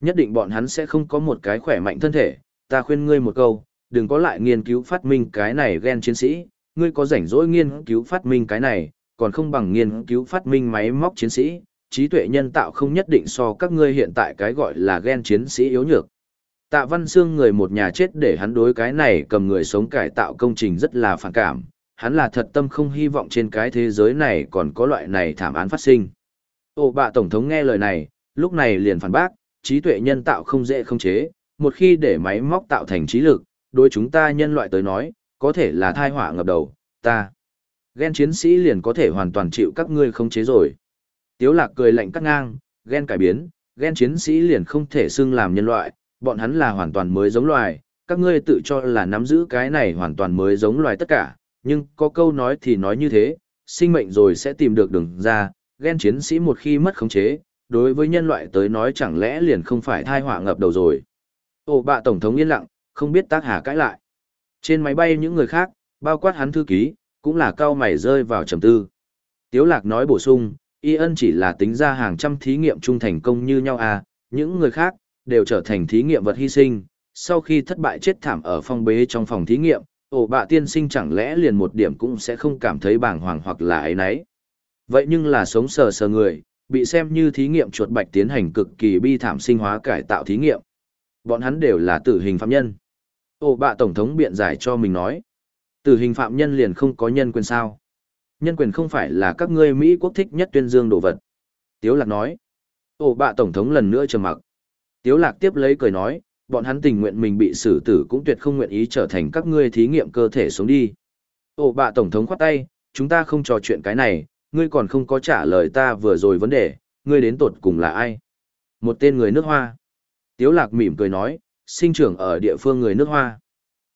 Nhất định bọn hắn sẽ không có một cái khỏe mạnh thân thể, ta khuyên ngươi một câu, đừng có lại nghiên cứu phát minh cái này gen chiến sĩ, ngươi có rảnh rỗi nghiên cứu phát minh cái này, còn không bằng nghiên cứu phát minh máy móc chiến sĩ, trí tuệ nhân tạo không nhất định so các ngươi hiện tại cái gọi là gen chiến sĩ yếu nhược. Tạ Văn Xương người một nhà chết để hắn đối cái này cầm người sống cải tạo công trình rất là phản cảm, hắn là thật tâm không hy vọng trên cái thế giới này còn có loại này thảm án phát sinh. Ô bạ Tổng thống nghe lời này, lúc này liền phản bác, trí tuệ nhân tạo không dễ không chế, một khi để máy móc tạo thành trí lực, đối chúng ta nhân loại tới nói, có thể là thai họa ngập đầu, ta. Ghen chiến sĩ liền có thể hoàn toàn chịu các ngươi không chế rồi. Tiếu lạc cười lạnh cắt ngang, ghen cải biến, ghen chiến sĩ liền không thể xưng làm nhân loại, bọn hắn là hoàn toàn mới giống loài, các ngươi tự cho là nắm giữ cái này hoàn toàn mới giống loài tất cả, nhưng có câu nói thì nói như thế, sinh mệnh rồi sẽ tìm được đường ra, ghen chiến sĩ một khi mất khống chế, đối với nhân loại tới nói chẳng lẽ liền không phải thai họa ngập đầu rồi. Ồ bạ Tổng thống yên lặng, không biết tác hà cãi lại. Trên máy bay những người khác, bao quát hắn thư ký, cũng là cao mày rơi vào trầm tư. Tiếu lạc nói bổ sung, y ân chỉ là tính ra hàng trăm thí nghiệm chung thành công như nhau à, những người khác, đều trở thành thí nghiệm vật hy sinh, sau khi thất bại chết thảm ở phong bế trong phòng thí nghiệm, ổ bạ tiên sinh chẳng lẽ liền một điểm cũng sẽ không cảm thấy bàng hoàng hoặc là ấy nấy. Vậy nhưng là sống sờ sờ người, bị xem như thí nghiệm chuột bạch tiến hành cực kỳ bi thảm sinh hóa cải tạo thí nghiệm. Bọn hắn đều là tử hình phạm nhân. Ổ bạ tổng thống biện giải cho mình nói. Tử hình phạm nhân liền không có nhân quyền sao. Nhân quyền không phải là các ngươi Mỹ quốc thích nhất tuyên dương đồ vật. Tiếu lạc nói. Ổ bạ tổng thống lần nữa trầm mặc. Tiếu lạc tiếp lấy cười nói, bọn hắn tình nguyện mình bị xử tử cũng tuyệt không nguyện ý trở thành các ngươi thí nghiệm cơ thể sống đi. Ổ bạ tổng thống khoát tay, chúng ta không trò chuyện cái này, ngươi còn không có trả lời ta vừa rồi vấn đề, ngươi đến tột cùng là ai? Một tên người nước Hoa. Tiếu lạc mỉm cười nói, sinh trưởng ở địa phương người nước Hoa.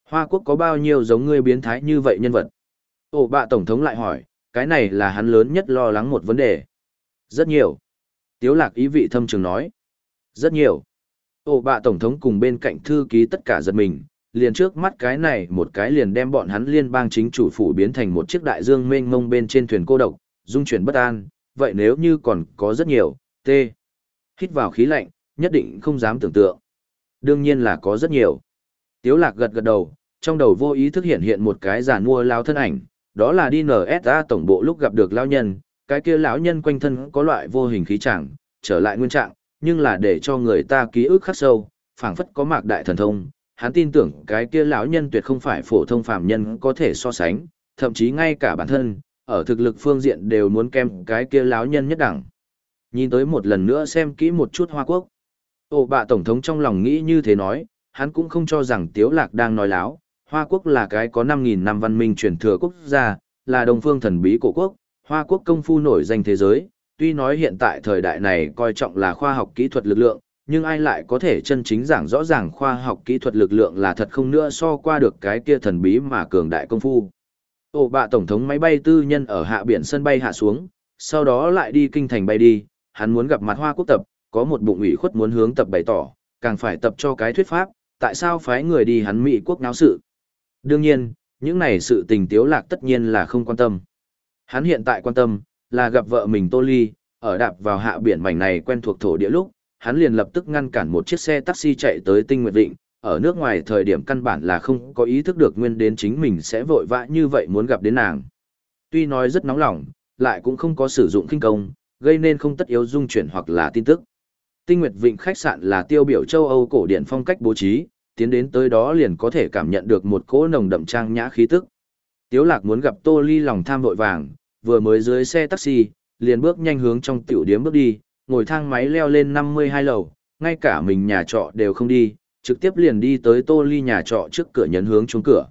Hoa quốc có bao nhiêu giống ngươi biến thái như vậy nhân vật? Ổ bạ tổng thống lại hỏi, cái này là hắn lớn nhất lo lắng một vấn đề. Rất nhiều. Tiếu lạc ý vị thâm trường nói. Rất nhiều. Ổ bạ tổng thống cùng bên cạnh thư ký tất cả giật mình, liền trước mắt cái này một cái liền đem bọn hắn liên bang chính chủ phủ biến thành một chiếc đại dương mênh mông bên trên thuyền cô độc, dung chuyển bất an, vậy nếu như còn có rất nhiều, t. Hít vào khí lạnh, nhất định không dám tưởng tượng. Đương nhiên là có rất nhiều. Tiếu lạc gật gật đầu, trong đầu vô ý thức hiện hiện một cái giả mua lao thân ảnh, đó là đi NSA tổng bộ lúc gặp được lão nhân, cái kia lão nhân quanh thân có loại vô hình khí chẳng, trở lại nguyên trạng, nhưng là để cho người ta ký ức khắc sâu, phảng phất có mạc đại thần thông, hắn tin tưởng cái kia lão nhân tuyệt không phải phổ thông phàm nhân có thể so sánh, thậm chí ngay cả bản thân, ở thực lực phương diện đều muốn kem cái kia láo nhân nhất đẳng. Nhìn tới một lần nữa xem kỹ một chút Hoa Quốc. Ồ bạ Tổng thống trong lòng nghĩ như thế nói, hắn cũng không cho rằng Tiếu Lạc đang nói láo, Hoa Quốc là cái có 5.000 năm văn minh truyền thừa quốc gia, là đồng phương thần bí cổ quốc, Hoa Quốc công phu nổi danh thế giới, tuy nói hiện tại thời đại này coi trọng là khoa học kỹ thuật lực lượng, nhưng ai lại có thể chân chính giảng rõ ràng khoa học kỹ thuật lực lượng là thật không nữa so qua được cái kia thần bí mà cường đại công phu. Ổ bạ tổng thống máy bay tư nhân ở hạ biển sân bay hạ xuống, sau đó lại đi kinh thành bay đi, hắn muốn gặp mặt Hoa Quốc tập, có một bụng ủy khuất muốn hướng tập bày tỏ, càng phải tập cho cái thuyết pháp, tại sao phái người đi hắn Mỹ quốc náo sự. Đương nhiên, những này sự tình tiếu lạc tất nhiên là không quan tâm. Hắn hiện tại quan tâm, là gặp vợ mình Tô Ly, ở đạp vào hạ biển mảnh này quen thuộc thổ địa lúc, hắn liền lập tức ngăn cản một chiếc xe taxi chạy tới Tinh Nguyệt Vịnh, ở nước ngoài thời điểm căn bản là không có ý thức được nguyên đến chính mình sẽ vội vã như vậy muốn gặp đến nàng. Tuy nói rất nóng lòng, lại cũng không có sử dụng kinh công, gây nên không tất yếu dung chuyển hoặc là tin tức. Tinh Nguyệt Vịnh khách sạn là tiêu biểu châu Âu cổ điển phong cách bố trí, tiến đến tới đó liền có thể cảm nhận được một cỗ nồng đậm trang nhã khí tức. Tiếu Lạc muốn gặp Tô Ly lòng tham vội vàng, vừa mới dưới xe taxi, liền bước nhanh hướng trong tiểu điếm bước đi, ngồi thang máy leo lên 52 lầu, ngay cả mình nhà trọ đều không đi, trực tiếp liền đi tới Tô Ly nhà trọ trước cửa nhấn hướng chuông cửa.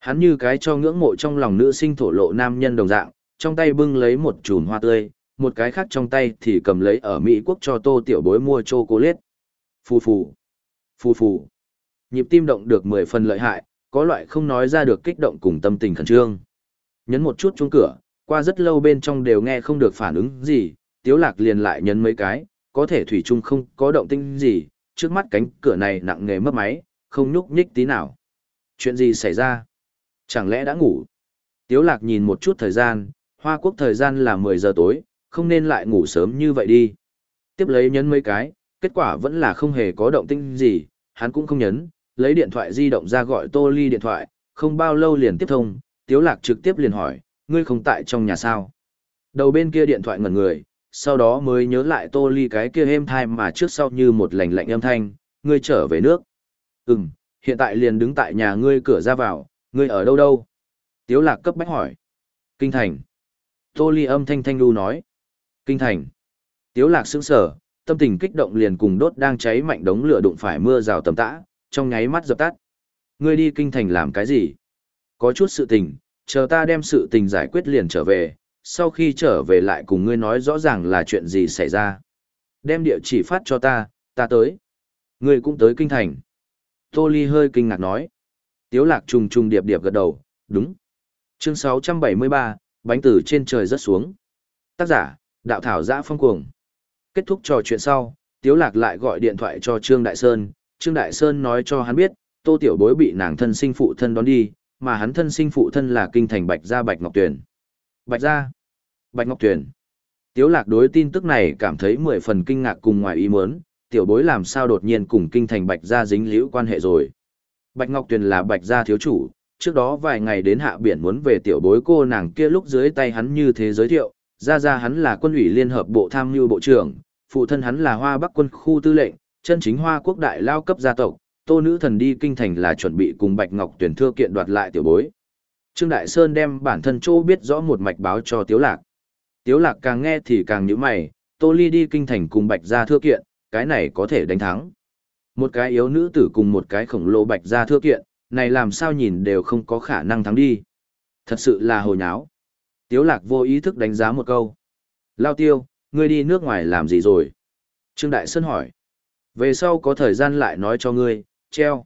Hắn như cái cho ngưỡng mộ trong lòng nữ sinh thổ lộ nam nhân đồng dạng, trong tay bưng lấy một chùm hoa tươi, một cái khác trong tay thì cầm lấy ở Mỹ quốc cho Tô Tiểu Bối mua chocolate. Phù phù, phù phù. Nhịp tim động được 10 phần lợi hại, có loại không nói ra được kích động cùng tâm tình khẩn trương. Nhấn một chút chuông cửa, qua rất lâu bên trong đều nghe không được phản ứng gì, Tiếu Lạc liền lại nhấn mấy cái, có thể thủy chung không có động tĩnh gì, trước mắt cánh cửa này nặng nề mất máy, không nhúc nhích tí nào. Chuyện gì xảy ra? Chẳng lẽ đã ngủ? Tiếu lạc nhìn một chút thời gian, Hoa Quốc thời gian là 10 giờ tối, không nên lại ngủ sớm như vậy đi. Tiếp lấy nhấn mấy cái, kết quả vẫn là không hề có động tĩnh gì, hắn cũng không nhấn, lấy điện thoại di động ra gọi Tô Ly điện thoại, không bao lâu liền tiếp thông, Tiếu Lạc trực tiếp liền hỏi, ngươi không tại trong nhà sao? Đầu bên kia điện thoại ngẩn người, sau đó mới nhớ lại Tô Ly cái kia êm thai mà trước sau như một lành lạnh âm thanh, ngươi trở về nước. Ừm, hiện tại liền đứng tại nhà ngươi cửa ra vào, ngươi ở đâu đâu? Tiếu Lạc cấp bách hỏi. Kinh thành. Tô Ly âm thanh thanh lưu nói. Kinh thành. Tiếu Lạc sững sờ, tâm tình kích động liền cùng đốt đang cháy mạnh đống lửa đụng phải mưa rào tầm tã, trong nháy mắt dập tắt. Ngươi đi kinh thành làm cái gì? Có chút sự tình, chờ ta đem sự tình giải quyết liền trở về, sau khi trở về lại cùng ngươi nói rõ ràng là chuyện gì xảy ra. Đem địa chỉ phát cho ta, ta tới. Ngươi cũng tới kinh thành. Tô Ly hơi kinh ngạc nói. Tiếu lạc trùng trùng điệp điệp gật đầu, đúng. Chương 673, bánh từ trên trời rớt xuống. Tác giả, đạo thảo giã phong cuồng. Kết thúc trò chuyện sau, Tiếu lạc lại gọi điện thoại cho Trương Đại Sơn. Trương Đại Sơn nói cho hắn biết, tô tiểu bối bị nàng thân sinh phụ thân đón đi, mà hắn thân sinh phụ thân là kinh thành Bạch Gia Bạch Ngọc Tuyền. Bạch Gia, Bạch Ngọc Tuyền. Tiếu lạc đối tin tức này cảm thấy mười phần kinh ngạc cùng ngoài ý muốn, tiểu bối làm sao đột nhiên cùng kinh thành Bạch Gia dính liễu quan hệ rồi. Bạch Ngọc Tuyền là Bạch Gia thiếu chủ, trước đó vài ngày đến hạ biển muốn về tiểu bối cô nàng kia lúc dưới tay hắn như thế giới thiệu, ra ra hắn là quân ủy liên hợp bộ tham mưu bộ trưởng, phụ thân hắn là hoa bắc quân khu tư lệnh, chân chính hoa quốc đại lao cấp gia tộc, tô nữ thần đi kinh thành là chuẩn bị cùng Bạch Ngọc Tuyền thưa kiện đoạt lại tiểu bối. Trương Đại Sơn đem bản thân chỗ biết rõ một mạch báo cho Tiếu Lạc. Tiếu Lạc càng nghe thì càng nhíu mày, Tô Ly đi kinh thành cùng Bạch gia thưa kiện, cái này có thể đánh thắng. Một cái yếu nữ tử cùng một cái khổng lồ Bạch gia thưa kiện, này làm sao nhìn đều không có khả năng thắng đi. Thật sự là hồ nháo. Tiếu Lạc vô ý thức đánh giá một câu. Lao tiêu, ngươi đi nước ngoài làm gì rồi? Trương Đại Sơn hỏi. Về sau có thời gian lại nói cho ngươi, treo.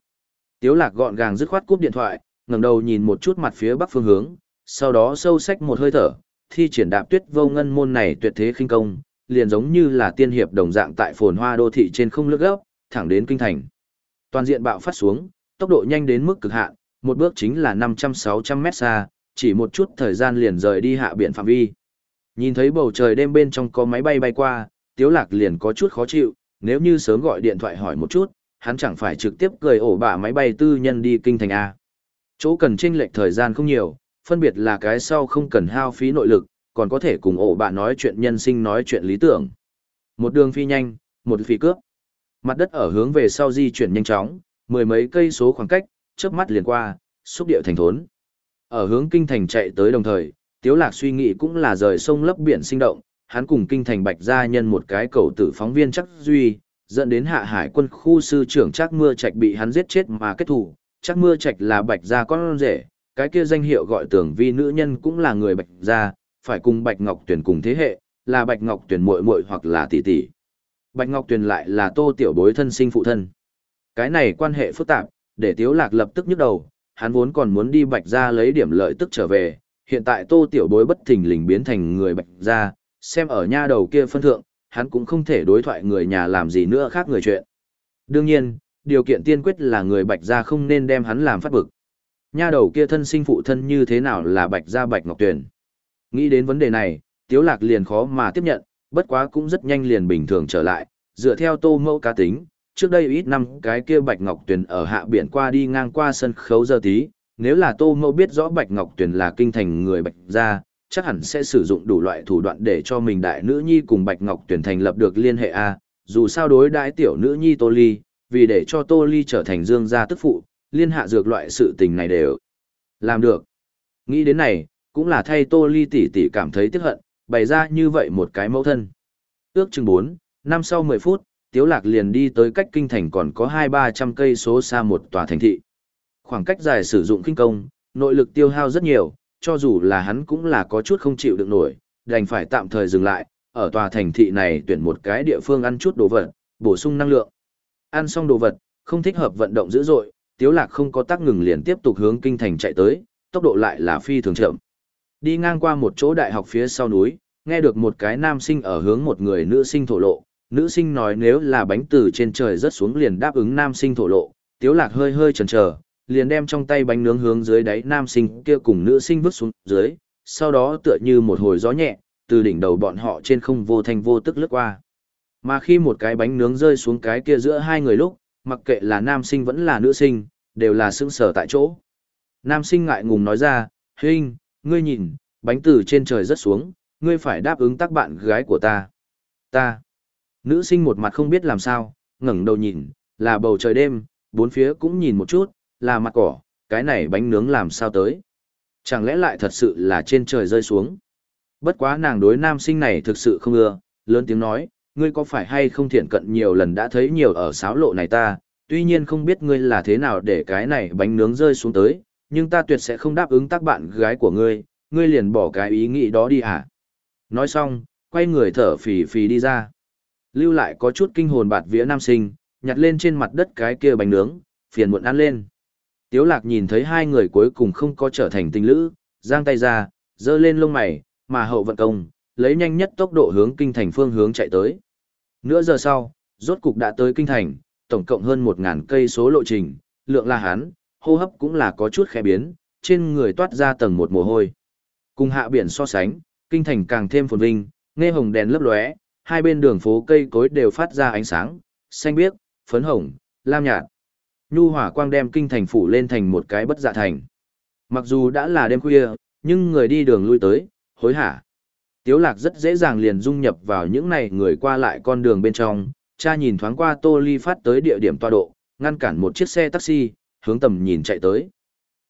Tiếu lạc gọn gàng dứt khoát cúp điện thoại, ngẩng đầu nhìn một chút mặt phía bắc phương hướng, sau đó sâu sách một hơi thở, thi triển đạp tuyết vô ngân môn này tuyệt thế khinh công, liền giống như là tiên hiệp đồng dạng tại phồn hoa đô thị trên không lướt gấp, thẳng đến kinh thành. Toàn diện bạo phát xuống, tốc độ nhanh đến mức cực hạn, một bước chính là 500-600 mét xa, chỉ một chút thời gian liền rời đi hạ biển phạm vi. Nhìn thấy bầu trời đêm bên trong có máy bay bay qua, Tiếu Lạc liền có chút khó chịu, nếu như sớm gọi điện thoại hỏi một chút, hắn chẳng phải trực tiếp cười ổ bả máy bay tư nhân đi kinh thành A. Chỗ cần chênh lệch thời gian không nhiều, phân biệt là cái sau không cần hao phí nội lực, còn có thể cùng ổ bạn nói chuyện nhân sinh nói chuyện lý tưởng. Một đường phi nhanh, một phi cướp. Mặt đất ở hướng về sau di chuyển nhanh chóng, mười mấy cây số khoảng cách, chớp mắt liền qua, xúc điệu thành thốn. Ở hướng kinh thành chạy tới đồng thời, Tiếu Lạc suy nghĩ cũng là rời sông lấp biển sinh động, hắn cùng kinh thành bạch gia nhân một cái cầu tử phóng viên chắc duy, dẫn đến hạ hải quân khu sư trưởng chắc mưa trạch bị hắn giết chết mà kết thủ. Chắc mưa trạch là bạch gia con rể, cái kia danh hiệu gọi tưởng vi nữ nhân cũng là người bạch gia, phải cùng bạch ngọc tuyển cùng thế hệ, là bạch ngọc tuyển muội muội hoặc là tỷ tỷ. Bạch ngọc tuyển lại là tô tiểu bối thân sinh phụ thân. Cái này quan hệ phức tạp, để tiếu lạc lập tức nhức đầu, hắn vốn còn muốn đi bạch gia lấy điểm lợi tức trở về, hiện tại tô tiểu bối bất thình lình biến thành người bạch gia, xem ở nha đầu kia phân thượng, hắn cũng không thể đối thoại người nhà làm gì nữa khác người chuyện. Đương nhiên, điều kiện tiên quyết là người bạch gia không nên đem hắn làm phát bực. Nha đầu kia thân sinh phụ thân như thế nào là bạch gia bạch ngọc tuyển. Nghĩ đến vấn đề này, tiếu lạc liền khó mà tiếp nhận, bất quá cũng rất nhanh liền bình thường trở lại, dựa theo tô mẫu cá tính. Trước đây ít năm cái kia Bạch Ngọc Tuyền ở hạ biển qua đi ngang qua sân khấu giờ tí, nếu là Tô Mẫu biết rõ Bạch Ngọc Tuyền là kinh thành người Bạch gia, chắc hẳn sẽ sử dụng đủ loại thủ đoạn để cho mình đại nữ nhi cùng Bạch Ngọc tuyền thành lập được liên hệ A, dù sao đối đãi tiểu nữ nhi Tô Ly, vì để cho Tô Ly trở thành dương gia tức phụ, liên hạ dược loại sự tình này đều làm được. Nghĩ đến này, cũng là thay Tô Ly tỷ tỷ cảm thấy tiếc hận, bày ra như vậy một cái mẫu thân. Ước chừng 4, năm sau 10 phút, Tiếu Lạc liền đi tới cách kinh thành còn có 2-300 cây số xa một tòa thành thị. Khoảng cách dài sử dụng kinh công, nội lực tiêu hao rất nhiều, cho dù là hắn cũng là có chút không chịu được nổi, đành phải tạm thời dừng lại, ở tòa thành thị này tuyển một cái địa phương ăn chút đồ vật, bổ sung năng lượng. Ăn xong đồ vật, không thích hợp vận động dữ dội, Tiếu Lạc không có tác ngừng liền tiếp tục hướng kinh thành chạy tới, tốc độ lại là phi thường chậm. Đi ngang qua một chỗ đại học phía sau núi, nghe được một cái nam sinh ở hướng một người nữ sinh thổ lộ, nữ sinh nói nếu là bánh từ trên trời rớt xuống liền đáp ứng nam sinh thổ lộ, Tiếu Lạc hơi hơi chần chờ, liền đem trong tay bánh nướng hướng dưới đáy nam sinh kia cùng nữ sinh vứt xuống dưới, sau đó tựa như một hồi gió nhẹ, từ đỉnh đầu bọn họ trên không vô thanh vô tức lướt qua. Mà khi một cái bánh nướng rơi xuống cái kia giữa hai người lúc, mặc kệ là nam sinh vẫn là nữ sinh, đều là sững sờ tại chỗ. Nam sinh ngại ngùng nói ra, Hình, ngươi nhìn, bánh từ trên trời rớt xuống, ngươi phải đáp ứng tác bạn gái của ta. Ta. Nữ sinh một mặt không biết làm sao, ngẩng đầu nhìn, là bầu trời đêm, bốn phía cũng nhìn một chút, là mặt cỏ, cái này bánh nướng làm sao tới. Chẳng lẽ lại thật sự là trên trời rơi xuống. Bất quá nàng đối nam sinh này thực sự không ưa, lớn tiếng nói, ngươi có phải hay không thiện cận nhiều lần đã thấy nhiều ở sáo lộ này ta, tuy nhiên không biết ngươi là thế nào để cái này bánh nướng rơi xuống tới, nhưng ta tuyệt sẽ không đáp ứng tác bạn gái của ngươi, ngươi liền bỏ cái ý nghĩ đó đi hả? Nói xong, quay người thở phì phì đi ra. Lưu lại có chút kinh hồn bạt vía nam sinh, nhặt lên trên mặt đất cái kia bánh nướng, phiền muộn ăn lên. Tiếu lạc nhìn thấy hai người cuối cùng không có trở thành tình lữ, giang tay ra, giơ lên lông mày, mà hậu vận công, lấy nhanh nhất tốc độ hướng kinh thành phương hướng chạy tới. Nửa giờ sau, rốt cục đã tới kinh thành, tổng cộng hơn một ngàn cây số lộ trình, lượng là hán, hô hấp cũng là có chút khẽ biến, trên người toát ra tầng một mồ hôi. Cùng hạ biển so sánh, kinh thành càng thêm phồn vinh, nghe hồng đèn lấp lóe, hai bên đường phố cây cối đều phát ra ánh sáng, xanh biếc, phấn hồng, lam nhạt. Nhu hỏa quang đem kinh thành phủ lên thành một cái bất dạ thành. Mặc dù đã là đêm khuya, nhưng người đi đường lui tới, hối hả. Tiếu lạc rất dễ dàng liền dung nhập vào những này người qua lại con đường bên trong, cha nhìn thoáng qua tô ly phát tới địa điểm toa độ, ngăn cản một chiếc xe taxi, hướng tầm nhìn chạy tới.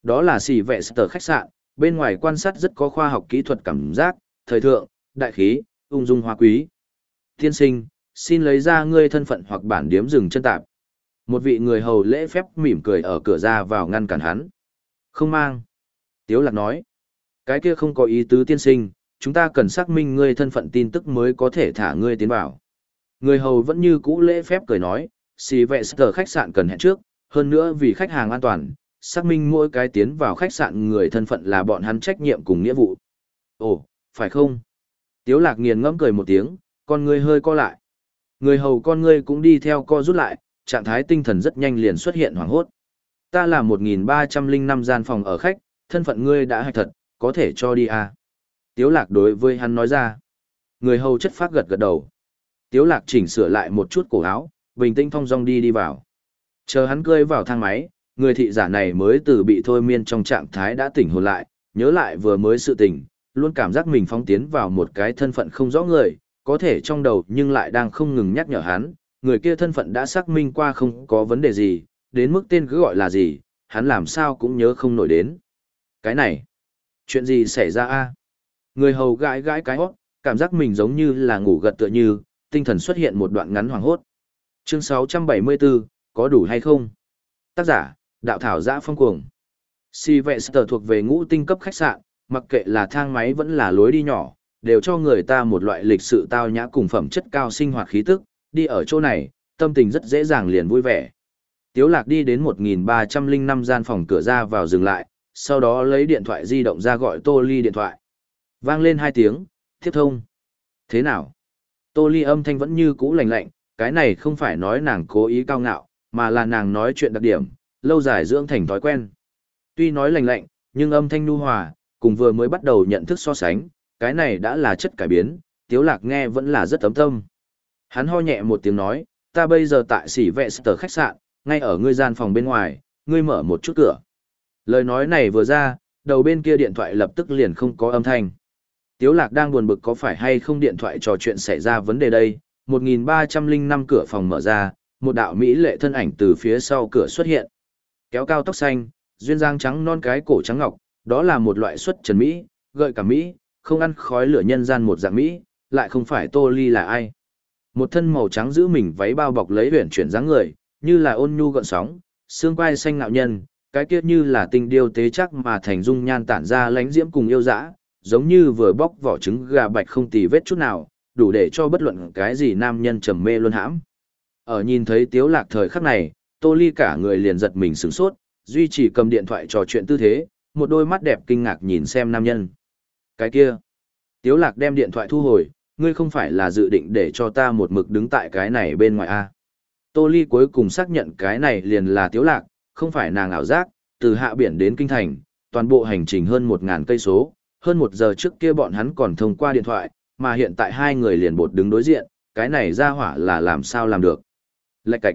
Đó là xì vệ sở khách sạn, bên ngoài quan sát rất có khoa học kỹ thuật cảm giác, thời thượng, đại khí, ung dung hoa quý. Tiên sinh, xin lấy ra ngươi thân phận hoặc bản điếm rừng chân tạp. Một vị người hầu lễ phép mỉm cười ở cửa ra vào ngăn cản hắn. Không mang. Tiếu lạc nói. Cái kia không có ý tứ tiên sinh, chúng ta cần xác minh ngươi thân phận tin tức mới có thể thả ngươi tiến vào. Người hầu vẫn như cũ lễ phép cười nói, xì vệ sở khách sạn cần hẹn trước, hơn nữa vì khách hàng an toàn, xác minh mỗi cái tiến vào khách sạn người thân phận là bọn hắn trách nhiệm cùng nghĩa vụ. Ồ, phải không? Tiếu lạc nghiền ngẫm cười một tiếng, con ngươi hơi co lại. Người hầu con ngươi cũng đi theo co rút lại, trạng thái tinh thần rất nhanh liền xuất hiện hoảng hốt. Ta là 1305 gian phòng ở khách, thân phận ngươi đã hạch thật, có thể cho đi à. Tiếu lạc đối với hắn nói ra. Người hầu chất phát gật gật đầu. Tiếu lạc chỉnh sửa lại một chút cổ áo, bình tĩnh thong dong đi đi vào. Chờ hắn cười vào thang máy, người thị giả này mới từ bị thôi miên trong trạng thái đã tỉnh hồn lại, nhớ lại vừa mới sự tỉnh, luôn cảm giác mình phóng tiến vào một cái thân phận không rõ người, có thể trong đầu nhưng lại đang không ngừng nhắc nhở hắn, người kia thân phận đã xác minh qua không có vấn đề gì, đến mức tên cứ gọi là gì, hắn làm sao cũng nhớ không nổi đến. Cái này, chuyện gì xảy ra a? Người hầu gãi gãi cái hót, cảm giác mình giống như là ngủ gật tựa như, tinh thần xuất hiện một đoạn ngắn hoàng hốt. Chương 674, có đủ hay không? Tác giả, đạo thảo giã phong cuồng. Si vệ sở thuộc về ngũ tinh cấp khách sạn, mặc kệ là thang máy vẫn là lối đi nhỏ, đều cho người ta một loại lịch sự tao nhã cùng phẩm chất cao sinh hoạt khí tức, đi ở chỗ này, tâm tình rất dễ dàng liền vui vẻ. Tiếu lạc đi đến 1305 gian phòng cửa ra vào dừng lại, sau đó lấy điện thoại di động ra gọi Tô Ly điện thoại. Vang lên hai tiếng, tiếp thông. Thế nào? Tô Ly âm thanh vẫn như cũ lạnh lạnh, cái này không phải nói nàng cố ý cao ngạo, mà là nàng nói chuyện đặc điểm, lâu dài dưỡng thành thói quen. Tuy nói lạnh lạnh, nhưng âm thanh nu hòa, cùng vừa mới bắt đầu nhận thức so sánh, cái này đã là chất cải biến, tiếu lạc nghe vẫn là rất ấm tâm. Hắn ho nhẹ một tiếng nói, ta bây giờ tại sỉ vệ sở khách sạn, ngay ở ngươi gian phòng bên ngoài, ngươi mở một chút cửa. Lời nói này vừa ra, đầu bên kia điện thoại lập tức liền không có âm thanh. Tiếu lạc đang buồn bực có phải hay không điện thoại trò chuyện xảy ra vấn đề đây, 1305 cửa phòng mở ra, một đạo mỹ lệ thân ảnh từ phía sau cửa xuất hiện. Kéo cao tóc xanh, duyên dáng trắng non cái cổ trắng ngọc, đó là một loại xuất trần mỹ, gợi cả mỹ, không ăn khói lửa nhân gian một dạng mỹ, lại không phải Tô Ly là ai. Một thân màu trắng giữ mình váy bao bọc lấy huyền chuyển dáng người, như là ôn nhu gợn sóng, xương quai xanh ngạo nhân, cái kia như là tình điêu tế chắc mà thành dung nhan tản ra lánh diễm cùng yêu dã, giống như vừa bóc vỏ trứng gà bạch không tì vết chút nào, đủ để cho bất luận cái gì nam nhân trầm mê luôn hãm. Ở nhìn thấy tiếu lạc thời khắc này, Tô Ly cả người liền giật mình sửng sốt, duy trì cầm điện thoại trò chuyện tư thế, một đôi mắt đẹp kinh ngạc nhìn xem nam nhân. Cái kia, tiếu lạc đem điện thoại thu hồi, ngươi không phải là dự định để cho ta một mực đứng tại cái này bên ngoài a à? Tô Ly cuối cùng xác nhận cái này liền là tiếu lạc, không phải nàng ảo giác, từ hạ biển đến kinh thành, toàn bộ hành trình hơn một ngàn cây số, hơn một giờ trước kia bọn hắn còn thông qua điện thoại, mà hiện tại hai người liền bột đứng đối diện, cái này ra hỏa là làm sao làm được. Lạch cạch.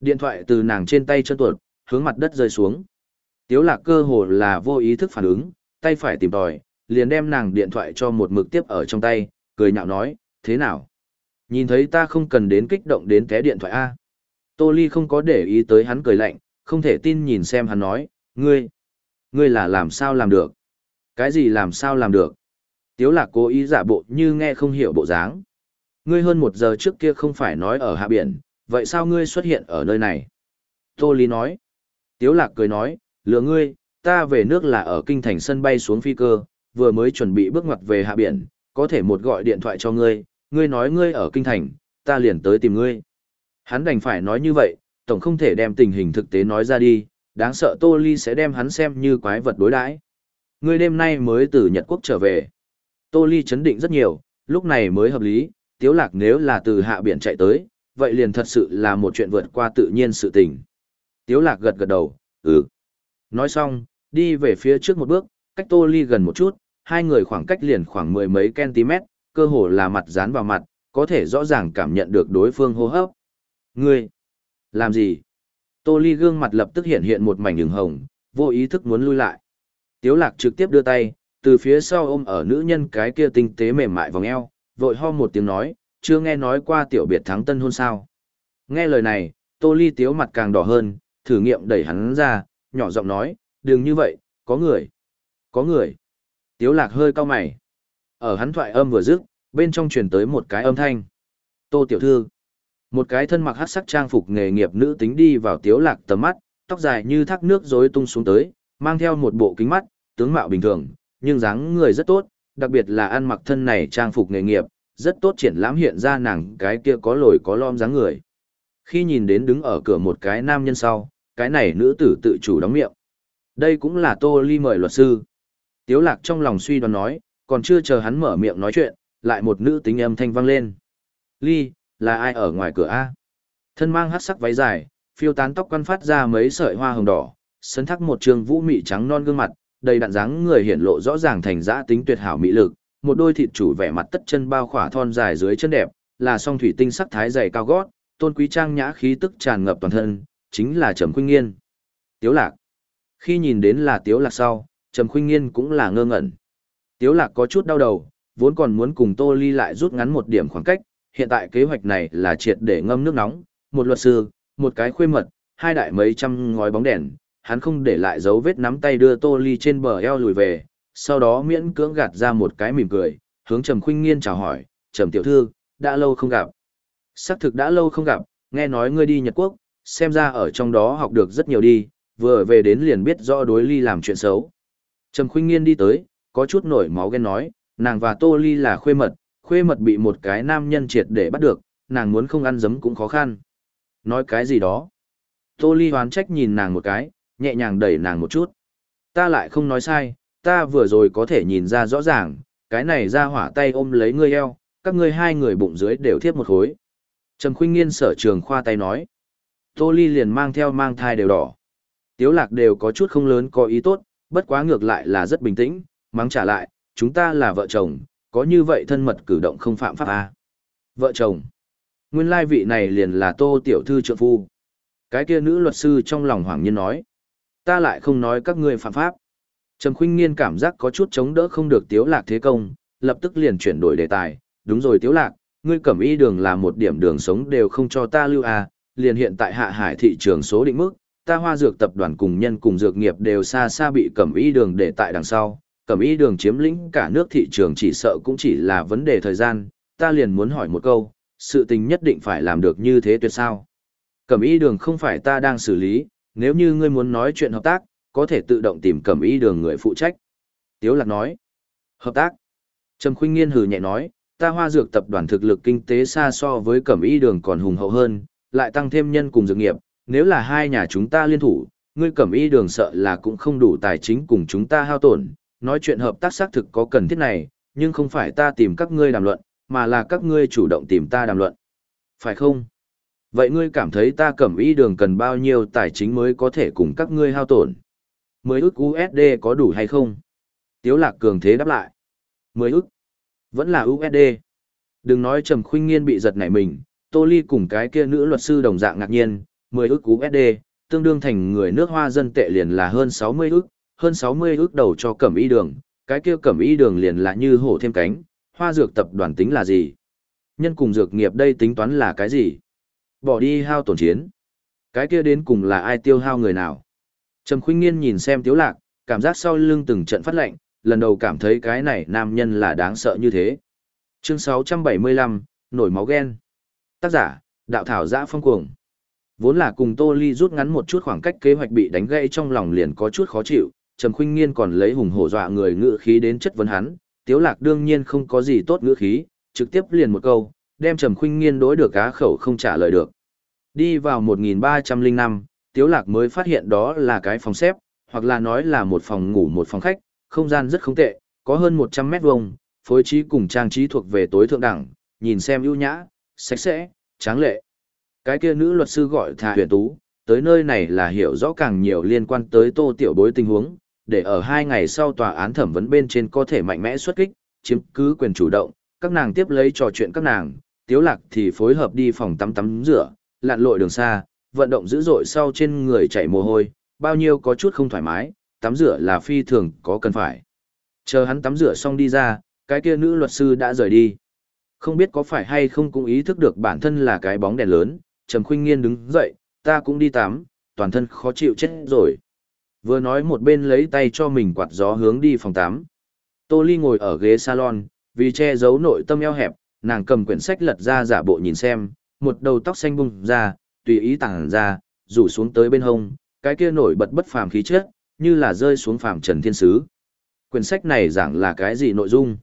Điện thoại từ nàng trên tay chân tuột, hướng mặt đất rơi xuống. Tiếu lạc cơ hồ là vô ý thức phản ứng, tay phải tìm tòi, liền đem nàng điện thoại cho một mực tiếp ở trong tay, cười nhạo nói, thế nào? Nhìn thấy ta không cần đến kích động đến té điện thoại A. Tô Ly không có để ý tới hắn cười lạnh, không thể tin nhìn xem hắn nói, ngươi, ngươi là làm sao làm được? Cái gì làm sao làm được? Tiếu lạc cố ý giả bộ như nghe không hiểu bộ dáng. Ngươi hơn một giờ trước kia không phải nói ở hạ biển, vậy sao ngươi xuất hiện ở nơi này? Tô Ly nói. Tiếu lạc cười nói, lừa ngươi, ta về nước là ở kinh thành sân bay xuống phi cơ, vừa mới chuẩn bị bước ngoặt về hạ biển, có thể một gọi điện thoại cho ngươi, ngươi nói ngươi ở kinh thành, ta liền tới tìm ngươi. Hắn đành phải nói như vậy, tổng không thể đem tình hình thực tế nói ra đi, đáng sợ Tô Ly sẽ đem hắn xem như quái vật đối đãi. Ngươi đêm nay mới từ Nhật Quốc trở về. Tô Ly chấn định rất nhiều, lúc này mới hợp lý, Tiếu Lạc nếu là từ hạ biển chạy tới, vậy liền thật sự là một chuyện vượt qua tự nhiên sự tình. Tiếu Lạc gật gật đầu, ừ. Nói xong, đi về phía trước một bước, cách Tô Ly gần một chút, hai người khoảng cách liền khoảng mười mấy cm, cơ hồ là mặt dán vào mặt, có thể rõ ràng cảm nhận được đối phương hô hấp. Ngươi, làm gì? Tô Ly gương mặt lập tức hiện hiện một mảnh đường hồng, vô ý thức muốn lui lại. Tiếu lạc trực tiếp đưa tay, từ phía sau ôm ở nữ nhân cái kia tinh tế mềm mại vòng eo, vội ho một tiếng nói, chưa nghe nói qua tiểu biệt thắng tân hôn sao. Nghe lời này, Tô Ly tiếu mặt càng đỏ hơn, thử nghiệm đẩy hắn ra, nhỏ giọng nói, đừng như vậy, có người. Có người. Tiếu lạc hơi cau mày. Ở hắn thoại âm vừa dứt, bên trong truyền tới một cái âm thanh. Tô tiểu thư. Một cái thân mặc hắc sắc trang phục nghề nghiệp nữ tính đi vào tiếu lạc tầm mắt, tóc dài như thác nước rối tung xuống tới, mang theo một bộ kính mắt, tướng mạo bình thường, nhưng dáng người rất tốt, đặc biệt là ăn mặc thân này trang phục nghề nghiệp, rất tốt triển lãm hiện ra nàng cái kia có lồi có lõm dáng người. Khi nhìn đến đứng ở cửa một cái nam nhân sau, cái này nữ tử tự chủ đóng miệng. Đây cũng là Tô Ly mời luật sư. Tiếu lạc trong lòng suy đoán nói, còn chưa chờ hắn mở miệng nói chuyện, lại một nữ tính âm thanh vang lên. Ly, là ai ở ngoài cửa A? Thân mang hát sắc váy dài, phiêu tán tóc quăn phát ra mấy sợi hoa hồng đỏ, sấn thắc một trường vũ mị trắng non gương mặt, đầy đặn dáng người hiển lộ rõ ràng thành giã tính tuyệt hảo mỹ lực, một đôi thịt chủ vẻ mặt tất chân bao khỏa thon dài dưới chân đẹp, là song thủy tinh sắc thái dày cao gót, tôn quý trang nhã khí tức tràn ngập toàn thân, chính là Trầm Khuynh Nghiên. Tiếu Lạc. Khi nhìn đến là Tiếu Lạc sau, Trầm Khuynh Nghiên cũng là ngơ ngẩn. Tiếu Lạc có chút đau đầu, vốn còn muốn cùng Tô Ly lại rút ngắn một điểm khoảng cách, hiện tại kế hoạch này là triệt để ngâm nước nóng, một luật sư, một cái khuê mật, hai đại mấy trăm ngói bóng đèn, hắn không để lại dấu vết nắm tay đưa Tô Ly trên bờ eo lùi về, sau đó miễn cưỡng gạt ra một cái mỉm cười, hướng Trầm Khuynh Nghiên chào hỏi, "Trầm tiểu thư, đã lâu không gặp." Xác thực đã lâu không gặp, nghe nói ngươi đi Nhật Quốc, xem ra ở trong đó học được rất nhiều đi, vừa về đến liền biết rõ đối ly làm chuyện xấu. Trầm Khuynh Nghiên đi tới, có chút nổi máu ghen nói, nàng và Tô Ly là khuê mật, khuê mật bị một cái nam nhân triệt để bắt được, nàng muốn không ăn dấm cũng khó khăn. Nói cái gì đó? Tô Ly hoán trách nhìn nàng một cái, nhẹ nhàng đẩy nàng một chút. Ta lại không nói sai, ta vừa rồi có thể nhìn ra rõ ràng, cái này ra hỏa tay ôm lấy ngươi eo, các ngươi hai người bụng dưới đều thiếp một khối. Trầm khuyên nghiên sở trường khoa tay nói. Tô Ly liền mang theo mang thai đều đỏ. Tiếu lạc đều có chút không lớn có ý tốt, bất quá ngược lại là rất bình tĩnh, mắng trả lại, chúng ta là vợ chồng, có như vậy thân mật cử động không phạm pháp à. Vợ chồng. Nguyên lai vị này liền là tô tiểu thư trượng phu. Cái kia nữ luật sư trong lòng hoàng nhiên nói. Ta lại không nói các ngươi phạm pháp. Trầm khuynh nghiên cảm giác có chút chống đỡ không được tiếu lạc thế công, lập tức liền chuyển đổi đề tài. Đúng rồi tiếu lạc, ngươi cẩm y đường là một điểm đường sống đều không cho ta lưu à, liền hiện tại hạ hải thị trường số định mức, ta hoa dược tập đoàn cùng nhân cùng dược nghiệp đều xa xa bị cẩm y đường để tại đằng sau, cẩm y đường chiếm lĩnh cả nước thị trường chỉ sợ cũng chỉ là vấn đề thời gian, ta liền muốn hỏi một câu, sự tình nhất định phải làm được như thế tuyệt sao. Cẩm y đường không phải ta đang xử lý, nếu như ngươi muốn nói chuyện hợp tác, có thể tự động tìm cẩm y đường người phụ trách. Tiếu lạc nói, hợp tác. Trầm khuyên nghiên hừ nhẹ nói, ta hoa dược tập đoàn thực lực kinh tế xa so với cẩm y đường còn hùng hậu hơn, lại tăng thêm nhân cùng dược nghiệp, nếu là hai nhà chúng ta liên thủ, ngươi cẩm y đường sợ là cũng không đủ tài chính cùng chúng ta hao tổn, nói chuyện hợp tác xác thực có cần thiết này, nhưng không phải ta tìm các ngươi đàm luận, mà là các ngươi chủ động tìm ta đàm luận. Phải không? Vậy ngươi cảm thấy ta cẩm y đường cần bao nhiêu tài chính mới có thể cùng các ngươi hao tổn? Mới ức USD có đủ hay không? Tiếu lạc cường thế đáp lại. Mới ức. Vẫn là USD. Đừng nói Trầm Khuynh Nghiên bị giật nảy mình, Tô Ly cùng cái kia nữ luật sư đồng dạng ngạc nhiên, 10 ức USD, tương đương thành người nước hoa dân tệ liền là hơn 60 ức, hơn 60 ức đầu cho cẩm y đường, cái kia cẩm y đường liền là như hổ thêm cánh, hoa dược tập đoàn tính là gì? Nhân cùng dược nghiệp đây tính toán là cái gì? Bỏ đi hao tổn chiến. Cái kia đến cùng là ai tiêu hao người nào? Trầm Khuynh Nghiên nhìn xem Tiếu Lạc, cảm giác sau lưng từng trận phát lạnh, lần đầu cảm thấy cái này nam nhân là đáng sợ như thế. Chương 675, nổi máu ghen. Tác giả, đạo thảo giã phong cuồng. Vốn là cùng Tô Ly rút ngắn một chút khoảng cách kế hoạch bị đánh gãy trong lòng liền có chút khó chịu, Trầm Khuynh Nghiên còn lấy hùng hổ dọa người ngữ khí đến chất vấn hắn, Tiếu Lạc đương nhiên không có gì tốt ngữ khí, trực tiếp liền một câu, đem Trầm Khuynh Nghiên đối được cá khẩu không trả lời được. Đi vào 1305, Tiếu Lạc mới phát hiện đó là cái phòng xếp, hoặc là nói là một phòng ngủ một phòng khách, không gian rất không tệ, có hơn 100 mét vuông, phối trí cùng trang trí thuộc về tối thượng đẳng, nhìn xem ưu nhã, sạch sẽ, tráng lệ. Cái kia nữ luật sư gọi Thà Huyền Tú, tới nơi này là hiểu rõ càng nhiều liên quan tới Tô Tiểu Bối tình huống, để ở hai ngày sau tòa án thẩm vấn bên trên có thể mạnh mẽ xuất kích, chiếm cứ quyền chủ động, các nàng tiếp lấy trò chuyện các nàng, Tiếu Lạc thì phối hợp đi phòng tắm tắm rửa, lặn lội đường xa, vận động dữ dội sau trên người chảy mồ hôi, bao nhiêu có chút không thoải mái, tắm rửa là phi thường có cần phải. Chờ hắn tắm rửa xong đi ra, cái kia nữ luật sư đã rời đi. Không biết có phải hay không cũng ý thức được bản thân là cái bóng đèn lớn, Trầm Khuynh Nghiên đứng dậy, ta cũng đi tắm, toàn thân khó chịu chết rồi. Vừa nói một bên lấy tay cho mình quạt gió hướng đi phòng tắm. Tô Ly ngồi ở ghế salon, vì che giấu nội tâm eo hẹp, nàng cầm quyển sách lật ra giả bộ nhìn xem, một đầu tóc xanh bung ra, tùy ý tàng ra, rủ xuống tới bên hông, cái kia nổi bật bất phàm khí chất, như là rơi xuống phàm trần thiên sứ. Quyển sách này giảng là cái gì nội dung?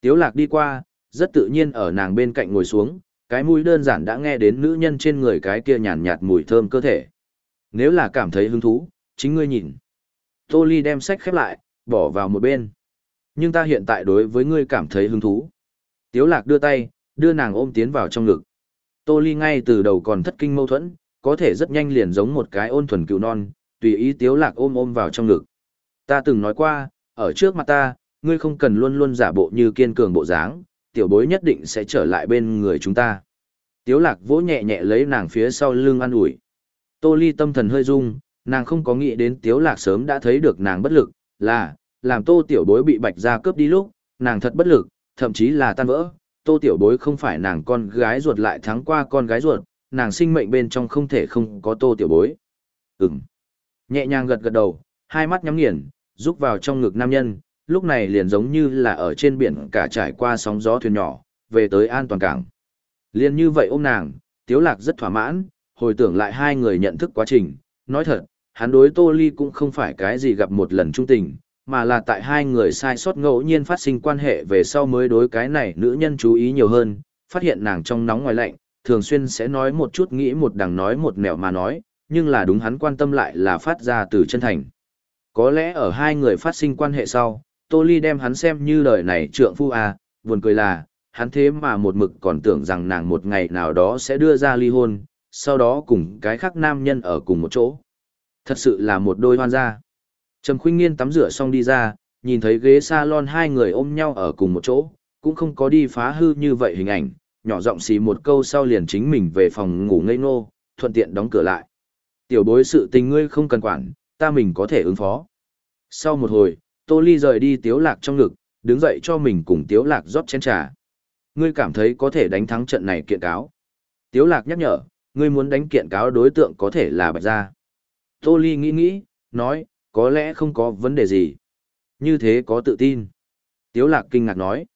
Tiếu lạc đi qua, rất tự nhiên ở nàng bên cạnh ngồi xuống, cái mũi đơn giản đã nghe đến nữ nhân trên người cái kia nhàn nhạt mùi thơm cơ thể. Nếu là cảm thấy hứng thú, chính ngươi nhìn. Tô Ly đem sách khép lại, bỏ vào một bên. Nhưng ta hiện tại đối với ngươi cảm thấy hứng thú. Tiếu lạc đưa tay, đưa nàng ôm tiến vào trong ngực. Tô Ly ngay từ đầu còn thất kinh mâu thuẫn, có thể rất nhanh liền giống một cái ôn thuần cựu non, tùy ý tiếu lạc ôm ôm vào trong ngực. Ta từng nói qua, ở trước mặt ta, ngươi không cần luôn luôn giả bộ như kiên cường bộ dáng, tiểu bối nhất định sẽ trở lại bên người chúng ta. Tiếu lạc vỗ nhẹ nhẹ lấy nàng phía sau lưng an ủi. Tô ly tâm thần hơi rung, nàng không có nghĩ đến tiếu lạc sớm đã thấy được nàng bất lực, là, làm tô tiểu bối bị bạch gia cướp đi lúc, nàng thật bất lực, thậm chí là tan vỡ. Tô tiểu bối không phải nàng con gái ruột lại thắng qua con gái ruột, nàng sinh mệnh bên trong không thể không có tô tiểu bối. Ừm. Nhẹ nhàng gật gật đầu, hai mắt nhắm nghiền, rúc vào trong ngực nam nhân, lúc này liền giống như là ở trên biển cả trải qua sóng gió thuyền nhỏ, về tới an toàn cảng. Liên như vậy ôm nàng, Tiếu Lạc rất thỏa mãn, hồi tưởng lại hai người nhận thức quá trình, nói thật, hắn đối Tô Ly cũng không phải cái gì gặp một lần trung tình, mà là tại hai người sai sót ngẫu nhiên phát sinh quan hệ về sau mới đối cái này nữ nhân chú ý nhiều hơn, phát hiện nàng trong nóng ngoài lạnh, thường xuyên sẽ nói một chút nghĩ một đằng nói một nẻo mà nói, nhưng là đúng hắn quan tâm lại là phát ra từ chân thành. Có lẽ ở hai người phát sinh quan hệ sau, Tô Ly đem hắn xem như lời này trượng phu à, buồn cười là, hắn thế mà một mực còn tưởng rằng nàng một ngày nào đó sẽ đưa ra ly hôn, sau đó cùng cái khác nam nhân ở cùng một chỗ. Thật sự là một đôi hoan gia. Trầm Khuynh Nghiên tắm rửa xong đi ra, nhìn thấy ghế salon hai người ôm nhau ở cùng một chỗ, cũng không có đi phá hư như vậy hình ảnh, nhỏ giọng xì một câu sau liền chính mình về phòng ngủ ngây ngô, thuận tiện đóng cửa lại. Tiểu bối sự tình ngươi không cần quản, ta mình có thể ứng phó. Sau một hồi, Tô Ly rời đi Tiếu Lạc trong ngực, đứng dậy cho mình cùng Tiếu Lạc rót chén trà. Ngươi cảm thấy có thể đánh thắng trận này kiện cáo. Tiếu Lạc nhắc nhở, ngươi muốn đánh kiện cáo đối tượng có thể là Bạch Gia. Tô Ly nghĩ nghĩ, nói, có lẽ không có vấn đề gì. Như thế có tự tin. Tiếu Lạc kinh ngạc nói.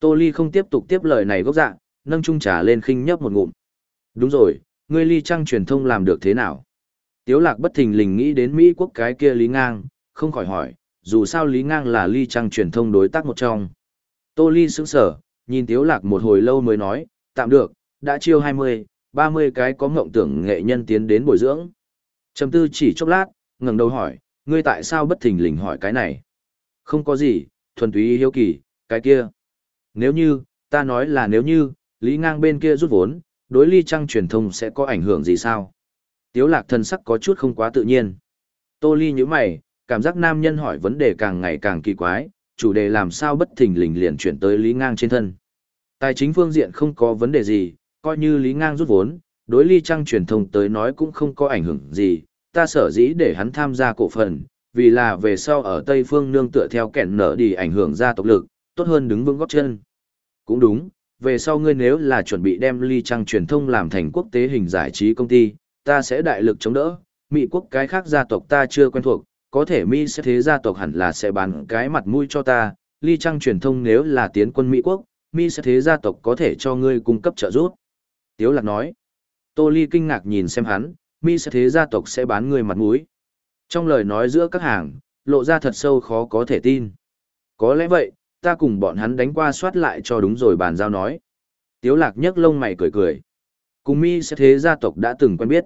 Tô Ly không tiếp tục tiếp lời này gốc dạng, nâng chung trà lên khinh nhấp một ngụm. Đúng rồi, ngươi ly trăng truyền thông làm được thế nào? Tiếu lạc bất thình lình nghĩ đến Mỹ quốc cái kia Lý Ngang, không khỏi hỏi, dù sao Lý Ngang là ly trăng truyền thông đối tác một trong. Tô Ly sững sờ nhìn Tiếu lạc một hồi lâu mới nói, tạm được, đã chiêu 20, 30 cái có mộng tưởng nghệ nhân tiến đến bồi dưỡng. Trầm tư chỉ chốc lát, ngẩng đầu hỏi, ngươi tại sao bất thình lình hỏi cái này? Không có gì, thuần túy hiếu kỳ, cái kia. Nếu như, ta nói là nếu như, Lý Ngang bên kia rút vốn, đối ly trăng truyền thông sẽ có ảnh hưởng gì sao? Tiếu lạc thân sắc có chút không quá tự nhiên. Tô Ly như mày, cảm giác nam nhân hỏi vấn đề càng ngày càng kỳ quái, chủ đề làm sao bất thình lình liền chuyển tới Lý Ngang trên thân. Tài chính phương diện không có vấn đề gì, coi như Lý Ngang rút vốn, đối ly trăng truyền thông tới nói cũng không có ảnh hưởng gì, ta sở dĩ để hắn tham gia cổ phần, vì là về sau ở Tây Phương nương tựa theo kẻn nở đi ảnh hưởng ra tộc lực, tốt hơn đứng vững góp chân. Cũng đúng, về sau ngươi nếu là chuẩn bị đem ly trăng truyền thông làm thành quốc tế hình giải trí công ty, ta sẽ đại lực chống đỡ, Mỹ quốc cái khác gia tộc ta chưa quen thuộc, có thể Mỹ sẽ thế gia tộc hẳn là sẽ bán cái mặt mũi cho ta, ly trăng truyền thông nếu là tiến quân Mỹ quốc, Mỹ sẽ thế gia tộc có thể cho ngươi cung cấp trợ giúp. Tiếu lạc nói, Tô Ly kinh ngạc nhìn xem hắn, Mi sẽ thế gia tộc sẽ bán người mặt mũi. Trong lời nói giữa các hàng, lộ ra thật sâu khó có thể tin. Có lẽ vậy, ta cùng bọn hắn đánh qua soát lại cho đúng rồi bàn giao nói. Tiếu lạc nhấc lông mày cười cười. Cùng mi sẽ thế gia tộc đã từng quen biết.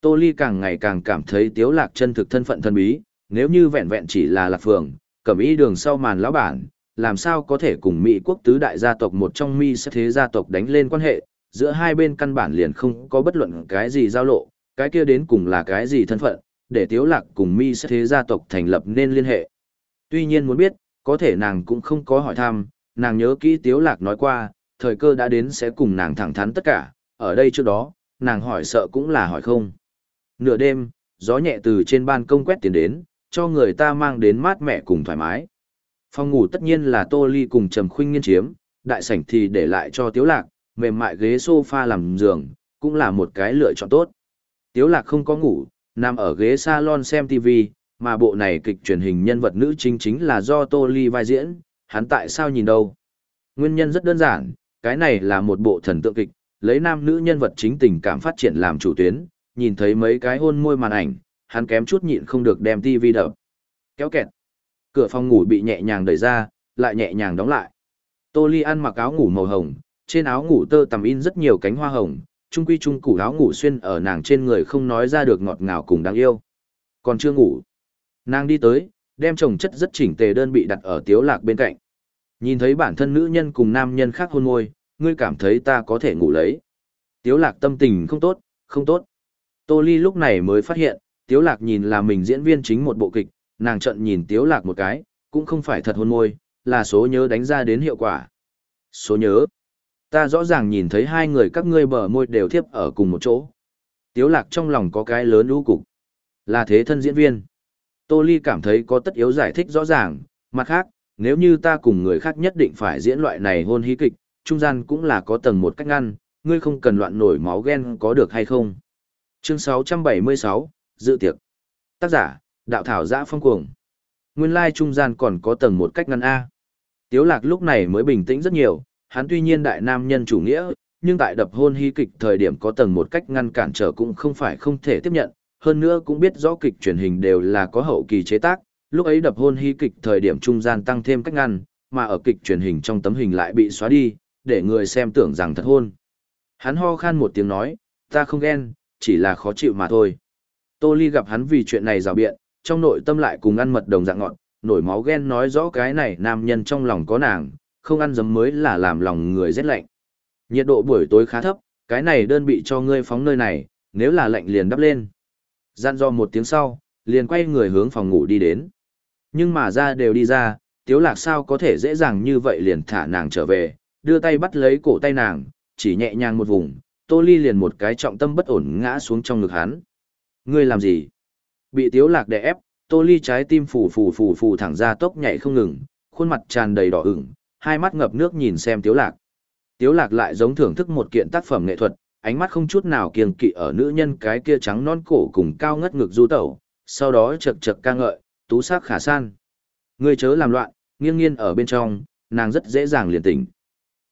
Tô Ly càng ngày càng cảm thấy tiếu lạc chân thực thân phận thân bí, nếu như vẹn vẹn chỉ là lạc phường, cẩm ý đường sau màn lão bản, làm sao có thể cùng Mỹ quốc tứ đại gia tộc một trong mi sẽ thế gia tộc đánh lên quan hệ, giữa hai bên căn bản liền không có bất luận cái gì giao lộ, cái kia đến cùng là cái gì thân phận, để tiếu lạc cùng mi sẽ thế gia tộc thành lập nên liên hệ. Tuy nhiên muốn biết, có thể nàng cũng không có hỏi thăm, nàng nhớ kỹ tiếu lạc nói qua, thời cơ đã đến sẽ cùng nàng thẳng thắn tất cả, ở đây trước đó, nàng hỏi sợ cũng là hỏi không. Nửa đêm, gió nhẹ từ trên ban công quét tiền đến, cho người ta mang đến mát mẻ cùng thoải mái. Phòng ngủ tất nhiên là Tô Ly cùng Trầm Khuynh nghiên chiếm, đại sảnh thì để lại cho Tiếu Lạc, mềm mại ghế sofa làm giường, cũng là một cái lựa chọn tốt. Tiếu Lạc không có ngủ, nằm ở ghế salon xem TV, mà bộ này kịch truyền hình nhân vật nữ chính chính là do Tô Ly vai diễn, hắn tại sao nhìn đâu? Nguyên nhân rất đơn giản, cái này là một bộ thần tượng kịch, lấy nam nữ nhân vật chính tình cảm phát triển làm chủ tuyến, nhìn thấy mấy cái hôn môi màn ảnh, hắn kém chút nhịn không được đem TV đập. Kéo kẹt. Cửa phòng ngủ bị nhẹ nhàng đẩy ra, lại nhẹ nhàng đóng lại. Tô Ly ăn mặc áo ngủ màu hồng, trên áo ngủ tơ tằm in rất nhiều cánh hoa hồng, trung quy trung củ áo ngủ xuyên ở nàng trên người không nói ra được ngọt ngào cùng đáng yêu. Còn chưa ngủ. Nàng đi tới, đem chồng chất rất chỉnh tề đơn bị đặt ở tiếu lạc bên cạnh. Nhìn thấy bản thân nữ nhân cùng nam nhân khác hôn môi, ngươi cảm thấy ta có thể ngủ lấy. Tiếu lạc tâm tình không tốt, không tốt. Tô Ly lúc này mới phát hiện, Tiếu Lạc nhìn là mình diễn viên chính một bộ kịch, nàng trận nhìn Tiếu Lạc một cái, cũng không phải thật hôn môi, là số nhớ đánh ra đến hiệu quả. Số nhớ. Ta rõ ràng nhìn thấy hai người các ngươi bờ môi đều thiếp ở cùng một chỗ. Tiếu Lạc trong lòng có cái lớn lũ cục. Là thế thân diễn viên. Tô Ly cảm thấy có tất yếu giải thích rõ ràng, mặt khác, nếu như ta cùng người khác nhất định phải diễn loại này hôn hí kịch, trung gian cũng là có tầng một cách ngăn, ngươi không cần loạn nổi máu ghen có được hay không. Chương 676, Dự tiệc. Tác giả, Đạo Thảo Giã Phong Cuồng. Nguyên lai trung gian còn có tầng một cách ngăn A. Tiếu lạc lúc này mới bình tĩnh rất nhiều, hắn tuy nhiên đại nam nhân chủ nghĩa, nhưng tại đập hôn hy kịch thời điểm có tầng một cách ngăn cản trở cũng không phải không thể tiếp nhận, hơn nữa cũng biết rõ kịch truyền hình đều là có hậu kỳ chế tác, lúc ấy đập hôn hy kịch thời điểm trung gian tăng thêm cách ngăn, mà ở kịch truyền hình trong tấm hình lại bị xóa đi, để người xem tưởng rằng thật hôn. Hắn ho khan một tiếng nói, ta không ghen, chỉ là khó chịu mà thôi. Tô Ly gặp hắn vì chuyện này rào biện, trong nội tâm lại cùng ăn mật đồng dạng ngọn, nổi máu ghen nói rõ cái này nam nhân trong lòng có nàng, không ăn giấm mới là làm lòng người rét lạnh. Nhiệt độ buổi tối khá thấp, cái này đơn bị cho ngươi phóng nơi này, nếu là lạnh liền đắp lên. Gian do một tiếng sau, liền quay người hướng phòng ngủ đi đến. Nhưng mà ra đều đi ra, tiếu lạc sao có thể dễ dàng như vậy liền thả nàng trở về, đưa tay bắt lấy cổ tay nàng, chỉ nhẹ nhàng một vùng, tô ly liền một cái trọng tâm bất ổn ngã xuống trong ngực hắn. Ngươi làm gì? Bị tiếu lạc đè ép, tô ly trái tim phù phù phù phù thẳng ra tốc nhảy không ngừng, khuôn mặt tràn đầy đỏ ửng, hai mắt ngập nước nhìn xem tiếu lạc. Tiếu lạc lại giống thưởng thức một kiện tác phẩm nghệ thuật, ánh mắt không chút nào kiêng kỵ ở nữ nhân cái kia trắng non cổ cùng cao ngất ngực du tẩu, sau đó chật chật ca ngợi, tú sắc khả san. Ngươi chớ làm loạn, nghiêng nghiêng ở bên trong, nàng rất dễ dàng liền tỉnh.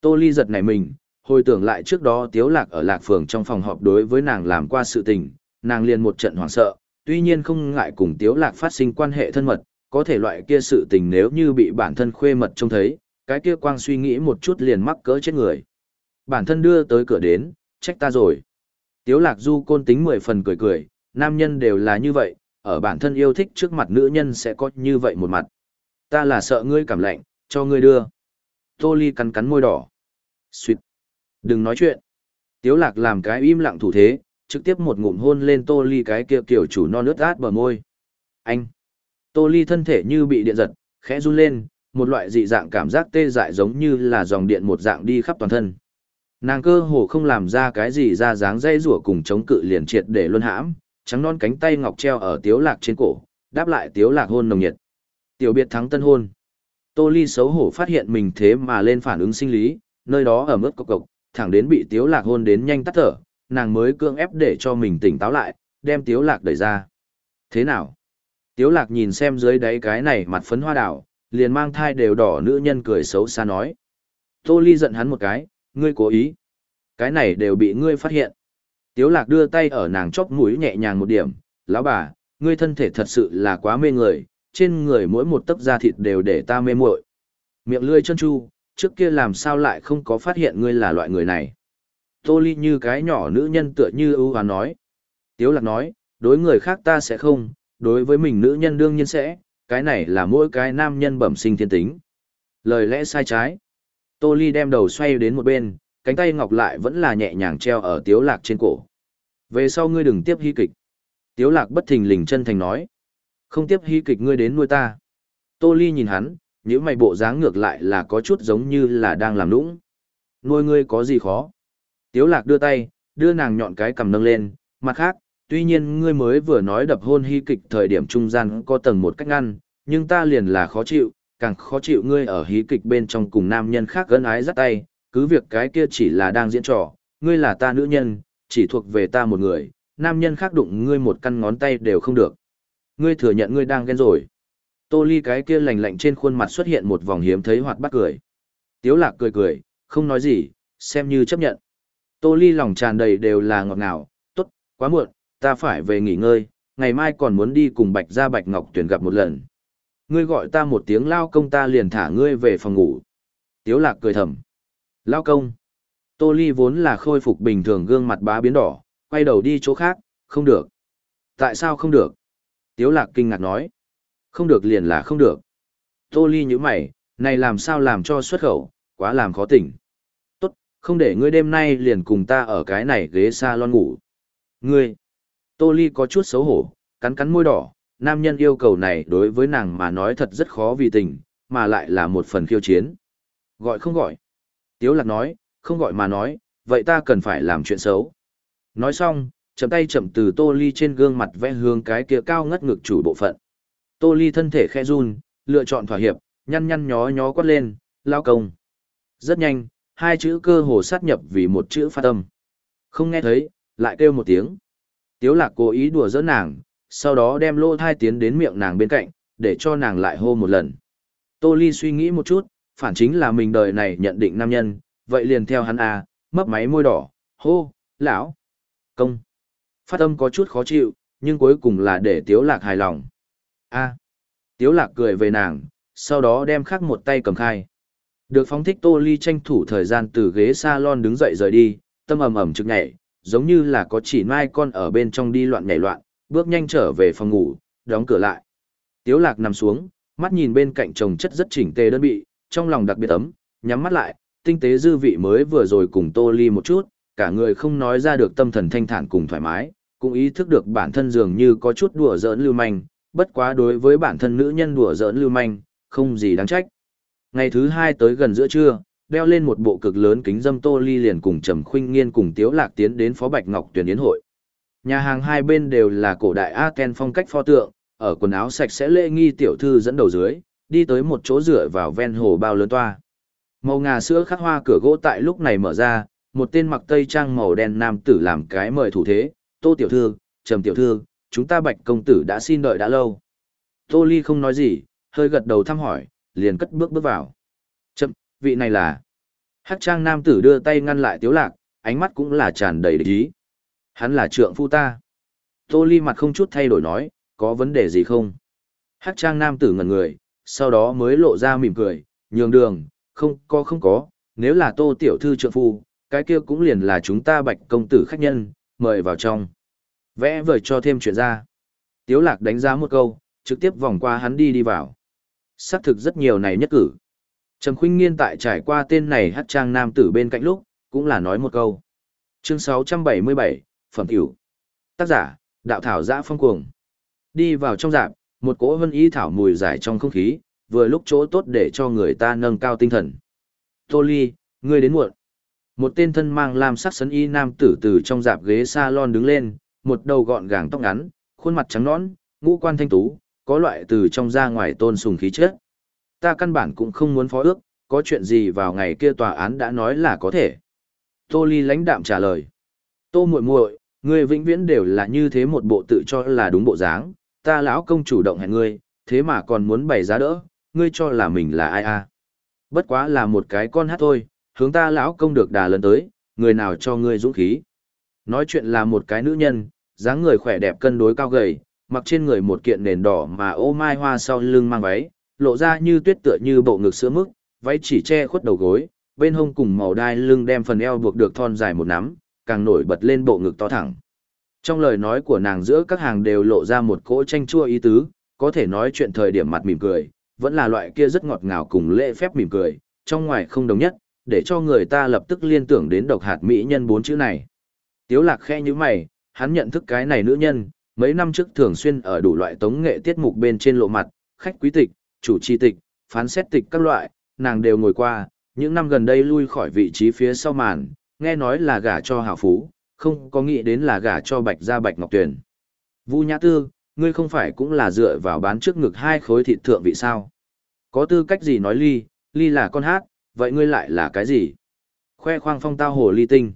Tô ly giật nảy mình, hồi tưởng lại trước đó tiếu lạc ở lạc phường trong phòng họp đối với nàng làm qua sự tình, nàng liền một trận hoảng sợ, tuy nhiên không ngại cùng tiếu lạc phát sinh quan hệ thân mật, có thể loại kia sự tình nếu như bị bản thân khuê mật trông thấy, cái kia quang suy nghĩ một chút liền mắc cỡ chết người. Bản thân đưa tới cửa đến, trách ta rồi. Tiếu lạc du côn tính mười phần cười cười, nam nhân đều là như vậy, ở bản thân yêu thích trước mặt nữ nhân sẽ có như vậy một mặt. Ta là sợ ngươi cảm lạnh, cho ngươi đưa. Tô Ly cắn cắn môi đỏ. Xuyệt. Đừng nói chuyện. Tiếu lạc làm cái im lặng thủ thế, trực tiếp một ngụm hôn lên tô ly cái kia kiểu chủ non ướt át bờ môi. Anh! Tô ly thân thể như bị điện giật, khẽ run lên, một loại dị dạng cảm giác tê dại giống như là dòng điện một dạng đi khắp toàn thân. Nàng cơ hồ không làm ra cái gì ra dáng dây rủa cùng chống cự liền triệt để luân hãm, trắng non cánh tay ngọc treo ở tiếu lạc trên cổ, đáp lại tiếu lạc hôn nồng nhiệt. Tiểu biệt thắng tân hôn. Tô Ly xấu hổ phát hiện mình thế mà lên phản ứng sinh lý, nơi đó ở mức cộc cộc, thẳng đến bị tiếu lạc hôn đến nhanh tắt thở, nàng mới cưỡng ép để cho mình tỉnh táo lại, đem tiếu lạc đẩy ra. Thế nào? Tiếu lạc nhìn xem dưới đáy cái này mặt phấn hoa đảo, liền mang thai đều đỏ nữ nhân cười xấu xa nói. Tô Ly giận hắn một cái, ngươi cố ý. Cái này đều bị ngươi phát hiện. Tiếu lạc đưa tay ở nàng chóp mũi nhẹ nhàng một điểm, lão bà, ngươi thân thể thật sự là quá mê người, trên người mỗi một tấc da thịt đều để ta mê muội. Miệng lươi chân chu, trước kia làm sao lại không có phát hiện ngươi là loại người này. Tô Ly như cái nhỏ nữ nhân tựa như ưu và nói. Tiếu lạc nói, đối người khác ta sẽ không, đối với mình nữ nhân đương nhiên sẽ, cái này là mỗi cái nam nhân bẩm sinh thiên tính. Lời lẽ sai trái. Tô Ly đem đầu xoay đến một bên, cánh tay ngọc lại vẫn là nhẹ nhàng treo ở tiếu lạc trên cổ. Về sau ngươi đừng tiếp hy kịch. Tiếu lạc bất thình lình chân thành nói. Không tiếp hy kịch ngươi đến nuôi ta. Tô Ly nhìn hắn, những mày bộ dáng ngược lại là có chút giống như là đang làm lũng. Nuôi ngươi có gì khó? Tiếu lạc đưa tay, đưa nàng nhọn cái cầm nâng lên, mặt khác, tuy nhiên ngươi mới vừa nói đập hôn hy kịch thời điểm trung gian có tầng một cách ngăn, nhưng ta liền là khó chịu, càng khó chịu ngươi ở hí kịch bên trong cùng nam nhân khác gân ái dắt tay, cứ việc cái kia chỉ là đang diễn trò, ngươi là ta nữ nhân, chỉ thuộc về ta một người, nam nhân khác đụng ngươi một căn ngón tay đều không được. Ngươi thừa nhận ngươi đang ghen rồi. Tô ly cái kia lành lạnh trên khuôn mặt xuất hiện một vòng hiếm thấy hoạt bắt cười. Tiếu lạc cười cười, không nói gì, xem như chấp nhận. Tô ly lòng tràn đầy đều là ngọt ngào, tốt, quá muộn, ta phải về nghỉ ngơi, ngày mai còn muốn đi cùng Bạch Gia Bạch Ngọc tuyển gặp một lần. Ngươi gọi ta một tiếng lao công ta liền thả ngươi về phòng ngủ. Tiếu lạc cười thầm. Lao công. Tô Ly vốn là khôi phục bình thường gương mặt bá biến đỏ, quay đầu đi chỗ khác, không được. Tại sao không được? Tiếu lạc kinh ngạc nói. Không được liền là không được. Tô Ly nhíu mày, này làm sao làm cho xuất khẩu, quá làm khó tỉnh. Tốt, không để ngươi đêm nay liền cùng ta ở cái này ghế salon ngủ. Ngươi. Tô Ly có chút xấu hổ, cắn cắn môi đỏ, nam nhân yêu cầu này đối với nàng mà nói thật rất khó vì tình, mà lại là một phần khiêu chiến. Gọi không gọi. Tiếu lạc nói, không gọi mà nói, vậy ta cần phải làm chuyện xấu. Nói xong, chậm tay chậm từ Tô Ly trên gương mặt vẽ hướng cái kia cao ngất ngực chủ bộ phận. Tô Ly thân thể khẽ run, lựa chọn thỏa hiệp, nhăn nhăn nhó nhó quát lên, lao công. Rất nhanh, hai chữ cơ hồ sát nhập vì một chữ phát âm. Không nghe thấy, lại kêu một tiếng. Tiếu lạc cố ý đùa giỡn nàng, sau đó đem lô thai tiến đến miệng nàng bên cạnh, để cho nàng lại hô một lần. Tô Ly suy nghĩ một chút, phản chính là mình đời này nhận định nam nhân, vậy liền theo hắn à, mấp máy môi đỏ, hô, lão, công. Phát âm có chút khó chịu, nhưng cuối cùng là để Tiếu Lạc hài lòng. a Tiếu Lạc cười về nàng, sau đó đem khắc một tay cầm khai. Được phóng thích Tô Ly tranh thủ thời gian từ ghế salon đứng dậy rời đi, tâm ầm ầm trực nhảy, giống như là có chỉ mai con ở bên trong đi loạn nhảy loạn, bước nhanh trở về phòng ngủ, đóng cửa lại. Tiếu lạc nằm xuống, mắt nhìn bên cạnh chồng chất rất chỉnh tề đơn bị, trong lòng đặc biệt ấm, nhắm mắt lại, tinh tế dư vị mới vừa rồi cùng tô ly một chút, cả người không nói ra được tâm thần thanh thản cùng thoải mái, cũng ý thức được bản thân dường như có chút đùa giỡn lưu manh, bất quá đối với bản thân nữ nhân đùa giỡn lưu manh, không gì đáng trách. Ngày thứ hai tới gần giữa trưa, đeo lên một bộ cực lớn kính dâm tô ly liền cùng trầm khuynh nghiên cùng tiếu lạc tiến đến phó bạch ngọc tuyển yến hội. Nhà hàng hai bên đều là cổ đại aken phong cách pho tượng, ở quần áo sạch sẽ lễ nghi tiểu thư dẫn đầu dưới, đi tới một chỗ rửa vào ven hồ bao lớn toa. Màu ngà sữa khắc hoa cửa gỗ tại lúc này mở ra, một tên mặc tây trang màu đen nam tử làm cái mời thủ thế, tô tiểu thư, trầm tiểu thư, chúng ta bạch công tử đã xin đợi đã lâu. Tô ly không nói gì, hơi gật đầu thăm hỏi, liền cất bước bước vào. Chậm vị này là Hắc trang nam tử đưa tay ngăn lại tiếu lạc, ánh mắt cũng là tràn đầy địch ý. Hắn là trượng phu ta. Tô ly mặt không chút thay đổi nói, có vấn đề gì không? Hắc trang nam tử ngẩn người, sau đó mới lộ ra mỉm cười, nhường đường, không có không có, nếu là tô tiểu thư trượng phu, cái kia cũng liền là chúng ta bạch công tử khách nhân, mời vào trong. Vẽ vời cho thêm chuyện ra. Tiếu lạc đánh giá một câu, trực tiếp vòng qua hắn đi đi vào. Xác thực rất nhiều này nhất cử. Trầm khuynh nghiên tại trải qua tên này hát trang nam tử bên cạnh lúc, cũng là nói một câu. Chương 677, Phẩm Tiểu. Tác giả, Đạo Thảo Giã Phong Cuồng. Đi vào trong dạp, một cỗ vân ý thảo mùi giải trong không khí, vừa lúc chỗ tốt để cho người ta nâng cao tinh thần. Tô Ly, ngươi đến muộn. Một tên thân mang lam sắc sấn y nam tử từ trong dạp ghế salon đứng lên, một đầu gọn gàng tóc ngắn, khuôn mặt trắng nõn, ngũ quan thanh tú, có loại từ trong ra ngoài tôn sùng khí chất. Ta căn bản cũng không muốn phó ước, có chuyện gì vào ngày kia tòa án đã nói là có thể. Tô Ly lãnh đạm trả lời. Tô muội muội, ngươi vĩnh viễn đều là như thế một bộ tự cho là đúng bộ dáng, ta lão công chủ động hẹn ngươi, thế mà còn muốn bày giá đỡ, ngươi cho là mình là ai à? Bất quá là một cái con hát thôi, hướng ta lão công được đà lớn tới, người nào cho ngươi dũng khí. Nói chuyện là một cái nữ nhân, dáng người khỏe đẹp cân đối cao gầy, mặc trên người một kiện nền đỏ mà ô mai hoa sau lưng mang váy, lộ ra như tuyết tựa như bộ ngực sữa mức, váy chỉ che khuất đầu gối, bên hông cùng màu đai lưng đem phần eo buộc được thon dài một nắm, càng nổi bật lên bộ ngực to thẳng. Trong lời nói của nàng giữa các hàng đều lộ ra một cỗ tranh chua ý tứ, có thể nói chuyện thời điểm mặt mỉm cười, vẫn là loại kia rất ngọt ngào cùng lễ phép mỉm cười, trong ngoài không đồng nhất, để cho người ta lập tức liên tưởng đến độc hạt mỹ nhân bốn chữ này. Tiếu lạc khẽ như mày, hắn nhận thức cái này nữ nhân, mấy năm trước thường xuyên ở đủ loại tống nghệ tiết mục bên trên lộ mặt, khách quý tịch, chủ trì tịch, phán xét tịch các loại, nàng đều ngồi qua, những năm gần đây lui khỏi vị trí phía sau màn, nghe nói là gả cho hảo phú, không có nghĩ đến là gả cho bạch gia bạch ngọc tuyển. Vu Nhã Tư, ngươi không phải cũng là dựa vào bán trước ngực hai khối thịt thượng vị sao? Có tư cách gì nói ly, ly là con hát, vậy ngươi lại là cái gì? Khoe khoang phong tao hồ ly tinh.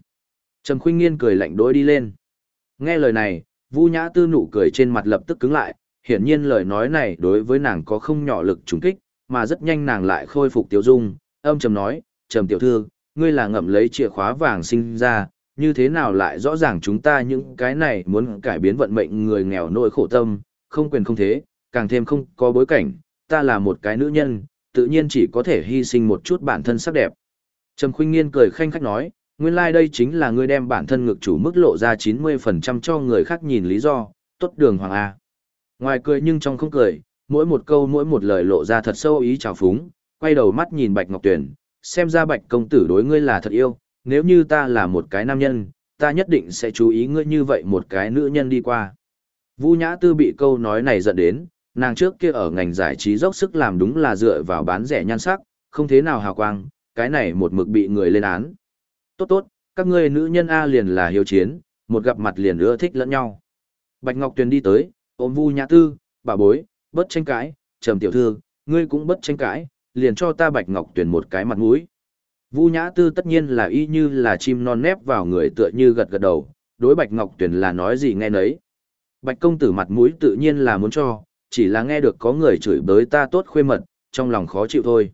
Trầm khuynh nghiên cười lạnh đối đi lên. Nghe lời này, Vu Nhã Tư nụ cười trên mặt lập tức cứng lại, hiển nhiên lời nói này đối với nàng có không nhỏ lực trùng kích, mà rất nhanh nàng lại khôi phục tiêu dung, âm trầm nói, "Trầm tiểu thư, ngươi là ngậm lấy chìa khóa vàng sinh ra, như thế nào lại rõ ràng chúng ta những cái này muốn cải biến vận mệnh người nghèo nỗi khổ tâm, không quyền không thế, càng thêm không có bối cảnh, ta là một cái nữ nhân, tự nhiên chỉ có thể hy sinh một chút bản thân sắc đẹp." Trầm Khuynh Nghiên cười khanh khách nói, nguyên lai like đây chính là ngươi đem bản thân ngược chủ mức lộ ra 90% cho người khác nhìn lý do, tốt đường hoàng A. Ngoài cười nhưng trong không cười, mỗi một câu mỗi một lời lộ ra thật sâu ý trào phúng, quay đầu mắt nhìn Bạch Ngọc Tuyền, xem ra Bạch công tử đối ngươi là thật yêu, nếu như ta là một cái nam nhân, ta nhất định sẽ chú ý ngươi như vậy một cái nữ nhân đi qua. Vu Nhã Tư bị câu nói này giận đến, nàng trước kia ở ngành giải trí dốc sức làm đúng là dựa vào bán rẻ nhan sắc, không thế nào hào quang, cái này một mực bị người lên án. Tốt tốt, các ngươi nữ nhân A liền là hiếu chiến, một gặp mặt liền ưa thích lẫn nhau. Bạch Ngọc Tuyền đi tới, ôm Vu Nhã Tư, bà bối, bất tranh cãi, trầm tiểu thư, ngươi cũng bất tranh cãi, liền cho ta Bạch Ngọc tuyển một cái mặt mũi. Vu Nhã Tư tất nhiên là y như là chim non nép vào người tựa như gật gật đầu, đối Bạch Ngọc tuyển là nói gì nghe nấy. Bạch công tử mặt mũi tự nhiên là muốn cho, chỉ là nghe được có người chửi bới ta tốt khuê mật, trong lòng khó chịu thôi.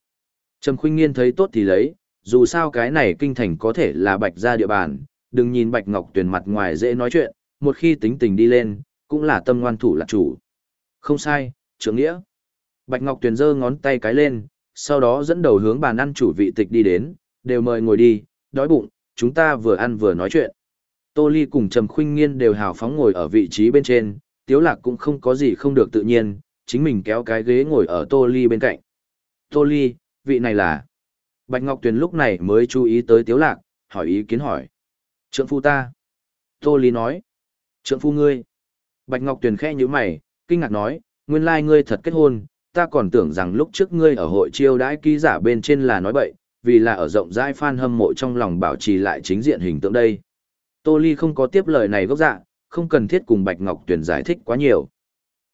Trầm Khuynh Nghiên thấy tốt thì lấy, dù sao cái này kinh thành có thể là Bạch gia địa bàn, đừng nhìn Bạch Ngọc tuyển mặt ngoài dễ nói chuyện, một khi tính tình đi lên, cũng là tâm ngoan thủ là chủ. Không sai, trưởng nghĩa. Bạch Ngọc Tuyền giơ ngón tay cái lên, sau đó dẫn đầu hướng bàn ăn chủ vị tịch đi đến, đều mời ngồi đi, đói bụng, chúng ta vừa ăn vừa nói chuyện. Tô Ly cùng Trầm Khuynh Nghiên đều hào phóng ngồi ở vị trí bên trên, Tiếu Lạc cũng không có gì không được tự nhiên, chính mình kéo cái ghế ngồi ở Tô Ly bên cạnh. Tô Ly, vị này là... Bạch Ngọc Tuyền lúc này mới chú ý tới Tiếu Lạc, hỏi ý kiến hỏi. Trượng phu ta. Tô Ly nói. Trượng phu ngươi. Bạch Ngọc Tuyền khẽ như mày, kinh ngạc nói, nguyên lai ngươi thật kết hôn, ta còn tưởng rằng lúc trước ngươi ở hội chiêu đãi ký giả bên trên là nói bậy, vì là ở rộng rãi fan hâm mộ trong lòng bảo trì lại chính diện hình tượng đây. Tô Ly không có tiếp lời này gốc dạ, không cần thiết cùng Bạch Ngọc Tuyền giải thích quá nhiều.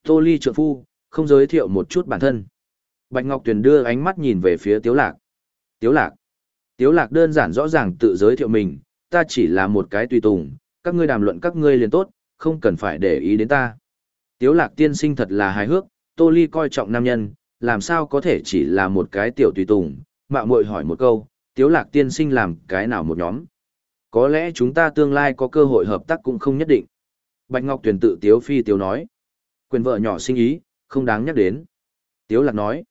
Tô Ly trượng phu, không giới thiệu một chút bản thân. Bạch Ngọc Tuyền đưa ánh mắt nhìn về phía Tiếu Lạc. Tiếu Lạc. Tiếu Lạc đơn giản rõ ràng tự giới thiệu mình, ta chỉ là một cái tùy tùng, các ngươi đàm luận các ngươi liền tốt, không cần phải để ý đến ta. Tiếu Lạc tiên sinh thật là hài hước, Tô Ly coi trọng nam nhân, làm sao có thể chỉ là một cái tiểu tùy tùng, mạo muội hỏi một câu, Tiếu Lạc tiên sinh làm cái nào một nhóm. Có lẽ chúng ta tương lai có cơ hội hợp tác cũng không nhất định. Bạch Ngọc Tuyền tự Tiếu Phi Tiếu nói. Quyền vợ nhỏ sinh ý, không đáng nhắc đến. Tiếu Lạc nói.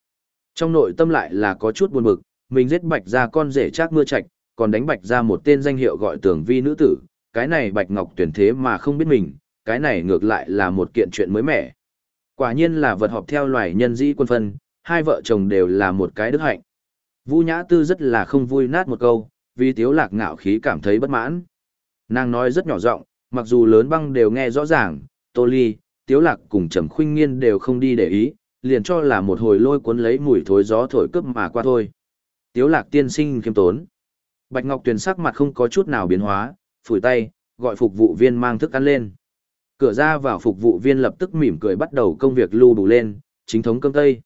Trong nội tâm lại là có chút buồn bực, mình giết Bạch ra con rể chắc mưa chạch, còn đánh Bạch ra một tên danh hiệu gọi tưởng vi nữ tử. Cái này Bạch Ngọc Tuyền thế mà không biết mình, cái này ngược lại là một kiện chuyện mới mẻ. Quả nhiên là vật họp theo loài nhân dĩ quân phân, hai vợ chồng đều là một cái đức hạnh. Vũ Nhã Tư rất là không vui nát một câu, vì Tiếu Lạc ngạo khí cảm thấy bất mãn. Nàng nói rất nhỏ giọng, mặc dù lớn băng đều nghe rõ ràng, Tô Ly, Tiếu Lạc cùng Trầm Khuynh Nghiên đều không đi để ý, liền cho là một hồi lôi cuốn lấy mùi thối gió thổi cướp mà qua thôi. Tiếu lạc tiên sinh kiêm tốn. Bạch Ngọc Tuyền sắc mặt không có chút nào biến hóa, phủi tay, gọi phục vụ viên mang thức ăn lên. Cửa ra vào phục vụ viên lập tức mỉm cười bắt đầu công việc lưu đủ lên, chính thống cơm tây.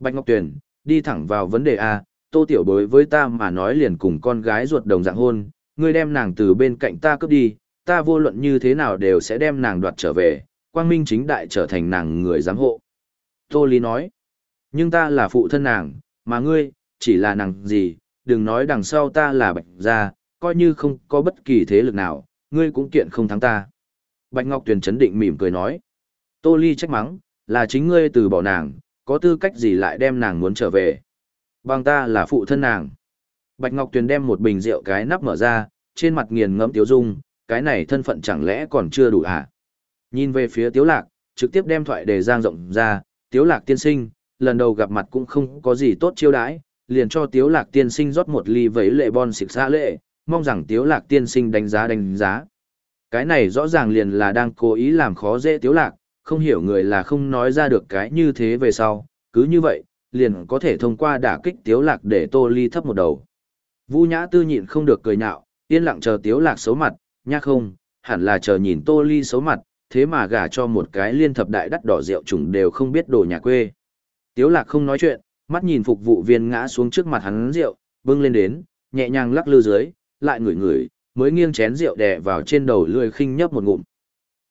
Bạch Ngọc Tuyền, đi thẳng vào vấn đề A, tô tiểu bối với ta mà nói liền cùng con gái ruột đồng dạng hôn, ngươi đem nàng từ bên cạnh ta cướp đi, ta vô luận như thế nào đều sẽ đem nàng đoạt trở về, quang minh chính đại trở thành nàng người giám hộ. Tô Lý nói, nhưng ta là phụ thân nàng, mà ngươi, chỉ là nàng gì, đừng nói đằng sau ta là bạch gia, coi như không có bất kỳ thế lực nào, ngươi cũng kiện không thắng ta. Bạch Ngọc Tuyền chấn định mỉm cười nói, Tô Ly trách mắng, là chính ngươi từ bỏ nàng, có tư cách gì lại đem nàng muốn trở về. Bằng ta là phụ thân nàng. Bạch Ngọc Tuyền đem một bình rượu cái nắp mở ra, trên mặt nghiền ngẫm tiếu dung, cái này thân phận chẳng lẽ còn chưa đủ à? Nhìn về phía tiếu lạc, trực tiếp đem thoại đề giang rộng ra, tiếu lạc tiên sinh, lần đầu gặp mặt cũng không có gì tốt chiêu đãi, liền cho tiếu lạc tiên sinh rót một ly vấy lệ bon xịt xa lệ, mong rằng tiếu lạc tiên sinh đánh giá đánh giá. Cái này rõ ràng liền là đang cố ý làm khó dễ tiếu lạc, không hiểu người là không nói ra được cái như thế về sau, cứ như vậy, liền có thể thông qua đả kích tiếu lạc để tô ly thấp một đầu. Vu nhã tư nhịn không được cười nhạo, yên lặng chờ tiếu lạc xấu mặt, nha không, hẳn là chờ nhìn tô ly xấu mặt, thế mà gả cho một cái liên thập đại đắt đỏ rượu trùng đều không biết đồ nhà quê. Tiếu lạc không nói chuyện, mắt nhìn phục vụ viên ngã xuống trước mặt hắn rượu, bưng lên đến, nhẹ nhàng lắc lư dưới, lại ngửi ngửi, mới nghiêng chén rượu đè vào trên đầu lười khinh nhấp một ngụm.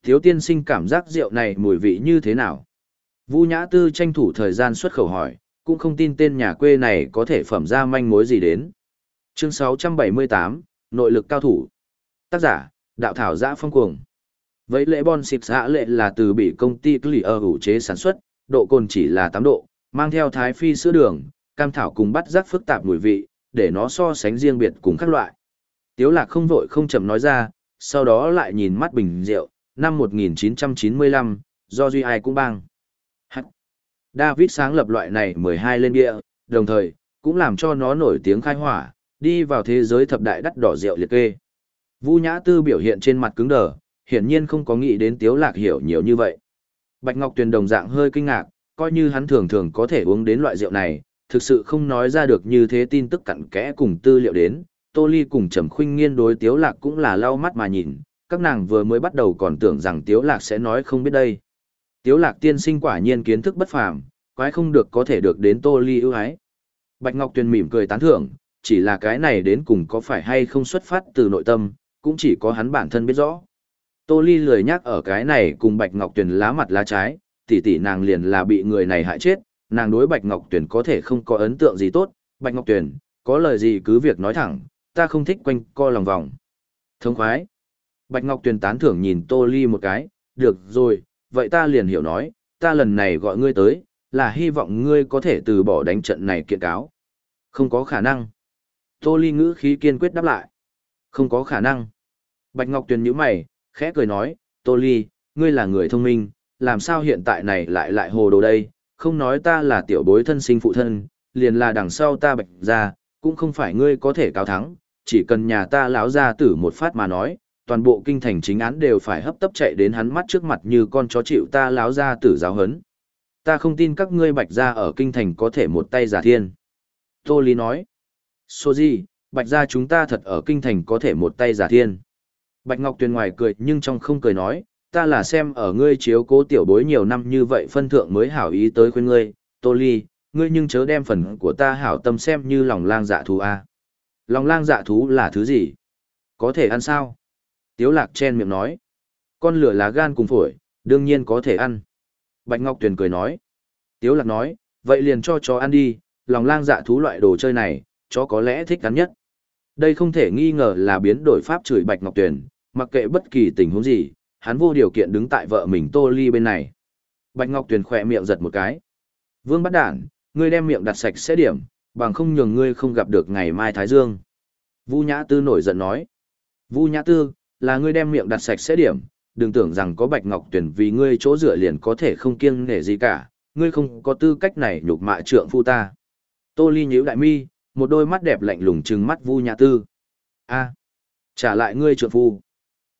Thiếu tiên sinh cảm giác rượu này mùi vị như thế nào? Vu Nhã Tư tranh thủ thời gian xuất khẩu hỏi, cũng không tin tên nhà quê này có thể phẩm ra manh mối gì đến. Chương 678, Nội lực cao thủ. Tác giả, Đạo Thảo Giã Phong Cuồng. Vậy lễ bon xịp xã lệ là từ bị công ty Clear ủ chế sản xuất, độ cồn chỉ là 8 độ, mang theo thái phi sữa đường, cam thảo cùng bắt rắc phức tạp mùi vị, để nó so sánh riêng biệt cùng các loại. Tiếu lạc không vội không chậm nói ra, sau đó lại nhìn mắt bình rượu, năm 1995, do duy ai cũng bang. David sáng lập loại này 12 lên địa, đồng thời, cũng làm cho nó nổi tiếng khai hỏa, đi vào thế giới thập đại đắt đỏ rượu liệt kê. Vu Nhã Tư biểu hiện trên mặt cứng đờ, hiển nhiên không có nghĩ đến Tiếu Lạc hiểu nhiều như vậy. Bạch Ngọc Tuyền đồng dạng hơi kinh ngạc, coi như hắn thường thường có thể uống đến loại rượu này, thực sự không nói ra được như thế tin tức cặn kẽ cùng tư liệu đến. Tô Ly cùng Trầm Khuynh Nghiên đối Tiếu Lạc cũng là lau mắt mà nhìn, các nàng vừa mới bắt đầu còn tưởng rằng Tiếu Lạc sẽ nói không biết đây. Tiếu Lạc tiên sinh quả nhiên kiến thức bất phàm, quái không được có thể được đến Tô Ly ưu ái. Bạch Ngọc Tuyền mỉm cười tán thưởng, chỉ là cái này đến cùng có phải hay không xuất phát từ nội tâm, cũng chỉ có hắn bản thân biết rõ. Tô Ly lười nhắc ở cái này cùng Bạch Ngọc Tuyền lá mặt lá trái, tỷ tỷ nàng liền là bị người này hại chết, nàng đối Bạch Ngọc Tuyền có thể không có ấn tượng gì tốt, Bạch Ngọc Tuyền, có lời gì cứ việc nói thẳng, ta không thích quanh co lòng vòng. Thông khoái. Bạch Ngọc Tuyền tán thưởng nhìn Tô Ly một cái, được rồi, vậy ta liền hiểu nói, ta lần này gọi ngươi tới, là hy vọng ngươi có thể từ bỏ đánh trận này kiện cáo. Không có khả năng. Tô Ly ngữ khí kiên quyết đáp lại. Không có khả năng. Bạch Ngọc Tuyền nhíu mày, khẽ cười nói, Tô Ly, ngươi là người thông minh, làm sao hiện tại này lại lại hồ đồ đây, không nói ta là tiểu bối thân sinh phụ thân, liền là đằng sau ta bạch ra, cũng không phải ngươi có thể cao thắng, chỉ cần nhà ta lão ra tử một phát mà nói, toàn bộ kinh thành chính án đều phải hấp tấp chạy đến hắn mắt trước mặt như con chó chịu ta lão ra tử giáo hấn. Ta không tin các ngươi bạch gia ở kinh thành có thể một tay giả thiên. Tô Lý nói, số gì, bạch gia chúng ta thật ở kinh thành có thể một tay giả thiên. Bạch Ngọc Tuyền ngoài cười nhưng trong không cười nói, ta là xem ở ngươi chiếu cố tiểu bối nhiều năm như vậy phân thượng mới hảo ý tới khuyên ngươi, Tô Ly, ngươi nhưng chớ đem phần của ta hảo tâm xem như lòng lang dạ thù a. Lòng lang dạ thú là thứ gì? Có thể ăn sao? Tiếu lạc chen miệng nói. Con lửa lá gan cùng phổi, đương nhiên có thể ăn. Bạch Ngọc Tuyền cười nói. Tiếu lạc nói, vậy liền cho chó ăn đi, lòng lang dạ thú loại đồ chơi này, chó có lẽ thích ăn nhất. Đây không thể nghi ngờ là biến đổi pháp chửi Bạch Ngọc Tuyền, mặc kệ bất kỳ tình huống gì, hắn vô điều kiện đứng tại vợ mình Tô Ly bên này. Bạch Ngọc Tuyền khỏe miệng giật một cái. Vương bắt đản, ngươi đem miệng đặt sạch sẽ điểm, bằng không nhường ngươi không gặp được ngày mai Thái Dương. Vu Nhã Tư nổi giận nói. Vu Nhã Tư, là ngươi đem miệng đặt sạch sẽ điểm, đừng tưởng rằng có Bạch Ngọc Tuyền vì ngươi chỗ dựa liền có thể không kiêng nể gì cả, ngươi không có tư cách này nhục mạ trượng phu ta. Tô Ly nhíu đại mi, một đôi mắt đẹp lạnh lùng trừng mắt Vu Nhã Tư. A, trả lại ngươi trượng phu.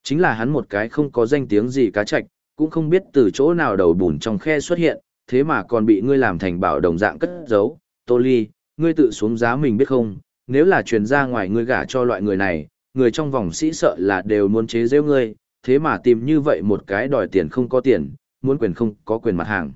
Chính là hắn một cái không có danh tiếng gì cá trạch, cũng không biết từ chỗ nào đầu bùn trong khe xuất hiện, thế mà còn bị ngươi làm thành bảo đồng dạng cất giấu, Tô Ly, ngươi tự xuống giá mình biết không, nếu là truyền ra ngoài ngươi gả cho loại người này, người trong vòng sĩ sợ là đều muốn chế giễu ngươi, thế mà tìm như vậy một cái đòi tiền không có tiền, muốn quyền không có quyền mặt hàng.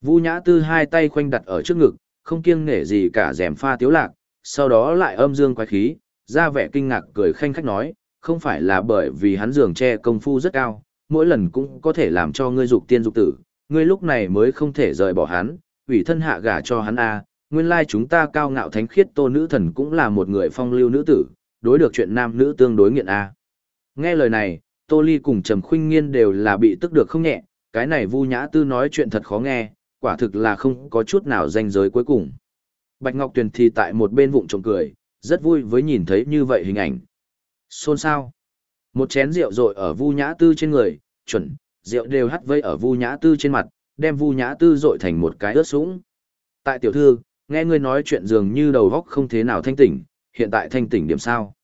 Vu Nhã Tư hai tay khoanh đặt ở trước ngực, không kiêng nể gì cả rèm pha tiếu lạc, sau đó lại âm dương quái khí, ra vẻ kinh ngạc cười khanh khách nói, không phải là bởi vì hắn giường che công phu rất cao, mỗi lần cũng có thể làm cho ngươi dục tiên dục tử, ngươi lúc này mới không thể rời bỏ hắn, ủy thân hạ gả cho hắn a. Nguyên lai chúng ta cao ngạo thánh khiết tô nữ thần cũng là một người phong lưu nữ tử, đối được chuyện nam nữ tương đối nghiện a. Nghe lời này, Tô Ly cùng Trầm Khuynh Nghiên đều là bị tức được không nhẹ, cái này Vu Nhã Tư nói chuyện thật khó nghe, quả thực là không có chút nào danh giới cuối cùng. Bạch Ngọc Tuyền thì tại một bên vụng trộm cười, rất vui với nhìn thấy như vậy hình ảnh. Xôn xao. Một chén rượu rội ở Vu Nhã Tư trên người, chuẩn, rượu đều hắt vây ở Vu Nhã Tư trên mặt, đem Vu Nhã Tư rội thành một cái ướt sũng. Tại tiểu thư, nghe ngươi nói chuyện dường như đầu góc không thế nào thanh tỉnh, hiện tại thanh tỉnh điểm sao?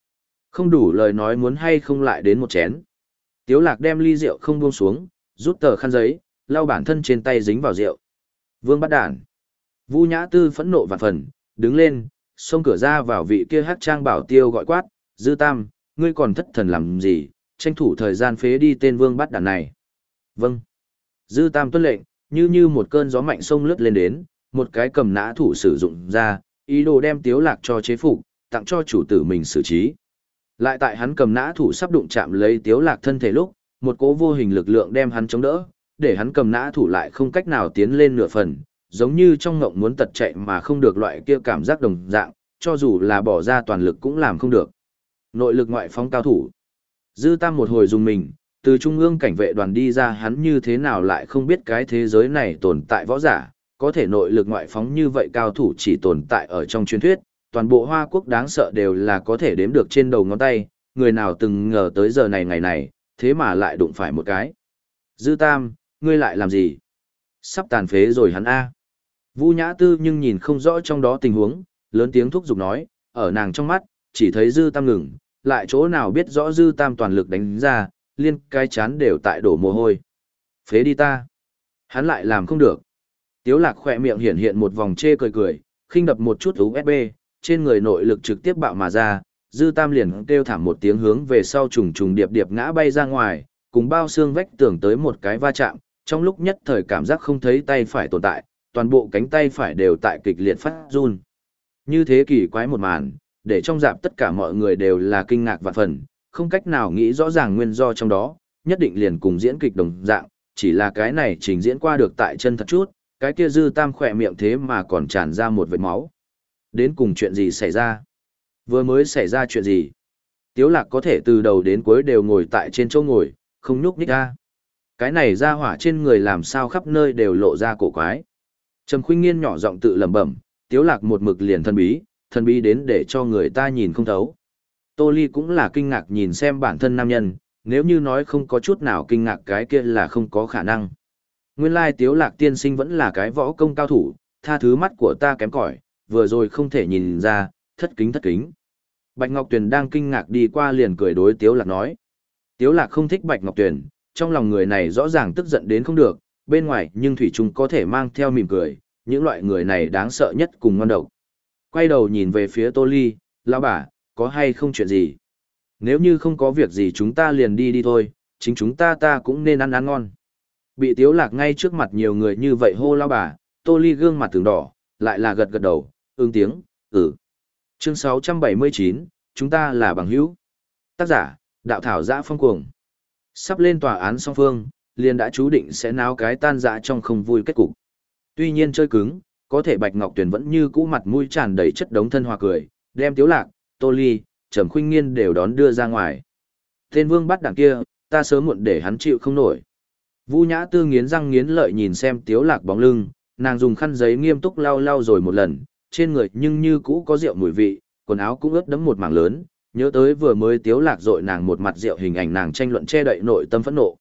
Không đủ lời nói muốn hay không lại đến một chén. Tiếu lạc đem ly rượu không buông xuống, rút tờ khăn giấy, lau bản thân trên tay dính vào rượu. Vương bắt đản. Vu Nhã Tư phẫn nộ vạn phần, đứng lên, xông cửa ra vào vị kia hát trang bảo tiêu gọi quát, dư tam, ngươi còn thất thần làm gì, tranh thủ thời gian phế đi tên vương bắt đản này. Vâng. Dư tam tuân lệnh, như như một cơn gió mạnh sông lướt lên đến, một cái cầm nã thủ sử dụng ra, ý đồ đem tiếu lạc cho chế phục, tặng cho chủ tử mình xử trí. Lại tại hắn cầm nã thủ sắp đụng chạm lấy tiếu lạc thân thể lúc, một cố vô hình lực lượng đem hắn chống đỡ, để hắn cầm nã thủ lại không cách nào tiến lên nửa phần, giống như trong ngộng muốn tật chạy mà không được loại kia cảm giác đồng dạng, cho dù là bỏ ra toàn lực cũng làm không được. Nội lực ngoại phóng cao thủ. Dư Tam một hồi dùng mình, từ trung ương cảnh vệ đoàn đi ra hắn như thế nào lại không biết cái thế giới này tồn tại võ giả, có thể nội lực ngoại phóng như vậy cao thủ chỉ tồn tại ở trong truyền thuyết, toàn bộ Hoa Quốc đáng sợ đều là có thể đếm được trên đầu ngón tay, người nào từng ngờ tới giờ này ngày này, thế mà lại đụng phải một cái. Dư Tam, ngươi lại làm gì? Sắp tàn phế rồi hắn A. Vu Nhã Tư nhưng nhìn không rõ trong đó tình huống, lớn tiếng thúc giục nói, ở nàng trong mắt, chỉ thấy Dư Tam ngừng, lại chỗ nào biết rõ Dư Tam toàn lực đánh ra, liên cái chán đều tại đổ mồ hôi. Phế đi ta. Hắn lại làm không được. Tiếu lạc khỏe miệng hiện hiện một vòng chê cười cười, khinh đập một chút USB, trên người nội lực trực tiếp bạo mà ra, Dư Tam liền kêu thảm một tiếng hướng về sau trùng trùng điệp điệp ngã bay ra ngoài, cùng bao xương vách tường tới một cái va chạm, trong lúc nhất thời cảm giác không thấy tay phải tồn tại, toàn bộ cánh tay phải đều tại kịch liệt phát run. Như thế kỳ quái một màn, để trong dạp tất cả mọi người đều là kinh ngạc và phần, không cách nào nghĩ rõ ràng nguyên do trong đó, nhất định liền cùng diễn kịch đồng dạng, chỉ là cái này trình diễn qua được tại chân thật chút, cái kia dư tam khỏe miệng thế mà còn tràn ra một vệt máu. Đến cùng chuyện gì xảy ra? Vừa mới xảy ra chuyện gì? Tiếu lạc có thể từ đầu đến cuối đều ngồi tại trên chỗ ngồi, không nhúc nhích ra. Cái này ra hỏa trên người làm sao khắp nơi đều lộ ra cổ quái. Trầm khuyên nghiên nhỏ giọng tự lẩm bẩm, tiếu lạc một mực liền thân bí, thân bí đến để cho người ta nhìn không thấu. Tô Ly cũng là kinh ngạc nhìn xem bản thân nam nhân, nếu như nói không có chút nào kinh ngạc cái kia là không có khả năng. Nguyên lai tiếu lạc tiên sinh vẫn là cái võ công cao thủ, tha thứ mắt của ta kém cỏi, vừa rồi không thể nhìn ra, thất kính thất kính. Bạch Ngọc Tuyền đang kinh ngạc đi qua liền cười đối tiếu lạc nói. Tiếu lạc không thích Bạch Ngọc Tuyền, trong lòng người này rõ ràng tức giận đến không được, bên ngoài nhưng Thủy Trung có thể mang theo mỉm cười, những loại người này đáng sợ nhất cùng ngon độc. Quay đầu nhìn về phía Tô Ly, lão bà, có hay không chuyện gì? Nếu như không có việc gì chúng ta liền đi đi thôi, chính chúng ta ta cũng nên ăn ăn ngon. Bị tiếu lạc ngay trước mặt nhiều người như vậy hô lao bà, Tô Ly gương mặt từng đỏ, lại là gật gật đầu, ương tiếng, ừ. Chương 679, chúng ta là bằng hữu. Tác giả, đạo thảo giã phong cuồng. Sắp lên tòa án song phương, liền đã chú định sẽ náo cái tan dã trong không vui kết cục. Tuy nhiên chơi cứng, có thể Bạch Ngọc Tuyền vẫn như cũ mặt mũi tràn đầy chất đống thân hòa cười, đem Tiếu Lạc, Tô Ly, Trầm Khuynh Nghiên đều đón đưa ra ngoài. Tên Vương bắt đảng kia, ta sớm muộn để hắn chịu không nổi. Vũ Nhã Tư nghiến răng nghiến lợi nhìn xem Tiếu Lạc bóng lưng, nàng dùng khăn giấy nghiêm túc lau lau rồi một lần, trên người nhưng như cũ có rượu mùi vị, quần áo cũng ướt đẫm một mảng lớn, nhớ tới vừa mới Tiếu Lạc dội nàng một mặt rượu hình ảnh nàng tranh luận che đậy nội tâm phẫn nộ.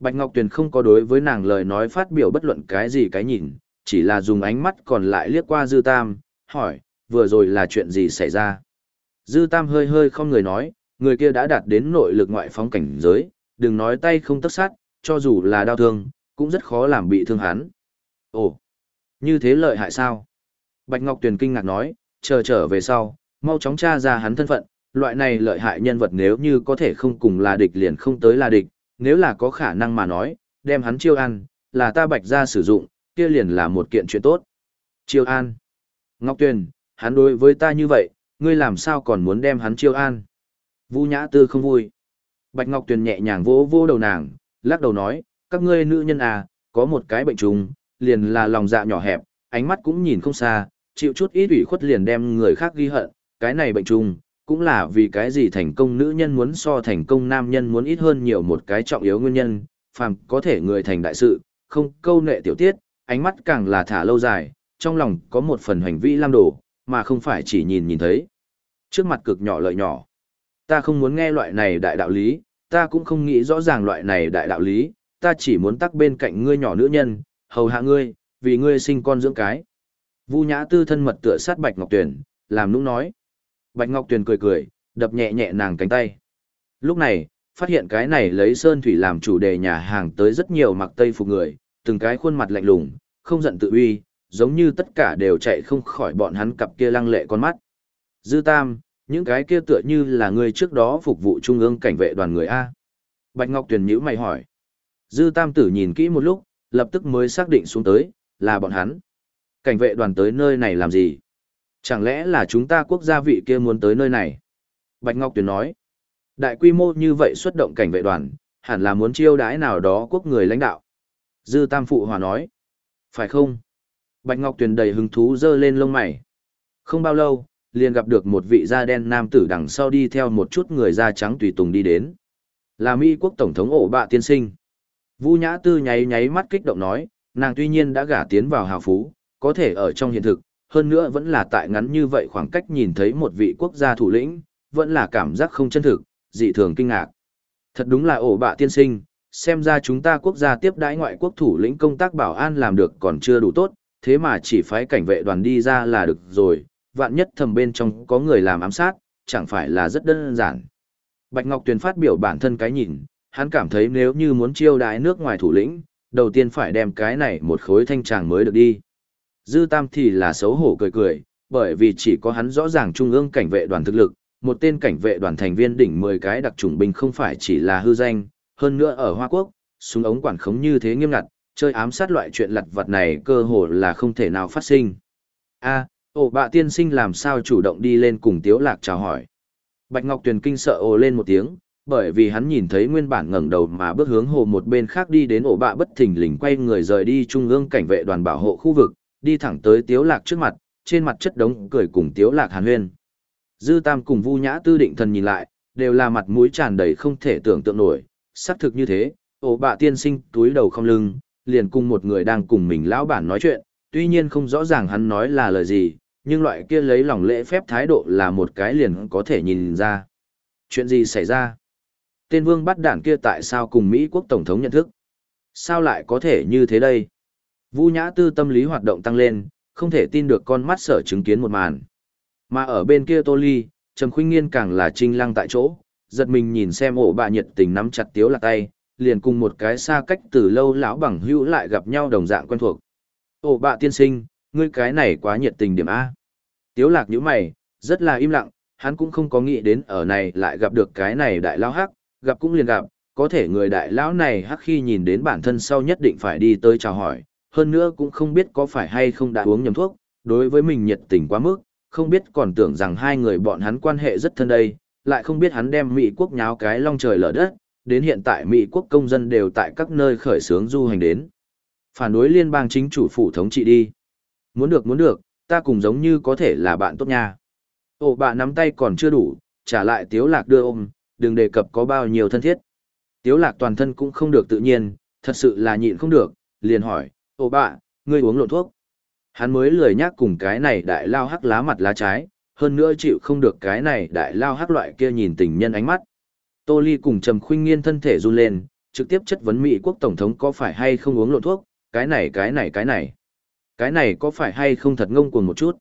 Bạch Ngọc Tuyền không có đối với nàng lời nói phát biểu bất luận cái gì cái nhìn, chỉ là dùng ánh mắt còn lại liếc qua Dư Tam, hỏi, vừa rồi là chuyện gì xảy ra? Dư Tam hơi hơi không người nói, người kia đã đạt đến nội lực ngoại phóng cảnh giới, đừng nói tay không tất sát, cho dù là đau thương, cũng rất khó làm bị thương hắn. Ồ, như thế lợi hại sao? Bạch Ngọc Tuyền kinh ngạc nói, chờ trở về sau, mau chóng tra ra hắn thân phận, loại này lợi hại nhân vật nếu như có thể không cùng là địch liền không tới là địch, nếu là có khả năng mà nói, đem hắn chiêu ăn, là ta bạch ra sử dụng, kia liền là một kiện chuyện tốt. Chiêu an. Ngọc Tuyền, hắn đối với ta như vậy, ngươi làm sao còn muốn đem hắn chiêu an? Vu Nhã Tư không vui. Bạch Ngọc Tuyền nhẹ nhàng vỗ vỗ đầu nàng, lắc đầu nói, các ngươi nữ nhân à, có một cái bệnh trùng, liền là lòng dạ nhỏ hẹp, ánh mắt cũng nhìn không xa, chịu chút ít ủy khuất liền đem người khác ghi hận, cái này bệnh trùng, cũng là vì cái gì thành công nữ nhân muốn so thành công nam nhân muốn ít hơn nhiều một cái trọng yếu nguyên nhân, phàm có thể người thành đại sự, không câu nệ tiểu tiết, ánh mắt càng là thả lâu dài, trong lòng có một phần hành vi lam đổ, mà không phải chỉ nhìn nhìn thấy. Trước mặt cực nhỏ lợi nhỏ. Ta không muốn nghe loại này đại đạo lý, ta cũng không nghĩ rõ ràng loại này đại đạo lý, ta chỉ muốn tắc bên cạnh ngươi nhỏ nữ nhân, hầu hạ ngươi, vì ngươi sinh con dưỡng cái. Vu Nhã Tư thân mật tựa sát Bạch Ngọc Tuyền, làm nũng nói. Bạch Ngọc Tuyền cười cười, đập nhẹ nhẹ nàng cánh tay. Lúc này, phát hiện cái này lấy sơn thủy làm chủ đề nhà hàng tới rất nhiều mặc tây phục người, từng cái khuôn mặt lạnh lùng, không giận tự uy, giống như tất cả đều chạy không khỏi bọn hắn cặp kia lăng lệ con mắt. Dư Tam, những cái kia tựa như là người trước đó phục vụ trung ương cảnh vệ đoàn người A. Bạch Ngọc Tuyền nhữ mày hỏi. Dư Tam tử nhìn kỹ một lúc, lập tức mới xác định xuống tới, là bọn hắn. Cảnh vệ đoàn tới nơi này làm gì? Chẳng lẽ là chúng ta quốc gia vị kia muốn tới nơi này? Bạch Ngọc Tuyền nói. Đại quy mô như vậy xuất động cảnh vệ đoàn, hẳn là muốn chiêu đãi nào đó quốc người lãnh đạo. Dư Tam Phụ Hòa nói. Phải không? Bạch Ngọc Tuyền đầy hứng thú dơ lên lông mày. Không bao lâu, liền gặp được một vị da đen nam tử đằng sau đi theo một chút người da trắng tùy tùng đi đến. Là Mỹ quốc tổng thống ổ bạ tiên sinh. Vu Nhã Tư nháy nháy mắt kích động nói, nàng tuy nhiên đã gả tiến vào hào phú, có thể ở trong hiện thực, hơn nữa vẫn là tại ngắn như vậy khoảng cách nhìn thấy một vị quốc gia thủ lĩnh, vẫn là cảm giác không chân thực, dị thường kinh ngạc. Thật đúng là ổ bạ tiên sinh, xem ra chúng ta quốc gia tiếp đãi ngoại quốc thủ lĩnh công tác bảo an làm được còn chưa đủ tốt, thế mà chỉ phái cảnh vệ đoàn đi ra là được rồi, vạn nhất thầm bên trong có người làm ám sát, chẳng phải là rất đơn giản. Bạch Ngọc Tuyền phát biểu bản thân cái nhìn, hắn cảm thấy nếu như muốn chiêu đái nước ngoài thủ lĩnh, đầu tiên phải đem cái này một khối thanh tràng mới được đi. Dư Tam thì là xấu hổ cười cười, bởi vì chỉ có hắn rõ ràng trung ương cảnh vệ đoàn thực lực, một tên cảnh vệ đoàn thành viên đỉnh 10 cái đặc chủng binh không phải chỉ là hư danh, hơn nữa ở Hoa Quốc, súng ống quản khống như thế nghiêm ngặt, chơi ám sát loại chuyện lặt vặt này cơ hồ là không thể nào phát sinh. A, ổ bạ tiên sinh làm sao chủ động đi lên cùng Tiếu Lạc chào hỏi. Bạch Ngọc Tuyền kinh sợ ồ lên một tiếng, bởi vì hắn nhìn thấy nguyên bản ngẩng đầu mà bước hướng hồ một bên khác đi đến ổ bạ bất thình lình quay người rời đi trung ương cảnh vệ đoàn bảo hộ khu vực, đi thẳng tới Tiếu Lạc trước mặt, trên mặt chất đống cười cùng Tiếu Lạc hàn huyên. Dư Tam cùng Vu Nhã Tư định thần nhìn lại, đều là mặt mũi tràn đầy không thể tưởng tượng nổi, xác thực như thế, ổ bạ tiên sinh túi đầu không lưng, liền cùng một người đang cùng mình lão bản nói chuyện, tuy nhiên không rõ ràng hắn nói là lời gì, nhưng loại kia lấy lòng lễ phép thái độ là một cái liền có thể nhìn ra. Chuyện gì xảy ra? Tên vương bắt đảng kia tại sao cùng Mỹ quốc Tổng thống nhận thức? Sao lại có thể như thế đây? vũ Nhã Tư tâm lý hoạt động tăng lên, không thể tin được con mắt sở chứng kiến một màn. Mà ở bên kia Tô Ly, Trầm Khuynh Nghiên càng là trinh lăng tại chỗ, giật mình nhìn xem ổ bà nhiệt tình nắm chặt tiếu là tay, liền cùng một cái xa cách từ lâu lão bằng hữu lại gặp nhau đồng dạng quen thuộc. Ổ bà tiên sinh, ngươi cái này quá nhiệt tình điểm A. Tiếu lạc nhíu mày, rất là im lặng, hắn cũng không có nghĩ đến ở này lại gặp được cái này đại lão hắc, gặp cũng liền gặp, có thể người đại lão này hắc khi nhìn đến bản thân sau nhất định phải đi tới chào hỏi, hơn nữa cũng không biết có phải hay không đã uống nhầm thuốc, đối với mình nhiệt tình quá mức, không biết còn tưởng rằng hai người bọn hắn quan hệ rất thân đây, lại không biết hắn đem Mỹ quốc nháo cái long trời lở đất, đến hiện tại Mỹ quốc công dân đều tại các nơi khởi xướng du hành đến. Phản đối liên bang chính chủ phủ thống trị đi. Muốn được muốn được, ta cùng giống như có thể là bạn tốt nha. Ồ bạn nắm tay còn chưa đủ, trả lại tiếu lạc đưa ôm, đừng đề cập có bao nhiêu thân thiết. Tiếu lạc toàn thân cũng không được tự nhiên, thật sự là nhịn không được, liền hỏi, ồ bà, ngươi uống lộn thuốc. Hắn mới lười nhắc cùng cái này đại lao hắc lá mặt lá trái, hơn nữa chịu không được cái này đại lao hắc loại kia nhìn tình nhân ánh mắt. Tô Ly cùng Trầm Khuynh Nghiên thân thể run lên, trực tiếp chất vấn Mỹ quốc tổng thống có phải hay không uống lộn thuốc, cái này cái này cái này. Cái này có phải hay không thật ngông cuồng một chút.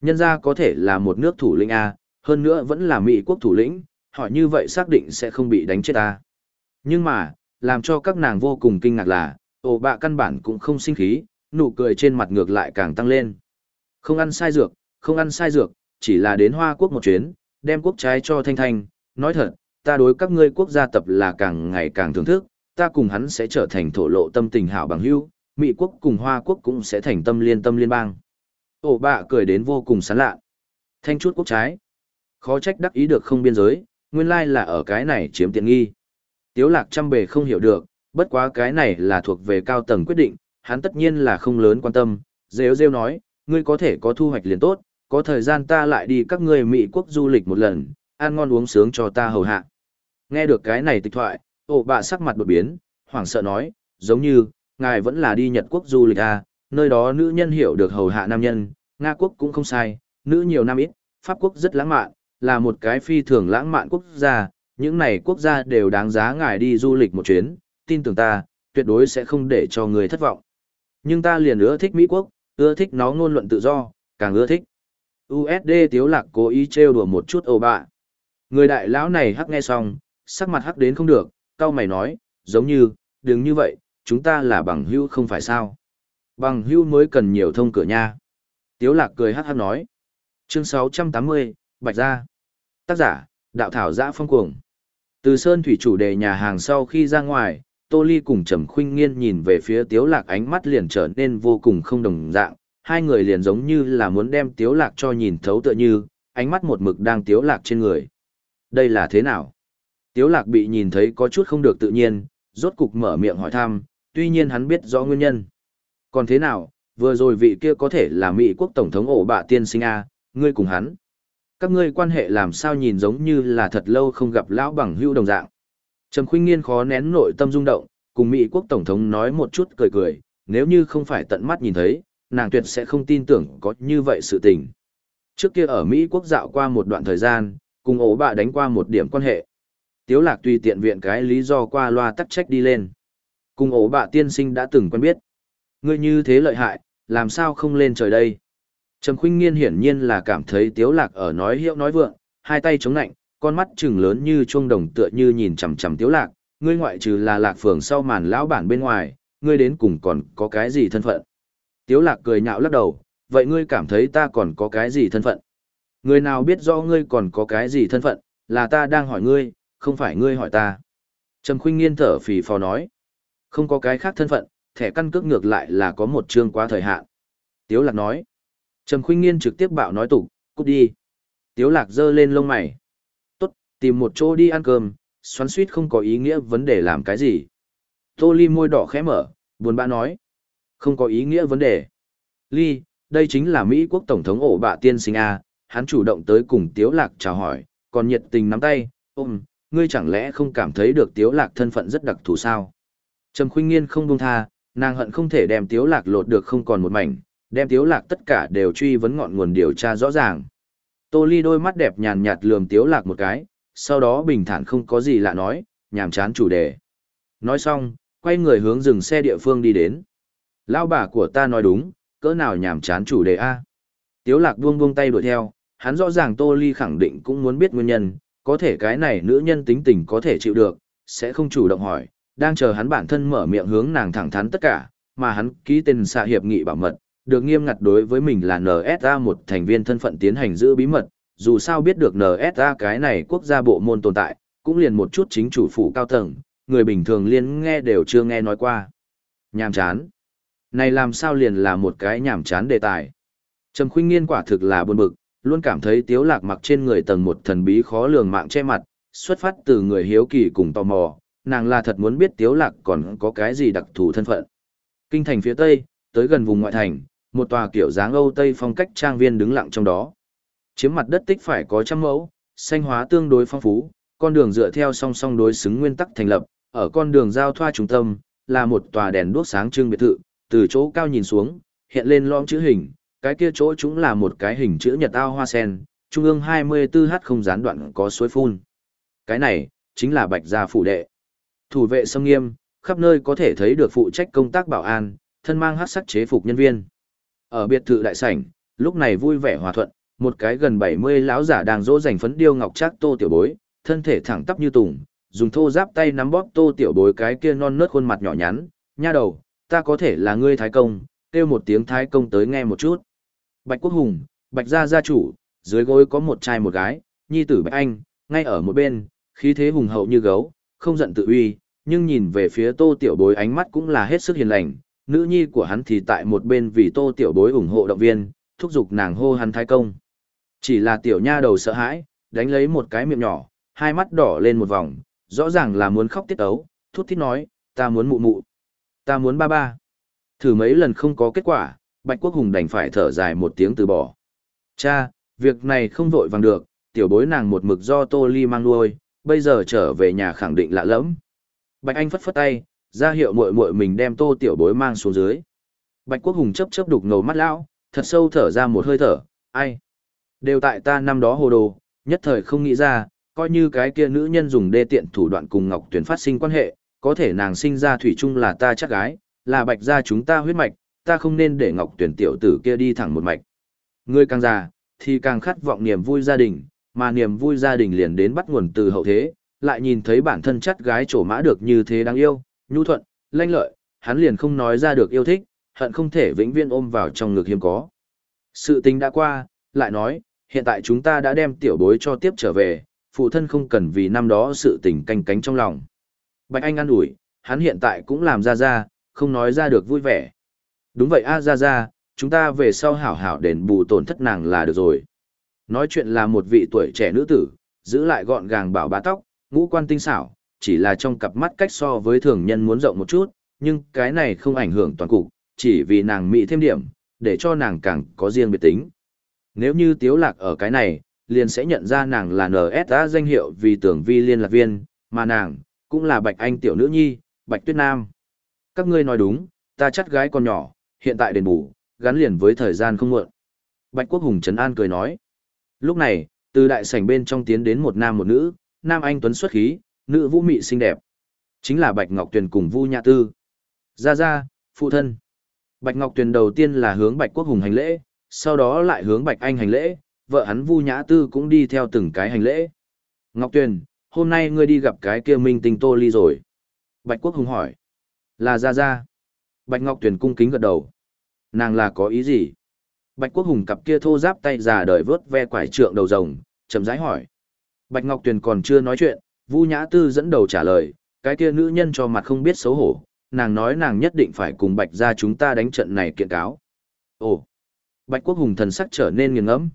Nhân ra có thể là một nước thủ lĩnh A, hơn nữa vẫn là Mỹ quốc thủ lĩnh, họ như vậy xác định sẽ không bị đánh chết A. Nhưng mà, làm cho các nàng vô cùng kinh ngạc là, ổ bạ căn bản cũng không sinh khí, nụ cười trên mặt ngược lại càng tăng lên. Không ăn sai dược, không ăn sai dược, chỉ là đến Hoa Quốc một chuyến, đem quốc trái cho Thanh Thanh, nói thật, ta đối các ngươi quốc gia tập là càng ngày càng thưởng thức, ta cùng hắn sẽ trở thành thổ lộ tâm tình hảo bằng hữu, Mỹ quốc cùng Hoa quốc cũng sẽ thành tâm liên tâm liên bang. Ổ bạ cười đến vô cùng sán lạ. Thanh chút quốc trái. Khó trách đắc ý được không biên giới, nguyên lai là ở cái này chiếm tiện nghi. Tiếu lạc trăm bề không hiểu được, bất quá cái này là thuộc về cao tầng quyết định, hắn tất nhiên là không lớn quan tâm. Rêu rêu nói, ngươi có thể có thu hoạch liền tốt, có thời gian ta lại đi các ngươi Mỹ quốc du lịch một lần, ăn ngon uống sướng cho ta hầu hạ. Nghe được cái này tịch thoại, ổ bạ sắc mặt đột biến, hoảng sợ nói, giống như, ngài vẫn là đi Nhật quốc du lịch à, nơi đó nữ nhân hiểu được hầu hạ nam nhân, Nga quốc cũng không sai, nữ nhiều nam ít, Pháp quốc rất lãng mạn, là một cái phi thường lãng mạn quốc gia, những này quốc gia đều đáng giá ngài đi du lịch một chuyến, tin tưởng ta, tuyệt đối sẽ không để cho người thất vọng. Nhưng ta liền ưa thích Mỹ quốc, ưa thích nó ngôn luận tự do, càng ưa thích. USD Tiếu Lạc cố ý trêu đùa một chút ồ bạ. Người đại lão này hắc nghe xong, sắc mặt hắc đến không được, cao mày nói, giống như, đừng như vậy, chúng ta là bằng hữu không phải sao. Bằng hữu mới cần nhiều thông cửa nha. Tiếu lạc cười hát hát nói. Chương 680, Bạch Gia. Tác giả, Đạo Thảo Giã Phong Cuồng. Từ Sơn Thủy chủ đề nhà hàng sau khi ra ngoài, Tô Ly cùng Trầm Khuynh Nghiên nhìn về phía Tiếu Lạc ánh mắt liền trở nên vô cùng không đồng dạng, hai người liền giống như là muốn đem Tiếu Lạc cho nhìn thấu tựa như, ánh mắt một mực đang Tiếu Lạc trên người. Đây là thế nào? Tiếu lạc bị nhìn thấy có chút không được tự nhiên, rốt cục mở miệng hỏi thăm, tuy nhiên hắn biết rõ nguyên nhân. Còn thế nào, vừa rồi vị kia có thể là Mỹ quốc tổng thống ổ bạ tiên sinh A, ngươi cùng hắn. Các ngươi quan hệ làm sao nhìn giống như là thật lâu không gặp lão bằng hữu đồng dạng. Trầm khuynh nghiên khó nén nội tâm rung động, cùng Mỹ quốc tổng thống nói một chút cười cười, nếu như không phải tận mắt nhìn thấy, nàng tuyệt sẽ không tin tưởng có như vậy sự tình. Trước kia ở Mỹ quốc dạo qua một đoạn thời gian, cùng ổ bạ đánh qua một điểm quan hệ. Tiếu lạc tùy tiện viện cái lý do qua loa tắc trách đi lên. Cùng ổ bạ tiên sinh đã từng quen biết. Ngươi như thế lợi hại, làm sao không lên trời đây? Trầm khuynh nghiên hiển nhiên là cảm thấy tiếu lạc ở nói hiệu nói vượng, hai tay chống nạnh, con mắt trừng lớn như chuông đồng tựa như nhìn chằm chằm tiếu lạc. Ngươi ngoại trừ là lạc phường sau màn lão bản bên ngoài, ngươi đến cùng còn có cái gì thân phận? Tiếu lạc cười nhạo lắc đầu, vậy ngươi cảm thấy ta còn có cái gì thân phận? Người nào biết rõ ngươi còn có cái gì thân phận, là ta đang hỏi ngươi, không phải ngươi hỏi ta. Trầm khuynh nghiên thở phì phò nói. Không có cái khác thân phận, thẻ căn cước ngược lại là có một chương quá thời hạn. Tiếu lạc nói. Trầm khuynh nghiên trực tiếp bạo nói tục, cút đi. Tiếu lạc giơ lên lông mày. Tốt, tìm một chỗ đi ăn cơm, xoắn suýt không có ý nghĩa vấn đề làm cái gì. Tô Ly môi đỏ khẽ mở, buồn bã nói. Không có ý nghĩa vấn đề. Ly, đây chính là Mỹ quốc Tổng thống ổ bạ tiên sinh A, hắn chủ động tới cùng Tiếu Lạc chào hỏi, còn nhiệt tình nắm tay, ôm, ngươi chẳng lẽ không cảm thấy được Tiếu Lạc thân phận rất đặc thù sao? Trầm Khuynh Nghiên không buông tha, nàng hận không thể đem Tiếu Lạc lột được không còn một mảnh, đem Tiếu Lạc tất cả đều truy vấn ngọn nguồn điều tra rõ ràng. Tô Ly đôi mắt đẹp nhàn nhạt lườm Tiếu Lạc một cái, sau đó bình thản không có gì lạ nói, nhàm chán chủ đề. Nói xong, quay người hướng dừng xe địa phương đi đến. Lão bà của ta nói đúng, cỡ nào nhàm chán chủ đề a? Tiếu Lạc buông buông tay đuổi theo, hắn rõ ràng Tô Ly khẳng định cũng muốn biết nguyên nhân, có thể cái này nữ nhân tính tình có thể chịu được, sẽ không chủ động hỏi, đang chờ hắn bản thân mở miệng hướng nàng thẳng thắn tất cả, mà hắn ký tên xạ hiệp nghị bảo mật, được nghiêm ngặt đối với mình là NSA một thành viên thân phận tiến hành giữ bí mật, dù sao biết được NSA cái này quốc gia bộ môn tồn tại, cũng liền một chút chính chủ phủ cao tầng, người bình thường liên nghe đều chưa nghe nói qua. Nhàm chán. Này làm sao liền là một cái nhàm chán đề tài. Trầm khuyên nghiên quả thực là buồn bực, luôn cảm thấy tiếu lạc mặc trên người tầng một thần bí khó lường mạng che mặt, xuất phát từ người hiếu kỳ cùng tò mò, nàng là thật muốn biết tiếu lạc còn có cái gì đặc thù thân phận. Kinh thành phía tây, tới gần vùng ngoại thành, một tòa kiểu dáng Âu Tây phong cách trang viên đứng lặng trong đó. Chiếm mặt đất tích phải có trăm mẫu, xanh hóa tương đối phong phú, con đường dựa theo song song đối xứng nguyên tắc thành lập, ở con đường giao thoa trung tâm, là một tòa đèn đuốc sáng trưng biệt thự, từ chỗ cao nhìn xuống, hiện lên lõm chữ hình, cái kia chỗ chúng là một cái hình chữ nhật ao hoa sen, trung ương 24h không gián đoạn có suối phun. Cái này, chính là bạch gia phủ đệ. Thủ vệ sông nghiêm, khắp nơi có thể thấy được phụ trách công tác bảo an, thân mang hát sắc chế phục nhân viên. Ở biệt thự đại sảnh, lúc này vui vẻ hòa thuận, một cái gần 70 lão giả đang dỗ dành phấn điêu ngọc trác tô tiểu bối, thân thể thẳng tắp như tùng, dùng thô giáp tay nắm bóp tô tiểu bối cái kia non nớt khuôn mặt nhỏ nhắn, nha đầu, ta có thể là ngươi thái công, kêu một tiếng thái công tới nghe một chút. Bạch Quốc Hùng, Bạch gia gia chủ, dưới gối có một trai một gái, nhi tử Bạch Anh, ngay ở một bên, khí thế hùng hậu như gấu, không giận tự uy, nhưng nhìn về phía tô tiểu bối ánh mắt cũng là hết sức hiền lành, nữ nhi của hắn thì tại một bên vì tô tiểu bối ủng hộ động viên, thúc giục nàng hô hắn thái công. Chỉ là tiểu nha đầu sợ hãi, đánh lấy một cái miệng nhỏ, hai mắt đỏ lên một vòng, rõ ràng là muốn khóc tiết ấu, thút thít nói, ta muốn mụ mụ, ta muốn ba ba. Thử mấy lần không có kết quả, Bạch Quốc Hùng đành phải thở dài một tiếng từ bỏ. Cha, việc này không vội vàng được, tiểu bối nàng một mực do Tô Ly mang nuôi, bây giờ trở về nhà khẳng định lạ lẫm. Bạch Anh phất phất tay, ra hiệu muội muội mình đem Tô tiểu bối mang xuống dưới. Bạch Quốc Hùng chấp chấp đục ngầu mắt lão, thật sâu thở ra một hơi thở, ai? Đều tại ta năm đó hồ đồ, nhất thời không nghĩ ra, coi như cái kia nữ nhân dùng đê tiện thủ đoạn cùng Ngọc Tuyển phát sinh quan hệ, có thể nàng sinh ra thủy chung là ta chắc gái, là bạch gia chúng ta huyết mạch, ta không nên để Ngọc Tuyển tiểu tử kia đi thẳng một mạch. ngươi càng già, thì càng khát vọng niềm vui gia đình, mà niềm vui gia đình liền đến bắt nguồn từ hậu thế, lại nhìn thấy bản thân chắt gái trổ mã được như thế đáng yêu, nhu thuận, lanh lợi, hắn liền không nói ra được yêu thích, hận không thể vĩnh viễn ôm vào trong ngực hiếm có. Sự tình đã qua, lại nói, hiện tại chúng ta đã đem tiểu bối cho tiếp trở về, phụ thân không cần vì năm đó sự tình canh cánh trong lòng. Bạch Anh ăn ủi, hắn hiện tại cũng làm ra ra, không nói ra được vui vẻ. Đúng vậy a ra ra, chúng ta về sau hảo hảo đền bù tổn thất nàng là được rồi. Nói chuyện là một vị tuổi trẻ nữ tử, giữ lại gọn gàng bảo bá tóc, ngũ quan tinh xảo, chỉ là trong cặp mắt cách so với thường nhân muốn rộng một chút, nhưng cái này không ảnh hưởng toàn cục, chỉ vì nàng mỹ thêm điểm, để cho nàng càng có riêng biệt tính. Nếu như tiếu lạc ở cái này, liền sẽ nhận ra nàng là NSA danh hiệu vì tưởng vi liên lạc viên, mà nàng, cũng là Bạch Anh tiểu nữ nhi, Bạch Tuyết Nam. Các ngươi nói đúng, ta chắc gái còn nhỏ, hiện tại đền bù, gắn liền với thời gian không muộn. Bạch Quốc Hùng Trấn An cười nói. Lúc này, từ đại sảnh bên trong tiến đến một nam một nữ, nam anh tuấn xuất khí, nữ vũ mị xinh đẹp. Chính là Bạch Ngọc Tuyền cùng Vu Nhã Tư. Ra ra, phụ thân. Bạch Ngọc Tuyền đầu tiên là hướng Bạch Quốc Hùng hành lễ, sau đó lại hướng Bạch Anh hành lễ, vợ hắn Vu Nhã Tư cũng đi theo từng cái hành lễ. Ngọc Tuyền, hôm nay ngươi đi gặp cái kia minh tinh Tô Ly rồi. Bạch Quốc Hùng hỏi. Là ra ra. Bạch Ngọc Tuyền cung kính gật đầu. Nàng là có ý gì? Bạch Quốc Hùng cặp kia thô giáp tay già đời vớt ve quải trượng đầu rồng, chậm rãi hỏi. Bạch Ngọc Tuyền còn chưa nói chuyện, Vu Nhã Tư dẫn đầu trả lời, cái kia nữ nhân cho mặt không biết xấu hổ, nàng nói nàng nhất định phải cùng Bạch gia chúng ta đánh trận này kiện cáo. Ồ! Bạch Quốc Hùng thần sắc trở nên nghiêng ngẫm.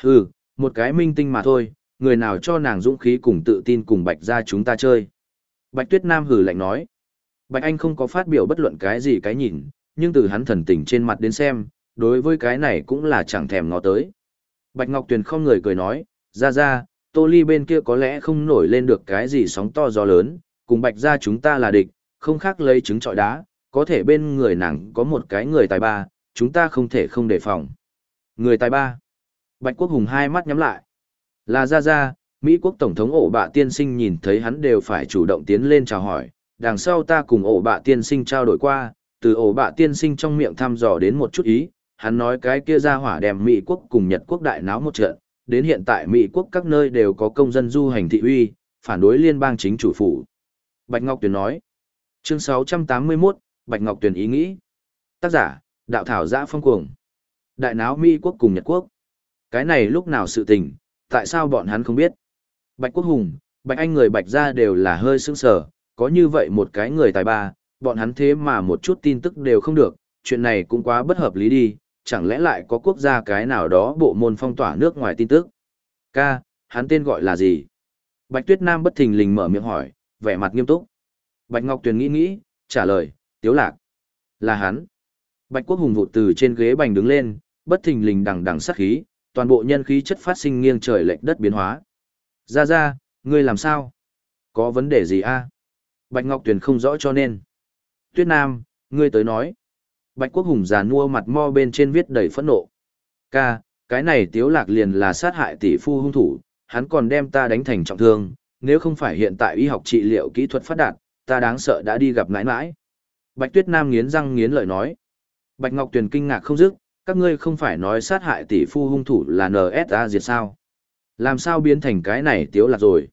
Hừ, một cái minh tinh mà thôi, người nào cho nàng dũng khí cùng tự tin cùng Bạch gia chúng ta chơi. Bạch Tuyết Nam hừ lạnh nói. Bạch Anh không có phát biểu bất luận cái gì cái nhìn, nhưng từ hắn thần tình trên mặt đến xem, đối với cái này cũng là chẳng thèm ngó tới. Bạch Ngọc Tuyền không người cười nói, ra ra, Tô Ly bên kia có lẽ không nổi lên được cái gì sóng to gió lớn, cùng Bạch gia chúng ta là địch, không khác lấy trứng trọi đá, có thể bên người nàng có một cái người tài ba, chúng ta không thể không đề phòng. Người tài ba. Bạch Quốc Hùng hai mắt nhắm lại. Là ra ra, Mỹ quốc Tổng thống ổ bạ tiên sinh nhìn thấy hắn đều phải chủ động tiến lên chào hỏi, đằng sau ta cùng ổ bạ tiên sinh trao đổi qua, từ ổ bạ tiên sinh trong miệng thăm dò đến một chút ý, hắn nói cái kia ra hỏa đem Mỹ quốc cùng Nhật quốc đại náo một trận, đến hiện tại Mỹ quốc các nơi đều có công dân du hành thị uy, phản đối liên bang chính chủ phủ. Bạch Ngọc Tuyền nói, chương 681, Bạch Ngọc Tuyền ý nghĩ. Tác giả, đạo thảo giã phong cuồng. Đại náo Mỹ quốc cùng Nhật quốc. Cái này lúc nào sự tình, tại sao bọn hắn không biết? Bạch Quốc Hùng, Bạch Anh người Bạch gia đều là hơi sững sờ, có như vậy một cái người tài ba, bọn hắn thế mà một chút tin tức đều không được, chuyện này cũng quá bất hợp lý đi, chẳng lẽ lại có quốc gia cái nào đó bộ môn phong tỏa nước ngoài tin tức. Ca, hắn tên gọi là gì? Bạch Tuyết Nam bất thình lình mở miệng hỏi, vẻ mặt nghiêm túc. Bạch Ngọc Tuyền nghĩ nghĩ, trả lời, Tiếu Lạc. Là hắn. Bạch Quốc Hùng vụt từ trên ghế bành đứng lên, bất thình lình đằng đằng sát khí, toàn bộ nhân khí chất phát sinh nghiêng trời lệch đất biến hóa. Ra ra, ngươi làm sao? Có vấn đề gì a? Bạch Ngọc Tuyền không rõ cho nên. Tuyết Nam, ngươi tới nói. Bạch Quốc Hùng già nua mặt mo bên trên viết đầy phẫn nộ. Ca, cái này tiếu lạc liền là sát hại tỷ phu hung thủ, hắn còn đem ta đánh thành trọng thương, nếu không phải hiện tại y học trị liệu kỹ thuật phát đạt, ta đáng sợ đã đi gặp nãi nãi. Bạch Tuyết Nam nghiến răng nghiến lợi nói. Bạch Ngọc Tuyền kinh ngạc không dứt, các ngươi không phải nói sát hại tỷ phu hung thủ là NSA diệt sao? Làm sao biến thành cái này tiếu lạc rồi?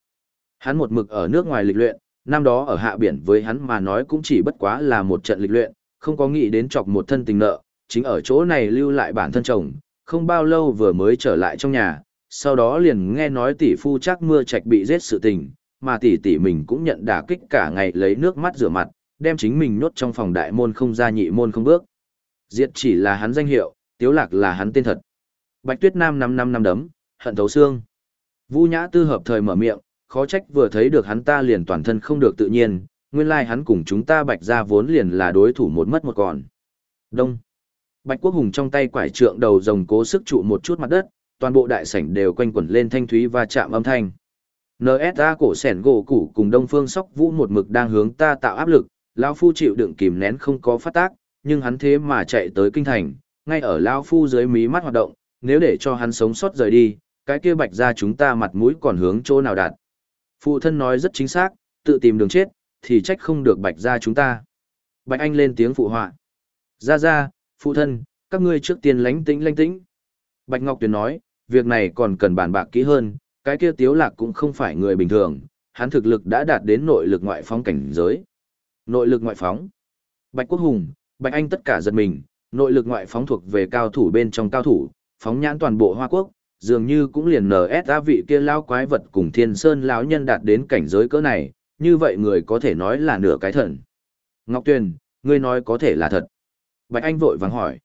Hắn một mực ở nước ngoài lịch luyện, năm đó ở hạ biển với hắn mà nói cũng chỉ bất quá là một trận lịch luyện, không có nghĩ đến chọc một thân tình nợ, chính ở chỗ này lưu lại bản thân chồng, không bao lâu vừa mới trở lại trong nhà, sau đó liền nghe nói tỷ phu chắc mưa trạch bị giết sự tình, mà tỷ tỷ mình cũng nhận đả kích cả ngày lấy nước mắt rửa mặt, đem chính mình nhốt trong phòng đại môn không ra nhị môn không bước. Diệt chỉ là hắn danh hiệu, Tiếu Lạc là hắn tên thật. Bạch Tuyết Nam năm năm năm đấm, hận thấu xương. vũ Nhã Tư hợp thời mở miệng, khó trách vừa thấy được hắn ta liền toàn thân không được tự nhiên, nguyên lai like hắn cùng chúng ta Bạch gia vốn liền là đối thủ một mất một còn. Đông. Bạch Quốc Hùng trong tay quải trượng đầu rồng cố sức trụ một chút mặt đất, toàn bộ đại sảnh đều quanh quẩn lên thanh thúy và chạm âm thanh. NSA cổ sẻn gỗ củ cùng Đông Phương Sóc Vũ một mực đang hướng ta tạo áp lực, lão phu chịu đựng kìm nén không có phát tác, nhưng hắn thế mà chạy tới kinh thành, ngay ở lão phu dưới mí mắt hoạt động, nếu để cho hắn sống sót rời đi, cái kia bạch ra chúng ta mặt mũi còn hướng chỗ nào đạt. Phụ thân nói rất chính xác, tự tìm đường chết, thì trách không được bạch ra chúng ta. Bạch Anh lên tiếng phụ họa. Ra ra, phụ thân, các ngươi trước tiên lánh tĩnh lánh tĩnh. Bạch Ngọc Tuyền nói, việc này còn cần bàn bạc kỹ hơn, cái kia tiếu lạc cũng không phải người bình thường, hắn thực lực đã đạt đến nội lực ngoại phóng cảnh giới. Nội lực ngoại phóng. Bạch Quốc Hùng, Bạch Anh tất cả giật mình, nội lực ngoại phóng thuộc về cao thủ bên trong cao thủ, phóng nhãn toàn bộ Hoa Quốc, dường như cũng liền NSA vị kia lao quái vật cùng thiên sơn lão nhân đạt đến cảnh giới cỡ này, như vậy người có thể nói là nửa cái thần. Ngọc Tuyền, ngươi nói có thể là thật. Bạch Anh vội vàng hỏi.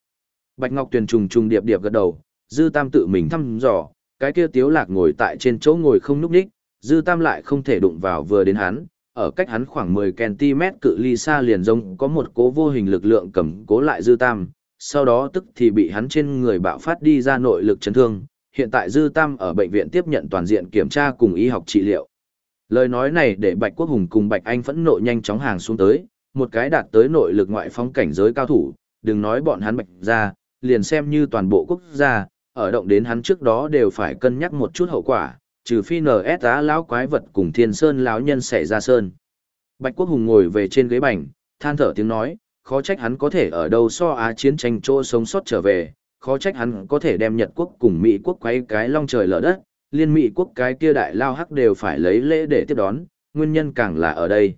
Bạch Ngọc Tuyền trùng trùng điệp điệp gật đầu, Dư Tam tự mình thăm dò, cái kia Tiếu Lạc ngồi tại trên chỗ ngồi không núp đích, Dư Tam lại không thể đụng vào vừa đến hắn, ở cách hắn khoảng 10cm cự ly xa liền giống có một cố vô hình lực lượng cầm cố lại Dư Tam, sau đó tức thì bị hắn trên người bạo phát đi ra nội lực chấn thương, hiện tại Dư Tam ở bệnh viện tiếp nhận toàn diện kiểm tra cùng y học trị liệu. Lời nói này để Bạch Quốc Hùng cùng Bạch Anh phẫn nộ nhanh chóng hàng xuống tới, một cái đạt tới nội lực ngoại phong cảnh giới cao thủ, đừng nói bọn hắn Bạch ra, liền xem như toàn bộ quốc gia, ở động đến hắn trước đó đều phải cân nhắc một chút hậu quả, trừ phi NS á lão quái vật cùng thiên sơn lão nhân xảy ra sơn. Bạch Quốc Hùng ngồi về trên ghế bành, than thở tiếng nói, khó trách hắn có thể ở đâu so á chiến tranh chỗ sống sót trở về, khó trách hắn có thể đem Nhật quốc cùng Mỹ quốc quay cái long trời lở đất, liên Mỹ quốc cái kia đại lao hắc đều phải lấy lễ để tiếp đón, nguyên nhân càng là ở đây.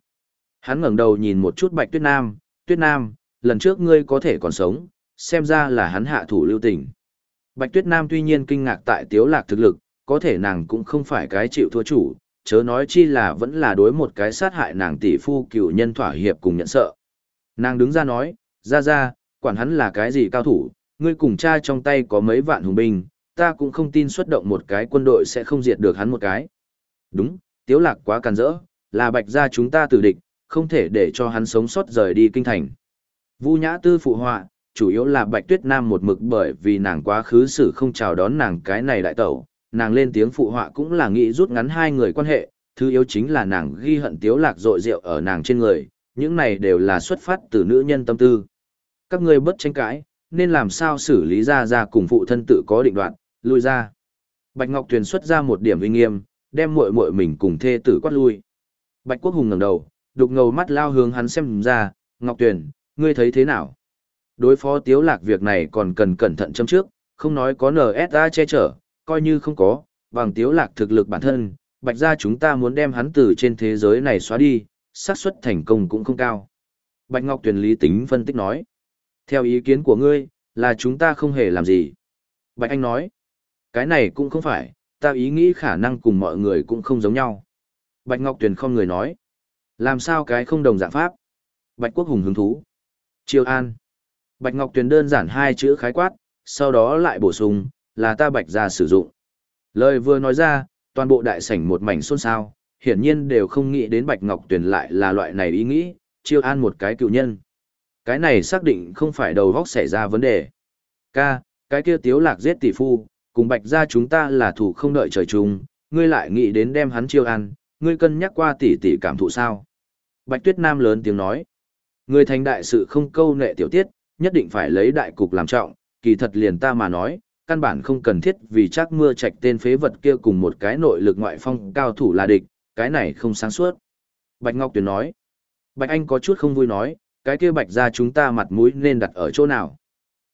Hắn ngẩng đầu nhìn một chút Bạch Tuyết Nam, Tuyết Nam, lần trước ngươi có thể còn sống, xem ra là hắn hạ thủ lưu tình. Bạch Tuyết Nam tuy nhiên kinh ngạc tại Tiếu Lạc thực lực, có thể nàng cũng không phải cái chịu thua chủ, chớ nói chi là vẫn là đối một cái sát hại nàng tỷ phu cựu nhân thỏa hiệp cùng nhận sợ. Nàng đứng ra nói, ra ra, quản hắn là cái gì cao thủ, ngươi cùng cha trong tay có mấy vạn hùng binh, ta cũng không tin xuất động một cái quân đội sẽ không diệt được hắn một cái. Đúng, Tiếu Lạc quá càn rỡ, là bạch gia chúng ta tử địch, không thể để cho hắn sống sót rời đi kinh thành. Vu Nhã Tư phụ họa, chủ yếu là Bạch Tuyết Nam một mực bởi vì nàng quá khứ xử không chào đón nàng cái này đại tẩu, nàng lên tiếng phụ họa cũng là nghĩ rút ngắn hai người quan hệ, thứ yếu chính là nàng ghi hận tiếu lạc dội rượu ở nàng trên người, những này đều là xuất phát từ nữ nhân tâm tư. Các ngươi bất tranh cãi, nên làm sao xử lý ra ra cùng phụ thân tự có định đoạn, lui ra. Bạch Ngọc Tuyền xuất ra một điểm uy nghiêm, đem muội muội mình cùng thê tử quát lui. Bạch Quốc Hùng ngẩng đầu, đục ngầu mắt lao hướng hắn xem ra, Ngọc Tuyền, ngươi thấy thế nào? Đối phó tiếu lạc việc này còn cần cẩn thận châm trước, không nói có NSA che chở, coi như không có, bằng tiếu lạc thực lực bản thân, bạch gia chúng ta muốn đem hắn từ trên thế giới này xóa đi, xác suất thành công cũng không cao. Bạch Ngọc Tuyền lý tính phân tích nói. Theo ý kiến của ngươi, là chúng ta không hề làm gì. Bạch Anh nói. Cái này cũng không phải, ta ý nghĩ khả năng cùng mọi người cũng không giống nhau. Bạch Ngọc Tuyền không người nói. Làm sao cái không đồng dạng pháp? Bạch Quốc Hùng hứng thú. Triều An. Bạch Ngọc Tuyền đơn giản hai chữ khái quát, sau đó lại bổ sung, là ta bạch ra sử dụng. Lời vừa nói ra, toàn bộ đại sảnh một mảnh xôn xao, hiển nhiên đều không nghĩ đến Bạch Ngọc Tuyền lại là loại này ý nghĩ, chiêu an một cái cựu nhân. Cái này xác định không phải đầu góc xảy ra vấn đề. Ca, cái kia tiếu lạc giết tỷ phu, cùng bạch ra chúng ta là thủ không đợi trời chung, ngươi lại nghĩ đến đem hắn chiêu ăn, ngươi cân nhắc qua tỉ tỉ cảm thụ sao. Bạch Tuyết Nam lớn tiếng nói, ngươi thành đại sự không câu nệ tiểu tiết, nhất định phải lấy đại cục làm trọng, kỳ thật liền ta mà nói, căn bản không cần thiết vì chắc mưa trạch tên phế vật kia cùng một cái nội lực ngoại phong cao thủ là địch, cái này không sáng suốt. Bạch Ngọc Tuyền nói, Bạch Anh có chút không vui nói, cái kia bạch ra chúng ta mặt mũi nên đặt ở chỗ nào.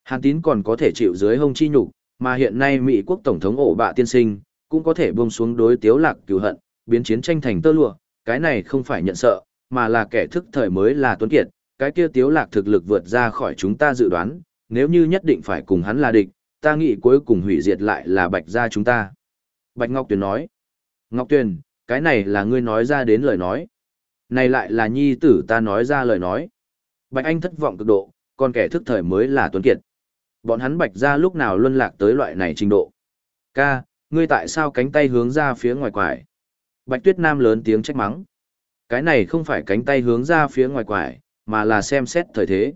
Hàn tín còn có thể chịu dưới hông chi nhục, mà hiện nay Mỹ quốc Tổng thống ổ bạ tiên sinh, cũng có thể buông xuống đối tiếu lạc cứu hận, biến chiến tranh thành tơ lụa, cái này không phải nhận sợ, mà là kẻ thức thời mới là tuấn kiệt, cái kia tiếu lạc thực lực vượt ra khỏi chúng ta dự đoán, nếu như nhất định phải cùng hắn là địch, ta nghĩ cuối cùng hủy diệt lại là bạch gia chúng ta. Bạch Ngọc Tuyền nói, Ngọc Tuyền, cái này là ngươi nói ra đến lời nói. Này lại là nhi tử ta nói ra lời nói. Bạch Anh thất vọng cực độ, còn kẻ thức thời mới là tuấn kiệt. Bọn hắn bạch ra lúc nào luân lạc tới loại này trình độ. Ca, ngươi tại sao cánh tay hướng ra phía ngoài quải? Bạch Tuyết Nam lớn tiếng trách mắng. Cái này không phải cánh tay hướng ra phía ngoài quải, mà là xem xét thời thế.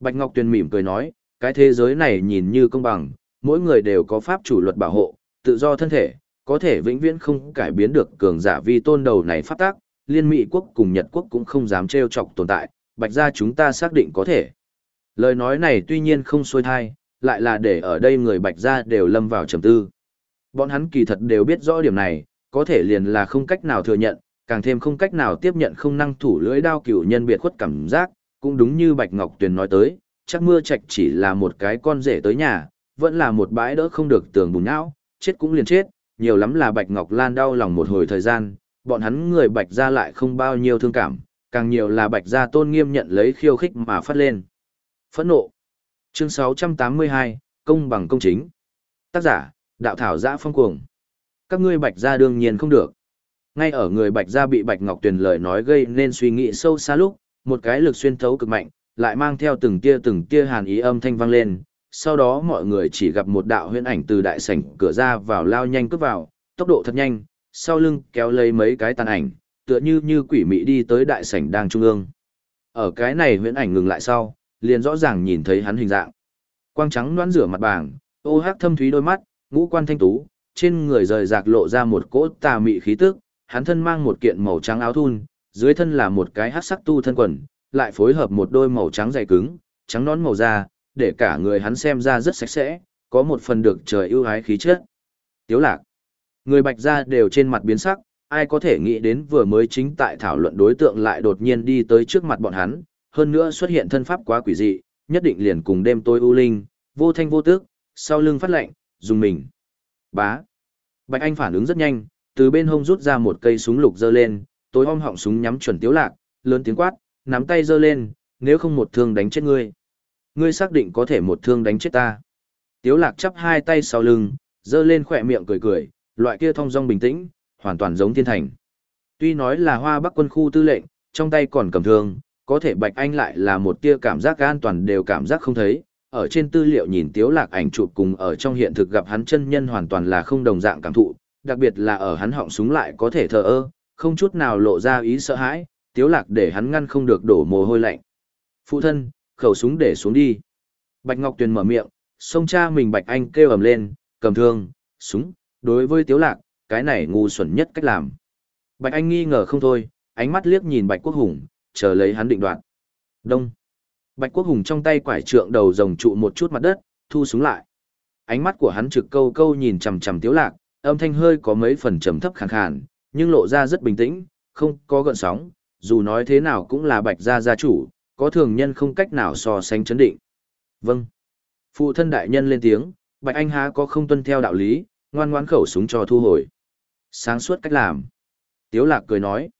Bạch Ngọc Tuyền mỉm cười nói, cái thế giới này nhìn như công bằng, mỗi người đều có pháp chủ luật bảo hộ, tự do thân thể, có thể vĩnh viễn không cải biến được cường giả vi tôn đầu này phát tác, liên mỹ quốc cùng Nhật quốc cũng không dám trêu chọc tồn tại, bạch gia chúng ta xác định có thể. Lời nói này tuy nhiên không xuôi thai, lại là để ở đây người bạch gia đều lâm vào trầm tư. Bọn hắn kỳ thật đều biết rõ điểm này, có thể liền là không cách nào thừa nhận, càng thêm không cách nào tiếp nhận không năng thủ lưỡi đao cửu nhân biệt khuất cảm giác, cũng đúng như Bạch Ngọc Tuyền nói tới, chắc mưa trạch chỉ là một cái con rể tới nhà, vẫn là một bãi đỡ không được tường bùn não, chết cũng liền chết, nhiều lắm là Bạch Ngọc Lan đau lòng một hồi thời gian, bọn hắn người Bạch gia lại không bao nhiêu thương cảm, càng nhiều là Bạch gia tôn nghiêm nhận lấy khiêu khích mà phát lên. Phẫn nộ. Chương 682, công bằng công chính. Tác giả, đạo thảo giã phong cuồng. Các ngươi Bạch gia đương nhiên không được. Ngay ở người Bạch gia bị Bạch Ngọc Tuyền lời nói gây nên suy nghĩ sâu xa lúc, một cái lực xuyên thấu cực mạnh, lại mang theo từng tia từng tia hàn ý âm thanh vang lên, sau đó mọi người chỉ gặp một đạo huyễn ảnh từ đại sảnh cửa ra vào lao nhanh cướp vào, tốc độ thật nhanh, sau lưng kéo lấy mấy cái tàn ảnh, tựa như như quỷ mị đi tới đại sảnh đang trung ương. Ở cái này huyễn ảnh ngừng lại sau, liền rõ ràng nhìn thấy hắn hình dạng. Quang trắng đoán rửa mặt bảng, ô hắc thâm thúy đôi mắt, ngũ quan thanh tú, trên người rời rạc lộ ra một cỗ tà mị khí tức, hắn thân mang một kiện màu trắng áo thun, dưới thân là một cái hắc sắc tu thân quần, lại phối hợp một đôi màu trắng dày cứng, trắng nón màu da, để cả người hắn xem ra rất sạch sẽ, có một phần được trời ưu ái khí chất. Tiếu lạc. Người bạch gia đều trên mặt biến sắc, ai có thể nghĩ đến vừa mới chính tại thảo luận đối tượng lại đột nhiên đi tới trước mặt bọn hắn, hơn nữa xuất hiện thân pháp quá quỷ dị, nhất định liền cùng đêm tối u linh, vô thanh vô tước, sau lưng phát lệnh, dùng mình. Bá. Bạch Anh phản ứng rất nhanh, từ bên hông rút ra một cây súng lục giơ lên, tối om họng súng nhắm chuẩn Tiếu Lạc, lớn tiếng quát, nắm tay giơ lên, nếu không một thương đánh chết ngươi. Ngươi xác định có thể một thương đánh chết ta. Tiếu Lạc chắp hai tay sau lưng, giơ lên khóe miệng cười cười, loại kia thong dong bình tĩnh, hoàn toàn giống thiên thành. Tuy nói là hoa bắc quân khu tư lệnh, trong tay còn cầm thương, có thể Bạch Anh lại là một tia cảm giác an toàn đều cảm giác không thấy. Ở trên tư liệu nhìn Tiếu Lạc ảnh chụp cùng ở trong hiện thực gặp hắn chân nhân hoàn toàn là không đồng dạng cảm thụ, đặc biệt là ở hắn họng súng lại có thể thờ ơ, không chút nào lộ ra ý sợ hãi, Tiếu Lạc để hắn ngăn không được đổ mồ hôi lạnh. Phụ thân, khẩu súng để xuống đi. Bạch Ngọc Tuyền mở miệng, sông cha mình Bạch Anh kêu ầm lên, cầm thương, súng, đối với Tiếu Lạc, cái này ngu xuẩn nhất cách làm. Bạch Anh nghi ngờ không thôi, ánh mắt liếc nhìn Bạch Quốc Hùng, chờ lấy hắn định đoạt. Đông. Bạch Quốc Hùng trong tay quải trượng đầu rồng trụ một chút mặt đất, thu súng lại. Ánh mắt của hắn trực câu câu nhìn chằm chằm Tiếu Lạc, âm thanh hơi có mấy phần trầm thấp khàn khàn, nhưng lộ ra rất bình tĩnh, không có gợn sóng, dù nói thế nào cũng là Bạch gia gia chủ, có thường nhân không cách nào so sánh chấn định. Vâng. Phụ thân đại nhân lên tiếng, Bạch Anh há có không tuân theo đạo lý, ngoan ngoãn khẩu súng cho thu hồi. Sáng suốt cách làm. Tiếu lạc cười nói.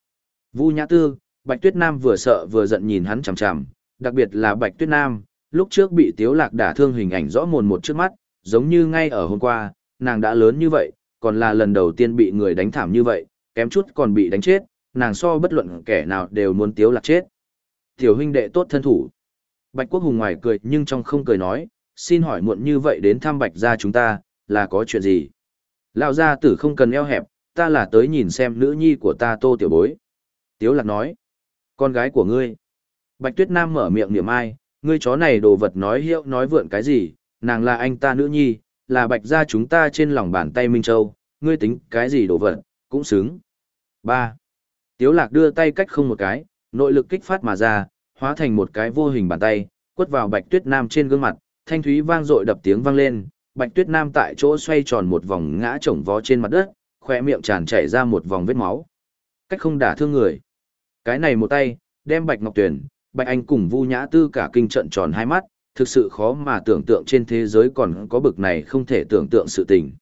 Vu Nhã Tư, Bạch Tuyết Nam vừa sợ vừa giận nhìn hắn chằm chằm, đặc biệt là Bạch Tuyết Nam, lúc trước bị Tiếu lạc đả thương hình ảnh rõ mồn một trước mắt, giống như ngay ở hôm qua, nàng đã lớn như vậy, còn là lần đầu tiên bị người đánh thảm như vậy, kém chút còn bị đánh chết, nàng so bất luận kẻ nào đều muốn Tiếu lạc chết. Tiểu huynh đệ tốt thân thủ. Bạch Quốc Hùng ngoài cười nhưng trong không cười nói, xin hỏi muộn như vậy đến thăm Bạch gia chúng ta, là có chuyện gì? Lão gia tử không cần eo hẹp, ta là tới nhìn xem nữ nhi của ta tô tiểu bối. Tiếu lạc nói, con gái của ngươi. Bạch Tuyết Nam mở miệng niệm ai, ngươi chó này đồ vật nói hiệu nói vượn cái gì, nàng là anh ta nữ nhi, là Bạch gia chúng ta trên lòng bàn tay Minh Châu, ngươi tính cái gì đồ vật, cũng xứng. 3. Tiếu lạc đưa tay cách không một cái, nội lực kích phát mà ra, hóa thành một cái vô hình bàn tay, quất vào Bạch Tuyết Nam trên gương mặt, thanh thúy vang dội đập tiếng vang lên, Bạch Tuyết Nam tại chỗ xoay tròn một vòng ngã chồng vó trên mặt đất, khỏe miệng tràn chảy ra một vòng vết máu. Cách không đả thương người. Cái này một tay, đem Bạch Ngọc Tuyền, Bạch Anh cùng Vu Nhã Tư cả kinh trận tròn hai mắt, thực sự khó mà tưởng tượng trên thế giới còn có bực này không thể tưởng tượng sự tình.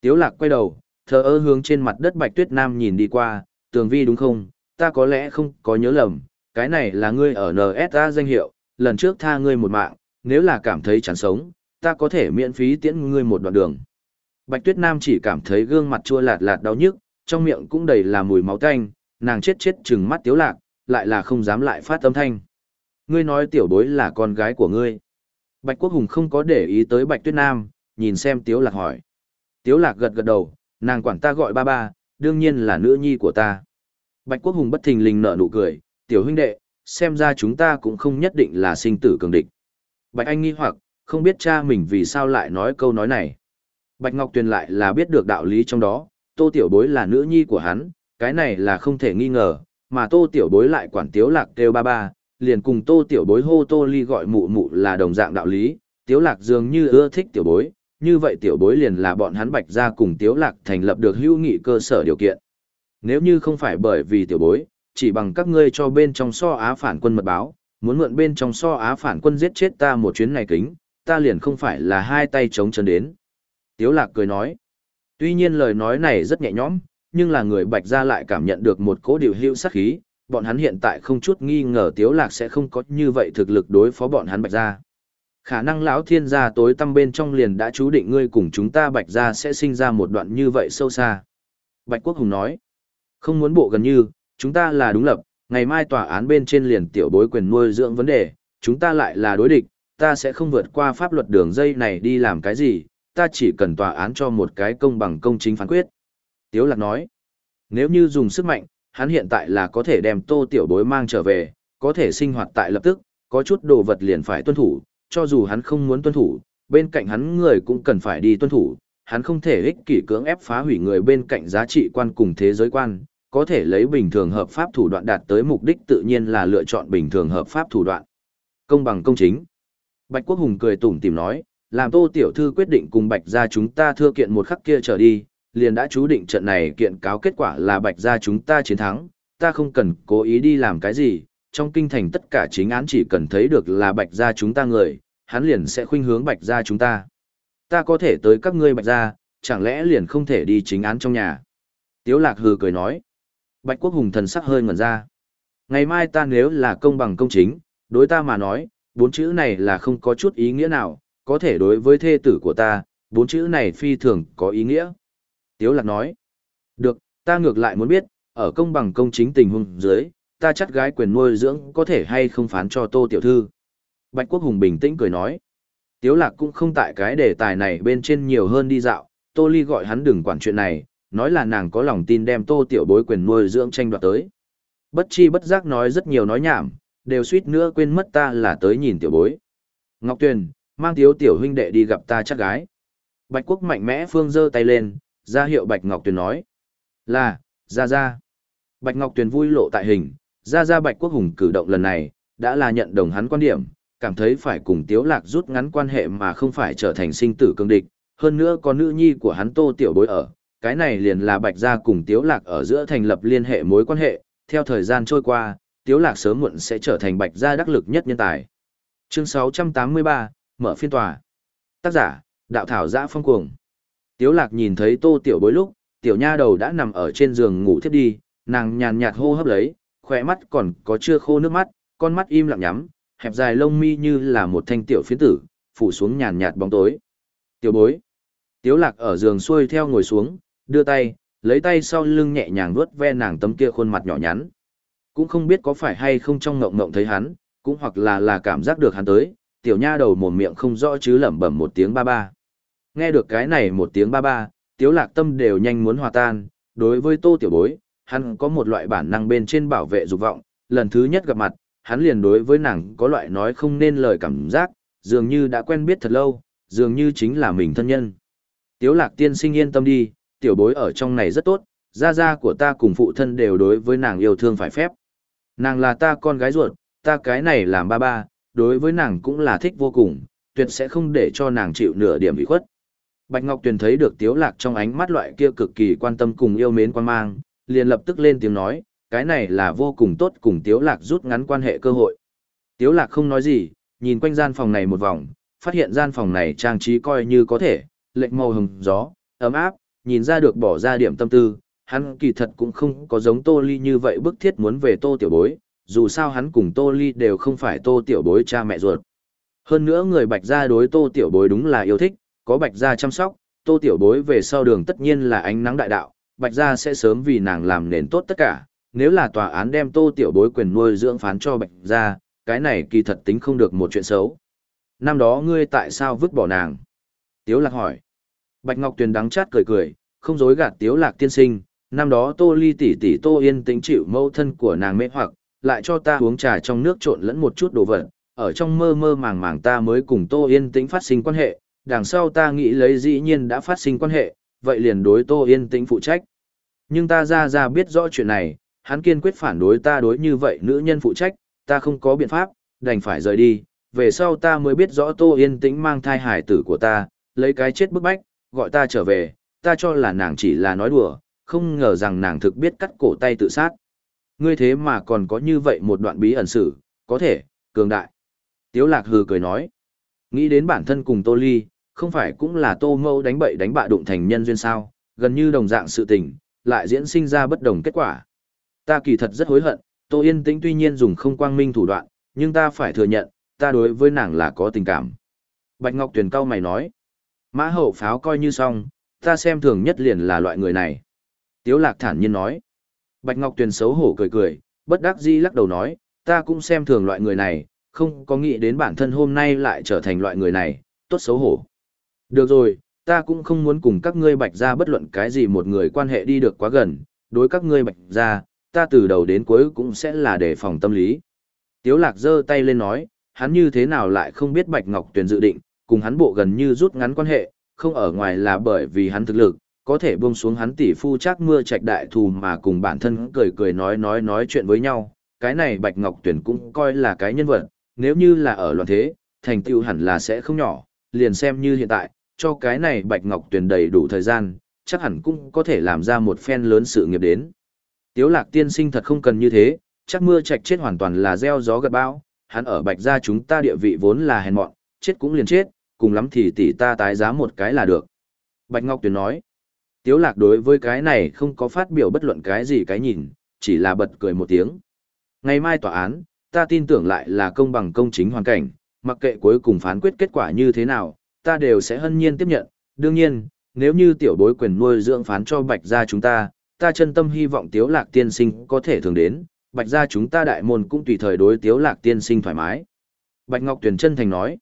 Tiếu Lạc quay đầu, thờ ơ hướng trên mặt đất Bạch Tuyết Nam nhìn đi qua, tường vi đúng không, ta có lẽ không có nhớ lầm, cái này là ngươi ở NSA danh hiệu, lần trước tha ngươi một mạng, nếu là cảm thấy chán sống, ta có thể miễn phí tiễn ngươi một đoạn đường. Bạch Tuyết Nam chỉ cảm thấy gương mặt chua lạt lạt đau nhức, trong miệng cũng đầy là mùi máu tanh, nàng chết chết chừng mắt tiếu lạc, lại là không dám lại phát âm thanh. Ngươi nói tiểu bối là con gái của ngươi. Bạch Quốc Hùng không có để ý tới Bạch Tuyết Nam, nhìn xem tiếu lạc hỏi. Tiếu lạc gật gật đầu, nàng quản ta gọi ba ba, đương nhiên là nữ nhi của ta. Bạch Quốc Hùng bất thình lình nở nụ cười, tiểu huynh đệ, xem ra chúng ta cũng không nhất định là sinh tử cường địch. Bạch Anh nghi hoặc, không biết cha mình vì sao lại nói câu nói này. Bạch Ngọc Tuyền lại là biết được đạo lý trong đó, tô tiểu bối là nữ nhi của hắn, cái này là không thể nghi ngờ, mà tô tiểu bối lại quản tiếu lạc kêu ba ba, liền cùng tô tiểu bối hô tô ly gọi mụ mụ là đồng dạng đạo lý, tiếu lạc dường như ưa thích tiểu bối, như vậy tiểu bối liền là bọn hắn bạch gia cùng tiếu lạc thành lập được hữu nghị cơ sở điều kiện. Nếu như không phải bởi vì tiểu bối, chỉ bằng các ngươi cho bên trong so á phản quân mật báo, muốn mượn bên trong so á phản quân giết chết ta một chuyến này kính, ta liền không phải là hai tay chống chân đến. Tiếu lạc cười nói, tuy nhiên lời nói này rất nhẹ nhõm, nhưng là người bạch gia lại cảm nhận được một cố điều hữu sát khí, bọn hắn hiện tại không chút nghi ngờ tiếu lạc sẽ không có như vậy thực lực đối phó bọn hắn bạch gia. Khả năng lão thiên gia tối tâm bên trong liền đã chú định ngươi cùng chúng ta bạch gia sẽ sinh ra một đoạn như vậy sâu xa. Bạch Quốc Hùng nói, không muốn bộ gần như, chúng ta là đúng lập, ngày mai tòa án bên trên liền tiểu bối quyền nuôi dưỡng vấn đề, chúng ta lại là đối địch, ta sẽ không vượt qua pháp luật đường dây này đi làm cái gì, ta chỉ cần tòa án cho một cái công bằng công chính phán quyết. Tiếu Lạc nói, nếu như dùng sức mạnh, hắn hiện tại là có thể đem tô tiểu bối mang trở về, có thể sinh hoạt tại lập tức, có chút đồ vật liền phải tuân thủ, cho dù hắn không muốn tuân thủ, bên cạnh hắn người cũng cần phải đi tuân thủ, hắn không thể ích kỷ cưỡng ép phá hủy người bên cạnh giá trị quan cùng thế giới quan, có thể lấy bình thường hợp pháp thủ đoạn đạt tới mục đích tự nhiên là lựa chọn bình thường hợp pháp thủ đoạn. Công bằng công chính. Bạch Quốc Hùng cười tủm tỉm nói, làm Tô tiểu thư quyết định cùng Bạch gia chúng ta thưa kiện một khắc kia trở đi, liền đã chú định trận này kiện cáo kết quả là Bạch gia chúng ta chiến thắng, ta không cần cố ý đi làm cái gì, trong kinh thành tất cả chính án chỉ cần thấy được là Bạch gia chúng ta người, hắn liền sẽ khuynh hướng Bạch gia chúng ta. Ta có thể tới các ngươi Bạch gia, chẳng lẽ liền không thể đi chính án trong nhà. Tiếu lạc hừ cười nói. Bạch Quốc Hùng thần sắc hơi ngẩn ra. Ngày mai ta nếu là công bằng công chính, đối ta mà nói, bốn chữ này là không có chút ý nghĩa nào, có thể đối với thê tử của ta, bốn chữ này phi thường có ý nghĩa. Tiếu Lạc nói, được, ta ngược lại muốn biết, ở công bằng công chính tình huống dưới, ta chắc gái quyền nuôi dưỡng có thể hay không phán cho tô tiểu thư. Bạch Quốc Hùng bình tĩnh cười nói, Tiếu Lạc cũng không tại cái đề tài này bên trên nhiều hơn đi dạo, Tô Ly gọi hắn đừng quản chuyện này, nói là nàng có lòng tin đem tô tiểu bối quyền nuôi dưỡng tranh đoạt tới. Bất chi bất giác nói rất nhiều nói nhảm, đều suýt nữa quên mất ta là tới nhìn tiểu bối. Ngọc Tuyền, mang thiếu tiểu huynh đệ đi gặp ta chắc gái. Bạch Quốc mạnh mẽ phương giơ tay lên, ra hiệu Bạch Ngọc Tuyền nói. Là, ra ra. Bạch Ngọc Tuyền vui lộ tại hình, ra ra Bạch Quốc Hùng cử động lần này, đã là nhận đồng hắn quan điểm, cảm thấy phải cùng Tiếu Lạc rút ngắn quan hệ mà không phải trở thành sinh tử cương địch. Hơn nữa có nữ nhi của hắn tô tiểu bối ở, cái này liền là Bạch Gia cùng Tiếu Lạc ở giữa thành lập liên hệ mối quan hệ, theo thời gian trôi qua, Tiếu Lạc sớm muộn sẽ trở thành Bạch Gia đắc lực nhất nhân tài. Chương 683, mở phiên tòa. Tác giả, Đạo Thảo Giã Phong Cuồng. Tiếu Lạc nhìn thấy Tô Tiểu Bối lúc, Tiểu Nha đầu đã nằm ở trên giường ngủ thiếp đi, nàng nhàn nhạt hô hấp lấy, khỏe mắt còn có chưa khô nước mắt, con mắt im lặng nhắm, hẹp dài lông mi như là một thanh tiểu phiến tử, phủ xuống nhàn nhạt bóng tối. Tiểu Bối. Tiếu Lạc ở giường xuôi theo ngồi xuống, đưa tay, lấy tay sau lưng nhẹ nhàng vuốt ve nàng tấm kia khuôn mặt nhỏ nhắn. Cũng không biết có phải hay không trong ngộng ngộng thấy hắn, cũng hoặc là là cảm giác được hắn tới, tiểu nha đầu mồm miệng không rõ chứ lẩm bẩm một tiếng ba ba. Nghe được cái này một tiếng ba ba, tiếu lạc tâm đều nhanh muốn hòa tan, đối với tô tiểu bối, hắn có một loại bản năng bên trên bảo vệ dục vọng, lần thứ nhất gặp mặt, hắn liền đối với nàng có loại nói không nên lời cảm giác, dường như đã quen biết thật lâu, dường như chính là mình thân nhân. Tiếu lạc tiên sinh yên tâm đi, tiểu bối ở trong này rất tốt, gia gia của ta cùng phụ thân đều đối với nàng yêu thương phải phép. Nàng là ta con gái ruột, ta cái này làm ba ba, đối với nàng cũng là thích vô cùng, tuyệt sẽ không để cho nàng chịu nửa điểm bị khuất. Bạch Ngọc Tuyền thấy được Tiếu Lạc trong ánh mắt loại kia cực kỳ quan tâm cùng yêu mến quan mang, liền lập tức lên tiếng nói, cái này là vô cùng tốt cùng Tiếu Lạc rút ngắn quan hệ cơ hội. Tiếu Lạc không nói gì, nhìn quanh gian phòng này một vòng, phát hiện gian phòng này trang trí coi như có thể, lệnh màu hồng gió, ấm áp, nhìn ra được bỏ ra điểm tâm tư, hắn kỳ thật cũng không có giống Tô Ly như vậy bức thiết muốn về Tô Tiểu Bối, dù sao hắn cùng Tô Ly đều không phải Tô Tiểu Bối cha mẹ ruột. Hơn nữa người bạch gia đối tô tiểu bối đúng là yêu thích, có bạch gia chăm sóc, tô tiểu bối về sau đường tất nhiên là ánh nắng đại đạo, bạch gia sẽ sớm vì nàng làm nền tốt tất cả. Nếu là tòa án đem tô tiểu bối quyền nuôi dưỡng phán cho bạch gia, cái này kỳ thật tính không được một chuyện xấu. Năm đó ngươi tại sao vứt bỏ nàng? Tiếu lạc hỏi. Bạch Ngọc Tuyền đắng chát cười cười, không dối gạt Tiếu lạc tiên sinh. Năm đó Tô Ly tỷ tỷ Tô Yên tĩnh chịu mâu thân của nàng mê hoặc, lại cho ta uống trà trong nước trộn lẫn một chút đồ vật. Ở trong mơ mơ màng màng ta mới cùng Tô Yên tĩnh phát sinh quan hệ, đằng sau ta nghĩ lấy dĩ nhiên đã phát sinh quan hệ, vậy liền đối Tô Yên tĩnh phụ trách. Nhưng ta ra ra biết rõ chuyện này, hắn kiên quyết phản đối ta đối như vậy nữ nhân phụ trách, ta không có biện pháp, đành phải rời đi, về sau ta mới biết rõ Tô Yên Tĩnh mang thai hải tử của ta, lấy cái chết bức bách, gọi ta trở về, ta cho là nàng chỉ là nói đùa, không ngờ rằng nàng thực biết cắt cổ tay tự sát. Ngươi thế mà còn có như vậy một đoạn bí ẩn sự, có thể, cường đại. Tiếu lạc hừ cười nói, nghĩ đến bản thân cùng Tô Ly, không phải cũng là Tô Mâu đánh bậy đánh bạ đụng thành nhân duyên sao, gần như đồng dạng sự tình, lại diễn sinh ra bất đồng kết quả. Ta kỳ thật rất hối hận, Tô Yên Tĩnh tuy nhiên dùng không quang minh thủ đoạn, nhưng ta phải thừa nhận, ta đối với nàng là có tình cảm. Bạch Ngọc Tuyền cao mày nói, mã hậu pháo coi như xong, ta xem thường nhất liền là loại người này. Tiếu lạc thản nhiên nói, Bạch Ngọc Tuyền xấu hổ cười cười, bất đắc dĩ lắc đầu nói, ta cũng xem thường loại người này, không có nghĩ đến bản thân hôm nay lại trở thành loại người này, tốt xấu hổ. Được rồi, ta cũng không muốn cùng các ngươi bạch ra bất luận cái gì một người quan hệ đi được quá gần, đối các ngươi bạch ra, ta từ đầu đến cuối cũng sẽ là đề phòng tâm lý. Tiếu lạc giơ tay lên nói, hắn như thế nào lại không biết Bạch Ngọc Tuyền dự định, cùng hắn bộ gần như rút ngắn quan hệ, không ở ngoài là bởi vì hắn thực lực, có thể buông xuống hắn tỷ phu chắc mưa trạch đại thù mà cùng bản thân cười cười nói nói nói chuyện với nhau. Cái này Bạch Ngọc Tuyền cũng coi là cái nhân vật, nếu như là ở loạn thế, thành tựu hẳn là sẽ không nhỏ, liền xem như hiện tại, cho cái này Bạch Ngọc Tuyền đầy đủ thời gian, chắc hẳn cũng có thể làm ra một phen lớn sự nghiệp đến. Tiếu lạc tiên sinh thật không cần như thế, chắc mưa trạch chết hoàn toàn là gieo gió gặt bão, hắn ở bạch gia chúng ta địa vị vốn là hèn mọn, chết cũng liền chết, cùng lắm thì tỷ ta tái giá một cái là được. Bạch Ngọc Tuyền nói, Tiếu lạc đối với cái này không có phát biểu bất luận cái gì cái nhìn, chỉ là bật cười một tiếng. Ngày mai tòa án, ta tin tưởng lại là công bằng công chính hoàn cảnh, mặc kệ cuối cùng phán quyết kết quả như thế nào, ta đều sẽ hân nhiên tiếp nhận. Đương nhiên, nếu như tiểu bối quyền nuôi dưỡng phán cho bạch gia chúng ta, ta chân tâm hy vọng tiếu lạc tiên sinh có thể thường đến, bạch gia chúng ta đại môn cũng tùy thời đối tiếu lạc tiên sinh thoải mái. Bạch Ngọc Tuyền chân thành nói.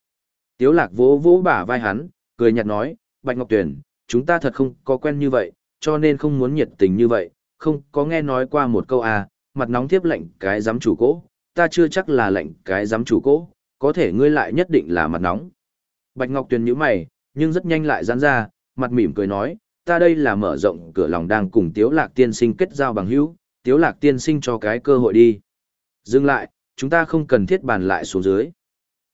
Tiếu lạc vỗ vỗ bả vai hắn, cười nhạt nói, Bạch Ngọc Tuyền, chúng ta thật không có quen như vậy, cho nên không muốn nhiệt tình như vậy, không có nghe nói qua một câu à, mặt nóng tiếp lạnh cái giám chủ cố, ta chưa chắc là lệnh cái giám chủ cố, có thể ngươi lại nhất định là mặt nóng. Bạch Ngọc Tuyền nhíu mày, nhưng rất nhanh lại giãn ra, mặt mỉm cười nói, ta đây là mở rộng cửa lòng đang cùng Tiếu Lạc tiên sinh kết giao bằng hữu, tiếu lạc tiên sinh cho cái cơ hội đi. Dừng lại, chúng ta không cần thiết bàn lại xuống dưới.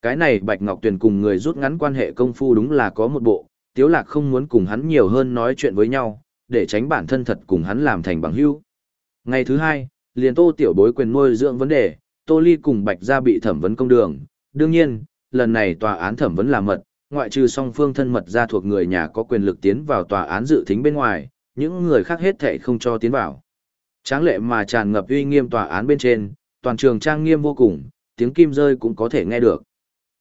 Cái này Bạch Ngọc Tuyền cùng người rút ngắn quan hệ công phu đúng là có một bộ, tiếu lạc không muốn cùng hắn nhiều hơn nói chuyện với nhau, để tránh bản thân thật cùng hắn làm thành bằng hữu. Ngày thứ hai, liền tô tiểu bối quyền nuôi dưỡng vấn đề, tô ly cùng Bạch gia bị thẩm vấn công đường. Đương nhiên, lần này tòa án thẩm vấn là mật, ngoại trừ song phương thân mật gia thuộc người nhà có quyền lực tiến vào tòa án dự thính bên ngoài, những người khác hết thảy không cho tiến vào. Tráng lệ mà tràn ngập uy nghiêm tòa án bên trên, toàn trường trang nghiêm vô cùng, tiếng kim rơi cũng có thể nghe được.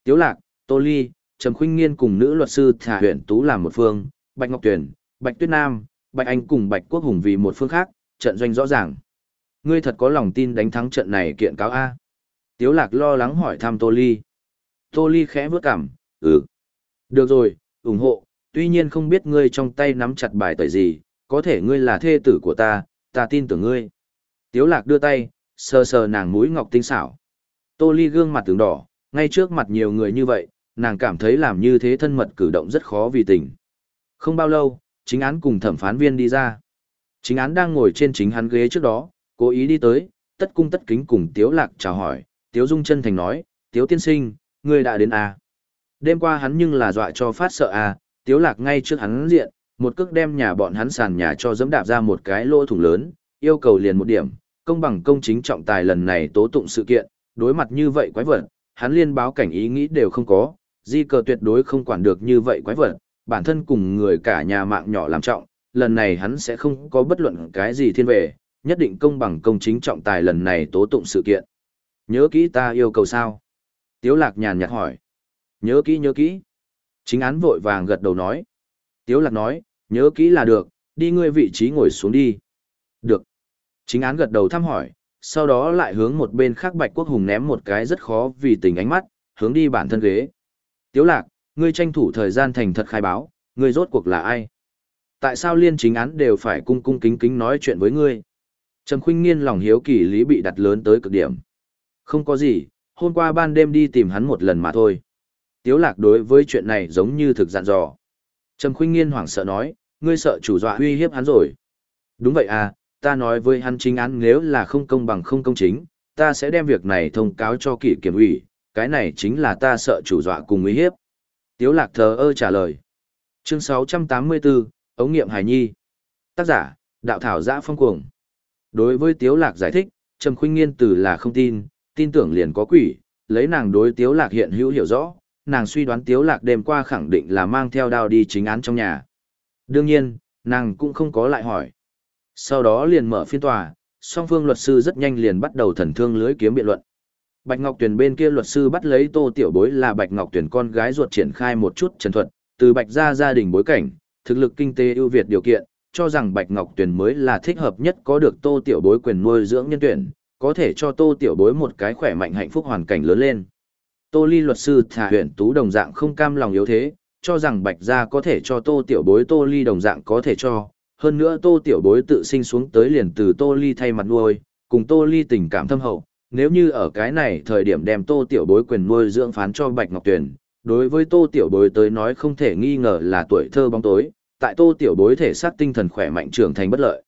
Tiếu Lạc, Tô Ly, Trầm Khuynh Nghiên cùng nữ luật sư Thả huyện Tú làm một phương, Bạch Ngọc Tuyển, Bạch Tuyết Nam, Bạch Anh cùng Bạch Quốc Hùng vì một phương khác, trận doanh rõ ràng. Ngươi thật có lòng tin đánh thắng trận này kiện cáo A. Tiếu Lạc lo lắng hỏi thăm Tô Ly. Tô Ly khẽ vớt cằm, ừ. Được rồi, ủng hộ, tuy nhiên không biết ngươi trong tay nắm chặt bài tẩy gì, có thể ngươi là thê tử của ta, ta tin tưởng ngươi. Tiếu lạc đưa tay, sờ sờ nàng mũi ngọc tinh xảo. Tô ly gương mặt tướng đỏ, ngay trước mặt nhiều người như vậy, nàng cảm thấy làm như thế thân mật cử động rất khó vì tình. Không bao lâu, chính án cùng thẩm phán viên đi ra. Chính án đang ngồi trên chính hắn ghế trước đó, cố ý đi tới, tất cung tất kính cùng Tiếu Lạc chào hỏi, Tiếu Dung chân thành nói, Tiếu tiên sinh, ngươi đã đến à. Đêm qua hắn nhưng là dọa cho phát sợ à, Tiếu Lạc ngay trước hắn diện, một cước đem nhà bọn hắn sàn nhà cho dẫm đạp ra một cái lỗ thủng lớn, yêu cầu liền một điểm, công bằng công chính trọng tài lần này tố tụng sự kiện, đối mặt như vậy quái vật, hắn liên báo cảnh ý nghĩ đều không có, di cờ tuyệt đối không quản được như vậy quái vật, bản thân cùng người cả nhà mạng nhỏ làm trọng, lần này hắn sẽ không có bất luận cái gì thiên về, nhất định công bằng công chính trọng tài lần này tố tụng sự kiện. Nhớ kỹ ta yêu cầu sao? Tiếu lạc nhàn nhạt hỏi. Nhớ kỹ nhớ kỹ. Chính án vội vàng gật đầu nói. Tiếu lạc nói, nhớ kỹ là được, đi ngươi vị trí ngồi xuống đi. Được. Chính án gật đầu thăm hỏi, sau đó lại hướng một bên khác Bạch Quốc Hùng ném một cái rất khó vì tình ánh mắt, hướng đi bản thân ghế. Tiếu lạc, ngươi tranh thủ thời gian thành thật khai báo, ngươi rốt cuộc là ai? Tại sao liên chính án đều phải cung cung kính kính nói chuyện với ngươi? Trầm khuynh nghiên lòng hiếu kỳ lý bị đặt lớn tới cực điểm. Không có gì, hôm qua ban đêm đi tìm hắn một lần mà thôi. Tiếu lạc đối với chuyện này giống như thực dặn dò. Trầm khuynh nghiên hoảng sợ nói, ngươi sợ chủ dọa uy hiếp hắn rồi. Đúng vậy à, ta nói với hắn chính án nếu là không công bằng không công chính, ta sẽ đem việc này thông cáo cho kỷ kiểm ủy, cái này chính là ta sợ chủ dọa cùng uy hiếp. Tiếu lạc thờ ơ trả lời. Chương 684, ống nghiệm hài nhi. Tác giả, đạo thảo giã phong cuồng. Đối với Tiếu lạc giải thích, Trầm khuynh nghiên từ là không tin, tin tưởng liền có quỷ, lấy nàng đối Tiếu lạc hiện hữu hiểu rõ, nàng suy đoán Tiếu lạc đêm qua khẳng định là mang theo đao đi chính án trong nhà. Đương nhiên, nàng cũng không có lại hỏi. Sau đó liền mở phiên tòa, song phương luật sư rất nhanh liền bắt đầu thần thương lưới kiếm biện luận. Bạch Ngọc Tuyền bên kia luật sư bắt lấy Tô Tiểu Bối là Bạch Ngọc Tuyền con gái ruột triển khai một chút trần thuật, từ Bạch gia gia đình bối cảnh, thực lực kinh tế ưu việt điều kiện, cho rằng Bạch Ngọc Tuyền mới là thích hợp nhất có được Tô Tiểu Bối quyền nuôi dưỡng nhân tuyển, có thể cho Tô Tiểu Bối một cái khỏe mạnh hạnh phúc hoàn cảnh lớn lên. Tô Ly luật sư thả huyện tú đồng dạng không cam lòng yếu thế, cho rằng Bạch gia có thể cho Tô Tiểu Bối Tô Ly đồng dạng có thể cho, hơn nữa Tô Tiểu Bối tự sinh xuống tới liền từ Tô Ly thay mặt nuôi, cùng Tô Ly tình cảm thâm hậu, nếu như ở cái này thời điểm đem Tô Tiểu Bối quyền nuôi dưỡng phán cho Bạch Ngọc Tuyền, đối với Tô Tiểu Bối tới nói không thể nghi ngờ là tuổi thơ bóng tối, tại Tô Tiểu Bối thể xác tinh thần khỏe mạnh trưởng thành bất lợi.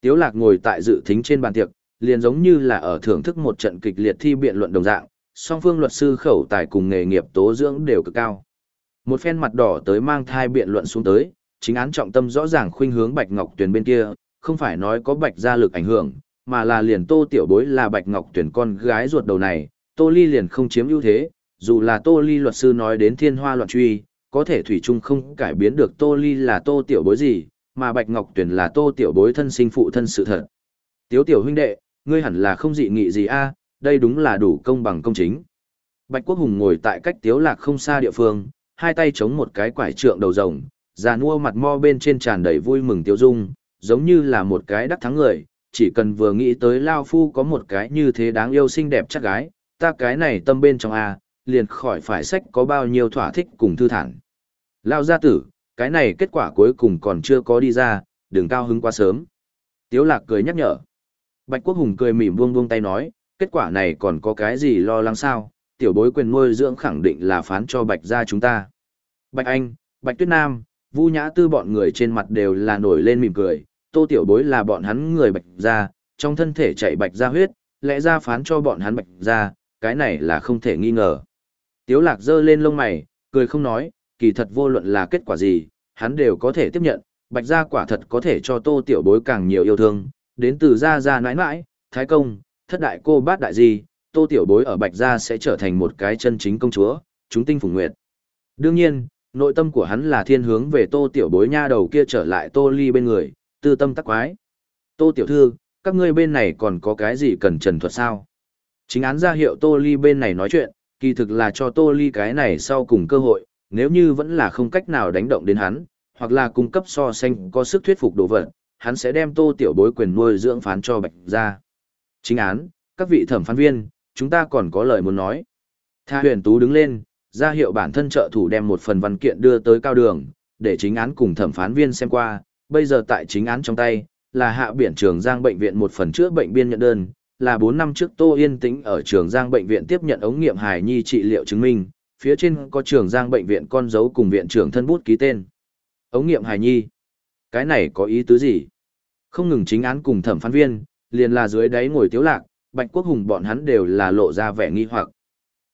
Tiếu Lạc ngồi tại dự thính trên bàn tiệc, liền giống như là ở thưởng thức một trận kịch liệt thi biện luận đồng dạng, song phương luật sư khẩu tài cùng nghề nghiệp tố dưỡng đều cực cao. Một phen mặt đỏ tới mang thai biện luận xuống tới, chính án trọng tâm rõ ràng khuynh hướng Bạch Ngọc Tuyền bên kia, không phải nói có Bạch gia lực ảnh hưởng, mà là liền Tô Tiểu Bối là Bạch Ngọc Tuyền con gái ruột đầu này, Tô Ly liền không chiếm ưu thế, dù là Tô Ly luật sư nói đến thiên hoa loạn truy, có thể thủy chung không cải biến được Tô Ly là Tô Tiểu Bối gì, mà Bạch Ngọc Tuyền là Tô Tiểu Bối thân sinh phụ thân sự thật. Tiếu Tiểu huynh đệ, ngươi hẳn là không dị nghị gì a, đây đúng là đủ công bằng công chính. Bạch Quốc Hùng ngồi tại cách Tiếu Lạc không xa địa phương, hai tay chống một cái quải trượng đầu rồng, già nua mặt mo bên trên tràn đầy vui mừng tiêu dung, giống như là một cái đắc thắng người, chỉ cần vừa nghĩ tới Lao Phu có một cái như thế đáng yêu xinh đẹp chắc gái, ta cái này tâm bên trong A, liền khỏi phải sách có bao nhiêu thỏa thích cùng thư thản. Lao gia tử, cái này kết quả cuối cùng còn chưa có đi ra, đừng cao hứng quá sớm. Tiếu lạc cười nhắc nhở. Bạch Quốc Hùng cười mỉm buông buông tay nói, kết quả này còn có cái gì lo lắng sao, tiểu bối quyền nuôi dưỡng khẳng định là phán cho Bạch gia chúng ta. Bạch Anh, Bạch Tuyết Nam, Vu Nhã Tư bọn người trên mặt đều là nổi lên mỉm cười, tô tiểu bối là bọn hắn người Bạch gia, trong thân thể chảy Bạch gia huyết, lẽ ra phán cho bọn hắn Bạch gia, cái này là không thể nghi ngờ. Tiếu lạc giơ lên lông mày, cười không nói, kỳ thật vô luận là kết quả gì, hắn đều có thể tiếp nhận, Bạch gia quả thật có thể cho tô tiểu bối càng nhiều yêu thương, đến từ gia gia nãi nãi, thái công, thất đại cô bát đại gì, tô tiểu bối ở Bạch gia sẽ trở thành một cái chân chính công chúa, chúng tinh phùng nguyệt. Đương nhiên, nội tâm của hắn là thiên hướng về tô tiểu bối nha đầu kia trở lại tô ly bên người, tư tâm tắc quái. Tô tiểu thư, các ngươi bên này còn có cái gì cần trần thuật sao? Chính án ra hiệu tô ly bên này nói chuyện, kỳ thực là cho tô ly cái này sau cùng cơ hội, nếu như vẫn là không cách nào đánh động đến hắn, hoặc là cung cấp so sánh có sức thuyết phục đồ vật, hắn sẽ đem tô tiểu bối quyền nuôi dưỡng phán cho bạch ra. Chính án, các vị thẩm phán viên, chúng ta còn có lời muốn nói. Tha huyền tú đứng lên, ra hiệu bản thân trợ thủ đem một phần văn kiện đưa tới cao đường, để chính án cùng thẩm phán viên xem qua, bây giờ tại chính án trong tay, là hạ biển trường Giang bệnh viện một phần chữa bệnh biên nhận đơn, là 4 năm trước Tô Yên Tĩnh ở trường Giang bệnh viện tiếp nhận ống nghiệm hài nhi trị liệu chứng minh, phía trên có trường Giang bệnh viện con dấu cùng viện trưởng thân bút ký tên. Ống nghiệm hài nhi. Cái này có ý tứ gì? Không ngừng chính án cùng thẩm phán viên, liền là dưới đáy ngồi tiếu lạc, Bạch Quốc Hùng bọn hắn đều là lộ ra vẻ nghi hoặc.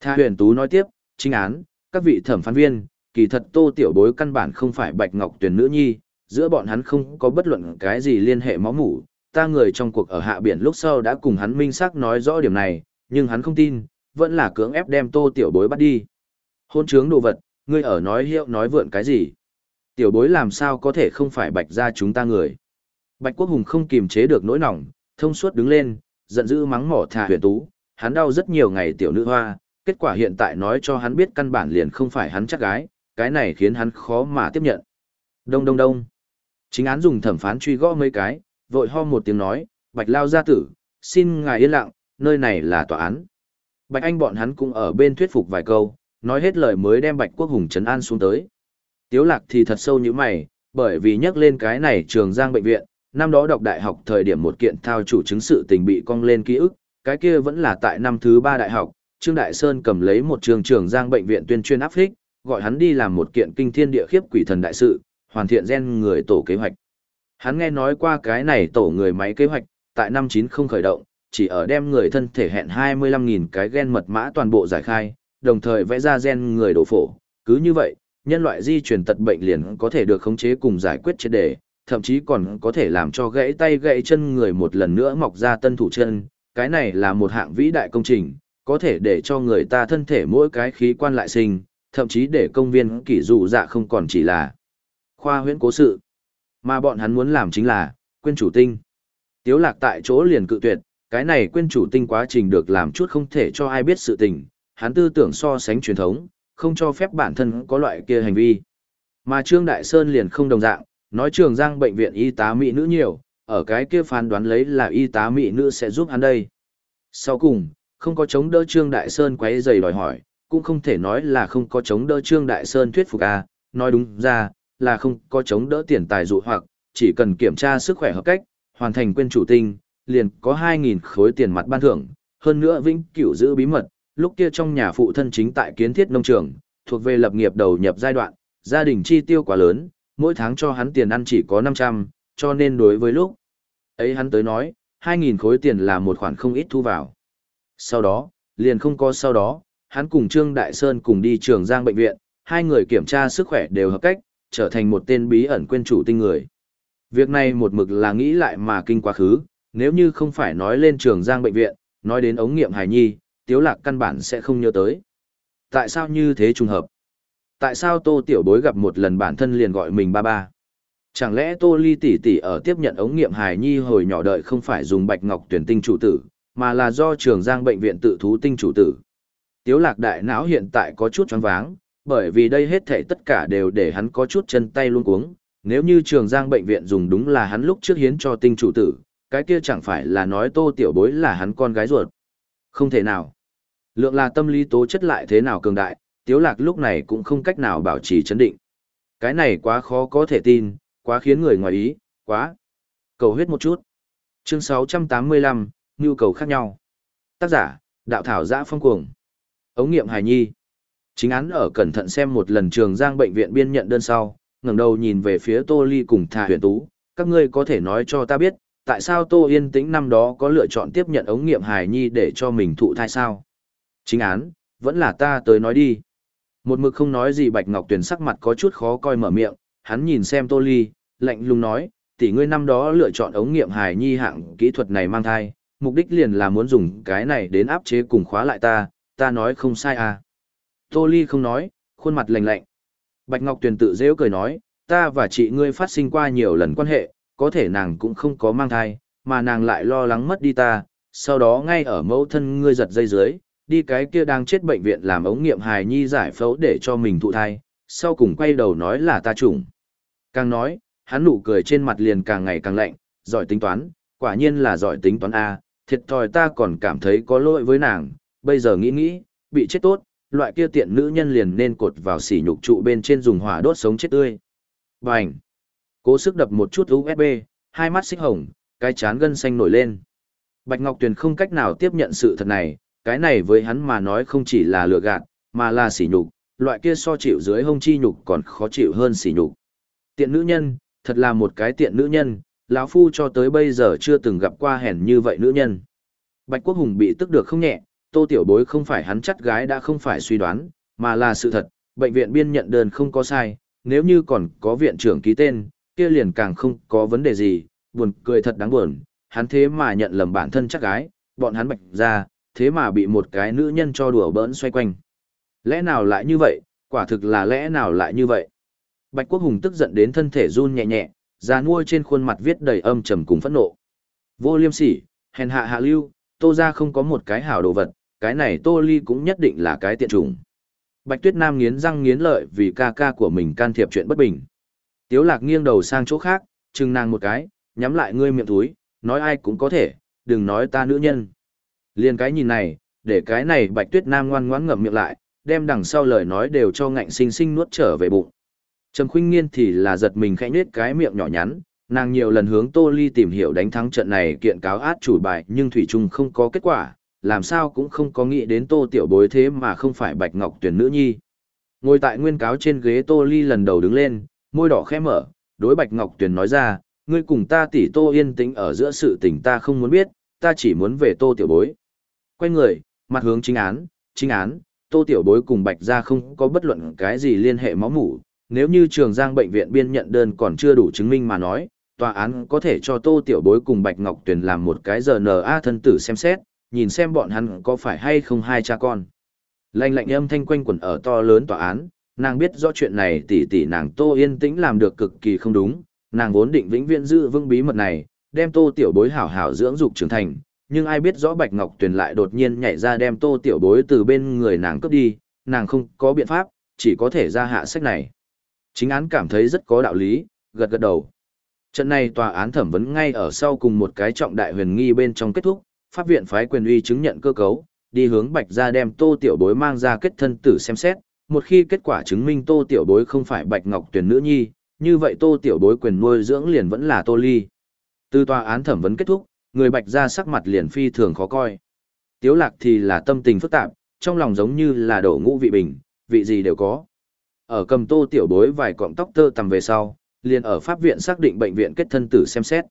Tha huyền tú nói tiếp, chính án, các vị thẩm phán viên, kỳ thật tô tiểu bối căn bản không phải Bạch Ngọc tuyển nữ nhi, giữa bọn hắn không có bất luận cái gì liên hệ máu mủ. Ta người trong cuộc ở hạ biển lúc sau đã cùng hắn minh xác nói rõ điểm này, nhưng hắn không tin, vẫn là cưỡng ép đem tô tiểu bối bắt đi. Hôn trướng đồ vật, ngươi ở nói hiệu nói vượn cái gì? Tiểu bối làm sao có thể không phải bạch ra chúng ta người? Bạch Quốc Hùng không kiềm chế được nỗi nỏng, thông suốt đứng lên, giận dữ mắng mỏ thả huyền tú, hắn đau rất nhiều ngày tiểu nữ hoa, Kết quả hiện tại nói cho hắn biết căn bản liền không phải hắn chắc gái, cái này khiến hắn khó mà tiếp nhận. Đông đông đông. Chính án dùng thẩm phán truy gõ mấy cái, vội ho một tiếng nói, bạch lao gia tử, xin ngài yên lặng, nơi này là tòa án. Bạch Anh bọn hắn cũng ở bên thuyết phục vài câu, nói hết lời mới đem Bạch Quốc Hùng trấn an xuống tới. Tiếu lạc thì thật sâu như mày, bởi vì nhắc lên cái này trường giang bệnh viện, năm đó đọc đại học thời điểm một kiện thao chủ chứng sự tình bị cong lên ký ức, cái kia vẫn là tại năm thứ ba đại học, Trương Đại Sơn cầm lấy một trường trường giang bệnh viện tuyên truyền áp phích, gọi hắn đi làm một kiện kinh thiên địa khiếp quỷ thần đại sự, hoàn thiện gen người tổ kế hoạch. Hắn nghe nói qua cái này tổ người máy kế hoạch, tại năm 90 khởi động, chỉ ở đem người thân thể hẹn 25.000 cái gen mật mã toàn bộ giải khai, đồng thời vẽ ra gen người đổ phổ. Cứ như vậy, nhân loại di chuyển tật bệnh liền có thể được khống chế cùng giải quyết triệt đề, thậm chí còn có thể làm cho gãy tay gãy chân người một lần nữa mọc ra tân thủ chân. Cái này là một hạng vĩ đại công trình, có thể để cho người ta thân thể mỗi cái khí quan lại sinh, thậm chí để công viên kỷ dụ dạ không còn chỉ là khoa huyễn cố sự. Mà bọn hắn muốn làm chính là, quên chủ tinh. Tiếu lạc tại chỗ liền cự tuyệt, cái này quên chủ tinh quá trình được làm chút không thể cho ai biết sự tình, hắn tư tưởng so sánh truyền thống, không cho phép bản thân có loại kia hành vi. Mà Trương Đại Sơn liền không đồng dạng, nói trường giang bệnh viện y tá mỹ nữ nhiều, ở cái kia phán đoán lấy là y tá mỹ nữ sẽ giúp hắn đây. Sau cùng, không có chống đỡ Trương Đại Sơn quấy giày đòi hỏi, cũng không thể nói là không có chống đỡ Trương Đại Sơn thuyết phục à, nói đúng ra, là không có chống đỡ tiền tài dụ hoặc, chỉ cần kiểm tra sức khỏe hợp cách, hoàn thành quên chủ tinh, liền có 2.000 khối tiền mặt ban thưởng, hơn nữa vĩnh cửu giữ bí mật, lúc kia trong nhà phụ thân chính tại kiến thiết nông trường, thuộc về lập nghiệp đầu nhập giai đoạn, gia đình chi tiêu quá lớn, mỗi tháng cho hắn tiền ăn chỉ có 500, cho nên đối với lúc ấy hắn tới nói, 2.000 khối tiền là một khoản không ít thu vào. Sau đó, liền không có sau đó, hắn cùng Trương Đại Sơn cùng đi trường Giang bệnh viện, hai người kiểm tra sức khỏe đều hợp cách, trở thành một tên bí ẩn quên chủ tinh người. Việc này một mực là nghĩ lại mà kinh quá khứ, nếu như không phải nói lên trường Giang bệnh viện, nói đến ống nghiệm hài nhi, Tiếu Lạc căn bản sẽ không nhớ tới. Tại sao như thế trùng hợp? Tại sao Tô Tiểu Bối gặp một lần bản thân liền gọi mình ba ba? Chẳng lẽ Tô Ly tỷ tỷ ở tiếp nhận ống nghiệm hài nhi hồi nhỏ đợi không phải dùng bạch ngọc tuyển tinh chủ tử, mà là do trường Giang bệnh viện tự thú tinh chủ tử? Tiếu Lạc đại não hiện tại có chút choáng váng, bởi vì đây hết thảy tất cả đều để hắn có chút chân tay luống cuống. Nếu như trường Giang bệnh viện dùng đúng là hắn lúc trước hiến cho tinh chủ tử, cái kia chẳng phải là nói tô tiểu bối là hắn con gái ruột. Không thể nào. Lượng là tâm lý tố chất lại thế nào cường đại, tiếu lạc lúc này cũng không cách nào bảo trì chấn định. Cái này quá khó có thể tin, quá khiến người ngoài ý, quá. Cầu huyết một chút. Chương 685, nhu cầu khác nhau. Tác giả, đạo thảo giã phong cuồng. Ống nghiệm Hải nhi. Chính án ở cẩn thận xem một lần trường giang bệnh viện biên nhận đơn sau, ngẩng đầu nhìn về phía Tô Ly cùng Thả Huyền Tú, các ngươi có thể nói cho ta biết, tại sao Tô Yên Tĩnh năm đó có lựa chọn tiếp nhận ống nghiệm hài nhi để cho mình thụ thai sao? Chính án, vẫn là ta tới nói đi. Một mực không nói gì Bạch Ngọc Tuyền sắc mặt có chút khó coi mở miệng, hắn nhìn xem Tô Ly, lạnh lùng nói, tỷ ngươi năm đó lựa chọn ống nghiệm hài nhi hạng kỹ thuật này mang thai, mục đích liền là muốn dùng cái này đến áp chế cùng khóa lại ta, ta nói không sai à. Tô Ly không nói, khuôn mặt lạnh lạnh. Bạch Ngọc Tuyền tự dễ cười nói, ta và chị ngươi phát sinh qua nhiều lần quan hệ, có thể nàng cũng không có mang thai, mà nàng lại lo lắng mất đi ta, sau đó ngay ở mẫu thân ngươi giật dây dưới, đi cái kia đang chết bệnh viện làm ống nghiệm hài nhi giải phẫu để cho mình thụ thai, sau cùng quay đầu nói là ta trùng. Càng nói, hắn nụ cười trên mặt liền càng ngày càng lạnh, giỏi tính toán, quả nhiên là giỏi tính toán A, thiệt thòi ta còn cảm thấy có lỗi với nàng, bây giờ nghĩ nghĩ, bị chết tốt, loại kia tiện nữ nhân liền nên cột vào xỉ nhục trụ bên trên dùng hỏa đốt sống chết tươi. Bành! Cố sức đập một chút USB, hai mắt xích hồng, cái chán gân xanh nổi lên. Bạch Ngọc Tuyền không cách nào tiếp nhận sự thật này, cái này với hắn mà nói không chỉ là lừa gạt, mà là xỉ nhục, loại kia so chịu dưới hông chi nhục còn khó chịu hơn xỉ nhục. Tiện nữ nhân, thật là một cái tiện nữ nhân, lão phu cho tới bây giờ chưa từng gặp qua hèn như vậy nữ nhân. Bạch Quốc Hùng bị tức được không nhẹ, Tô Tiểu Bối không phải hắn chắt gái đã không phải suy đoán, mà là sự thật, bệnh viện biên nhận đơn không có sai, nếu như còn có viện trưởng ký tên, kia liền càng không có vấn đề gì, buồn cười thật đáng buồn, hắn thế mà nhận lầm bản thân chắc gái, bọn hắn bạch ra, thế mà bị một cái nữ nhân cho đùa bỡn xoay quanh. Lẽ nào lại như vậy, quả thực là lẽ nào lại như vậy. Bạch Quốc Hùng tức giận đến thân thể run nhẹ nhẹ, da nuôi trên khuôn mặt viết đầy âm trầm cùng phẫn nộ. Vô liêm sỉ, hèn hạ hạ lưu, tô ra không có một cái hảo đồ vật, cái này Tô Ly cũng nhất định là cái tiện trùng. Bạch Tuyết Nam nghiến răng nghiến lợi vì ca ca của mình can thiệp chuyện bất bình. Tiếu lạc nghiêng đầu sang chỗ khác, chừng nàng một cái, nhắm lại ngươi miệng túi, nói ai cũng có thể, đừng nói ta nữ nhân. Liên cái nhìn này, để cái này Bạch Tuyết Nam ngoan ngoãn ngậm miệng lại, đem đằng sau lời nói đều cho ngạnh sinh sinh nuốt trở về bụng. Trầm Khuynh Nghiên thì là giật mình khẽ nhếch cái miệng nhỏ nhắn, nàng nhiều lần hướng Tô Ly tìm hiểu đánh thắng trận này kiện cáo át chủ bài, nhưng thủy Trung không có kết quả, làm sao cũng không có nghĩ đến Tô Tiểu Bối thế mà không phải Bạch Ngọc Tuyển nữ nhi. Ngồi tại nguyên cáo trên ghế Tô Ly lần đầu đứng lên, môi đỏ khẽ mở, đối Bạch Ngọc Tuyển nói ra, ngươi cùng ta tỷ Tô yên tĩnh ở giữa sự tình ta không muốn biết, ta chỉ muốn về Tô Tiểu Bối. Quay người, mặt hướng chính án, chính án, Tô Tiểu Bối cùng Bạch gia không có bất luận cái gì liên hệ máu mủ, nếu như Trường Giang bệnh viện biên nhận đơn còn chưa đủ chứng minh mà nói, tòa án có thể cho Tô Tiểu Bối cùng Bạch Ngọc Tuyền làm một cái giờ NA thân tử xem xét, nhìn xem bọn hắn có phải hay không hai cha con. Lạnh lạnh âm thanh quanh quẩn ở to lớn tòa án, nàng biết rõ chuyện này tỷ tỷ nàng Tô yên tĩnh làm được cực kỳ không đúng, nàng vốn định vĩnh viễn giữ vững bí mật này, đem Tô Tiểu Bối hảo hảo dưỡng dục trưởng thành, nhưng ai biết rõ Bạch Ngọc Tuyền lại đột nhiên nhảy ra đem Tô Tiểu Bối từ bên người nàng cướp đi, nàng không có biện pháp, chỉ có thể ra hạ sách này. Chính án cảm thấy rất có đạo lý, gật gật đầu. Trận này tòa án thẩm vấn ngay ở sau cùng một cái trọng đại huyền nghi bên trong kết thúc, pháp viện phái quyền uy chứng nhận cơ cấu, đi hướng Bạch gia đem Tô Tiểu Bối mang ra kết thân tử xem xét, một khi kết quả chứng minh Tô Tiểu Bối không phải Bạch Ngọc Tuyền nữ nhi, như vậy Tô Tiểu Bối quyền nuôi dưỡng liền vẫn là Tô Ly. Từ tòa án thẩm vấn kết thúc, người Bạch gia sắc mặt liền phi thường khó coi. Tiếu Lạc thì là tâm tình phức tạp, trong lòng giống như là đổ ngũ vị bình, vị gì đều có. Ở cầm Tô Tiểu Bối vài cọng tóc tơ tầm về sau, liền ở pháp viện xác định bệnh viện kết thân tử xem xét.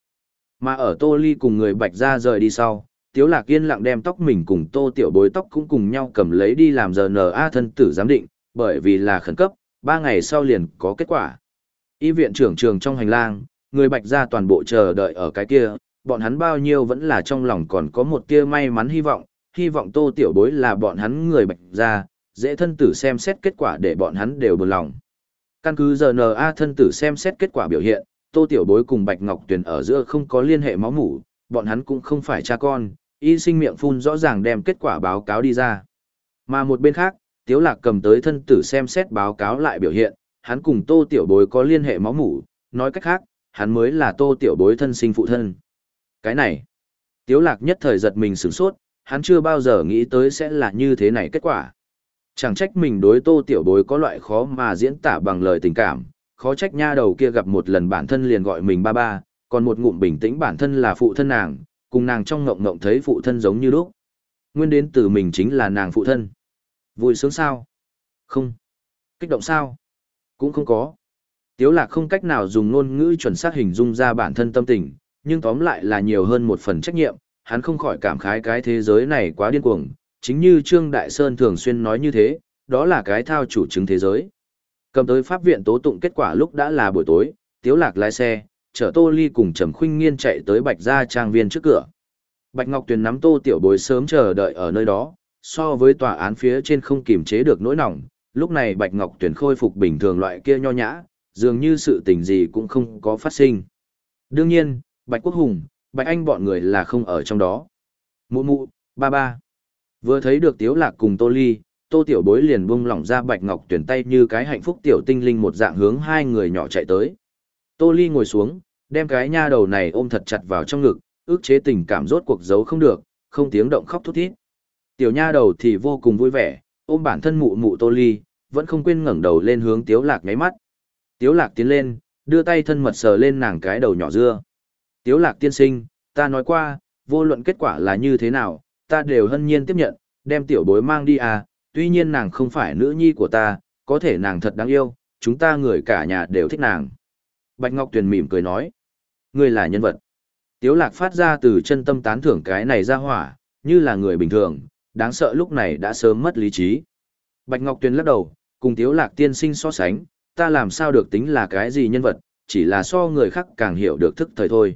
Mà ở Tô Ly cùng người Bạch gia rời đi sau, Tiếu Lạc yên lặng đem tóc mình cùng Tô Tiểu Bối tóc cũng cùng nhau cầm lấy đi làm giờ RNA thân tử giám định, bởi vì là khẩn cấp, 3 ngày sau liền có kết quả. Y viện trưởng trường trong hành lang, người Bạch gia toàn bộ chờ đợi ở cái kia, bọn hắn bao nhiêu vẫn là trong lòng còn có một tia may mắn hy vọng, hy vọng Tô Tiểu Bối là bọn hắn người Bạch gia, dễ thân tử xem xét kết quả để bọn hắn đều buồn lòng. Căn cứ giờ RNA thân tử xem xét kết quả biểu hiện, Tô Tiểu Bối cùng Bạch Ngọc Tuyền ở giữa không có liên hệ máu mủ, bọn hắn cũng không phải cha con, y sinh miệng phun rõ ràng đem kết quả báo cáo đi ra. Mà một bên khác, Tiếu Lạc cầm tới thân tử xem xét báo cáo lại biểu hiện, hắn cùng Tô Tiểu Bối có liên hệ máu mủ, nói cách khác, hắn mới là Tô Tiểu Bối thân sinh phụ thân. Cái này, Tiếu Lạc nhất thời giật mình sửng sốt, hắn chưa bao giờ nghĩ tới sẽ là như thế này kết quả. Chẳng trách mình đối tô tiểu bối có loại khó mà diễn tả bằng lời tình cảm, khó trách nha đầu kia gặp một lần bản thân liền gọi mình ba ba, còn một ngụm bình tĩnh bản thân là phụ thân nàng, cùng nàng trong ngộng ngộng thấy phụ thân giống như lúc. Nguyên đến từ mình chính là nàng phụ thân. Vui sướng sao? Không. Kích động sao? Cũng không có. Tiếu lạc không cách nào dùng ngôn ngữ chuẩn xác hình dung ra bản thân tâm tình, nhưng tóm lại là nhiều hơn một phần trách nhiệm, hắn không khỏi cảm khái cái thế giới này quá điên cuồng, chính như Trương Đại Sơn thường xuyên nói như thế, đó là cái thao chủ chứng thế giới. Cầm tới pháp viện tố tụng kết quả lúc đã là buổi tối, Tiếu Lạc lái xe, chở Tô Ly cùng Trầm Khuynh Nghiên chạy tới Bạch Gia trang viên trước cửa. Bạch Ngọc Tuyền nắm Tô Tiểu Bối sớm chờ đợi ở nơi đó, so với tòa án phía trên không kiềm chế được nỗi lòng, lúc này Bạch Ngọc Tuyền khôi phục bình thường loại kia nho nhã, dường như sự tình gì cũng không có phát sinh. Đương nhiên, Bạch Quốc Hùng, Bạch Anh bọn người là không ở trong đó. Mụ mụ, ba ba. Vừa thấy được Tiếu Lạc cùng Tô Ly, Tô Tiểu Bối liền buông lỏng ra Bạch Ngọc tuyển tay như cái hạnh phúc tiểu tinh linh một dạng hướng hai người nhỏ chạy tới. Tô Ly ngồi xuống, đem cái nha đầu này ôm thật chặt vào trong ngực, ước chế tình cảm rốt cuộc giấu không được, không tiếng động khóc thút thít. Tiểu nha đầu thì vô cùng vui vẻ, ôm bản thân mụ mụ Tô Ly, vẫn không quên ngẩng đầu lên hướng Tiếu Lạc ngáy mắt. Tiếu Lạc tiến lên, đưa tay thân mật sờ lên nàng cái đầu nhỏ dưa. Tiếu Lạc tiên sinh, ta nói qua, vô luận kết quả là như thế nào, ta đều hân nhiên tiếp nhận, đem tiểu bối mang đi à, tuy nhiên nàng không phải nữ nhi của ta, có thể nàng thật đáng yêu, chúng ta người cả nhà đều thích nàng. Bạch Ngọc Tuyền mỉm cười nói, ngươi là nhân vật. Tiếu lạc phát ra từ chân tâm tán thưởng cái này ra hỏa, như là người bình thường, đáng sợ lúc này đã sớm mất lý trí. Bạch Ngọc Tuyền lắc đầu, cùng Tiếu lạc tiên sinh so sánh, ta làm sao được tính là cái gì nhân vật, chỉ là so người khác càng hiểu được thức thời thôi.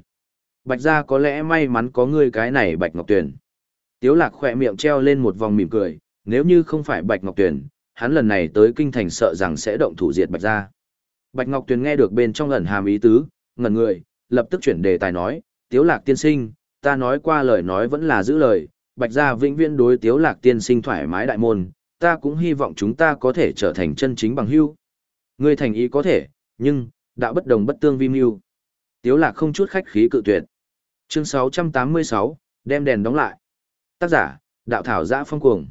Bạch gia có lẽ may mắn có ngươi cái này Bạch Ngọc Tuyền. Tiếu lạc khỏe miệng treo lên một vòng mỉm cười, nếu như không phải Bạch Ngọc Tuyền, hắn lần này tới kinh thành sợ rằng sẽ động thủ diệt Bạch gia. Bạch Ngọc Tuyền nghe được bên trong ẩn hàm ý tứ, ngẩn người, lập tức chuyển đề tài nói, Tiếu lạc tiên sinh, ta nói qua lời nói vẫn là giữ lời, bạch gia vĩnh viễn đối tiếu lạc tiên sinh thoải mái đại môn, ta cũng hy vọng chúng ta có thể trở thành chân chính bằng hữu. Ngươi thành ý có thể, nhưng, đã bất đồng bất tương vi mưu. Tiếu lạc không chút khách khí cự tuyệt. Chương 686, đem đèn đóng lại. Tác giả, đạo thảo giã phong cuồng.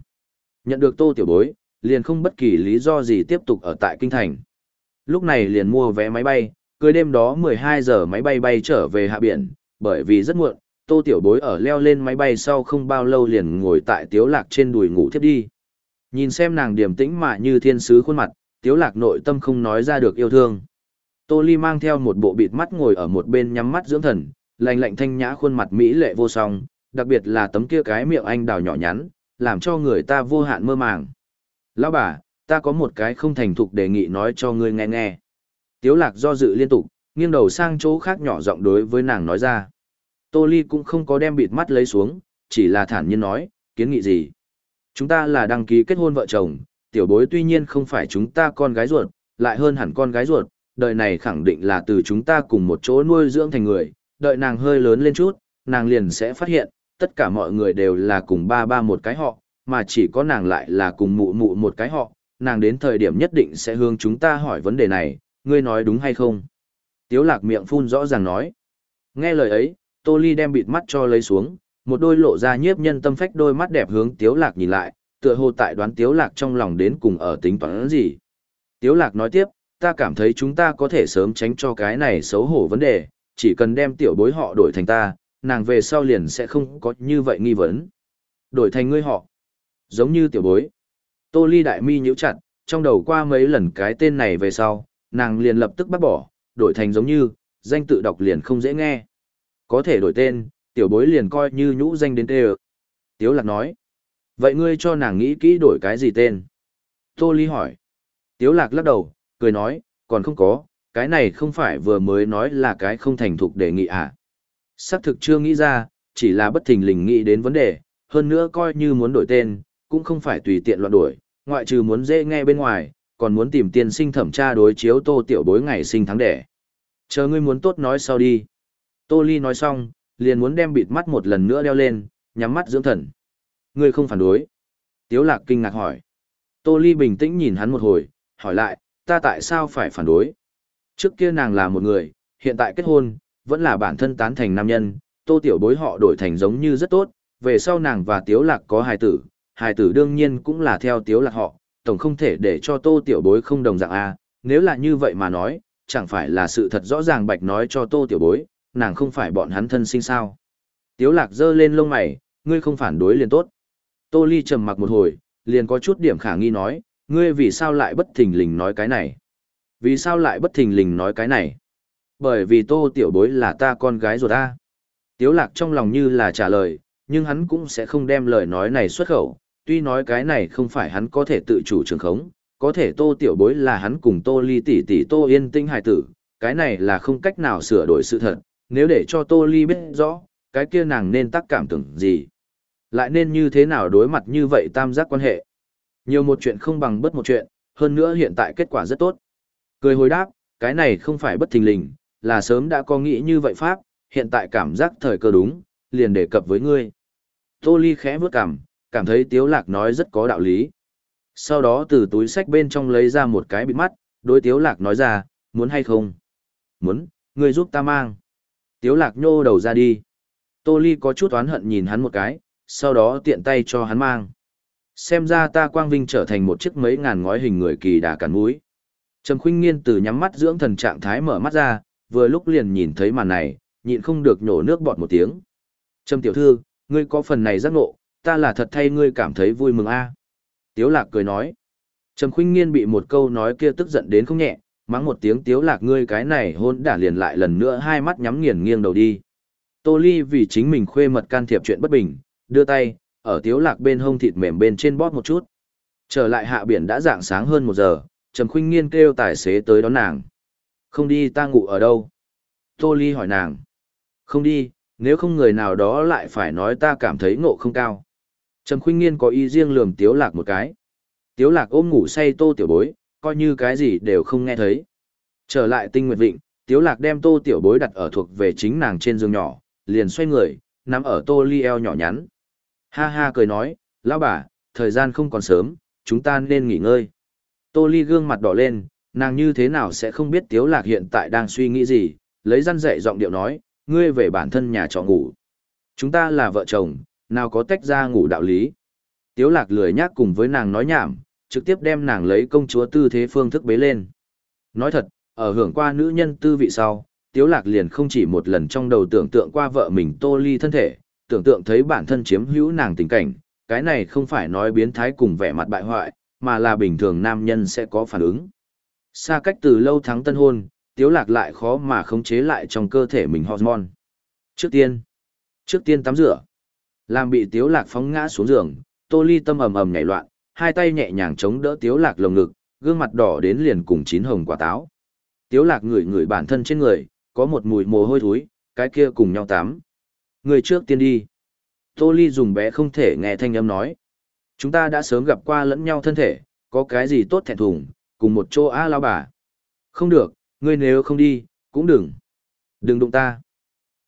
Nhận được tô tiểu bối, liền không bất kỳ lý do gì tiếp tục ở tại kinh thành. Lúc này liền mua vé máy bay, cưới đêm đó 12 giờ máy bay bay trở về hạ biển, bởi vì rất muộn, tô tiểu bối ở leo lên máy bay sau không bao lâu liền ngồi tại tiếu lạc trên đùi ngủ thiếp đi. Nhìn xem nàng điềm tĩnh mà như thiên sứ khuôn mặt, tiếu lạc nội tâm không nói ra được yêu thương. Tô Ly mang theo một bộ bịt mắt ngồi ở một bên nhắm mắt dưỡng thần, lạnh lạnh thanh nhã khuôn mặt mỹ lệ vô song, đặc biệt là tấm kia cái miệng anh đào nhỏ nhắn, làm cho người ta vô hạn mơ màng. Lão bà, ta có một cái không thành thục đề nghị nói cho ngươi nghe nghe. Tiếu lạc do dự liên tục, nghiêng đầu sang chỗ khác nhỏ giọng đối với nàng nói ra. Tô Ly cũng không có đem bịt mắt lấy xuống, chỉ là thản nhiên nói, kiến nghị gì. Chúng ta là đăng ký kết hôn vợ chồng, tiểu bối tuy nhiên không phải chúng ta con gái ruột, lại hơn hẳn con gái ruột, đời này khẳng định là từ chúng ta cùng một chỗ nuôi dưỡng thành người, đợi nàng hơi lớn lên chút, nàng liền sẽ phát hiện, tất cả mọi người đều là cùng ba ba một cái họ, mà chỉ có nàng lại là cùng mụ mụ một cái họ, nàng đến thời điểm nhất định sẽ hướng chúng ta hỏi vấn đề này, ngươi nói đúng hay không? Tiếu lạc miệng phun rõ ràng nói. Nghe lời ấy, Tô Ly đem bịt mắt cho lấy xuống, một đôi lộ ra nhiếp nhân tâm phách đôi mắt đẹp hướng Tiếu lạc nhìn lại, tựa hồ tại đoán Tiếu lạc trong lòng đến cùng ở tính toán gì. Tiếu lạc nói tiếp, ta cảm thấy chúng ta có thể sớm tránh cho cái này xấu hổ vấn đề, chỉ cần đem tiểu bối họ đổi thành ta, nàng về sau liền sẽ không có như vậy nghi vấn. Đổi thành ngươi họ, giống như tiểu bối. Tô Ly đại mi nhíu chặt, trong đầu qua mấy lần cái tên này về sau, nàng liền lập tức bắt bỏ, đổi thành giống như, danh tự đọc liền không dễ nghe. Có thể đổi tên, tiểu bối liền coi như nhũ danh đến tê Tiếu lạc nói. Vậy ngươi cho nàng nghĩ kỹ đổi cái gì tên? Tô Ly hỏi. Tiếu lạc lắc đầu, cười nói, còn không có, cái này không phải vừa mới nói là cái không thành thục đề nghị à xác thực chưa nghĩ ra, chỉ là bất thình lình nghĩ đến vấn đề, hơn nữa coi như muốn đổi tên, cũng không phải tùy tiện loạn đổi, ngoại trừ muốn dễ nghe bên ngoài, còn muốn tìm tiên sinh thẩm tra đối chiếu tô tiểu bối ngày sinh tháng đẻ. Chờ ngươi muốn tốt nói sau đi. Tô Ly nói xong, liền muốn đem bịt mắt một lần nữa đeo lên, nhắm mắt dưỡng thần. Ngươi không phản đối. Tiếu lạc kinh ngạc hỏi. Tô Ly bình tĩnh nhìn hắn một hồi, hỏi lại, ta tại sao phải phản đối? Trước kia nàng là một người, hiện tại kết hôn, vẫn là bản thân tán thành nam nhân, tô tiểu bối họ đổi thành giống như rất tốt, về sau nàng và tiếu lạc có hài tử, hài tử đương nhiên cũng là theo tiếu lạc họ, tổng không thể để cho tô tiểu bối không đồng dạng a nếu là như vậy mà nói, chẳng phải là sự thật rõ ràng bạch nói cho tô tiểu bối, nàng không phải bọn hắn thân sinh sao. Tiếu lạc giơ lên lông mày, ngươi không phản đối liền tốt. Tô ly trầm mặc một hồi, liền có chút điểm khả nghi nói, ngươi vì sao lại bất thình lình nói cái này? Vì sao lại bất thình lình nói cái này? Bởi vì tô tiểu bối là ta con gái ruột ta. Tiếu lạc trong lòng như là trả lời, nhưng hắn cũng sẽ không đem lời nói này xuất khẩu, tuy nói cái này không phải hắn có thể tự chủ trường khống, có thể tô tiểu bối là hắn cùng tô ly tỷ tỷ tô yên tinh hài tử, cái này là không cách nào sửa đổi sự thật, nếu để cho tô ly biết rõ, cái kia nàng nên tác cảm tưởng gì. Lại nên như thế nào đối mặt như vậy tam giác quan hệ. Nhiều một chuyện không bằng bất một chuyện, hơn nữa hiện tại kết quả rất tốt. Cười hồi đáp, cái này không phải bất thình lình, là sớm đã có nghĩ như vậy pháp, hiện tại cảm giác thời cơ đúng, liền đề cập với ngươi. Tô Ly khẽ bước cằm, cảm thấy Tiếu Lạc nói rất có đạo lý. Sau đó từ túi sách bên trong lấy ra một cái bịt mắt, đối Tiếu Lạc nói ra, muốn hay không? Muốn, ngươi giúp ta mang. Tiếu Lạc nhô đầu ra đi. Tô Ly có chút oán hận nhìn hắn một cái, sau đó tiện tay cho hắn mang. Xem ra ta quang vinh trở thành một chiếc mấy ngàn ngói hình người kỳ đà cắn mũi. Trầm khuynh nghiên từ nhắm mắt dưỡng thần trạng thái mở mắt ra, vừa lúc liền nhìn thấy màn này, nhịn không được nhổ nước bọt một tiếng. Trâm tiểu thư, ngươi có phần này giác ngộ, ta là thật thay ngươi cảm thấy vui mừng a. Tiếu lạc cười nói. Trầm khuynh nghiên bị một câu nói kia tức giận đến không nhẹ, mắng một tiếng tiếu lạc ngươi cái này hôn đả liền lại lần nữa hai mắt nhắm nghiền nghiêng đầu đi. Tô Ly vì chính mình khuê mật can thiệp chuyện bất bình, đưa tay, ở tiếu lạc bên hông thịt mềm bên trên bóp một chút. Trở lại hạ biển đã dạng sáng hơn một giờ, Trầm khuynh nghiên kêu tài xế tới đón nàng. Không đi ta ngủ ở đâu? Tô Ly hỏi nàng. Không đi, nếu không người nào đó lại phải nói ta cảm thấy ngộ không cao. Trầm khuynh nghiên có ý riêng lườm tiếu lạc một cái. Tiếu lạc ôm ngủ say tô tiểu bối, coi như cái gì đều không nghe thấy. Trở lại tinh nguyệt vịnh, tiếu lạc đem tô tiểu bối đặt ở thuộc về chính nàng trên giường nhỏ, liền xoay người, nằm ở tô ly eo nhỏ nhắn. Ha ha cười nói, lão bà, thời gian không còn sớm, chúng ta nên nghỉ ngơi. Tô Ly gương mặt đỏ lên, nàng như thế nào sẽ không biết Tiếu Lạc hiện tại đang suy nghĩ gì, lấy răn dạy giọng điệu nói, ngươi về bản thân nhà trọ ngủ. Chúng ta là vợ chồng, nào có tách ra ngủ đạo lý. Tiếu Lạc lười nhác cùng với nàng nói nhảm, trực tiếp đem nàng lấy công chúa tư thế phương thức bế lên. Nói thật, ở hưởng qua nữ nhân tư vị sau, Tiếu Lạc liền không chỉ một lần trong đầu tưởng tượng qua vợ mình Tô Ly thân thể, tưởng tượng thấy bản thân chiếm hữu nàng tình cảnh, cái này không phải nói biến thái cùng vẻ mặt bại hoại, mà là bình thường nam nhân sẽ có phản ứng. Xa cách từ lâu thắng tân hôn, Tiếu Lạc lại khó mà khống chế lại trong cơ thể mình hormone. Trước tiên, trước tiên tắm rửa. Làm bị Tiếu Lạc phóng ngã xuống giường, Tô Ly tâm ầm ầm nhảy loạn, hai tay nhẹ nhàng chống đỡ Tiếu Lạc lồng ngực, gương mặt đỏ đến liền cùng chín hồng quả táo. Tiếu Lạc ngửi ngửi bản thân trên người, có một mùi mồ hôi thối, cái kia cùng nhau tắm. Người trước tiên đi. Tô Ly dùng bé không thể nghe thanh âm nói. Chúng ta đã sớm gặp qua lẫn nhau thân thể, có cái gì tốt thẹn thùng, cùng một chỗ à lao bà. Không được, ngươi nếu không đi, cũng đừng. Đừng đụng ta.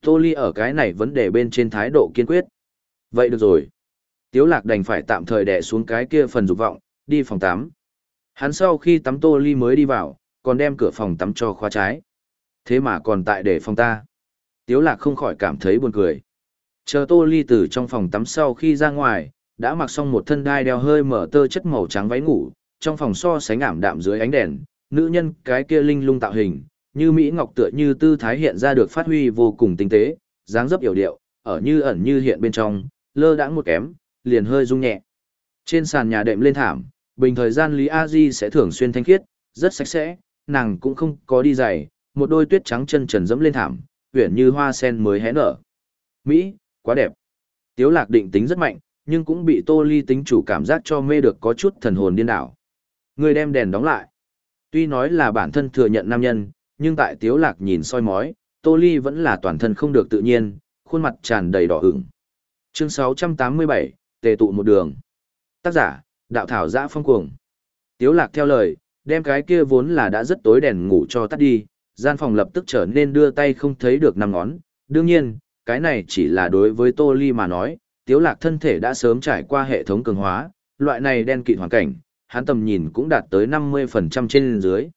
Tô Ly ở cái này vấn đề bên trên thái độ kiên quyết. Vậy được rồi. Tiếu lạc đành phải tạm thời đè xuống cái kia phần dục vọng, đi phòng tắm. Hắn sau khi tắm Tô Ly mới đi vào, còn đem cửa phòng tắm cho khóa trái. Thế mà còn tại để phòng ta. Tiếu lạc không khỏi cảm thấy buồn cười. Chờ Tô Ly từ trong phòng tắm sau khi ra ngoài, đã mặc xong một thân đai đeo hơi mở tơ chất màu trắng váy ngủ, trong phòng so sánh ảm đạm dưới ánh đèn, nữ nhân cái kia linh lung tạo hình, như Mỹ Ngọc tựa như tư thái hiện ra được phát huy vô cùng tinh tế, dáng dấp hiểu điệu, ở như ẩn như hiện bên trong, lơ đãng một kém, liền hơi rung nhẹ. Trên sàn nhà đệm lên thảm, bình thời gian Lý A Di sẽ thường xuyên thanh khiết, rất sạch sẽ, nàng cũng không có đi giày, một đôi tuyết trắng chân trần dẫm lên thảm, uyển như hoa sen mới hé nở. Mỹ, quá đẹp. Tiếu lạc định tính rất mạnh, nhưng cũng bị tô ly tính chủ cảm giác cho mê được có chút thần hồn điên đảo. Người đem đèn đóng lại. Tuy nói là bản thân thừa nhận nam nhân, nhưng tại tiếu lạc nhìn soi mói, tô ly vẫn là toàn thân không được tự nhiên, khuôn mặt tràn đầy đỏ ửng. Chương 687, tề tụ một đường. Tác giả, đạo thảo giã phong cuồng. Tiếu lạc theo lời, đem cái kia vốn là đã rất tối đèn ngủ cho tắt đi, gian phòng lập tức trở nên đưa tay không thấy được năm ngón. Đương nhiên, cái này chỉ là đối với Tô Ly mà nói, tiếu lạc thân thể đã sớm trải qua hệ thống cường hóa, loại này đen kịt hoàn cảnh, hắn tầm nhìn cũng đạt tới 50% trên dưới.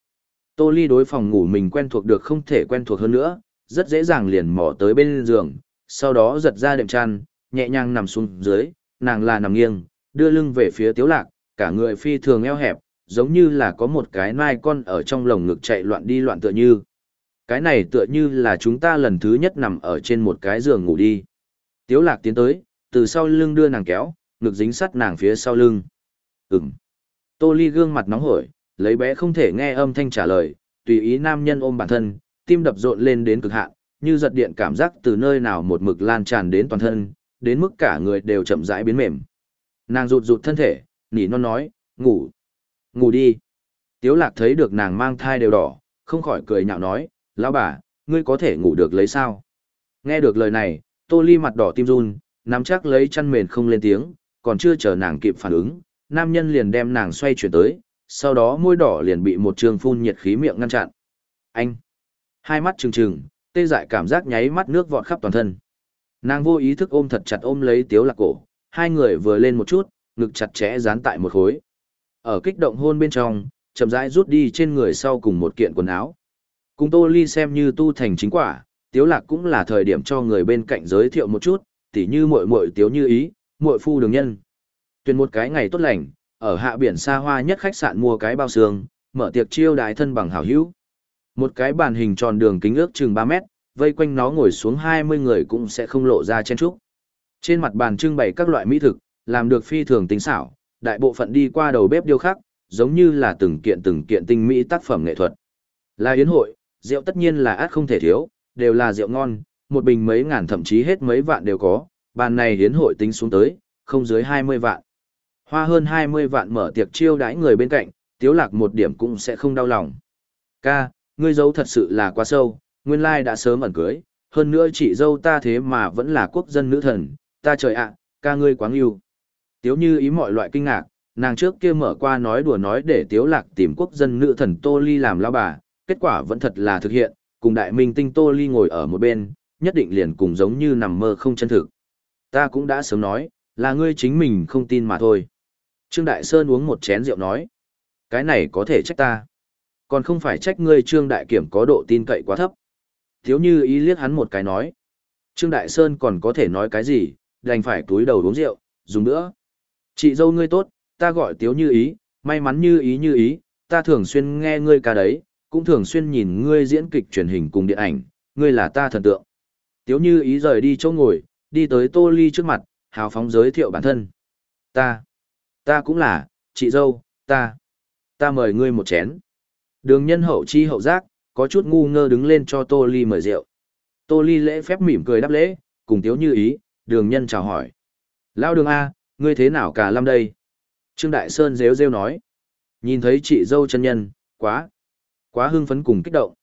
Tô Ly đối phòng ngủ mình quen thuộc được không thể quen thuộc hơn nữa, rất dễ dàng liền mò tới bên giường, sau đó giật ra đệm chăn, nhẹ nhàng nằm xuống dưới, nàng là nằm nghiêng, đưa lưng về phía tiếu lạc, cả người phi thường eo hẹp, giống như là có một cái nai con ở trong lồng ngực chạy loạn đi loạn tựa như. Cái này tựa như là chúng ta lần thứ nhất nằm ở trên một cái giường ngủ đi. Tiếu lạc tiến tới, từ sau lưng đưa nàng kéo, ngực dính sắt nàng phía sau lưng. Ừm. Tô Ly gương mặt nóng hổi, lấy bé không thể nghe âm thanh trả lời, tùy ý nam nhân ôm bản thân, tim đập rộn lên đến cực hạn, như giật điện cảm giác từ nơi nào một mực lan tràn đến toàn thân, đến mức cả người đều chậm rãi biến mềm. Nàng rụt rụt thân thể, nỉ non nói, ngủ. Ngủ đi. Tiếu lạc thấy được nàng mang thai đều đỏ, không khỏi cười nhạo nói, lão bà, ngươi có thể ngủ được lấy sao? Nghe được lời này, Tô Ly mặt đỏ tim run, nắm chắc lấy chăn mền không lên tiếng, còn chưa chờ nàng kịp phản ứng, nam nhân liền đem nàng xoay chuyển tới, sau đó môi đỏ liền bị một trường phun nhiệt khí miệng ngăn chặn. Anh! Hai mắt trừng trừng, tê dại cảm giác nháy mắt nước vọt khắp toàn thân. Nàng vô ý thức ôm thật chặt ôm lấy tiếu lạc cổ, hai người vừa lên một chút, ngực chặt chẽ dán tại một khối. Ở kích động hôn bên trong, chậm rãi rút đi trên người sau cùng một kiện quần áo. Cùng Tô Ly xem như tu thành chính quả, Tiếu Lạc cũng là thời điểm cho người bên cạnh giới thiệu một chút, tỉ như muội muội Tiếu Như Ý, muội phu đường nhân. Tuyển một cái ngày tốt lành, ở hạ biển xa hoa nhất khách sạn mua cái bao xương, mở tiệc chiêu đái thân bằng hảo hữu. Một cái bàn hình tròn đường kính ước chừng 3 mét, vây quanh nó ngồi xuống 20 người cũng sẽ không lộ ra chen trúc. Trên mặt bàn trưng bày các loại mỹ thực, làm được phi thường tinh xảo, đại bộ phận đi qua đầu bếp điêu khắc, giống như là từng kiện từng kiện tinh mỹ tác phẩm nghệ thuật. Là yến hội, rượu tất nhiên là át không thể thiếu, đều là rượu ngon, một bình mấy ngàn thậm chí hết mấy vạn đều có, bàn này yến hội tính xuống tới, không dưới 20 vạn. Hoa hơn 20 vạn mở tiệc chiêu đãi người bên cạnh, tiếu lạc một điểm cũng sẽ không đau lòng. Ca, ngươi dâu thật sự là quá sâu, nguyên lai đã sớm ẩn cưới, hơn nữa chị dâu ta thế mà vẫn là quốc dân nữ thần, ta trời ạ, ca ngươi quá yêu. Tiếu như ý mọi loại kinh ngạc, nàng trước kia mở qua nói đùa nói để tiếu lạc tìm quốc dân nữ thần Tô Ly làm lão bà, kết quả vẫn thật là thực hiện, cùng đại minh tinh Tô Ly ngồi ở một bên, nhất định liền cùng giống như nằm mơ không chân thực. Ta cũng đã sớm nói, là ngươi chính mình không tin mà thôi. Trương Đại Sơn uống một chén rượu nói. Cái này có thể trách ta. Còn không phải trách ngươi Trương Đại Kiểm có độ tin cậy quá thấp. Thiếu như ý liếc hắn một cái nói. Trương Đại Sơn còn có thể nói cái gì, đành phải túi đầu uống rượu, dùng nữa. Chị dâu ngươi tốt, ta gọi Tiếu như ý, may mắn như ý như ý, ta thường xuyên nghe ngươi ca đấy, cũng thường xuyên nhìn ngươi diễn kịch truyền hình cùng điện ảnh, ngươi là ta thần tượng. Tiếu như ý rời đi chỗ ngồi, đi tới Tô Ly trước mặt, hào phóng giới thiệu bản thân. Ta, ta cũng là, chị dâu, ta, ta mời ngươi một chén. Đường nhân hậu chi hậu giác, có chút ngu ngơ đứng lên cho Tô Ly mời rượu. Tô Ly lễ phép mỉm cười đáp lễ, cùng Tiếu như ý, đường nhân chào hỏi. Lao đường A, ngươi thế nào cả lâm đây? Trương Đại Sơn rêu rêu nói. Nhìn thấy chị dâu chân nhân, quá, quá hưng phấn cùng kích động.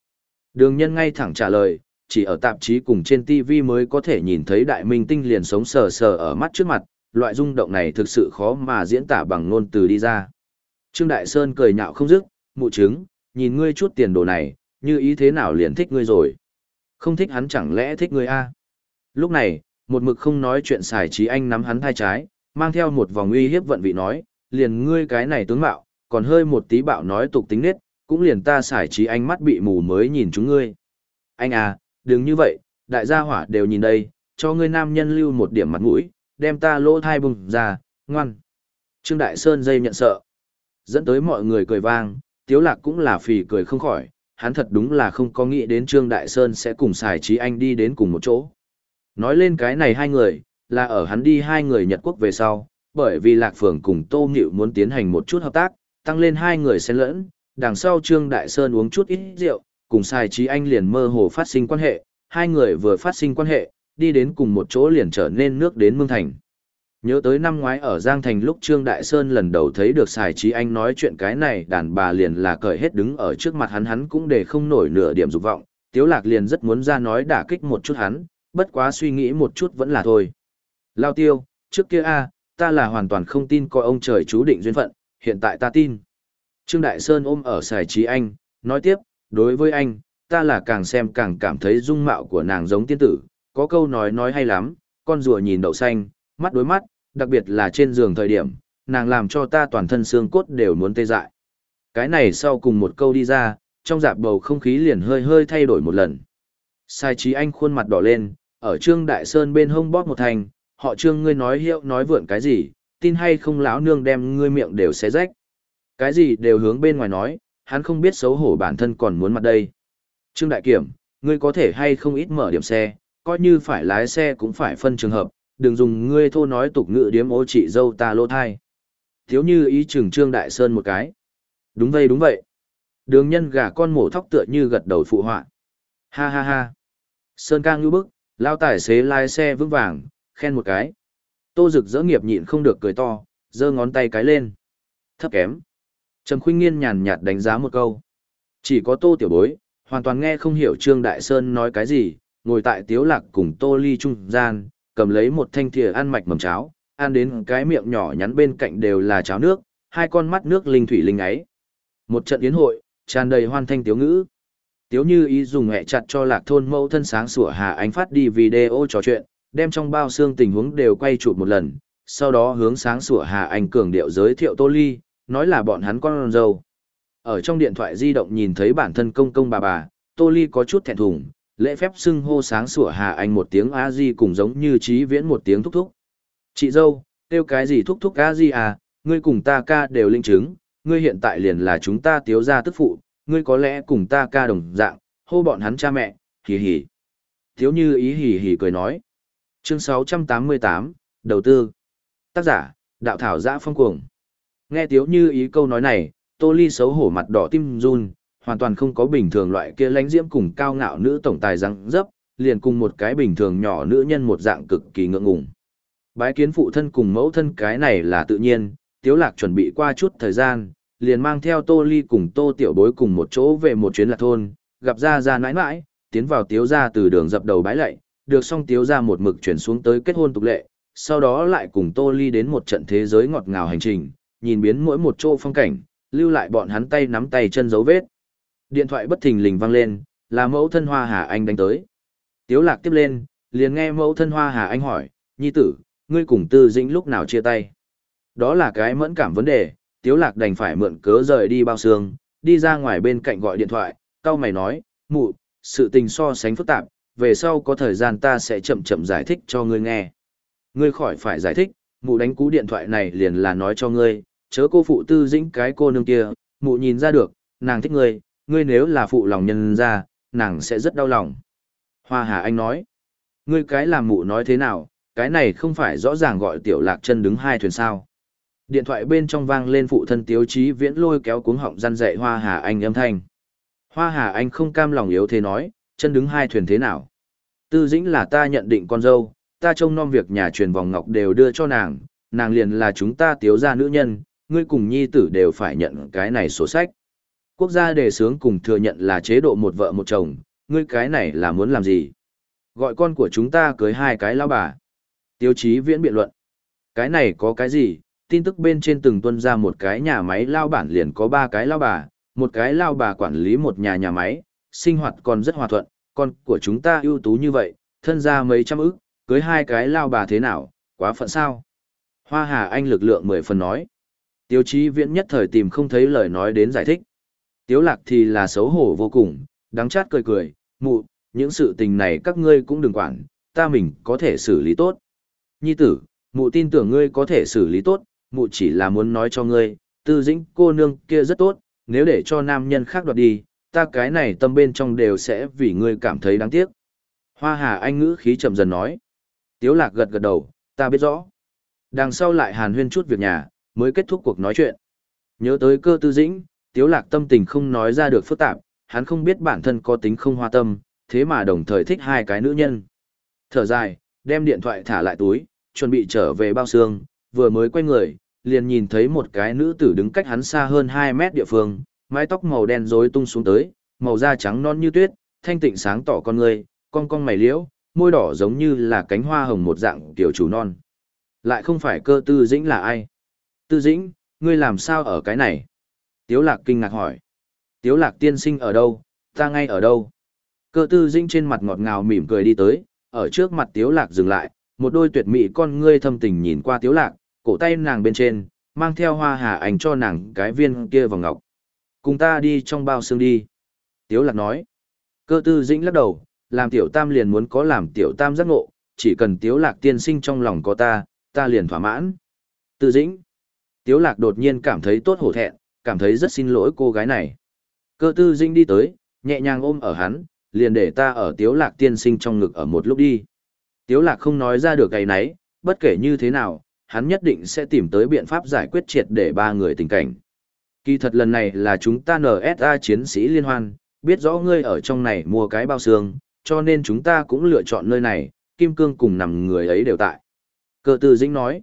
Đường nhân ngay thẳng trả lời, chỉ ở tạp chí cùng trên TV mới có thể nhìn thấy đại minh tinh liền sống sờ sờ ở mắt trước mặt, loại rung động này thực sự khó mà diễn tả bằng ngôn từ đi ra. Trương Đại Sơn cười nhạo không dứt, mụ trứng, nhìn ngươi chút tiền đồ này, như ý thế nào liền thích ngươi rồi. Không thích hắn chẳng lẽ thích ngươi a? Lúc này, một mực không nói chuyện xài trí anh nắm hắn thai trái, mang theo một vòng uy hiếp vận vị nói, liền ngươi cái này tướng mạo, còn hơi một tí bạo nói tục tính nết, cũng liền ta xài trí anh mắt bị mù mới nhìn chúng ngươi. Anh à, đừng như vậy, đại gia hỏa đều nhìn đây, cho ngươi nam nhân lưu một điểm mặt mũi, đem ta lỗ thai bùng ra, ngoan. Trương Đại Sơn dây nhận sợ. Dẫn tới mọi người cười vang, Tiếu Lạc cũng là phì cười không khỏi, hắn thật đúng là không có nghĩ đến Trương Đại Sơn sẽ cùng xài trí anh đi đến cùng một chỗ. Nói lên cái này hai người, là ở hắn đi hai người Nhật Quốc về sau, bởi vì Lạc Phường cùng Tô Nghịu muốn tiến hành một chút hợp tác, tăng lên hai người xen lẫn, đằng sau Trương Đại Sơn uống chút ít rượu, cùng Sai Trí Anh liền mơ hồ phát sinh quan hệ, hai người vừa phát sinh quan hệ, đi đến cùng một chỗ liền trở nên nước đến Mương Thành. Nhớ tới năm ngoái ở Giang Thành lúc Trương Đại Sơn lần đầu thấy được Sài Trí Anh nói chuyện cái này đàn bà liền là cởi hết đứng ở trước mặt hắn hắn cũng để không nổi nửa điểm dục vọng, Tiếu Lạc liền rất muốn ra nói đả kích một chút hắn, bất quá suy nghĩ một chút vẫn là thôi. Lao tiêu, trước kia a, ta là hoàn toàn không tin coi ông trời chú định duyên phận, hiện tại ta tin. Trương Đại Sơn ôm ở Sài Trí Anh, nói tiếp, đối với anh, ta là càng xem càng cảm thấy dung mạo của nàng giống tiên tử, có câu nói nói hay lắm, con rùa nhìn đậu xanh, mắt đối mắt, đặc biệt là trên giường thời điểm, nàng làm cho ta toàn thân xương cốt đều muốn tê dại. Cái này sau cùng một câu đi ra, trong dạp bầu không khí liền hơi hơi thay đổi một lần. Sai trí anh khuôn mặt đỏ lên, ở Trương Đại Sơn bên hông bóp một thành, họ Trương ngươi nói hiệu nói vượn cái gì, tin hay không lão nương đem ngươi miệng đều xé rách. Cái gì đều hướng bên ngoài nói, hắn không biết xấu hổ bản thân còn muốn mặt đây. Trương Đại Kiểm, ngươi có thể hay không ít mở điểm xe, coi như phải lái xe cũng phải phân trường hợp, đừng dùng ngươi thô nói tục ngữ điếm ô chị dâu ta lô thai. Thiếu như ý chừng Trương Đại Sơn một cái. Đúng vậy đúng vậy. Đường nhân gà con mổ thóc tựa như gật đầu phụ họa. Ha ha ha. Sơn ca ngưu bức, lao tài xế lái xe vững vàng, khen một cái. Tô rực dỡ nghiệp nhịn không được cười to, giơ ngón tay cái lên. Thấp kém. Trầm khuynh nghiên nhàn nhạt đánh giá một câu. Chỉ có tô tiểu bối, hoàn toàn nghe không hiểu Trương Đại Sơn nói cái gì, ngồi tại tiếu lạc cùng tô ly trung gian, cầm lấy một thanh thìa ăn mạch mầm cháo, ăn đến cái miệng nhỏ nhắn bên cạnh đều là cháo nước, hai con mắt nước linh thủy linh ấy. Một trận yến hội, tràn đầy hoan thanh tiếu ngữ. Tiếu như ý dùng hẹ chặt cho lạc thôn mẫu thân sáng sủa Hà Ánh phát đi video trò chuyện, đem trong bao xương tình huống đều quay chụp một lần, sau đó hướng sáng sủa Hà Anh cường điệu giới thiệu Tô Ly, nói là bọn hắn con dâu. Ở trong điện thoại di động nhìn thấy bản thân công công bà bà, Tô Ly có chút thẹn thùng, lễ phép xưng hô sáng sủa Hà Anh một tiếng a di cùng giống như trí viễn một tiếng thúc thúc. Chị dâu, kêu cái gì thúc thúc a di à, ngươi cùng ta ca đều linh chứng, ngươi hiện tại liền là chúng ta tiếu gia tức phụ, ngươi có lẽ cùng ta ca đồng dạng, hô bọn hắn cha mẹ, hì hì. Thiếu như ý hì hì cười nói. Chương 688, Đầu tư. Tác giả, Đạo Thảo Giã Phong Cuồng. Nghe Thiếu như ý câu nói này, Tô Ly xấu hổ mặt đỏ tim run, hoàn toàn không có bình thường loại kia lãnh diễm cùng cao ngạo nữ tổng tài răng dấp, liền cùng một cái bình thường nhỏ nữ nhân một dạng cực kỳ ngượng ngùng. Bái kiến phụ thân cùng mẫu thân cái này là tự nhiên, Tiếu Lạc chuẩn bị qua chút thời gian, liền mang theo Tô Ly cùng Tô Tiểu Bối cùng một chỗ về một chuyến lạc thôn, gặp ra ra nãi nãi, tiến vào Tiếu gia từ đường dập đầu bái lạy, được xong Tiếu gia một mực chuyển xuống tới kết hôn tục lệ, sau đó lại cùng Tô Ly đến một trận thế giới ngọt ngào hành trình, nhìn biến mỗi một chỗ phong cảnh, lưu lại bọn hắn tay nắm tay chân dấu vết. Điện thoại bất thình lình vang lên, là mẫu thân Hoa Hà Anh đánh tới. Tiếu lạc tiếp lên, liền nghe mẫu thân Hoa Hà Anh hỏi, Nhi tử, ngươi cùng tư dĩnh lúc nào chia tay. Đó là cái mẫn cảm vấn đề, tiếu lạc đành phải mượn cớ rời đi bao xương, đi ra ngoài bên cạnh gọi điện thoại, cao mày nói, mụ, sự tình so sánh phức tạp, về sau có thời gian ta sẽ chậm chậm giải thích cho ngươi nghe. Ngươi khỏi phải giải thích, mụ đánh cú điện thoại này liền là nói cho ngươi, chớ cô phụ tư dĩnh cái cô nương kia, mụ nhìn ra được, nàng thích ngươi, ngươi nếu là phụ lòng nhân ra, nàng sẽ rất đau lòng. Hoa Hà Anh nói, ngươi cái làm mụ nói thế nào, cái này không phải rõ ràng gọi tiểu lạc chân đứng hai thuyền sao. Điện thoại bên trong vang lên phụ thân tiếu chí viễn lôi kéo cuống họng răn dạy Hoa Hà Anh âm thanh. Hoa Hà Anh không cam lòng yếu thế nói, chân đứng hai thuyền thế nào. Tư dĩnh là ta nhận định con dâu, ta trông nom việc nhà truyền vòng ngọc đều đưa cho nàng, nàng liền là chúng ta tiếu gia nữ nhân, ngươi cùng nhi tử đều phải nhận cái này sổ sách. Quốc gia đề sướng cùng thừa nhận là chế độ một vợ một chồng, ngươi cái này là muốn làm gì? Gọi con của chúng ta cưới hai cái lao bà. Tiêu chí viễn biện luận. Cái này có cái gì? Tin tức bên trên từng tuân ra một cái nhà máy lao bản liền có ba cái lao bà, một cái lao bà quản lý một nhà nhà máy, sinh hoạt còn rất hòa thuận, con của chúng ta ưu tú như vậy, thân ra mấy trăm ức, cưới hai cái lao bà thế nào, quá phận sao? Hoa Hà Anh lực lượng mười phần nói. Tiêu chí viễn nhất thời tìm không thấy lời nói đến giải thích. Tiếu lạc thì là xấu hổ vô cùng, đắng chát cười cười, mụ, những sự tình này các ngươi cũng đừng quản, ta mình có thể xử lý tốt. Nhi tử, mụ tin tưởng ngươi có thể xử lý tốt, mụ chỉ là muốn nói cho ngươi, tư dĩnh cô nương kia rất tốt, nếu để cho nam nhân khác đoạt đi, ta cái này tâm bên trong đều sẽ vì ngươi cảm thấy đáng tiếc. Hoa Hà Anh ngữ khí chậm dần nói. Tiếu lạc gật gật đầu, ta biết rõ. Đằng sau lại hàn huyên chút việc nhà, mới kết thúc cuộc nói chuyện. Nhớ tới cơ tư dĩnh, tiếu lạc tâm tình không nói ra được phức tạp, hắn không biết bản thân có tính không hoa tâm, thế mà đồng thời thích hai cái nữ nhân. Thở dài, đem điện thoại thả lại túi, chuẩn bị trở về bao xương, vừa mới quay người, liền nhìn thấy một cái nữ tử đứng cách hắn xa hơn 2 mét địa phương, mái tóc màu đen rối tung xuống tới, màu da trắng non như tuyết, thanh tịnh sáng tỏ con người, con cong mày liễu, môi đỏ giống như là cánh hoa hồng một dạng tiểu chủ non. Lại không phải cơ tư dĩnh là ai? Tư dĩnh, ngươi làm sao ở cái này? Tiếu lạc kinh ngạc hỏi. Tiếu lạc tiên sinh ở đâu, ta ngay ở đâu? Cơ tư dĩnh trên mặt ngọt ngào mỉm cười đi tới, ở trước mặt tiếu lạc dừng lại, một đôi tuyệt mỹ con ngươi thâm tình nhìn qua tiếu lạc, cổ tay nàng bên trên, mang theo hoa hà ảnh cho nàng cái viên kia vào ngọc. Cùng ta đi trong bao xương đi. Tiếu lạc nói. Cơ tư dĩnh lắc đầu, làm tiểu tam liền muốn có làm tiểu tam giác ngộ, chỉ cần tiếu lạc tiên sinh trong lòng có ta, ta liền thỏa mãn. Tư dĩnh. Tiếu lạc đột nhiên cảm thấy tốt hổ thẹn, cảm thấy rất xin lỗi cô gái này. Cơ tư dinh đi tới, nhẹ nhàng ôm ở hắn, liền để ta ở tiếu lạc tiên sinh trong ngực ở một lúc đi. Tiếu lạc không nói ra được cái nấy, bất kể như thế nào, hắn nhất định sẽ tìm tới biện pháp giải quyết triệt để ba người tình cảnh. Kỳ thật lần này là chúng ta NSA chiến sĩ liên hoan, biết rõ ngươi ở trong này mua cái bao xương, cho nên chúng ta cũng lựa chọn nơi này, Kim Cương cùng nằm người ấy đều tại. Cơ tư dĩnh nói.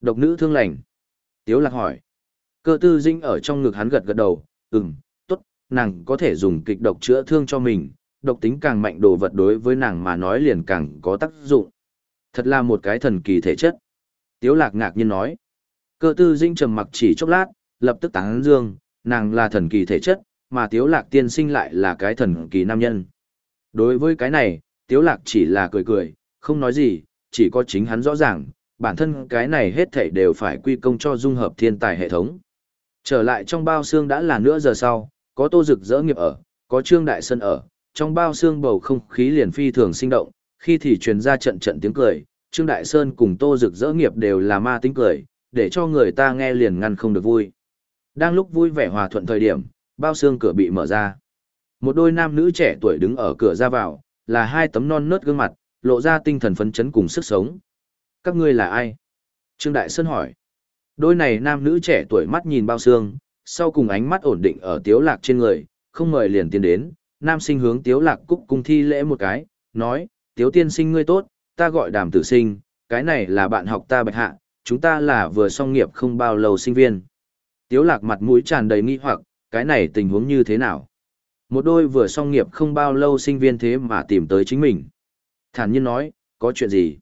Độc nữ thương lành. Tiếu lạc hỏi. Cơ tư dĩnh ở trong ngực hắn gật gật đầu, ừm, tốt, nàng có thể dùng kịch độc chữa thương cho mình, độc tính càng mạnh đồ vật đối với nàng mà nói liền càng có tác dụng. Thật là một cái thần kỳ thể chất. Tiếu lạc ngạc nhiên nói. Cơ tư dĩnh trầm mặc chỉ chốc lát, lập tức tán dương, nàng là thần kỳ thể chất, mà tiếu lạc tiên sinh lại là cái thần kỳ nam nhân. Đối với cái này, tiếu lạc chỉ là cười cười, không nói gì, chỉ có chính hắn rõ ràng, bản thân cái này hết thảy đều phải quy công cho dung hợp thiên tài hệ thống. Trở lại trong bao xương đã là nửa giờ sau, có tô rực rỡ nghiệp ở, có trương đại sân ở, trong bao xương bầu không khí liền phi thường sinh động, khi thì truyền ra trận trận tiếng cười, Trương Đại Sơn cùng Tô Dực dỡ nghiệp đều là ma tính cười, để cho người ta nghe liền ngăn không được vui. Đang lúc vui vẻ hòa thuận thời điểm, bao xương cửa bị mở ra. Một đôi nam nữ trẻ tuổi đứng ở cửa ra vào, là hai tấm non nớt gương mặt, lộ ra tinh thần phấn chấn cùng sức sống. Các ngươi là ai? Trương Đại Sơn hỏi. Đôi này nam nữ trẻ tuổi mắt nhìn bao xương, sau cùng ánh mắt ổn định ở tiếu lạc trên người, không mời liền tiến đến, nam sinh hướng tiếu lạc cúc cung thi lễ một cái, nói, tiếu tiên sinh ngươi tốt, ta gọi đàm tử sinh, cái này là bạn học ta bạch hạ, chúng ta là vừa xong nghiệp không bao lâu sinh viên. Tiếu lạc mặt mũi tràn đầy nghi hoặc, cái này tình huống như thế nào? Một đôi vừa xong nghiệp không bao lâu sinh viên thế mà tìm tới chính mình. Thản nhiên nói, có chuyện gì?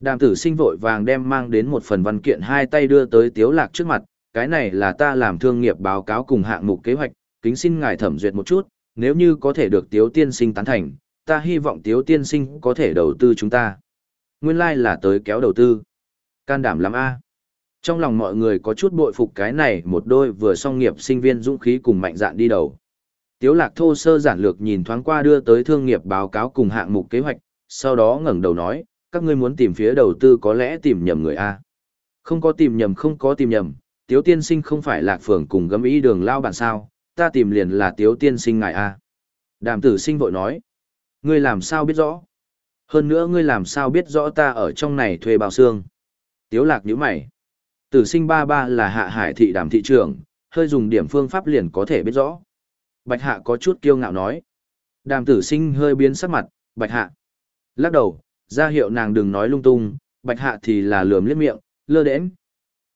Đàm tử sinh vội vàng đem mang đến một phần văn kiện hai tay đưa tới tiếu lạc trước mặt, cái này là ta làm thương nghiệp báo cáo cùng hạng mục kế hoạch, kính xin ngài thẩm duyệt một chút, nếu như có thể được tiếu tiên sinh tán thành, ta hy vọng tiếu tiên sinh có thể đầu tư chúng ta. Nguyên lai like là tới kéo đầu tư. Can đảm lắm a. Trong lòng mọi người có chút bội phục cái này một đôi vừa song nghiệp sinh viên dũng khí cùng mạnh dạn đi đầu. Tiếu lạc thô sơ giản lược nhìn thoáng qua đưa tới thương nghiệp báo cáo cùng hạng mục kế hoạch, sau đó ngẩng đầu nói, các ngươi muốn tìm phía đầu tư có lẽ tìm nhầm người A. Không có tìm nhầm không có tìm nhầm, tiếu tiên sinh không phải lạc phường cùng gấm ý đường lao bản sao, ta tìm liền là tiếu tiên sinh ngài A. Đàm tử sinh vội nói, ngươi làm sao biết rõ? Hơn nữa ngươi làm sao biết rõ ta ở trong này thuê bao xương? Tiếu lạc nhíu mày. Tử sinh ba ba là hạ hải thị đàm thị trưởng, hơi dùng điểm phương pháp liền có thể biết rõ. Bạch hạ có chút kiêu ngạo nói. Đàm tử sinh hơi biến sắc mặt, bạch hạ. Lắc đầu, ra hiệu nàng đừng nói lung tung, bạch hạ thì là lườm liếc miệng, lơ đễnh.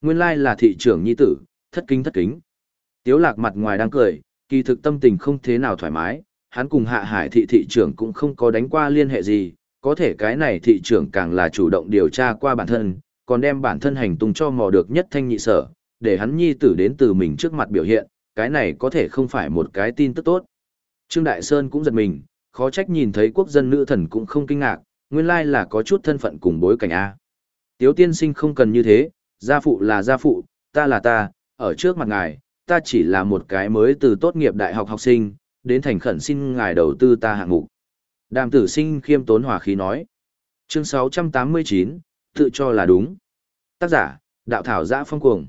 Nguyên lai là thị trưởng nhi tử, thất kính thất kính. Tiếu lạc mặt ngoài đang cười, kỳ thực tâm tình không thế nào thoải mái, hắn cùng hạ hải thị thị trưởng cũng không có đánh qua liên hệ gì, có thể cái này thị trưởng càng là chủ động điều tra qua bản thân, còn đem bản thân hành tung cho mò được nhất thanh nhị sở, để hắn nhi tử đến từ mình trước mặt biểu hiện, cái này có thể không phải một cái tin tức tốt. Trương Đại Sơn cũng giật mình, khó trách nhìn thấy quốc dân nữ thần cũng không kinh ngạc, nguyên lai là có chút thân phận cùng bối cảnh A. Tiếu tiên sinh không cần như thế, gia phụ là gia phụ, ta là ta, ở trước mặt ngài, ta chỉ là một cái mới từ tốt nghiệp đại học học sinh, đến thành khẩn xin ngài đầu tư ta hạng mục. Đàm tử sinh khiêm tốn hòa khí nói. Chương 689, tự cho là đúng. Tác giả, đạo thảo giã phong cuồng.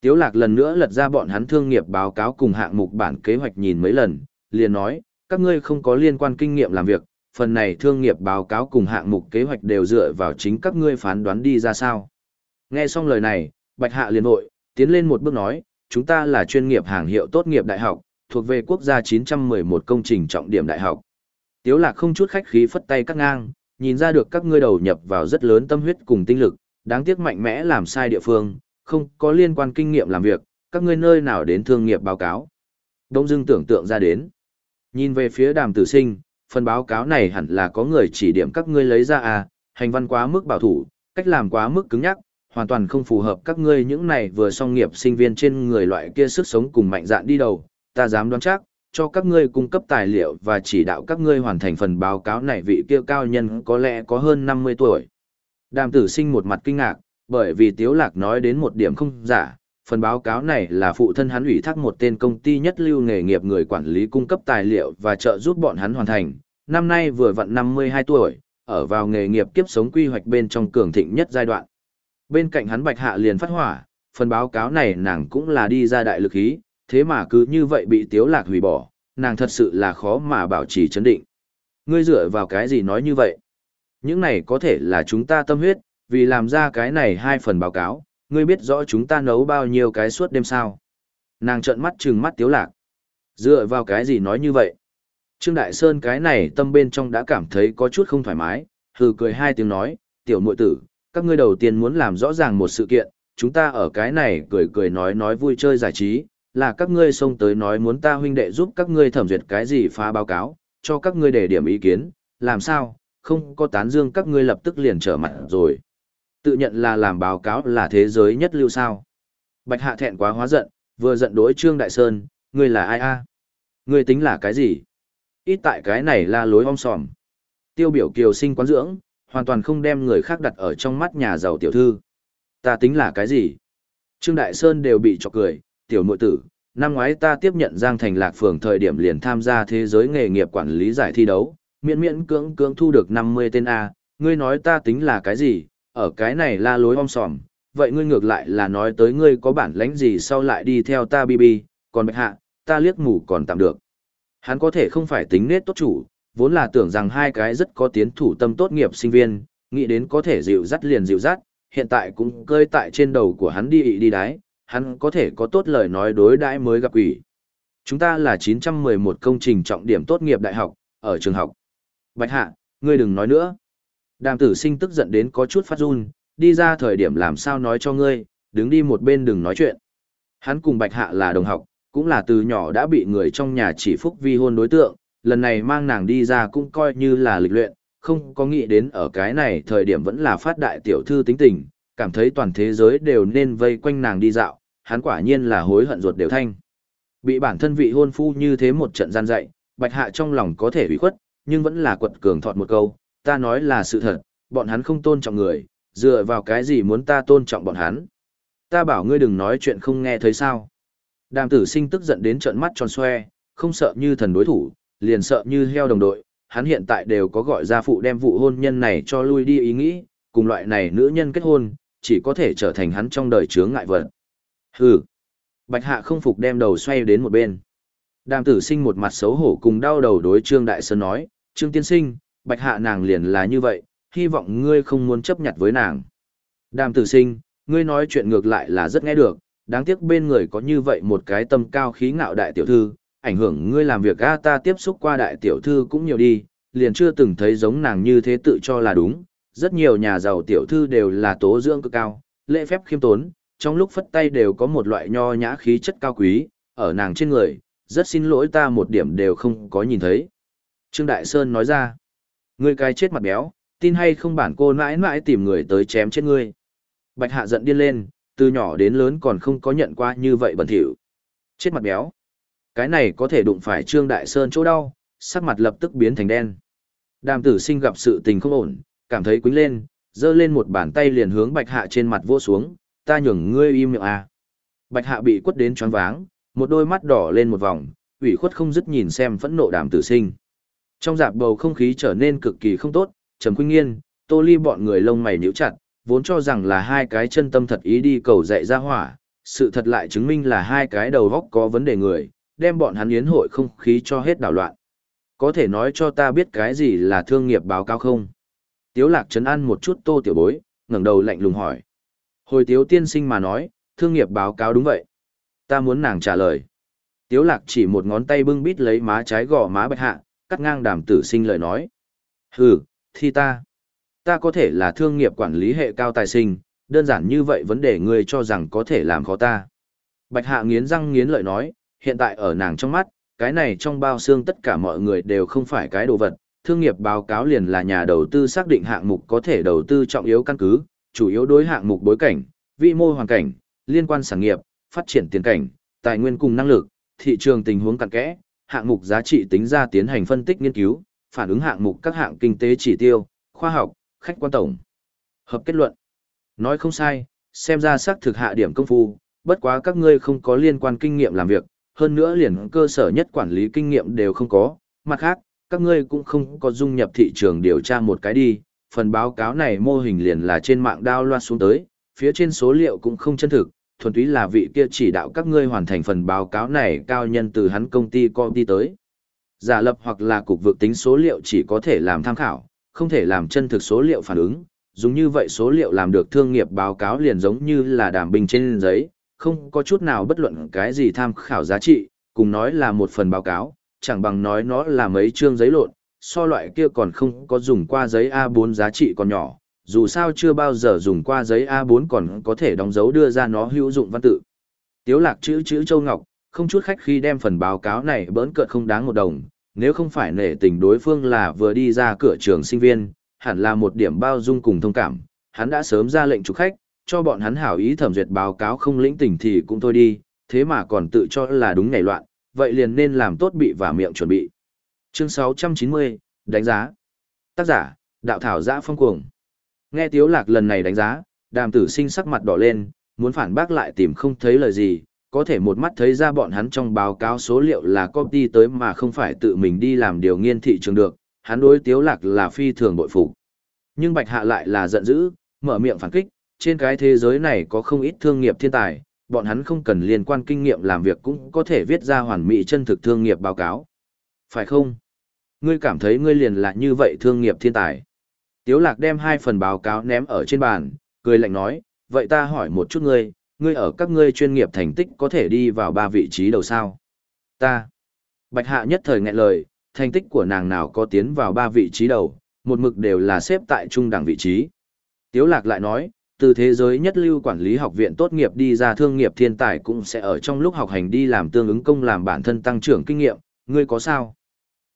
Tiếu lạc lần nữa lật ra bọn hắn thương nghiệp báo cáo cùng hạng mục bản kế hoạch nhìn mấy lần, liền nói, các ngươi không có liên quan kinh nghiệm làm việc, phần này thương nghiệp báo cáo cùng hạng mục kế hoạch đều dựa vào chính các ngươi phán đoán đi ra sao. Nghe xong lời này, Bạch Hạ liền hội, tiến lên một bước nói, chúng ta là chuyên nghiệp hàng hiệu tốt nghiệp đại học, thuộc về quốc gia 911 công trình trọng điểm đại học. Tiếu lạc không chút khách khí phất tay cắt ngang, nhìn ra được các ngươi đầu nhập vào rất lớn tâm huyết cùng tinh lực, đáng tiếc mạnh mẽ làm sai địa phương, không có liên quan kinh nghiệm làm việc, các ngươi nơi nào đến thương nghiệp báo cáo. Đông dương tưởng tượng ra đến. Nhìn về phía đàm tử sinh, phần báo cáo này hẳn là có người chỉ điểm các ngươi lấy ra à, hành văn quá mức bảo thủ, cách làm quá mức cứng nhắc, hoàn toàn không phù hợp các ngươi những này vừa song nghiệp sinh viên trên người loại kia sức sống cùng mạnh dạn đi đầu, ta dám đoán chắc, cho các ngươi cung cấp tài liệu và chỉ đạo các ngươi hoàn thành phần báo cáo này vị kia cao nhân có lẽ có hơn 50 tuổi. Đàm tử sinh một mặt kinh ngạc, bởi vì Tiếu Lạc nói đến một điểm không giả, phần báo cáo này là phụ thân hắn ủy thác một tên công ty nhất lưu nghề nghiệp người quản lý cung cấp tài liệu và trợ giúp bọn hắn hoàn thành. Năm nay vừa vặn 52 tuổi, ở vào nghề nghiệp kiếp sống quy hoạch bên trong cường thịnh nhất giai đoạn. Bên cạnh hắn Bạch Hạ liền phát hỏa, phần báo cáo này nàng cũng là đi ra đại lực ý, thế mà cứ như vậy bị Tiếu Lạc hủy bỏ, nàng thật sự là khó mà bảo trì chấn định. Ngươi dựa vào cái gì nói như vậy? Những này có thể là chúng ta tâm huyết, vì làm ra cái này hai phần báo cáo, ngươi biết rõ chúng ta nấu bao nhiêu cái suốt đêm sao. Nàng trợn mắt trừng mắt tiếu lạc. Dựa vào cái gì nói như vậy? Trương Đại Sơn cái này tâm bên trong đã cảm thấy có chút không thoải mái, hừ cười hai tiếng nói, tiểu muội tử, các ngươi đầu tiên muốn làm rõ ràng một sự kiện, chúng ta ở cái này cười cười nói nói vui chơi giải trí, là các ngươi xông tới nói muốn ta huynh đệ giúp các ngươi thẩm duyệt cái gì phá báo cáo, cho các ngươi để điểm ý kiến, làm sao, không có tán dương các ngươi lập tức liền trở mặt rồi tự nhận là làm báo cáo là thế giới nhất lưu sao. Bạch hạ thẹn quá hóa giận, vừa giận đối Trương Đại Sơn, ngươi là ai a? Ngươi tính là cái gì? Ít tại cái này là lối om sòm. Tiêu biểu kiều sinh quán dưỡng, hoàn toàn không đem người khác đặt ở trong mắt nhà giàu tiểu thư. Ta tính là cái gì? Trương Đại Sơn đều bị chọc cười, tiểu nội tử, năm ngoái ta tiếp nhận Giang Thành Lạc Phường thời điểm liền tham gia thế giới nghề nghiệp quản lý giải thi đấu, miễn miễn cưỡng cưỡng thu được 50 tên A, ngươi nói ta tính là cái gì, ở cái này la lối om sòm, vậy ngươi ngược lại là nói tới ngươi có bản lãnh gì sau lại đi theo ta bi bi, còn bạch hạ, ta liếc mù còn tạm được. Hắn có thể không phải tính nết tốt chủ, vốn là tưởng rằng hai cái rất có tiến thủ tâm tốt nghiệp sinh viên, nghĩ đến có thể dịu dắt liền dịu dắt, hiện tại cũng cơi tại trên đầu của hắn đi ị đi đái, hắn có thể có tốt lời nói đối đãi mới gặp quỷ. Chúng ta là 911 công trình trọng điểm tốt nghiệp đại học, ở trường học. Bạch hạ, ngươi đừng nói nữa. Đàm tử sinh tức giận đến có chút phát run, đi ra thời điểm làm sao nói cho ngươi, đứng đi một bên đừng nói chuyện. Hắn cùng Bạch Hạ là đồng học, cũng là từ nhỏ đã bị người trong nhà chỉ phúc vi hôn đối tượng, lần này mang nàng đi ra cũng coi như là lịch luyện, không có nghĩ đến ở cái này thời điểm vẫn là phát đại tiểu thư tính tình, cảm thấy toàn thế giới đều nên vây quanh nàng đi dạo, hắn quả nhiên là hối hận ruột đều thanh. Bị bản thân vị hôn phu như thế một trận gian dạy, Bạch Hạ trong lòng có thể ủy khuất, nhưng vẫn là quật cường thọt một câu, ta nói là sự thật, bọn hắn không tôn trọng người, Dựa vào cái gì muốn ta tôn trọng bọn hắn? Ta bảo ngươi đừng nói chuyện không nghe thấy sao? Đàm tử sinh tức giận đến trợn mắt tròn xoe, không sợ như thần đối thủ, liền sợ như heo đồng đội, hắn hiện tại đều có gọi ra phụ đem vụ hôn nhân này cho lui đi ý nghĩ, cùng loại này nữ nhân kết hôn, chỉ có thể trở thành hắn trong đời chướng ngại vật. Hừ. Bạch Hạ không phục đem đầu xoay đến một bên. Đàm tử sinh một mặt xấu hổ cùng đau đầu đối Trương Đại Sơn nói, Trương Tiên Sinh, Bạch Hạ nàng liền là như vậy, hy vọng ngươi không muốn chấp nhận với nàng. Đàm tử sinh, ngươi nói chuyện ngược lại là rất nghe được, đáng tiếc bên người có như vậy một cái tâm cao khí ngạo đại tiểu thư, ảnh hưởng ngươi làm việc a ta tiếp xúc qua đại tiểu thư cũng nhiều đi, liền chưa từng thấy giống nàng như thế tự cho là đúng, rất nhiều nhà giàu tiểu thư đều là tố dưỡng cực cao, lễ phép khiêm tốn, trong lúc phất tay đều có một loại nho nhã khí chất cao quý, ở nàng trên người, rất xin lỗi ta một điểm đều không có nhìn thấy. Trương Đại Sơn nói ra, ngươi cái chết mặt béo, tin hay không bản cô mãi mãi tìm người tới chém chết ngươi. Bạch Hạ giận điên lên, từ nhỏ đến lớn còn không có nhận qua như vậy bẩn thỉu. Chết mặt béo. Cái này có thể đụng phải Trương Đại Sơn chỗ đau, sắc mặt lập tức biến thành đen. Đàm tử sinh gặp sự tình không ổn, cảm thấy quính lên, giơ lên một bàn tay liền hướng Bạch Hạ trên mặt vô xuống, ta nhường ngươi im miệng à. Bạch Hạ bị quất đến choáng váng, một đôi mắt đỏ lên một vòng, ủy khuất không dứt nhìn xem phẫn nộ đàm tử sinh. Trong dạp bầu không khí trở nên cực kỳ không tốt, Trầm Khuynh Nghiên, Tô Ly bọn người lông mày nhíu chặt, vốn cho rằng là hai cái chân tâm thật ý đi cầu dạy ra hỏa, sự thật lại chứng minh là hai cái đầu góc có vấn đề người, đem bọn hắn yến hội không khí cho hết đảo loạn. Có thể nói cho ta biết cái gì là thương nghiệp báo cáo không? Tiếu lạc chấn an một chút tô tiểu bối, ngẩng đầu lạnh lùng hỏi. Hồi tiếu tiên sinh mà nói, thương nghiệp báo cáo đúng vậy. Ta muốn nàng trả lời. Tiếu lạc chỉ một ngón tay bưng bít lấy má trái gò má bạch hạ, cắt ngang đàm tử sinh lời nói. Hừ, thì ta. Ta có thể là thương nghiệp quản lý hệ cao tài sinh, đơn giản như vậy vấn đề ngươi cho rằng có thể làm khó ta. Bạch hạ nghiến răng nghiến lợi nói, hiện tại ở nàng trong mắt, cái này trong bao xương tất cả mọi người đều không phải cái đồ vật, thương nghiệp báo cáo liền là nhà đầu tư xác định hạng mục có thể đầu tư trọng yếu căn cứ, chủ yếu đối hạng mục bối cảnh, vị mô hoàn cảnh, liên quan sản nghiệp, phát triển tiền cảnh, tài nguyên cùng năng lực, thị trường tình huống cặn kẽ, hạng mục giá trị tính ra tiến hành phân tích nghiên cứu, phản ứng hạng mục các hạng kinh tế chỉ tiêu, khoa học, khách quan tổng. Hợp kết luận. Nói không sai, xem ra xác thực hạ điểm công phu, bất quá các ngươi không có liên quan kinh nghiệm làm việc, hơn nữa liền cơ sở nhất quản lý kinh nghiệm đều không có, mặt khác, các ngươi cũng không có dung nhập thị trường điều tra một cái đi, phần báo cáo này mô hình liền là trên mạng đao loa xuống tới, phía trên số liệu cũng không chân thực, thuần túy là vị kia chỉ đạo các ngươi hoàn thành phần báo cáo này cao nhân từ hắn công ty công ty tới. Giả lập hoặc là cục vực tính số liệu chỉ có thể làm tham khảo, không thể làm chân thực số liệu phản ứng, dùng như vậy số liệu làm được thương nghiệp báo cáo liền giống như là đàm bình trên giấy, không có chút nào bất luận cái gì tham khảo giá trị, cùng nói là một phần báo cáo, chẳng bằng nói nó là mấy chương giấy lộn, so loại kia còn không có dùng qua giấy A4 giá trị còn nhỏ, dù sao chưa bao giờ dùng qua giấy A4 còn có thể đóng dấu đưa ra nó hữu dụng văn tự. Tiếu lạc chữ chữ Châu Ngọc, không chút khách khi đem phần báo cáo này bỡn cợt không đáng một đồng, nếu không phải nể tình đối phương là vừa đi ra cửa trường sinh viên, hẳn là một điểm bao dung cùng thông cảm, hắn đã sớm ra lệnh chủ khách, cho bọn hắn hảo ý thẩm duyệt báo cáo không lĩnh tình thì cũng thôi đi, thế mà còn tự cho là đúng ngày loạn, vậy liền nên làm tốt bị và miệng chuẩn bị. Chương 690, đánh giá. Tác giả, đạo thảo giã phong cuồng. Nghe Tiếu Lạc lần này đánh giá, đàm tử sinh sắc mặt đỏ lên, muốn phản bác lại tìm không thấy lời gì, có thể một mắt thấy ra bọn hắn trong báo cáo số liệu là copy tới mà không phải tự mình đi làm điều nghiên thị trường được, hắn đối Tiếu Lạc là phi thường bội phục. Nhưng Bạch Hạ lại là giận dữ, mở miệng phản kích, trên cái thế giới này có không ít thương nghiệp thiên tài, bọn hắn không cần liên quan kinh nghiệm làm việc cũng có thể viết ra hoàn mỹ chân thực thương nghiệp báo cáo. Phải không? Ngươi cảm thấy ngươi liền là như vậy thương nghiệp thiên tài. Tiếu lạc đem hai phần báo cáo ném ở trên bàn, cười lạnh nói, vậy ta hỏi một chút ngươi, ngươi ở các ngươi chuyên nghiệp thành tích có thể đi vào ba vị trí đầu sao? Ta. Bạch hạ nhất thời nghẹn lời, thành tích của nàng nào có tiến vào ba vị trí đầu, một mực đều là xếp tại trung đẳng vị trí. Tiếu lạc lại nói, từ thế giới nhất lưu quản lý học viện tốt nghiệp đi ra thương nghiệp thiên tài cũng sẽ ở trong lúc học hành đi làm tương ứng công làm bản thân tăng trưởng kinh nghiệm, ngươi có sao?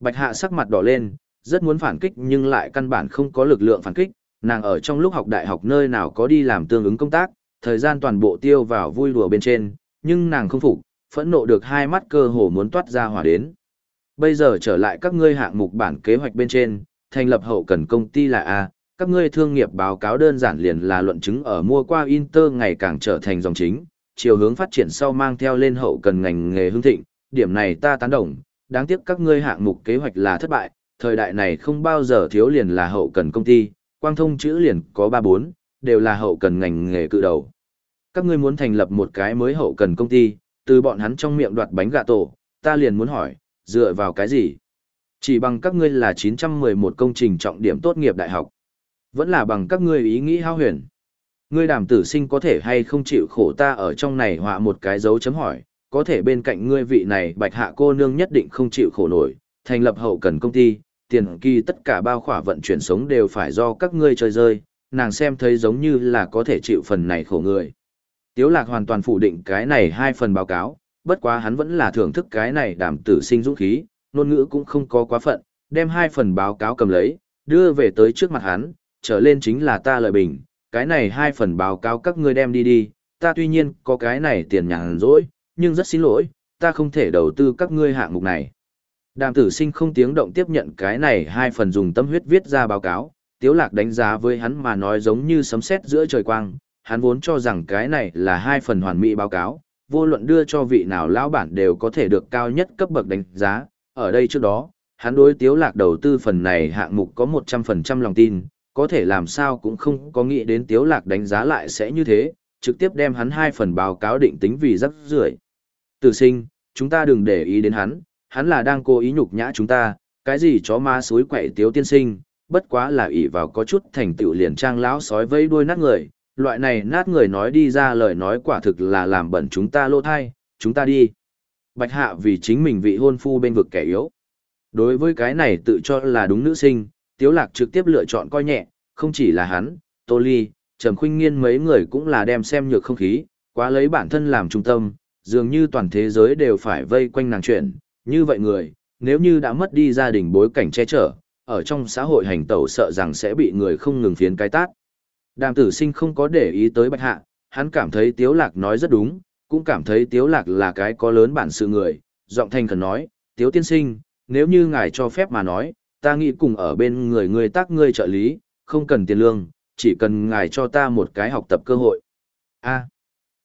Bạch hạ sắc mặt đỏ lên, rất muốn phản kích nhưng lại căn bản không có lực lượng phản kích, nàng ở trong lúc học đại học nơi nào có đi làm tương ứng công tác, thời gian toàn bộ tiêu vào vui đùa bên trên, nhưng nàng không phục, phẫn nộ được hai mắt cơ hồ muốn toát ra hỏa đến. Bây giờ trở lại các ngươi hạng mục bản kế hoạch bên trên, thành lập hậu cần công ty là A, các ngươi thương nghiệp báo cáo đơn giản liền là luận chứng ở mua qua Inter ngày càng trở thành dòng chính, chiều hướng phát triển sau mang theo lên hậu cần ngành nghề hương thịnh, điểm này ta tán đồng, đáng tiếc các ngươi hạng mục kế hoạch là thất bại, thời đại này không bao giờ thiếu liền là hậu cần công ty, quang thông chữ liền có 3-4, đều là hậu cần ngành nghề cự đầu. Các ngươi muốn thành lập một cái mới hậu cần công ty, từ bọn hắn trong miệng đoạt bánh gà tổ, ta liền muốn hỏi, dựa vào cái gì? Chỉ bằng các ngươi là 911 công trình trọng điểm tốt nghiệp đại học. Vẫn là bằng các ngươi ý nghĩ hao huyền. Ngươi đàm tử sinh có thể hay không chịu khổ ta ở trong này họa một cái dấu chấm hỏi, có thể bên cạnh ngươi vị này bạch hạ cô nương nhất định không chịu khổ nổi, thành lập hậu cần công ty, tiền kỳ tất cả bao khỏa vận chuyển sống đều phải do các ngươi chơi rơi, nàng xem thấy giống như là có thể chịu phần này khổ người. Tiếu lạc hoàn toàn phủ định cái này hai phần báo cáo, bất quá hắn vẫn là thưởng thức cái này đảm tử sinh dũng khí, ngôn ngữ cũng không có quá phận, đem hai phần báo cáo cầm lấy, đưa về tới trước mặt hắn, trở lên chính là ta lợi bình, cái này hai phần báo cáo các ngươi đem đi đi, ta tuy nhiên có cái này tiền nhàn rỗi, nhưng rất xin lỗi, ta không thể đầu tư các ngươi hạng mục này. Đàm tử sinh không tiếng động tiếp nhận cái này hai phần dùng tâm huyết viết ra báo cáo, tiếu lạc đánh giá với hắn mà nói giống như sấm sét giữa trời quang, hắn vốn cho rằng cái này là hai phần hoàn mỹ báo cáo, vô luận đưa cho vị nào lão bản đều có thể được cao nhất cấp bậc đánh giá, ở đây trước đó, hắn đối tiếu lạc đầu tư phần này hạng mục có 100% lòng tin, có thể làm sao cũng không có nghĩ đến tiếu lạc đánh giá lại sẽ như thế, trực tiếp đem hắn hai phần báo cáo định tính vì rất rưởi. Tử sinh, chúng ta đừng để ý đến hắn, hắn là đang cố ý nhục nhã chúng ta, cái gì chó ma suối quậy tiếu tiên sinh, bất quá là ỷ vào có chút thành tựu liền trang lão sói vây đuôi nát người, loại này nát người nói đi ra lời nói quả thực là làm bẩn chúng ta lô thai, chúng ta đi. Bạch hạ vì chính mình vị hôn phu bên vực kẻ yếu. Đối với cái này tự cho là đúng nữ sinh, Tiếu Lạc trực tiếp lựa chọn coi nhẹ, không chỉ là hắn, Tô Ly, Trầm Khuynh Nghiên mấy người cũng là đem xem nhược không khí, quá lấy bản thân làm trung tâm, dường như toàn thế giới đều phải vây quanh nàng chuyện, như vậy người, nếu như đã mất đi gia đình bối cảnh che chở, ở trong xã hội hành tẩu sợ rằng sẽ bị người không ngừng phiến cái tát. Đàm tử sinh không có để ý tới bạch hạ, hắn cảm thấy tiếu lạc nói rất đúng, cũng cảm thấy tiếu lạc là cái có lớn bản sự người, giọng thanh khẩn nói, tiếu tiên sinh, nếu như ngài cho phép mà nói, ta nghĩ cùng ở bên người người tác ngươi trợ lý, không cần tiền lương, chỉ cần ngài cho ta một cái học tập cơ hội. A.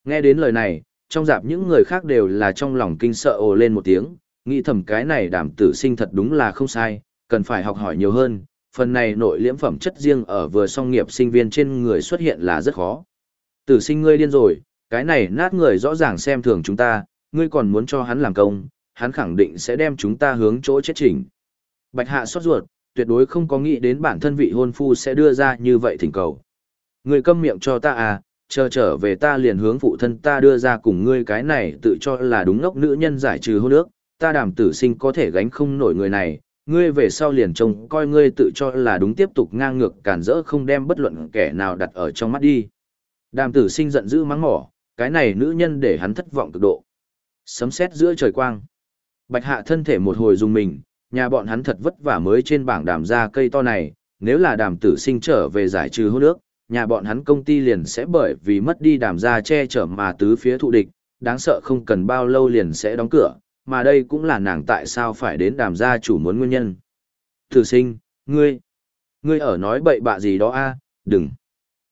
nghe đến lời này, trong dạp những người khác đều là trong lòng kinh sợ ồ lên một tiếng, nghĩ thầm cái này đảm tử sinh thật đúng là không sai, cần phải học hỏi nhiều hơn, phần này nội liễm phẩm chất riêng ở vừa song nghiệp sinh viên trên người xuất hiện là rất khó. Tử sinh ngươi điên rồi, cái này nát người rõ ràng xem thường chúng ta, ngươi còn muốn cho hắn làm công, hắn khẳng định sẽ đem chúng ta hướng chỗ chết chỉnh. Bạch hạ xót ruột, tuyệt đối không có nghĩ đến bản thân vị hôn phu sẽ đưa ra như vậy thỉnh cầu. Ngươi câm miệng cho ta à, chờ trở về ta liền hướng phụ thân ta đưa ra cùng ngươi cái này tự cho là đúng ngốc nữ nhân giải trừ hôn ước, ta đảm tử sinh có thể gánh không nổi người này, ngươi về sau liền trông coi ngươi tự cho là đúng tiếp tục ngang ngược cản rỡ không đem bất luận kẻ nào đặt ở trong mắt đi. Đàm tử sinh giận dữ mắng mỏ, cái này nữ nhân để hắn thất vọng cực độ. Sấm sét giữa trời quang. Bạch hạ thân thể một hồi dùng mình, nhà bọn hắn thật vất vả mới trên bảng đàm ra cây to này, nếu là đàm tử sinh trở về giải trừ hôn nước, nhà bọn hắn công ty liền sẽ bởi vì mất đi đàm ra che chở mà tứ phía thụ địch, đáng sợ không cần bao lâu liền sẽ đóng cửa, mà đây cũng là nàng tại sao phải đến đàm gia chủ muốn nguyên nhân. Tử sinh, ngươi, ngươi ở nói bậy bạ gì đó a? đừng,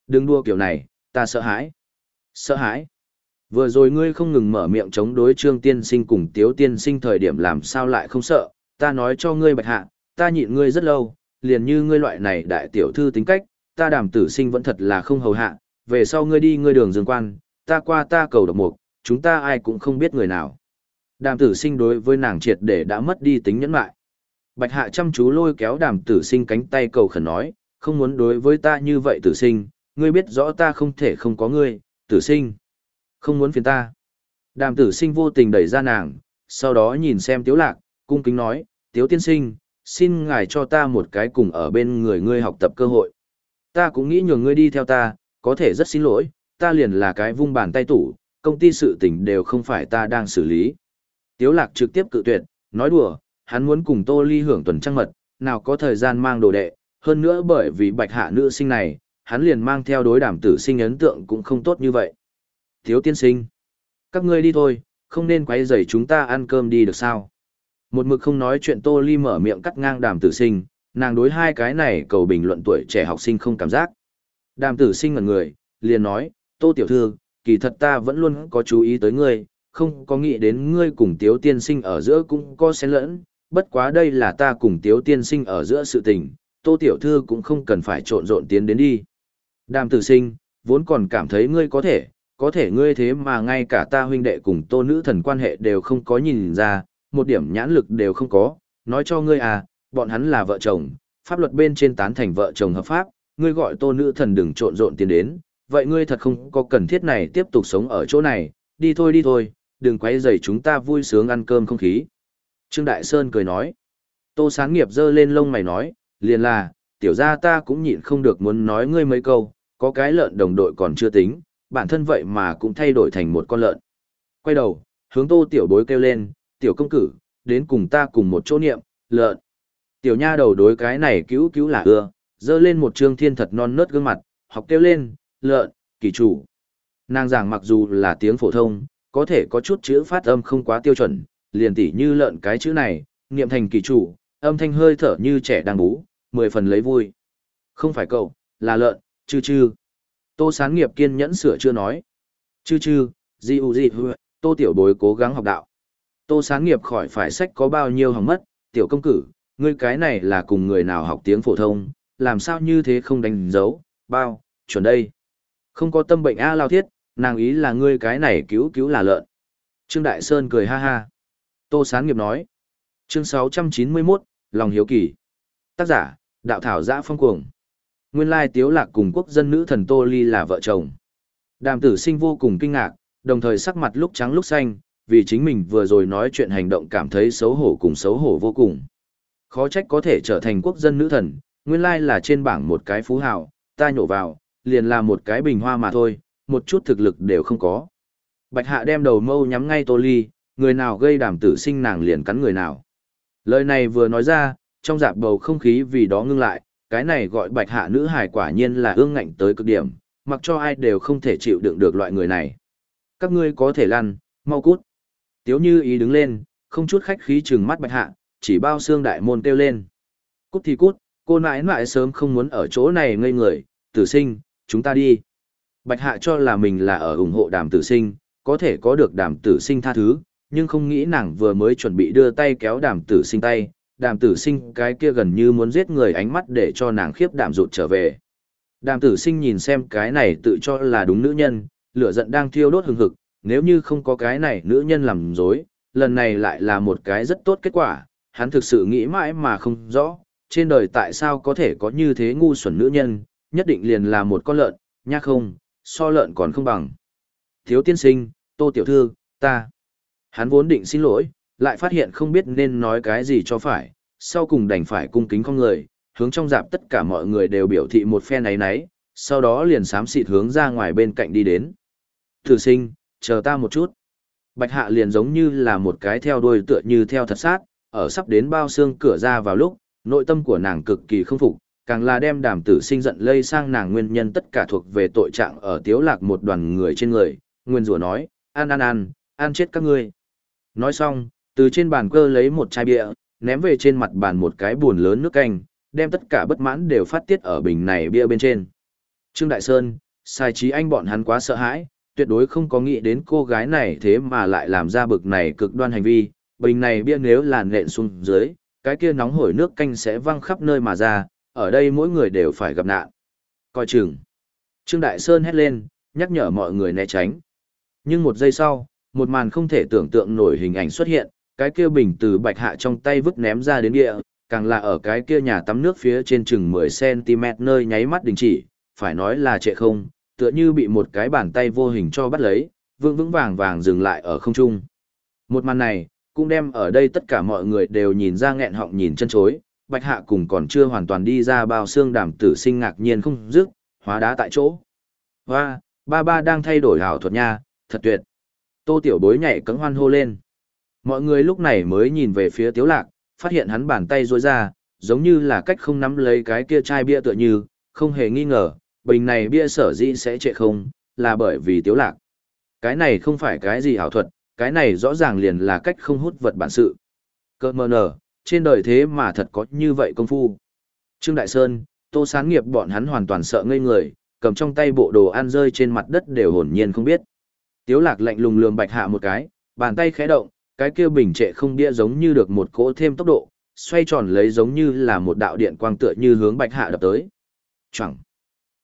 đừng đua kiểu này, ta sợ hãi. Sợ hãi. Vừa rồi ngươi không ngừng mở miệng chống đối trương tiên sinh cùng tiếu tiên sinh thời điểm làm sao lại không sợ, ta nói cho ngươi bạch hạ, ta nhịn ngươi rất lâu, liền như ngươi loại này đại tiểu thư tính cách, ta đàm tử sinh vẫn thật là không hầu hạ, về sau ngươi đi ngươi đường dương quan, ta qua ta cầu độc mục, chúng ta ai cũng không biết người nào. Đàm tử sinh đối với nàng triệt để đã mất đi tính nhẫn lại. Bạch hạ chăm chú lôi kéo đàm tử sinh cánh tay cầu khẩn nói, không muốn đối với ta như vậy tử sinh, ngươi biết rõ ta không thể không có ngươi, tử sinh. Không muốn phiền ta. Đàm tử sinh vô tình đẩy ra nàng, sau đó nhìn xem tiếu lạc, cung kính nói, tiếu tiên sinh, xin ngài cho ta một cái cùng ở bên người ngươi học tập cơ hội. Ta cũng nghĩ nhường ngươi đi theo ta, có thể rất xin lỗi, ta liền là cái vung bàn tay tủ, công ty sự tình đều không phải ta đang xử lý. Tiếu lạc trực tiếp cự tuyệt, nói đùa, hắn muốn cùng Tô Ly hưởng tuần trăng mật, nào có thời gian mang đồ đệ, hơn nữa bởi vì bạch hạ nữ sinh này, hắn liền mang theo đối đảm tử sinh ấn tượng cũng không tốt như vậy. Tiếu tiên sinh, các ngươi đi thôi, không nên quấy rầy chúng ta ăn cơm đi được sao? Một mực không nói chuyện Tô Ly mở miệng cắt ngang đàm tử sinh, nàng đối hai cái này cầu bình luận tuổi trẻ học sinh không cảm giác. Đàm tử sinh ngẩn người, liền nói, tô tiểu thư, kỳ thật ta vẫn luôn có chú ý tới ngươi, không có nghĩ đến ngươi cùng tiếu tiên sinh ở giữa cũng có xen lẫn, bất quá đây là ta cùng tiếu tiên sinh ở giữa sự tình, tô tiểu thư cũng không cần phải trộn rộn tiến đến đi. Đàm tử sinh, vốn còn cảm thấy ngươi có thể, có thể ngươi thế mà ngay cả ta huynh đệ cùng tô nữ thần quan hệ đều không có nhìn ra, một điểm nhãn lực đều không có, nói cho ngươi à, bọn hắn là vợ chồng, pháp luật bên trên tán thành vợ chồng hợp pháp, ngươi gọi tô nữ thần đừng trộn rộn tiến đến, vậy ngươi thật không có cần thiết này tiếp tục sống ở chỗ này, đi thôi đi thôi, đừng quấy rầy chúng ta vui sướng ăn cơm không khí. Trương Đại Sơn cười nói, tô sáng nghiệp dơ lên lông mày nói, liền là, tiểu gia ta cũng nhịn không được muốn nói ngươi mấy câu, có cái lợn đồng đội còn chưa tính, bản thân vậy mà cũng thay đổi thành một con lợn. Quay đầu, hướng tô tiểu bối kêu lên, tiểu công cử, đến cùng ta cùng một chỗ niệm, lợn. Tiểu nha đầu đối cái này cứu cứu là ưa, dơ lên một trương thiên thật non nớt gương mặt, học kêu lên, lợn, kỳ chủ. Nàng giảng mặc dù là tiếng phổ thông, có thể có chút chữ phát âm không quá tiêu chuẩn, liền tỉ như lợn cái chữ này, niệm thành kỳ chủ, âm thanh hơi thở như trẻ đang bú, mười phần lấy vui. Không phải cậu, là lợn, chư chư. Tô sáng nghiệp kiên nhẫn sửa chưa nói. Chư chư, di u di hư, tô tiểu bối cố gắng học đạo. Tô sáng nghiệp khỏi phải sách có bao nhiêu hỏng mất, tiểu công cử, ngươi cái này là cùng người nào học tiếng phổ thông, làm sao như thế không đánh dấu, bao, chuẩn đây. Không có tâm bệnh A lao thiết, nàng ý là ngươi cái này cứu cứu là lợn. Trương Đại Sơn cười ha ha. Tô Sán Nghiệp nói. Chương 691, Lòng Hiếu Kỳ. Tác giả, Đạo Thảo Giã Phong Cuồng. Nguyên lai Tiếu Lạc cùng quốc dân nữ thần Tô Ly là vợ chồng. Đàm tử sinh vô cùng kinh ngạc, đồng thời sắc mặt lúc trắng lúc xanh, vì chính mình vừa rồi nói chuyện hành động cảm thấy xấu hổ cùng xấu hổ vô cùng. Khó trách có thể trở thành quốc dân nữ thần, nguyên lai là trên bảng một cái phú hào, ta nhổ vào, liền là một cái bình hoa mà thôi, một chút thực lực đều không có. Bạch hạ đem đầu mâu nhắm ngay tô ly, người nào gây đàm tử sinh nàng liền cắn người nào. Lời này vừa nói ra, trong dạp bầu không khí vì đó ngưng lại, cái này gọi bạch hạ nữ hài quả nhiên là ương ngạnh tới cực điểm, mặc cho ai đều không thể chịu đựng được loại người này. Các ngươi có thể lăn, mau cút. Tiếu như ý đứng lên, không chút khách khí trừng mắt bạch hạ, chỉ bao xương đại môn kêu lên. Cút thì cút, cô nãi nãi sớm không muốn ở chỗ này ngây người, tử sinh, chúng ta đi. Bạch hạ cho là mình là ở ủng hộ đàm tử sinh, có thể có được đàm tử sinh tha thứ, nhưng không nghĩ nàng vừa mới chuẩn bị đưa tay kéo đàm tử sinh tay, đàm tử sinh cái kia gần như muốn giết người ánh mắt để cho nàng khiếp đạm rụt trở về. Đàm tử sinh nhìn xem cái này tự cho là đúng nữ nhân, lửa giận đang thiêu đốt hừng hực, nếu như không có cái này nữ nhân làm dối, lần này lại là một cái rất tốt kết quả, hắn thực sự nghĩ mãi mà không rõ, trên đời tại sao có thể có như thế ngu xuẩn nữ nhân, nhất định liền là một con lợn, nha không, so lợn còn không bằng. Thiếu tiên sinh, tô tiểu thư, ta. Hắn vốn định xin lỗi, lại phát hiện không biết nên nói cái gì cho phải, sau cùng đành phải cung kính con người, hướng trong dạp tất cả mọi người đều biểu thị một phe náy náy, sau đó liền sám xịt hướng ra ngoài bên cạnh đi đến. Thử sinh, chờ ta một chút. Bạch hạ liền giống như là một cái theo đuôi tựa như theo thật sát, ở sắp đến bao xương cửa ra vào lúc, nội tâm của nàng cực kỳ không phục, càng là đem đàm tử sinh giận lây sang nàng nguyên nhân tất cả thuộc về tội trạng ở tiếu lạc một đoàn người trên người, nguyên rủa nói, ăn ăn ăn, ăn chết các ngươi. Nói xong, từ trên bàn cơ lấy một chai bia, ném về trên mặt bàn một cái buồn lớn nước canh, đem tất cả bất mãn đều phát tiết ở bình này bia bên trên. Trương Đại Sơn, sai trí anh bọn hắn quá sợ hãi, tuyệt đối không có nghĩ đến cô gái này thế mà lại làm ra bực này cực đoan hành vi, bình này bia nếu là nện xuống dưới, cái kia nóng hổi nước canh sẽ văng khắp nơi mà ra, ở đây mỗi người đều phải gặp nạn. Coi chừng. Trương Đại Sơn hét lên, nhắc nhở mọi người né tránh. Nhưng một giây sau, một màn không thể tưởng tượng nổi hình ảnh xuất hiện, cái kia bình từ bạch hạ trong tay vứt ném ra đến địa, càng là ở cái kia nhà tắm nước phía trên chừng 10cm nơi nháy mắt đình chỉ, phải nói là trệ không, tựa như bị một cái bàn tay vô hình cho bắt lấy, vững vững vàng vàng dừng lại ở không trung. Một màn này, cũng đem ở đây tất cả mọi người đều nhìn ra nghẹn họng nhìn chân chối, bạch hạ cùng còn chưa hoàn toàn đi ra bao xương đàm tử sinh ngạc nhiên không dứt, hóa đá tại chỗ. Hoa, ba ba đang thay đổi hảo thuật nha, thật tuyệt. Tô tiểu bối nhảy cấm hoan hô lên. Mọi người lúc này mới nhìn về phía tiếu lạc, phát hiện hắn bàn tay rối ra, giống như là cách không nắm lấy cái kia chai bia tựa như, không hề nghi ngờ, bình này bia sở dĩ sẽ trệ không, là bởi vì tiếu lạc. Cái này không phải cái gì ảo thuật, cái này rõ ràng liền là cách không hút vật bản sự. Cơ mờ nở, trên đời thế mà thật có như vậy công phu. Trương Đại Sơn, Tô Sán Nghiệp bọn hắn hoàn toàn sợ ngây người, cầm trong tay bộ đồ ăn rơi trên mặt đất đều hồn nhiên không biết. Tiếu lạc lạnh lùng lườm bạch hạ một cái, bàn tay khẽ động, cái kia bình trệ không bia giống như được một cỗ thêm tốc độ, xoay tròn lấy giống như là một đạo điện quang tựa như hướng bạch hạ đập tới. Chẳng.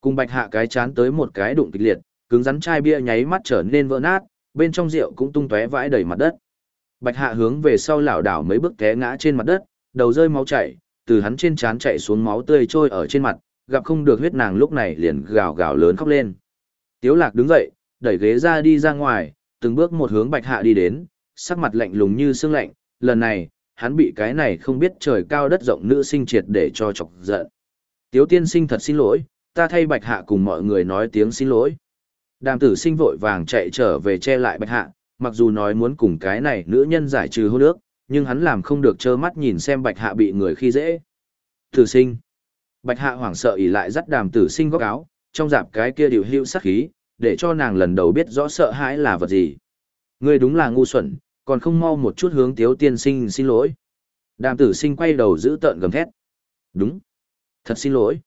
Cùng bạch hạ cái chán tới một cái đụng kịch liệt, cứng rắn chai bia nháy mắt trở nên vỡ nát, bên trong rượu cũng tung tóe vãi đầy mặt đất. Bạch hạ hướng về sau lảo đảo mấy bước té ngã trên mặt đất, đầu rơi máu chảy, từ hắn trên trán chạy xuống máu tươi trôi ở trên mặt, gặp không được huyết nàng lúc này liền gào gào lớn khóc lên. Tiếu lạc đứng dậy, đẩy ghế ra đi ra ngoài, từng bước một hướng bạch hạ đi đến, sắc mặt lạnh lùng như xương lạnh, lần này, hắn bị cái này không biết trời cao đất rộng nữ sinh triệt để cho chọc giận. Tiếu tiên sinh thật xin lỗi, ta thay bạch hạ cùng mọi người nói tiếng xin lỗi. Đàm tử sinh vội vàng chạy trở về che lại bạch hạ, mặc dù nói muốn cùng cái này nữ nhân giải trừ hôn ước, nhưng hắn làm không được trơ mắt nhìn xem bạch hạ bị người khi dễ. Tử sinh. Bạch hạ hoảng sợ ỉ lại dắt đàm tử sinh góc áo, trong dạp cái kia điều hưu sắc khí, để cho nàng lần đầu biết rõ sợ hãi là vật gì. Ngươi đúng là ngu xuẩn, còn không mau một chút hướng tiếu tiên sinh xin lỗi. Đàm tử sinh quay đầu giữ tợn gầm thét. Đúng. Thật xin lỗi.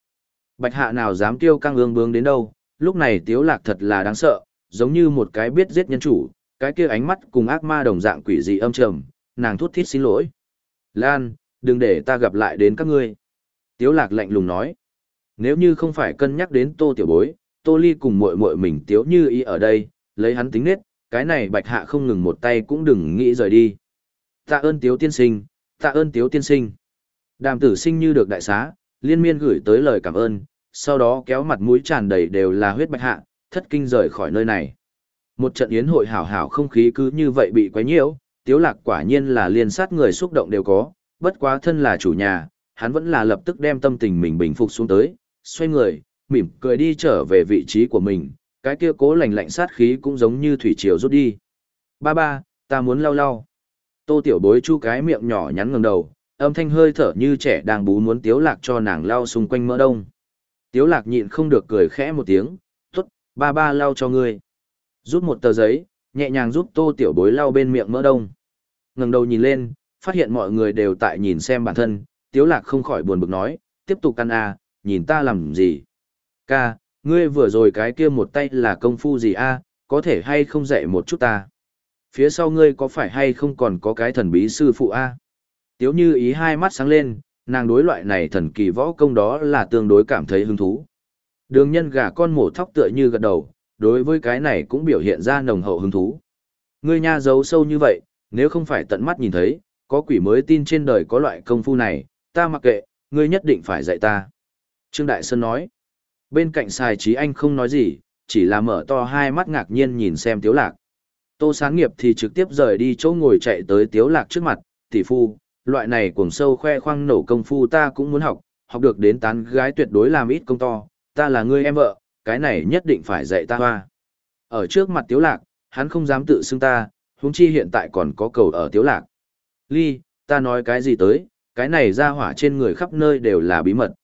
Bạch hạ nào dám kêu căng ương bướng đến đâu, lúc này tiếu lạc thật là đáng sợ, giống như một cái biết giết nhân chủ, cái kia ánh mắt cùng ác ma đồng dạng quỷ dị âm trầm, nàng thút thít xin lỗi. Lan, đừng để ta gặp lại đến các ngươi. Tiếu lạc lạnh lùng nói. Nếu như không phải cân nhắc đến tô tiểu bối, tô ly cùng muội muội mình tiếu như ý ở đây, lấy hắn tính nết, cái này bạch hạ không ngừng một tay cũng đừng nghĩ rời đi. Tạ ơn tiếu tiên sinh, tạ ơn tiếu tiên sinh. Đàm tử sinh như được đại xá, liên miên gửi tới lời cảm ơn, sau đó kéo mặt mũi tràn đầy đều là huyết bạch hạ, thất kinh rời khỏi nơi này. Một trận yến hội hảo hảo không khí cứ như vậy bị quấy nhiễu, tiếu lạc quả nhiên là liên sát người xúc động đều có, bất quá thân là chủ nhà, hắn vẫn là lập tức đem tâm tình mình bình phục xuống tới, xoay người, mỉm cười đi trở về vị trí của mình, cái kia cố lạnh lạnh sát khí cũng giống như thủy triều rút đi. Ba ba, ta muốn lau lau. Tô tiểu bối chu cái miệng nhỏ nhắn ngẩng đầu, âm thanh hơi thở như trẻ đang bú muốn tiếu lạc cho nàng lau xung quanh mỡ đông. Tiếu lạc nhịn không được cười khẽ một tiếng, tốt, ba ba lau cho ngươi. Rút một tờ giấy, nhẹ nhàng giúp tô tiểu bối lau bên miệng mỡ đông. ngẩng đầu nhìn lên, phát hiện mọi người đều tại nhìn xem bản thân, tiếu lạc không khỏi buồn bực nói, tiếp tục ăn à, nhìn ta làm gì. Ca, ngươi vừa rồi cái kia một tay là công phu gì a? có thể hay không dạy một chút ta. Phía sau ngươi có phải hay không còn có cái thần bí sư phụ a? Tiếu như ý hai mắt sáng lên, nàng đối loại này thần kỳ võ công đó là tương đối cảm thấy hứng thú. Đường nhân gà con mổ thóc tựa như gật đầu, đối với cái này cũng biểu hiện ra nồng hậu hứng thú. Ngươi nha giấu sâu như vậy, nếu không phải tận mắt nhìn thấy, có quỷ mới tin trên đời có loại công phu này, ta mặc kệ, ngươi nhất định phải dạy ta. Trương Đại Sơn nói, bên cạnh xài trí anh không nói gì, chỉ là mở to hai mắt ngạc nhiên nhìn xem tiếu lạc. Tô sáng nghiệp thì trực tiếp rời đi chỗ ngồi chạy tới tiếu lạc trước mặt, tỷ phu, loại này cuồng sâu khoe khoang nổ công phu ta cũng muốn học, học được đến tán gái tuyệt đối làm ít công to, ta là người em vợ, cái này nhất định phải dạy ta hoa. Ở trước mặt tiếu lạc, hắn không dám tự xưng ta, huống chi hiện tại còn có cầu ở tiếu lạc. Ly, ta nói cái gì tới, cái này ra hỏa trên người khắp nơi đều là bí mật.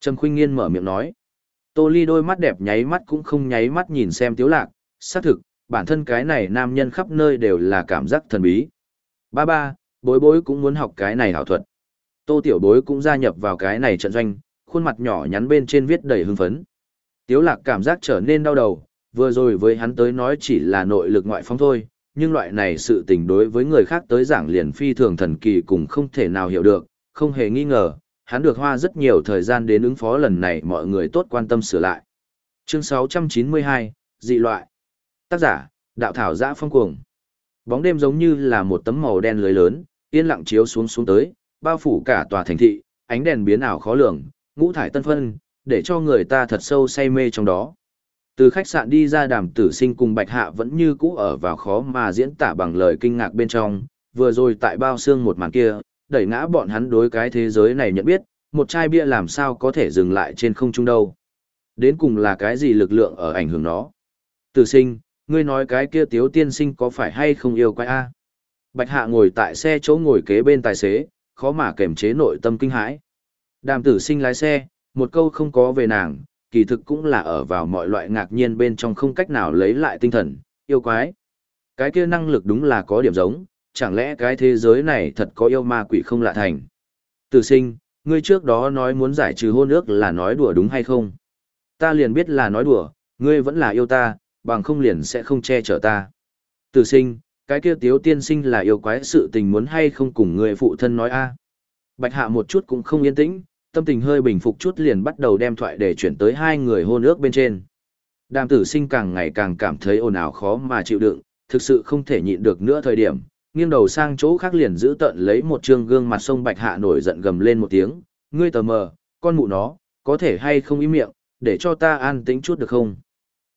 Trầm khuyên nghiên mở miệng nói. Tô Ly đôi mắt đẹp nháy mắt cũng không nháy mắt nhìn xem tiếu lạc, xác thực, bản thân cái này nam nhân khắp nơi đều là cảm giác thần bí. Ba ba, bối bối cũng muốn học cái này hảo thuật. Tô tiểu bối cũng gia nhập vào cái này trận doanh, khuôn mặt nhỏ nhắn bên trên viết đầy hưng phấn. Tiếu lạc cảm giác trở nên đau đầu, vừa rồi với hắn tới nói chỉ là nội lực ngoại phong thôi, nhưng loại này sự tình đối với người khác tới giảng liền phi thường thần kỳ cũng không thể nào hiểu được, không hề nghi ngờ, hắn được hoa rất nhiều thời gian đến ứng phó lần này mọi người tốt quan tâm sửa lại. Chương 692, dị loại. Tác giả, đạo thảo giã phong cuồng. Bóng đêm giống như là một tấm màu đen lưới lớn, yên lặng chiếu xuống xuống tới, bao phủ cả tòa thành thị, ánh đèn biến ảo khó lường, ngũ thải tân phân, để cho người ta thật sâu say mê trong đó. Từ khách sạn đi ra đàm tử sinh cùng Bạch Hạ vẫn như cũ ở vào khó mà diễn tả bằng lời kinh ngạc bên trong, vừa rồi tại bao xương một màn kia, đẩy ngã bọn hắn đối cái thế giới này nhận biết, một chai bia làm sao có thể dừng lại trên không trung đâu. Đến cùng là cái gì lực lượng ở ảnh hưởng nó. Tử sinh, ngươi nói cái kia tiếu tiên sinh có phải hay không yêu quái a? Bạch Hạ ngồi tại xe chỗ ngồi kế bên tài xế, khó mà kềm chế nội tâm kinh hãi. Đàm tử sinh lái xe, một câu không có về nàng, kỳ thực cũng là ở vào mọi loại ngạc nhiên bên trong không cách nào lấy lại tinh thần, yêu quái. Cái kia năng lực đúng là có điểm giống, chẳng lẽ cái thế giới này thật có yêu ma quỷ không lạ thành. Tử sinh, ngươi trước đó nói muốn giải trừ hôn ước là nói đùa đúng hay không? Ta liền biết là nói đùa, ngươi vẫn là yêu ta, bằng không liền sẽ không che chở ta. Tử sinh, cái kia tiếu tiên sinh là yêu quái sự tình muốn hay không cùng người phụ thân nói a Bạch hạ một chút cũng không yên tĩnh, tâm tình hơi bình phục chút liền bắt đầu đem thoại để chuyển tới hai người hôn ước bên trên. Đàm tử sinh càng ngày càng cảm thấy ồn ào khó mà chịu đựng, thực sự không thể nhịn được nữa thời điểm, nghiêng đầu sang chỗ khác liền giữ tận lấy một trương gương mặt sông bạch hạ nổi giận gầm lên một tiếng, ngươi tờ mờ, con mụ nó, có thể hay không ý miệng, để cho ta an tĩnh chút được không?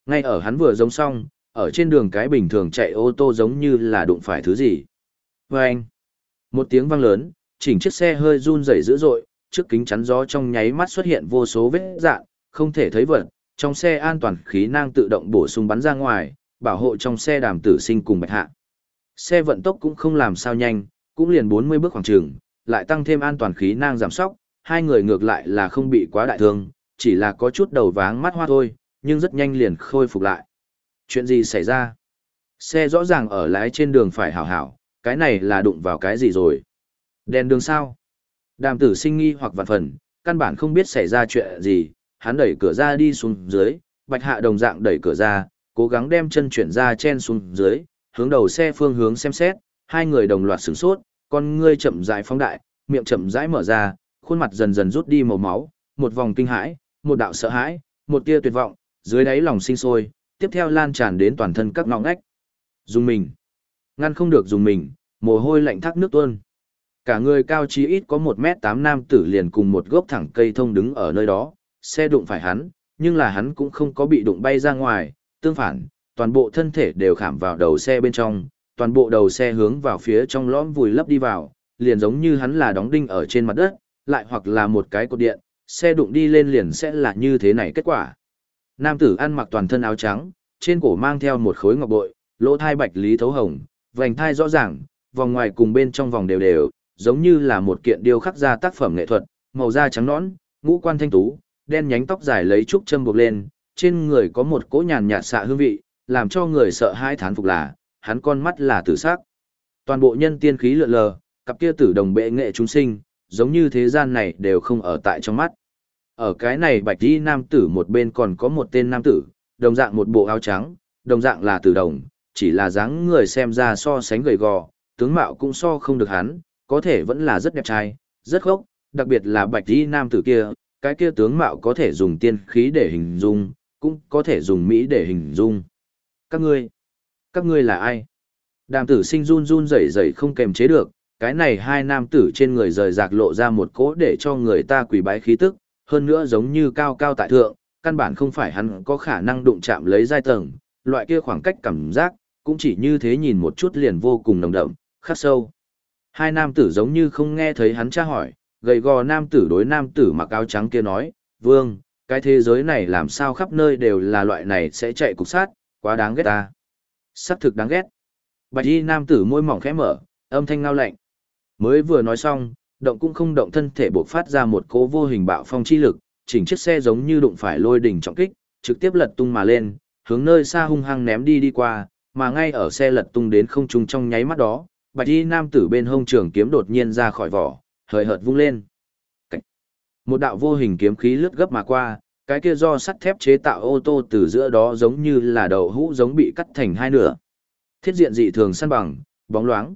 Ngay ở hắn vừa giống xong, ở trên đường cái bình thường chạy ô tô giống như là đụng phải thứ gì. Và anh, một tiếng vang lớn, chỉnh chiếc xe hơi run rẩy dữ dội, trước kính chắn gió trong nháy mắt xuất hiện vô số vết dạn, không thể thấy vật, trong xe an toàn khí năng tự động bổ sung bắn ra ngoài, bảo hộ trong xe đàm tử sinh cùng bạch hạ. Xe vận tốc cũng không làm sao nhanh, cũng liền 40 bước khoảng trường, lại tăng thêm an toàn khí năng giảm sóc, hai người ngược lại là không bị quá đại thương, chỉ là có chút đầu váng mắt hoa thôi, nhưng rất nhanh liền khôi phục lại. Chuyện gì xảy ra? Xe rõ ràng ở lái trên đường phải hảo hảo, cái này là đụng vào cái gì rồi? Đèn đường sao? Đàm tử sinh nghi hoặc vạn phần, căn bản không biết xảy ra chuyện gì, hắn đẩy cửa ra đi xuống dưới, bạch hạ đồng dạng đẩy cửa ra, cố gắng đem chân chuyển ra chen xuống dưới, hướng đầu xe phương hướng xem xét, hai người đồng loạt sửng sốt, con ngươi chậm rãi phóng đại, miệng chậm rãi mở ra, khuôn mặt dần dần rút đi màu máu, một vòng kinh hãi, một đạo sợ hãi, một tia tuyệt vọng, dưới đáy lòng sinh sôi, tiếp theo lan tràn đến toàn thân các ngõ ngách. Dùng mình. Ngăn không được dùng mình, mồ hôi lạnh thác nước tuôn. Cả người cao chí ít có 1 mét 8 nam tử liền cùng một gốc thẳng cây thông đứng ở nơi đó, xe đụng phải hắn, nhưng là hắn cũng không có bị đụng bay ra ngoài, tương phản, toàn bộ thân thể đều khảm vào đầu xe bên trong, toàn bộ đầu xe hướng vào phía trong lõm vùi lấp đi vào, liền giống như hắn là đóng đinh ở trên mặt đất, lại hoặc là một cái cột điện, xe đụng đi lên liền sẽ là như thế này kết quả. Nam tử ăn mặc toàn thân áo trắng, trên cổ mang theo một khối ngọc bội, lỗ thai bạch lý thấu hồng, vành thai rõ ràng, vòng ngoài cùng bên trong vòng đều đều, giống như là một kiện điêu khắc ra tác phẩm nghệ thuật, màu da trắng nõn, ngũ quan thanh tú, đen nhánh tóc dài lấy trúc châm buộc lên, trên người có một cỗ nhàn nhạt xạ hương vị, làm cho người sợ hai thán phục là, hắn con mắt là tử sắc. Toàn bộ nhân tiên khí lượn lờ, cặp kia tử đồng bệ nghệ chúng sinh, giống như thế gian này đều không ở tại trong mắt. Ở cái này bạch đi nam tử một bên còn có một tên nam tử, đồng dạng một bộ áo trắng, đồng dạng là tử đồng, chỉ là dáng người xem ra so sánh gầy gò, tướng mạo cũng so không được hắn, có thể vẫn là rất đẹp trai, rất gốc, đặc biệt là bạch đi nam tử kia, cái kia tướng mạo có thể dùng tiên khí để hình dung, cũng có thể dùng mỹ để hình dung. Các ngươi, các ngươi là ai? Đàm tử sinh run run rẩy rẩy không kềm chế được, cái này hai nam tử trên người rời rạc lộ ra một cỗ để cho người ta quỳ bái khí tức, hơn nữa giống như cao cao tại thượng, căn bản không phải hắn có khả năng đụng chạm lấy giai tầng, loại kia khoảng cách cảm giác, cũng chỉ như thế nhìn một chút liền vô cùng nồng đậm, khắc sâu. Hai nam tử giống như không nghe thấy hắn tra hỏi, gầy gò nam tử đối nam tử mặc áo trắng kia nói, vương, cái thế giới này làm sao khắp nơi đều là loại này sẽ chạy cục sát, quá đáng ghét ta. Sắc thực đáng ghét. Bạch y nam tử môi mỏng khẽ mở, âm thanh ngao lạnh. Mới vừa nói xong, động cũng không động thân thể buộc phát ra một cố vô hình bạo phong chi lực, chỉnh chiếc xe giống như đụng phải lôi đỉnh trọng kích, trực tiếp lật tung mà lên, hướng nơi xa hung hăng ném đi đi qua, mà ngay ở xe lật tung đến không trung trong nháy mắt đó, bạch y nam tử bên hông trường kiếm đột nhiên ra khỏi vỏ, hời hợt vung lên. Cách. Một đạo vô hình kiếm khí lướt gấp mà qua, cái kia do sắt thép chế tạo ô tô từ giữa đó giống như là đầu hũ giống bị cắt thành hai nửa. Thiết diện dị thường săn bằng, bóng loáng.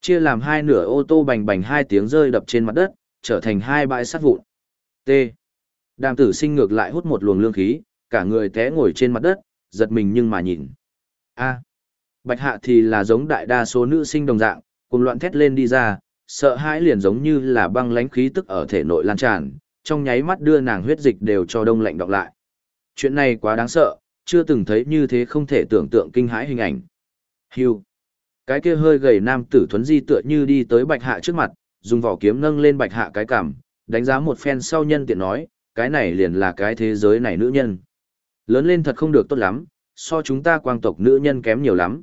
Chia làm hai nửa ô tô bành bành hai tiếng rơi đập trên mặt đất, trở thành hai bãi sắt vụn. T. Đàm tử sinh ngược lại hút một luồng lương khí, cả người té ngồi trên mặt đất, giật mình nhưng mà nhìn. A. Bạch hạ thì là giống đại đa số nữ sinh đồng dạng, cùng loạn thét lên đi ra, sợ hãi liền giống như là băng lánh khí tức ở thể nội lan tràn, trong nháy mắt đưa nàng huyết dịch đều cho đông lạnh đọc lại. Chuyện này quá đáng sợ, chưa từng thấy như thế không thể tưởng tượng kinh hãi hình ảnh. Hưu. Cái kia hơi gầy nam tử thuấn di tựa như đi tới bạch hạ trước mặt, dùng vỏ kiếm nâng lên bạch hạ cái cằm, đánh giá một phen sau nhân tiện nói, cái này liền là cái thế giới này nữ nhân. Lớn lên thật không được tốt lắm, so chúng ta quang tộc nữ nhân kém nhiều lắm.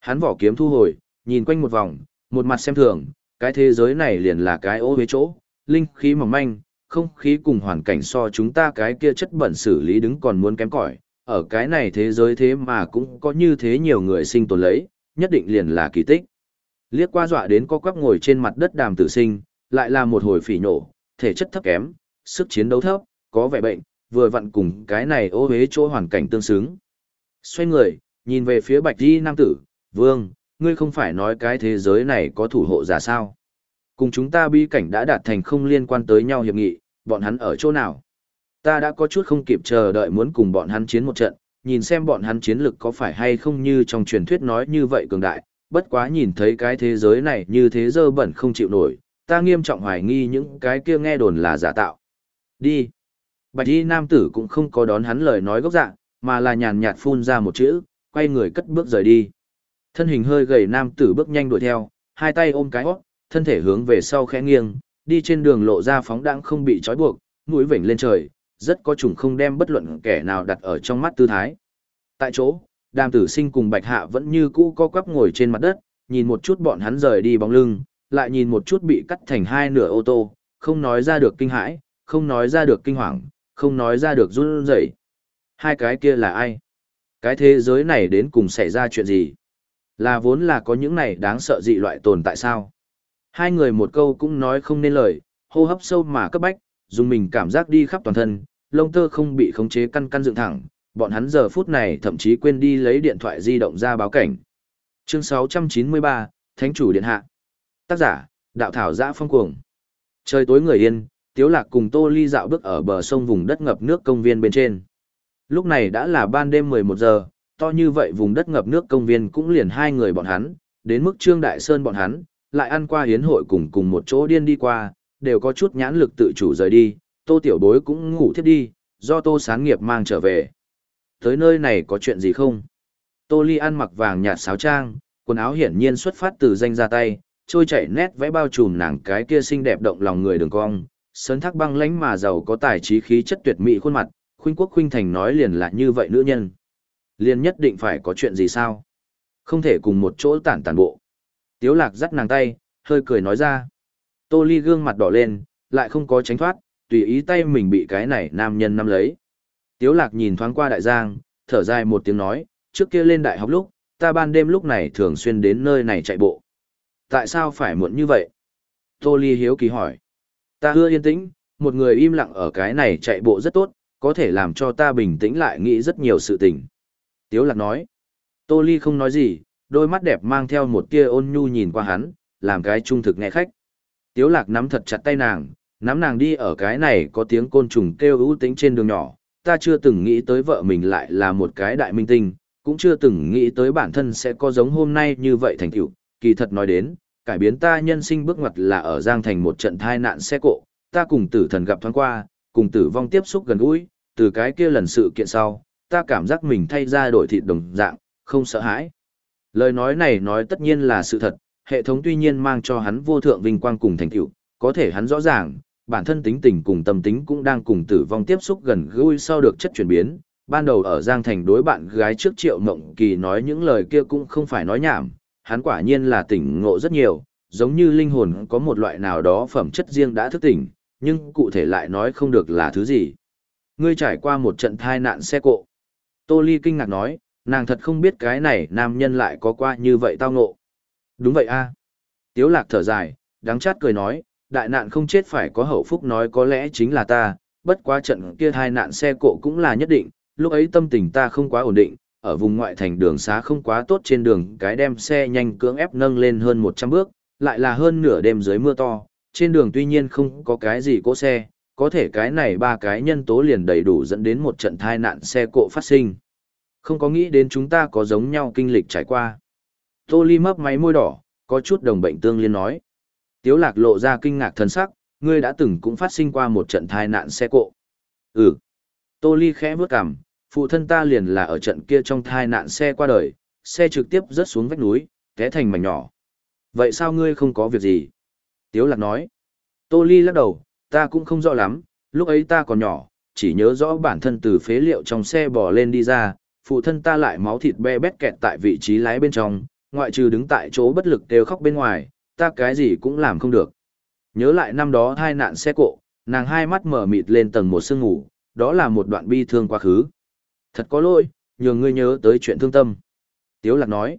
Hắn vỏ kiếm thu hồi, nhìn quanh một vòng, một mặt xem thường, cái thế giới này liền là cái ô huế chỗ, linh khí mỏng manh, không khí cùng hoàn cảnh so chúng ta cái kia chất bẩn xử lý đứng còn muốn kém cỏi. Ở cái này thế giới thế mà cũng có như thế nhiều người sinh tồn lấy, nhất định liền là kỳ tích. Liếc qua dọa đến có quắp ngồi trên mặt đất đàm tử sinh, lại là một hồi phỉ nổ, thể chất thấp kém, sức chiến đấu thấp, có vẻ bệnh, vừa vặn cùng cái này ô hế chỗ hoàn cảnh tương xứng. Xoay người, nhìn về phía bạch di nam tử, vương, ngươi không phải nói cái thế giới này có thủ hộ giả sao? Cùng chúng ta bi cảnh đã đạt thành không liên quan tới nhau hiệp nghị, bọn hắn ở chỗ nào? Ta đã có chút không kịp chờ đợi muốn cùng bọn hắn chiến một trận, nhìn xem bọn hắn chiến lực có phải hay không như trong truyền thuyết nói như vậy cường đại, bất quá nhìn thấy cái thế giới này như thế dơ bẩn không chịu nổi, ta nghiêm trọng hoài nghi những cái kia nghe đồn là giả tạo. Đi. Bạch y nam tử cũng không có đón hắn lời nói gốc dạng, mà là nhàn nhạt phun ra một chữ, quay người cất bước rời đi. Thân hình hơi gầy nam tử bước nhanh đuổi theo, hai tay ôm cái hót, thân thể hướng về sau khẽ nghiêng, đi trên đường lộ ra phóng đãng không bị trói buộc, mũi vểnh lên trời, rất có chủng không đem bất luận kẻ nào đặt ở trong mắt tư thái. Tại chỗ, đàm tử sinh cùng bạch hạ vẫn như cũ co quắp ngồi trên mặt đất, nhìn một chút bọn hắn rời đi bóng lưng, lại nhìn một chút bị cắt thành hai nửa ô tô, không nói ra được kinh hãi, không nói ra được kinh hoàng, không nói ra được run rẩy. Hai cái kia là ai? Cái thế giới này đến cùng xảy ra chuyện gì? Là vốn là có những này đáng sợ dị loại tồn tại sao? Hai người một câu cũng nói không nên lời, hô hấp sâu mà cấp bách, dùng mình cảm giác đi khắp toàn thân, lông tơ không bị khống chế căn căn dựng thẳng, bọn hắn giờ phút này thậm chí quên đi lấy điện thoại di động ra báo cảnh. Chương 693, Thánh chủ điện hạ. Tác giả, đạo thảo giã phong cuồng. Trời tối người yên, Tiếu Lạc cùng Tô Ly dạo bước ở bờ sông vùng đất ngập nước công viên bên trên. Lúc này đã là ban đêm 11 giờ, to như vậy vùng đất ngập nước công viên cũng liền hai người bọn hắn, đến mức Trương Đại Sơn bọn hắn, lại ăn qua hiến hội cùng cùng một chỗ điên đi qua, đều có chút nhãn lực tự chủ rời đi, Tô Tiểu Bối cũng ngủ thiếp đi, do Tô Sáng Nghiệp mang trở về. Tới nơi này có chuyện gì không? Tô Ly ăn mặc vàng nhạt sáo trang, quần áo hiển nhiên xuất phát từ danh ra tay, trôi chảy nét vẽ bao trùm nàng cái kia xinh đẹp động lòng người đường cong, sấn thác băng lãnh mà giàu có tài trí khí chất tuyệt mỹ khuôn mặt, khuynh quốc khuynh thành nói liền là như vậy nữ nhân. Liền nhất định phải có chuyện gì sao? Không thể cùng một chỗ tản tản bộ. Tiếu lạc dắt nàng tay, hơi cười nói ra. Tô ly gương mặt đỏ lên, lại không có tránh thoát, tùy ý tay mình bị cái này nam nhân nắm lấy. Tiếu lạc nhìn thoáng qua đại giang, thở dài một tiếng nói, trước kia lên đại học lúc, ta ban đêm lúc này thường xuyên đến nơi này chạy bộ. Tại sao phải muộn như vậy? Tô ly hiếu kỳ hỏi. Ta hứa yên tĩnh, một người im lặng ở cái này chạy bộ rất tốt, có thể làm cho ta bình tĩnh lại nghĩ rất nhiều sự tình. Tiếu lạc nói. Tô ly không nói gì, đôi mắt đẹp mang theo một tia ôn nhu nhìn qua hắn, làm cái trung thực nghe khách. Tiếu lạc nắm thật chặt tay nàng, nắm nàng đi ở cái này có tiếng côn trùng kêu ưu tính trên đường nhỏ, ta chưa từng nghĩ tới vợ mình lại là một cái đại minh tinh, cũng chưa từng nghĩ tới bản thân sẽ có giống hôm nay như vậy thành tựu. kỳ thật nói đến, cải biến ta nhân sinh bước ngoặt là ở Giang Thành một trận tai nạn xe cộ, ta cùng tử thần gặp thoáng qua, cùng tử vong tiếp xúc gần gũi, từ cái kia lần sự kiện sau, ta cảm giác mình thay ra đổi thịt đồng dạng, không sợ hãi. Lời nói này nói tất nhiên là sự thật, hệ thống tuy nhiên mang cho hắn vô thượng vinh quang cùng thành tựu, có thể hắn rõ ràng, bản thân tính tình cùng tâm tính cũng đang cùng tử vong tiếp xúc gần gũi sau được chất chuyển biến. Ban đầu ở Giang Thành đối bạn gái trước Triệu Mộng Kỳ nói những lời kia cũng không phải nói nhảm, hắn quả nhiên là tỉnh ngộ rất nhiều, giống như linh hồn có một loại nào đó phẩm chất riêng đã thức tỉnh, nhưng cụ thể lại nói không được là thứ gì. Ngươi trải qua một trận thai nạn xe cộ. Tô Ly kinh ngạc nói, nàng thật không biết cái này nam nhân lại có qua như vậy tao ngộ. Đúng vậy a. Tiếu lạc thở dài, đáng chát cười nói, đại nạn không chết phải có hậu phúc nói có lẽ chính là ta, bất quá trận kia hai nạn xe cộ cũng là nhất định, lúc ấy tâm tình ta không quá ổn định, ở vùng ngoại thành đường xá không quá tốt trên đường cái đem xe nhanh cưỡng ép nâng lên hơn 100 bước, lại là hơn nửa đêm dưới mưa to, trên đường tuy nhiên không có cái gì cố xe, có thể cái này ba cái nhân tố liền đầy đủ dẫn đến một trận thai nạn xe cộ phát sinh. Không có nghĩ đến chúng ta có giống nhau kinh lịch trải qua. Tô Ly mấp máy môi đỏ, có chút đồng bệnh tương liên nói. Tiếu lạc lộ ra kinh ngạc thần sắc, ngươi đã từng cũng phát sinh qua một trận thai nạn xe cộ. Ừ. Tô Ly khẽ bước cằm, phụ thân ta liền là ở trận kia trong thai nạn xe qua đời, xe trực tiếp rớt xuống vách núi, té thành mảnh nhỏ. Vậy sao ngươi không có việc gì? Tiếu lạc nói. Tô Ly lắc đầu, ta cũng không rõ lắm, lúc ấy ta còn nhỏ, chỉ nhớ rõ bản thân từ phế liệu trong xe bò lên đi ra, phụ thân ta lại máu thịt be bét kẹt tại vị trí lái bên trong, ngoại trừ đứng tại chỗ bất lực đều khóc bên ngoài, ta cái gì cũng làm không được. Nhớ lại năm đó hai nạn xe cộ, nàng hai mắt mở mịt lên tầng một sương ngủ, đó là một đoạn bi thương quá khứ. Thật có lỗi, nhường ngươi nhớ tới chuyện thương tâm. Tiếu lạc nói.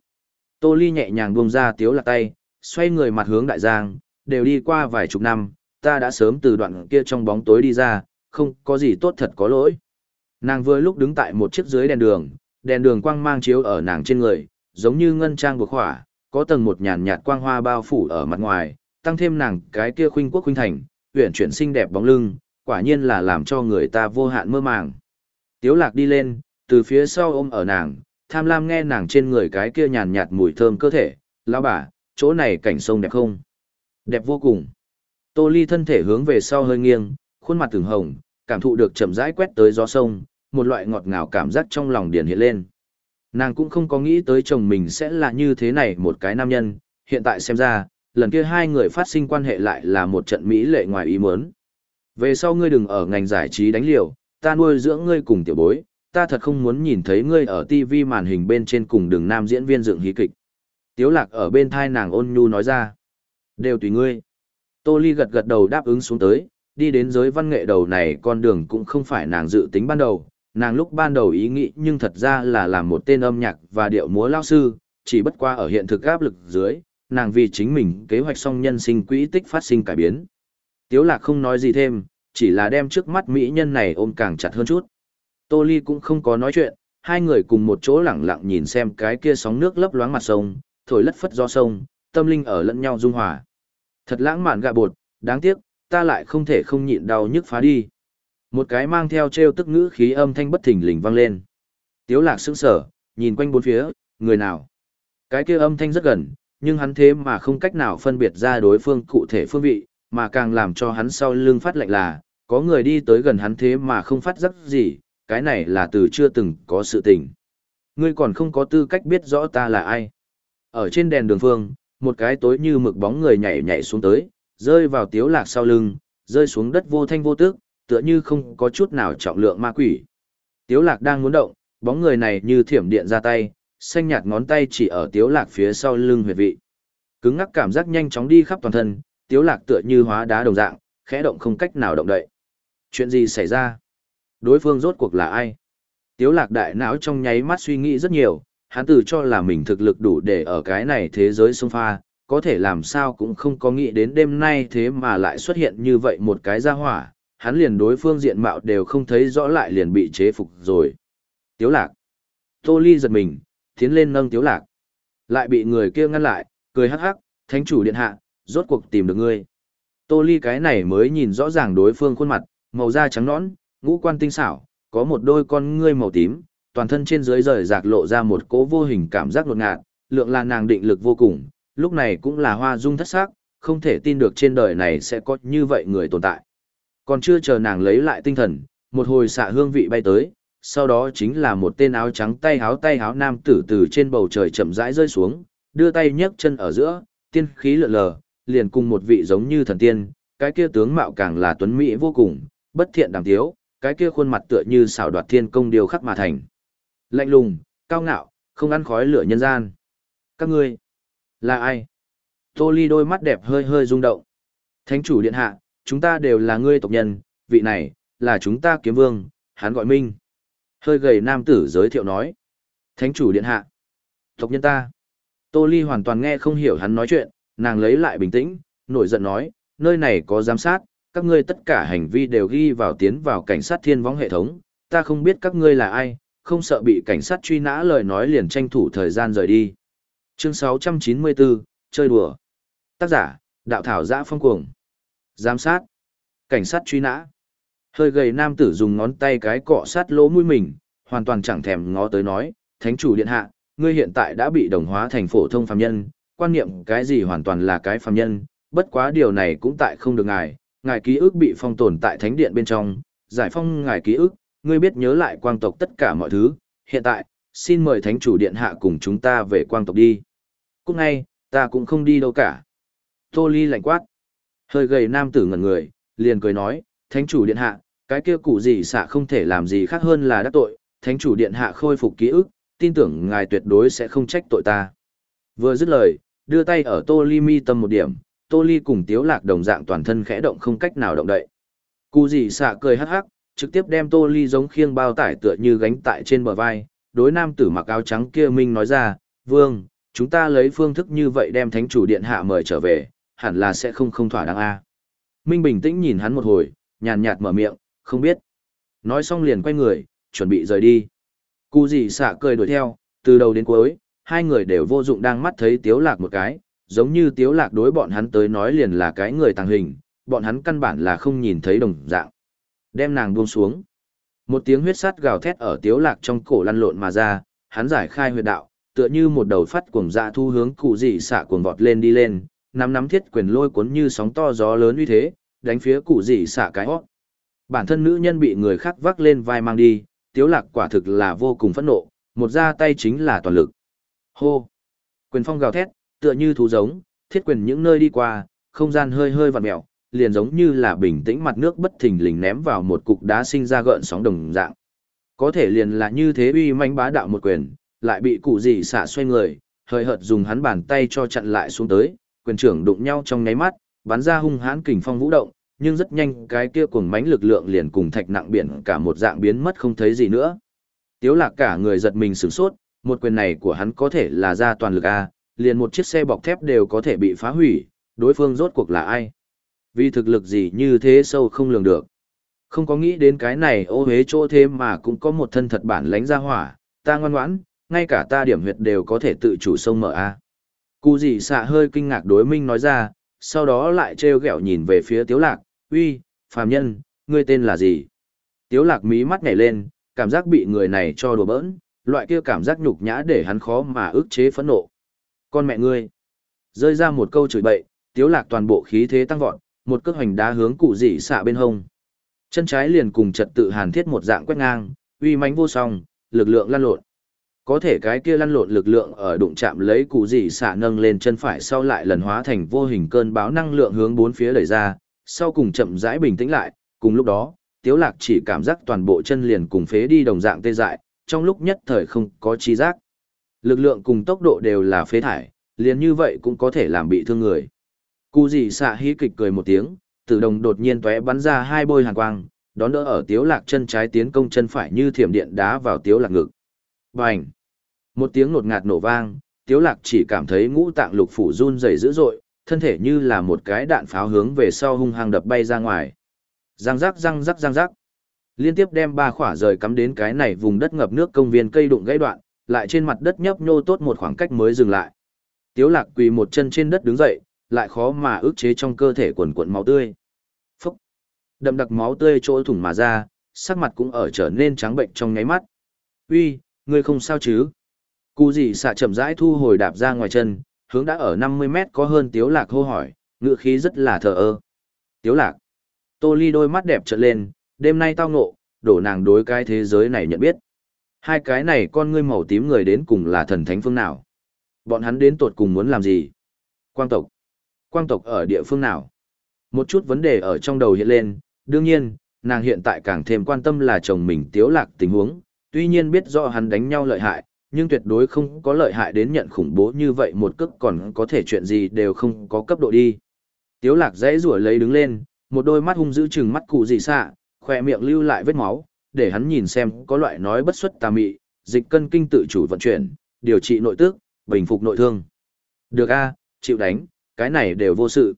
Tô Ly nhẹ nhàng buông ra tiếu lạc tay, xoay người mặt hướng đại giang, đều đi qua vài chục năm, ta đã sớm từ đoạn kia trong bóng tối đi ra, không có gì tốt thật có lỗi. Nàng vừa lúc đứng tại một chiếc dưới đèn đường, đèn đường quang mang chiếu ở nàng trên người, giống như ngân trang buộc hỏa, có tầng một nhàn nhạt quang hoa bao phủ ở mặt ngoài, tăng thêm nàng cái kia khuynh quốc khuynh thành, uyển chuyển xinh đẹp bóng lưng, quả nhiên là làm cho người ta vô hạn mơ màng. Tiếu lạc đi lên, từ phía sau ôm ở nàng, tham lam nghe nàng trên người cái kia nhàn nhạt mùi thơm cơ thể, lão bà, chỗ này cảnh sông đẹp không? Đẹp vô cùng. Tô Ly thân thể hướng về sau hơi nghiêng, khuôn mặt từng hồng, cảm thụ được chậm rãi quét tới gió sông, một loại ngọt ngào cảm giác trong lòng điển hiện lên. Nàng cũng không có nghĩ tới chồng mình sẽ là như thế này một cái nam nhân, hiện tại xem ra, lần kia hai người phát sinh quan hệ lại là một trận mỹ lệ ngoài ý muốn. Về sau ngươi đừng ở ngành giải trí đánh liều, ta nuôi dưỡng ngươi cùng tiểu bối, ta thật không muốn nhìn thấy ngươi ở TV màn hình bên trên cùng đường nam diễn viên dựng hí kịch. Tiếu lạc ở bên thai nàng ôn nhu nói ra. Đều tùy ngươi. Tô Ly gật gật đầu đáp ứng xuống tới, đi đến giới văn nghệ đầu này con đường cũng không phải nàng dự tính ban đầu. Nàng lúc ban đầu ý nghĩ nhưng thật ra là làm một tên âm nhạc và điệu múa lao sư, chỉ bất qua ở hiện thực áp lực dưới, nàng vì chính mình kế hoạch xong nhân sinh quỹ tích phát sinh cải biến. Tiếu lạc không nói gì thêm, chỉ là đem trước mắt mỹ nhân này ôm càng chặt hơn chút. Tô Ly cũng không có nói chuyện, hai người cùng một chỗ lặng lặng nhìn xem cái kia sóng nước lấp loáng mặt sông, thổi lất phất do sông, tâm linh ở lẫn nhau dung hòa. Thật lãng mạn gạ bột, đáng tiếc, ta lại không thể không nhịn đau nhức phá đi. Một cái mang theo treo tức ngữ khí âm thanh bất thình lình vang lên. Tiếu lạc sững sờ, nhìn quanh bốn phía, người nào? Cái kia âm thanh rất gần, nhưng hắn thế mà không cách nào phân biệt ra đối phương cụ thể phương vị, mà càng làm cho hắn sau lưng phát lạnh là, có người đi tới gần hắn thế mà không phát giác gì, cái này là từ chưa từng có sự tình. Ngươi còn không có tư cách biết rõ ta là ai. Ở trên đèn đường phương, một cái tối như mực bóng người nhảy nhảy xuống tới, rơi vào tiếu lạc sau lưng, rơi xuống đất vô thanh vô tức, tựa như không có chút nào trọng lượng ma quỷ. Tiếu lạc đang muốn động, bóng người này như thiểm điện ra tay, xanh nhạt ngón tay chỉ ở tiếu lạc phía sau lưng huyệt vị. Cứng ngắc cảm giác nhanh chóng đi khắp toàn thân, tiếu lạc tựa như hóa đá đồng dạng, khẽ động không cách nào động đậy. Chuyện gì xảy ra? Đối phương rốt cuộc là ai? Tiếu lạc đại não trong nháy mắt suy nghĩ rất nhiều, hắn tự cho là mình thực lực đủ để ở cái này thế giới sông pha, có thể làm sao cũng không có nghĩ đến đêm nay thế mà lại xuất hiện như vậy một cái gia hỏa, hắn liền đối phương diện mạo đều không thấy rõ lại liền bị chế phục rồi. Tiếu lạc. Tô Ly giật mình, tiến lên nâng tiếu lạc. Lại bị người kia ngăn lại, cười hắc hắc, thánh chủ điện hạ, rốt cuộc tìm được ngươi. Tô Ly cái này mới nhìn rõ ràng đối phương khuôn mặt, màu da trắng nõn, ngũ quan tinh xảo, có một đôi con ngươi màu tím, toàn thân trên dưới rời rạc lộ ra một cố vô hình cảm giác ngột ngạt, lượng là nàng định lực vô cùng, lúc này cũng là hoa dung thất sắc, không thể tin được trên đời này sẽ có như vậy người tồn tại. Còn chưa chờ nàng lấy lại tinh thần, một hồi xạ hương vị bay tới, sau đó chính là một tên áo trắng tay háo tay háo nam tử từ trên bầu trời chậm rãi rơi xuống, đưa tay nhấc chân ở giữa, tiên khí lượn lờ, liền cùng một vị giống như thần tiên, cái kia tướng mạo càng là tuấn mỹ vô cùng, bất thiện đàm thiếu, cái kia khuôn mặt tựa như xảo đoạt thiên công điều khắc mà thành. Lạnh lùng, cao ngạo, không ăn khói lửa nhân gian. Các ngươi, là ai? Tô Ly đôi mắt đẹp hơi hơi rung động. Thánh chủ điện hạ, chúng ta đều là ngươi tộc nhân, vị này, là chúng ta kiếm vương, hắn gọi Minh. Hơi gầy nam tử giới thiệu nói. Thánh chủ điện hạ. Tộc nhân ta. Tô Ly hoàn toàn nghe không hiểu hắn nói chuyện, nàng lấy lại bình tĩnh, nổi giận nói, nơi này có giám sát, các ngươi tất cả hành vi đều ghi vào tiến vào cảnh sát thiên võng hệ thống, ta không biết các ngươi là ai, không sợ bị cảnh sát truy nã lời nói liền tranh thủ thời gian rời đi. Chương 694, chơi đùa. Tác giả, đạo thảo giã phong cuồng. Giám sát. Cảnh sát truy nã. Hơi gầy nam tử dùng ngón tay cái cọ sát lỗ mũi mình, hoàn toàn chẳng thèm ngó tới nói, thánh chủ điện hạ, ngươi hiện tại đã bị đồng hóa thành phổ thông phàm nhân, quan niệm cái gì hoàn toàn là cái phàm nhân, bất quá điều này cũng tại không được ngài, ngài ký ức bị phong tồn tại thánh điện bên trong, giải phong ngài ký ức, ngươi biết nhớ lại quang tộc tất cả mọi thứ, hiện tại, xin mời thánh chủ điện hạ cùng chúng ta về quang tộc đi. Cúc ngay, ta cũng không đi đâu cả. Tô Ly lạnh quát. Hơi gầy nam tử ngẩn người, liền cười nói, thánh chủ điện hạ, cái kia cụ gì xạ không thể làm gì khác hơn là đắc tội, thánh chủ điện hạ khôi phục ký ức, tin tưởng ngài tuyệt đối sẽ không trách tội ta. Vừa dứt lời, đưa tay ở Tô Ly mi tâm một điểm, Tô Ly cùng Tiếu Lạc đồng dạng toàn thân khẽ động không cách nào động đậy. Cụ gì xạ cười hắc hắc, trực tiếp đem Tô Ly giống khiêng bao tải tựa như gánh tại trên bờ vai, đối nam tử mặc áo trắng kia minh nói ra, "Vương, chúng ta lấy phương thức như vậy đem thánh chủ điện hạ mời trở về, hẳn là sẽ không không thỏa đáng a." Minh bình tĩnh nhìn hắn một hồi, nhàn nhạt mở miệng, không biết. Nói xong liền quay người, chuẩn bị rời đi. Cú gì xạ cười đuổi theo, từ đầu đến cuối, hai người đều vô dụng đang mắt thấy tiếu lạc một cái, giống như tiếu lạc đối bọn hắn tới nói liền là cái người tàng hình, bọn hắn căn bản là không nhìn thấy đồng dạng. Đem nàng buông xuống. Một tiếng huyết sắt gào thét ở tiếu lạc trong cổ lăn lộn mà ra, hắn giải khai huyệt đạo, tựa như một đầu phát cuồng dạ thu hướng cụ dị xạ cuồng vọt lên đi lên, nắm nắm thiết quyền lôi cuốn như sóng to gió lớn uy thế, đánh phía cụ dị xạ cái hót. Bản thân nữ nhân bị người khác vác lên vai mang đi, tiếu lạc quả thực là vô cùng phẫn nộ, một ra tay chính là toàn lực. Hô! Quyền phong gào thét, tựa như thú giống, thiết quyền những nơi đi qua, không gian hơi hơi vặn mèo, liền giống như là bình tĩnh mặt nước bất thình lình ném vào một cục đá sinh ra gợn sóng đồng dạng. Có thể liền là như thế uy manh bá đạo một quyền, lại bị cụ gì xả xoay người, hơi hợt dùng hắn bàn tay cho chặn lại xuống tới, quyền trưởng đụng nhau trong nháy mắt, bắn ra hung hãn kình phong vũ động, nhưng rất nhanh cái kia cuồng mãnh lực lượng liền cùng thạch nặng biển cả một dạng biến mất không thấy gì nữa. Tiếu lạc cả người giật mình sửng sốt, một quyền này của hắn có thể là ra toàn lực A, liền một chiếc xe bọc thép đều có thể bị phá hủy, đối phương rốt cuộc là ai? Vì thực lực gì như thế sâu không lường được. Không có nghĩ đến cái này ô hế chỗ thế mà cũng có một thân thật bản lánh ra hỏa, ta ngoan ngoãn, ngay cả ta điểm huyệt đều có thể tự chủ sông mở A. Cú gì xạ hơi kinh ngạc đối minh nói ra, sau đó lại trêu ghẹo nhìn về phía tiếu lạc, uy, phàm nhân, ngươi tên là gì? Tiếu lạc mí mắt nhảy lên, cảm giác bị người này cho đùa bỡn, loại kia cảm giác nhục nhã để hắn khó mà ức chế phẫn nộ. Con mẹ ngươi! Rơi ra một câu chửi bậy, tiếu lạc toàn bộ khí thế tăng vọt, một cước hoành đá hướng cụ dị xạ bên hông. Chân trái liền cùng trật tự hàn thiết một dạng quét ngang, uy mãnh vô song, lực lượng lăn lộn. Có thể cái kia lăn lộn lực lượng ở đụng chạm lấy cụ dị xạ nâng lên chân phải sau lại lần hóa thành vô hình cơn báo năng lượng hướng bốn phía đẩy ra, sau cùng chậm rãi bình tĩnh lại, cùng lúc đó, Tiếu Lạc chỉ cảm giác toàn bộ chân liền cùng phế đi đồng dạng tê dại, trong lúc nhất thời không có trí giác. Lực lượng cùng tốc độ đều là phế thải, liền như vậy cũng có thể làm bị thương người. Cú gì xạ hí kịch cười một tiếng, tử đồng đột nhiên tóe bắn ra hai bôi hàn quang, đón đỡ ở Tiếu Lạc chân trái tiến công chân phải như thiểm điện đá vào Tiếu Lạc ngực. Bành! Một tiếng nột ngạt nổ vang, Tiếu Lạc chỉ cảm thấy ngũ tạng lục phủ run rẩy dữ dội, thân thể như là một cái đạn pháo hướng về sau hung hăng đập bay ra ngoài. Răng rắc răng rắc răng rắc. Liên tiếp đem ba khỏa rời cắm đến cái này vùng đất ngập nước công viên cây đụng gãy đoạn, lại trên mặt đất nhấp nhô tốt một khoảng cách mới dừng lại. Tiếu lạc quỳ một chân trên đất đứng dậy, lại khó mà ức chế trong cơ thể quần cuộn máu tươi. Phúc! Đậm đặc máu tươi chỗ thủng mà ra, sắc mặt cũng ở trở nên trắng bệnh trong nháy mắt. Uy, ngươi không sao chứ? Cú gì xạ chậm rãi thu hồi đạp ra ngoài chân, hướng đã ở 50 mét có hơn tiếu lạc hô hỏi, ngựa khí rất là thờ ơ. Tiếu lạc. Tô ly đôi mắt đẹp trợn lên, đêm nay tao ngộ, đổ nàng đối cái thế giới này nhận biết. Hai cái này con ngươi màu tím người đến cùng là thần thánh phương nào? Bọn hắn đến tột cùng muốn làm gì? Quang tộc. Quang tộc ở địa phương nào? Một chút vấn đề ở trong đầu hiện lên, đương nhiên, nàng hiện tại càng thêm quan tâm là chồng mình tiếu lạc tình huống, tuy nhiên biết rõ hắn đánh nhau lợi hại, nhưng tuyệt đối không có lợi hại đến nhận khủng bố như vậy một cước còn có thể chuyện gì đều không có cấp độ đi. Tiếu lạc dãy rủa lấy đứng lên, một đôi mắt hung dữ chừng mắt cụ gì xạ, khỏe miệng lưu lại vết máu, để hắn nhìn xem có loại nói bất xuất tà mị, dịch cân kinh tự chủ vận chuyển, điều trị nội tức, bình phục nội thương. Được a, chịu đánh, cái này đều vô sự.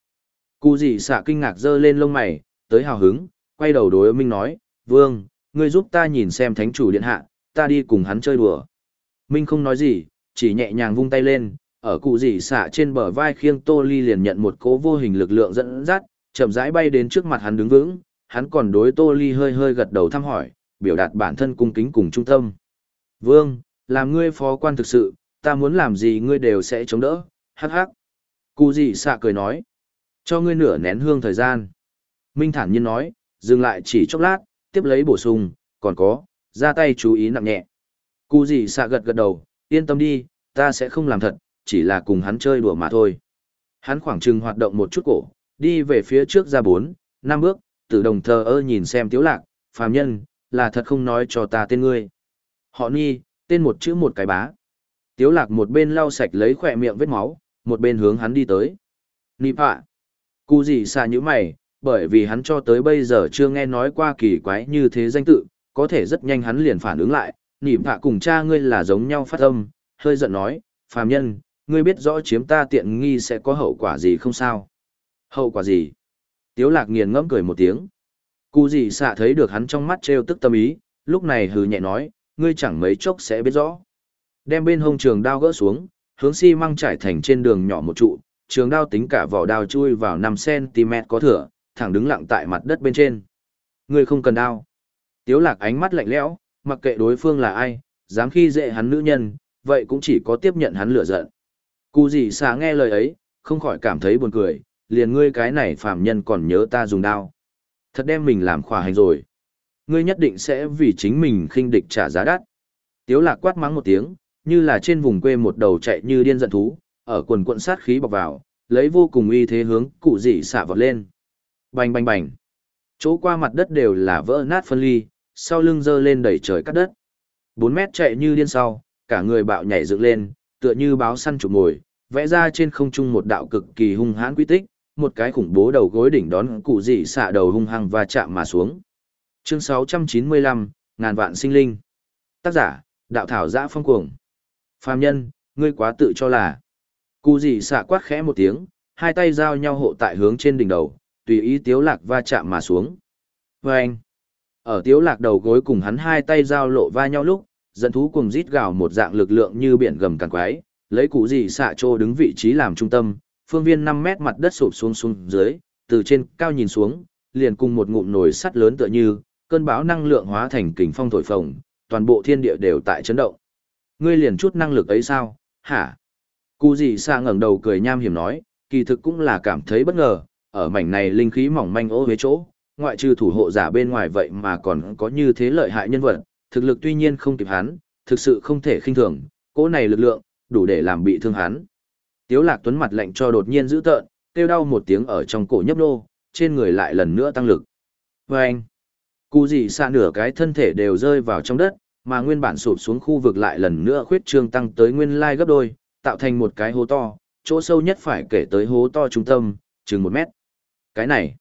Cụ gì xạ kinh ngạc dơ lên lông mày, tới hào hứng, quay đầu đối Minh nói, Vương, ngươi giúp ta nhìn xem thánh chủ điện hạ, ta đi cùng hắn chơi đùa. Minh không nói gì, chỉ nhẹ nhàng vung tay lên, ở cụ gì xạ trên bờ vai khiêng Tô Ly liền nhận một cố vô hình lực lượng dẫn dắt, chậm rãi bay đến trước mặt hắn đứng vững, hắn còn đối Tô Ly hơi hơi gật đầu thăm hỏi, biểu đạt bản thân cung kính cùng trung tâm. Vương, làm ngươi phó quan thực sự, ta muốn làm gì ngươi đều sẽ chống đỡ, hắc hắc. Cụ gì xạ cười nói, cho ngươi nửa nén hương thời gian. Minh thản nhiên nói, dừng lại chỉ chốc lát, tiếp lấy bổ sung, còn có, ra tay chú ý nặng nhẹ. Cụ gì xạ gật gật đầu, yên tâm đi, ta sẽ không làm thật, chỉ là cùng hắn chơi đùa mà thôi. Hắn khoảng chừng hoạt động một chút cổ, đi về phía trước ra bốn, năm bước, tự đồng thờ ơ nhìn xem tiếu lạc, phàm nhân, là thật không nói cho ta tên ngươi. Họ ni, tên một chữ một cái bá. Tiếu lạc một bên lau sạch lấy khỏe miệng vết máu, một bên hướng hắn đi tới. Nịp phạ. Cụ gì xa như mày, bởi vì hắn cho tới bây giờ chưa nghe nói qua kỳ quái như thế danh tự, có thể rất nhanh hắn liền phản ứng lại, nịp phạ cùng cha ngươi là giống nhau phát âm, hơi giận nói, phàm nhân, ngươi biết rõ chiếm ta tiện nghi sẽ có hậu quả gì không sao? Hậu quả gì? Tiếu lạc nghiền ngẫm cười một tiếng. Cụ gì xạ thấy được hắn trong mắt treo tức tâm ý, lúc này hừ nhẹ nói, ngươi chẳng mấy chốc sẽ biết rõ. Đem bên hông trường đao gỡ xuống, hướng xi măng trải thành trên đường nhỏ một trụ, trường đao tính cả vỏ đao chui vào 5cm có thừa, thẳng đứng lặng tại mặt đất bên trên. người không cần đao. Tiếu lạc ánh mắt lạnh lẽo, mặc kệ đối phương là ai, dám khi dễ hắn nữ nhân, vậy cũng chỉ có tiếp nhận hắn lửa giận. Cú gì xà nghe lời ấy, không khỏi cảm thấy buồn cười, liền ngươi cái này phàm nhân còn nhớ ta dùng đao. Thật đem mình làm khỏa hành rồi. Ngươi nhất định sẽ vì chính mình khinh địch trả giá đắt. Tiếu lạc quát mắng một tiếng, như là trên vùng quê một đầu chạy như điên giận thú, ở quần quận sát khí bọc vào, lấy vô cùng uy thế hướng cụ dị xạ vọt lên. Bành bành bành. Chỗ qua mặt đất đều là vỡ nát phân ly, sau lưng dơ lên đẩy trời cắt đất. 4 mét chạy như điên sau, cả người bạo nhảy dựng lên, tựa như báo săn chụp mồi, vẽ ra trên không trung một đạo cực kỳ hung hãn quy tích, một cái khủng bố đầu gối đỉnh đón cụ dị xạ đầu hung hăng và chạm mà xuống. Chương 695, ngàn vạn sinh linh. Tác giả, đạo thảo giã phong cuồng. Phàm nhân, ngươi quá tự cho là. Cú gì xạ quát khẽ một tiếng, hai tay giao nhau hộ tại hướng trên đỉnh đầu, tùy ý tiếu lạc va chạm mà xuống. Và anh, ở tiếu lạc đầu gối cùng hắn hai tay giao lộ va nhau lúc, dẫn thú cùng rít gào một dạng lực lượng như biển gầm càng quái, lấy cụ gì xạ trô đứng vị trí làm trung tâm, phương viên 5 mét mặt đất sụp xuống xuống dưới, từ trên cao nhìn xuống, liền cùng một ngụm nồi sắt lớn tựa như, cơn bão năng lượng hóa thành kình phong thổi phồng, toàn bộ thiên địa đều tại chấn động. Ngươi liền chút năng lực ấy sao, hả? Cụ gì xa ngẩng đầu cười nham hiểm nói, kỳ thực cũng là cảm thấy bất ngờ, ở mảnh này linh khí mỏng manh ô với chỗ, ngoại trừ thủ hộ giả bên ngoài vậy mà còn có như thế lợi hại nhân vật, thực lực tuy nhiên không kịp hắn, thực sự không thể khinh thường, cỗ này lực lượng, đủ để làm bị thương hắn. Tiếu lạc tuấn mặt lạnh cho đột nhiên giữ tợn, kêu đau một tiếng ở trong cổ nhấp nô, trên người lại lần nữa tăng lực. Vâng! Và anh, cụ gì xa nửa cái thân thể đều rơi vào trong đất, mà nguyên bản sụp xuống khu vực lại lần nữa khuyết trương tăng tới nguyên lai gấp đôi, tạo thành một cái hố to, chỗ sâu nhất phải kể tới hố to trung tâm, chừng một mét. Cái này,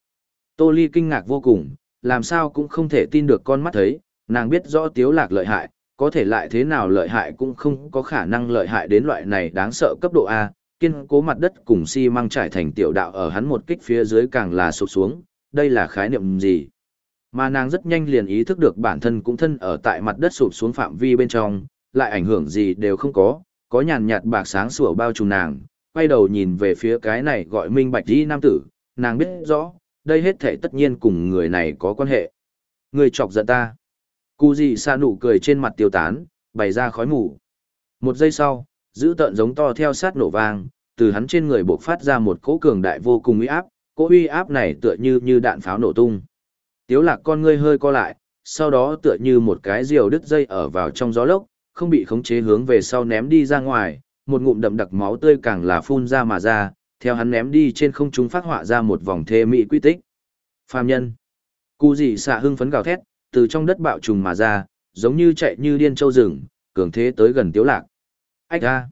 Tô Ly kinh ngạc vô cùng, làm sao cũng không thể tin được con mắt thấy, nàng biết rõ tiếu lạc lợi hại, có thể lại thế nào lợi hại cũng không có khả năng lợi hại đến loại này đáng sợ cấp độ A, kiên cố mặt đất cùng xi măng trải thành tiểu đạo ở hắn một kích phía dưới càng là sụp xuống, đây là khái niệm gì? Mà nàng rất nhanh liền ý thức được bản thân cũng thân ở tại mặt đất sụp xuống phạm vi bên trong, lại ảnh hưởng gì đều không có, có nhàn nhạt bạc sáng sủa bao trùm nàng, quay đầu nhìn về phía cái này gọi minh bạch đi nam tử, nàng biết rõ, đây hết thể tất nhiên cùng người này có quan hệ. Người chọc giận ta. Cụ gì xa nụ cười trên mặt tiêu tán, bày ra khói mù. Một giây sau, giữ tợn giống to theo sát nổ vang, từ hắn trên người bộc phát ra một cỗ cường đại vô cùng uy áp, cỗ uy áp này tựa như như đạn pháo nổ tung. Tiếu lạc con ngươi hơi co lại, sau đó tựa như một cái diều đứt dây ở vào trong gió lốc, không bị khống chế hướng về sau ném đi ra ngoài, một ngụm đậm đặc máu tươi càng là phun ra mà ra, theo hắn ném đi trên không trung phát họa ra một vòng thê mỹ quy tích. Phàm nhân. Cụ gì xạ hưng phấn gào thét, từ trong đất bạo trùng mà ra, giống như chạy như điên châu rừng, cường thế tới gần tiếu lạc. Ách ra.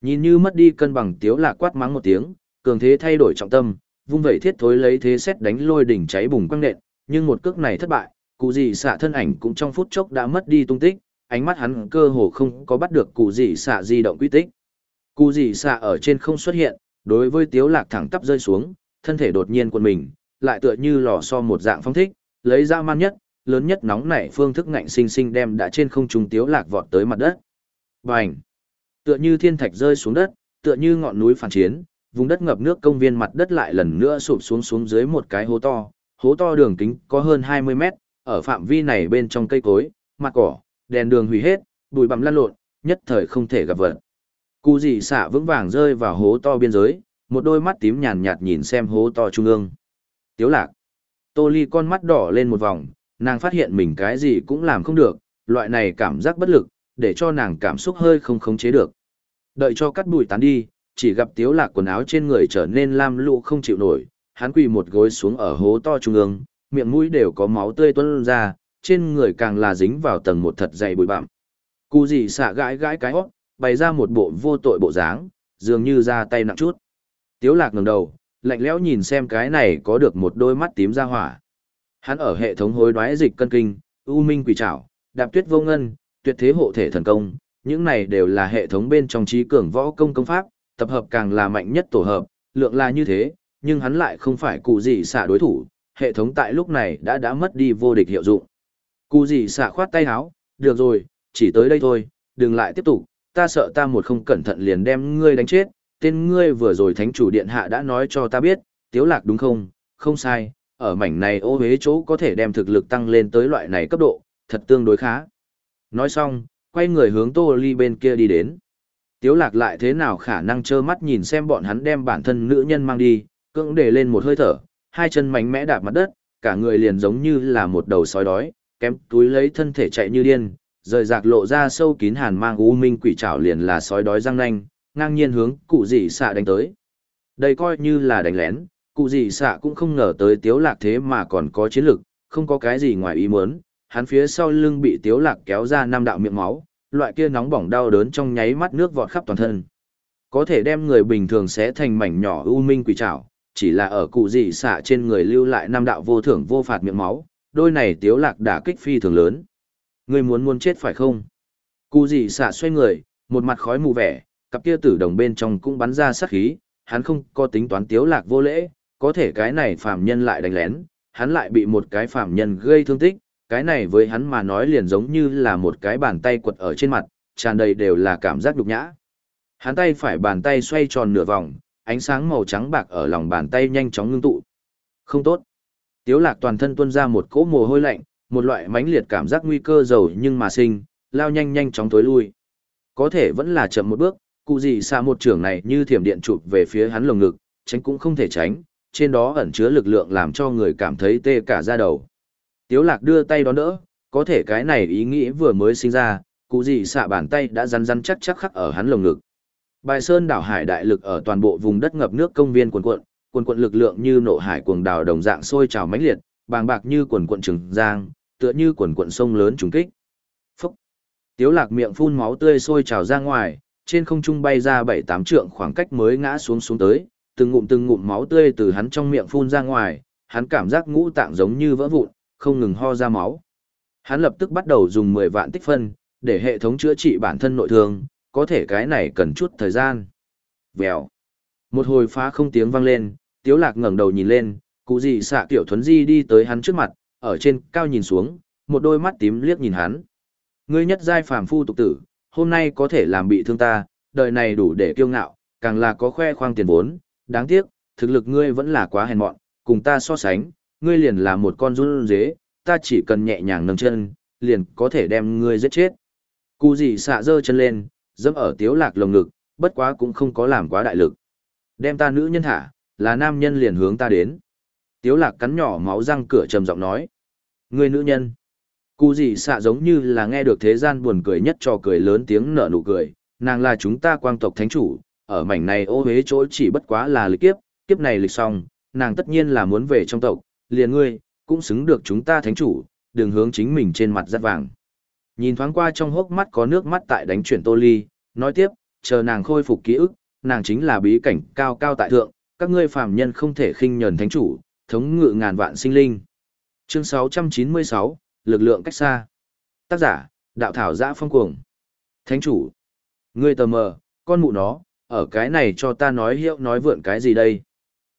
Nhìn như mất đi cân bằng tiếu lạc quát mắng một tiếng, cường thế thay đổi trọng tâm, vung vẩy thiết thối lấy thế xét đánh lôi đỉnh cháy bùng quăng nện, nhưng một cước này thất bại, cụ gì xạ thân ảnh cũng trong phút chốc đã mất đi tung tích, ánh mắt hắn cơ hồ không có bắt được cụ gì xạ di động quy tích. Cụ gì xạ ở trên không xuất hiện, đối với tiếu lạc thẳng tắp rơi xuống, thân thể đột nhiên quần mình, lại tựa như lò xo một dạng phong thích, lấy ra man nhất, lớn nhất nóng nảy phương thức ngạnh sinh sinh đem đã trên không trung tiếu lạc vọt tới mặt đất. Bành! Tựa như thiên thạch rơi xuống đất, tựa như ngọn núi phản chiến, vùng đất ngập nước công viên mặt đất lại lần nữa sụp xuống xuống dưới một cái hố to, hố to đường kính có hơn 20 mét, ở phạm vi này bên trong cây cối, mặt cỏ, đèn đường hủy hết, bụi bặm lăn lộn, nhất thời không thể gặp vật. Cú gì xạ vững vàng rơi vào hố to biên giới, một đôi mắt tím nhàn nhạt nhìn xem hố to trung ương. Tiếu lạc. Tô ly con mắt đỏ lên một vòng, nàng phát hiện mình cái gì cũng làm không được, loại này cảm giác bất lực, để cho nàng cảm xúc hơi không khống chế được. Đợi cho cắt bụi tán đi, chỉ gặp tiếu lạc quần áo trên người trở nên lam lụ không chịu nổi, hắn quỳ một gối xuống ở hố to trung ương, miệng mũi đều có máu tươi tuôn ra, trên người càng là dính vào tầng một thật dày bụi bặm. Cú gì xạ gãi gãi cái hót, bày ra một bộ vô tội bộ dáng, dường như ra tay nặng chút. Tiếu lạc ngẩng đầu, lạnh lẽo nhìn xem cái này có được một đôi mắt tím ra hỏa. Hắn ở hệ thống hối đoái dịch cân kinh, u minh quỷ trảo, đạp tuyết vô ngân, tuyệt thế hộ thể thần công, những này đều là hệ thống bên trong trí cường võ công công pháp, tập hợp càng là mạnh nhất tổ hợp, lượng là như thế, nhưng hắn lại không phải cụ gì xả đối thủ, hệ thống tại lúc này đã đã mất đi vô địch hiệu dụng. Cụ gì xả khoát tay áo, được rồi, chỉ tới đây thôi, đừng lại tiếp tục, ta sợ ta một không cẩn thận liền đem ngươi đánh chết, tên ngươi vừa rồi thánh chủ điện hạ đã nói cho ta biết, tiếu lạc đúng không, không sai, ở mảnh này ô hế chỗ có thể đem thực lực tăng lên tới loại này cấp độ, thật tương đối khá. Nói xong, quay người hướng tô ly bên kia đi đến. Tiếu lạc lại thế nào khả năng trơ mắt nhìn xem bọn hắn đem bản thân nữ nhân mang đi, cưỡng để lên một hơi thở, hai chân mạnh mẽ đạp mặt đất, cả người liền giống như là một đầu sói đói, kém túi lấy thân thể chạy như điên, rời rạc lộ ra sâu kín hàn mang u minh quỷ trảo liền là sói đói răng nanh, ngang nhiên hướng cụ dị xạ đánh tới. Đây coi như là đánh lén, cụ dị xạ cũng không ngờ tới tiếu lạc thế mà còn có chiến lực, không có cái gì ngoài ý muốn, hắn phía sau lưng bị tiếu lạc kéo ra năm đạo miệng máu, loại kia nóng bỏng đau đớn trong nháy mắt nước vọt khắp toàn thân. Có thể đem người bình thường sẽ thành mảnh nhỏ u minh quỷ trảo, chỉ là ở cụ dị xạ trên người lưu lại năm đạo vô thưởng vô phạt miệng máu, đôi này tiếu lạc đả kích phi thường lớn. Ngươi muốn muốn chết phải không? Cụ dị xạ xoay người, một mặt khói mù vẻ, cặp kia tử đồng bên trong cũng bắn ra sát khí, hắn không có tính toán tiếu lạc vô lễ, có thể cái này phàm nhân lại đánh lén, hắn lại bị một cái phàm nhân gây thương tích, cái này với hắn mà nói liền giống như là một cái bàn tay quật ở trên mặt, tràn đầy đều là cảm giác nhục nhã. Hắn tay phải bàn tay xoay tròn nửa vòng, ánh sáng màu trắng bạc ở lòng bàn tay nhanh chóng ngưng tụ. Không tốt. Tiếu lạc toàn thân tuôn ra một cỗ mồ hôi lạnh, một loại mãnh liệt cảm giác nguy cơ dầu nhưng mà sinh, lao nhanh nhanh chóng tối lui. Có thể vẫn là chậm một bước, cụ gì xa một trường này như thiểm điện chụp về phía hắn lồng ngực, tránh cũng không thể tránh, trên đó ẩn chứa lực lượng làm cho người cảm thấy tê cả da đầu. Tiếu lạc đưa tay đón đỡ, có thể cái này ý nghĩ vừa mới sinh ra, cụ gì xạ bàn tay đã rắn rắn chắc chắc khắc ở hắn lồng ngực. Bài sơn đảo hải đại lực ở toàn bộ vùng đất ngập nước công viên quần quận, quần quận lực lượng như nộ hải cuồng đảo đồng dạng sôi trào mãnh liệt, bàng bạc như quần quận trường giang, tựa như quần quận sông lớn trùng kích. Phúc! Tiếu lạc miệng phun máu tươi sôi trào ra ngoài, trên không trung bay ra bảy tám trượng khoảng cách mới ngã xuống xuống tới, từng ngụm từng ngụm máu tươi từ hắn trong miệng phun ra ngoài, hắn cảm giác ngũ tạng giống như vỡ vụn, không ngừng ho ra máu. Hắn lập tức bắt đầu dùng 10 vạn tích phân, để hệ thống chữa trị bản thân nội thương, có thể cái này cần chút thời gian. Vèo. Một hồi phá không tiếng vang lên, Tiếu Lạc ngẩng đầu nhìn lên, cụ gì xạ tiểu thuấn di đi tới hắn trước mặt, ở trên cao nhìn xuống, một đôi mắt tím liếc nhìn hắn. Ngươi nhất giai phàm phu tục tử, hôm nay có thể làm bị thương ta, đời này đủ để kiêu ngạo, càng là có khoe khoang tiền vốn, đáng tiếc, thực lực ngươi vẫn là quá hèn mọn, cùng ta so sánh, ngươi liền là một con run dế, ta chỉ cần nhẹ nhàng nâng chân, liền có thể đem ngươi giết chết. Cụ gì xạ dơ chân lên, dẫm ở tiếu lạc lồng ngực, bất quá cũng không có làm quá đại lực. Đem ta nữ nhân thả, là nam nhân liền hướng ta đến. Tiếu lạc cắn nhỏ máu răng cửa trầm giọng nói. Ngươi nữ nhân. Cụ gì xạ giống như là nghe được thế gian buồn cười nhất cho cười lớn tiếng nở nụ cười, nàng là chúng ta quang tộc thánh chủ, ở mảnh này ô hế chỗ chỉ bất quá là lịch kiếp, kiếp này lịch xong, nàng tất nhiên là muốn về trong tộc, liền ngươi, cũng xứng được chúng ta thánh chủ, đừng hướng chính mình trên mặt rất vàng. Nhìn thoáng qua trong hốc mắt có nước mắt tại đánh chuyển tô ly, nói tiếp, chờ nàng khôi phục ký ức, nàng chính là bí cảnh cao cao tại thượng, các ngươi phàm nhân không thể khinh nhẫn thánh chủ, thống ngự ngàn vạn sinh linh. Chương 696, lực lượng cách xa. Tác giả, đạo thảo giã phong cuồng. Thánh chủ. Ngươi tờ mờ, con mụ nó, ở cái này cho ta nói hiệu nói vượn cái gì đây.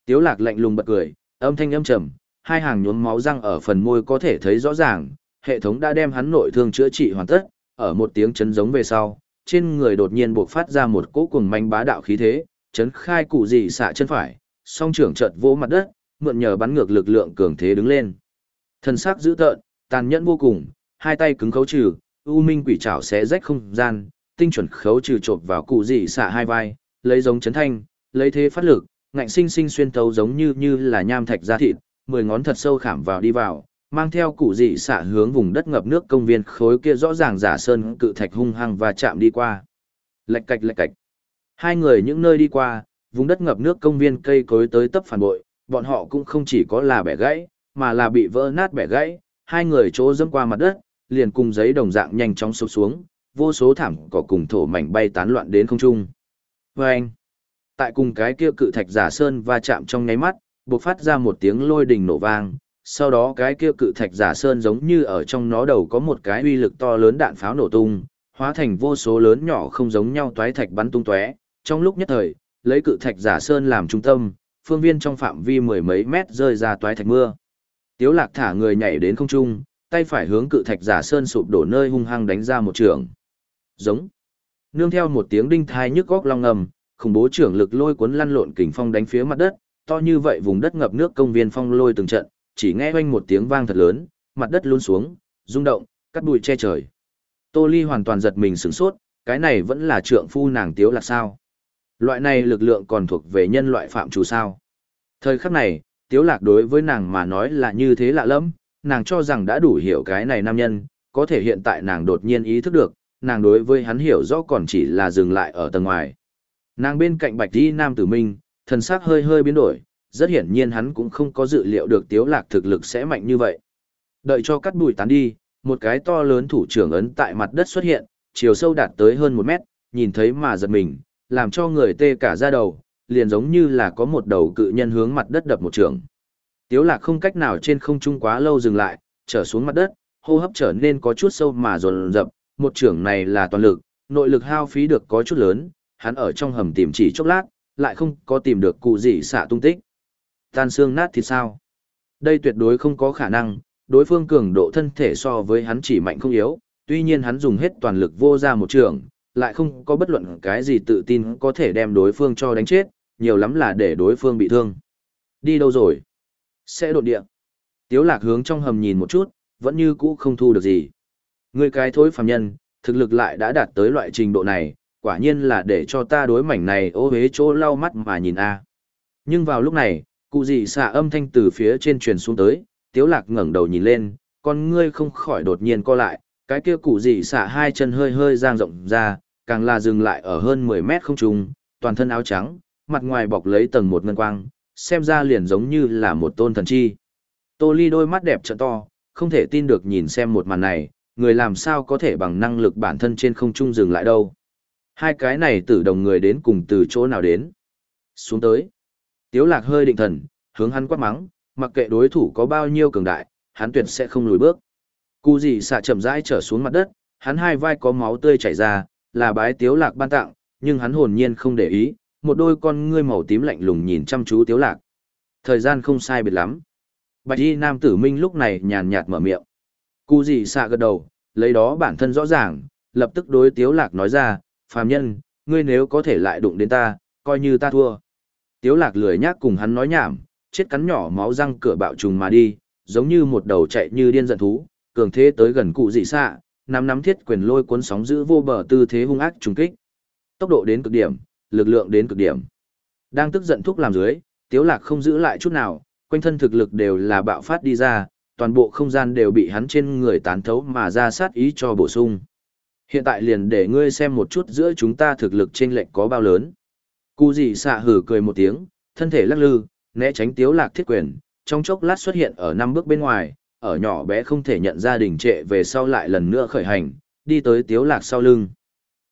Tiếu lạc lạnh lùng bật cười, âm thanh âm trầm, hai hàng nhuốm máu răng ở phần môi có thể thấy rõ ràng, hệ thống đã đem hắn nội thương chữa trị hoàn tất, ở một tiếng chấn giống về sau, trên người đột nhiên bộc phát ra một cỗ cuồng manh bá đạo khí thế, chấn khai cụ gì xạ chân phải, song trưởng chợt vỗ mặt đất, mượn nhờ bắn ngược lực lượng cường thế đứng lên. Thân xác dữ tợn, tàn nhẫn vô cùng, hai tay cứng khấu trừ, u minh quỷ trảo xé rách không gian, tinh chuẩn khấu trừ chộp vào cụ dị xạ hai vai, lấy giống chấn thanh, lấy thế phát lực, ngạnh sinh sinh xuyên tấu giống như như là nham thạch ra thịt, mười ngón thật sâu khảm vào đi vào, mang theo cụ dị xạ hướng vùng đất ngập nước công viên khối kia rõ ràng giả sơn cự thạch hung hăng và chạm đi qua. Lệch cạch lệch cạch. Hai người những nơi đi qua, vùng đất ngập nước công viên cây cối tới tấp phản bội, bọn họ cũng không chỉ có là bẻ gãy, mà là bị vỡ nát bẻ gãy, hai người chỗ dẫm qua mặt đất, liền cùng giấy đồng dạng nhanh chóng sụp xuống, vô số thảm cỏ cùng thổ mảnh bay tán loạn đến không trung. Và anh, tại cùng cái kia cự thạch giả sơn va chạm trong nháy mắt, bộc phát ra một tiếng lôi đình nổ vang, sau đó cái kia cự thạch giả sơn giống như ở trong nó đầu có một cái uy lực to lớn đạn pháo nổ tung, hóa thành vô số lớn nhỏ không giống nhau toái thạch bắn tung tóe, trong lúc nhất thời, lấy cự thạch giả sơn làm trung tâm, phương viên trong phạm vi mười mấy mét rơi ra toái thạch mưa. Tiếu lạc thả người nhảy đến không trung, tay phải hướng cự thạch giả sơn sụp đổ nơi hung hăng đánh ra một trường. Giống. Nương theo một tiếng đinh thai nhức góc long ngầm, khủng bố trưởng lực lôi cuốn lăn lộn kình phong đánh phía mặt đất, to như vậy vùng đất ngập nước công viên phong lôi từng trận, chỉ nghe oanh một tiếng vang thật lớn, mặt đất luôn xuống, rung động, cắt bụi che trời. Tô Ly hoàn toàn giật mình sửng sốt, cái này vẫn là trượng phu nàng tiếu là sao? Loại này lực lượng còn thuộc về nhân loại phạm chủ sao? Thời khắc này, tiếu lạc đối với nàng mà nói là như thế lạ lắm, nàng cho rằng đã đủ hiểu cái này nam nhân, có thể hiện tại nàng đột nhiên ý thức được, nàng đối với hắn hiểu rõ còn chỉ là dừng lại ở tầng ngoài. Nàng bên cạnh bạch đi nam tử minh, thần sắc hơi hơi biến đổi, rất hiển nhiên hắn cũng không có dự liệu được tiếu lạc thực lực sẽ mạnh như vậy. Đợi cho cắt bụi tán đi, một cái to lớn thủ trưởng ấn tại mặt đất xuất hiện, chiều sâu đạt tới hơn một mét, nhìn thấy mà giật mình, làm cho người tê cả da đầu, liền giống như là có một đầu cự nhân hướng mặt đất đập một trường. Tiếu lạc không cách nào trên không trung quá lâu dừng lại, trở xuống mặt đất, hô hấp trở nên có chút sâu mà dồn dập, một trưởng này là toàn lực, nội lực hao phí được có chút lớn, hắn ở trong hầm tìm chỉ chốc lát, lại không có tìm được cụ gì xạ tung tích. Tan xương nát thì sao? Đây tuyệt đối không có khả năng, đối phương cường độ thân thể so với hắn chỉ mạnh không yếu, tuy nhiên hắn dùng hết toàn lực vô ra một trường, lại không có bất luận cái gì tự tin có thể đem đối phương cho đánh chết, nhiều lắm là để đối phương bị thương. Đi đâu rồi? Sẽ đột địa. Tiếu lạc hướng trong hầm nhìn một chút, vẫn như cũ không thu được gì. Người cái thối phàm nhân, thực lực lại đã đạt tới loại trình độ này, quả nhiên là để cho ta đối mảnh này ô hế chỗ lau mắt mà nhìn a. Nhưng vào lúc này, cụ dị xạ âm thanh từ phía trên truyền xuống tới, tiếu lạc ngẩng đầu nhìn lên, con ngươi không khỏi đột nhiên co lại, cái kia cụ dị xạ hai chân hơi hơi giang rộng ra, càng là dừng lại ở hơn 10 mét không trung, toàn thân áo trắng, mặt ngoài bọc lấy tầng một ngân quang, xem ra liền giống như là một tôn thần chi. Tô Ly đôi mắt đẹp trợ to, không thể tin được nhìn xem một màn này, người làm sao có thể bằng năng lực bản thân trên không trung dừng lại đâu. Hai cái này tử đồng người đến cùng từ chỗ nào đến. Xuống tới. Tiếu lạc hơi định thần, hướng hắn quát mắng, mặc kệ đối thủ có bao nhiêu cường đại, hắn tuyệt sẽ không lùi bước. Cú gì xạ chậm rãi trở xuống mặt đất, hắn hai vai có máu tươi chảy ra, là bái tiếu lạc ban tặng, nhưng hắn hồn nhiên không để ý, một đôi con ngươi màu tím lạnh lùng nhìn chăm chú tiếu lạc. Thời gian không sai biệt lắm. Bạch y nam tử minh lúc này nhàn nhạt mở miệng. Cú gì xạ gật đầu, lấy đó bản thân rõ ràng, lập tức đối tiếu lạc nói ra, phàm nhân, ngươi nếu có thể lại đụng đến ta, coi như ta thua. Tiếu lạc lười nhác cùng hắn nói nhảm, chết cắn nhỏ máu răng cửa bạo trùng mà đi, giống như một đầu chạy như điên giận thú, cường thế tới gần cụ dị xạ, nắm nắm thiết quyền lôi cuốn sóng giữ vô bờ tư thế hung ác trùng kích. Tốc độ đến cực điểm, lực lượng đến cực điểm. Đang tức giận thúc làm dưới, Tiếu Lạc không giữ lại chút nào, quanh thân thực lực đều là bạo phát đi ra, toàn bộ không gian đều bị hắn trên người tán thấu mà ra sát ý cho bổ sung. Hiện tại liền để ngươi xem một chút giữa chúng ta thực lực trên lệnh có bao lớn. Cụ dị xạ hử cười một tiếng, thân thể lắc lư, né tránh tiếu lạc thiết quyền, trong chốc lát xuất hiện ở năm bước bên ngoài, ở nhỏ bé không thể nhận ra đình trệ về sau lại lần nữa khởi hành, đi tới tiếu lạc sau lưng.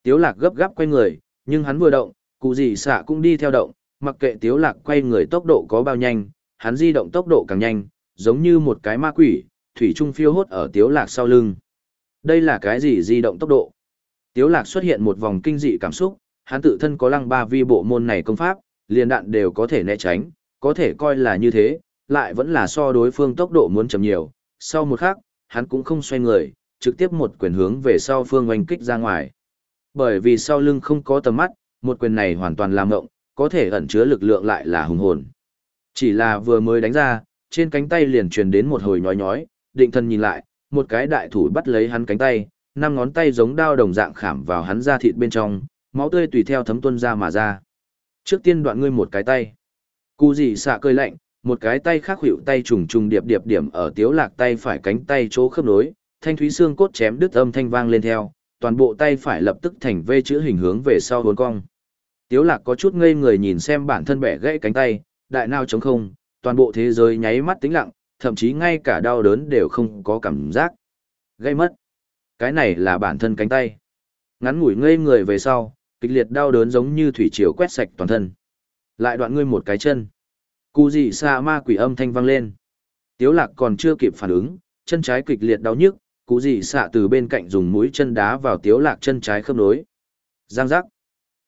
Tiếu lạc gấp gáp quay người, nhưng hắn vừa động, cụ dị xạ cũng đi theo động, mặc kệ tiếu lạc quay người tốc độ có bao nhanh, hắn di động tốc độ càng nhanh, giống như một cái ma quỷ, thủy trung phiêu hốt ở tiếu lạc sau lưng. Đây là cái gì di động tốc độ? Tiếu lạc xuất hiện một vòng kinh dị cảm xúc, hắn tự thân có lăng ba vi bộ môn này công pháp, liền đạn đều có thể né tránh, có thể coi là như thế, lại vẫn là so đối phương tốc độ muốn chậm nhiều. Sau một khắc, hắn cũng không xoay người, trực tiếp một quyền hướng về sau phương oanh kích ra ngoài. Bởi vì sau lưng không có tầm mắt, một quyền này hoàn toàn làm ngộng, có thể ẩn chứa lực lượng lại là hùng hồn. Chỉ là vừa mới đánh ra, trên cánh tay liền truyền đến một hồi nhói nhói, định thân nhìn lại, một cái đại thủ bắt lấy hắn cánh tay, năm ngón tay giống đao đồng dạng khảm vào hắn da thịt bên trong, máu tươi tùy theo thấm tuôn ra mà ra. Trước tiên đoạn ngươi một cái tay. Cú gì xạ cơi lạnh, một cái tay khác hữu tay trùng trùng điệp điệp điểm ở tiếu lạc tay phải cánh tay chỗ khớp nối, thanh thúy xương cốt chém đứt âm thanh vang lên theo, toàn bộ tay phải lập tức thành vê chữ hình hướng về sau hồn cong. Tiếu lạc có chút ngây người nhìn xem bản thân bẻ gãy cánh tay, đại nao trống không, toàn bộ thế giới nháy mắt tĩnh lặng, thậm chí ngay cả đau đớn đều không có cảm giác. Gây mất. Cái này là bản thân cánh tay. Ngắn ngủi ngây người về sau, kịch liệt đau đớn giống như thủy triều quét sạch toàn thân. Lại đoạn ngươi một cái chân. Cú dị xa ma quỷ âm thanh vang lên. Tiếu lạc còn chưa kịp phản ứng, chân trái kịch liệt đau nhức, cú dị xạ từ bên cạnh dùng mũi chân đá vào tiếu lạc chân trái khớp nối. Giang giác.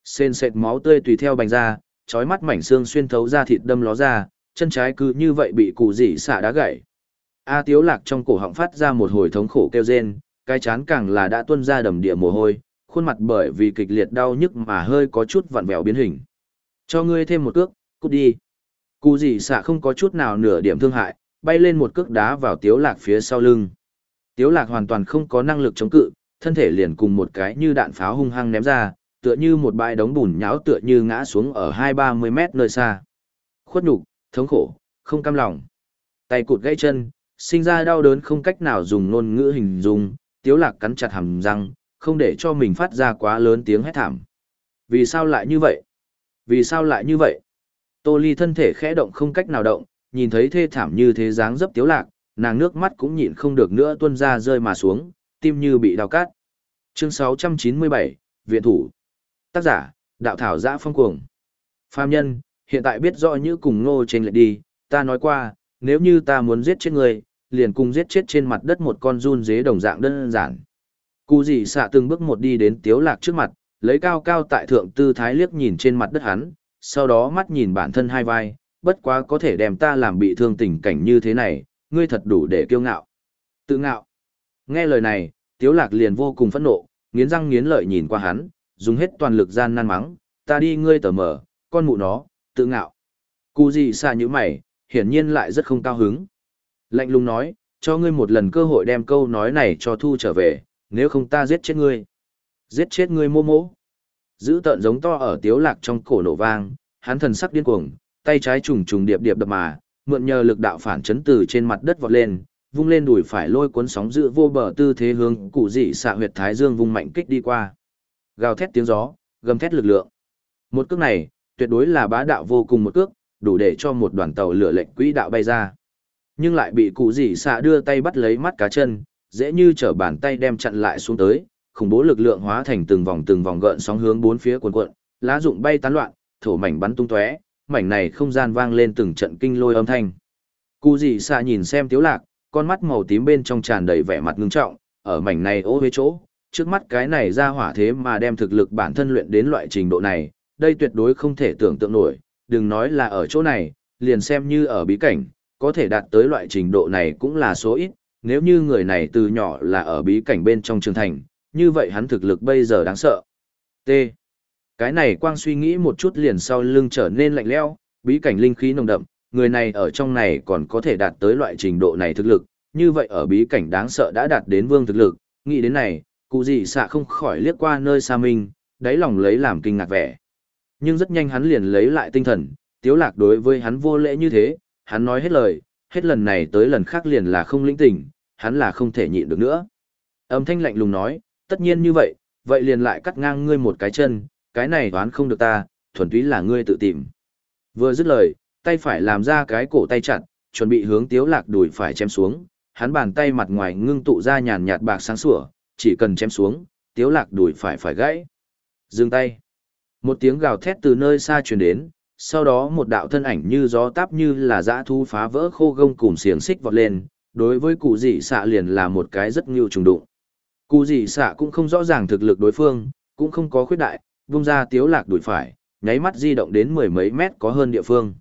Xên sệt máu tươi tùy theo bành ra, trói mắt mảnh xương xuyên thấu ra thịt đâm ló ra, chân trái cứ như vậy bị cụ dị xạ đá gãy. A Tiếu Lạc trong cổ họng phát ra một hồi thống khổ kêu rên, cái chán càng là đã tuôn ra đầm địa mồ hôi, khuôn mặt bởi vì kịch liệt đau nhức mà hơi có chút vặn vẹo biến hình. Cho ngươi thêm một cước, cút đi. Cú gì xạ không có chút nào nửa điểm thương hại, bay lên một cước đá vào Tiếu Lạc phía sau lưng. Tiếu Lạc hoàn toàn không có năng lực chống cự, thân thể liền cùng một cái như đạn pháo hung hăng ném ra, tựa như một bãi đống bùn nhão tựa như ngã xuống ở hai ba mươi mét nơi xa. Khuất nhục, thống khổ, không cam lòng. Tay cụt gãy chân, sinh ra đau đớn không cách nào dùng ngôn ngữ hình dung, tiếu lạc cắn chặt hàm răng, không để cho mình phát ra quá lớn tiếng hét thảm. Vì sao lại như vậy? Vì sao lại như vậy? Tô ly thân thể khẽ động không cách nào động, nhìn thấy thê thảm như thế dáng dấp tiếu lạc, nàng nước mắt cũng nhịn không được nữa tuôn ra rơi mà xuống, tim như bị đào cát. Chương 697, Viện thủ. Tác giả, Đạo Thảo Giã Phong Cuồng. Phạm nhân, hiện tại biết rõ như cùng ngô trên lệ đi, ta nói qua, nếu như ta muốn giết chết người, liền cùng giết chết trên mặt đất một con run dế đồng dạng đơn giản. Cụ Dị xạ từng bước một đi đến tiếu lạc trước mặt, lấy cao cao tại thượng tư thái liếc nhìn trên mặt đất hắn, sau đó mắt nhìn bản thân hai vai, bất quá có thể đem ta làm bị thương tình cảnh như thế này, ngươi thật đủ để kiêu ngạo. Tự ngạo. Nghe lời này, tiếu lạc liền vô cùng phẫn nộ, nghiến răng nghiến lợi nhìn qua hắn, dùng hết toàn lực gian nan mắng, ta đi ngươi tờ mở, con mụ nó, tự ngạo. Cụ gì xạ như mày, hiển nhiên lại rất không cao hứng. Lạnh lùng nói, cho ngươi một lần cơ hội đem câu nói này cho thu trở về, nếu không ta giết chết ngươi. Giết chết ngươi mô mô. Giữ tợn giống to ở tiếu lạc trong cổ nổ vang, hắn thần sắc điên cuồng, tay trái trùng trùng điệp điệp đập mà, mượn nhờ lực đạo phản chấn từ trên mặt đất vọt lên, vung lên đùi phải lôi cuốn sóng dữ vô bờ tư thế hướng cụ dị xạ huyệt thái dương vung mạnh kích đi qua. Gào thét tiếng gió, gầm thét lực lượng. Một cước này, tuyệt đối là bá đạo vô cùng một cước, đủ để cho một đoàn tàu lửa lệnh quỹ đạo bay ra. Nhưng lại bị cụ dị xạ đưa tay bắt lấy mắt cá chân, dễ như trở bàn tay đem chặn lại xuống tới, khủng bố lực lượng hóa thành từng vòng từng vòng gợn sóng hướng bốn phía cuồn cuộn, lá rụng bay tán loạn, thổ mảnh bắn tung tóe, mảnh này không gian vang lên từng trận kinh lôi âm thanh. Cú dị xạ nhìn xem tiếu lạc, con mắt màu tím bên trong tràn đầy vẻ mặt ngưng trọng, ở mảnh này ô với chỗ, trước mắt cái này ra hỏa thế mà đem thực lực bản thân luyện đến loại trình độ này, đây tuyệt đối không thể tưởng tượng nổi, đừng nói là ở chỗ này, liền xem như ở bí cảnh, có thể đạt tới loại trình độ này cũng là số ít, nếu như người này từ nhỏ là ở bí cảnh bên trong trường thành, như vậy hắn thực lực bây giờ đáng sợ. T. Cái này quang suy nghĩ một chút liền sau lưng trở nên lạnh lẽo, bí cảnh linh khí nồng đậm, người này ở trong này còn có thể đạt tới loại trình độ này thực lực, như vậy ở bí cảnh đáng sợ đã đạt đến vương thực lực, nghĩ đến này, cụ gì xạ không khỏi liếc qua nơi xa mình, đáy lòng lấy làm kinh ngạc vẻ. Nhưng rất nhanh hắn liền lấy lại tinh thần, tiếu lạc đối với hắn vô lễ như thế, hắn nói hết lời, hết lần này tới lần khác liền là không lĩnh tình, hắn là không thể nhịn được nữa. Âm thanh lạnh lùng nói, tất nhiên như vậy, vậy liền lại cắt ngang ngươi một cái chân, cái này đoán không được ta, thuần túy là ngươi tự tìm. Vừa dứt lời, tay phải làm ra cái cổ tay chặt, chuẩn bị hướng tiếu lạc đùi phải chém xuống, hắn bàn tay mặt ngoài ngưng tụ ra nhàn nhạt bạc sáng sủa, chỉ cần chém xuống, tiếu lạc đùi phải phải gãy. Dừng tay. Một tiếng gào thét từ nơi xa truyền đến, sau đó một đạo thân ảnh như gió táp như là dã thu phá vỡ khô gông cùng xiềng xích vọt lên, đối với cụ dị xạ liền là một cái rất ngưu trùng đụng. Cụ dị xạ cũng không rõ ràng thực lực đối phương, cũng không có khuyết đại, vung ra tiếu lạc đuổi phải, nháy mắt di động đến mười mấy mét có hơn địa phương.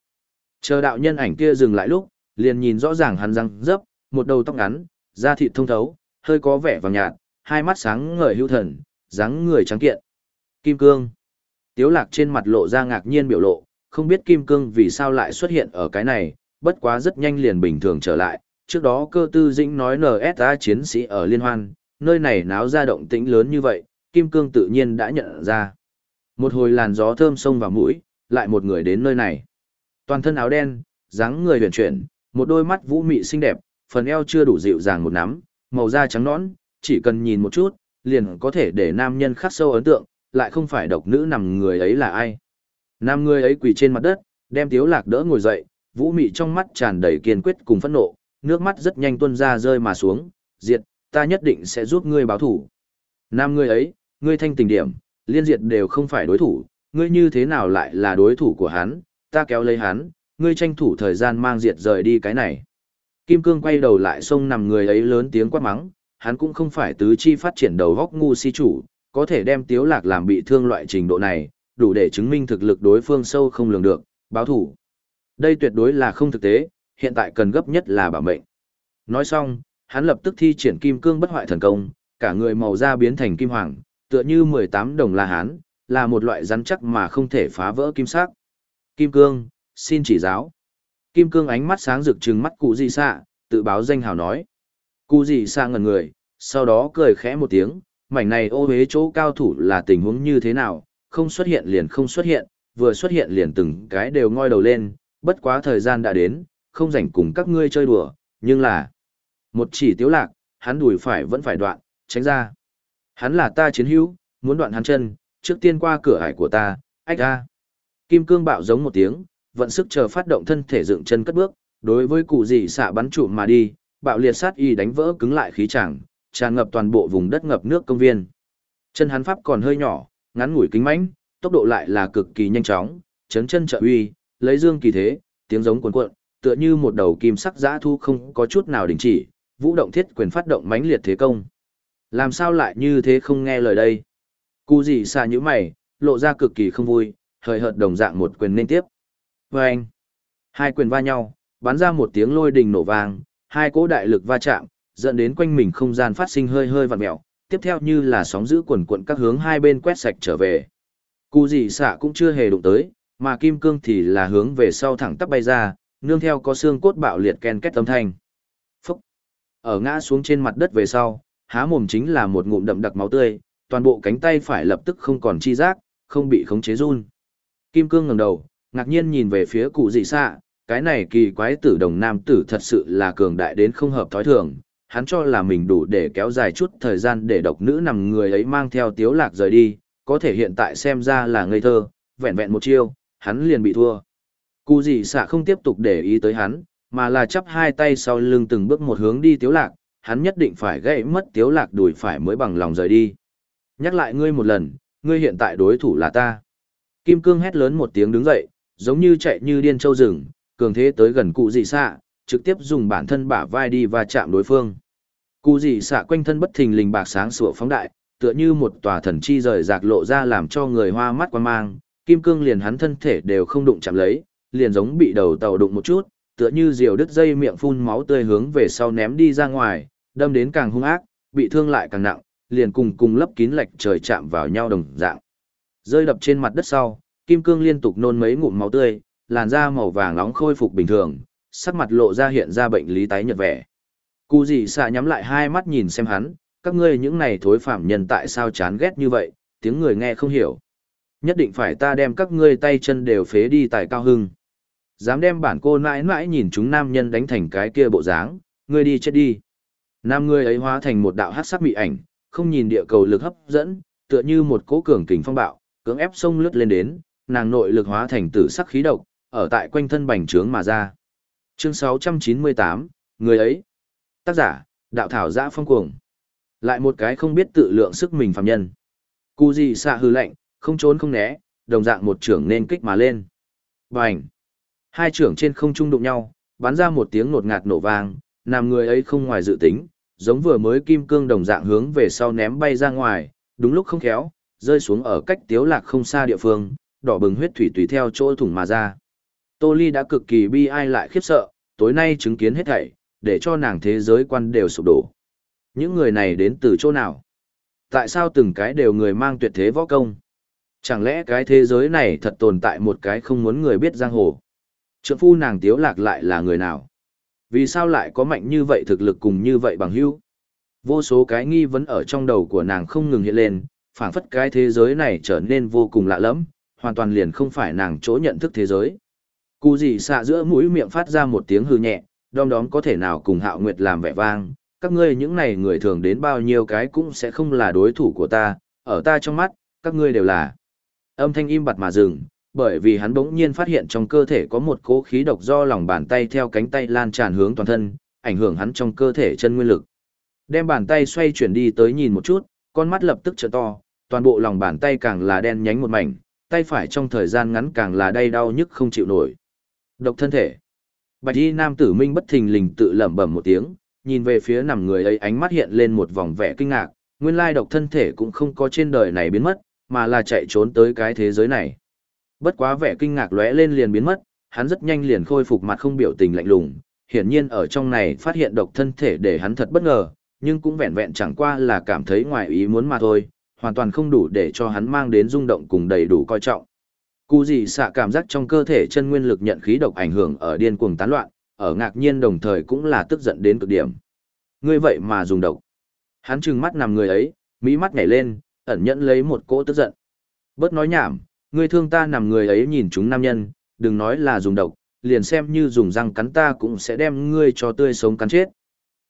Chờ đạo nhân ảnh kia dừng lại lúc, liền nhìn rõ ràng hắn răng dấp, một đầu tóc ngắn, da thịt thông thấu, hơi có vẻ vàng nhạt, hai mắt sáng ngời hưu thần, dáng người trắng kiện. Kim cương. Tiếu lạc trên mặt lộ ra ngạc nhiên biểu lộ, không biết kim cương vì sao lại xuất hiện ở cái này, bất quá rất nhanh liền bình thường trở lại. Trước đó cơ tư dĩnh nói NSA chiến sĩ ở liên hoan, nơi này náo ra động tĩnh lớn như vậy, kim cương tự nhiên đã nhận ra. Một hồi làn gió thơm sông vào mũi, lại một người đến nơi này. Toàn thân áo đen, dáng người huyền chuyển, một đôi mắt vũ mị xinh đẹp, phần eo chưa đủ dịu dàng một nắm, màu da trắng nõn, chỉ cần nhìn một chút, liền có thể để nam nhân khắc sâu ấn tượng, lại không phải độc nữ nằm người ấy là ai. Nam người ấy quỳ trên mặt đất, đem tiếu lạc đỡ ngồi dậy, vũ mị trong mắt tràn đầy kiên quyết cùng phẫn nộ, nước mắt rất nhanh tuôn ra rơi mà xuống, diệt, ta nhất định sẽ giúp ngươi báo thủ. Nam người ấy, ngươi thanh tình điểm, liên diệt đều không phải đối thủ, ngươi như thế nào lại là đối thủ của hắn, ta kéo lấy hắn, ngươi tranh thủ thời gian mang diệt rời đi cái này. Kim Cương quay đầu lại xông nằm người ấy lớn tiếng quát mắng, hắn cũng không phải tứ chi phát triển đầu góc ngu si chủ, có thể đem tiếu lạc làm bị thương loại trình độ này, đủ để chứng minh thực lực đối phương sâu không lường được, báo thủ. Đây tuyệt đối là không thực tế, hiện tại cần gấp nhất là bảo mệnh. Nói xong, hắn lập tức thi triển kim cương bất hoại thần công, cả người màu da biến thành kim hoàng, tựa như 18 đồng la hán, là một loại rắn chắc mà không thể phá vỡ kim sắc. Kim cương, xin chỉ giáo. Kim cương ánh mắt sáng rực trừng mắt cụ gì xạ, tự báo danh hào nói. Cụ gì xạ ngẩn người, sau đó cười khẽ một tiếng, mảnh này ô hế chỗ cao thủ là tình huống như thế nào, không xuất hiện liền không xuất hiện, vừa xuất hiện liền từng cái đều ngoi đầu lên, bất quá thời gian đã đến, không rảnh cùng các ngươi chơi đùa, nhưng là một chỉ tiếu lạc, hắn đùi phải vẫn phải đoạn, tránh ra. Hắn là ta chiến hữu, muốn đoạn hắn chân, trước tiên qua cửa ải của ta, ách ra. Kim cương bạo giống một tiếng, vận sức chờ phát động thân thể dựng chân cất bước, đối với cụ gì xạ bắn trụ mà đi, bạo liệt sát y đánh vỡ cứng lại khí chẳng, tràn ngập toàn bộ vùng đất ngập nước công viên. Chân hắn pháp còn hơi nhỏ, ngắn ngủi kính mãnh, tốc độ lại là cực kỳ nhanh chóng, chấn chân trợ uy, lấy dương kỳ thế, tiếng giống cuồn cuộn, tựa như một đầu kim sắc giã thu không có chút nào đình chỉ, vũ động thiết quyền phát động mãnh liệt thế công. Làm sao lại như thế không nghe lời đây? Cú gì xa như mày, lộ ra cực kỳ không vui, hời hợt đồng dạng một quyền nên tiếp. Và anh, hai quyền va nhau, bắn ra một tiếng lôi đình nổ vang, hai cỗ đại lực va chạm, dẫn đến quanh mình không gian phát sinh hơi hơi vặn mèo, tiếp theo như là sóng giữ quần cuộn các hướng hai bên quét sạch trở về. Cú gì xạ cũng chưa hề đụng tới, mà kim cương thì là hướng về sau thẳng tắp bay ra, nương theo có xương cốt bạo liệt ken kết âm thanh. Phúc! Ở ngã xuống trên mặt đất về sau, há mồm chính là một ngụm đậm đặc máu tươi, toàn bộ cánh tay phải lập tức không còn chi giác, không bị khống chế run. Kim cương ngẩng đầu, ngạc nhiên nhìn về phía cụ dị xạ, cái này kỳ quái tử đồng nam tử thật sự là cường đại đến không hợp thói thường. Hắn cho là mình đủ để kéo dài chút thời gian để độc nữ nằm người ấy mang theo tiếu lạc rời đi, có thể hiện tại xem ra là ngây thơ, vẹn vẹn một chiêu, hắn liền bị thua. Cụ gì xạ không tiếp tục để ý tới hắn, mà là chắp hai tay sau lưng từng bước một hướng đi tiếu lạc, hắn nhất định phải gãy mất tiếu lạc đuổi phải mới bằng lòng rời đi. Nhắc lại ngươi một lần, ngươi hiện tại đối thủ là ta. Kim cương hét lớn một tiếng đứng dậy, giống như chạy như điên châu rừng, cường thế tới gần cụ dị xạ, trực tiếp dùng bản thân bả vai đi và chạm đối phương. Cú dị xạ quanh thân bất thình lình bạc sáng sủa phóng đại, tựa như một tòa thần chi rời rạc lộ ra làm cho người hoa mắt quan mang, kim cương liền hắn thân thể đều không đụng chạm lấy, liền giống bị đầu tàu đụng một chút, tựa như diều đứt dây miệng phun máu tươi hướng về sau ném đi ra ngoài, đâm đến càng hung ác, bị thương lại càng nặng, liền cùng cùng lấp kín lệch trời chạm vào nhau đồng dạng. Rơi đập trên mặt đất sau, kim cương liên tục nôn mấy ngụm máu tươi, làn da màu vàng nóng khôi phục bình thường, sắc mặt lộ ra hiện ra bệnh lý tái nhợt vẻ. Cụ gì xạ nhắm lại hai mắt nhìn xem hắn, các ngươi những này thối phạm nhân tại sao chán ghét như vậy, tiếng người nghe không hiểu. Nhất định phải ta đem các ngươi tay chân đều phế đi tại cao hưng. Dám đem bản cô nãi nãi nhìn chúng nam nhân đánh thành cái kia bộ dáng, ngươi đi chết đi. Nam ngươi ấy hóa thành một đạo hát sắc mị ảnh, không nhìn địa cầu lực hấp dẫn, tựa như một cỗ cường kình phong bạo, cưỡng ép sông lướt lên đến, nàng nội lực hóa thành tử sắc khí độc, ở tại quanh thân bành trướng mà ra. Chương 698, người ấy. Tác giả, đạo thảo giã phong cuồng. Lại một cái không biết tự lượng sức mình phạm nhân. Cú gì xạ hư lạnh, không trốn không né, đồng dạng một trưởng nên kích mà lên. Bành! Hai trưởng trên không trung đụng nhau, bắn ra một tiếng nột ngạt nổ vang, làm người ấy không ngoài dự tính, giống vừa mới kim cương đồng dạng hướng về sau ném bay ra ngoài, đúng lúc không khéo, rơi xuống ở cách tiếu lạc không xa địa phương, đỏ bừng huyết thủy tùy theo chỗ thủng mà ra. Tô Ly đã cực kỳ bi ai lại khiếp sợ, tối nay chứng kiến hết thảy, để cho nàng thế giới quan đều sụp đổ. Những người này đến từ chỗ nào? Tại sao từng cái đều người mang tuyệt thế võ công? Chẳng lẽ cái thế giới này thật tồn tại một cái không muốn người biết giang hồ? Trượng phu nàng tiếu lạc lại là người nào? Vì sao lại có mạnh như vậy thực lực cùng như vậy bằng hữu? Vô số cái nghi vấn ở trong đầu của nàng không ngừng hiện lên, phảng phất cái thế giới này trở nên vô cùng lạ lẫm, hoàn toàn liền không phải nàng chỗ nhận thức thế giới. Cụ gì xạ giữa mũi miệng phát ra một tiếng hư nhẹ, đom đóm có thể nào cùng hạo nguyệt làm vẻ vang, các ngươi những này người thường đến bao nhiêu cái cũng sẽ không là đối thủ của ta, ở ta trong mắt, các ngươi đều là. Âm thanh im bặt mà dừng, bởi vì hắn bỗng nhiên phát hiện trong cơ thể có một cỗ khí độc do lòng bàn tay theo cánh tay lan tràn hướng toàn thân, ảnh hưởng hắn trong cơ thể chân nguyên lực. Đem bàn tay xoay chuyển đi tới nhìn một chút, con mắt lập tức trợ to, toàn bộ lòng bàn tay càng là đen nhánh một mảnh, tay phải trong thời gian ngắn càng là đay đau nhức không chịu nổi. Độc thân thể. Bạch y nam tử minh bất thình lình tự lẩm bẩm một tiếng, nhìn về phía nằm người ấy ánh mắt hiện lên một vòng vẻ kinh ngạc, nguyên lai độc thân thể cũng không có trên đời này biến mất, mà là chạy trốn tới cái thế giới này. Bất quá vẻ kinh ngạc lóe lên liền biến mất, hắn rất nhanh liền khôi phục mặt không biểu tình lạnh lùng, hiển nhiên ở trong này phát hiện độc thân thể để hắn thật bất ngờ, nhưng cũng vẹn vẹn chẳng qua là cảm thấy ngoài ý muốn mà thôi, hoàn toàn không đủ để cho hắn mang đến rung động cùng đầy đủ coi trọng. Cú gì xạ cảm giác trong cơ thể chân nguyên lực nhận khí độc ảnh hưởng ở điên cuồng tán loạn, ở ngạc nhiên đồng thời cũng là tức giận đến cực điểm. Ngươi vậy mà dùng độc. Hắn trừng mắt nằm người ấy, mỹ mắt nhảy lên, ẩn nhẫn lấy một cỗ tức giận. Bớt nói nhảm, ngươi thương ta nằm người ấy nhìn chúng nam nhân, đừng nói là dùng độc, liền xem như dùng răng cắn ta cũng sẽ đem ngươi cho tươi sống cắn chết.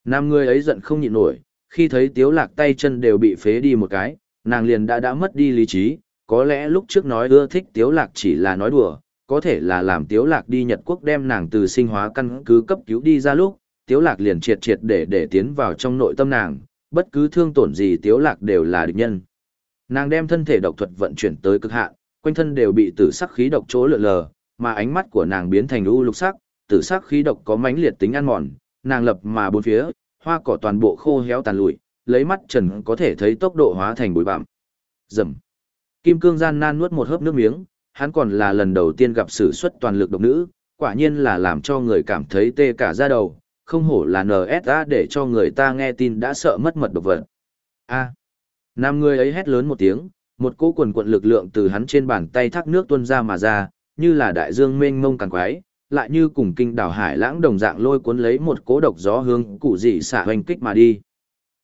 Nam người ấy giận không nhịn nổi, khi thấy tiếu lạc tay chân đều bị phế đi một cái, nàng liền đã đã mất đi lý trí, có lẽ lúc trước nói ưa thích tiếu lạc chỉ là nói đùa, có thể là làm tiếu lạc đi Nhật Quốc đem nàng từ sinh hóa căn cứ cấp cứu đi ra lúc, tiếu lạc liền triệt triệt để để tiến vào trong nội tâm nàng, bất cứ thương tổn gì tiếu lạc đều là địch nhân. Nàng đem thân thể độc thuật vận chuyển tới cực hạn, quanh thân đều bị tử sắc khí độc chỗ lượn lờ, mà ánh mắt của nàng biến thành u lục sắc, tử sắc khí độc có mãnh liệt tính ăn mòn, nàng lập mà bốn phía, hoa cỏ toàn bộ khô héo tàn lụi, lấy mắt trần có thể thấy tốc độ hóa thành bụi bặm. Rầm. Kim Cương gian nan nuốt một hớp nước miếng, hắn còn là lần đầu tiên gặp sử xuất toàn lực độc nữ, quả nhiên là làm cho người cảm thấy tê cả da đầu, không hổ là NSA để cho người ta nghe tin đã sợ mất mật độc vật. A. Nam người ấy hét lớn một tiếng, một cỗ quần quận lực lượng từ hắn trên bàn tay thác nước tuôn ra mà ra, như là đại dương mênh mông càng quái, lại như cùng kinh đảo hải lãng đồng dạng lôi cuốn lấy một cỗ độc gió hướng cụ dị xạ hoành kích mà đi.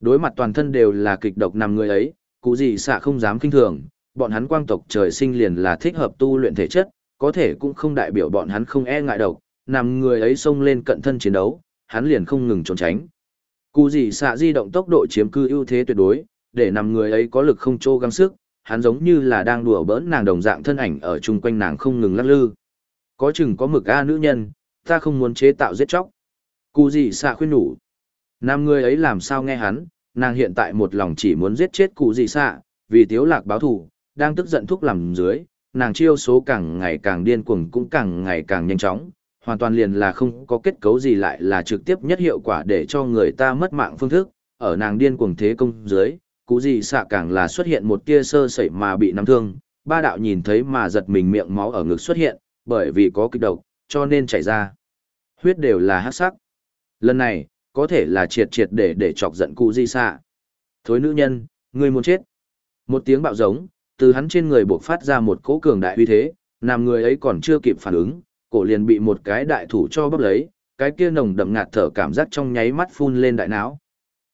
Đối mặt toàn thân đều là kịch độc nằm người ấy, cụ dị xạ không dám kinh thường, bọn hắn quang tộc trời sinh liền là thích hợp tu luyện thể chất, có thể cũng không đại biểu bọn hắn không e ngại độc, nằm người ấy xông lên cận thân chiến đấu, hắn liền không ngừng trốn tránh. Cú dị xạ di động tốc độ chiếm cư ưu thế tuyệt đối, để nằm người ấy có lực không trô gắng sức, hắn giống như là đang đùa bỡn nàng đồng dạng thân ảnh ở chung quanh nàng không ngừng lắc lư. Có chừng có mực A nữ nhân, ta không muốn chế tạo giết chóc. Cú gì xạ khuyên nhủ. Nam người ấy làm sao nghe hắn, nàng hiện tại một lòng chỉ muốn giết chết cụ gì xạ, vì tiếu lạc báo thù, đang tức giận thúc làm dưới, nàng chiêu số càng ngày càng điên cuồng cũng càng ngày càng nhanh chóng, hoàn toàn liền là không có kết cấu gì lại là trực tiếp nhất hiệu quả để cho người ta mất mạng phương thức, ở nàng điên cuồng thế công dưới, cụ gì xạ càng là xuất hiện một tia sơ sẩy mà bị nắm thương, ba đạo nhìn thấy mà giật mình miệng máu ở ngực xuất hiện, bởi vì có kịch độc, cho nên chảy ra. Huyết đều là hắc sắc. Lần này, có thể là triệt triệt để để chọc giận cụ di xạ. Thối nữ nhân, người muốn chết. Một tiếng bạo giống, từ hắn trên người buộc phát ra một cỗ cường đại uy thế, nam người ấy còn chưa kịp phản ứng, cổ liền bị một cái đại thủ cho bóp lấy, cái kia nồng đậm ngạt thở cảm giác trong nháy mắt phun lên đại não.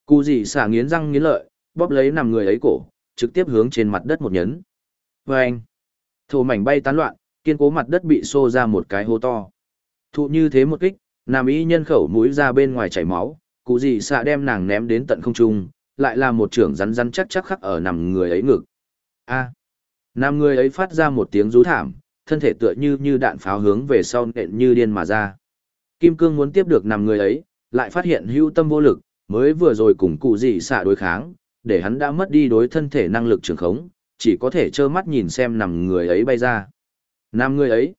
Cú gì xả nghiến răng nghiến lợi, bóp lấy nằm người ấy cổ, trực tiếp hướng trên mặt đất một nhấn. Vâng! anh, thổ mảnh bay tán loạn, kiên cố mặt đất bị xô ra một cái hố to. Thụ như thế một kích, nam y nhân khẩu mũi ra bên ngoài chảy máu, cụ gì xạ đem nàng ném đến tận không trung, lại là một trưởng rắn rắn chắc chắc khắc ở nằm người ấy ngực. A. Nam người ấy phát ra một tiếng rú thảm, thân thể tựa như như đạn pháo hướng về sau nện như điên mà ra. Kim cương muốn tiếp được nằm người ấy, lại phát hiện hưu tâm vô lực, mới vừa rồi cùng cụ gì xạ đối kháng, để hắn đã mất đi đối thân thể năng lực trường khống, chỉ có thể trơ mắt nhìn xem nằm người ấy bay ra. Nam người ấy.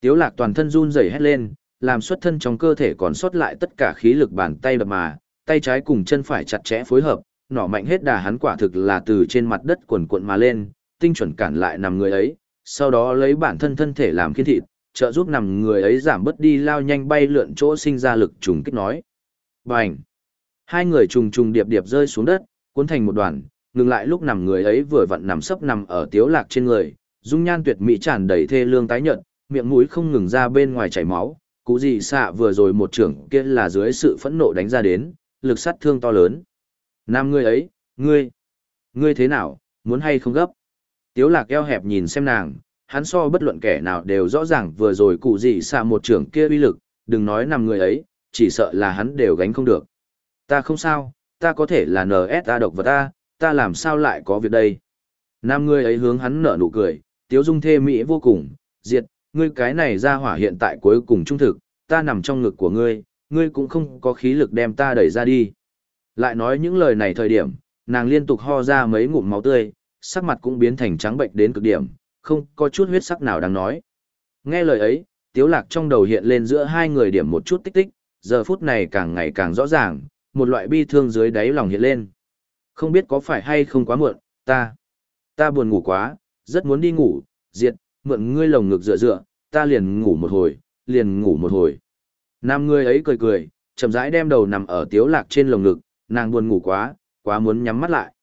Tiếu lạc toàn thân run rẩy hét lên, làm xuất thân trong cơ thể còn sót lại tất cả khí lực bàn tay đập mà, tay trái cùng chân phải chặt chẽ phối hợp, nỏ mạnh hết đà hắn quả thực là từ trên mặt đất cuộn cuộn mà lên, tinh chuẩn cản lại nằm người ấy, sau đó lấy bản thân thân thể làm khiên thịt, trợ giúp nằm người ấy giảm bớt đi lao nhanh bay lượn chỗ sinh ra lực trùng kích nói. Bành! Hai người trùng trùng điệp điệp rơi xuống đất, cuốn thành một đoàn, ngừng lại lúc nằm người ấy vừa vặn nằm sấp nằm ở tiếu lạc trên người, dung nhan tuyệt mỹ tràn đầy thê lương tái nhợt, miệng mũi không ngừng ra bên ngoài chảy máu, cú gì xạ vừa rồi một trưởng kia là dưới sự phẫn nộ đánh ra đến, lực sát thương to lớn. Nam ngươi ấy, ngươi, ngươi thế nào, muốn hay không gấp? Tiếu lạc eo hẹp nhìn xem nàng, hắn so bất luận kẻ nào đều rõ ràng vừa rồi cụ gì xạ một trưởng kia uy lực, đừng nói nằm người ấy, chỉ sợ là hắn đều gánh không được. Ta không sao, ta có thể là NSA độc vật ta, ta làm sao lại có việc đây? Nam người ấy hướng hắn nở nụ cười, tiếu dung thê mỹ vô cùng, diệt, ngươi cái này ra hỏa hiện tại cuối cùng trung thực, ta nằm trong ngực của ngươi, ngươi cũng không có khí lực đem ta đẩy ra đi. Lại nói những lời này thời điểm, nàng liên tục ho ra mấy ngụm máu tươi, sắc mặt cũng biến thành trắng bệnh đến cực điểm, không có chút huyết sắc nào đáng nói. Nghe lời ấy, tiếu lạc trong đầu hiện lên giữa hai người điểm một chút tích tích, giờ phút này càng ngày càng rõ ràng, một loại bi thương dưới đáy lòng hiện lên. Không biết có phải hay không quá muộn, ta, Ta buồn ngủ quá, rất muốn đi ngủ, diệt, mượn ngươi lồng ngực dựa dựa, ta liền ngủ một hồi, liền ngủ một hồi. Nam ngươi ấy cười cười, chậm rãi đem đầu nằm ở tiếu lạc trên lồng ngực, nàng buồn ngủ quá, quá muốn nhắm mắt lại.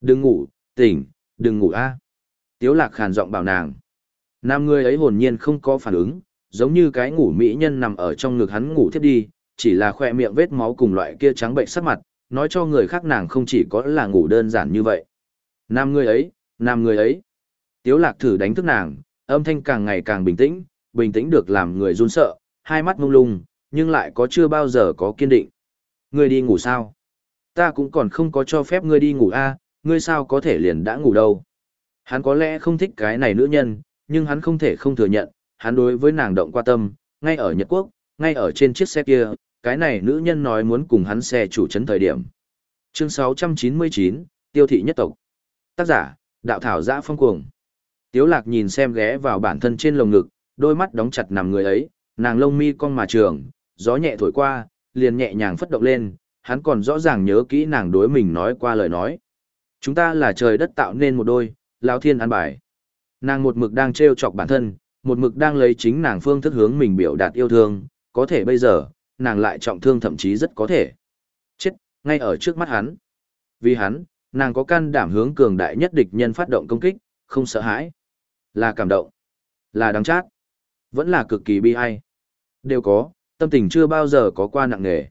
Đừng ngủ, tỉnh, đừng ngủ a. Tiếu lạc khàn giọng bảo nàng. Nam người ấy hồn nhiên không có phản ứng, giống như cái ngủ mỹ nhân nằm ở trong ngực hắn ngủ thiếp đi, chỉ là khoe miệng vết máu cùng loại kia trắng bệnh sắc mặt, nói cho người khác nàng không chỉ có là ngủ đơn giản như vậy. Nam người ấy, nam người ấy. Tiếu lạc thử đánh thức nàng, âm thanh càng ngày càng bình tĩnh, bình tĩnh được làm người run sợ, hai mắt mông lung, nhưng lại có chưa bao giờ có kiên định. Ngươi đi ngủ sao? Ta cũng còn không có cho phép ngươi đi ngủ a, ngươi sao có thể liền đã ngủ đâu? Hắn có lẽ không thích cái này nữ nhân, nhưng hắn không thể không thừa nhận, hắn đối với nàng động qua tâm, ngay ở Nhật Quốc, ngay ở trên chiếc xe kia, cái này nữ nhân nói muốn cùng hắn xe chủ trấn thời điểm. Chương 699, Tiêu thị nhất tộc. Tác giả, Đạo Thảo Giã Phong Cuồng. Tiếu lạc nhìn xem ghé vào bản thân trên lồng ngực, đôi mắt đóng chặt nằm người ấy, nàng lông mi cong mà trường, gió nhẹ thổi qua, liền nhẹ nhàng phất động lên, hắn còn rõ ràng nhớ kỹ nàng đối mình nói qua lời nói. Chúng ta là trời đất tạo nên một đôi, lão thiên an bài. Nàng một mực đang trêu chọc bản thân, một mực đang lấy chính nàng phương thức hướng mình biểu đạt yêu thương, có thể bây giờ, nàng lại trọng thương thậm chí rất có thể. Chết, ngay ở trước mắt hắn. Vì hắn, nàng có can đảm hướng cường đại nhất địch nhân phát động công kích, không sợ hãi. Là cảm động, là đáng chát, vẫn là cực kỳ bi ai. Đều có, tâm tình chưa bao giờ có qua nặng nề.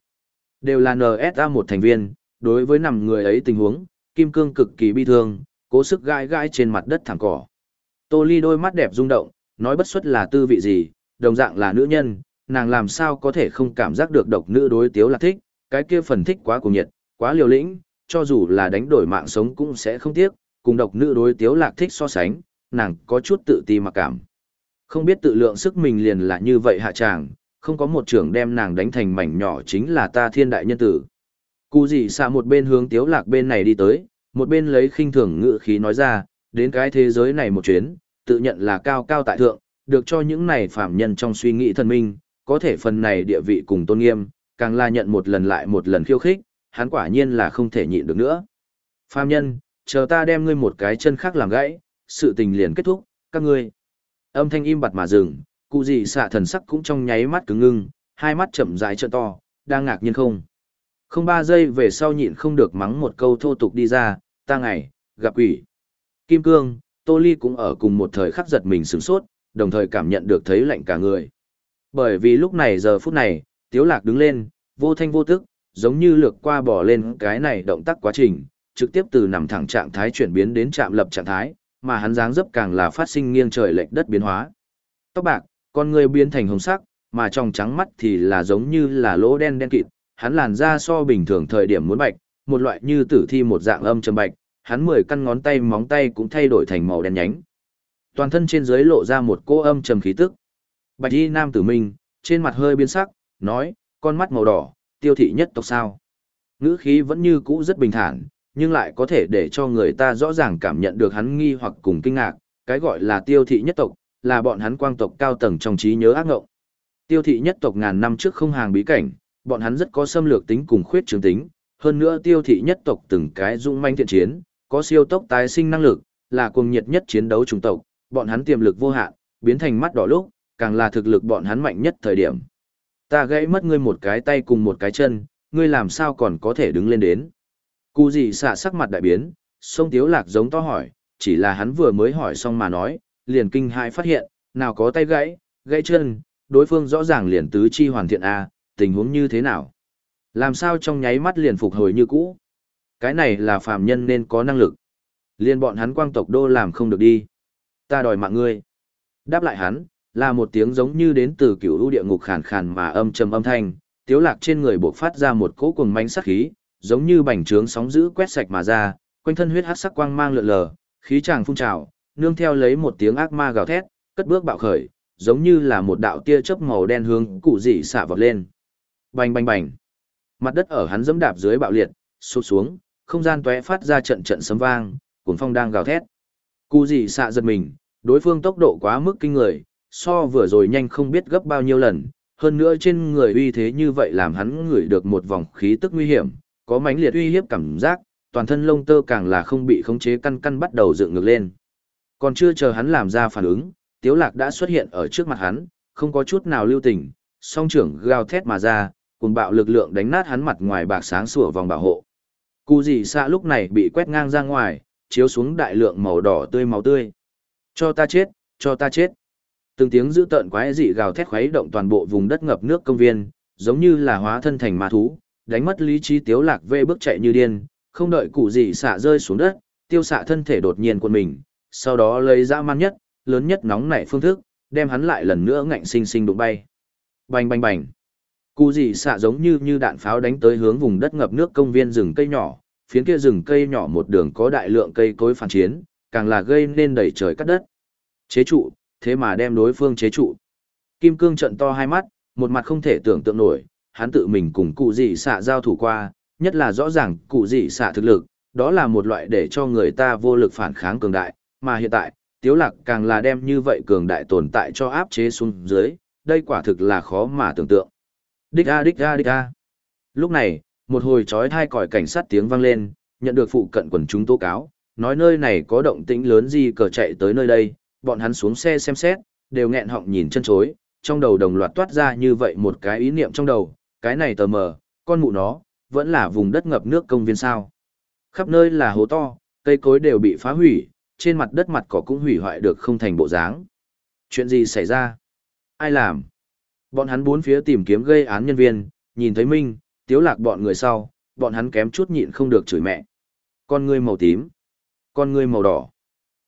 Đều là NSA một thành viên, đối với nằm người ấy tình huống, Kim Cương cực kỳ bi thương, cố sức gãi gãi trên mặt đất thẳng cỏ. Tô Ly đôi mắt đẹp rung động, nói bất xuất là tư vị gì, đồng dạng là nữ nhân, nàng làm sao có thể không cảm giác được độc nữ đối tiếu là thích, cái kia phần thích quá cuồng nhiệt, quá liều lĩnh, cho dù là đánh đổi mạng sống cũng sẽ không tiếc, cùng độc nữ đối tiếu lạc thích so sánh, nàng có chút tự ti mặc cảm. Không biết tự lượng sức mình liền là như vậy hạ chàng, không có một trưởng đem nàng đánh thành mảnh nhỏ chính là ta thiên đại nhân tử. Cụ gì xa một bên hướng tiếu lạc bên này đi tới, một bên lấy khinh thường ngữ khí nói ra, đến cái thế giới này một chuyến, tự nhận là cao cao tại thượng, được cho những này phạm nhân trong suy nghĩ thần minh, có thể phần này địa vị cùng tôn nghiêm, càng là nhận một lần lại một lần khiêu khích, hắn quả nhiên là không thể nhịn được nữa. Phạm nhân, chờ ta đem ngươi một cái chân khác làm gãy, sự tình liền kết thúc, các ngươi. Âm thanh im bặt mà dừng, cụ gì xạ thần sắc cũng trong nháy mắt cứng ngưng, hai mắt chậm rãi trợn to, đang ngạc nhiên không. Không ba giây về sau nhịn không được mắng một câu thô tục đi ra, ta ngày, gặp quỷ. Kim Cương, Tô Ly cũng ở cùng một thời khắc giật mình sửng sốt, đồng thời cảm nhận được thấy lạnh cả người. Bởi vì lúc này giờ phút này, Tiếu Lạc đứng lên, vô thanh vô tức, giống như lược qua bỏ lên cái này động tác quá trình, trực tiếp từ nằm thẳng trạng thái chuyển biến đến chạm lập trạng thái, mà hắn dáng dấp càng là phát sinh nghiêng trời lệch đất biến hóa. Tóc bạc, con người biến thành hồng sắc, mà trong trắng mắt thì là giống như là lỗ đen đen kịt, hắn làn da so bình thường thời điểm muốn bạch, một loại như tử thi một dạng âm trầm bạch, hắn mười căn ngón tay móng tay cũng thay đổi thành màu đen nhánh. Toàn thân trên dưới lộ ra một cô âm trầm khí tức. Bạch y nam tử minh, trên mặt hơi biến sắc, nói, con mắt màu đỏ, tiêu thị nhất tộc sao. Ngữ khí vẫn như cũ rất bình thản, nhưng lại có thể để cho người ta rõ ràng cảm nhận được hắn nghi hoặc cùng kinh ngạc, cái gọi là tiêu thị nhất tộc, là bọn hắn quang tộc cao tầng trong trí nhớ ác ngộng. Tiêu thị nhất tộc ngàn năm trước không hàng bí cảnh, bọn hắn rất có xâm lược tính cùng khuyết trường tính, hơn nữa tiêu thị nhất tộc từng cái dũng manh thiện chiến, có siêu tốc tái sinh năng lực, là cuồng nhiệt nhất chiến đấu chủng tộc, bọn hắn tiềm lực vô hạn, biến thành mắt đỏ lúc, càng là thực lực bọn hắn mạnh nhất thời điểm. Ta gãy mất ngươi một cái tay cùng một cái chân, ngươi làm sao còn có thể đứng lên đến. Cú gì xạ sắc mặt đại biến, sông tiếu lạc giống to hỏi, chỉ là hắn vừa mới hỏi xong mà nói, liền kinh hãi phát hiện, nào có tay gãy, gãy chân, đối phương rõ ràng liền tứ chi hoàn thiện A, tình huống như thế nào? Làm sao trong nháy mắt liền phục hồi như cũ? Cái này là phàm nhân nên có năng lực. Liên bọn hắn quang tộc đô làm không được đi. Ta đòi mạng ngươi. Đáp lại hắn, là một tiếng giống như đến từ cửu u địa ngục khàn khàn mà âm trầm âm thanh, tiếu lạc trên người bộc phát ra một cỗ cuồng mãnh sát khí, giống như bành trướng sóng dữ quét sạch mà ra, quanh thân huyết hắc sắc quang mang lượn lờ, khí tràng phun trào, nương theo lấy một tiếng ác ma gào thét, cất bước bạo khởi, giống như là một đạo tia chớp màu đen hướng cụ dị xạ vọt lên. Bành bành bành. Mặt đất ở hắn dẫm đạp dưới bạo liệt, sụp xuống, không gian tóe phát ra trận trận sấm vang, cuồng phong đang gào thét. cú gì xạ giật mình, đối phương tốc độ quá mức kinh người, so vừa rồi nhanh không biết gấp bao nhiêu lần, hơn nữa trên người uy thế như vậy làm hắn ngửi được một vòng khí tức nguy hiểm, có mãnh liệt uy hiếp cảm giác, toàn thân lông tơ càng là không bị khống chế căn căn bắt đầu dựng ngược lên. Còn chưa chờ hắn làm ra phản ứng, Tiếu Lạc đã xuất hiện ở trước mặt hắn, không có chút nào lưu tình, song trưởng gào thét mà ra, cùng bạo lực lượng đánh nát hắn mặt ngoài bạc sáng sủa vòng bảo hộ. Cú gì xạ lúc này bị quét ngang ra ngoài, chiếu xuống đại lượng màu đỏ tươi máu tươi. Cho ta chết, cho ta chết. Từng tiếng dữ tợn quái dị gào thét khuấy động toàn bộ vùng đất ngập nước công viên, giống như là hóa thân thành ma thú, đánh mất lý trí tiếu lạc vê bước chạy như điên, không đợi cụ gì xạ rơi xuống đất, tiêu xạ thân thể đột nhiên quân mình, sau đó lấy ra man nhất, lớn nhất nóng nảy phương thức, đem hắn lại lần nữa ngạnh sinh sinh đụng bay. Bành bành bành. Cụ gì xạ giống như như đạn pháo đánh tới hướng vùng đất ngập nước công viên rừng cây nhỏ, phiến kia rừng cây nhỏ một đường có đại lượng cây cối phản chiến, càng là gây nên đầy trời cắt đất. Chế trụ, thế mà đem đối phương chế trụ. Kim cương trận to hai mắt, một mặt không thể tưởng tượng nổi, hắn tự mình cùng cụ gì xạ giao thủ qua, nhất là rõ ràng cụ gì xạ thực lực, đó là một loại để cho người ta vô lực phản kháng cường đại, mà hiện tại, tiếu lạc càng là đem như vậy cường đại tồn tại cho áp chế xuống dưới, đây quả thực là khó mà tưởng tượng. Đích a đích a đích a. Lúc này, một hồi chói thai còi cảnh sát tiếng vang lên, nhận được phụ cận quần chúng tố cáo, nói nơi này có động tĩnh lớn gì cờ chạy tới nơi đây, bọn hắn xuống xe xem xét, đều nghẹn họng nhìn chân chối, trong đầu đồng loạt toát ra như vậy một cái ý niệm trong đầu, cái này tờ mờ, con mụ nó, vẫn là vùng đất ngập nước công viên sao. Khắp nơi là hố to, cây cối đều bị phá hủy, trên mặt đất mặt cỏ cũng hủy hoại được không thành bộ dáng. Chuyện gì xảy ra? Ai làm? Bọn hắn bốn phía tìm kiếm gây án nhân viên, nhìn thấy Minh, tiếu lạc bọn người sau, bọn hắn kém chút nhịn không được chửi mẹ. Con ngươi màu tím, con ngươi màu đỏ,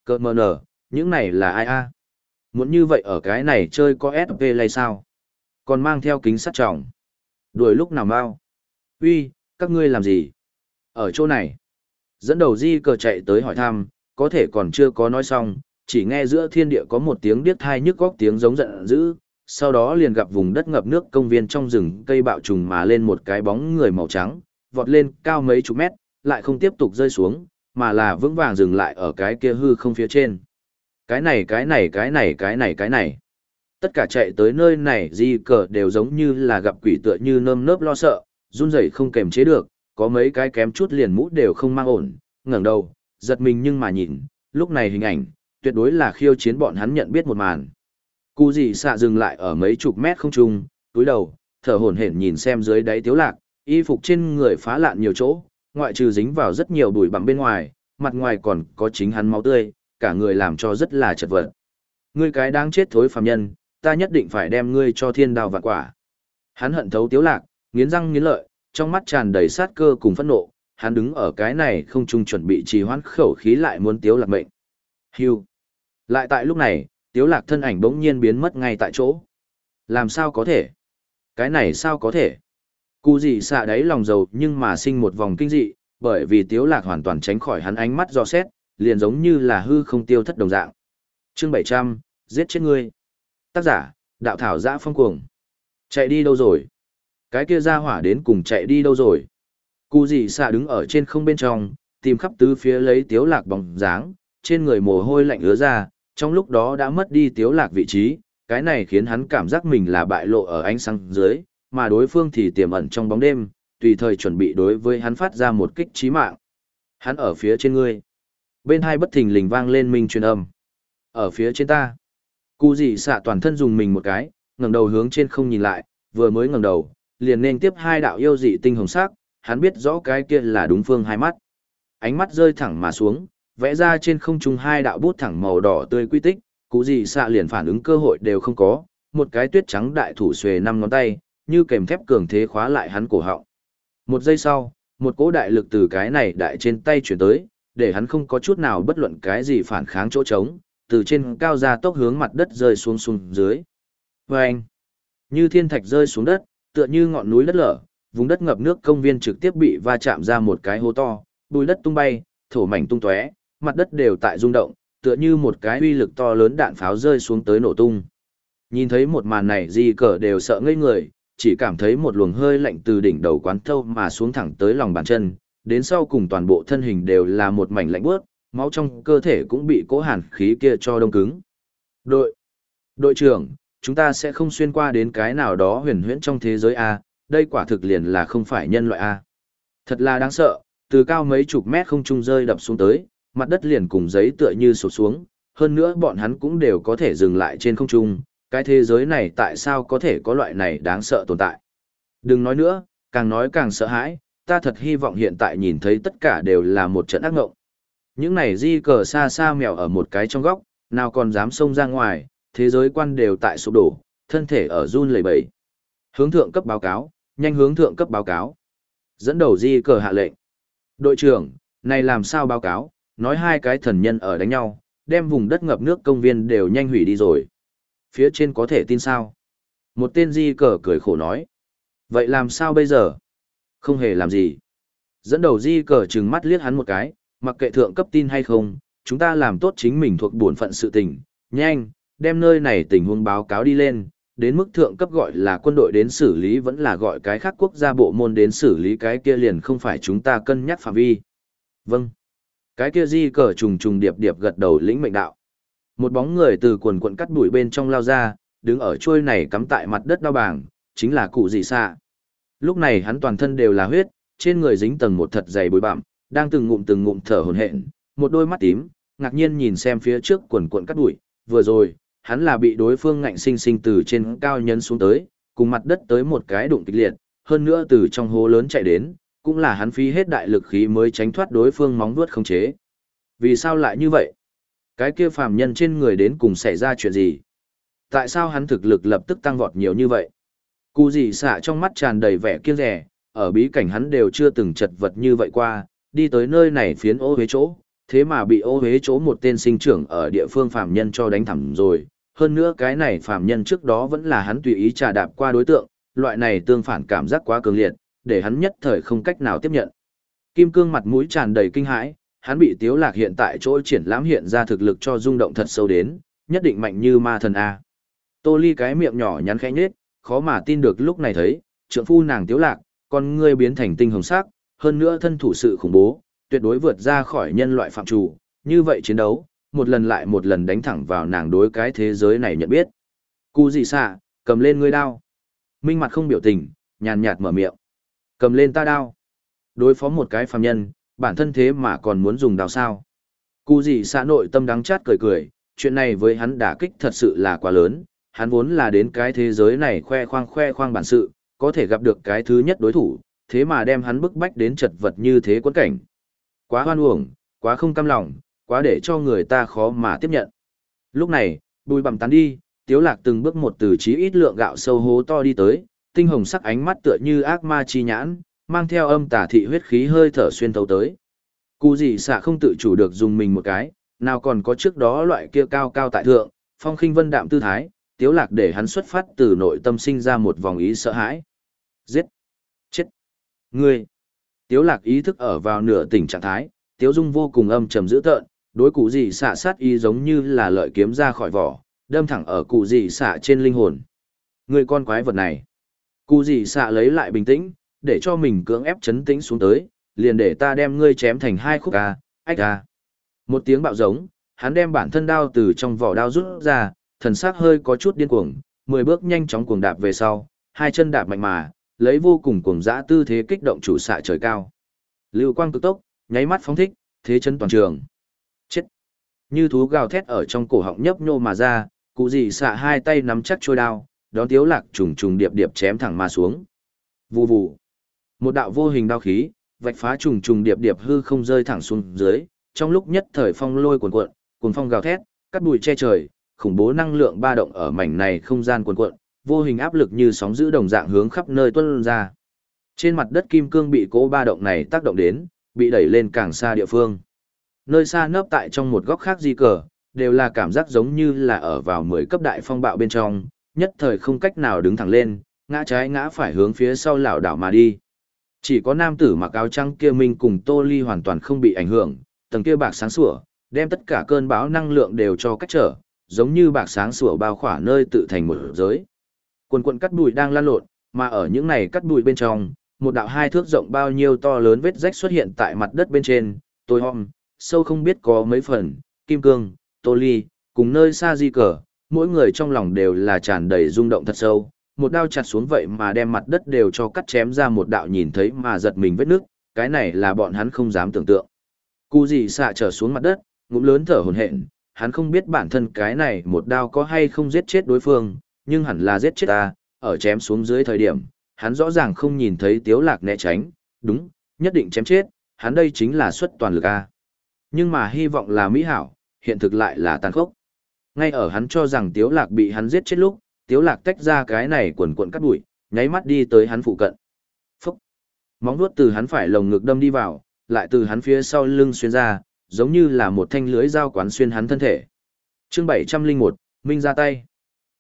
Cơ mờ nở, những này là ai a? Muốn như vậy ở cái này chơi có SP lay sao? Còn mang theo kính sắt trọng. Đuổi lúc nào mau? Uy, các ngươi làm gì? Ở chỗ này. Dẫn đầu di cờ chạy tới hỏi thăm, có thể còn chưa có nói xong, chỉ nghe giữa thiên địa có một tiếng điếc thai nhức góc tiếng giống giận dữ, sau đó liền gặp vùng đất ngập nước công viên trong rừng cây bạo trùng mà lên một cái bóng người màu trắng, vọt lên cao mấy chục mét, lại không tiếp tục rơi xuống, mà là vững vàng dừng lại ở cái kia hư không phía trên. Cái này cái này cái này cái này cái này. Tất cả chạy tới nơi này di cờ đều giống như là gặp quỷ tựa như nơm nớp lo sợ, run rẩy không kềm chế được, có mấy cái kém chút liền mũ đều không mang ổn, ngẩng đầu, giật mình nhưng mà nhìn, lúc này hình ảnh, tuyệt đối là khiêu chiến bọn hắn nhận biết một màn. Cú gì xạ dừng lại ở mấy chục mét không trung, túi đầu, thở hổn hển nhìn xem dưới đáy tiếu lạc, y phục trên người phá lạn nhiều chỗ, ngoại trừ dính vào rất nhiều bụi bặm bên ngoài, mặt ngoài còn có chính hắn máu tươi, cả người làm cho rất là chật vật. Ngươi cái đáng chết thối phàm nhân, ta nhất định phải đem ngươi cho thiên đào vạn quả. Hắn hận thấu tiếu lạc, nghiến răng nghiến lợi, trong mắt tràn đầy sát cơ cùng phẫn nộ, hắn đứng ở cái này không trung chuẩn bị trì hoãn khẩu khí lại muốn tiếu lạc mệnh. Hưu. Lại tại lúc này, tiếu lạc thân ảnh bỗng nhiên biến mất ngay tại chỗ. Làm sao có thể? Cái này sao có thể? Cụ gì xạ đáy lòng dầu nhưng mà sinh một vòng kinh dị, bởi vì tiếu lạc hoàn toàn tránh khỏi hắn ánh mắt do xét, liền giống như là hư không tiêu thất đồng dạng. Chương 700, giết chết ngươi. Tác giả, đạo thảo giã phong cuồng. Chạy đi đâu rồi? Cái kia ra hỏa đến cùng chạy đi đâu rồi? Cụ gì xạ đứng ở trên không bên trong, tìm khắp tứ phía lấy tiếu lạc bóng dáng, trên người mồ hôi lạnh ứa ra, trong lúc đó đã mất đi tiếu lạc vị trí, cái này khiến hắn cảm giác mình là bại lộ ở ánh sáng dưới, mà đối phương thì tiềm ẩn trong bóng đêm, tùy thời chuẩn bị đối với hắn phát ra một kích chí mạng. Hắn ở phía trên ngươi. Bên hai bất thình lình vang lên minh truyền âm. Ở phía trên ta. Cú gì xạ toàn thân dùng mình một cái, ngẩng đầu hướng trên không nhìn lại, vừa mới ngẩng đầu, liền nên tiếp hai đạo yêu dị tinh hồng sắc, hắn biết rõ cái kia là đúng phương hai mắt. Ánh mắt rơi thẳng mà xuống, vẽ ra trên không trung hai đạo bút thẳng màu đỏ tươi quy tích, cụ gì xạ liền phản ứng cơ hội đều không có, một cái tuyết trắng đại thủ xuề năm ngón tay, như kèm thép cường thế khóa lại hắn cổ họng. Một giây sau, một cỗ đại lực từ cái này đại trên tay chuyển tới, để hắn không có chút nào bất luận cái gì phản kháng chỗ trống, từ trên cao ra tốc hướng mặt đất rơi xuống xuống dưới. Vâng! Như thiên thạch rơi xuống đất, tựa như ngọn núi đất lở, vùng đất ngập nước công viên trực tiếp bị va chạm ra một cái hố to, bùi đất tung bay, thổ mảnh tung tóe, mặt đất đều tại rung động, tựa như một cái uy lực to lớn đạn pháo rơi xuống tới nổ tung. Nhìn thấy một màn này gì cờ đều sợ ngây người, chỉ cảm thấy một luồng hơi lạnh từ đỉnh đầu quán thâu mà xuống thẳng tới lòng bàn chân, đến sau cùng toàn bộ thân hình đều là một mảnh lạnh bước, máu trong cơ thể cũng bị cố hàn khí kia cho đông cứng. Đội, đội trưởng, chúng ta sẽ không xuyên qua đến cái nào đó huyền huyễn trong thế giới A, đây quả thực liền là không phải nhân loại A. Thật là đáng sợ, từ cao mấy chục mét không trung rơi đập xuống tới, mặt đất liền cùng giấy tựa như sụt xuống, hơn nữa bọn hắn cũng đều có thể dừng lại trên không trung, cái thế giới này tại sao có thể có loại này đáng sợ tồn tại. Đừng nói nữa, càng nói càng sợ hãi, ta thật hy vọng hiện tại nhìn thấy tất cả đều là một trận ác ngộng. Những này di cờ xa xa mèo ở một cái trong góc, nào còn dám xông ra ngoài, thế giới quan đều tại sụp đổ, thân thể ở run lẩy bẩy. Hướng thượng cấp báo cáo, nhanh hướng thượng cấp báo cáo. Dẫn đầu di cờ hạ lệnh. Đội trưởng, này làm sao báo cáo, nói hai cái thần nhân ở đánh nhau, đem vùng đất ngập nước công viên đều nhanh hủy đi rồi. Phía trên có thể tin sao? Một tên di cờ cười khổ nói. Vậy làm sao bây giờ? Không hề làm gì. Dẫn đầu di cờ trừng mắt liếc hắn một cái, mặc kệ thượng cấp tin hay không, chúng ta làm tốt chính mình thuộc bổn phận sự tình, nhanh, đem nơi này tình huống báo cáo đi lên, đến mức thượng cấp gọi là quân đội đến xử lý vẫn là gọi cái khác quốc gia bộ môn đến xử lý cái kia liền không phải chúng ta cân nhắc phạm vi. Vâng. Cái kia di cờ trùng trùng điệp điệp gật đầu lĩnh mệnh đạo. Một bóng người từ quần quận cắt đuổi bên trong lao ra, đứng ở trôi này cắm tại mặt đất đao bảng, chính là cụ dị xạ. Lúc này hắn toàn thân đều là huyết, trên người dính tầng một thật dày bụi bặm, đang từng ngụm từng ngụm thở hổn hển, một đôi mắt tím, ngạc nhiên nhìn xem phía trước quần quận cắt đuổi, vừa rồi, hắn là bị đối phương ngạnh sinh sinh từ trên cao nhấn xuống tới, cùng mặt đất tới một cái đụng kịch liệt, hơn nữa từ trong hố lớn chạy đến, cũng là hắn phí hết đại lực khí mới tránh thoát đối phương móng vuốt không chế. Vì sao lại như vậy? Cái kia phàm nhân trên người đến cùng xảy ra chuyện gì? Tại sao hắn thực lực lập tức tăng vọt nhiều như vậy? Cụ gì xạ trong mắt tràn đầy vẻ kiêng rẻ, ở bí cảnh hắn đều chưa từng chật vật như vậy qua, đi tới nơi này phiến ô hế chỗ, thế mà bị ô hế chỗ một tên sinh trưởng ở địa phương phàm nhân cho đánh thẳng rồi. Hơn nữa cái này phàm nhân trước đó vẫn là hắn tùy ý trà đạp qua đối tượng, loại này tương phản cảm giác quá cường liệt, để hắn nhất thời không cách nào tiếp nhận. Kim cương mặt mũi tràn đầy kinh hãi, hắn bị tiếu lạc hiện tại chỗ triển lãm hiện ra thực lực cho rung động thật sâu đến, nhất định mạnh như ma thần A. Tô ly cái miệng nhỏ nhắn khẽ nhết, khó mà tin được lúc này thấy, trượng phu nàng tiếu lạc, con ngươi biến thành tinh hồng sắc, hơn nữa thân thủ sự khủng bố, tuyệt đối vượt ra khỏi nhân loại phạm chủ, như vậy chiến đấu, một lần lại một lần đánh thẳng vào nàng đối cái thế giới này nhận biết. Cú gì xạ, cầm lên ngươi đao. Minh mặt không biểu tình, nhàn nhạt mở miệng. Cầm lên ta đao. Đối phó một cái phàm nhân, bản thân thế mà còn muốn dùng đao sao. Cú gì xã nội tâm đắng chát cười cười, chuyện này với hắn đả kích thật sự là quá lớn, hắn vốn là đến cái thế giới này khoe khoang khoe khoang bản sự, có thể gặp được cái thứ nhất đối thủ, thế mà đem hắn bức bách đến chật vật như thế quấn cảnh. Quá hoan uổng, quá không cam lòng, quá để cho người ta khó mà tiếp nhận. Lúc này, bùi bằm tán đi, tiếu lạc từng bước một từ chí ít lượng gạo sâu hố to đi tới, tinh hồng sắc ánh mắt tựa như ác ma chi nhãn, mang theo âm tà thị huyết khí hơi thở xuyên thấu tới. Cú gì xạ không tự chủ được dùng mình một cái, nào còn có trước đó loại kia cao cao tại thượng, phong khinh vân đạm tư thái, tiếu lạc để hắn xuất phát từ nội tâm sinh ra một vòng ý sợ hãi. Giết! Chết! Ngươi! Tiếu lạc ý thức ở vào nửa tỉnh trạng thái, tiếu dung vô cùng âm trầm dữ tợn, đối cụ gì xạ sát ý giống như là lợi kiếm ra khỏi vỏ, đâm thẳng ở cụ gì xạ trên linh hồn. Ngươi con quái vật này! Cụ gì xạ lấy lại bình tĩnh, để cho mình cưỡng ép chấn tĩnh xuống tới, liền để ta đem ngươi chém thành hai khúc ca, ách ca. Một tiếng bạo giống, hắn đem bản thân đao từ trong vỏ đao rút ra, thần sắc hơi có chút điên cuồng, mười bước nhanh chóng cuồng đạp về sau, hai chân đạp mạnh mà, lấy vô cùng cuồng dã tư thế kích động chủ xạ trời cao. Lưu quang cực tốc, nháy mắt phóng thích, thế chân toàn trường. Chết! Như thú gào thét ở trong cổ họng nhấp nhô mà ra, cụ gì xạ hai tay nắm chắc trôi đao, đón tiếu lạc trùng trùng điệp điệp chém thẳng mà xuống. Vù vù! Một đạo vô hình đao khí, vạch phá trùng trùng điệp điệp hư không rơi thẳng xuống dưới, trong lúc nhất thời phong lôi cuồn cuộn, cuồn phong gào thét, cắt bụi che trời, khủng bố năng lượng ba động ở mảnh này không gian cuồn cuộn, vô hình áp lực như sóng dữ đồng dạng hướng khắp nơi tuôn ra. Trên mặt đất kim cương bị cố ba động này tác động đến, bị đẩy lên càng xa địa phương. Nơi xa nấp tại trong một góc khác di cờ, đều là cảm giác giống như là ở vào mười cấp đại phong bạo bên trong, nhất thời không cách nào đứng thẳng lên, ngã trái ngã phải hướng phía sau lảo đảo mà đi. Chỉ có nam tử mặc áo trắng kia minh cùng Tô Ly hoàn toàn không bị ảnh hưởng, tầng kia bạc sáng sủa, đem tất cả cơn bão năng lượng đều cho cách trở, giống như bạc sáng sủa bao khỏa nơi tự thành một giới. Quần quần cắt bụi đang lan lộn, mà ở những này cắt bụi bên trong, một đạo hai thước rộng bao nhiêu to lớn vết rách xuất hiện tại mặt đất bên trên, tôi hôm sâu không biết có mấy phần, kim cương, tô ly, cùng nơi xa di cờ, mỗi người trong lòng đều là tràn đầy rung động thật sâu, một đao chặt xuống vậy mà đem mặt đất đều cho cắt chém ra một đạo nhìn thấy mà giật mình vết nước, cái này là bọn hắn không dám tưởng tượng. Cú gì xạ trở xuống mặt đất, ngụm lớn thở hổn hển, hắn không biết bản thân cái này một đao có hay không giết chết đối phương, nhưng hẳn là giết chết ta, ở chém xuống dưới thời điểm, hắn rõ ràng không nhìn thấy tiếu lạc né tránh, đúng, nhất định chém chết, hắn đây chính là xuất toàn lực A. Nhưng mà hy vọng là mỹ hảo, hiện thực lại là tàn khốc. Ngay ở hắn cho rằng tiếu lạc bị hắn giết chết lúc, tiếu lạc tách ra cái này quần cuộn cắt bụi, nháy mắt đi tới hắn phụ cận. Phúc! Móng vuốt từ hắn phải lồng ngực đâm đi vào, lại từ hắn phía sau lưng xuyên ra, giống như là một thanh lưới dao quán xuyên hắn thân thể. Chương 701, Minh ra tay.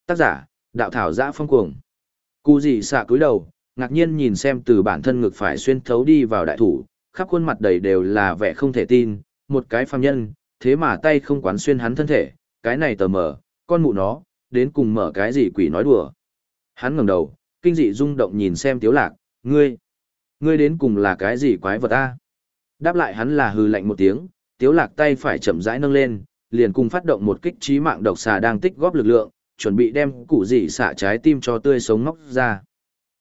Tác giả, đạo thảo giã phong cuồng. Cú gì xạ cúi đầu, ngạc nhiên nhìn xem từ bản thân ngực phải xuyên thấu đi vào đại thủ, khắp khuôn mặt đầy đều là vẻ không thể tin, một cái phàm nhân, thế mà tay không quán xuyên hắn thân thể, cái này tờ mở, con mụ nó, đến cùng mở cái gì quỷ nói đùa. Hắn ngẩng đầu, kinh dị rung động nhìn xem tiếu lạc, ngươi, ngươi đến cùng là cái gì quái vật a? Đáp lại hắn là hừ lạnh một tiếng, tiếu lạc tay phải chậm rãi nâng lên, liền cùng phát động một kích trí mạng độc xà đang tích góp lực lượng, chuẩn bị đem củ dị xạ trái tim cho tươi sống ngóc ra.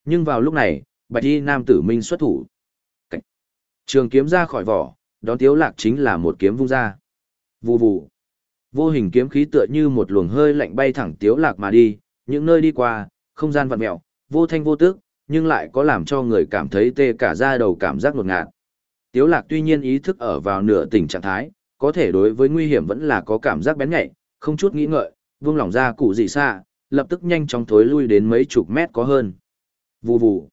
Nhưng vào lúc này, bạch y nam tử minh xuất thủ. Cách. Trường kiếm ra khỏi vỏ, đón tiếu lạc chính là một kiếm vung ra. Vù vù. Vô hình kiếm khí tựa như một luồng hơi lạnh bay thẳng tiếu lạc mà đi, những nơi đi qua, không gian vặn mẹo, vô thanh vô tức, nhưng lại có làm cho người cảm thấy tê cả da đầu cảm giác ngột ngạt. Tiếu lạc tuy nhiên ý thức ở vào nửa tỉnh trạng thái, có thể đối với nguy hiểm vẫn là có cảm giác bén nhạy, không chút nghĩ ngợi, vương lỏng ra cụ gì xa, lập tức nhanh chóng thối lui đến mấy chục mét có hơn. Vù vù.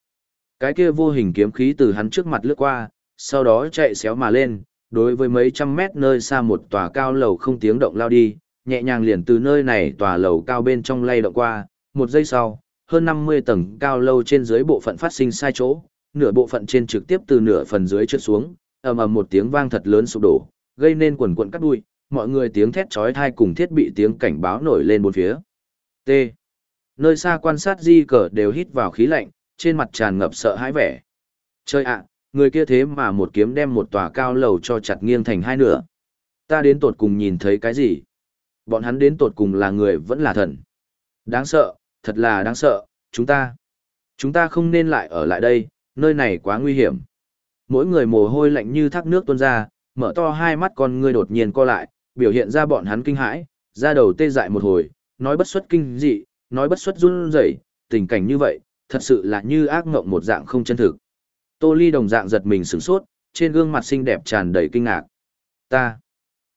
Cái kia vô hình kiếm khí từ hắn trước mặt lướt qua, sau đó chạy xéo mà lên, đối với mấy trăm mét nơi xa một tòa cao lầu không tiếng động lao đi, nhẹ nhàng liền từ nơi này tòa lầu cao bên trong lay động qua, một giây sau, hơn 50 tầng cao lâu trên dưới bộ phận phát sinh sai chỗ, nửa bộ phận trên trực tiếp từ nửa phần dưới trượt xuống, ầm ầm một tiếng vang thật lớn sụp đổ, gây nên quần quần cắt đuôi, mọi người tiếng thét chói tai cùng thiết bị tiếng cảnh báo nổi lên bốn phía. T. Nơi xa quan sát di cờ đều hít vào khí lạnh, trên mặt tràn ngập sợ hãi vẻ. Chơi ạ, người kia thế mà một kiếm đem một tòa cao lầu cho chặt nghiêng thành hai nửa. Ta đến tột cùng nhìn thấy cái gì? Bọn hắn đến tột cùng là người vẫn là thần. Đáng sợ, thật là đáng sợ, chúng ta. Chúng ta không nên lại ở lại đây, nơi này quá nguy hiểm. Mỗi người mồ hôi lạnh như thác nước tuôn ra, mở to hai mắt con ngươi đột nhiên co lại, biểu hiện ra bọn hắn kinh hãi, ra đầu tê dại một hồi, nói bất xuất kinh dị, nói bất xuất run rẩy, tình cảnh như vậy, thật sự là như ác ngộng một dạng không chân thực. Tô Ly đồng dạng giật mình sửng sốt, trên gương mặt xinh đẹp tràn đầy kinh ngạc. Ta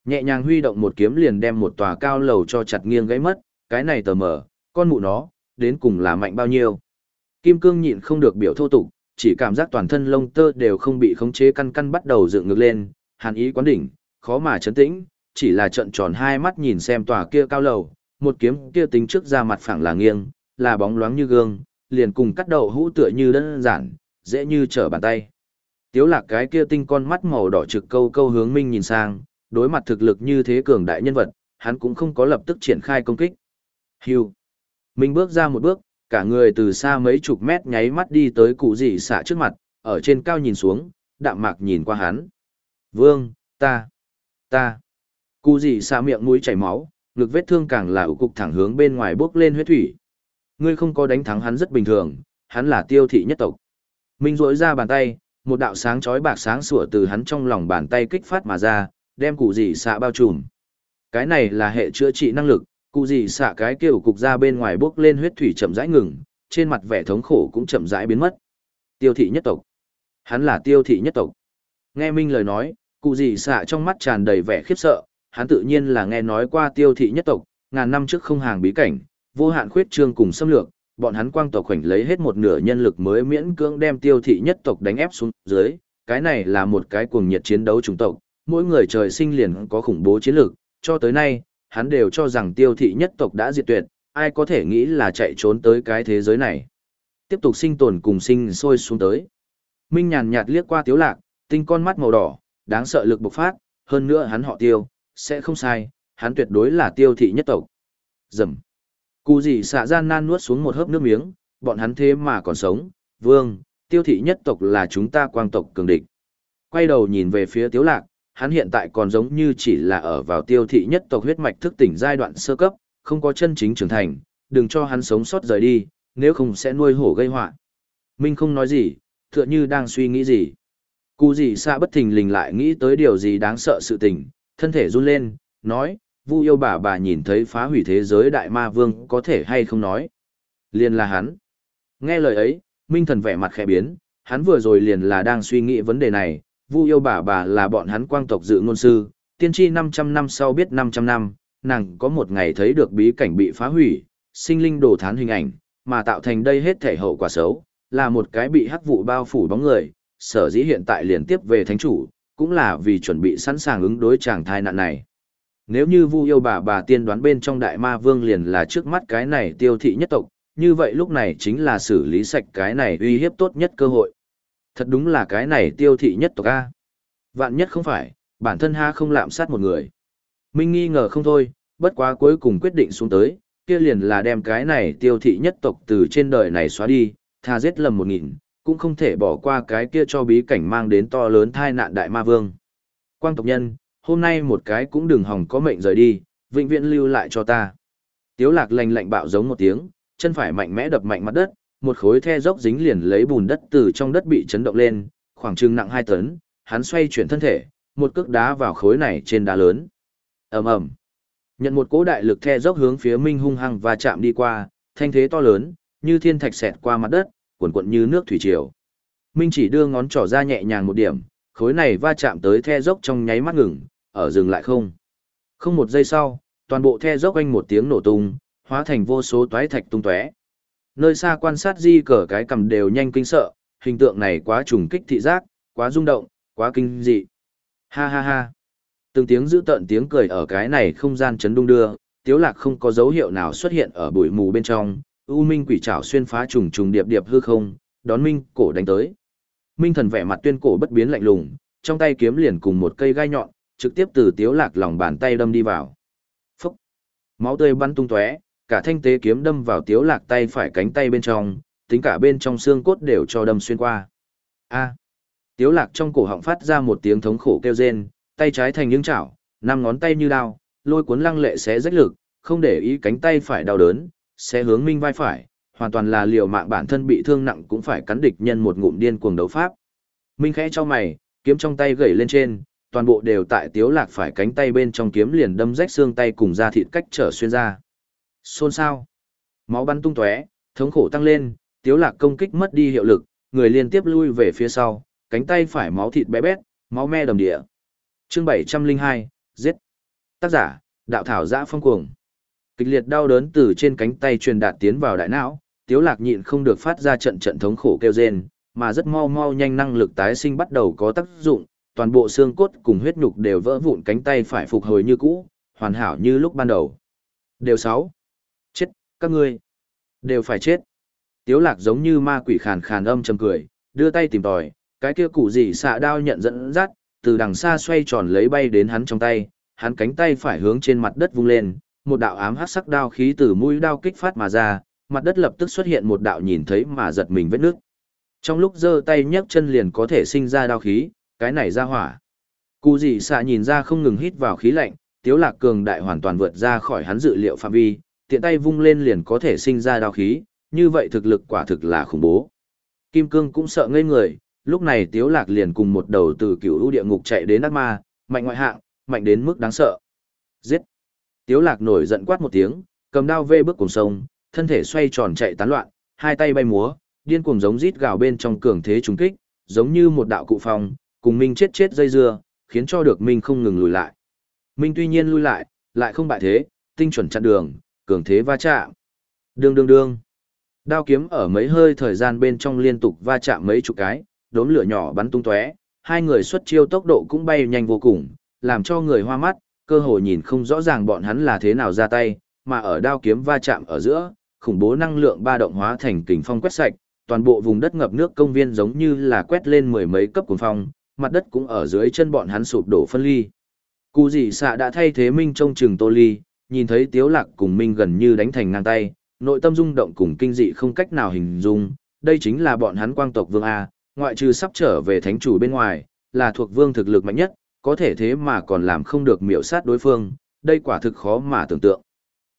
nhẹ nhàng huy động một kiếm liền đem một tòa cao lầu cho chặt nghiêng gãy mất, cái này tờ mở, con mụ nó, đến cùng là mạnh bao nhiêu. Kim cương nhịn không được biểu thô tục, chỉ cảm giác toàn thân lông tơ đều không bị khống chế căn căn bắt đầu dựng ngược lên, hàn ý quán đỉnh, khó mà chấn tĩnh, chỉ là trận tròn hai mắt nhìn xem tòa kia cao lầu, một kiếm kia tính trước ra mặt phẳng là nghiêng, là bóng loáng như gương, liền cùng cắt đầu hũ tựa như đơn giản, dễ như trở bàn tay. Tiếu lạc cái kia tinh con mắt màu đỏ trực câu câu hướng minh nhìn sang, đối mặt thực lực như thế cường đại nhân vật, hắn cũng không có lập tức triển khai công kích. Hưu. Minh bước ra một bước, cả người từ xa mấy chục mét nháy mắt đi tới cụ dị xạ trước mặt, ở trên cao nhìn xuống, đạm mạc nhìn qua hắn. Vương, ta, ta. Cụ dị xạ miệng mũi chảy máu, ngực vết thương càng là ủ cục thẳng hướng bên ngoài bước lên huyết thủy. Ngươi không có đánh thắng hắn rất bình thường, hắn là tiêu thị nhất tộc. Minh rỗi ra bàn tay, một đạo sáng chói bạc sáng sủa từ hắn trong lòng bàn tay kích phát mà ra, đem cụ dị xạ bao trùm. Cái này là hệ chữa trị năng lực, cụ gì xạ cái kiểu cục ra bên ngoài bước lên huyết thủy chậm rãi ngừng, trên mặt vẻ thống khổ cũng chậm rãi biến mất. Tiêu thị nhất tộc. Hắn là tiêu thị nhất tộc. Nghe Minh lời nói, cụ gì xạ trong mắt tràn đầy vẻ khiếp sợ, hắn tự nhiên là nghe nói qua tiêu thị nhất tộc, ngàn năm trước không hàng bí cảnh, vô hạn khuyết trương cùng xâm lược, bọn hắn quang tộc khoảnh lấy hết một nửa nhân lực mới miễn cưỡng đem tiêu thị nhất tộc đánh ép xuống dưới, cái này là một cái cuồng nhiệt chiến đấu chủng tộc, mỗi người trời sinh liền có khủng bố chiến lược, cho tới nay, hắn đều cho rằng tiêu thị nhất tộc đã diệt tuyệt, ai có thể nghĩ là chạy trốn tới cái thế giới này. Tiếp tục sinh tồn cùng sinh sôi xuống tới. Minh nhàn nhạt liếc qua tiếu lạc, tinh con mắt màu đỏ, đáng sợ lực bộc phát, hơn nữa hắn họ tiêu, sẽ không sai, hắn tuyệt đối là tiêu thị nhất tộc. Dầm. Cú gì xạ gian nan nuốt xuống một hớp nước miếng, bọn hắn thế mà còn sống, vương, tiêu thị nhất tộc là chúng ta quang tộc cường địch. Quay đầu nhìn về phía tiếu lạc, hắn hiện tại còn giống như chỉ là ở vào tiêu thị nhất tộc huyết mạch thức tỉnh giai đoạn sơ cấp, không có chân chính trưởng thành, đừng cho hắn sống sót rời đi, nếu không sẽ nuôi hổ gây họa. Minh không nói gì, tựa như đang suy nghĩ gì. Cụ gì xa bất thình lình lại nghĩ tới điều gì đáng sợ sự tình, thân thể run lên, nói, Vu yêu bà bà nhìn thấy phá hủy thế giới đại ma vương có thể hay không nói. Liền là hắn. Nghe lời ấy, Minh thần vẻ mặt khẽ biến, hắn vừa rồi liền là đang suy nghĩ vấn đề này, Vu yêu bà bà là bọn hắn quang tộc dự ngôn sư, tiên tri 500 năm sau biết 500 năm, nàng có một ngày thấy được bí cảnh bị phá hủy, sinh linh đổ thán hình ảnh, mà tạo thành đây hết thể hậu quả xấu, là một cái bị hắc vụ bao phủ bóng người, sở dĩ hiện tại liền tiếp về thánh chủ, cũng là vì chuẩn bị sẵn sàng ứng đối chàng thai nạn này. Nếu như Vu yêu bà bà tiên đoán bên trong đại ma vương liền là trước mắt cái này tiêu thị nhất tộc, như vậy lúc này chính là xử lý sạch cái này uy hiếp tốt nhất cơ hội. Thật đúng là cái này tiêu thị nhất tộc A. Vạn nhất không phải, bản thân ha không lạm sát một người. Minh nghi ngờ không thôi, bất quá cuối cùng quyết định xuống tới, kia liền là đem cái này tiêu thị nhất tộc từ trên đời này xóa đi, tha giết lầm một nghìn, cũng không thể bỏ qua cái kia cho bí cảnh mang đến to lớn thai nạn đại ma vương. Quang tộc nhân, hôm nay một cái cũng đừng hòng có mệnh rời đi, vĩnh viễn lưu lại cho ta. Tiếu lạc lành lạnh bạo giống một tiếng, chân phải mạnh mẽ đập mạnh mặt đất, một khối the dốc dính liền lấy bùn đất từ trong đất bị chấn động lên, khoảng chừng nặng 2 tấn, hắn xoay chuyển thân thể, một cước đá vào khối này trên đá lớn. ầm ầm, nhận một cỗ đại lực the dốc hướng phía Minh hung hăng và chạm đi qua, thanh thế to lớn, như thiên thạch xẹt qua mặt đất, cuộn cuộn như nước thủy triều. Minh chỉ đưa ngón trỏ ra nhẹ nhàng một điểm, khối này va chạm tới the dốc trong nháy mắt ngừng, ở dừng lại không. Không một giây sau, toàn bộ the dốc anh một tiếng nổ tung, hóa thành vô số toái thạch tung tóe. Nơi xa quan sát di cờ cái cầm đều nhanh kinh sợ, hình tượng này quá trùng kích thị giác, quá rung động, quá kinh dị. Ha ha ha. Từng tiếng giữ tận tiếng cười ở cái này không gian chấn đung đưa, tiếu lạc không có dấu hiệu nào xuất hiện ở bụi mù bên trong, U Minh quỷ trảo xuyên phá trùng trùng điệp điệp hư không, đón Minh cổ đánh tới. Minh thần vẻ mặt tuyên cổ bất biến lạnh lùng, trong tay kiếm liền cùng một cây gai nhọn, trực tiếp từ tiếu lạc lòng bàn tay đâm đi vào. Phúc! Máu tươi bắn tung tóe, cả thanh tế kiếm đâm vào tiếu lạc tay phải cánh tay bên trong, tính cả bên trong xương cốt đều cho đâm xuyên qua. A! Tiếu lạc trong cổ họng phát ra một tiếng thống khổ kêu rên, tay trái thành những chảo, năm ngón tay như đao, lôi cuốn lăng lệ xé rách lực, không để ý cánh tay phải đau đớn, sẽ hướng minh vai phải, hoàn toàn là liều mạng bản thân bị thương nặng cũng phải cắn địch nhân một ngụm điên cuồng đấu pháp. Minh khẽ cho mày, kiếm trong tay gẩy lên trên, toàn bộ đều tại tiếu lạc phải cánh tay bên trong kiếm liền đâm rách xương tay cùng da thịt cách trở xuyên ra. Xôn xao. Máu bắn tung tóe, thống khổ tăng lên, tiếu lạc công kích mất đi hiệu lực, người liên tiếp lui về phía sau, cánh tay phải máu thịt bé bét, máu me đầm địa. Chương 702, giết. Tác giả, đạo thảo giã phong cuồng. Kịch liệt đau đớn từ trên cánh tay truyền đạt tiến vào đại não, tiếu lạc nhịn không được phát ra trận trận thống khổ kêu rên, mà rất mau mau nhanh năng lực tái sinh bắt đầu có tác dụng, toàn bộ xương cốt cùng huyết nhục đều vỡ vụn cánh tay phải phục hồi như cũ, hoàn hảo như lúc ban đầu. Đều sáu. Chết, các ngươi. Đều phải chết. Tiếu lạc giống như ma quỷ khàn khàn âm trầm cười, đưa tay tìm tòi, cái kia cụ gì xạ đao nhận dẫn dắt, từ đằng xa xoay tròn lấy bay đến hắn trong tay, hắn cánh tay phải hướng trên mặt đất vung lên, một đạo ám hắc sắc đao khí từ mũi đao kích phát mà ra, mặt đất lập tức xuất hiện một đạo nhìn thấy mà giật mình vết nước. Trong lúc giơ tay nhấc chân liền có thể sinh ra đao khí, cái này ra hỏa. Cú gì xạ nhìn ra không ngừng hít vào khí lạnh, tiếu lạc cường đại hoàn toàn vượt ra khỏi hắn dự liệu phạm vi, tiện tay vung lên liền có thể sinh ra đao khí, như vậy thực lực quả thực là khủng bố. Kim cương cũng sợ ngây người, lúc này tiếu lạc liền cùng một đầu từ cửu ưu địa ngục chạy đến ác ma, mạnh ngoại hạng, mạnh đến mức đáng sợ. Giết! Tiếu lạc nổi giận quát một tiếng, cầm đao vê bước cùng sông, thân thể xoay tròn chạy tán loạn, hai tay bay múa, điên cuồng giống rít gào bên trong cường thế trùng kích, giống như một đạo cụ phong, cùng Minh chết chết dây dưa, khiến cho được Minh không ngừng lùi lại. Minh tuy nhiên lùi lại, lại không bại thế, tinh chuẩn chặn đường, cường thế va chạm. Đương đương đương. Đao kiếm ở mấy hơi thời gian bên trong liên tục va chạm mấy chục cái, đốm lửa nhỏ bắn tung tóe, hai người xuất chiêu tốc độ cũng bay nhanh vô cùng, làm cho người hoa mắt, cơ hội nhìn không rõ ràng bọn hắn là thế nào ra tay, mà ở đao kiếm va chạm ở giữa, khủng bố năng lượng ba động hóa thành kình phong quét sạch, toàn bộ vùng đất ngập nước công viên giống như là quét lên mười mấy cấp cuồng phong, mặt đất cũng ở dưới chân bọn hắn sụp đổ phân ly. Cú dị xạ đã thay thế Minh trông chừng Tô Ly, nhìn thấy Tiếu Lạc cùng Minh gần như đánh thành ngang tay, nội tâm rung động cùng kinh dị không cách nào hình dung, đây chính là bọn hắn quang tộc vương A, ngoại trừ sắp trở về thánh chủ bên ngoài, là thuộc vương thực lực mạnh nhất, có thể thế mà còn làm không được miểu sát đối phương, đây quả thực khó mà tưởng tượng.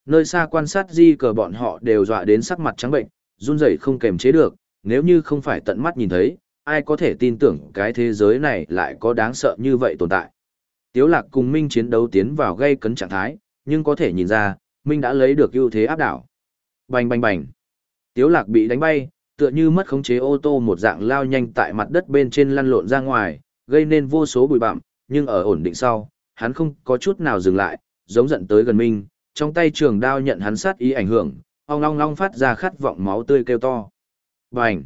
Nơi xa quan sát di cờ bọn họ đều dọa đến sắc mặt trắng bệnh, run rẩy không kềm chế được, nếu như không phải tận mắt nhìn thấy, ai có thể tin tưởng cái thế giới này lại có đáng sợ như vậy tồn tại. Tiếu lạc cùng Minh chiến đấu tiến vào gây cấn trạng thái, nhưng có thể nhìn ra, Minh đã lấy được ưu thế áp đảo. Bành bành bành. Tiếu lạc bị đánh bay, tựa như mất khống chế ô tô một dạng lao nhanh tại mặt đất bên trên lăn lộn ra ngoài, gây nên vô số bụi bặm, nhưng ở ổn định sau, hắn không có chút nào dừng lại, giống giận tới gần Minh, trong tay trường đao nhận hắn sát ý ảnh hưởng, ong long long phát ra khát vọng máu tươi kêu to. Bành!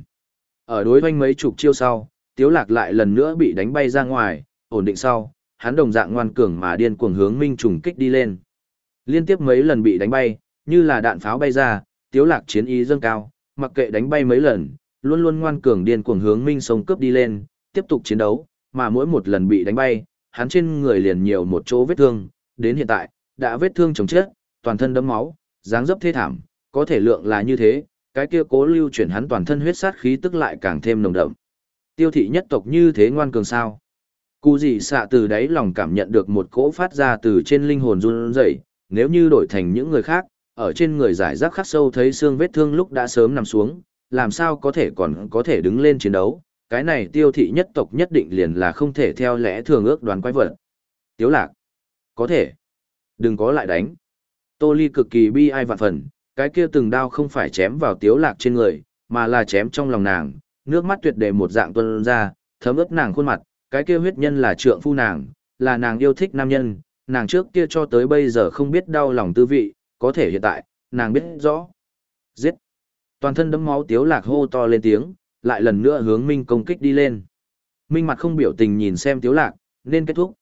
Ở đối doanh mấy chục chiêu sau, Tiếu Lạc lại lần nữa bị đánh bay ra ngoài, ổn định sau, hắn đồng dạng ngoan cường mà điên cuồng hướng Minh trùng kích đi lên. Liên tiếp mấy lần bị đánh bay, như là đạn pháo bay ra, Tiếu Lạc chiến ý dâng cao, mặc kệ đánh bay mấy lần, luôn luôn ngoan cường điên cuồng hướng Minh sông cướp đi lên, tiếp tục chiến đấu, mà mỗi một lần bị đánh bay, hắn trên người liền nhiều một chỗ vết thương, đến hiện tại, đã vết thương chồng chết, toàn thân đấm máu, dáng dấp thê thảm, có thể lượng là như thế, cái kia cố lưu chuyển hắn toàn thân huyết sát khí tức lại càng thêm nồng đậm. Tiêu thị nhất tộc như thế ngoan cường sao? Cú gì xạ từ đấy lòng cảm nhận được một cỗ phát ra từ trên linh hồn run rẩy, nếu như đổi thành những người khác, ở trên người giải rác khắc sâu thấy xương vết thương lúc đã sớm nằm xuống, làm sao có thể còn có thể đứng lên chiến đấu, cái này tiêu thị nhất tộc nhất định liền là không thể theo lẽ thường ước đoán quái vật. Tiếu lạc, có thể, đừng có lại đánh. Tô Ly cực kỳ bi ai vạn phần, cái kia từng đao không phải chém vào tiếu lạc trên người, mà là chém trong lòng nàng, nước mắt tuyệt đề một dạng tuôn ra, thấm ướt nàng khuôn mặt, cái kia huyết nhân là trượng phu nàng, là nàng yêu thích nam nhân, nàng trước kia cho tới bây giờ không biết đau lòng tư vị, có thể hiện tại, nàng biết rõ. Giết! Toàn thân đấm máu tiếu lạc hô to lên tiếng, lại lần nữa hướng Minh công kích đi lên. Minh mặt không biểu tình nhìn xem tiếu lạc, nên kết thúc.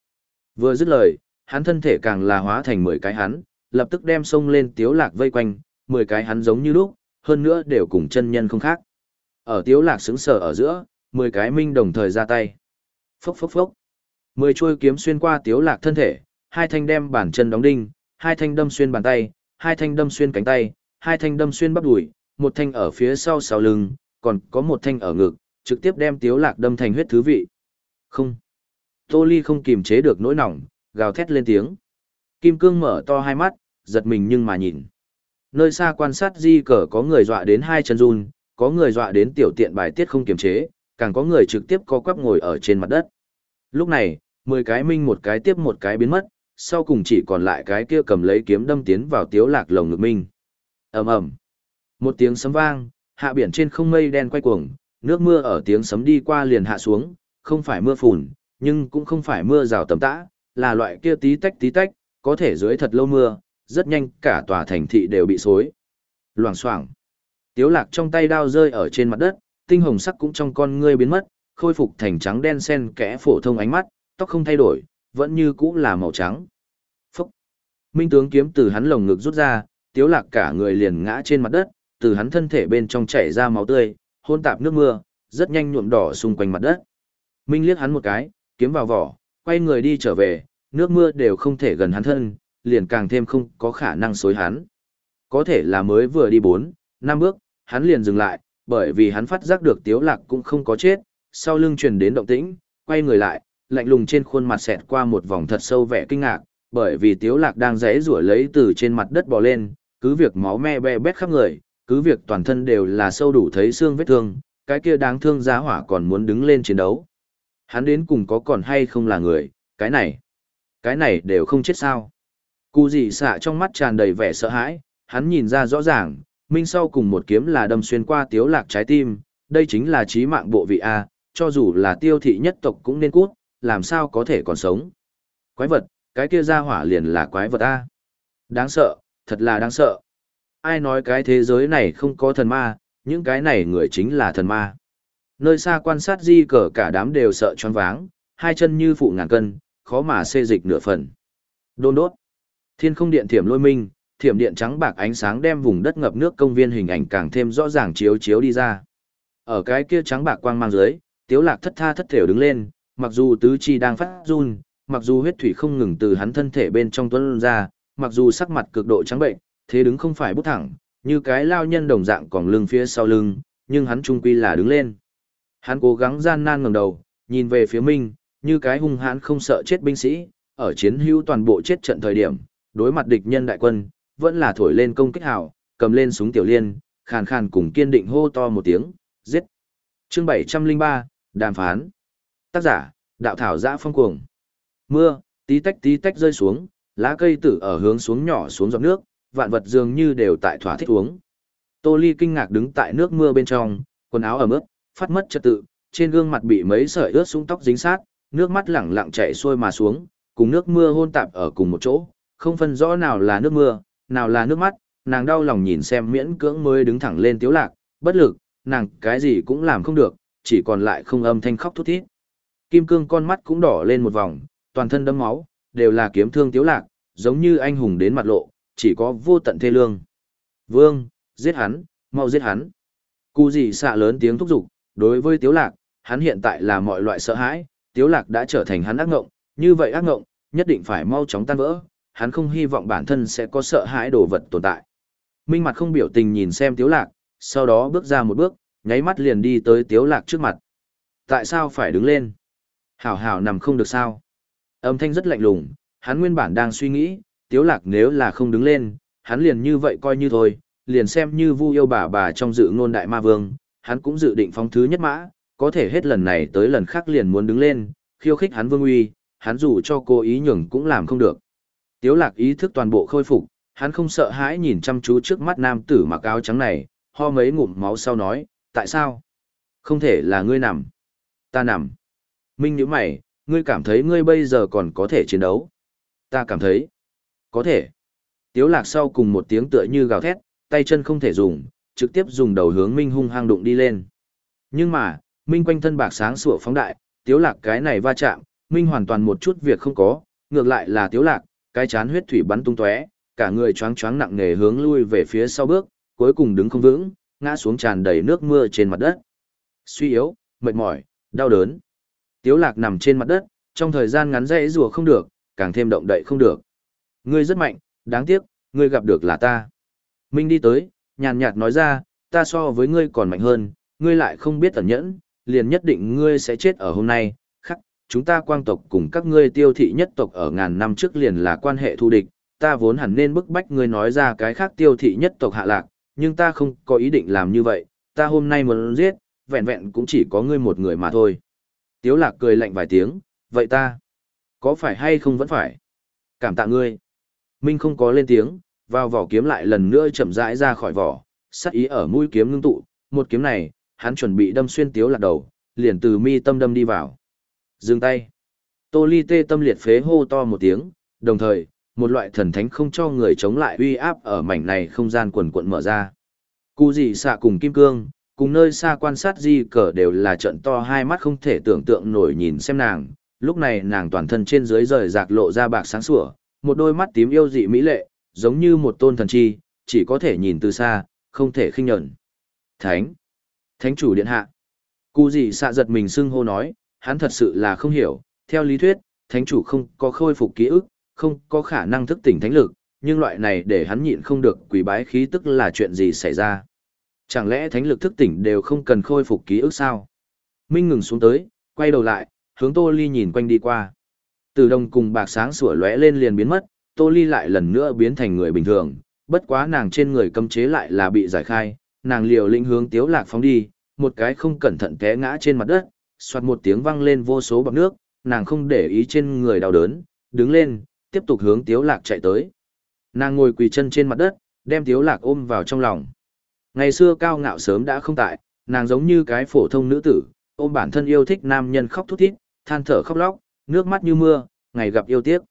Vừa dứt lời, hắn thân thể càng là hóa thành 10 cái hắn, lập tức đem sông lên tiếu lạc vây quanh, 10 cái hắn giống như lúc, hơn nữa đều cùng chân nhân không khác. Ở tiếu lạc sững sở ở giữa, 10 cái minh đồng thời ra tay. Phốc phốc phốc. 10 chuôi kiếm xuyên qua tiếu lạc thân thể, hai thanh đem bàn chân đóng đinh, hai thanh đâm xuyên bàn tay, hai thanh đâm xuyên cánh tay, hai thanh đâm xuyên bắp đùi, một thanh ở phía sau sau lưng, còn có một thanh ở ngực, trực tiếp đem tiếu lạc đâm thành huyết thứ vị. Không. Tô Ly không kiềm chế được nỗi nỏng, gào thét lên tiếng. Kim Cương mở to hai mắt, giật mình nhưng mà nhìn. Nơi xa quan sát di cờ có người dọa đến hai chân run, có người dọa đến tiểu tiện bài tiết không kiềm chế, càng có người trực tiếp co quắp ngồi ở trên mặt đất. Lúc này, mười cái minh một cái tiếp một cái biến mất, sau cùng chỉ còn lại cái kia cầm lấy kiếm đâm tiến vào tiếu lạc lồng ngực minh. ầm ầm, một tiếng sấm vang, hạ biển trên không mây đen quay cuồng, nước mưa ở tiếng sấm đi qua liền hạ xuống, không phải mưa phùn, nhưng cũng không phải mưa rào tầm tã, là loại kia tí tách tí tách, có thể dưới thật lâu mưa, rất nhanh cả tòa thành thị đều bị xối. Loảng xoảng. Tiếu lạc trong tay đao rơi ở trên mặt đất, tinh hồng sắc cũng trong con ngươi biến mất, khôi phục thành trắng đen xen kẽ phổ thông ánh mắt, tóc không thay đổi, vẫn như cũ là màu trắng. Phúc. Minh tướng kiếm từ hắn lồng ngực rút ra, tiếu lạc cả người liền ngã trên mặt đất, từ hắn thân thể bên trong chảy ra máu tươi, hôn tạp nước mưa, rất nhanh nhuộm đỏ xung quanh mặt đất. Minh liếc hắn một cái, kiếm vào vỏ, quay người đi trở về, nước mưa đều không thể gần hắn thân, liền càng thêm không có khả năng xối hắn. Có thể là mới vừa đi bốn, năm bước, hắn liền dừng lại, bởi vì hắn phát giác được tiếu lạc cũng không có chết, sau lưng truyền đến động tĩnh, quay người lại, lạnh lùng trên khuôn mặt xẹt qua một vòng thật sâu vẻ kinh ngạc, bởi vì tiếu lạc đang rẽ rủa lấy từ trên mặt đất bò lên, cứ việc máu me be bét khắp người, cứ việc toàn thân đều là sâu đủ thấy xương vết thương, cái kia đáng thương giá hỏa còn muốn đứng lên chiến đấu. Hắn đến cùng có còn hay không là người, cái này, cái này đều không chết sao. Cụ dị xạ trong mắt tràn đầy vẻ sợ hãi, hắn nhìn ra rõ ràng, minh sau cùng một kiếm là đâm xuyên qua tiếu lạc trái tim, đây chính là trí mạng bộ vị A, cho dù là tiêu thị nhất tộc cũng nên cút, làm sao có thể còn sống. Quái vật, cái kia ra hỏa liền là quái vật A. Đáng sợ, thật là đáng sợ. Ai nói cái thế giới này không có thần ma, những cái này người chính là thần ma. Nơi xa quan sát di cờ cả đám đều sợ choáng váng, hai chân như phụ ngàn cân, khó mà xê dịch nửa phần. Đôn đốt. Thiên không điện thiểm lôi minh, thiểm điện trắng bạc ánh sáng đem vùng đất ngập nước công viên hình ảnh càng thêm rõ ràng chiếu chiếu đi ra. Ở cái kia trắng bạc quang mang dưới, Tiếu Lạc thất tha thất thểu đứng lên, mặc dù tứ chi đang phát run, mặc dù huyết thủy không ngừng từ hắn thân thể bên trong tuôn ra, mặc dù sắc mặt cực độ trắng bệnh, thế đứng không phải bút thẳng, như cái lao nhân đồng dạng còn lưng phía sau lưng, nhưng hắn trung quy là đứng lên. Hắn cố gắng gian nan ngẩng đầu, nhìn về phía Minh, như cái hung hãn không sợ chết binh sĩ, ở chiến hữu toàn bộ chết trận thời điểm, đối mặt địch nhân đại quân, vẫn là thổi lên công kích hào, cầm lên súng tiểu liên, khàn khàn cùng kiên định hô to một tiếng, giết. Chương 703, Đàm phán. Tác giả, đạo thảo giã phong cuồng. Mưa, tí tách tí tách rơi xuống, lá cây tử ở hướng xuống nhỏ xuống giọt nước, vạn vật dường như đều tại thỏa thích uống. Tô Ly kinh ngạc đứng tại nước mưa bên trong, quần áo ẩm ướt, phát mất trật tự, trên gương mặt bị mấy sợi ướt sũng tóc dính sát, nước mắt lẳng lặng chảy xuôi mà xuống, cùng nước mưa hôn tạp ở cùng một chỗ, không phân rõ nào là nước mưa, nào là nước mắt, nàng đau lòng nhìn xem miễn cưỡng mới đứng thẳng lên tiếu lạc, bất lực, nàng cái gì cũng làm không được, chỉ còn lại không âm thanh khóc thút thít. Kim cương con mắt cũng đỏ lên một vòng, toàn thân đấm máu, đều là kiếm thương tiếu lạc, giống như anh hùng đến mặt lộ, chỉ có vô tận thê lương. Vương, giết hắn, mau giết hắn. Cú gì xạ lớn tiếng thúc giục, đối với tiếu lạc, hắn hiện tại là mọi loại sợ hãi, tiếu lạc đã trở thành hắn ác ngộng, như vậy ác ngộng, nhất định phải mau chóng tan vỡ, hắn không hy vọng bản thân sẽ có sợ hãi đồ vật tồn tại. Minh mặt không biểu tình nhìn xem tiếu lạc, sau đó bước ra một bước, nháy mắt liền đi tới tiếu lạc trước mặt. Tại sao phải đứng lên? Hảo hảo nằm không được sao? Âm thanh rất lạnh lùng, hắn nguyên bản đang suy nghĩ, tiếu lạc nếu là không đứng lên, hắn liền như vậy coi như thôi, liền xem như vu yêu bà bà trong dự ngôn đại ma vương, hắn cũng dự định phong thứ nhất mã, có thể hết lần này tới lần khác liền muốn đứng lên, khiêu khích hắn vương uy, hắn dù cho cô ý nhường cũng làm không được. Tiếu lạc ý thức toàn bộ khôi phục, hắn không sợ hãi nhìn chăm chú trước mắt nam tử mặc áo trắng này, ho mấy ngụm máu sau nói, tại sao? Không thể là ngươi nằm. Ta nằm. Minh nhíu mày, ngươi cảm thấy ngươi bây giờ còn có thể chiến đấu. Ta cảm thấy. Có thể. Tiếu lạc sau cùng một tiếng tựa như gào thét, tay chân không thể dùng, trực tiếp dùng đầu hướng Minh hung hăng đụng đi lên. Nhưng mà, Minh quanh thân bạc sáng sủa phóng đại, tiếu lạc cái này va chạm, Minh hoàn toàn một chút việc không có, ngược lại là tiếu lạc, cái chán huyết thủy bắn tung tóe, cả người choáng choáng nặng nề hướng lui về phía sau bước, cuối cùng đứng không vững, ngã xuống tràn đầy nước mưa trên mặt đất. Suy yếu, mệt mỏi, đau đớn. Tiếu lạc nằm trên mặt đất, trong thời gian ngắn dễ rùa không được, càng thêm động đậy không được. Ngươi rất mạnh, đáng tiếc, ngươi gặp được là ta. Minh đi tới, nhàn nhạt nói ra, ta so với ngươi còn mạnh hơn, ngươi lại không biết ẩn nhẫn, liền nhất định ngươi sẽ chết ở hôm nay. Khắc, chúng ta quang tộc cùng các ngươi tiêu thị nhất tộc ở ngàn năm trước liền là quan hệ thù địch, ta vốn hẳn nên bức bách ngươi nói ra cái khác tiêu thị nhất tộc hạ lạc, nhưng ta không có ý định làm như vậy, ta hôm nay muốn giết, vẹn vẹn cũng chỉ có ngươi một người mà thôi. Tiếu lạc cười lạnh vài tiếng, vậy ta, có phải hay không vẫn phải? Cảm tạ ngươi. Minh không có lên tiếng, vào vỏ kiếm lại lần nữa chậm rãi ra khỏi vỏ, sắc ý ở mũi kiếm ngưng tụ, một kiếm này, hắn chuẩn bị đâm xuyên tiếu lạc đầu, liền từ mi tâm đâm đi vào. Dừng tay. Tô ly tê tâm liệt phế hô to một tiếng, đồng thời, một loại thần thánh không cho người chống lại uy áp ở mảnh này không gian quần quận mở ra. Cú gì xạ cùng kim cương, cùng nơi xa quan sát di cờ đều là trận to hai mắt không thể tưởng tượng nổi nhìn xem nàng, lúc này nàng toàn thân trên dưới rời rạc lộ ra bạc sáng sủa, một đôi mắt tím yêu dị mỹ lệ, giống như một tôn thần chi, chỉ có thể nhìn từ xa, không thể khinh nhẫn. Thánh! Thánh chủ điện hạ! Cụ gì xạ giật mình xưng hô nói, hắn thật sự là không hiểu, theo lý thuyết, thánh chủ không có khôi phục ký ức, không có khả năng thức tỉnh thánh lực, nhưng loại này để hắn nhịn không được quỷ bái khí tức là chuyện gì xảy ra. Chẳng lẽ thánh lực thức tỉnh đều không cần khôi phục ký ức sao? Minh ngừng xuống tới, quay đầu lại, hướng Tô Ly nhìn quanh đi qua. Từ đồng cùng bạc sáng sủa lóe lên liền biến mất, Tô Ly lại lần nữa biến thành người bình thường, bất quá nàng trên người cấm chế lại là bị giải khai, nàng liều lĩnh hướng Tiếu Lạc phóng đi, một cái không cẩn thận té ngã trên mặt đất, xoạt một tiếng vang lên vô số bọt nước, nàng không để ý trên người đau đớn, đứng lên, tiếp tục hướng Tiếu Lạc chạy tới. Nàng ngồi quỳ chân trên mặt đất, đem Tiếu Lạc ôm vào trong lòng. Ngày xưa cao ngạo sớm đã không tại, nàng giống như cái phổ thông nữ tử, ôm bản thân yêu thích nam nhân khóc thút thít, than thở khóc lóc, nước mắt như mưa, ngày gặp yêu tiếc.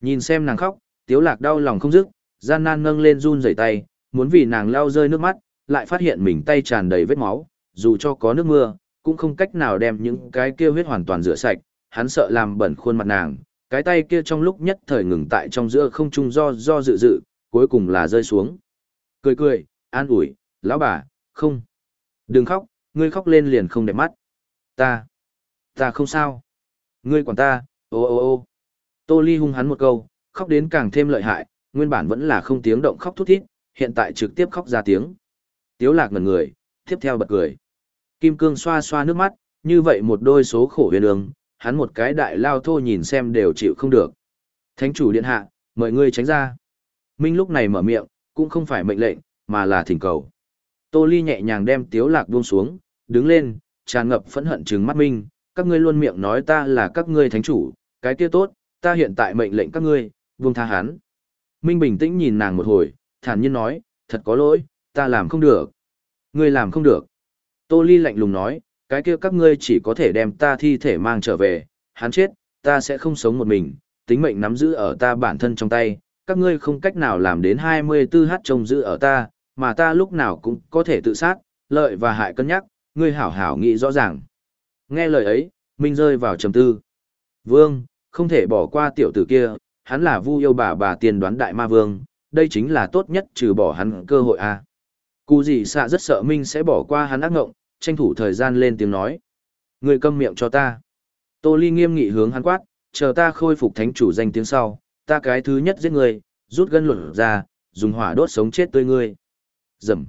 Nhìn xem nàng khóc, Tiếu Lạc đau lòng không dứt, gian nan nâng lên run rẩy tay, muốn vì nàng lau rơi nước mắt, lại phát hiện mình tay tràn đầy vết máu, dù cho có nước mưa, cũng không cách nào đem những cái kia huyết hoàn toàn rửa sạch, hắn sợ làm bẩn khuôn mặt nàng, cái tay kia trong lúc nhất thời ngừng tại trong giữa không trung do do dự dự, cuối cùng là rơi xuống. Cười cười, an ủi, lão bà, không. Đừng khóc, ngươi khóc lên liền không đẹp mắt. Ta, ta không sao. Ngươi quản ta, ô ô ô. Tô Ly hung hắn một câu, khóc đến càng thêm lợi hại, nguyên bản vẫn là không tiếng động khóc thút thít, hiện tại trực tiếp khóc ra tiếng. Tiếu lạc ngẩn người, tiếp theo bật cười. Kim cương xoa xoa nước mắt, như vậy một đôi số khổ huyền ương, hắn một cái đại lao thô nhìn xem đều chịu không được. Thánh chủ điện hạ, mời ngươi tránh ra. Minh lúc này mở miệng, cũng không phải mệnh lệnh, mà là thỉnh cầu. Tô Ly nhẹ nhàng đem tiếu lạc buông xuống, đứng lên, tràn ngập phẫn hận trừng mắt Minh, các ngươi luôn miệng nói ta là các ngươi thánh chủ, cái kia tốt, ta hiện tại mệnh lệnh các ngươi, vương tha hắn. Minh bình tĩnh nhìn nàng một hồi, thản nhiên nói, thật có lỗi, ta làm không được. Ngươi làm không được. Tô Ly lạnh lùng nói, cái kia các ngươi chỉ có thể đem ta thi thể mang trở về, hắn chết, ta sẽ không sống một mình, tính mệnh nắm giữ ở ta bản thân trong tay, các ngươi không cách nào làm đến 24h trông giữ ở ta, mà ta lúc nào cũng có thể tự sát, lợi và hại cân nhắc, ngươi hảo hảo nghĩ rõ ràng. Nghe lời ấy, Minh rơi vào trầm tư. Vương, không thể bỏ qua tiểu tử kia, hắn là vu yêu bà bà tiền đoán đại ma vương, đây chính là tốt nhất trừ bỏ hắn cơ hội a. À. Cụ gì xạ rất sợ Minh sẽ bỏ qua hắn ác ngộng, tranh thủ thời gian lên tiếng nói. người câm miệng cho ta. Tô Ly nghiêm nghị hướng hắn quát, chờ ta khôi phục thánh chủ danh tiếng sau, ta cái thứ nhất giết người, rút gân luận ra, dùng hỏa đốt sống chết tươi ngươi. Dầm.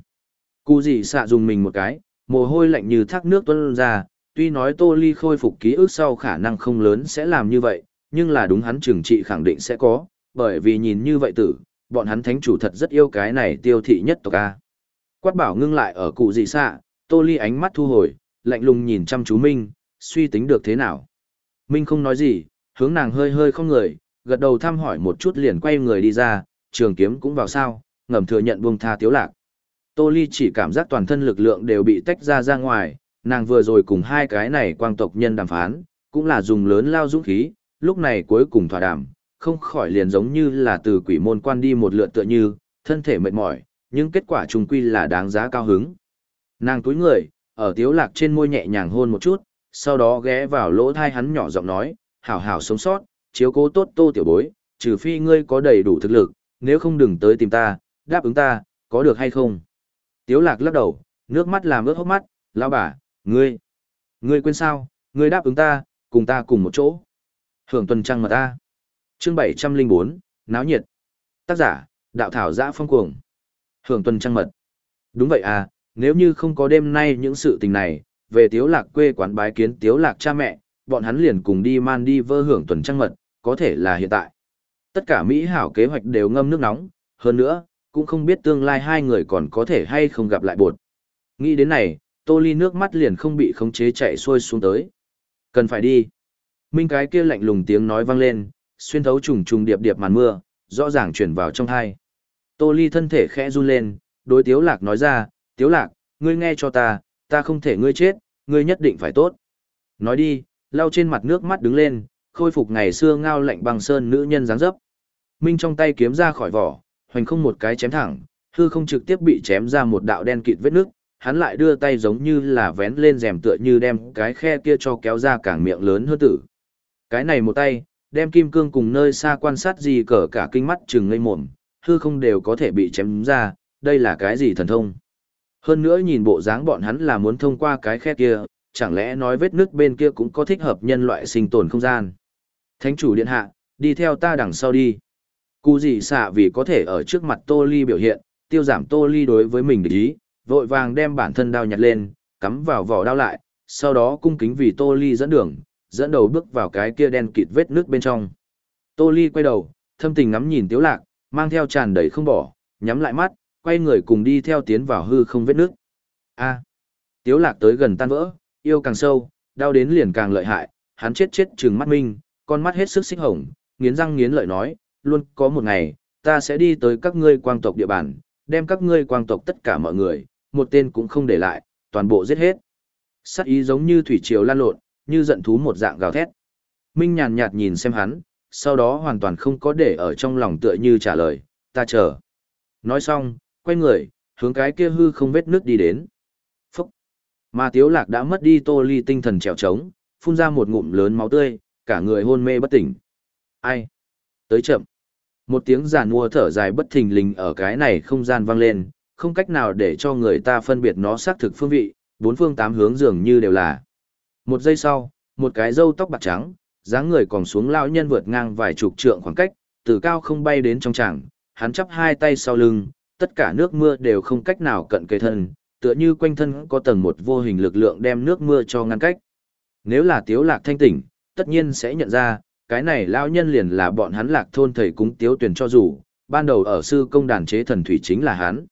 Cụ gì xạ dùng mình một cái, mồ hôi lạnh như thác nước tuôn ra, tuy nói Tô Ly khôi phục ký ức sau khả năng không lớn sẽ làm như vậy, nhưng là đúng hắn trừng trị khẳng định sẽ có, bởi vì nhìn như vậy tử, bọn hắn thánh chủ thật rất yêu cái này tiêu thị nhất tộc A. Quát bảo ngưng lại ở cụ gì xạ, Tô Ly ánh mắt thu hồi, lạnh lùng nhìn chăm chú Minh, suy tính được thế nào. Minh không nói gì, hướng nàng hơi hơi không người, gật đầu thăm hỏi một chút liền quay người đi ra, trường kiếm cũng vào sao, ngầm thừa nhận buông tha tiếu lạc. Tô Ly chỉ cảm giác toàn thân lực lượng đều bị tách ra ra ngoài, nàng vừa rồi cùng hai cái này quang tộc nhân đàm phán, cũng là dùng lớn lao dũng khí, lúc này cuối cùng thỏa đàm, không khỏi liền giống như là từ quỷ môn quan đi một lượt tựa như, thân thể mệt mỏi, nhưng kết quả trùng quy là đáng giá cao hứng. Nàng túi người, ở tiếu lạc trên môi nhẹ nhàng hôn một chút, sau đó ghé vào lỗ thai hắn nhỏ giọng nói, hảo hảo sống sót, chiếu cố tốt tô tiểu bối, trừ phi ngươi có đầy đủ thực lực, nếu không đừng tới tìm ta, đáp ứng ta, có được hay không? Tiếu lạc lắc đầu, nước mắt làm ướt hốc mắt, lão bà, ngươi, ngươi quên sao, ngươi đáp ứng ta, cùng ta cùng một chỗ. Hưởng tuần trăng mật ta. Chương 704, náo nhiệt. Tác giả, đạo thảo giã phong cuồng. Hưởng tuần trăng mật. Đúng vậy à, nếu như không có đêm nay những sự tình này, về tiếu lạc quê quán bái kiến tiếu lạc cha mẹ, bọn hắn liền cùng đi man đi vơ hưởng tuần trăng mật, có thể là hiện tại. Tất cả Mỹ hảo kế hoạch đều ngâm nước nóng, hơn nữa, cũng không biết tương lai hai người còn có thể hay không gặp lại bột. Nghĩ đến này, tô ly nước mắt liền không bị khống chế chạy xuôi xuống tới. Cần phải đi. Minh cái kia lạnh lùng tiếng nói vang lên, xuyên thấu trùng trùng điệp điệp màn mưa, rõ ràng chuyển vào trong hai. Tô ly thân thể khẽ run lên, đối tiếu lạc nói ra, tiếu lạc, ngươi nghe cho ta, ta không thể ngươi chết, ngươi nhất định phải tốt. Nói đi, lau trên mặt nước mắt đứng lên, khôi phục ngày xưa ngao lạnh bằng sơn nữ nhân dáng dấp. Minh trong tay kiếm ra khỏi vỏ, hoành không một cái chém thẳng, hư không trực tiếp bị chém ra một đạo đen kịt vết nước, hắn lại đưa tay giống như là vén lên rèm tựa như đem cái khe kia cho kéo ra càng miệng lớn hơn tử. Cái này một tay, đem kim cương cùng nơi xa quan sát gì cỡ cả kinh mắt chừng ngây mồm, hư không đều có thể bị chém ra, đây là cái gì thần thông. Hơn nữa nhìn bộ dáng bọn hắn là muốn thông qua cái khe kia, chẳng lẽ nói vết nước bên kia cũng có thích hợp nhân loại sinh tồn không gian. Thánh chủ điện hạ, đi theo ta đằng sau đi. Cụ gì xạ vì có thể ở trước mặt Tô Ly biểu hiện, tiêu giảm Tô Ly đối với mình để ý, vội vàng đem bản thân đao nhặt lên, cắm vào vỏ đao lại, sau đó cung kính vì Tô Ly dẫn đường, dẫn đầu bước vào cái kia đen kịt vết nước bên trong. Tô Ly quay đầu, thâm tình ngắm nhìn Tiếu Lạc, mang theo tràn đầy không bỏ, nhắm lại mắt, quay người cùng đi theo tiến vào hư không vết nước. A. Tiếu Lạc tới gần tan vỡ, yêu càng sâu, đau đến liền càng lợi hại, hắn chết chết trừng mắt minh, con mắt hết sức xích hồng, nghiến răng nghiến lợi nói, luôn có một ngày, ta sẽ đi tới các ngươi quang tộc địa bàn, đem các ngươi quang tộc tất cả mọi người, một tên cũng không để lại, toàn bộ giết hết. Sát ý giống như thủy triều lan lộn, như giận thú một dạng gào thét. Minh nhàn nhạt nhìn xem hắn, sau đó hoàn toàn không có để ở trong lòng tựa như trả lời, ta chờ. Nói xong, quay người, hướng cái kia hư không vết nước đi đến. Phúc! Mà tiếu lạc đã mất đi tô ly tinh thần trèo trống, phun ra một ngụm lớn máu tươi, cả người hôn mê bất tỉnh. Ai? Tới chậm. Một tiếng giàn mua thở dài bất thình lình ở cái này không gian vang lên, không cách nào để cho người ta phân biệt nó xác thực phương vị, bốn phương tám hướng dường như đều là. Một giây sau, một cái râu tóc bạc trắng, dáng người còn xuống lão nhân vượt ngang vài chục trượng khoảng cách, từ cao không bay đến trong tràng, hắn chắp hai tay sau lưng, tất cả nước mưa đều không cách nào cận kề thân, tựa như quanh thân có tầng một vô hình lực lượng đem nước mưa cho ngăn cách. Nếu là tiếu lạc thanh tỉnh, tất nhiên sẽ nhận ra, cái này lão nhân liền là bọn hắn lạc thôn thầy cúng tiếu tuyển cho dù, ban đầu ở sư công đàn chế thần thủy chính là hắn.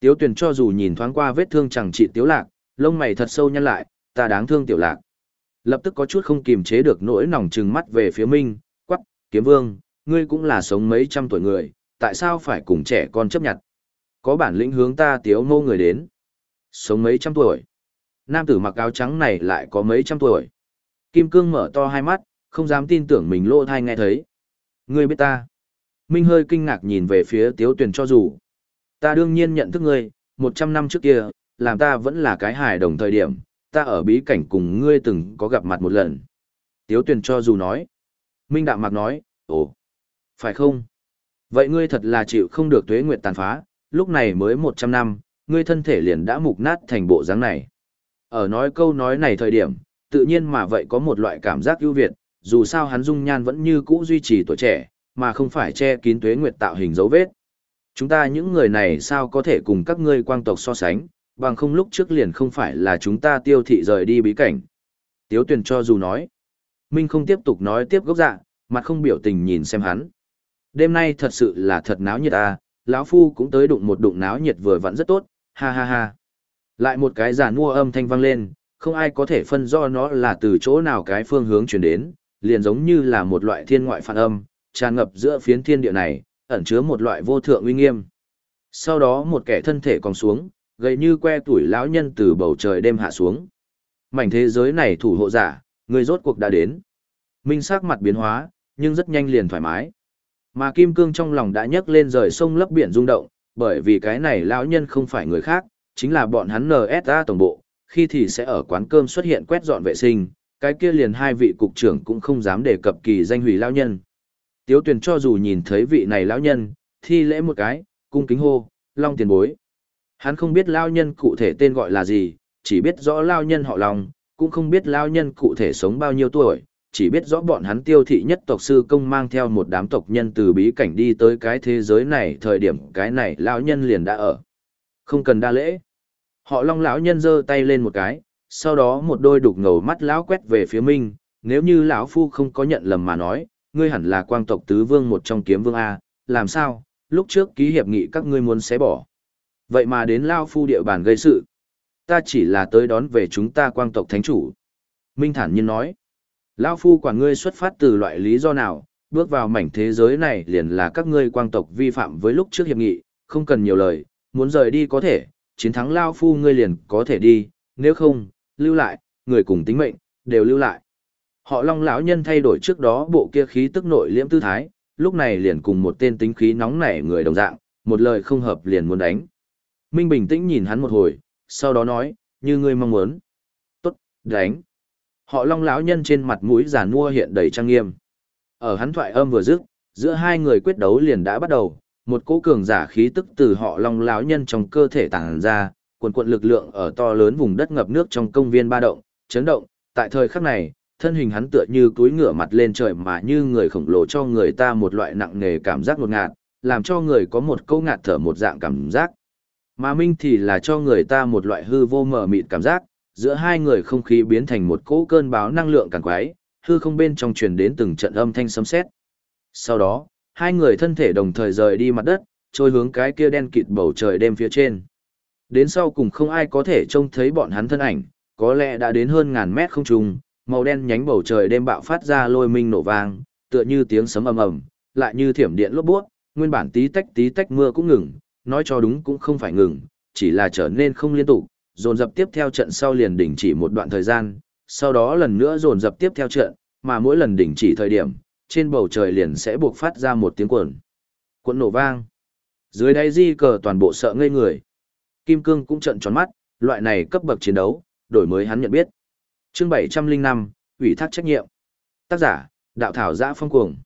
Tiếu tuyển cho dù nhìn thoáng qua vết thương chẳng trị tiếu lạc, lông mày thật sâu nhăn lại, ta đáng thương tiểu lạc. Lập tức có chút không kiềm chế được nỗi nòng trừng mắt về phía Minh, quắc, kiếm vương, ngươi cũng là sống mấy trăm tuổi người, tại sao phải cùng trẻ con chấp nhận? Có bản lĩnh hướng ta tiếu Ngô người đến. Sống mấy trăm tuổi. Nam tử mặc áo trắng này lại có mấy trăm tuổi. Kim cương mở to hai mắt, không dám tin tưởng mình lỗ thai nghe thấy. Ngươi biết ta. Minh hơi kinh ngạc nhìn về phía tiếu tuyển cho dù. Ta đương nhiên nhận thức ngươi, một trăm năm trước kia, làm ta vẫn là cái hài đồng thời điểm, ta ở bí cảnh cùng ngươi từng có gặp mặt một lần. Tiếu tuyển cho dù nói. Minh đạm mạc nói, ồ, phải không? Vậy ngươi thật là chịu không được tuế nguyệt tàn phá, lúc này mới một trăm năm, ngươi thân thể liền đã mục nát thành bộ dáng này. Ở nói câu nói này thời điểm, tự nhiên mà vậy có một loại cảm giác ưu việt, dù sao hắn dung nhan vẫn như cũ duy trì tuổi trẻ, mà không phải che kín tuế nguyệt tạo hình dấu vết. Chúng ta những người này sao có thể cùng các ngươi quang tộc so sánh, bằng không lúc trước liền không phải là chúng ta tiêu thị rời đi bí cảnh. Tiếu tuyển cho dù nói, Minh không tiếp tục nói tiếp gốc dạ, mặt không biểu tình nhìn xem hắn. Đêm nay thật sự là thật náo nhiệt à, lão phu cũng tới đụng một đụng náo nhiệt vừa vặn rất tốt, ha ha ha. Lại một cái giả mua âm thanh vang lên, không ai có thể phân do nó là từ chỗ nào cái phương hướng chuyển đến, liền giống như là một loại thiên ngoại phản âm, tràn ngập giữa phiến thiên địa này, ẩn chứa một loại vô thượng uy nghiêm. Sau đó một kẻ thân thể còn xuống, gầy như que tuổi lão nhân từ bầu trời đêm hạ xuống. Mảnh thế giới này thủ hộ giả, người rốt cuộc đã đến. Minh sắc mặt biến hóa, nhưng rất nhanh liền thoải mái. Mà Kim Cương trong lòng đã nhấc lên rời sông lấp biển rung động, bởi vì cái này lão nhân không phải người khác, chính là bọn hắn NSA tổng bộ, khi thì sẽ ở quán cơm xuất hiện quét dọn vệ sinh, cái kia liền hai vị cục trưởng cũng không dám đề cập kỳ danh hủy lão nhân. Tiếu Tuyền cho dù nhìn thấy vị này lão nhân, thi lễ một cái, cung kính hô, Long tiền bối. Hắn không biết lao nhân cụ thể tên gọi là gì, chỉ biết rõ lao nhân họ Long, cũng không biết lao nhân cụ thể sống bao nhiêu tuổi, chỉ biết rõ bọn hắn tiêu thị nhất tộc sư công mang theo một đám tộc nhân từ bí cảnh đi tới cái thế giới này thời điểm cái này lão nhân liền đã ở. Không cần đa lễ. Họ long lão nhân giơ tay lên một cái, sau đó một đôi đục ngầu mắt lão quét về phía Minh, nếu như lão phu không có nhận lầm mà nói, ngươi hẳn là quang tộc tứ vương một trong kiếm vương A, làm sao, lúc trước ký hiệp nghị các ngươi muốn xé bỏ. Vậy mà đến lao phu địa bàn gây sự. Ta chỉ là tới đón về chúng ta quang tộc thánh chủ. Minh thản nhiên nói. lao phu quản ngươi xuất phát từ loại lý do nào, bước vào mảnh thế giới này liền là các ngươi quang tộc vi phạm với lúc trước hiệp nghị, không cần nhiều lời, muốn rời đi có thể, chiến thắng Lao phu ngươi liền có thể đi, nếu không, lưu lại, người cùng tính mệnh, đều lưu lại. Họ long lão nhân thay đổi trước đó bộ kia khí tức nội liễm tư thái, lúc này liền cùng một tên tính khí nóng nảy người đồng dạng, một lời không hợp liền muốn đánh. Minh bình tĩnh nhìn hắn một hồi, sau đó nói, như ngươi mong muốn. Tốt, đánh. Họ long lão nhân trên mặt mũi già nua hiện đầy trang nghiêm. Ở hắn thoại âm vừa dứt, giữa hai người quyết đấu liền đã bắt đầu, một cỗ cường giả khí tức từ họ long lão nhân trong cơ thể tàng ra, cuồn cuộn lực lượng ở to lớn vùng đất ngập nước trong công viên ba động, chấn động, tại thời khắc này, thân hình hắn tựa như túi ngửa mặt lên trời mà như người khổng lồ cho người ta một loại nặng nề cảm giác ngột ngạt, làm cho người có một câu ngạt thở một dạng cảm giác. Mà Minh thì là cho người ta một loại hư vô mờ mịt cảm giác, giữa hai người không khí biến thành một cỗ cơn báo năng lượng càng quái, hư không bên trong truyền đến từng trận âm thanh sấm sét. Sau đó, hai người thân thể đồng thời rời đi mặt đất, trôi hướng cái kia đen kịt bầu trời đêm phía trên. Đến sau cùng không ai có thể trông thấy bọn hắn thân ảnh, có lẽ đã đến hơn ngàn mét không trung, màu đen nhánh bầu trời đêm bạo phát ra lôi minh nổ vang, tựa như tiếng sấm ầm ầm, lại như thiểm điện lốp bút, nguyên bản tí tách tí tách mưa cũng ngừng, nói cho đúng cũng không phải ngừng, chỉ là trở nên không liên tục, dồn dập tiếp theo trận sau liền đình chỉ một đoạn thời gian, sau đó lần nữa dồn dập tiếp theo trận, mà mỗi lần đình chỉ thời điểm, trên bầu trời liền sẽ buộc phát ra một tiếng cuộn. Cuộn nổ vang. Dưới đáy di cờ toàn bộ sợ ngây người. Kim Cương cũng trận tròn mắt, loại này cấp bậc chiến đấu, đổi mới hắn nhận biết. Chương 705, ủy thác trách nhiệm. Tác giả, đạo thảo giã phong cuồng.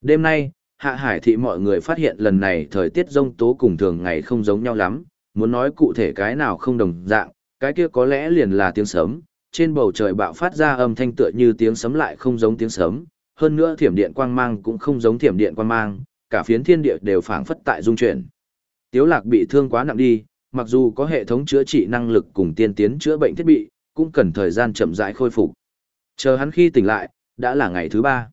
Đêm nay, hạ hải thị mọi người phát hiện lần này thời tiết rông tố cùng thường ngày không giống nhau lắm, muốn nói cụ thể cái nào không đồng dạng, cái kia có lẽ liền là tiếng sấm, trên bầu trời bạo phát ra âm thanh tựa như tiếng sấm lại không giống tiếng sấm, hơn nữa thiểm điện quang mang cũng không giống thiểm điện quang mang, cả phiến thiên địa đều phảng phất tại dung chuyển. Tiếu lạc bị thương quá nặng đi, mặc dù có hệ thống chữa trị năng lực cùng tiên tiến chữa bệnh thiết bị, cũng cần thời gian chậm rãi khôi phục. Chờ hắn khi tỉnh lại, đã là ngày thứ ba.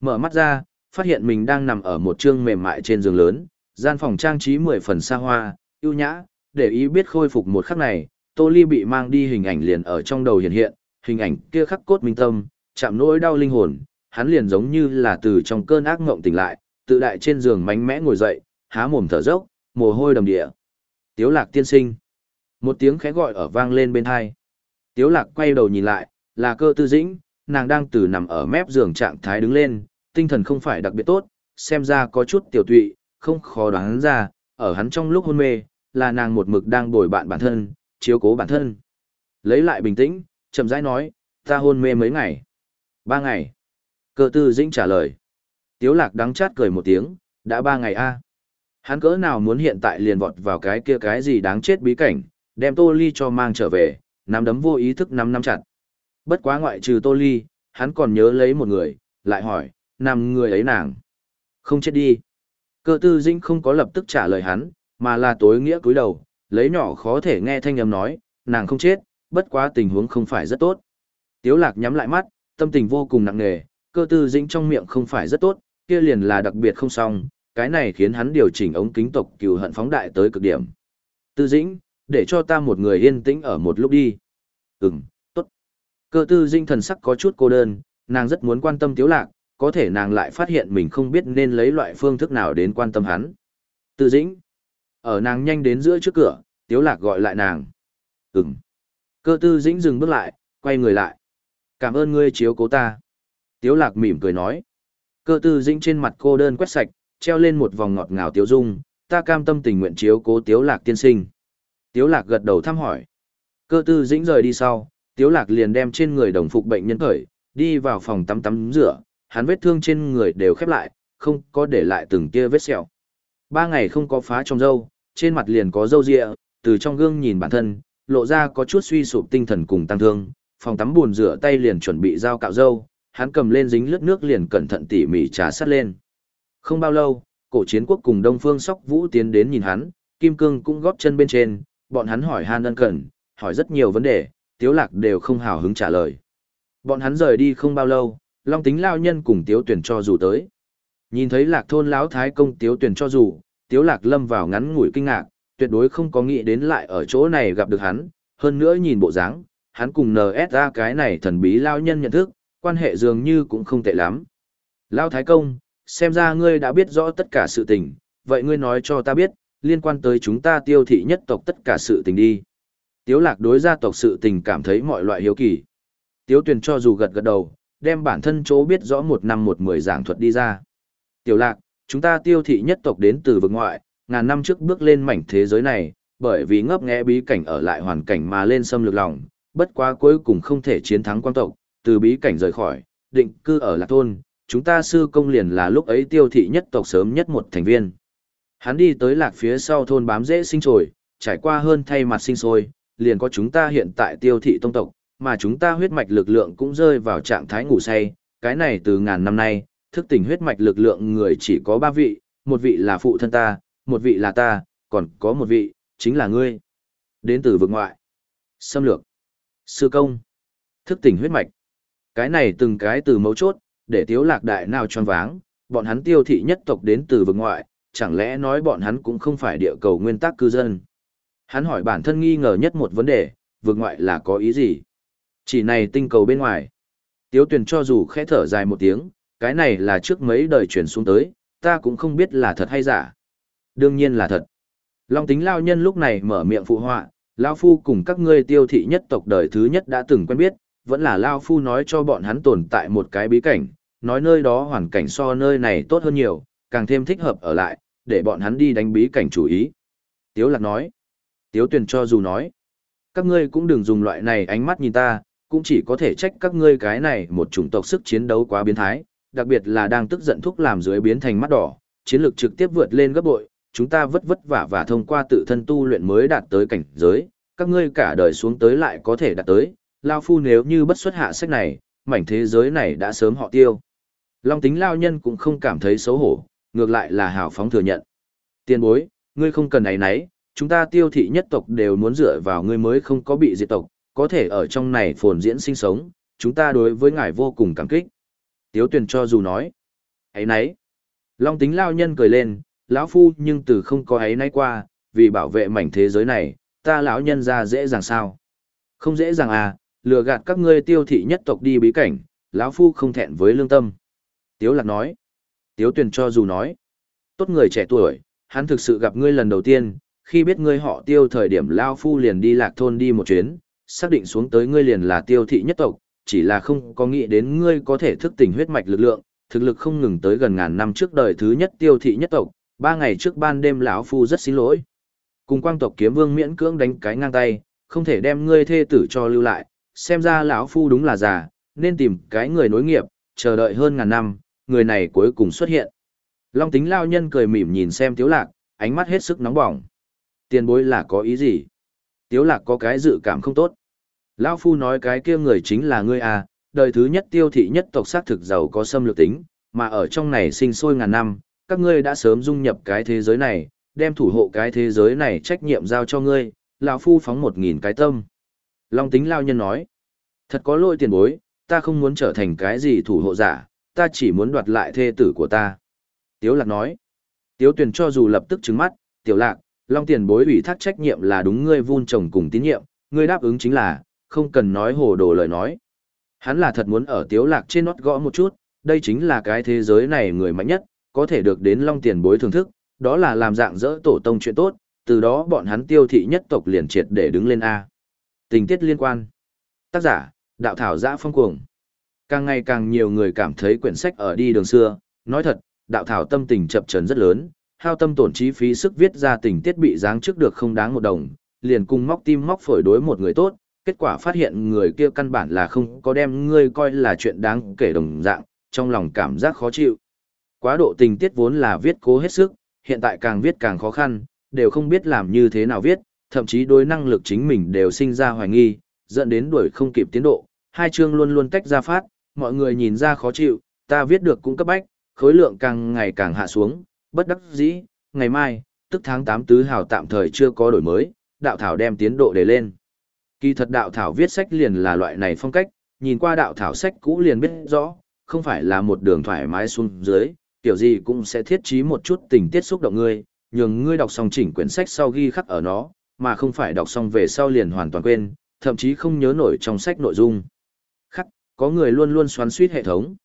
Mở mắt ra, phát hiện mình đang nằm ở một trương mềm mại trên giường lớn, gian phòng trang trí mười phần xa hoa, ưu nhã, để ý biết khôi phục một khắc này, Tô Ly bị mang đi hình ảnh liền ở trong đầu hiện hiện, hình ảnh kia khắc cốt minh tâm, chạm nỗi đau linh hồn, hắn liền giống như là từ trong cơn ác mộng tỉnh lại, tự đại trên giường mạnh mẽ ngồi dậy, há mồm thở dốc, mồ hôi đầm địa. Tiếu lạc tiên sinh. Một tiếng khẽ gọi ở vang lên bên tai. Tiếu lạc quay đầu nhìn lại, là cơ tư dĩnh, nàng đang từ nằm ở mép giường trạng thái đứng lên, tinh thần không phải đặc biệt tốt, xem ra có chút tiểu tụy, không khó đoán ra, ở hắn trong lúc hôn mê, là nàng một mực đang bồi bạn bản thân, chiếu cố bản thân. Lấy lại bình tĩnh, chậm rãi nói, ta hôn mê mấy ngày. Ba ngày. Cơ tư dĩnh trả lời. Tiếu lạc đắng chát cười một tiếng, đã ba ngày a. Hắn cỡ nào muốn hiện tại liền vọt vào cái kia cái gì đáng chết bí cảnh, đem tô ly cho mang trở về, nắm đấm vô ý thức nắm nắm chặt. Bất quá ngoại trừ tô ly, hắn còn nhớ lấy một người, lại hỏi, nằm người ấy nàng. Không chết đi. Cơ tư dĩnh không có lập tức trả lời hắn, mà là tối nghĩa cúi đầu, lấy nhỏ khó thể nghe thanh âm nói, nàng không chết, bất quá tình huống không phải rất tốt. Tiếu lạc nhắm lại mắt, tâm tình vô cùng nặng nề, cơ tư dĩnh trong miệng không phải rất tốt, kia liền là đặc biệt không xong, cái này khiến hắn điều chỉnh ống kính tộc cừu hận phóng đại tới cực điểm. Tư dĩnh, để cho ta một người yên tĩnh ở một lúc đi. Ừm, tốt. Cơ tư dĩnh thần sắc có chút cô đơn, nàng rất muốn quan tâm tiếu lạc, có thể nàng lại phát hiện mình không biết nên lấy loại phương thức nào đến quan tâm hắn. Tư dĩnh. Ở nàng nhanh đến giữa trước cửa, tiếu lạc gọi lại nàng. Ừm. Cơ tư dĩnh dừng bước lại, quay người lại. Cảm ơn ngươi chiếu cố ta. Tiếu lạc mỉm cười nói. Cơ tư dĩnh trên mặt cô đơn quét sạch, treo lên một vòng ngọt ngào tiếu dung, ta cam tâm tình nguyện chiếu cố tiếu lạc tiên sinh. Tiếu lạc gật đầu thăm hỏi. Cơ tư dĩnh rời đi sau, tiếu lạc liền đem trên người đồng phục bệnh nhân khởi, đi vào phòng tắm tắm rửa, hắn vết thương trên người đều khép lại, không có để lại từng kia vết sẹo. Ba ngày không có phá trong dâu, trên mặt liền có dâu rịa, từ trong gương nhìn bản thân, lộ ra có chút suy sụp tinh thần cùng tăng thương, phòng tắm buồn rửa tay liền chuẩn bị dao cạo dâu, hắn cầm lên dính lướt nước liền cẩn thận tỉ mỉ trà sát lên. Không bao lâu, cổ chiến quốc cùng Đông Phương Sóc Vũ tiến đến nhìn hắn, Kim Cương cũng góp chân bên trên, bọn hắn hỏi han ân cần, hỏi rất nhiều vấn đề, Tiếu Lạc đều không hào hứng trả lời. Bọn hắn rời đi không bao lâu, Long Tính lao nhân cùng Tiếu Tuyển cho dù tới. Nhìn thấy Lạc thôn lão thái công Tiếu Tuyển cho dù, Tiếu Lạc lâm vào ngắn ngủi kinh ngạc, tuyệt đối không có nghĩ đến lại ở chỗ này gặp được hắn, hơn nữa nhìn bộ dáng, hắn cùng NSA cái này thần bí lao nhân nhận thức, quan hệ dường như cũng không tệ lắm. Lao Thái Công, xem ra ngươi đã biết rõ tất cả sự tình, vậy ngươi nói cho ta biết, liên quan tới chúng ta tiêu thị nhất tộc tất cả sự tình đi. Tiếu lạc đối gia tộc sự tình cảm thấy mọi loại hiếu kỳ. Tiếu Tuyền cho dù gật gật đầu, đem bản thân chỗ biết rõ một năm một mười giảng thuật đi ra. Tiểu lạc, chúng ta tiêu thị nhất tộc đến từ vực ngoại, ngàn năm trước bước lên mảnh thế giới này, bởi vì ngấp nghé bí cảnh ở lại hoàn cảnh mà lên xâm lược lòng, bất quá cuối cùng không thể chiến thắng quan tộc, từ bí cảnh rời khỏi, định cư ở lạc thôn, chúng ta sư công liền là lúc ấy tiêu thị nhất tộc sớm nhất một thành viên. Hắn đi tới lạc phía sau thôn bám dễ sinh trồi, trải qua hơn thay mặt sinh sôi, liền có chúng ta hiện tại tiêu thị tông tộc, mà chúng ta huyết mạch lực lượng cũng rơi vào trạng thái ngủ say, cái này từ ngàn năm nay, thức tỉnh huyết mạch lực lượng người chỉ có ba vị, một vị là phụ thân ta, một vị là ta, còn có một vị, chính là ngươi. Đến từ vực ngoại. Xâm lược. Sư công. Thức tỉnh huyết mạch. Cái này từng cái từ mấu chốt, để tiếu lạc đại nào tròn váng, bọn hắn tiêu thị nhất tộc đến từ vực ngoại, chẳng lẽ nói bọn hắn cũng không phải địa cầu nguyên tắc cư dân. Hắn hỏi bản thân nghi ngờ nhất một vấn đề, vực ngoại là có ý gì? Chỉ này tinh cầu bên ngoài. Tiếu tuyển cho dù khẽ thở dài một tiếng, cái này là trước mấy đời truyền xuống tới, ta cũng không biết là thật hay giả. Đương nhiên là thật. Long tính lao nhân lúc này mở miệng phụ họa, lao phu cùng các ngươi tiêu thị nhất tộc đời thứ nhất đã từng quen biết, vẫn là lao phu nói cho bọn hắn tồn tại một cái bí cảnh, nói nơi đó hoàn cảnh so nơi này tốt hơn nhiều, càng thêm thích hợp ở lại, để bọn hắn đi đánh bí cảnh chủ ý. Tiếu lạc nói. Tiếu tuyển cho dù nói. Các ngươi cũng đừng dùng loại này ánh mắt nhìn ta, cũng chỉ có thể trách các ngươi cái này một chủng tộc sức chiến đấu quá biến thái, đặc biệt là đang tức giận thúc làm dưới biến thành mắt đỏ, chiến lược trực tiếp vượt lên gấp bội, chúng ta vất vất vả và thông qua tự thân tu luyện mới đạt tới cảnh giới, các ngươi cả đời xuống tới lại có thể đạt tới, Lao Phu nếu như bất xuất hạ sách này, mảnh thế giới này đã sớm họ tiêu. Long tính Lao Nhân cũng không cảm thấy xấu hổ, ngược lại là hào phóng thừa nhận. Tiên bối, ngươi không cần ấy nấy, chúng ta tiêu thị nhất tộc đều muốn dựa vào ngươi mới không có bị diệt tộc, có thể ở trong này phồn diễn sinh sống, chúng ta đối với ngài vô cùng cảm kích. Tiếu tuyển cho dù nói, ấy nấy. Long tính Lao Nhân cười lên, lão phu nhưng từ không có ấy nấy qua, vì bảo vệ mảnh thế giới này, ta lão nhân ra dễ dàng sao? Không dễ dàng à, lừa gạt các ngươi tiêu thị nhất tộc đi bí cảnh, lão phu không thẹn với lương tâm. Tiếu lạc nói. Tiếu tuyền cho dù nói. Tốt người trẻ tuổi, hắn thực sự gặp ngươi lần đầu tiên, khi biết ngươi họ tiêu thời điểm lão phu liền đi lạc thôn đi một chuyến, xác định xuống tới ngươi liền là tiêu thị nhất tộc, chỉ là không có nghĩ đến ngươi có thể thức tỉnh huyết mạch lực lượng, thực lực không ngừng tới gần ngàn năm trước đời thứ nhất tiêu thị nhất tộc, ba ngày trước ban đêm lão phu rất xin lỗi. Cùng quang tộc kiếm vương miễn cưỡng đánh cái ngang tay, không thể đem ngươi thê tử cho lưu lại, xem ra lão phu đúng là già, nên tìm cái người nối nghiệp, chờ đợi hơn ngàn năm, người này cuối cùng xuất hiện. Long tính lao nhân cười mỉm nhìn xem tiếu lạc, ánh mắt hết sức nóng bỏng. Tiền bối là có ý gì? Tiếu lạc có cái dự cảm không tốt. Lão phu nói cái kia người chính là ngươi à, đời thứ nhất tiêu thị nhất tộc sát thực giàu có xâm lược tính, mà ở trong này sinh sôi ngàn năm, các ngươi đã sớm dung nhập cái thế giới này, đem thủ hộ cái thế giới này trách nhiệm giao cho ngươi, lão phu phóng một nghìn cái tâm. Long tính lao nhân nói, thật có lỗi tiền bối, ta không muốn trở thành cái gì thủ hộ giả, ta chỉ muốn đoạt lại thê tử của ta. Tiếu lạc nói, tiếu tuyển cho dù lập tức trứng mắt, tiểu lạc, long tiền bối ủy thác trách nhiệm là đúng ngươi vun trồng cùng tín nhiệm, ngươi đáp ứng chính là, không cần nói hồ đồ lời nói. Hắn là thật muốn ở tiếu lạc trên nót gõ một chút, đây chính là cái thế giới này người mạnh nhất, có thể được đến long tiền bối thưởng thức, đó là làm dạng dỡ tổ tông chuyện tốt, từ đó bọn hắn tiêu thị nhất tộc liền triệt để đứng lên A. Tình tiết liên quan. Tác giả, đạo thảo giã phong cuồng. Càng ngày càng nhiều người cảm thấy quyển sách ở đi đường xưa, nói thật, đạo thảo tâm tình chập chấn rất lớn, hao tâm tổn trí phí sức viết ra tình tiết bị giáng trước được không đáng một đồng, liền cùng móc tim móc phổi đối một người tốt, kết quả phát hiện người kia căn bản là không có đem ngươi coi là chuyện đáng kể đồng dạng, trong lòng cảm giác khó chịu. Quá độ tình tiết vốn là viết cố hết sức, hiện tại càng viết càng khó khăn, đều không biết làm như thế nào viết, thậm chí đối năng lực chính mình đều sinh ra hoài nghi, dẫn đến đuổi không kịp tiến độ, hai chương luôn luôn tách ra phát, mọi người nhìn ra khó chịu, ta viết được cũng cấp bách, khối lượng càng ngày càng hạ xuống, bất đắc dĩ, ngày mai, tức tháng 8 tứ hào tạm thời chưa có đổi mới, đạo thảo đem tiến độ để lên. Kỳ thật đạo thảo viết sách liền là loại này phong cách, nhìn qua đạo thảo sách cũ liền biết rõ, không phải là một đường thoải mái xuống dưới, kiểu gì cũng sẽ thiết trí một chút tình tiết xúc động ngươi, nhường ngươi đọc xong chỉnh quyển sách sau ghi khắc ở nó, mà không phải đọc xong về sau liền hoàn toàn quên, thậm chí không nhớ nổi trong sách nội dung. Khắc, có người luôn luôn xoắn suýt hệ thống.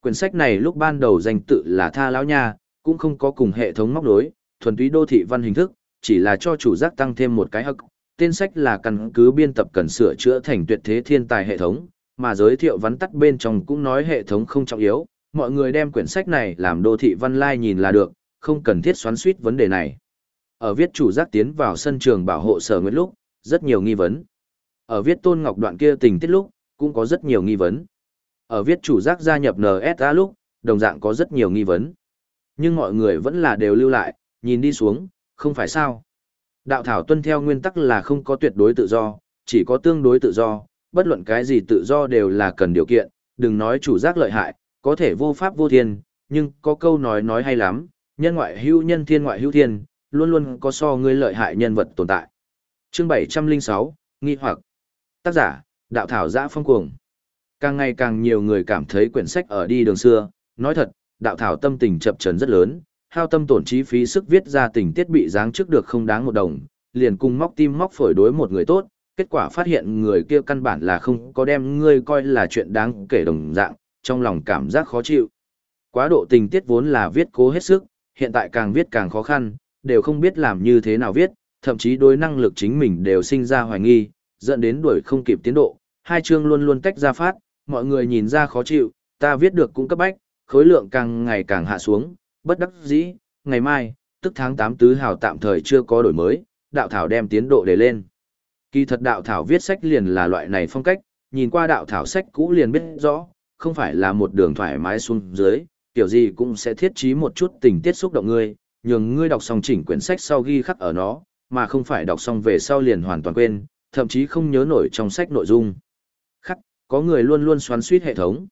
Quyển sách này lúc ban đầu danh tự là Tha Lão Nha, cũng không có cùng hệ thống móc nối, thuần túy đô thị văn hình thức, chỉ là cho chủ giác tăng thêm một cái hậc. Tên sách là căn cứ biên tập cần sửa chữa thành tuyệt thế thiên tài hệ thống, mà giới thiệu vắn tắt bên trong cũng nói hệ thống không trọng yếu, mọi người đem quyển sách này làm đô thị văn lai nhìn là được, không cần thiết xoắn suýt vấn đề này. Ở viết chủ giác tiến vào sân trường bảo hộ sở nguyện lúc, rất nhiều nghi vấn. Ở viết tôn ngọc đoạn kia tình tiết lúc, cũng có rất nhiều nghi vấn. Ở viết chủ giác gia nhập NSA lúc, đồng dạng có rất nhiều nghi vấn. Nhưng mọi người vẫn là đều lưu lại, nhìn đi xuống, không phải sao. Đạo thảo tuân theo nguyên tắc là không có tuyệt đối tự do, chỉ có tương đối tự do, bất luận cái gì tự do đều là cần điều kiện, đừng nói chủ giác lợi hại, có thể vô pháp vô thiên, nhưng có câu nói nói hay lắm, nhân ngoại hữu nhân thiên ngoại hữu thiên, luôn luôn có so ngươi lợi hại nhân vật tồn tại. Chương 706, nghi hoặc. Tác giả, đạo thảo giã phong cuồng. Càng ngày càng nhiều người cảm thấy quyển sách ở đi đường xưa, nói thật, đạo thảo tâm tình chập chấn rất lớn, hao tâm tổn trí phí sức viết ra tình tiết bị giáng trước được không đáng một đồng, liền cùng móc tim móc phổi đối một người tốt, kết quả phát hiện người kia căn bản là không có đem ngươi coi là chuyện đáng kể đồng dạng, trong lòng cảm giác khó chịu. Quá độ tình tiết vốn là viết cố hết sức, hiện tại càng viết càng khó khăn, đều không biết làm như thế nào viết, thậm chí đối năng lực chính mình đều sinh ra hoài nghi, dẫn đến đuổi không kịp tiến độ, hai chương luôn luôn tách ra phát, mọi người nhìn ra khó chịu, ta viết được cũng cấp bách, khối lượng càng ngày càng hạ xuống, bất đắc dĩ, ngày mai, tức tháng 8 tứ hào tạm thời chưa có đổi mới, đạo thảo đem tiến độ để lên. Kỳ thật đạo thảo viết sách liền là loại này phong cách, nhìn qua đạo thảo sách cũ liền biết rõ, không phải là một đường thoải mái xuống dưới, kiểu gì cũng sẽ thiết trí một chút tình tiết xúc động ngươi, nhường ngươi đọc xong chỉnh quyển sách sau ghi khắc ở nó, mà không phải đọc xong về sau liền hoàn toàn quên, thậm chí không nhớ nổi trong sách nội dung. Khắc, có người luôn luôn xoắn suýt hệ thống.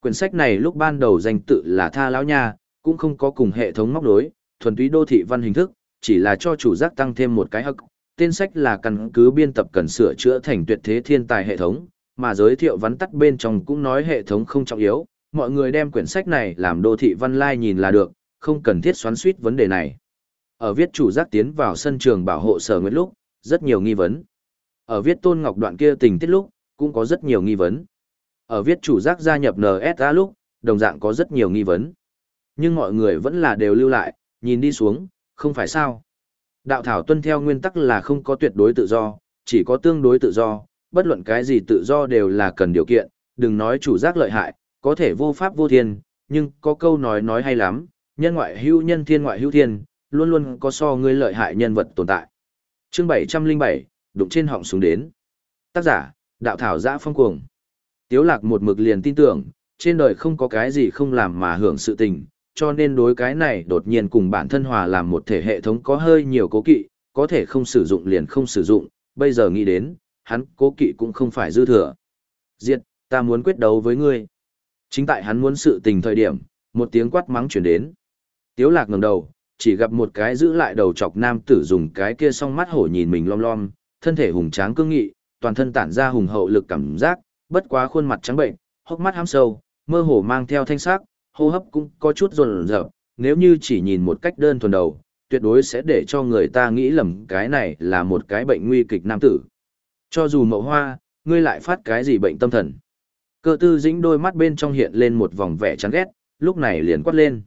Quyển sách này lúc ban đầu danh tự là Tha Lão Nha, cũng không có cùng hệ thống móc nối, thuần túy đô thị văn hình thức, chỉ là cho chủ giác tăng thêm một cái hậc. Tên sách là căn cứ biên tập cần sửa chữa thành tuyệt thế thiên tài hệ thống, mà giới thiệu vắn tắt bên trong cũng nói hệ thống không trọng yếu, mọi người đem quyển sách này làm đô thị văn lai nhìn là được, không cần thiết xoắn suýt vấn đề này. Ở viết chủ giác tiến vào sân trường bảo hộ sở nguyện lúc, rất nhiều nghi vấn. Ở viết Tôn Ngọc đoạn kia tình tiết lúc, cũng có rất nhiều nghi vấn. Ở viết chủ giác gia nhập NSA lúc, đồng dạng có rất nhiều nghi vấn. Nhưng mọi người vẫn là đều lưu lại, nhìn đi xuống, không phải sao. Đạo thảo tuân theo nguyên tắc là không có tuyệt đối tự do, chỉ có tương đối tự do, bất luận cái gì tự do đều là cần điều kiện, đừng nói chủ giác lợi hại, có thể vô pháp vô thiên, nhưng có câu nói nói hay lắm, nhân ngoại hữu nhân thiên ngoại hữu thiên, luôn luôn có so ngươi lợi hại nhân vật tồn tại. Chương 707, đụng trên họng xuống đến. Tác giả, đạo thảo giã phong cuồng. Tiếu lạc một mực liền tin tưởng, trên đời không có cái gì không làm mà hưởng sự tình, cho nên đối cái này đột nhiên cùng bản thân hòa làm một thể hệ thống có hơi nhiều cố kỵ, có thể không sử dụng liền không sử dụng, bây giờ nghĩ đến, hắn cố kỵ cũng không phải dư thừa. Diệt, ta muốn quyết đấu với ngươi. Chính tại hắn muốn sự tình thời điểm, một tiếng quát mắng chuyển đến. Tiếu lạc ngẩng đầu, chỉ gặp một cái giữ lại đầu chọc nam tử dùng cái kia song mắt hổ nhìn mình lom lom, thân thể hùng tráng cương nghị, toàn thân tản ra hùng hậu lực cảm giác, bất quá khuôn mặt trắng bệnh, hốc mắt hám sâu, mơ hồ mang theo thanh sắc, hô hấp cũng có chút rồn rợp, nếu như chỉ nhìn một cách đơn thuần đầu, tuyệt đối sẽ để cho người ta nghĩ lầm cái này là một cái bệnh nguy kịch nam tử. Cho dù mậu hoa, ngươi lại phát cái gì bệnh tâm thần. Cơ tư dĩnh đôi mắt bên trong hiện lên một vòng vẻ chán ghét, lúc này liền quát lên.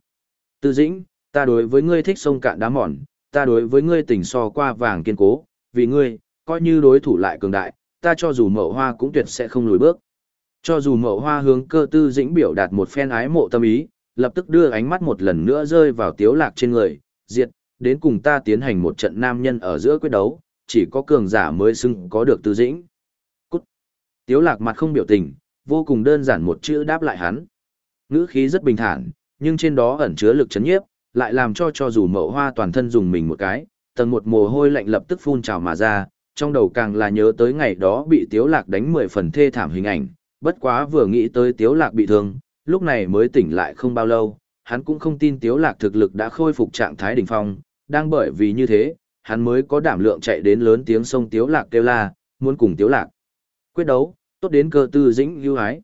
Tư dĩnh, ta đối với ngươi thích sông cạn đá mòn, ta đối với ngươi tình so qua vàng kiên cố, vì ngươi, coi như đối thủ lại cường đại, ta cho dù mậu hoa cũng tuyệt sẽ không lùi bước. Cho dù mậu hoa hướng cơ tư dĩnh biểu đạt một phen ái mộ tâm ý, lập tức đưa ánh mắt một lần nữa rơi vào tiếu lạc trên người, diệt, đến cùng ta tiến hành một trận nam nhân ở giữa quyết đấu, chỉ có cường giả mới xưng có được tư dĩnh. Cút! Tiếu lạc mặt không biểu tình, vô cùng đơn giản một chữ đáp lại hắn. Ngữ khí rất bình thản, nhưng trên đó ẩn chứa lực chấn nhiếp, lại làm cho cho dù mậu hoa toàn thân dùng mình một cái, tầng một mồ hôi lạnh lập tức phun trào mà ra, trong đầu càng là nhớ tới ngày đó bị tiếu lạc đánh mười phần thê thảm hình ảnh, bất quá vừa nghĩ tới tiếu lạc bị thương, lúc này mới tỉnh lại không bao lâu, hắn cũng không tin tiếu lạc thực lực đã khôi phục trạng thái đỉnh phong, đang bởi vì như thế, hắn mới có đảm lượng chạy đến lớn tiếng sông tiếu lạc kêu la, muốn cùng tiếu lạc. Quyết đấu, tốt đến cơ tư dĩnh lưu hái.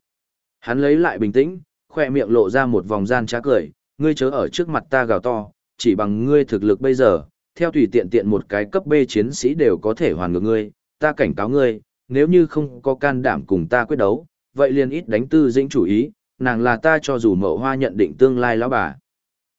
Hắn lấy lại bình tĩnh, khoe miệng lộ ra một vòng gian trá cười, ngươi chớ ở trước mặt ta gào to, chỉ bằng ngươi thực lực bây giờ, theo tùy tiện tiện một cái cấp B chiến sĩ đều có thể hoàn ngược ngươi, ta cảnh cáo ngươi, nếu như không có can đảm cùng ta quyết đấu, vậy liền ít đánh tư dĩnh chủ ý, nàng là ta cho dù mậu hoa nhận định tương lai lão bà.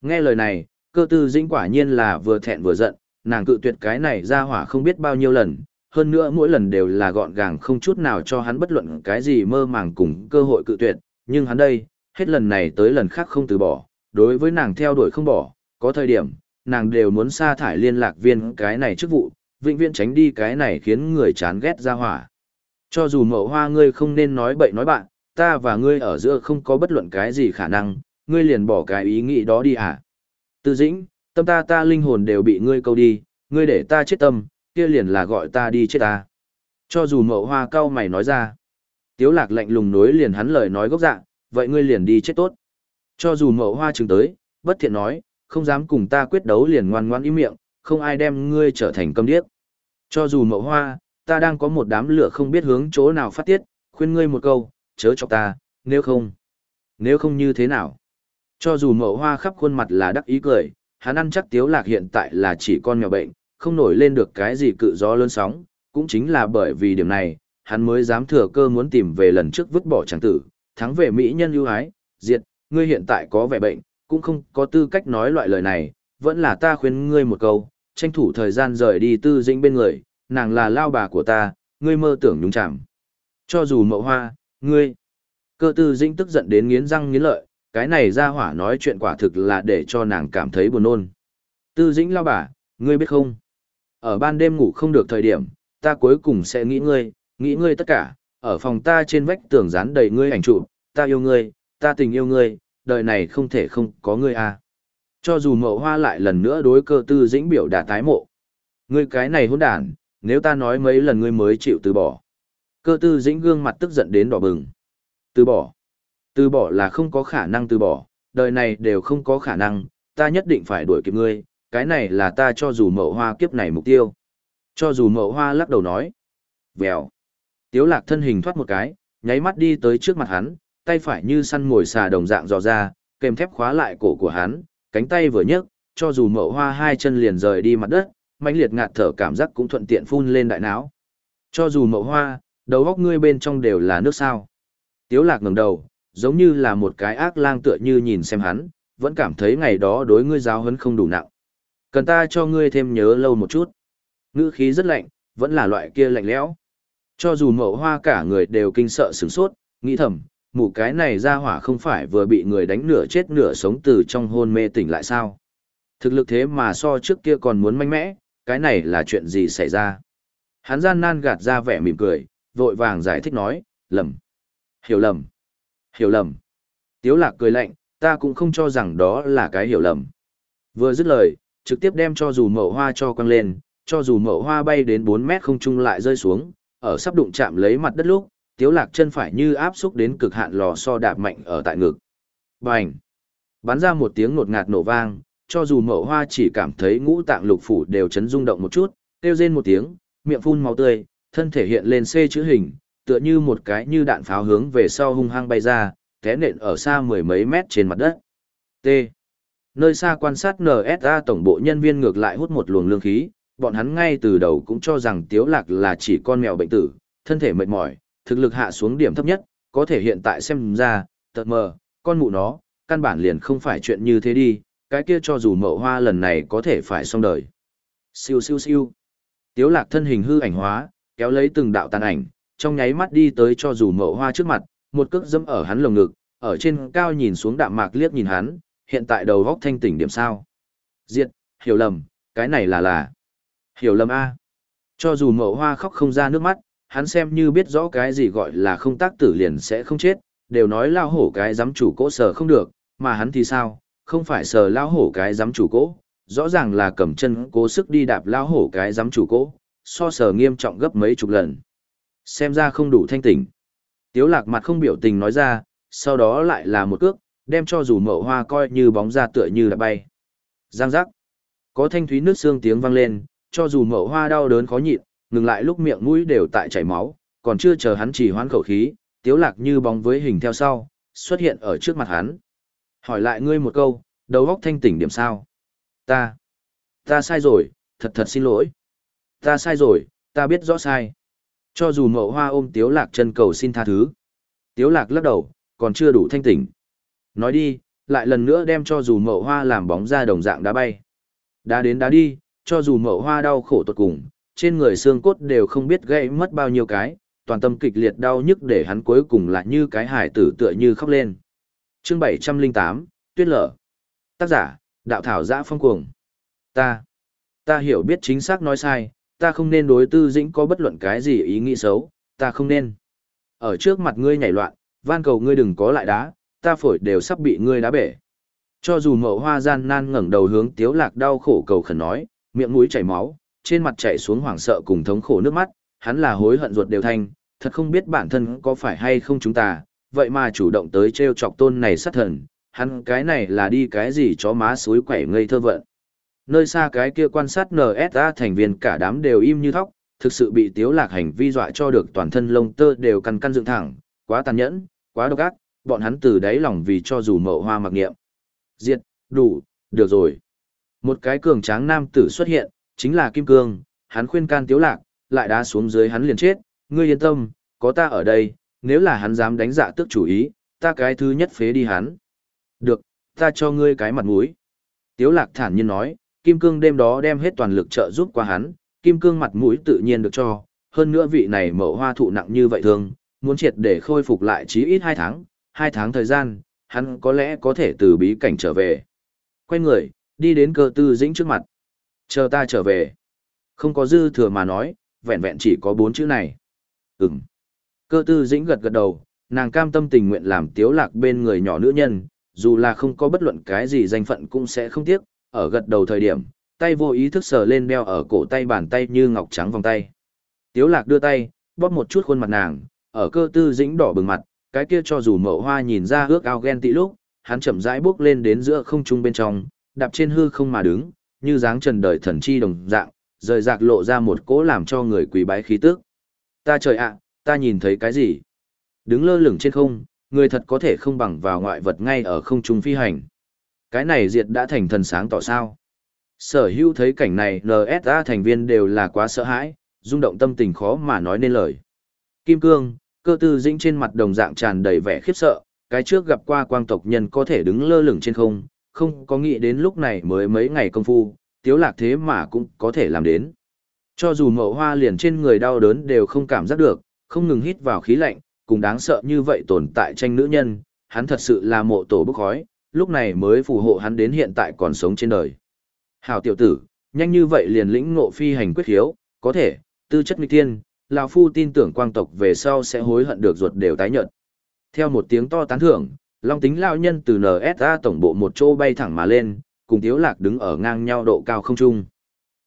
Nghe lời này, cơ tư dĩnh quả nhiên là vừa thẹn vừa giận, nàng cự tuyệt cái này ra hỏa không biết bao nhiêu lần, hơn nữa mỗi lần đều là gọn gàng không chút nào cho hắn bất luận cái gì mơ màng cùng cơ hội cự tuyệt, nhưng hắn đây, hết lần này tới lần khác không từ bỏ, đối với nàng theo đuổi không bỏ, có thời điểm, nàng đều muốn sa thải liên lạc viên cái này chức vụ, vĩnh viễn tránh đi cái này khiến người chán ghét ra hỏa. Cho dù mậu hoa ngươi không nên nói bậy nói bạn, ta và ngươi ở giữa không có bất luận cái gì khả năng, ngươi liền bỏ cái ý nghĩ đó đi à. Tư dĩnh, tâm ta ta linh hồn đều bị ngươi câu đi, ngươi để ta chết tâm, kia liền là gọi ta đi chết ta. Cho dù mậu hoa cao mày nói ra, tiếu lạc lạnh lùng nối liền hắn lời nói gốc dạng, vậy ngươi liền đi chết tốt. Cho dù mậu hoa chừng tới, bất thiện nói, không dám cùng ta quyết đấu liền ngoan ngoan im miệng, không ai đem ngươi trở thành câm điếc. Cho dù mậu hoa, ta đang có một đám lửa không biết hướng chỗ nào phát tiết, khuyên ngươi một câu, chớ chọc ta, nếu không. Nếu không như thế nào? Cho dù mậu hoa khắp khuôn mặt là đắc ý cười, hắn ăn chắc tiếu lạc hiện tại là chỉ con mèo bệnh, không nổi lên được cái gì cự gió lớn sóng, cũng chính là bởi vì điểm này, hắn mới dám thừa cơ muốn tìm về lần trước vứt bỏ chàng tử, thắng về mỹ nhân ưu ái, diệt, ngươi hiện tại có vẻ bệnh, cũng không có tư cách nói loại lời này, vẫn là ta khuyên ngươi một câu, tranh thủ thời gian rời đi tư dĩnh bên người, nàng là lao bà của ta, ngươi mơ tưởng nhúng chạm. Cho dù mậu hoa, ngươi, cơ tư dĩnh tức giận đến nghiến răng nghiến lợi, cái này ra hỏa nói chuyện quả thực là để cho nàng cảm thấy buồn nôn. Tư dĩnh lao bà, ngươi biết không? Ở ban đêm ngủ không được thời điểm, ta cuối cùng sẽ nghĩ ngươi, nghĩ ngươi tất cả, ở phòng ta trên vách tường dán đầy ngươi ảnh chụp, ta yêu ngươi, ta tình yêu ngươi, đời này không thể không có ngươi à. Cho dù mậu hoa lại lần nữa đối cơ tư dĩnh biểu đạt tái mộ. Ngươi cái này hỗn đản, nếu ta nói mấy lần ngươi mới chịu từ bỏ. Cơ tư dĩnh gương mặt tức giận đến đỏ bừng. Từ bỏ. Từ bỏ là không có khả năng từ bỏ, đời này đều không có khả năng, ta nhất định phải đuổi kịp ngươi, cái này là ta cho dù mậu hoa kiếp này mục tiêu. Cho dù mậu hoa lắc đầu nói. Vèo. Tiếu lạc thân hình thoát một cái, nháy mắt đi tới trước mặt hắn, tay phải như săn mồi xà đồng dạng dò ra, kèm thép khóa lại cổ của hắn, cánh tay vừa nhấc, cho dù mậu hoa hai chân liền rời đi mặt đất, mãnh liệt ngạt thở cảm giác cũng thuận tiện phun lên đại não. Cho dù mậu hoa, đầu góc ngươi bên trong đều là nước sao. Tiếu lạc ngẩng đầu, giống như là một cái ác lang tựa như nhìn xem hắn, vẫn cảm thấy ngày đó đối ngươi giáo huấn không đủ nặng. Cần ta cho ngươi thêm nhớ lâu một chút. Ngữ khí rất lạnh, vẫn là loại kia lạnh lẽo. Cho dù mậu hoa cả người đều kinh sợ sửng sốt, nghĩ thầm, mụ cái này ra hỏa không phải vừa bị người đánh nửa chết nửa sống từ trong hôn mê tỉnh lại sao. Thực lực thế mà so trước kia còn muốn mạnh mẽ, cái này là chuyện gì xảy ra. Hắn gian nan gạt ra vẻ mỉm cười, vội vàng giải thích nói, lầm. Hiểu lầm. Hiểu lầm. Tiếu lạc cười lạnh, ta cũng không cho rằng đó là cái hiểu lầm. Vừa dứt lời, trực tiếp đem cho dù mậu hoa cho quăng lên, cho dù mậu hoa bay đến 4 mét không trung lại rơi xuống, ở sắp đụng chạm lấy mặt đất lúc, tiếu lạc chân phải như áp xúc đến cực hạn lò so đạp mạnh ở tại ngực. Bành! Bắn ra một tiếng nột ngạt nổ vang, cho dù mậu hoa chỉ cảm thấy ngũ tạng lục phủ đều chấn rung động một chút, kêu rên một tiếng, miệng phun máu tươi, thân thể hiện lên C chữ hình, tựa như một cái như đạn pháo hướng về sau hung hăng bay ra, té nện ở xa mười mấy mét trên mặt đất. T. Nơi xa quan sát NSA tổng bộ nhân viên ngược lại hút một luồng lương khí, bọn hắn ngay từ đầu cũng cho rằng Tiếu Lạc là chỉ con mèo bệnh tử, thân thể mệt mỏi, thực lực hạ xuống điểm thấp nhất, có thể hiện tại xem ra, tật mờ, con mụ nó, căn bản liền không phải chuyện như thế đi, cái kia cho dù mậu hoa lần này có thể phải xong đời. Siêu siêu siêu. Tiếu lạc thân hình hư ảnh hóa, kéo lấy từng đạo tàn ảnh, trong nháy mắt đi tới cho dù mậu hoa trước mặt, một cước dẫm ở hắn lồng ngực, ở trên cao nhìn xuống đạm mạc liếc nhìn hắn, hiện tại đầu góc thanh tỉnh điểm sao. Diệt, hiểu lầm, cái này là là. Hiểu lầm A. Cho dù mậu hoa khóc không ra nước mắt, hắn xem như biết rõ cái gì gọi là không tác tử liền sẽ không chết, đều nói lao hổ cái giám chủ cỗ sở không được, mà hắn thì sao, không phải sờ lao hổ cái giám chủ cỗ, rõ ràng là cầm chân cố sức đi đạp lao hổ cái giám chủ cỗ, so sờ nghiêm trọng gấp mấy chục lần. Xem ra không đủ thanh tỉnh. Tiếu lạc mặt không biểu tình nói ra, sau đó lại là một cước, đem cho dù mậu hoa coi như bóng ra tựa như là bay. Giang giác. Có thanh thúy nước xương tiếng vang lên, cho dù mậu hoa đau đớn khó nhịn, ngừng lại lúc miệng mũi đều tại chảy máu, còn chưa chờ hắn chỉ hoãn khẩu khí, tiếu lạc như bóng với hình theo sau, xuất hiện ở trước mặt hắn. Hỏi lại ngươi một câu, đầu óc thanh tỉnh điểm sao? Ta, ta sai rồi, thật thật xin lỗi. Ta sai rồi, ta biết rõ sai. Cho dù mậu hoa ôm tiếu lạc chân cầu xin tha thứ. Tiếu lạc lắc đầu, còn chưa đủ thanh tỉnh. Nói đi, lại lần nữa đem cho dù mậu hoa làm bóng ra đồng dạng đá bay. Đá đến đá đi, cho dù mậu hoa đau khổ tột cùng, trên người xương cốt đều không biết gãy mất bao nhiêu cái, toàn tâm kịch liệt đau nhức để hắn cuối cùng lại như cái hải tử tựa như khóc lên. Chương 708, Tuyết lở. Tác giả, Đạo Thảo Giã Phong Cuồng. Ta, ta hiểu biết chính xác nói sai, ta không nên đối tư dĩnh có bất luận cái gì ý nghĩ xấu, ta không nên. Ở trước mặt ngươi nhảy loạn, van cầu ngươi đừng có lại đá, ta phổi đều sắp bị ngươi đá bể. Cho dù mậu hoa gian nan ngẩng đầu hướng tiếu lạc đau khổ cầu khẩn nói, miệng mũi chảy máu, trên mặt chảy xuống hoảng sợ cùng thống khổ nước mắt, hắn là hối hận ruột đều thanh, thật không biết bản thân có phải hay không chúng ta, vậy mà chủ động tới treo chọc tôn này sát thần, hắn cái này là đi cái gì chó má suối quẩy ngây thơ vận. Nơi xa cái kia quan sát NSA thành viên cả đám đều im như thóc, thực sự bị tiếu lạc hành vi dọa cho được toàn thân lông tơ đều căn căn dựng thẳng, quá tàn nhẫn, quá độc ác, bọn hắn từ đáy lòng vì cho dù mậu hoa mặc niệm Diệt, đủ, được rồi. Một cái cường tráng nam tử xuất hiện, chính là Kim Cương, hắn khuyên can tiếu lạc, lại đá xuống dưới hắn liền chết, ngươi yên tâm, có ta ở đây, nếu là hắn dám đánh dạ tước chủ ý, ta cái thứ nhất phế đi hắn. Được, ta cho ngươi cái mặt mũi. Tiếu lạc thản nhiên nói, Kim Cương đêm đó đem hết toàn lực trợ giúp qua hắn, Kim Cương mặt mũi tự nhiên được cho, hơn nữa vị này mẫu hoa thụ nặng như vậy thường, muốn triệt để khôi phục lại chí ít 2 tháng, 2 tháng thời gian, hắn có lẽ có thể từ bí cảnh trở về. Quay người, đi đến cơ tư dĩnh trước mặt. Chờ ta trở về. Không có dư thừa mà nói, vẹn vẹn chỉ có bốn chữ này. Ừm. Cơ tư dĩnh gật gật đầu, nàng cam tâm tình nguyện làm tiếu lạc bên người nhỏ nữ nhân, dù là không có bất luận cái gì danh phận cũng sẽ không tiếc, ở gật đầu thời điểm, tay vô ý thức sờ lên đeo ở cổ tay bàn tay như ngọc trắng vòng tay. Tiếu lạc đưa tay, bóp một chút khuôn mặt nàng, ở cơ tư dĩnh đỏ bừng mặt, cái kia cho dù mậu hoa nhìn ra ước ao ghen tị lúc, hắn chậm rãi bước lên đến giữa không trung bên trong, đạp trên hư không mà đứng, như dáng trần đời thần chi đồng dạng, rời rạc lộ ra một cỗ làm cho người quỳ bái khí tức. Ta trời ạ, ta nhìn thấy cái gì? Đứng lơ lửng trên không, người thật có thể không bằng vào ngoại vật ngay ở không trung phi hành. Cái này diệt đã thành thần sáng tỏ sao. Sở hữu thấy cảnh này NSA thành viên đều là quá sợ hãi, rung động tâm tình khó mà nói nên lời. Kim Cương, cơ tư dĩnh trên mặt đồng dạng tràn đầy vẻ khiếp sợ, cái trước gặp qua quang tộc nhân có thể đứng lơ lửng trên không, không có nghĩ đến lúc này mới mấy ngày công phu, tiếu lạc thế mà cũng có thể làm đến. Cho dù mậu hoa liền trên người đau đớn đều không cảm giác được, không ngừng hít vào khí lạnh, cùng đáng sợ như vậy tồn tại tranh nữ nhân, hắn thật sự là mộ tổ bức khói, lúc này mới phù hộ hắn đến hiện tại còn sống trên đời. Hảo tiểu tử, nhanh như vậy liền lĩnh ngộ phi hành quyết hiếu, có thể, tư chất nghịch thiên, lão phu tin tưởng quang tộc về sau sẽ hối hận được ruột đều tái nhận. Theo một tiếng to tán thưởng, Long tính lão nhân từ NSA tổng bộ một chỗ bay thẳng mà lên, cùng Tiếu Lạc đứng ở ngang nhau độ cao không trung.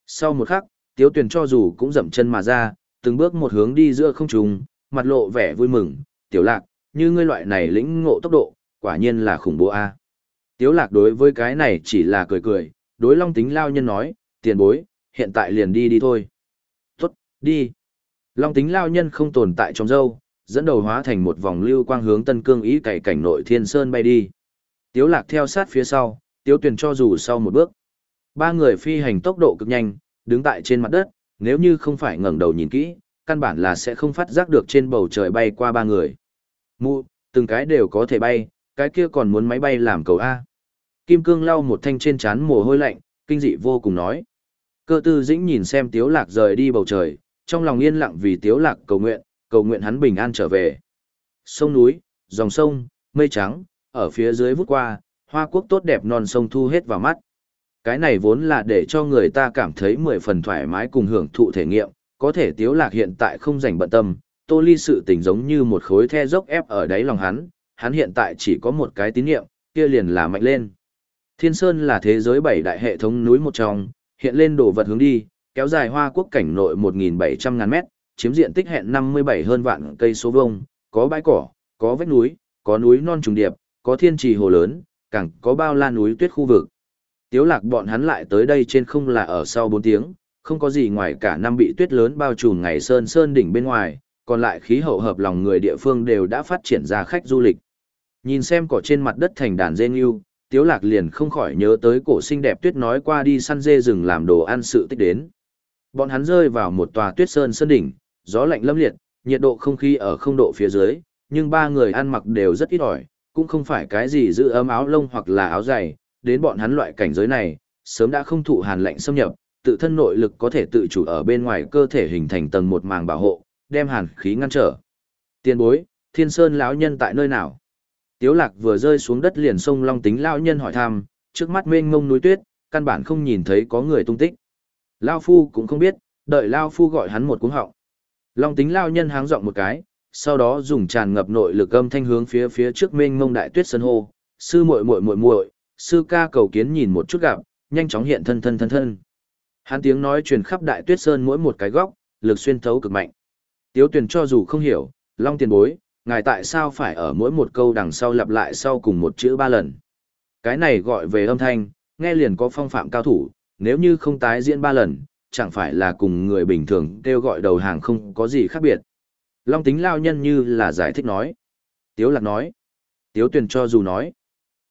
Sau một khắc, Tiếu Tuyền cho dù cũng dậm chân mà ra, từng bước một hướng đi giữa không trung, mặt lộ vẻ vui mừng, "Tiểu Lạc, như ngươi loại này lĩnh ngộ tốc độ, quả nhiên là khủng bố a." Tiếu Lạc đối với cái này chỉ là cười cười, đối Long tính lão nhân nói, "Tiền bối, hiện tại liền đi đi thôi." "Tốt, đi." Long tính lão nhân không tồn tại trong dâu, dẫn đầu hóa thành một vòng lưu quang hướng Tân Cương ý cày cảnh nội Thiên Sơn bay đi. Tiếu Lạc theo sát phía sau, Tiếu Tuyền cho dù sau một bước. Ba người phi hành tốc độ cực nhanh, đứng tại trên mặt đất, nếu như không phải ngẩng đầu nhìn kỹ, căn bản là sẽ không phát giác được trên bầu trời bay qua ba người. Mụ, từng cái đều có thể bay, cái kia còn muốn máy bay làm cầu A. Kim Cương lau một thanh trên chán mồ hôi lạnh, kinh dị vô cùng nói. Cơ tư dĩnh nhìn xem Tiếu Lạc rời đi bầu trời, trong lòng yên lặng vì Tiếu Lạc cầu nguyện, cầu nguyện hắn bình an trở về. Sông núi, dòng sông, mây trắng, ở phía dưới vút qua, hoa quốc tốt đẹp non sông thu hết vào mắt. Cái này vốn là để cho người ta cảm thấy mười phần thoải mái cùng hưởng thụ thể nghiệm, có thể tiếu lạc hiện tại không rảnh bận tâm, tô ly sự tình giống như một khối the dốc ép ở đáy lòng hắn, hắn hiện tại chỉ có một cái tín niệm, kia liền là mạnh lên. Thiên Sơn là thế giới bảy đại hệ thống núi một trong, hiện lên đổ vật hướng đi, kéo dài hoa quốc cảnh nội 1.700 ngàn mét, chiếm diện tích hẹn 57 hơn vạn cây số vuông, có bãi cỏ, có vách núi, có núi non trùng điệp, có thiên trì hồ lớn, càng có bao la núi tuyết khu vực. Tiếu lạc bọn hắn lại tới đây trên không là ở sau 4 tiếng, không có gì ngoài cả năm bị tuyết lớn bao trùm ngày sơn sơn đỉnh bên ngoài, còn lại khí hậu hợp lòng người địa phương đều đã phát triển ra khách du lịch. Nhìn xem cỏ trên mặt đất thành đàn dê nghiêu, Tiếu lạc liền không khỏi nhớ tới cổ xinh đẹp tuyết nói qua đi săn dê rừng làm đồ ăn sự tích đến. Bọn hắn rơi vào một tòa tuyết sơn sơn đỉnh, gió lạnh lâm liệt, nhiệt độ không khí ở không độ phía dưới, nhưng ba người ăn mặc đều rất ít ỏi, cũng không phải cái gì giữ ấm áo lông hoặc là áo dày, đến bọn hắn loại cảnh giới này, sớm đã không thụ hàn lạnh xâm nhập, tự thân nội lực có thể tự chủ ở bên ngoài cơ thể hình thành tầng một màng bảo hộ, đem hàn khí ngăn trở. Tiên bối, Thiên Sơn lão nhân tại nơi nào? Tiếu Lạc vừa rơi xuống đất liền sông Long Tính lão nhân hỏi thăm, trước mắt mênh mông núi tuyết, căn bản không nhìn thấy có người tung tích. Lão phu cũng không biết, đợi lão phu gọi hắn một cú họng. Long Tính lão nhân háng giọng một cái, sau đó dùng tràn ngập nội lực âm thanh hướng phía phía trước mênh mông đại tuyết sơn hô, sư muội muội muội muội, sư ca cầu kiến nhìn một chút gặp, nhanh chóng hiện thân thân thân thân. Hắn tiếng nói truyền khắp đại tuyết sơn mỗi một cái góc, lực xuyên thấu cực mạnh. Tiếu Tuyền cho dù không hiểu, Long tiền bối, ngài tại sao phải ở mỗi một câu đằng sau lặp lại sau cùng một chữ ba lần. Cái này gọi về âm thanh, nghe liền có phong phạm cao thủ, nếu như không tái diễn ba lần, chẳng phải là cùng người bình thường kêu gọi đầu hàng không có gì khác biệt. Long tính lao nhân như là giải thích nói. Tiếu lạc nói. Tiếu Tuyền cho dù nói.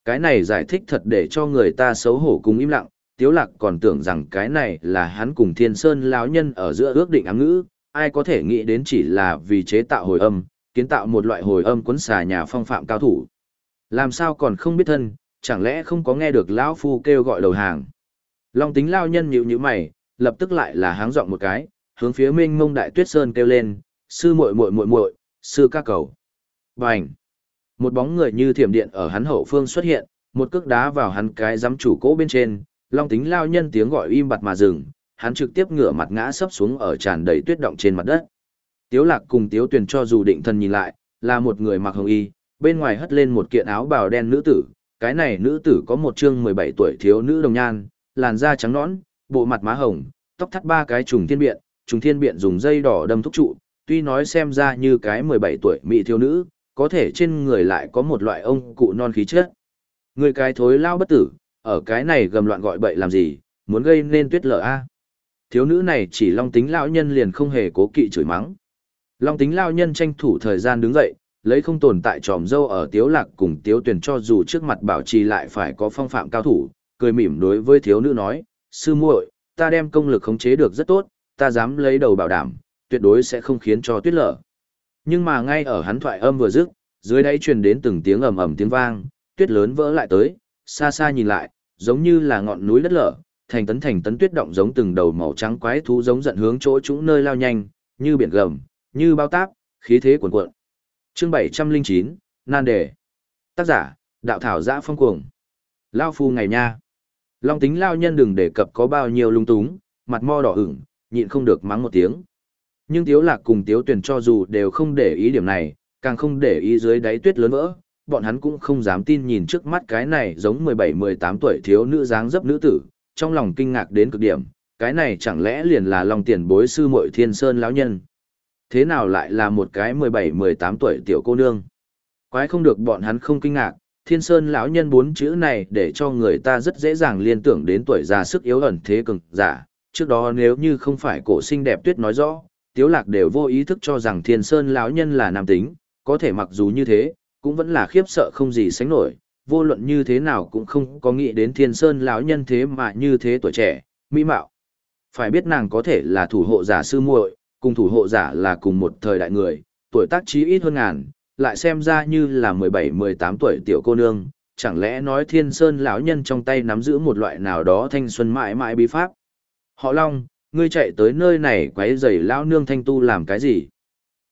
Cái này giải thích thật để cho người ta xấu hổ cùng im lặng, Tiếu Lạc còn tưởng rằng cái này là hắn cùng Thiên Sơn lão nhân ở giữa ước định ám ngữ, ai có thể nghĩ đến chỉ là vì chế tạo hồi âm, kiến tạo một loại hồi âm cuốn xà nhà phong phạm cao thủ. Làm sao còn không biết thân, chẳng lẽ không có nghe được lão phu kêu gọi đầu hàng. Long tính lão nhân nhíu nhíu mày, lập tức lại là háng giọng một cái, hướng phía Minh Mông Đại Tuyết Sơn kêu lên, sư muội muội muội muội, sư ca cầu. Bành! Một bóng người như thiểm điện ở hắn hậu phương xuất hiện, một cước đá vào hắn cái giám chủ cỗ bên trên, long tính lao nhân tiếng gọi im bặt mà dừng, hắn trực tiếp ngửa mặt ngã sấp xuống ở tràn đầy tuyết động trên mặt đất. Tiếu lạc cùng tiếu tuyền cho dù định thần nhìn lại, là một người mặc hồng y, bên ngoài hất lên một kiện áo bào đen nữ tử, cái này nữ tử có một trương 17 tuổi thiếu nữ đồng nhan, làn da trắng nõn, bộ mặt má hồng, tóc thắt ba cái trùng thiên biện, trùng thiên biện dùng dây đỏ đâm thúc trụ, tuy nói xem ra như cái 17 tuổi mỹ thiếu nữ, có thể trên người lại có một loại ông cụ non khí chất. Người cái thối lao bất tử, ở cái này gầm loạn gọi bậy làm gì, muốn gây nên tuyết lở a. Thiếu nữ này chỉ long tính lão nhân liền không hề cố kỵ chửi mắng. Long tính lão nhân tranh thủ thời gian đứng dậy, lấy không tồn tại tròm dâu ở tiếu lạc cùng tiếu tuyển cho dù trước mặt bảo trì lại phải có phong phạm cao thủ, cười mỉm đối với thiếu nữ nói, sư muội, ta đem công lực khống chế được rất tốt, ta dám lấy đầu bảo đảm, tuyệt đối sẽ không khiến cho tuyết lở. Nhưng mà ngay ở hắn thoại âm vừa dứt, dưới đáy truyền đến từng tiếng ầm ầm tiếng vang, tuyết lớn vỡ lại tới, xa xa nhìn lại, giống như là ngọn núi đất lở, thành tấn thành tấn tuyết động giống từng đầu màu trắng quái thú giống giận hướng chỗ chúng nơi lao nhanh, như biển gầm, như bao táp, khí thế cuồn cuộn. Chương 709, nan đề. Tác giả, đạo thảo giã phong cuồng. Lao phu ngày nha. Long tính lao nhân đừng đề cập có bao nhiêu lung túng, mặt mo đỏ ửng, nhịn không được mắng một tiếng. Nhưng Tiếu Lạc cùng Tiếu Tuyền cho dù đều không để ý điểm này, càng không để ý dưới đáy tuyết lớn vỡ, bọn hắn cũng không dám tin nhìn trước mắt cái này giống 17-18 tuổi thiếu nữ dáng dấp nữ tử, trong lòng kinh ngạc đến cực điểm, cái này chẳng lẽ liền là lòng tiền bối sư muội thiên sơn lão nhân. Thế nào lại là một cái 17-18 tuổi tiểu cô nương? Quái không được bọn hắn không kinh ngạc, thiên sơn lão nhân bốn chữ này để cho người ta rất dễ dàng liên tưởng đến tuổi già sức yếu ẩn thế cường giả. Trước đó nếu như không phải cổ sinh đẹp tuyết nói rõ, tiếu lạc đều vô ý thức cho rằng thiên sơn lão nhân là nam tính, có thể mặc dù như thế, cũng vẫn là khiếp sợ không gì sánh nổi, vô luận như thế nào cũng không có nghĩ đến thiên sơn lão nhân thế mà như thế tuổi trẻ, mỹ mạo. Phải biết nàng có thể là thủ hộ giả sư muội, cùng thủ hộ giả là cùng một thời đại người, tuổi tác chí ít hơn ngàn, lại xem ra như là 17-18 tuổi tiểu cô nương, chẳng lẽ nói thiên sơn lão nhân trong tay nắm giữ một loại nào đó thanh xuân mãi mãi bí pháp. Họ Long, ngươi chạy tới nơi này quấy rầy lão nương thanh tu làm cái gì?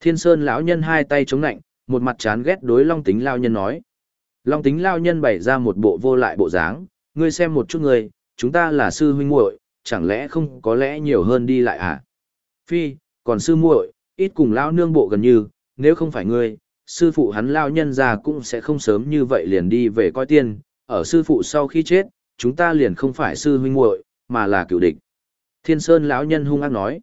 Thiên sơn lão nhân hai tay chống nạnh, một mặt chán ghét đối long tính lão nhân nói. Long tính lão nhân bày ra một bộ vô lại bộ dáng, ngươi xem một chút ngươi, chúng ta là sư huynh muội, chẳng lẽ không có lẽ nhiều hơn đi lại à? Phi, còn sư muội, ít cùng lão nương bộ gần như, nếu không phải ngươi, sư phụ hắn lão nhân già cũng sẽ không sớm như vậy liền đi về coi tiên, ở sư phụ sau khi chết, chúng ta liền không phải sư huynh muội, mà là cựu địch. Thiên Sơn lão nhân hung ác nói: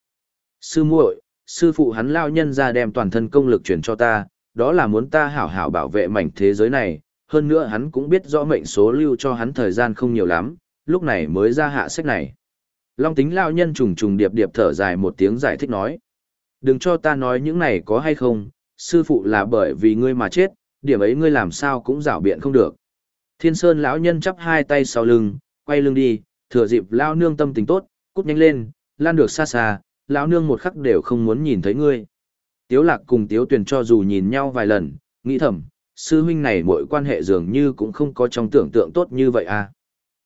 "Sư muội, sư phụ hắn lão nhân ra đem toàn thân công lực truyền cho ta, đó là muốn ta hảo hảo bảo vệ mảnh thế giới này, hơn nữa hắn cũng biết rõ mệnh số lưu cho hắn thời gian không nhiều lắm, lúc này mới ra hạ sách này." Long tính lão nhân trùng trùng điệp điệp thở dài một tiếng giải thích nói: "Đừng cho ta nói những này có hay không, sư phụ là bởi vì ngươi mà chết, điểm ấy ngươi làm sao cũng rảo biện không được. Thiên Sơn lão nhân chắp hai tay sau lưng, quay lưng đi, thừa dịp lão nương tâm tình tốt, cút nhanh lên, lan được xa xa, lão nương một khắc đều không muốn nhìn thấy ngươi. Tiếu Lạc cùng Tiếu Tuyền cho dù nhìn nhau vài lần, nghĩ thầm, sư huynh này mỗi quan hệ dường như cũng không có trong tưởng tượng tốt như vậy à.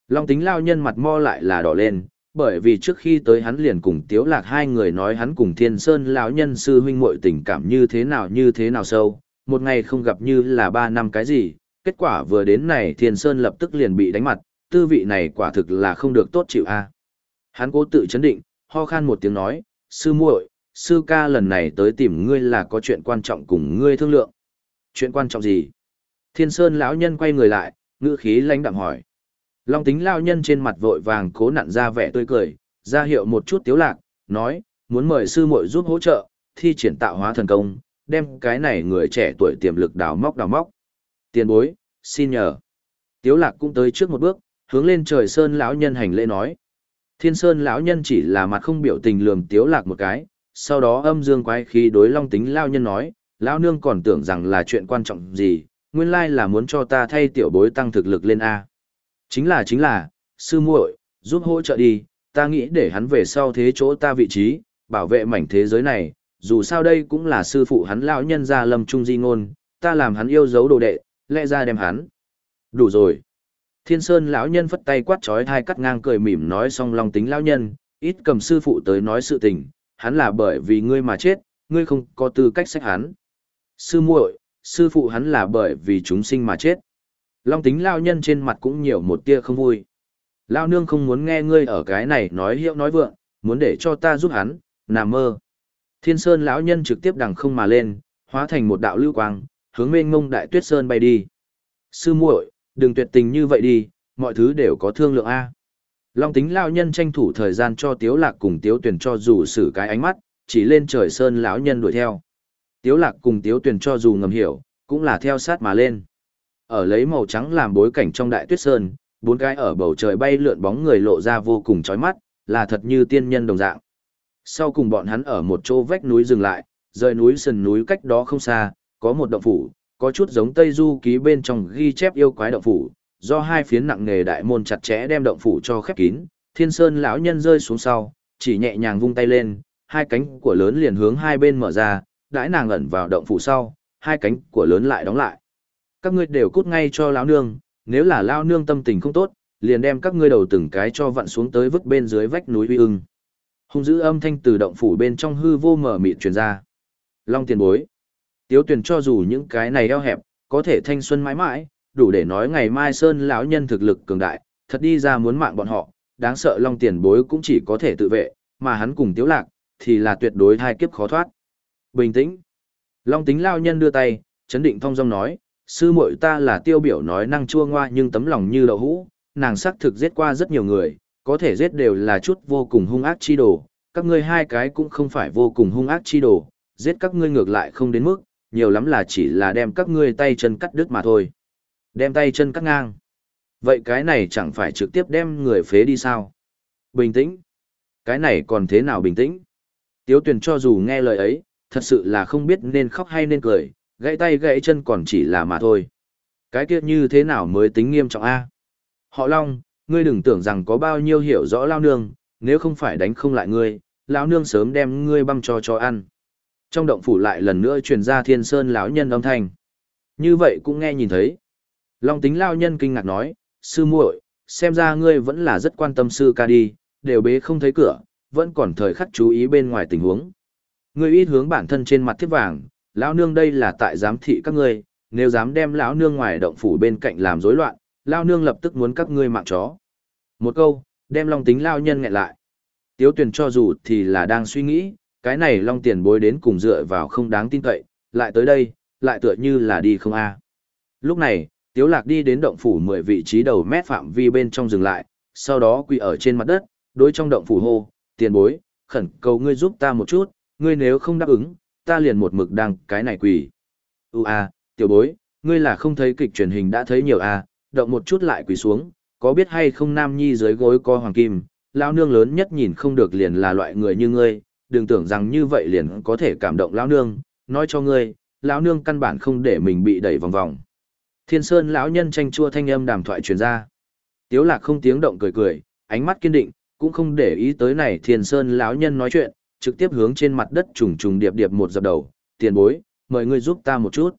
Long tính lão nhân mặt mo lại là đỏ lên, bởi vì trước khi tới hắn liền cùng tiếu lạc hai người nói hắn cùng thiên sơn lão nhân sư huynh muội tình cảm như thế nào như thế nào sâu, một ngày không gặp như là ba năm cái gì, kết quả vừa đến này thiên sơn lập tức liền bị đánh mặt, tư vị này quả thực là không được tốt chịu a. Hắn cố tự chấn định, ho khan một tiếng nói, sư muội, sư ca lần này tới tìm ngươi là có chuyện quan trọng cùng ngươi thương lượng. Chuyện quan trọng gì? Thiên sơn lão nhân quay người lại, ngữ khí lãnh đạm hỏi. Long tính lão nhân trên mặt vội vàng cố nặn ra vẻ tươi cười, ra hiệu một chút tiếu lạc, nói, muốn mời sư muội giúp hỗ trợ, thi triển tạo hóa thần công, đem cái này người trẻ tuổi tiềm lực đào móc đào móc. Tiền bối, xin nhờ. Tiếu lạc cũng tới trước một bước, hướng lên trời sơn lão nhân hành lễ nói. Thiên sơn lão nhân chỉ là mặt không biểu tình lườm tiếu lạc một cái, sau đó âm dương quái khí đối long tính lao nhân nói, lão nương còn tưởng rằng là chuyện quan trọng gì, nguyên lai là muốn cho ta thay tiểu bối tăng thực lực lên A. Chính là chính là, sư muội, giúp hỗ trợ đi, ta nghĩ để hắn về sau thế chỗ ta vị trí, bảo vệ mảnh thế giới này, dù sao đây cũng là sư phụ hắn lão nhân gia lâm trung di ngôn, ta làm hắn yêu dấu đồ đệ, lẽ ra đem hắn. Đủ rồi. Thiên Sơn lão nhân phất tay quát chói thai cắt ngang cười mỉm nói xong lòng tính lão nhân, ít cầm sư phụ tới nói sự tình, hắn là bởi vì ngươi mà chết, ngươi không có tư cách sách hắn. Sư muội, sư phụ hắn là bởi vì chúng sinh mà chết. Long tính lao nhân trên mặt cũng nhiều một tia không vui. Lao nương không muốn nghe ngươi ở cái này nói hiệu nói vượng, muốn để cho ta giúp hắn, nằm mơ. Thiên sơn lão nhân trực tiếp đằng không mà lên, hóa thành một đạo lưu quang, hướng mênh mông đại tuyết sơn bay đi. Sư muội, đừng tuyệt tình như vậy đi, mọi thứ đều có thương lượng A. Long tính lão nhân tranh thủ thời gian cho tiếu lạc cùng tiếu tuyển cho dù xử cái ánh mắt, chỉ lên trời sơn lão nhân đuổi theo. Tiếu lạc cùng tiếu tuyển cho dù ngầm hiểu, cũng là theo sát mà lên. Ở lấy màu trắng làm bối cảnh trong đại tuyết sơn, bốn cái ở bầu trời bay lượn bóng người lộ ra vô cùng chói mắt, là thật như tiên nhân đồng dạng. Sau cùng bọn hắn ở một chỗ vách núi dừng lại, rời núi sườn núi cách đó không xa, có một động phủ, có chút giống Tây Du ký bên trong ghi chép yêu quái động phủ, do hai phiến nặng nghề đại môn chặt chẽ đem động phủ cho khép kín, Thiên Sơn lão nhân rơi xuống sau, chỉ nhẹ nhàng vung tay lên, hai cánh của lớn liền hướng hai bên mở ra, đãi nàng ẩn vào động phủ sau, hai cánh của lớn lại đóng lại. Các ngươi đều cút ngay cho lão nương, nếu là lão nương tâm tình không tốt, liền đem các ngươi đầu từng cái cho vặn xuống tới vứt bên dưới vách núi uy ưng. Hung dữ âm thanh từ động phủ bên trong hư vô mở mịt truyền ra. Long tiền bối. Tiếu tuyển cho dù những cái này eo hẹp, có thể thanh xuân mãi mãi, đủ để nói ngày mai sơn lão nhân thực lực cường đại, thật đi ra muốn mạng bọn họ, đáng sợ long tiền bối cũng chỉ có thể tự vệ, mà hắn cùng tiếu lạc, thì là tuyệt đối hai kiếp khó thoát. Bình tĩnh. Long tính lao nhân đưa tay, chấn định thong dong nói, sư muội ta là tiêu biểu nói năng chua ngoa nhưng tấm lòng như đậu hũ, nàng xác thực giết qua rất nhiều người, có thể giết đều là chút vô cùng hung ác chi đồ, các ngươi hai cái cũng không phải vô cùng hung ác chi đồ, giết các ngươi ngược lại không đến mức, nhiều lắm là chỉ là đem các ngươi tay chân cắt đứt mà thôi. Đem tay chân cắt ngang. Vậy cái này chẳng phải trực tiếp đem người phế đi sao? Bình tĩnh. Cái này còn thế nào bình tĩnh? Tiếu tuyển cho dù nghe lời ấy, thật sự là không biết nên khóc hay nên cười, gãy tay gãy chân còn chỉ là mà thôi. Cái kia như thế nào mới tính nghiêm trọng a? Họ Long, ngươi đừng tưởng rằng có bao nhiêu hiểu rõ lao nương, nếu không phải đánh không lại ngươi, lão nương sớm đem ngươi băm cho cho ăn. Trong động phủ lại lần nữa truyền ra thiên sơn lão nhân âm thanh. Như vậy cũng nghe nhìn thấy. Long tính lao nhân kinh ngạc nói, sư muội, xem ra ngươi vẫn là rất quan tâm sư ca đi, đều bế không thấy cửa, vẫn còn thời khắc chú ý bên ngoài tình huống. Ngươi ít hướng bản thân trên mặt thiết vàng, lão nương đây là tại giám thị các ngươi, nếu dám đem lão nương ngoài động phủ bên cạnh làm rối loạn, lão nương lập tức muốn các ngươi mạng chó. Một câu, đem long tính lao nhân nghẹn lại. Tiếu tuyển cho dù thì là đang suy nghĩ, cái này long tiền bối đến cùng dựa vào không đáng tin cậy, lại tới đây, lại tựa như là đi không a. Lúc này, Tiếu Lạc đi đến động phủ 10 vị trí đầu mét phạm vi bên trong dừng lại, sau đó quỳ ở trên mặt đất, đối trong động phủ hô, tiền bối, khẩn cầu ngươi giúp ta một chút, ngươi nếu không đáp ứng, ta liền một mực đăng cái này quỳ. Ú a, tiểu bối, ngươi là không thấy kịch truyền hình đã thấy nhiều a, động một chút lại quỳ xuống, có biết hay không nam nhi dưới gối có hoàng kim, lão nương lớn nhất nhìn không được liền là loại người như ngươi, đừng tưởng rằng như vậy liền có thể cảm động lão nương, nói cho ngươi, lão nương căn bản không để mình bị đẩy vòng vòng. Thiên Sơn lão nhân tranh chua thanh âm đàm thoại truyền ra. Tiếu Lạc không tiếng động cười cười, ánh mắt kiên định, cũng không để ý tới này Thiên Sơn lão nhân nói chuyện, trực tiếp hướng trên mặt đất trùng trùng điệp điệp một dập đầu, "Tiền bối, mời ngươi giúp ta một chút."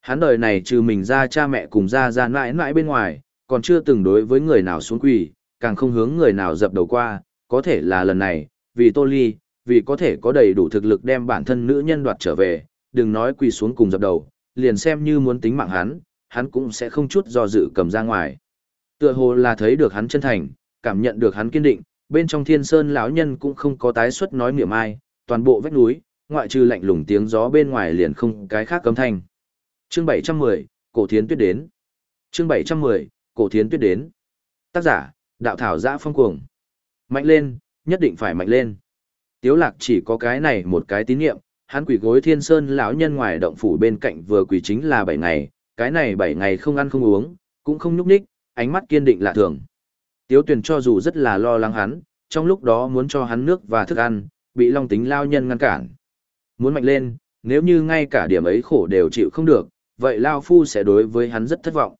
Hắn đời này trừ mình ra cha mẹ cùng ra ra mãi mãi bên ngoài, còn chưa từng đối với người nào xuống quỳ, càng không hướng người nào dập đầu qua, có thể là lần này, vì Tô Ly, vì có thể có đầy đủ thực lực đem bản thân nữ nhân đoạt trở về, đừng nói quỳ xuống cùng dập đầu, liền xem như muốn tính mạng hắn, hắn cũng sẽ không chút do dự cầm ra ngoài. Tựa hồ là thấy được hắn chân thành, cảm nhận được hắn kiên định, bên trong thiên sơn lão nhân cũng không có tái xuất nói niệm ai, toàn bộ vách núi, ngoại trừ lạnh lùng tiếng gió bên ngoài liền không cái khác cấm thanh. Chương 710, Cổ Thiến Tuyết đến. Chương 710, Cổ Thiến Tuyết đến. Tác giả, Đạo Thảo Giã Phong Cuồng. Mạnh lên, nhất định phải mạnh lên. Tiếu lạc chỉ có cái này một cái tín niệm, hắn quỷ gối thiên sơn lão nhân ngoài động phủ bên cạnh vừa quỷ chính là 7 ngày, cái này 7 ngày không ăn không uống, cũng không nhúc nhích, ánh mắt kiên định lạ thường. Tiếu tuyển cho dù rất là lo lắng hắn, trong lúc đó muốn cho hắn nước và thức ăn, bị long tính lao nhân ngăn cản. Muốn mạnh lên, nếu như ngay cả điểm ấy khổ đều chịu không được, vậy lao phu sẽ đối với hắn rất thất vọng.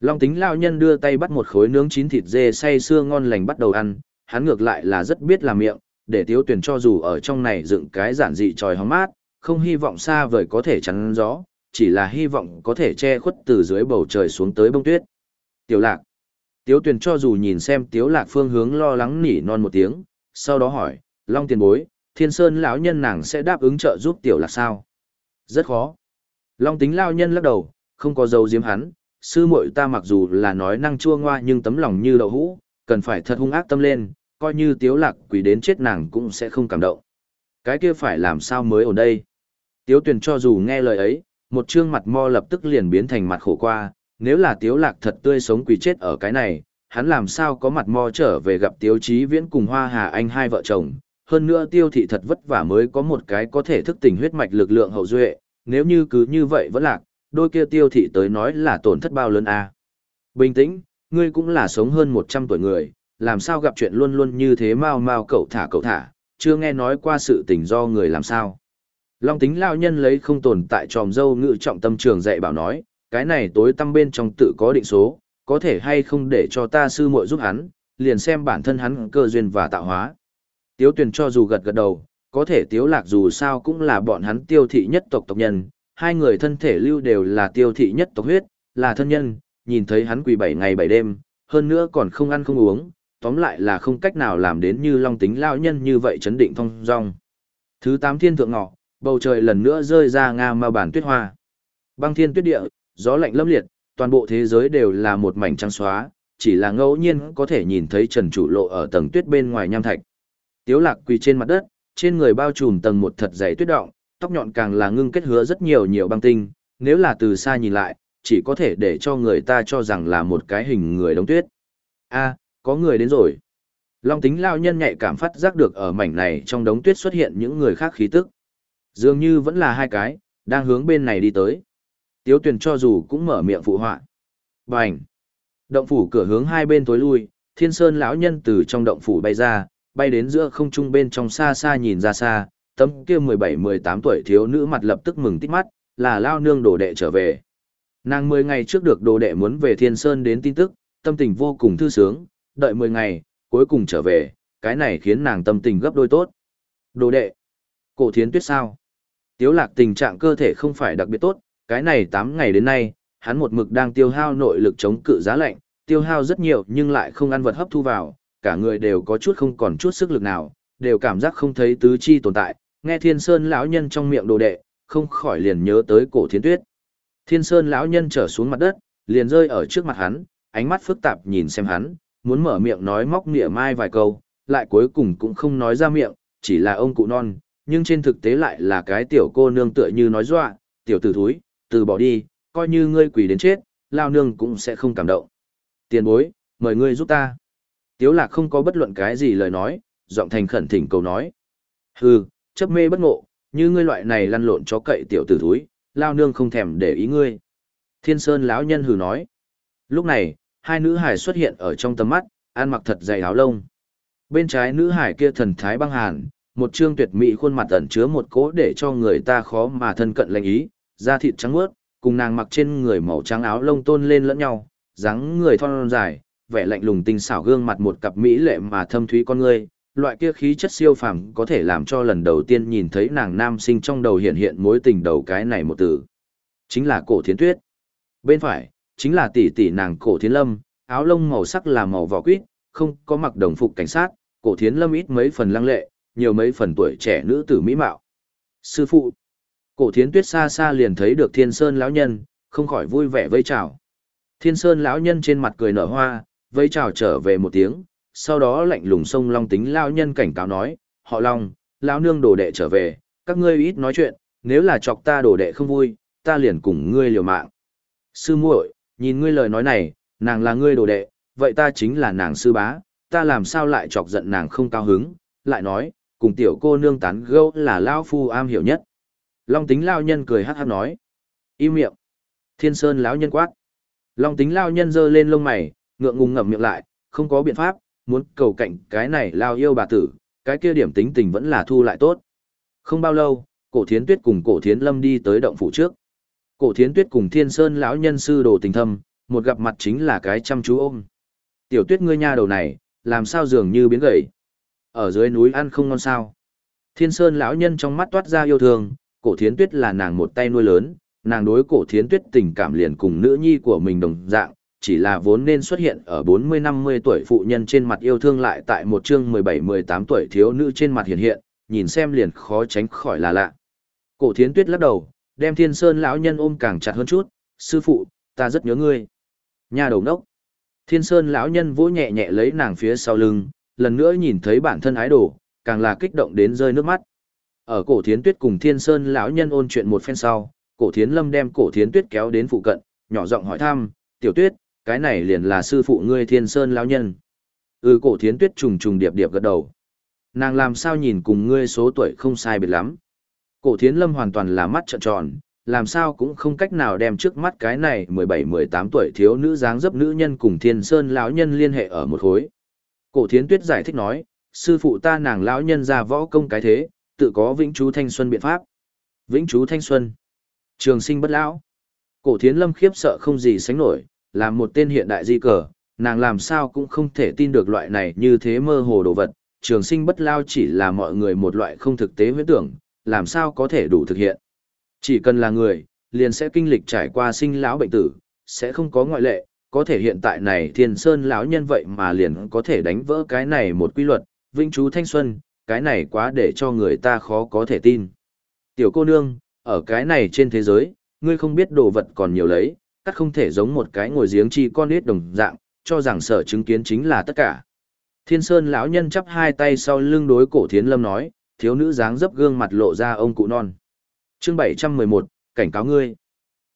Long tính lao nhân đưa tay bắt một khối nướng chín thịt dê say xương ngon lành bắt đầu ăn, hắn ngược lại là rất biết làm miệng, để tiếu tuyển cho dù ở trong này dựng cái giản dị tròi hóng mát, không hy vọng xa vời có thể chắn gió, chỉ là hy vọng có thể che khuất từ dưới bầu trời xuống tới bông tuyết. Tiểu lạc. Tiếu tuyển cho dù nhìn xem tiếu lạc phương hướng lo lắng nỉ non một tiếng, sau đó hỏi, Long tiền bối, thiên sơn lão nhân nàng sẽ đáp ứng trợ giúp tiểu lạc sao? Rất khó. Long tính lão nhân lắc đầu, không có dấu diếm hắn, sư muội ta mặc dù là nói năng chua ngoa nhưng tấm lòng như đậu hũ, cần phải thật hung ác tâm lên, coi như tiếu lạc quỳ đến chết nàng cũng sẽ không cảm động. Cái kia phải làm sao mới ở đây? Tiếu tuyển cho dù nghe lời ấy, một trương mặt mo lập tức liền biến thành mặt khổ qua, nếu là tiếu lạc thật tươi sống quỳ chết ở cái này, hắn làm sao có mặt mo trở về gặp tiếu chí viễn cùng hoa hà anh hai vợ chồng. Hơn nữa tiêu thị thật vất vả mới có một cái có thể thức tỉnh huyết mạch lực lượng hậu duệ, nếu như cứ như vậy vẫn lạc, đôi kia tiêu thị tới nói là tổn thất bao lớn a à? Bình tĩnh, ngươi cũng là sống hơn 100 tuổi người, làm sao gặp chuyện luôn luôn như thế mau mau cậu thả cậu thả, chưa nghe nói qua sự tình do người làm sao. Long tính lao nhân lấy không tồn tại tròm dâu ngự trọng tâm trường dạy bảo nói, cái này tối tâm bên trong tự có định số, có thể hay không để cho ta sư muội giúp hắn, liền xem bản thân hắn cơ duyên và tạo hóa. Tiếu Tuyền cho dù gật gật đầu, có thể Tiếu Lạc dù sao cũng là bọn hắn tiêu thị nhất tộc tộc nhân, hai người thân thể lưu đều là tiêu thị nhất tộc huyết, là thân nhân, nhìn thấy hắn quỳ bảy ngày bảy đêm, hơn nữa còn không ăn không uống, tóm lại là không cách nào làm đến như long tính lao nhân như vậy chấn định thong dong. Thứ tám thiên thượng ngọ, bầu trời lần nữa rơi ra nga ma bản tuyết hoa. Băng thiên tuyết địa, gió lạnh lâm liệt, toàn bộ thế giới đều là một mảnh trắng xóa, chỉ là ngẫu nhiên có thể nhìn thấy trần chủ lộ ở tầng tuyết bên ngoài nham thạch. Tiếu lạc quỳ trên mặt đất, trên người bao trùm tầng một thật dày tuyết động, tóc nhọn càng là ngưng kết hứa rất nhiều nhiều băng tinh, nếu là từ xa nhìn lại, chỉ có thể để cho người ta cho rằng là một cái hình người đống tuyết. A, có người đến rồi. Long tính lao nhân nhạy cảm phát giác được ở mảnh này trong đống tuyết xuất hiện những người khác khí tức. Dường như vẫn là hai cái, đang hướng bên này đi tới. Tiếu tuyển cho dù cũng mở miệng phụ họa. Bành! Động phủ cửa hướng hai bên tối lui, thiên sơn lão nhân từ trong động phủ bay ra, bay đến giữa không trung bên trong xa xa nhìn ra xa, tấm kia 17-18 tuổi thiếu nữ mặt lập tức mừng tít mắt, là lao nương đồ đệ trở về. Nàng 10 ngày trước được đồ đệ muốn về thiên sơn đến tin tức, tâm tình vô cùng thư sướng, đợi 10 ngày, cuối cùng trở về, cái này khiến nàng tâm tình gấp đôi tốt. Đồ đệ, cổ thiến tuyết sao? Tiếu lạc tình trạng cơ thể không phải đặc biệt tốt, cái này 8 ngày đến nay, hắn một mực đang tiêu hao nội lực chống cự giá lạnh, tiêu hao rất nhiều nhưng lại không ăn vật hấp thu vào, cả người đều có chút không còn chút sức lực nào, đều cảm giác không thấy tứ chi tồn tại, nghe thiên sơn lão nhân trong miệng đồ đệ, không khỏi liền nhớ tới cổ thiến tuyết. Thiên sơn lão nhân trở xuống mặt đất, liền rơi ở trước mặt hắn, ánh mắt phức tạp nhìn xem hắn, muốn mở miệng nói móc mỉa mai vài câu, lại cuối cùng cũng không nói ra miệng, chỉ là ông cụ non, nhưng trên thực tế lại là cái tiểu cô nương tựa như nói dọa, tiểu tử thúi, từ bỏ đi, coi như ngươi quỷ đến chết, lao nương cũng sẽ không cảm động. Tiền bối, mời ngươi giúp ta. Tiếu lạc không có bất luận cái gì lời nói, giọng thành khẩn thỉnh cầu nói. Hừ, chấp mê bất ngộ, như ngươi loại này lăn lộn cho cậy tiểu tử thúi, lao nương không thèm để ý ngươi. Thiên Sơn lão nhân hừ nói. Lúc này, hai nữ hải xuất hiện ở trong tầm mắt, ăn mặc thật dày áo lông. Bên trái nữ hải kia thần thái băng hàn, một trương tuyệt mỹ khuôn mặt ẩn chứa một cố để cho người ta khó mà thân cận lệnh ý, da thịt trắng mướt, cùng nàng mặc trên người màu trắng áo lông tôn lên lẫn nhau, dáng người thon dài, vẻ lạnh lùng tinh xảo gương mặt một cặp mỹ lệ mà thâm thúy con người, loại kia khí chất siêu phàm có thể làm cho lần đầu tiên nhìn thấy nàng nam sinh trong đầu hiện hiện mối tình đầu cái này một từ. Chính là cổ thiến tuyết. Bên phải, chính là tỷ tỷ nàng cổ thiến lâm, áo lông màu sắc là màu vỏ quýt, không có mặc đồng phục cảnh sát, cổ thiến lâm ít mấy phần lăng lệ, nhiều mấy phần tuổi trẻ nữ tử mỹ mạo. Sư phụ, cổ thiến tuyết xa xa liền thấy được thiên sơn lão nhân, không khỏi vui vẻ vây chào. Thiên sơn lão nhân trên mặt cười nở hoa, vây chào trở về một tiếng, sau đó lạnh lùng sông long tính lão nhân cảnh cáo nói, họ long, lão nương đồ đệ trở về, các ngươi ít nói chuyện, nếu là chọc ta đồ đệ không vui, ta liền cùng ngươi liều mạng. Sư muội, nhìn ngươi lời nói này, nàng là ngươi đồ đệ, vậy ta chính là nàng sư bá, ta làm sao lại chọc giận nàng không cao hứng, lại nói, cùng tiểu cô nương tán gẫu là Lão phu am hiểu nhất. Long tính lao nhân cười hát hát nói. Im miệng. Thiên sơn lão nhân quát. Long tính lao nhân giơ lên lông mày, ngượng ngùng ngậm miệng lại, không có biện pháp, muốn cầu cạnh cái này lao yêu bà tử, cái kia điểm tính tình vẫn là thu lại tốt. Không bao lâu, cổ thiến tuyết cùng cổ thiến lâm đi tới động phủ trước. Cổ thiến tuyết cùng thiên sơn lão nhân sư đồ tình thâm, một gặp mặt chính là cái chăm chú ôm. Tiểu tuyết ngươi nha đầu này, làm sao dường như biến gầy. Ở dưới núi ăn không ngon sao. Thiên sơn lão nhân trong mắt toát ra yêu thương, cổ thiến tuyết là nàng một tay nuôi lớn, nàng đối cổ thiến tuyết tình cảm liền cùng nữ nhi của mình đồng dạng, chỉ là vốn nên xuất hiện ở 40-50 tuổi phụ nhân trên mặt yêu thương lại tại một chương 17-18 tuổi thiếu nữ trên mặt hiện hiện, nhìn xem liền khó tránh khỏi là lạ. Cổ thiến tuyết lắc đầu, đem thiên sơn lão nhân ôm càng chặt hơn chút, sư phụ, ta rất nhớ ngươi. Nhà đầu nốc. Thiên sơn lão nhân vỗ nhẹ nhẹ lấy nàng phía sau lưng, lần nữa nhìn thấy bản thân ái đồ, càng là kích động đến rơi nước mắt. Ở cổ thiến tuyết cùng thiên sơn lão nhân ôn chuyện một phen sau, cổ thiến lâm đem cổ thiến tuyết kéo đến phụ cận, nhỏ giọng hỏi thăm, tiểu tuyết, cái này liền là sư phụ ngươi thiên sơn lão nhân. Ừ cổ thiến tuyết trùng trùng điệp điệp gật đầu. Nàng làm sao nhìn cùng ngươi số tuổi không sai biệt lắm. Cổ thiến lâm hoàn toàn là mắt trợn tròn, làm sao cũng không cách nào đem trước mắt cái này 17-18 tuổi thiếu nữ dáng dấp nữ nhân cùng thiên sơn lão nhân liên hệ ở một khối. Cổ thiến tuyết giải thích nói, sư phụ ta nàng lão nhân ra võ công cái thế, tự có vĩnh chú thanh xuân biện pháp. Vĩnh chú thanh xuân. Trường sinh bất lão. Cổ thiến lâm khiếp sợ không gì sánh nổi, là một tên hiện đại di cờ, nàng làm sao cũng không thể tin được loại này như thế mơ hồ đồ vật, trường sinh bất lao chỉ là mọi người một loại không thực tế huyễn tưởng, làm sao có thể đủ thực hiện. Chỉ cần là người, liền sẽ kinh lịch trải qua sinh lão bệnh tử, sẽ không có ngoại lệ, có thể hiện tại này thiên sơn lão nhân vậy mà liền có thể đánh vỡ cái này một quy luật, vĩnh chú thanh xuân, cái này quá để cho người ta khó có thể tin. Tiểu cô nương, ở cái này trên thế giới, ngươi không biết đồ vật còn nhiều lấy, cắt không thể giống một cái ngồi giếng chi con nít đồng dạng, cho rằng sở chứng kiến chính là tất cả. Thiên Sơn lão nhân chắp hai tay sau lưng đối cổ Thiến Lâm nói, thiếu nữ dáng dấp gương mặt lộ ra ông cụ non. Chương 711, cảnh cáo ngươi.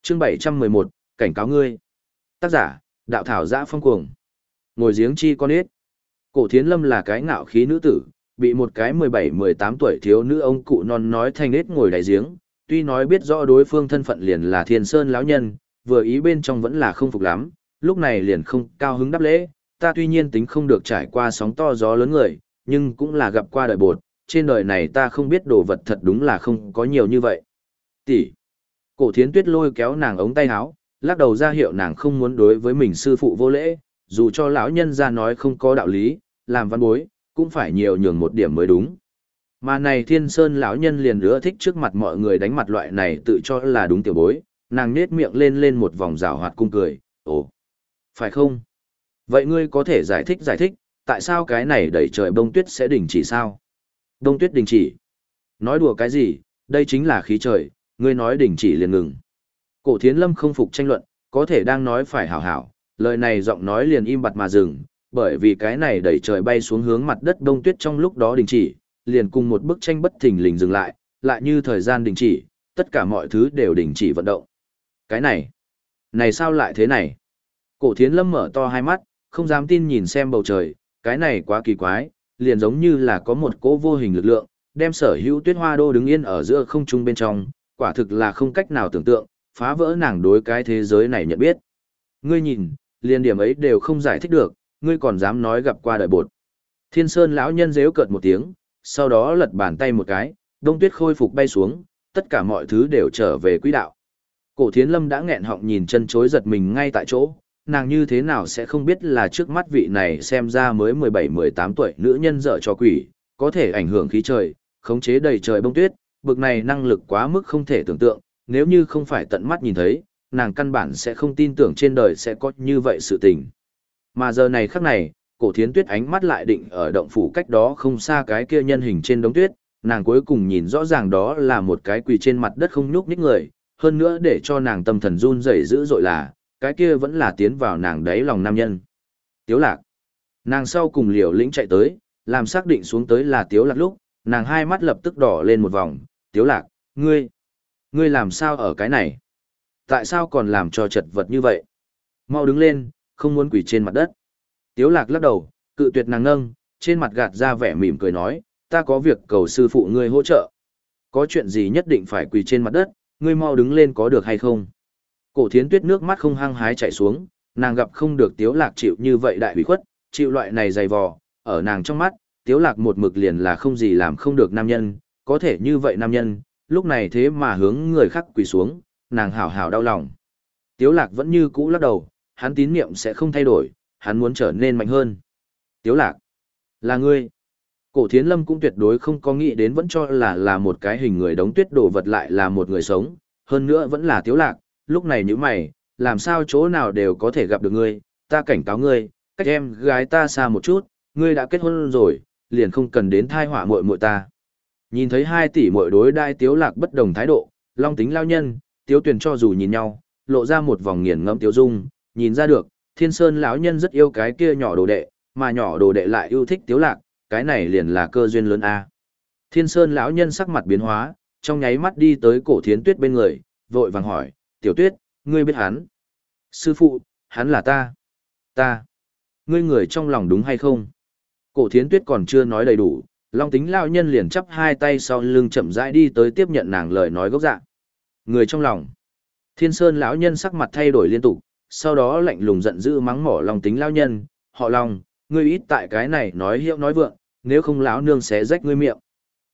Chương 711, cảnh cáo ngươi. Tác giả, đạo thảo giã phong cuồng. Ngồi giếng chi con ít. Cổ Thiến Lâm là cái ngạo khí nữ tử, bị một cái 17-18 tuổi thiếu nữ ông cụ non nói thành ít ngồi đại giếng, tuy nói biết rõ đối phương thân phận liền là Thiên Sơn lão nhân, vừa ý bên trong vẫn là không phục lắm, lúc này liền không cao hứng đáp lễ, ta tuy nhiên tính không được trải qua sóng to gió lớn người, nhưng cũng là gặp qua đời bột, trên đời này ta không biết đồ vật thật đúng là không có nhiều như vậy. Tỷ. Cổ thiến tuyết lôi kéo nàng ống tay áo, lắc đầu ra hiệu nàng không muốn đối với mình sư phụ vô lễ, dù cho lão nhân ra nói không có đạo lý, làm văn bối, cũng phải nhiều nhường một điểm mới đúng. Mà này thiên sơn lão nhân liền nữa thích trước mặt mọi người đánh mặt loại này tự cho là đúng tiểu bối, nàng nết miệng lên lên một vòng rào hoạt cung cười, ồ, phải không? Vậy ngươi có thể giải thích giải thích, tại sao cái này đẩy trời bông tuyết sẽ đình chỉ sao? Đông tuyết đình chỉ. Nói đùa cái gì, đây chính là khí trời, ngươi nói đình chỉ liền ngừng. Cổ thiến lâm không phục tranh luận, có thể đang nói phải hảo hảo, lời này giọng nói liền im bặt mà dừng, bởi vì cái này đẩy trời bay xuống hướng mặt đất đông tuyết trong lúc đó đình chỉ, liền cùng một bức tranh bất thình lình dừng lại, lại như thời gian đình chỉ, tất cả mọi thứ đều đình chỉ vận động. Cái này, này sao lại thế này? Cổ thiến lâm mở to hai mắt, không dám tin nhìn xem bầu trời, cái này quá kỳ quái, liền giống như là có một cỗ vô hình lực lượng, đem sở hữu tuyết hoa đô đứng yên ở giữa không trung bên trong, quả thực là không cách nào tưởng tượng, phá vỡ nàng đối cái thế giới này nhận biết. Ngươi nhìn, liền điểm ấy đều không giải thích được, ngươi còn dám nói gặp qua đời bột. Thiên Sơn lão nhân rếu cợt một tiếng, sau đó lật bàn tay một cái, đông tuyết khôi phục bay xuống, tất cả mọi thứ đều trở về quỹ đạo. Cổ Thiến Lâm đã nghẹn họng nhìn chân chối giật mình ngay tại chỗ, nàng như thế nào sẽ không biết là trước mắt vị này xem ra mới 17-18 tuổi nữ nhân dở cho quỷ, có thể ảnh hưởng khí trời, khống chế đầy trời bông tuyết, bực này năng lực quá mức không thể tưởng tượng, nếu như không phải tận mắt nhìn thấy, nàng căn bản sẽ không tin tưởng trên đời sẽ có như vậy sự tình. Mà giờ này khắc này, cổ thiến tuyết ánh mắt lại định ở động phủ cách đó không xa cái kia nhân hình trên đống tuyết, nàng cuối cùng nhìn rõ ràng đó là một cái quỳ trên mặt đất không nhúc nhích người, hơn nữa để cho nàng tâm thần run rẩy dữ dội là, cái kia vẫn là tiến vào nàng đáy lòng nam nhân. Tiếu lạc. Nàng sau cùng liều lĩnh chạy tới, làm xác định xuống tới là tiếu lạc lúc, nàng hai mắt lập tức đỏ lên một vòng, tiếu lạc, ngươi, ngươi làm sao ở cái này? Tại sao còn làm cho chật vật như vậy? Mau đứng lên, không muốn quỳ trên mặt đất. Tiếu lạc lắc đầu, cự tuyệt nàng nâng, trên mặt gạt ra vẻ mỉm cười nói, ta có việc cầu sư phụ ngươi hỗ trợ. Có chuyện gì nhất định phải quỳ trên mặt đất, ngươi mau đứng lên có được hay không? Cổ thiến tuyết nước mắt không hăng hái chảy xuống, nàng gặp không được tiếu lạc chịu như vậy đại hủy khuất, chịu loại này dày vò, ở nàng trong mắt, tiếu lạc một mực liền là không gì làm không được nam nhân, có thể như vậy nam nhân, lúc này thế mà hướng người khác quỳ xuống, nàng hảo hảo đau lòng. Tiếu lạc vẫn như cũ lắc đầu, hắn tín niệm sẽ không thay đổi, hắn muốn trở nên mạnh hơn. Tiếu lạc, là ngươi. Cổ thiến lâm cũng tuyệt đối không có nghĩ đến vẫn cho là là một cái hình người đống tuyết đổ vật lại là một người sống, hơn nữa vẫn là tiếu lạc, lúc này như mày, làm sao chỗ nào đều có thể gặp được ngươi, ta cảnh cáo ngươi, cách em gái ta xa một chút, ngươi đã kết hôn rồi, liền không cần đến thai hỏa muội muội ta. Nhìn thấy hai tỷ muội đối đai tiếu lạc bất đồng thái độ, long tính lao nhân, tiếu tuyển cho dù nhìn nhau, lộ ra một vòng nghiền ngẫm tiếu dung, nhìn ra được, thiên sơn lão nhân rất yêu cái kia nhỏ đồ đệ, mà nhỏ đồ đệ lại yêu thích tiếu lạc, cái này liền là cơ duyên lớn a. Thiên sơn lão nhân sắc mặt biến hóa, trong nháy mắt đi tới cổ thiến tuyết bên người, vội vàng hỏi, tiểu tuyết, ngươi biết hắn. Sư phụ, hắn là ta. Ta. Ngươi người trong lòng đúng hay không? Cổ thiến tuyết còn chưa nói đầy đủ, long tính lao nhân liền chắp hai tay sau lưng chậm rãi đi tới tiếp nhận nàng lời nói gốc dạng. Người trong lòng. Thiên sơn lão nhân sắc mặt thay đổi liên tục, sau đó lạnh lùng giận dữ mắng mỏ long tính lao nhân, họ long, ngươi ít tại cái này nói hiệu nói vượng, nếu không lão nương sẽ rách ngươi miệng.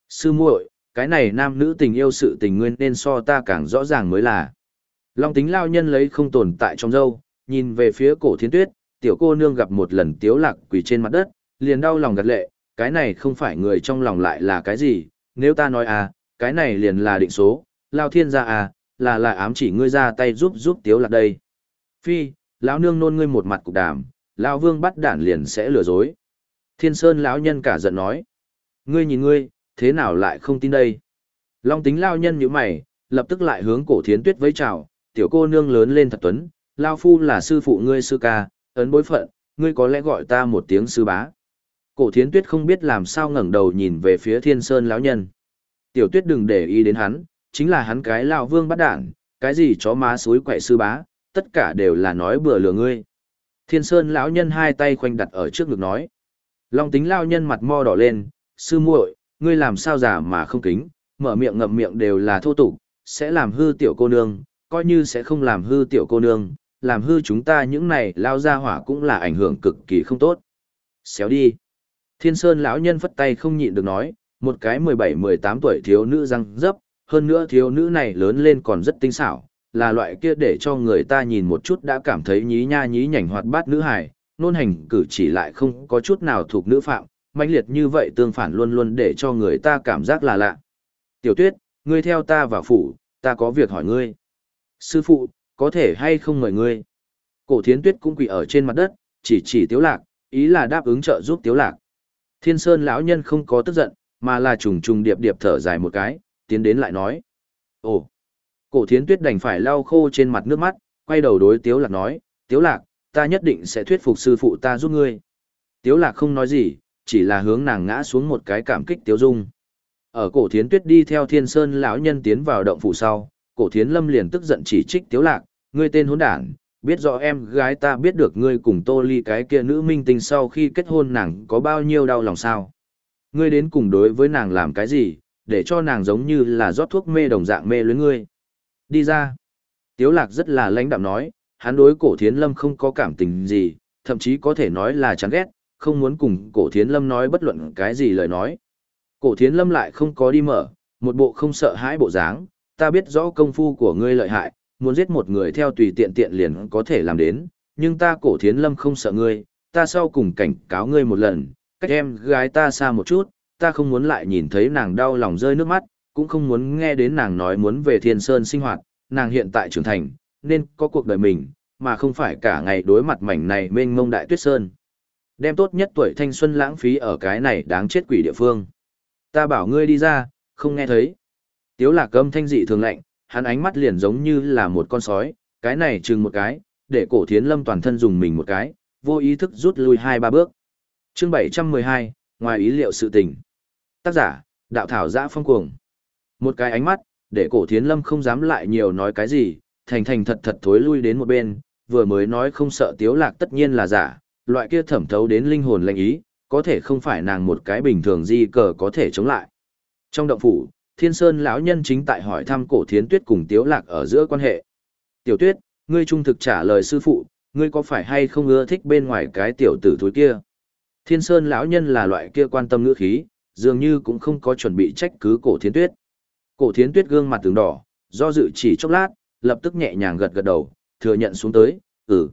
Sư muội, cái này nam nữ tình yêu sự tình nguyên nên so ta càng rõ ràng mới là. Long tính lao nhân lấy không tồn tại trong dâu, nhìn về phía cổ thiên tuyết, tiểu cô nương gặp một lần tiếu lạc quỳ trên mặt đất, liền đau lòng gật lệ, cái này không phải người trong lòng lại là cái gì, nếu ta nói à, cái này liền là định số, lao thiên gia à, là là ám chỉ ngươi ra tay giúp giúp tiếu lạc đây. Phi, lão nương nôn ngươi một mặt cục đàm, lão vương bắt đản liền sẽ lừa dối. Thiên Sơn lão nhân cả giận nói, ngươi nhìn ngươi, thế nào lại không tin đây? Long tính lao nhân như mày, lập tức lại hướng cổ thiến tuyết với chào, tiểu cô nương lớn lên thật tuấn, lao phu là sư phụ ngươi sư ca, ấn bối phận, ngươi có lẽ gọi ta một tiếng sư bá. Cổ thiến tuyết không biết làm sao ngẩng đầu nhìn về phía thiên sơn lão nhân. Tiểu tuyết đừng để ý đến hắn, chính là hắn cái lao vương bắt đản, cái gì chó má suối quậy sư bá, tất cả đều là nói bừa lừa ngươi. Thiên sơn lão nhân hai tay khoanh đặt ở trước ngực nói. Long tính lao nhân mặt mo đỏ lên, sư muội, ngươi làm sao giả mà không kính, mở miệng ngậm miệng đều là thô tục, sẽ làm hư tiểu cô nương, coi như sẽ không làm hư tiểu cô nương, làm hư chúng ta những này lao ra hỏa cũng là ảnh hưởng cực kỳ không tốt. Xéo đi. Thiên Sơn lão nhân phất tay không nhịn được nói, một cái 17-18 tuổi thiếu nữ răng dấp, hơn nữa thiếu nữ này lớn lên còn rất tinh xảo, là loại kia để cho người ta nhìn một chút đã cảm thấy nhí nha nhí nhảnh hoạt bát nữ hài, nôn hành cử chỉ lại không có chút nào thuộc nữ phạm, mãnh liệt như vậy tương phản luôn luôn để cho người ta cảm giác là lạ. Tiểu tuyết, ngươi theo ta vào phủ, ta có việc hỏi ngươi. Sư phụ, có thể hay không mời ngươi? Cổ thiến tuyết cũng quỳ ở trên mặt đất, chỉ chỉ tiếu lạc, ý là đáp ứng trợ giúp tiếu lạc. Thiên sơn lão nhân không có tức giận, mà là trùng trùng điệp điệp thở dài một cái, tiến đến lại nói. Ồ! Cổ thiến tuyết đành phải lau khô trên mặt nước mắt, quay đầu đối tiếu lạc nói, tiếu lạc, ta nhất định sẽ thuyết phục sư phụ ta giúp ngươi. Tiếu lạc không nói gì, chỉ là hướng nàng ngã xuống một cái cảm kích tiếu dung. Ở cổ thiến tuyết đi theo thiên sơn lão nhân tiến vào động phủ sau, cổ thiến lâm liền tức giận chỉ trích tiếu lạc, ngươi tên hỗn đản, biết rõ em gái ta biết được ngươi cùng tô ly cái kia nữ minh tinh sau khi kết hôn nàng có bao nhiêu đau lòng sao. Ngươi đến cùng đối với nàng làm cái gì, để cho nàng giống như là rót thuốc mê đồng dạng mê luyến ngươi. Đi ra. Tiếu lạc rất là lãnh đạm nói, hắn đối cổ thiến lâm không có cảm tình gì, thậm chí có thể nói là chán ghét, không muốn cùng cổ thiến lâm nói bất luận cái gì lời nói. Cổ thiến lâm lại không có đi mở, một bộ không sợ hãi bộ dáng, ta biết rõ công phu của ngươi lợi hại, muốn giết một người theo tùy tiện tiện liền có thể làm đến, nhưng ta cổ thiến lâm không sợ ngươi, ta sau cùng cảnh cáo ngươi một lần, cách em gái ta xa một chút, ta không muốn lại nhìn thấy nàng đau lòng rơi nước mắt, cũng không muốn nghe đến nàng nói muốn về thiên sơn sinh hoạt, nàng hiện tại trưởng thành, nên có cuộc đời mình, mà không phải cả ngày đối mặt mảnh này mênh mông đại tuyết sơn. Đem tốt nhất tuổi thanh xuân lãng phí ở cái này đáng chết quỷ địa phương. Ta bảo ngươi đi ra, không nghe thấy. Tiếu lạc âm thanh dị thường lạnh, hắn ánh mắt liền giống như là một con sói, cái này chừng một cái, để cổ thiến lâm toàn thân dùng mình một cái, vô ý thức rút lui hai ba bước. Chương 712, ngoài ý liệu sự tình. Tác giả, đạo thảo giã phong cuồng. Một cái ánh mắt, để cổ thiến lâm không dám lại nhiều nói cái gì, thành thành thật thật thối lui đến một bên, vừa mới nói không sợ tiếu lạc tất nhiên là giả, loại kia thẩm thấu đến linh hồn lệnh ý, có thể không phải nàng một cái bình thường di cờ có thể chống lại. Trong động phủ, Thiên Sơn lão nhân chính tại hỏi thăm cổ thiến tuyết cùng tiếu lạc ở giữa quan hệ. Tiểu tuyết, ngươi trung thực trả lời sư phụ, ngươi có phải hay không ưa thích bên ngoài cái tiểu tử thối kia? Thiên Sơn lão nhân là loại kia quan tâm ngữ khí, dường như cũng không có chuẩn bị trách cứ cổ thiến tuyết. Cổ thiến tuyết gương mặt tướng đỏ, do dự chỉ chốc lát, lập tức nhẹ nhàng gật gật đầu, thừa nhận xuống tới, ừ.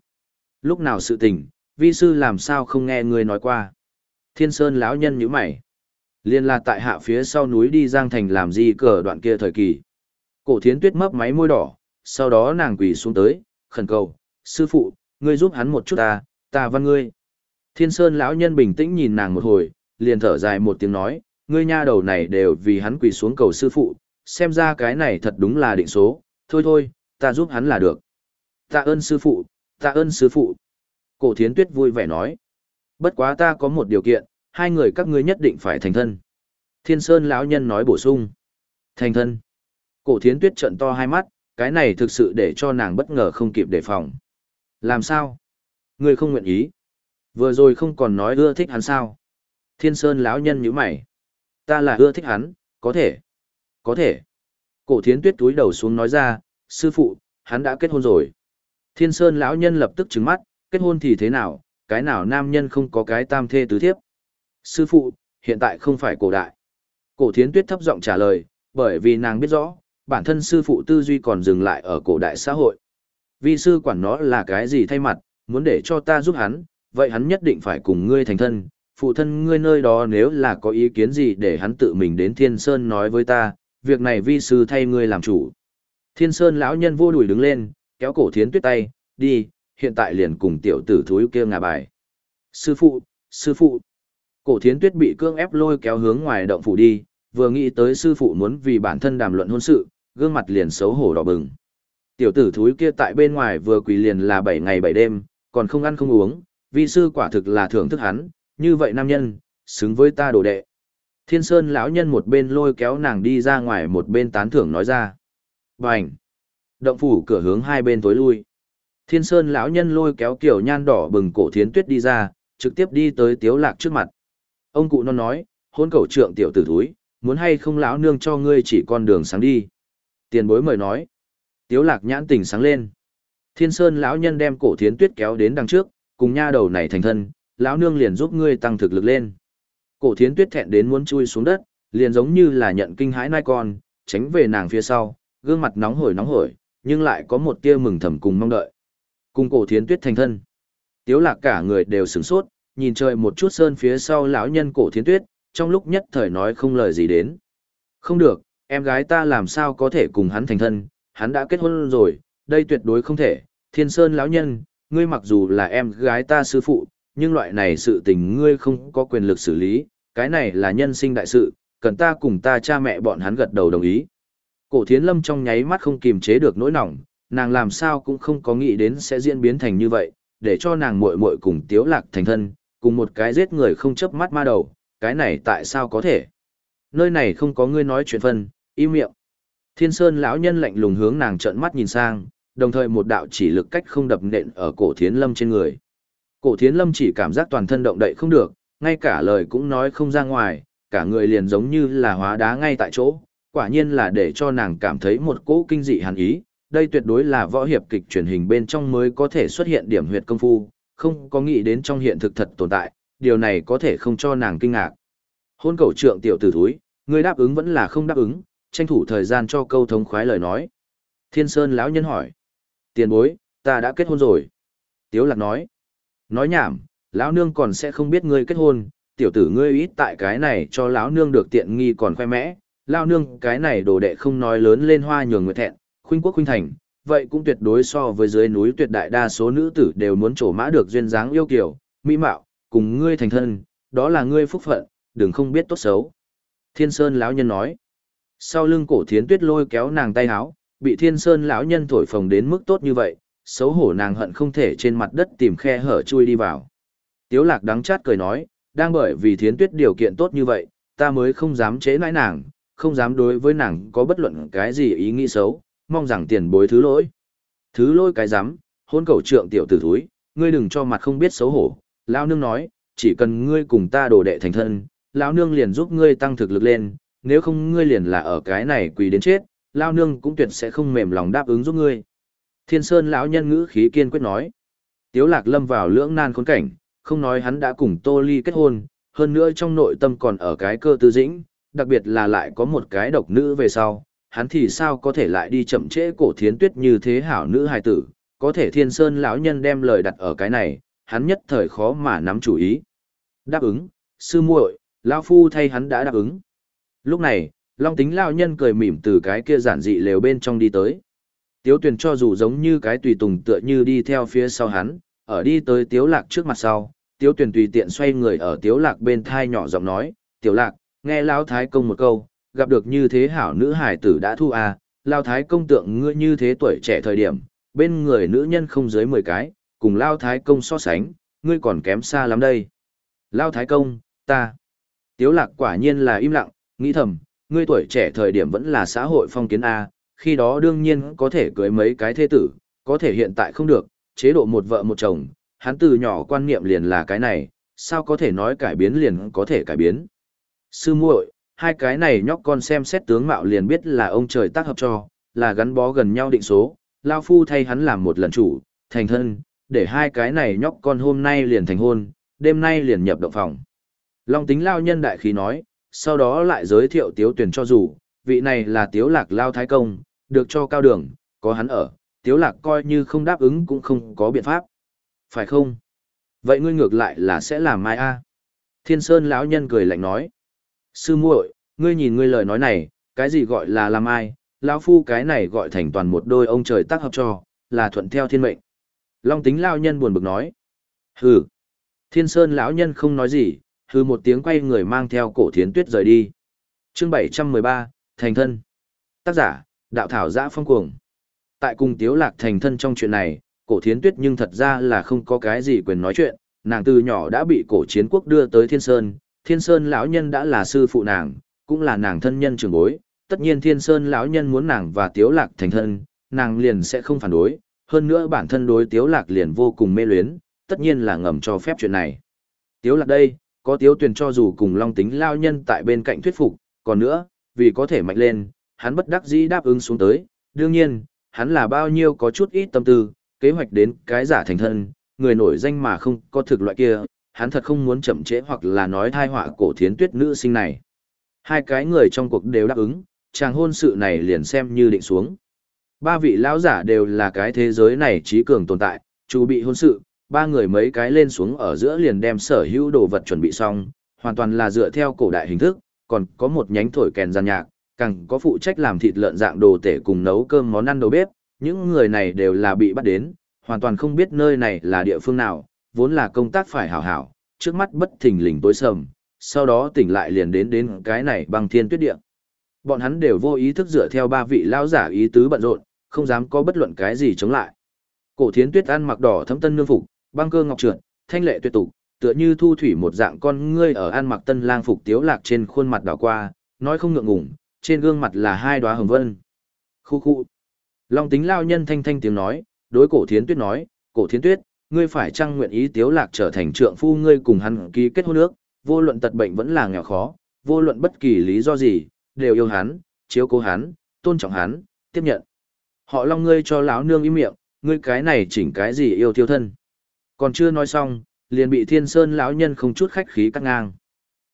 Lúc nào sự tình, vi sư làm sao không nghe ngươi nói qua. Thiên Sơn lão nhân nhíu mày. Liên là tại hạ phía sau núi đi Giang Thành làm gì cờ đoạn kia thời kỳ. Cổ thiến tuyết mấp máy môi đỏ, sau đó nàng quỳ xuống tới, khẩn cầu, sư phụ, ngươi giúp hắn một chút ta, ta văn ngươi. Thiên Sơn lão nhân bình tĩnh nhìn nàng một hồi, liền thở dài một tiếng nói, ngươi nha đầu này đều vì hắn quỳ xuống cầu sư phụ, xem ra cái này thật đúng là định số, thôi thôi, ta giúp hắn là được. Tạ ơn sư phụ, tạ ơn sư phụ. Cổ thiến tuyết vui vẻ nói, bất quá ta có một điều kiện, hai người các ngươi nhất định phải thành thân. Thiên Sơn lão nhân nói bổ sung. Thành thân. Cổ thiến tuyết trận to hai mắt, cái này thực sự để cho nàng bất ngờ không kịp đề phòng. Làm sao? Ngươi không nguyện ý. Vừa rồi không còn nói ưa thích hắn sao? Thiên Sơn lão nhân nhíu mày. Ta là ưa thích hắn, có thể. Có thể. Cổ thiến tuyết túi đầu xuống nói ra, sư phụ, hắn đã kết hôn rồi. Thiên Sơn lão nhân lập tức trừng mắt, kết hôn thì thế nào, cái nào nam nhân không có cái tam thê tứ thiếp. Sư phụ, hiện tại không phải cổ đại. Cổ thiến tuyết thấp giọng trả lời, bởi vì nàng biết rõ, bản thân sư phụ tư duy còn dừng lại ở cổ đại xã hội. Vi sư quản nó là cái gì thay mặt, muốn để cho ta giúp hắn, vậy hắn nhất định phải cùng ngươi thành thân, phụ thân ngươi nơi đó nếu là có ý kiến gì để hắn tự mình đến Thiên Sơn nói với ta, việc này vi sư thay ngươi làm chủ. Thiên Sơn lão nhân vô đùi đứng lên, kéo cổ thiến tuyết tay, đi, hiện tại liền cùng tiểu tử thúi kia ngà bài. Sư phụ, sư phụ. Cổ thiến tuyết bị cương ép lôi kéo hướng ngoài động phủ đi, vừa nghĩ tới sư phụ muốn vì bản thân đàm luận hôn sự, gương mặt liền xấu hổ đỏ bừng. Tiểu tử thúi kia tại bên ngoài vừa quỳ liền là 7 ngày 7 đêm, còn không ăn không uống, vi sư quả thực là thưởng thức hắn, như vậy nam nhân, xứng với ta đồ đệ. Thiên Sơn lão nhân một bên lôi kéo nàng đi ra ngoài một bên tán thưởng nói ra. Bành! Động phủ cửa hướng hai bên tối lui. Thiên Sơn lão nhân lôi kéo kiểu nhan đỏ bừng cổ thiến tuyết đi ra, trực tiếp đi tới Tiếu Lạc trước mặt. Ông cụ non nói, hôn cầu trượng tiểu tử thúi, muốn hay không lão nương cho ngươi chỉ con đường sáng đi. Tiền bối mời nói. Tiếu Lạc nhãn tình sáng lên. Thiên Sơn lão nhân đem cổ thiến tuyết kéo đến đằng trước, cùng nha đầu này thành thân, lão nương liền giúp ngươi tăng thực lực lên. Cổ thiến tuyết thẹn đến muốn chui xuống đất, liền giống như là nhận kinh hãi nai con, tránh về nàng phía sau, gương mặt nóng hổi nóng hổi, nhưng lại có một tia mừng thầm cùng mong đợi. Cùng cổ thiến tuyết thành thân. Tiếu lạc cả người đều sửng sốt, nhìn trời một chút sơn phía sau lão nhân cổ thiến tuyết, trong lúc nhất thời nói không lời gì đến. Không được, em gái ta làm sao có thể cùng hắn thành thân, hắn đã kết hôn rồi, đây tuyệt đối không thể. Thiên sơn lão nhân, ngươi mặc dù là em gái ta sư phụ, nhưng loại này sự tình ngươi không có quyền lực xử lý, cái này là nhân sinh đại sự, cần ta cùng ta cha mẹ bọn hắn gật đầu đồng ý. Cổ thiến lâm trong nháy mắt không kiềm chế được nỗi nỏng, nàng làm sao cũng không có nghĩ đến sẽ diễn biến thành như vậy, để cho nàng muội muội cùng tiếu lạc thành thân, cùng một cái giết người không chớp mắt ma đầu, cái này tại sao có thể? Nơi này không có ngươi nói chuyện phân, im miệng. Thiên Sơn lão nhân lạnh lùng hướng nàng trợn mắt nhìn sang, đồng thời một đạo chỉ lực cách không đập nện ở cổ thiến lâm trên người. Cổ thiến lâm chỉ cảm giác toàn thân động đậy không được, ngay cả lời cũng nói không ra ngoài, cả người liền giống như là hóa đá ngay tại chỗ, quả nhiên là để cho nàng cảm thấy một cỗ kinh dị hàn ý, đây tuyệt đối là võ hiệp kịch truyền hình bên trong mới có thể xuất hiện điểm huyệt công phu, không có nghĩ đến trong hiện thực thật tồn tại, điều này có thể không cho nàng kinh ngạc. Hôn cầu trượng tiểu tử thúi, người đáp ứng vẫn là không đáp ứng, tranh thủ thời gian cho câu thống khoái lời nói. Thiên Sơn lão nhân hỏi. Tiền bối, ta đã kết hôn rồi. Tiếu lạc nói. Nói nhảm, lão nương còn sẽ không biết ngươi kết hôn, tiểu tử ngươi ít tại cái này cho lão nương được tiện nghi còn khoe mẽ. Lão nương cái này đồ đệ không nói lớn lên hoa nhường người thẹn, khuynh quốc khuynh thành, vậy cũng tuyệt đối so với dưới núi tuyệt đại đa số nữ tử đều muốn trổ mã được duyên dáng yêu kiều, mỹ mạo, cùng ngươi thành thân, đó là ngươi phúc phận, đừng không biết tốt xấu. Thiên Sơn lão nhân nói. Sau lưng cổ thiến tuyết lôi kéo nàng tay áo, bị Thiên Sơn lão nhân thổi phồng đến mức tốt như vậy, xấu hổ nàng hận không thể trên mặt đất tìm khe hở chui đi vào. Tiếu lạc đắng chát cười nói, đang bởi vì thiến tuyết điều kiện tốt như vậy, ta mới không dám chế nãi nàng, không dám đối với nàng có bất luận cái gì ý nghĩ xấu, mong rằng tiền bối thứ lỗi. Thứ lỗi cái rắm hôn cầu trượng tiểu tử thúi, ngươi đừng cho mặt không biết xấu hổ. Lão nương nói, chỉ cần ngươi cùng ta đổ đệ thành thân, lão nương liền giúp ngươi tăng thực lực lên, nếu không ngươi liền là ở cái này quỳ đến chết, lão nương cũng tuyệt sẽ không mềm lòng đáp ứng giúp ngươi. Thiên Sơn lão nhân ngữ khí kiên quyết nói. Tiếu Lạc lâm vào lưỡng nan khốn cảnh, không nói hắn đã cùng Tô Ly kết hôn, hơn nữa trong nội tâm còn ở cái cơ tư dĩnh, đặc biệt là lại có một cái độc nữ về sau, hắn thì sao có thể lại đi chậm trễ cổ thiến tuyết như thế hảo nữ hài tử, có thể thiên sơn lão nhân đem lời đặt ở cái này, hắn nhất thời khó mà nắm chủ ý. Đáp ứng, sư muội, lão phu thay hắn đã đáp ứng. Lúc này, Long tính lão nhân cười mỉm từ cái kia giản dị lều bên trong đi tới. Tiếu tuyền cho dù giống như cái tùy tùng tựa như đi theo phía sau hắn, ở đi tới tiếu lạc trước mặt sau, tiếu tuyền tùy tiện xoay người ở tiếu lạc bên thai nhỏ giọng nói, tiểu lạc, nghe lão thái công một câu, gặp được như thế hảo nữ hải tử đã thu à, lao thái công tượng ngươi như thế tuổi trẻ thời điểm, bên người nữ nhân không dưới 10 cái, cùng lao thái công so sánh, ngươi còn kém xa lắm đây. Lao thái công, ta. Tiếu lạc quả nhiên là im lặng, nghĩ thầm, ngươi tuổi trẻ thời điểm vẫn là xã hội phong kiến A, khi đó đương nhiên có thể cưới mấy cái thế tử, có thể hiện tại không được, chế độ một vợ một chồng, hắn từ nhỏ quan niệm liền là cái này, sao có thể nói cải biến liền có thể cải biến. Sư muội, hai cái này nhóc con xem xét tướng mạo liền biết là ông trời tác hợp cho, là gắn bó gần nhau định số, Lao Phu thay hắn làm một lần chủ, thành thân, để hai cái này nhóc con hôm nay liền thành hôn, đêm nay liền nhập động phòng. Long tính Lao nhân đại khí nói, sau đó lại giới thiệu tiếu tuyển cho dù, vị này là tiếu lạc Lao Thái Công, được cho cao đường, có hắn ở, tiếu lạc coi như không đáp ứng cũng không có biện pháp. Phải không? Vậy ngươi ngược lại là sẽ làm mai a? Thiên Sơn lão nhân cười lạnh nói. Sư muội, ngươi nhìn ngươi lời nói này, cái gì gọi là làm ai, lão phu cái này gọi thành toàn một đôi ông trời tác hợp cho, là thuận theo thiên mệnh. Long tính lão nhân buồn bực nói. Hừ. Thiên Sơn lão nhân không nói gì, hừ một tiếng quay người mang theo cổ thiến tuyết rời đi. Chương 713, Thành thân. Tác giả, đạo thảo giã phong cuồng. Tại cùng tiếu lạc thành thân trong chuyện này, cổ thiến tuyết nhưng thật ra là không có cái gì quyền nói chuyện, nàng từ nhỏ đã bị cổ chiến quốc đưa tới thiên sơn, thiên sơn lão nhân đã là sư phụ nàng, cũng là nàng thân nhân trưởng bối, tất nhiên thiên sơn lão nhân muốn nàng và tiếu lạc thành thân, nàng liền sẽ không phản đối, hơn nữa bản thân đối tiếu lạc liền vô cùng mê luyến, tất nhiên là ngầm cho phép chuyện này. Tiếu lạc đây, có tiếu Tuyền cho dù cùng long tính lão nhân tại bên cạnh thuyết phục, còn nữa, vì có thể mạnh lên, hắn bất đắc dĩ đáp ứng xuống tới, đương nhiên, hắn là bao nhiêu có chút ít tâm tư, kế hoạch đến cái giả thành thân, người nổi danh mà không có thực loại kia, hắn thật không muốn chậm trễ hoặc là nói thai họa cổ thiến tuyết nữ sinh này. Hai cái người trong cuộc đều đáp ứng, chàng hôn sự này liền xem như định xuống. Ba vị lão giả đều là cái thế giới này trí cường tồn tại, chu bị hôn sự, ba người mấy cái lên xuống ở giữa liền đem sở hữu đồ vật chuẩn bị xong, hoàn toàn là dựa theo cổ đại hình thức, còn có một nhánh thổi kèn gian nhạc, càng có phụ trách làm thịt lợn dạng đồ tể cùng nấu cơm món ăn đầu bếp, những người này đều là bị bắt đến, hoàn toàn không biết nơi này là địa phương nào, vốn là công tác phải hảo hảo, trước mắt bất thình lình tối sầm, sau đó tỉnh lại liền đến đến cái này băng thiên tuyết địa. Bọn hắn đều vô ý thức dựa theo ba vị lão giả ý tứ bận rộn, không dám có bất luận cái gì chống lại. Cổ Thiến Tuyết ăn mặc đỏ thấm tân nương phục, băng cơ ngọc trượt, thanh lệ tuyệt tục, tựa như thu thủy một dạng con ngươi ở ăn mặc tân lang phục tiếu lạc trên khuôn mặt đỏ qua, nói không ngượng ngùng, trên gương mặt là hai đóa hồng vân. Khu khu. Long tính lao nhân thanh thanh tiếng nói, đối cổ thiến tuyết nói, cổ thiến tuyết, ngươi phải chăng nguyện ý tiếu lạc trở thành trượng phu ngươi cùng hắn ký kết hôn ước, vô luận tật bệnh vẫn là nghèo khó, vô luận bất kỳ lý do gì, đều yêu hắn, chiếu cố hắn, tôn trọng hắn, tiếp nhận. Họ long ngươi cho lão nương im miệng, ngươi cái này chỉnh cái gì yêu thiêu thân. Còn chưa nói xong, liền bị thiên sơn lão nhân không chút khách khí cắt ngang.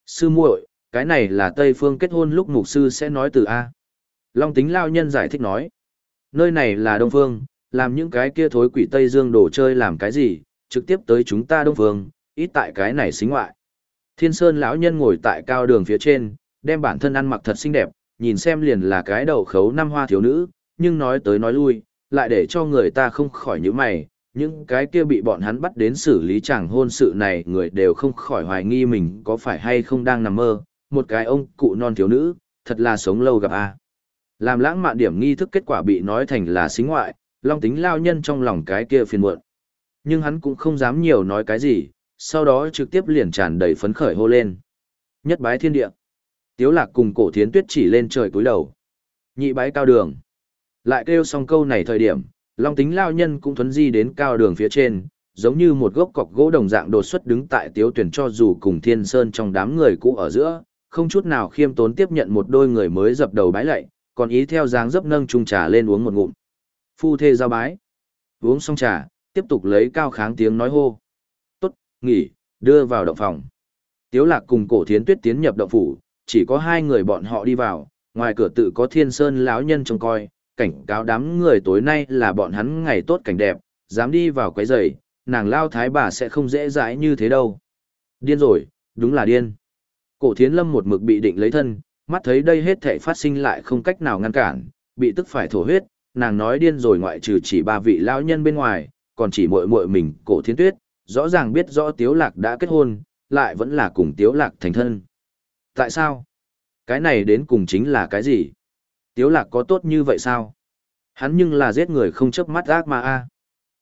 Sư muội, cái này là Tây Phương kết hôn lúc mục sư sẽ nói từ A. Long tính lão nhân giải thích nói. Nơi này là Đông Phương, làm những cái kia thối quỷ Tây Dương đồ chơi làm cái gì, trực tiếp tới chúng ta Đông Phương, ít tại cái này xính ngoại. Thiên Sơn lão nhân ngồi tại cao đường phía trên, đem bản thân ăn mặc thật xinh đẹp, nhìn xem liền là cái đầu khấu năm hoa thiếu nữ, nhưng nói tới nói lui, lại để cho người ta không khỏi nhíu mày, những cái kia bị bọn hắn bắt đến xử lý chẳng hôn sự này người đều không khỏi hoài nghi mình có phải hay không đang nằm mơ, một cái ông cụ non thiếu nữ, thật là sống lâu gặp a. Làm lãng mạn điểm nghi thức kết quả bị nói thành là xính ngoại, long tính lao nhân trong lòng cái kia phiền muộn. Nhưng hắn cũng không dám nhiều nói cái gì, sau đó trực tiếp liền tràn đầy phấn khởi hô lên. Nhất bái thiên địa. Tiếu lạc cùng cổ thiến tuyết chỉ lên trời cúi đầu. Nhị bái cao đường. Lại kêu xong câu này thời điểm, long tính lao nhân cũng thuấn di đến cao đường phía trên, giống như một gốc cọc gỗ đồng dạng đột xuất đứng tại tiếu tuyển cho dù cùng thiên sơn trong đám người cũ ở giữa, không chút nào khiêm tốn tiếp nhận một đôi người mới dập đầu bái lạy, còn ý theo dáng dấp nâng chung trà lên uống một ngụm. Phu thê giao bái. Uống xong trà, tiếp tục lấy cao kháng tiếng nói hô. Tốt, nghỉ, đưa vào động phòng. Tiếu lạc cùng cổ thiến tuyết tiến nhập động phủ, chỉ có hai người bọn họ đi vào, ngoài cửa tự có thiên sơn lão nhân trông coi, cảnh cáo đám người tối nay là bọn hắn ngày tốt cảnh đẹp, dám đi vào quấy rầy, nàng lao thái bà sẽ không dễ dãi như thế đâu. Điên rồi, đúng là điên. Cổ thiến lâm một mực bị định lấy thân, mắt thấy đây hết thể phát sinh lại không cách nào ngăn cản, bị tức phải thổ huyết, nàng nói điên rồi ngoại trừ chỉ ba vị lão nhân bên ngoài, còn chỉ muội muội mình, cổ thiên tuyết, rõ ràng biết rõ Tiếu Lạc đã kết hôn, lại vẫn là cùng Tiếu Lạc thành thân. Tại sao? Cái này đến cùng chính là cái gì? Tiếu Lạc có tốt như vậy sao? Hắn nhưng là giết người không chớp mắt ác mà a.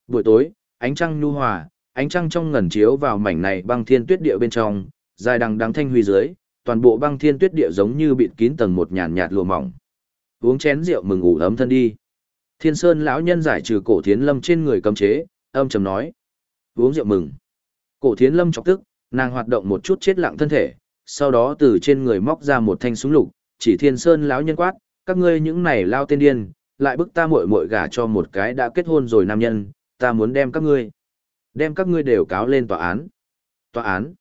Buổi tối, ánh trăng nhu hòa, ánh trăng trong ngần chiếu vào mảnh này băng thiên tuyết địa bên trong, dài đằng đằng thanh huy dưới, toàn bộ băng thiên tuyết địa giống như bịt kín tầng một nhàn nhạt lụa mỏng. Uống chén rượu mừng ngủ ấm thân đi. Thiên Sơn lão nhân giải trừ cổ thiến lâm trên người cấm chế, âm trầm nói. Uống rượu mừng. Cổ thiến lâm chọc tức, nàng hoạt động một chút chết lặng thân thể, sau đó từ trên người móc ra một thanh súng lục, chỉ Thiên Sơn lão nhân quát, các ngươi những này lao tên điên, lại bức ta muội muội gả cho một cái đã kết hôn rồi nam nhân, ta muốn đem các ngươi, đem các ngươi đều cáo lên tòa án. Tòa án.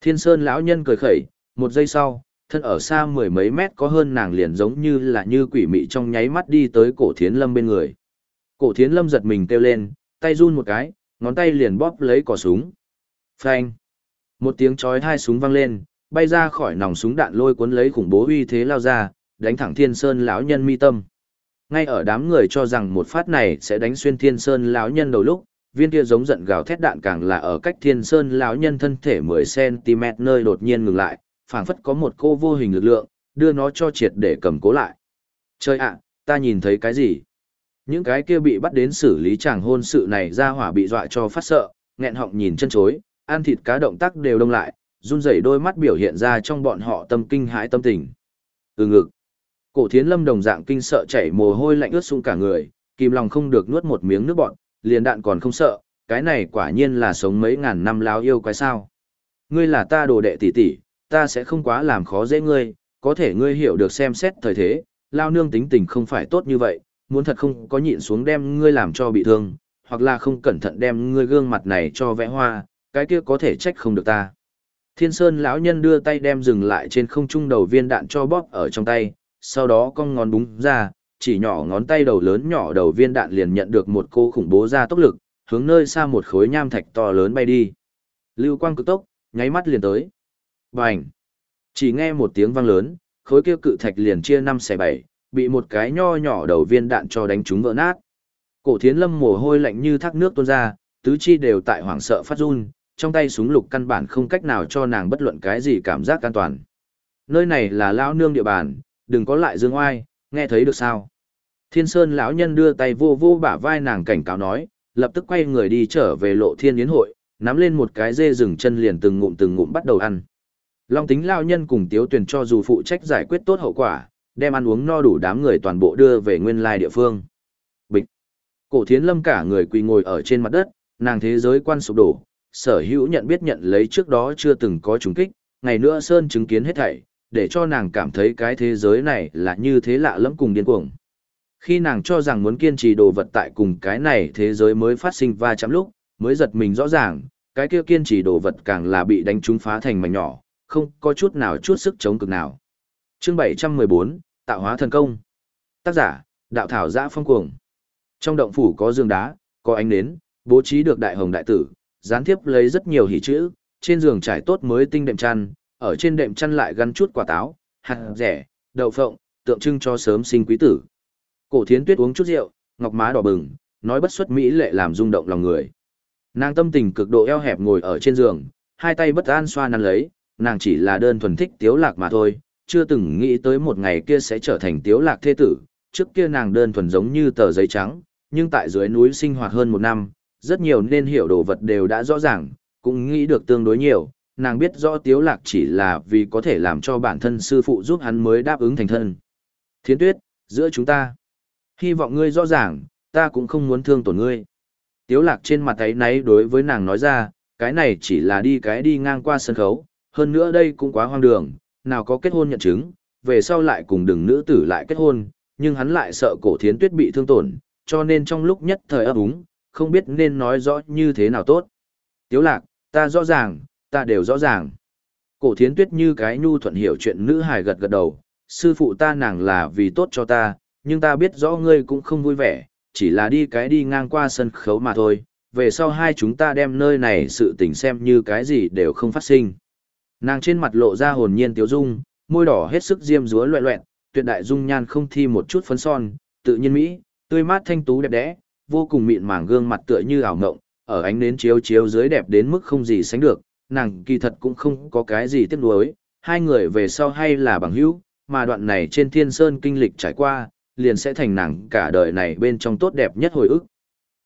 Thiên Sơn lão nhân cười khẩy, một giây sau, thân ở xa mười mấy mét có hơn nàng liền giống như là như quỷ mị trong nháy mắt đi tới cổ thiến lâm bên người. Cổ thiến lâm giật mình kêu lên, tay run một cái, ngón tay liền bóp lấy cò súng. Phanh! Một tiếng chói hai súng vang lên, bay ra khỏi nòng súng đạn lôi cuốn lấy khủng bố uy thế lao ra, đánh thẳng Thiên Sơn lão nhân mi tâm. Ngay ở đám người cho rằng một phát này sẽ đánh xuyên Thiên Sơn lão nhân đầu lúc, viên kia giống giận gào thét đạn càng là ở cách Thiên Sơn lão nhân thân thể 10 cm nơi đột nhiên ngừng lại, phảng phất có một cô vô hình lực lượng, đưa nó cho triệt để cầm cố lại. Chơi ạ, ta nhìn thấy cái gì? Những cái kia bị bắt đến xử lý chàng hôn sự này ra hỏa bị dọa cho phát sợ, nghẹn họng nhìn chân chối, ăn thịt cá động tác đều đông lại, run rẩy đôi mắt biểu hiện ra trong bọn họ tâm kinh hãi tâm tình. Ừ ngực. Cổ thiến lâm đồng dạng kinh sợ chảy mồ hôi lạnh ướt sũng cả người, kìm lòng không được nuốt một miếng nước bọn, liền đạn còn không sợ, cái này quả nhiên là sống mấy ngàn năm láo yêu quái sao. Ngươi là ta đồ đệ tỷ tỷ, ta sẽ không quá làm khó dễ ngươi, có thể ngươi hiểu được xem xét thời thế, lao nương tính tình không phải tốt như vậy, muốn thật không có nhịn xuống đem ngươi làm cho bị thương, hoặc là không cẩn thận đem ngươi gương mặt này cho vẽ hoa, cái kia có thể trách không được ta. Thiên Sơn lão nhân đưa tay đem dừng lại trên không trung đầu viên đạn cho bóp ở trong tay, sau đó cong ngón búng ra, chỉ nhỏ ngón tay đầu lớn nhỏ đầu viên đạn liền nhận được một cô khủng bố ra tốc lực, hướng nơi xa một khối nham thạch to lớn bay đi. Lưu quang cực tốc, nháy mắt liền tới. Bành! Chỉ nghe một tiếng vang lớn, khối kia cự thạch liền chia năm xẻ bảy, bị một cái nho nhỏ đầu viên đạn cho đánh trúng vỡ nát. Cổ thiến lâm mồ hôi lạnh như thác nước tuôn ra, tứ chi đều tại hoảng sợ phát run, trong tay súng lục căn bản không cách nào cho nàng bất luận cái gì cảm giác an toàn. Nơi này là lão nương địa bàn, đừng có lại dương oai, nghe thấy được sao? Thiên Sơn lão nhân đưa tay vô vô bả vai nàng cảnh cáo nói, lập tức quay người đi trở về lộ thiên yến hội, nắm lên một cái dê rừng chân liền từng ngụm từng ngụm bắt đầu ăn. Long tính lao nhân cùng tiếu tuyển cho dù phụ trách giải quyết tốt hậu quả, đem ăn uống no đủ đám người toàn bộ đưa về nguyên lai địa phương. Bịch. Cổ thiến lâm cả người quỳ ngồi ở trên mặt đất, nàng thế giới quan sụp đổ, sở hữu nhận biết nhận lấy trước đó chưa từng có trùng kích, ngày nữa Sơn chứng kiến hết thảy, để cho nàng cảm thấy cái thế giới này là như thế lạ lẫm cùng điên cuồng. Khi nàng cho rằng muốn kiên trì đồ vật tại cùng cái này thế giới mới phát sinh va chạm lúc, mới giật mình rõ ràng, cái kia kiên trì đồ vật càng là bị đánh trúng phá thành mảnh nhỏ, không có chút nào chút sức chống cực nào. Chương 714, Tạo hóa thần công. Tác giả, Đạo Thảo Giã Phong Cuồng. Trong động phủ có giường đá, có ánh nến, bố trí được đại hồng đại tử, gián tiếp lấy rất nhiều hỉ chữ, trên giường trải tốt mới tinh đệm chăn, ở trên đệm chăn lại gắn chút quả táo, hạt rẻ, đậu phộng, tượng trưng cho sớm sinh quý tử. Cổ Thiến Tuyết uống chút rượu, ngọc má đỏ bừng, nói bất xuất mỹ lệ làm rung động lòng người. Nàng tâm tình cực độ eo hẹp ngồi ở trên giường, hai tay bất an xoa nắn lấy, nàng chỉ là đơn thuần thích tiếu lạc mà thôi, chưa từng nghĩ tới một ngày kia sẽ trở thành tiếu lạc thế tử. Trước kia nàng đơn thuần giống như tờ giấy trắng, nhưng tại dưới núi sinh hoạt hơn một năm, rất nhiều nên hiểu đồ vật đều đã rõ ràng, cũng nghĩ được tương đối nhiều, nàng biết rõ tiếu lạc chỉ là vì có thể làm cho bản thân sư phụ giúp hắn mới đáp ứng thành thân. Thiến tuyết, giữa chúng ta, hy vọng ngươi rõ ràng, ta cũng không muốn thương tổn ngươi. Tiếu lạc trên mặt ấy náy đối với nàng nói ra, cái này chỉ là đi cái đi ngang qua sân khấu, hơn nữa đây cũng quá hoang đường, nào có kết hôn nhận chứng, về sau lại cùng đừng nữ tử lại kết hôn, nhưng hắn lại sợ cổ thiến tuyết bị thương tổn, cho nên trong lúc nhất thời ấp úng, không biết nên nói rõ như thế nào tốt. Tiếu lạc, ta rõ ràng, ta đều rõ ràng. Cổ thiến tuyết như cái nhu thuận hiểu chuyện nữ hài gật gật đầu, sư phụ ta nàng là vì tốt cho ta, nhưng ta biết rõ ngươi cũng không vui vẻ, chỉ là đi cái đi ngang qua sân khấu mà thôi, về sau hai chúng ta đem nơi này sự tình xem như cái gì đều không phát sinh. Nàng trên mặt lộ ra hồn nhiên tiếu dung, môi đỏ hết sức diêm dúa loẹ loẹn, tuyệt đại dung nhan không thi một chút phấn son, tự nhiên mỹ, tươi mát thanh tú đẹp đẽ, vô cùng mịn màng gương mặt tựa như ảo ngộng, ở ánh nến chiếu chiếu dưới đẹp đến mức không gì sánh được, nàng kỳ thật cũng không có cái gì tiếc nuối, hai người về sau hay là bằng hữu, mà đoạn này trên thiên sơn kinh lịch trải qua, liền sẽ thành nàng cả đời này bên trong tốt đẹp nhất hồi ức.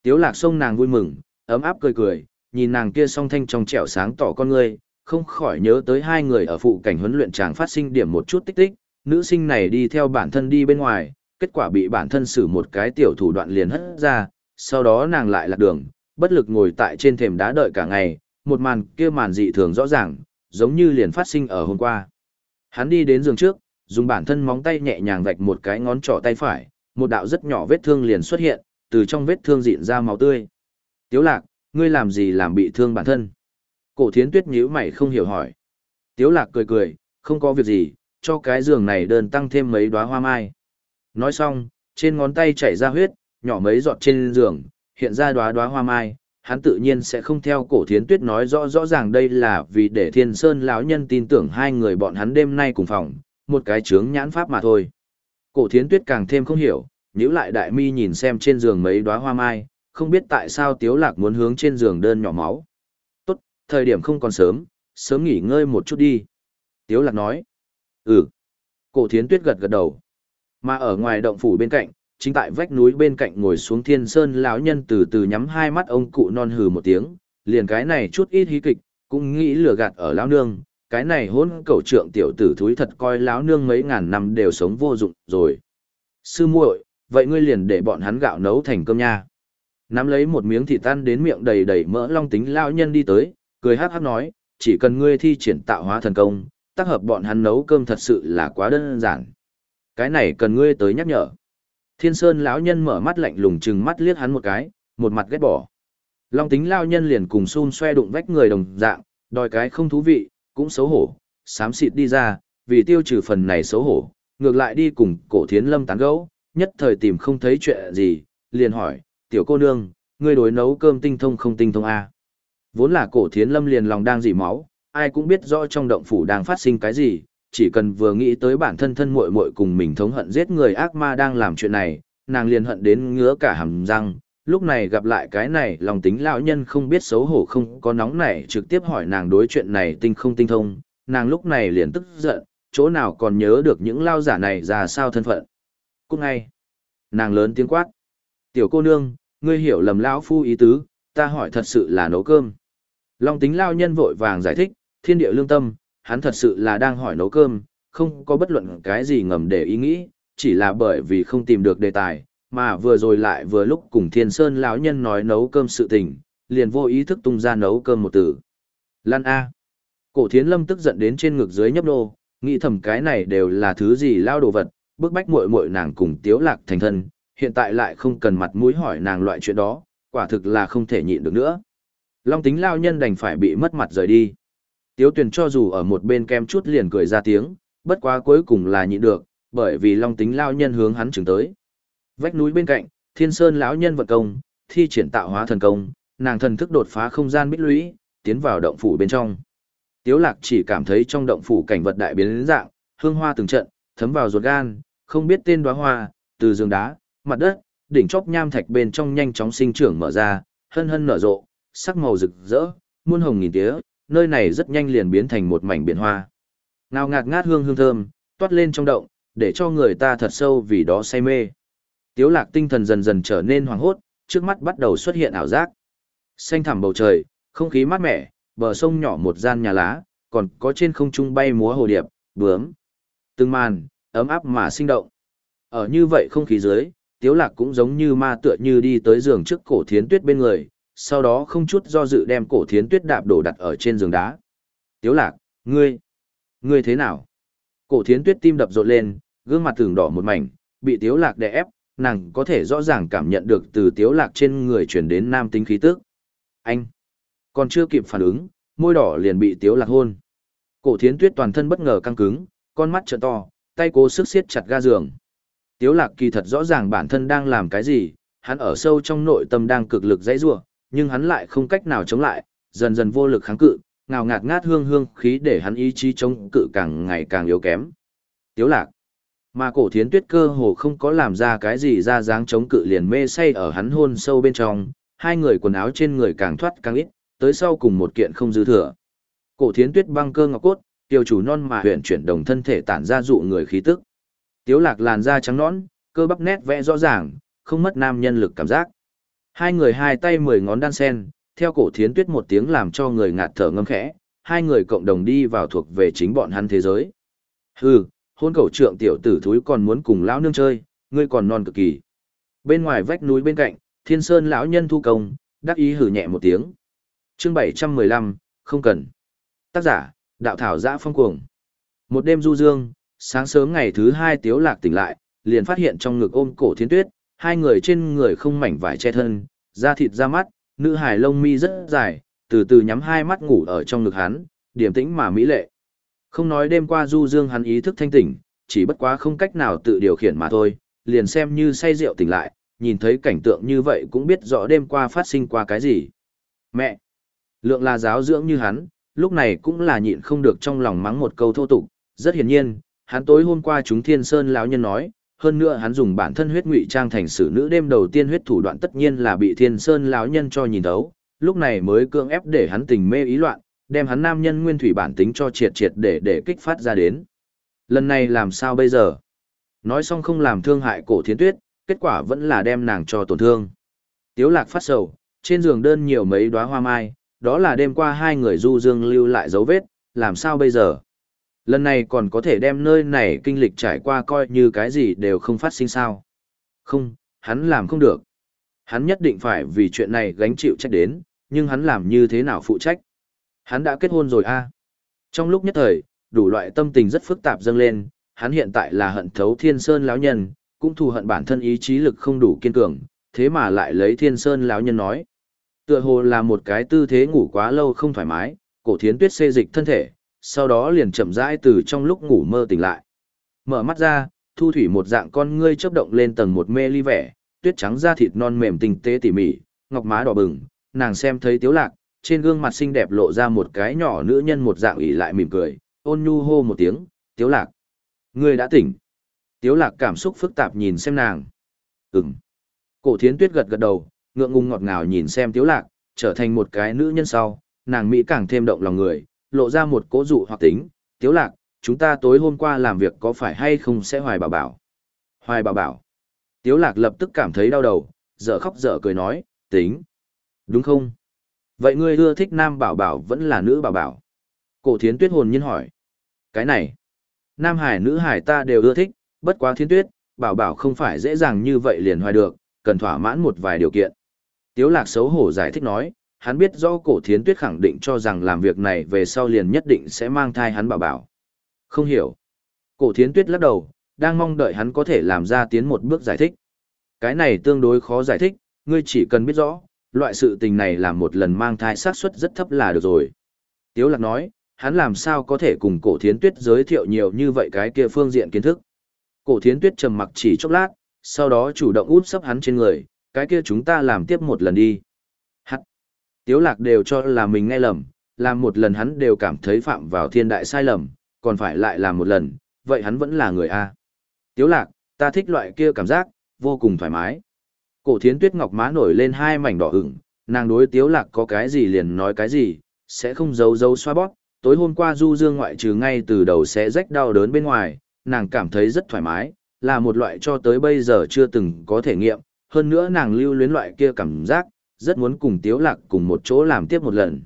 Tiếu lạc sông nàng vui mừng, ấm áp cười cười, nhìn nàng kia song thanh trong trẻo sáng tỏ con ngươi, không khỏi nhớ tới hai người ở phụ cảnh huấn luyện chàng phát sinh điểm một chút tích tích, nữ sinh này đi theo bản thân đi bên ngoài, kết quả bị bản thân xử một cái tiểu thủ đoạn liền hất ra, sau đó nàng lại lạc đường, bất lực ngồi tại trên thềm đá đợi cả ngày, một màn kia màn dị thường rõ ràng, giống như liền phát sinh ở hôm qua. Hắn đi đến giường trước, dùng bản thân móng tay nhẹ nhàng vạch một cái ngón trỏ tay phải, một đạo rất nhỏ vết thương liền xuất hiện, từ trong vết thương dịn ra máu tươi. Tiếu lạc, ngươi làm gì làm bị thương bản thân? Cổ thiến tuyết nhíu mày không hiểu hỏi. Tiếu lạc cười cười, không có việc gì, cho cái giường này đơn tăng thêm mấy đóa hoa mai. Nói xong, trên ngón tay chảy ra huyết, nhỏ mấy giọt trên giường, hiện ra đóa đóa hoa mai, hắn tự nhiên sẽ không theo cổ thiến tuyết nói rõ rõ ràng đây là vì để thiên sơn lão nhân tin tưởng hai người bọn hắn đêm nay cùng phòng, một cái chướng nhãn pháp mà thôi. Cổ thiến tuyết càng thêm không hiểu, nhíu lại đại mi nhìn xem trên giường mấy đóa hoa mai, không biết tại sao tiếu lạc muốn hướng trên giường đơn nhỏ máu. Thời điểm không còn sớm, sớm nghỉ ngơi một chút đi. Tiếu lạc nói. Ừ. Cổ thiến tuyết gật gật đầu. Mà ở ngoài động phủ bên cạnh, chính tại vách núi bên cạnh ngồi xuống thiên sơn lão nhân từ từ nhắm hai mắt ông cụ non hừ một tiếng, liền cái này chút ít hí kịch, cũng nghĩ lừa gạt ở lão nương, cái này hôn cầu trượng tiểu tử thúi thật coi lão nương mấy ngàn năm đều sống vô dụng rồi. Sư muội, vậy ngươi liền để bọn hắn gạo nấu thành cơm nha. Nắm lấy một miếng thịt tan đến miệng đầy đầy mỡ long tính lão nhân đi tới, cười hát hát nói, chỉ cần ngươi thi triển tạo hóa thần công, tác hợp bọn hắn nấu cơm thật sự là quá đơn giản. Cái này cần ngươi tới nhắc nhở. Thiên Sơn lão nhân mở mắt lạnh lùng chừng mắt liếc hắn một cái, một mặt ghét bỏ. Long tính lão nhân liền cùng xun xoe đụng vách người đồng dạng, đòi cái không thú vị, cũng xấu hổ, xám xịt đi ra, vì tiêu trừ phần này xấu hổ, ngược lại đi cùng cổ thiến lâm tán gẫu, nhất thời tìm không thấy chuyện gì, liền hỏi, tiểu cô nương, ngươi đối nấu cơm tinh thông không tinh thông a à? Vốn là cổ thiến lâm liền lòng đang dỉ máu, ai cũng biết rõ trong động phủ đang phát sinh cái gì, chỉ cần vừa nghĩ tới bản thân thân muội muội cùng mình thống hận giết người ác ma đang làm chuyện này, nàng liền hận đến ngứa cả hàm răng. Lúc này gặp lại cái này, lòng tính lão nhân không biết xấu hổ không có nóng nảy trực tiếp hỏi nàng đối chuyện này tinh không tinh thông, nàng lúc này liền tức giận, chỗ nào còn nhớ được những lao giả này ra sao thân phận. Cúc ngay, nàng lớn tiếng quát. Tiểu cô nương, ngươi hiểu lầm lão phu ý tứ, ta hỏi thật sự là nấu cơm. Long tính lao nhân vội vàng giải thích, thiên địa lương tâm, hắn thật sự là đang hỏi nấu cơm, không có bất luận cái gì ngầm để ý nghĩ, chỉ là bởi vì không tìm được đề tài, mà vừa rồi lại vừa lúc cùng thiên sơn lão nhân nói nấu cơm sự tình, liền vô ý thức tung ra nấu cơm một từ. Lan A. Cổ thiến lâm tức giận đến trên ngực dưới nhấp đô, nghĩ thầm cái này đều là thứ gì lao đồ vật, bức bách muội muội nàng cùng tiếu lạc thành thân, hiện tại lại không cần mặt mũi hỏi nàng loại chuyện đó, quả thực là không thể nhịn được nữa. Long tính lao nhân đành phải bị mất mặt rời đi. Tiếu tuyển cho dù ở một bên kem chút liền cười ra tiếng, bất quá cuối cùng là nhịn được, bởi vì long tính lao nhân hướng hắn chừng tới. Vách núi bên cạnh, thiên sơn lão nhân vận công, thi triển tạo hóa thần công, nàng thần thức đột phá không gian bích lũy, tiến vào động phủ bên trong. Tiếu lạc chỉ cảm thấy trong động phủ cảnh vật đại biến dạng, hương hoa từng trận, thấm vào ruột gan, không biết tên đóa hoa, từ giường đá, mặt đất, đỉnh chóp nham thạch bên trong nhanh chóng sinh trưởng mở ra, hân hân nở rộ, sắc màu rực rỡ, muôn hồng nghìn tía, nơi này rất nhanh liền biến thành một mảnh biển hoa. Ngào ngạt ngát hương hương thơm, toát lên trong động, để cho người ta thật sâu vì đó say mê. Tiếu lạc tinh thần dần dần trở nên hoàng hốt, trước mắt bắt đầu xuất hiện ảo giác. Xanh thẳm bầu trời, không khí mát mẻ, bờ sông nhỏ một gian nhà lá, còn có trên không trung bay múa hồ điệp, bướm. Từng màn, ấm áp mà sinh động. Ở như vậy không khí dưới, Tiếu lạc cũng giống như ma tựa như đi tới giường trước cổ thiến tuyết bên người, sau đó không chút do dự đem cổ thiến tuyết đạp đổ đặt ở trên giường đá. Tiếu lạc, ngươi, ngươi thế nào? Cổ thiến tuyết tim đập rộn lên, gương mặt tưởng đỏ một mảnh, bị tiếu lạc đè ép, nàng có thể rõ ràng cảm nhận được từ tiếu lạc trên người truyền đến nam tính khí tức. Anh, còn chưa kịp phản ứng, môi đỏ liền bị tiếu lạc hôn. Cổ thiến tuyết toàn thân bất ngờ căng cứng, con mắt trợn to, tay cố sức siết chặt ga giường. Tiếu lạc kỳ thật rõ ràng bản thân đang làm cái gì, hắn ở sâu trong nội tâm đang cực lực dãy rủa, nhưng hắn lại không cách nào chống lại, dần dần vô lực kháng cự, ngào ngạt ngát hương hương khí để hắn ý chí chống cự càng ngày càng yếu kém. Tiếu lạc. Mà cổ thiến tuyết cơ hồ không có làm ra cái gì ra dáng chống cự liền mê say ở hắn hôn sâu bên trong, hai người quần áo trên người càng thoát càng ít, tới sau cùng một kiện không dư thừa. Cổ thiến tuyết băng cơ ngọc cốt, tiêu chủ non mà huyện chuyển đồng thân thể tản ra dụ người khí tức. Tiếu lạc làn da trắng nõn, cơ bắp nét vẽ rõ ràng, không mất nam nhân lực cảm giác. Hai người hai tay mười ngón đan sen, theo cổ thiến tuyết một tiếng làm cho người ngạt thở ngâm khẽ, hai người cộng đồng đi vào thuộc về chính bọn hắn thế giới. Hừ, hôn cầu trượng tiểu tử thúi còn muốn cùng lão nương chơi, ngươi còn non cực kỳ. Bên ngoài vách núi bên cạnh, thiên sơn lão nhân thu công, đắc ý hử nhẹ một tiếng. chương bảy trăm mười lăm không cần. Tác giả, đạo thảo giã phong cuồng. Một đêm du dương, sáng sớm ngày thứ hai tiếu lạc tỉnh lại, liền phát hiện trong ngực ôm cổ thiên tuyết, hai người trên người không mảnh vải che thân, da thịt ra mắt, nữ hài lông mi rất dài, từ từ nhắm hai mắt ngủ ở trong ngực hắn, điềm tĩnh mà mỹ lệ. Không nói đêm qua du dương hắn ý thức thanh tỉnh, chỉ bất quá không cách nào tự điều khiển mà thôi, liền xem như say rượu tỉnh lại, nhìn thấy cảnh tượng như vậy cũng biết rõ đêm qua phát sinh qua cái gì. Mẹ! Lượng là giáo dưỡng như hắn, lúc này cũng là nhịn không được trong lòng mắng một câu thô tục, rất hiển nhiên, hắn tối hôm qua chúng Thiên Sơn lão nhân nói, hơn nữa hắn dùng bản thân huyết ngụy trang thành sử nữ đêm đầu tiên huyết thủ đoạn tất nhiên là bị Thiên Sơn lão nhân cho nhìn thấu, lúc này mới cưỡng ép để hắn tình mê ý loạn, đem hắn nam nhân nguyên thủy bản tính cho triệt triệt để để kích phát ra đến. Lần này làm sao bây giờ? Nói xong không làm thương hại cổ thiến tuyết, kết quả vẫn là đem nàng cho tổn thương. Tiếu lạc phát sầu, trên giường đơn nhiều mấy đóa hoa mai, đó là đêm qua hai người du dương lưu lại dấu vết, làm sao bây giờ? Lần này còn có thể đem nơi này kinh lịch trải qua coi như cái gì đều không phát sinh sao. Không, hắn làm không được. Hắn nhất định phải vì chuyện này gánh chịu trách đến, nhưng hắn làm như thế nào phụ trách? Hắn đã kết hôn rồi a. Trong lúc nhất thời, đủ loại tâm tình rất phức tạp dâng lên, hắn hiện tại là hận thấu Thiên Sơn lão nhân, cũng thù hận bản thân ý chí lực không đủ kiên cường, thế mà lại lấy Thiên Sơn lão nhân nói. Tựa hồ là một cái tư thế ngủ quá lâu không thoải mái, cổ thiến tuyết xê dịch thân thể, sau đó liền chậm rãi từ trong lúc ngủ mơ tỉnh lại. Mở mắt ra, thu thủy một dạng con ngươi chớp động lên tầng một mê ly vẻ, tuyết trắng da thịt non mềm tinh tế tỉ mỉ, ngọc má đỏ bừng, nàng xem thấy tiếu lạc, trên gương mặt xinh đẹp lộ ra một cái nhỏ nữ nhân một dạng ủy lại mỉm cười, ôn nhu hô một tiếng, tiếu lạc. Ngươi đã tỉnh. Tiếu lạc cảm xúc phức tạp nhìn xem nàng. Ừm. Cổ thiến tuyết gật gật đầu, ngượng ngùng ngọt ngào nhìn xem tiếu lạc, trở thành một cái nữ nhân sau, nàng Mỹ càng thêm động lòng người, lộ ra một cố dụ hoặc tính, tiếu lạc, chúng ta tối hôm qua làm việc có phải hay không sẽ hoài bảo bảo. Hoài bảo bảo. Tiếu lạc lập tức cảm thấy đau đầu, dở khóc dở cười nói, tính. Đúng không? Vậy ngươi ưa thích nam bảo bảo vẫn là nữ bảo bảo? Cổ thiến tuyết hồn nhiên hỏi. Cái này, nam hải nữ hải ta đều ưa thích, bất quá thiến tuyết, bảo bảo không phải dễ dàng như vậy liền hoài được, cần thỏa mãn một vài điều kiện. Tiếu lạc xấu hổ giải thích nói, hắn biết do cổ thiến tuyết khẳng định cho rằng làm việc này về sau liền nhất định sẽ mang thai hắn bảo bảo. Không hiểu. Cổ thiến tuyết lắc đầu, đang mong đợi hắn có thể làm ra tiến một bước giải thích. Cái này tương đối khó giải thích, ngươi chỉ cần biết rõ, loại sự tình này làm một lần mang thai xác suất rất thấp là được rồi. Tiếu lạc nói, hắn làm sao có thể cùng cổ thiến tuyết giới thiệu nhiều như vậy cái kia phương diện kiến thức. Cổ thiến tuyết trầm mặc chỉ chốc lát, sau đó chủ động út sấp hắn trên người, cái kia chúng ta làm tiếp một lần đi. Tiếu lạc đều cho là mình nghe lầm, làm một lần hắn đều cảm thấy phạm vào thiên đại sai lầm, còn phải lại làm một lần, vậy hắn vẫn là người A. Tiếu lạc, ta thích loại kia cảm giác, vô cùng thoải mái. Cổ thiến tuyết ngọc má nổi lên hai mảnh đỏ ửng, nàng đối tiếu lạc có cái gì liền nói cái gì, sẽ không giấu giấu xoa bóp. Tối hôm qua du dương ngoại trừ ngay từ đầu sẽ rách đau đớn bên ngoài, nàng cảm thấy rất thoải mái, là một loại cho tới bây giờ chưa từng có thể nghiệm, hơn nữa nàng lưu luyến loại kia cảm giác, rất muốn cùng Tiếu Lạc cùng một chỗ làm tiếp một lần.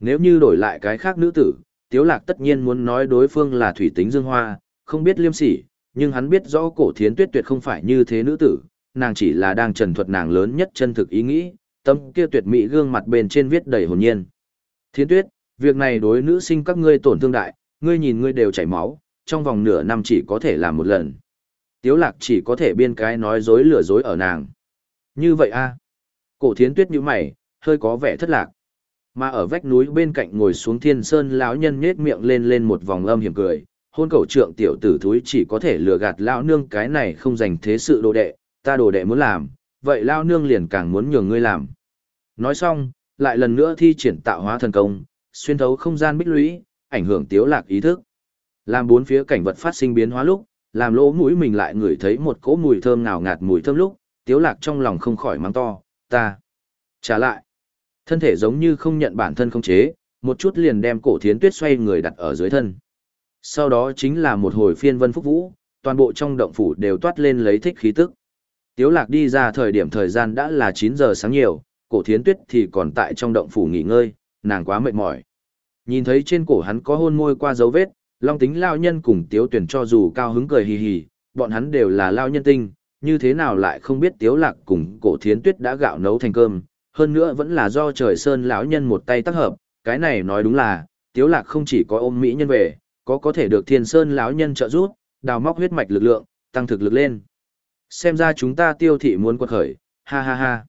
Nếu như đổi lại cái khác nữ tử, Tiếu Lạc tất nhiên muốn nói đối phương là thủy tính dương hoa, không biết liêm sỉ, nhưng hắn biết rõ cổ thiến tuyết tuyệt không phải như thế nữ tử, nàng chỉ là đang trần thuật nàng lớn nhất chân thực ý nghĩ, tâm kia tuyệt mỹ gương mặt bên trên viết đầy hồn nhiên. Thiến tuyết, việc này đối nữ sinh các ngươi tổn thương đại, ngươi nhìn ngươi đều chảy máu, trong vòng nửa năm chỉ có thể làm một lần. Tiếu lạc chỉ có thể biên cái nói dối lừa dối ở nàng. Như vậy a Cổ thiến tuyết như mày, hơi có vẻ thất lạc. Mà ở vách núi bên cạnh ngồi xuống thiên sơn lão nhân nhết miệng lên lên một vòng âm hiểm cười. Hôn cầu trượng tiểu tử thúi chỉ có thể lừa gạt lão nương cái này không dành thế sự đồ đệ, ta đồ đệ muốn làm, vậy lão nương liền càng muốn nhường ngươi làm. Nói xong, lại lần nữa thi triển tạo hóa thần công, xuyên thấu không gian bích lũy, ảnh hưởng tiếu lạc ý thức. Làm bốn phía cảnh vật phát sinh biến hóa lúc, làm lỗ mũi mình lại ngửi thấy một cỗ mùi thơm ngào ngạt mùi thơm lúc, tiếu lạc trong lòng không khỏi mắng to, ta. Trả lại. Thân thể giống như không nhận bản thân không chế, một chút liền đem cổ thiến tuyết xoay người đặt ở dưới thân. Sau đó chính là một hồi phiên vân phúc vũ, toàn bộ trong động phủ đều toát lên lấy thích khí tức. Tiếu lạc đi ra thời điểm thời gian đã là 9 giờ sáng nhiều, cổ thiến tuyết thì còn tại trong động phủ nghỉ ngơi, nàng quá mệt mỏi. Nhìn thấy trên cổ hắn có hôn môi qua dấu vết, Long tính lao nhân cùng tiếu tuyển cho dù cao hứng cười hì hì, bọn hắn đều là lao nhân tinh, như thế nào lại không biết tiếu lạc cùng cổ thiến tuyết đã gạo nấu thành cơm, hơn nữa vẫn là do trời sơn lão nhân một tay tác hợp, cái này nói đúng là, tiếu lạc không chỉ có ôm mỹ nhân về, có có thể được thiên sơn lão nhân trợ giúp, đào móc huyết mạch lực lượng, tăng thực lực lên. Xem ra chúng ta tiêu thị muốn quật khởi, ha ha ha.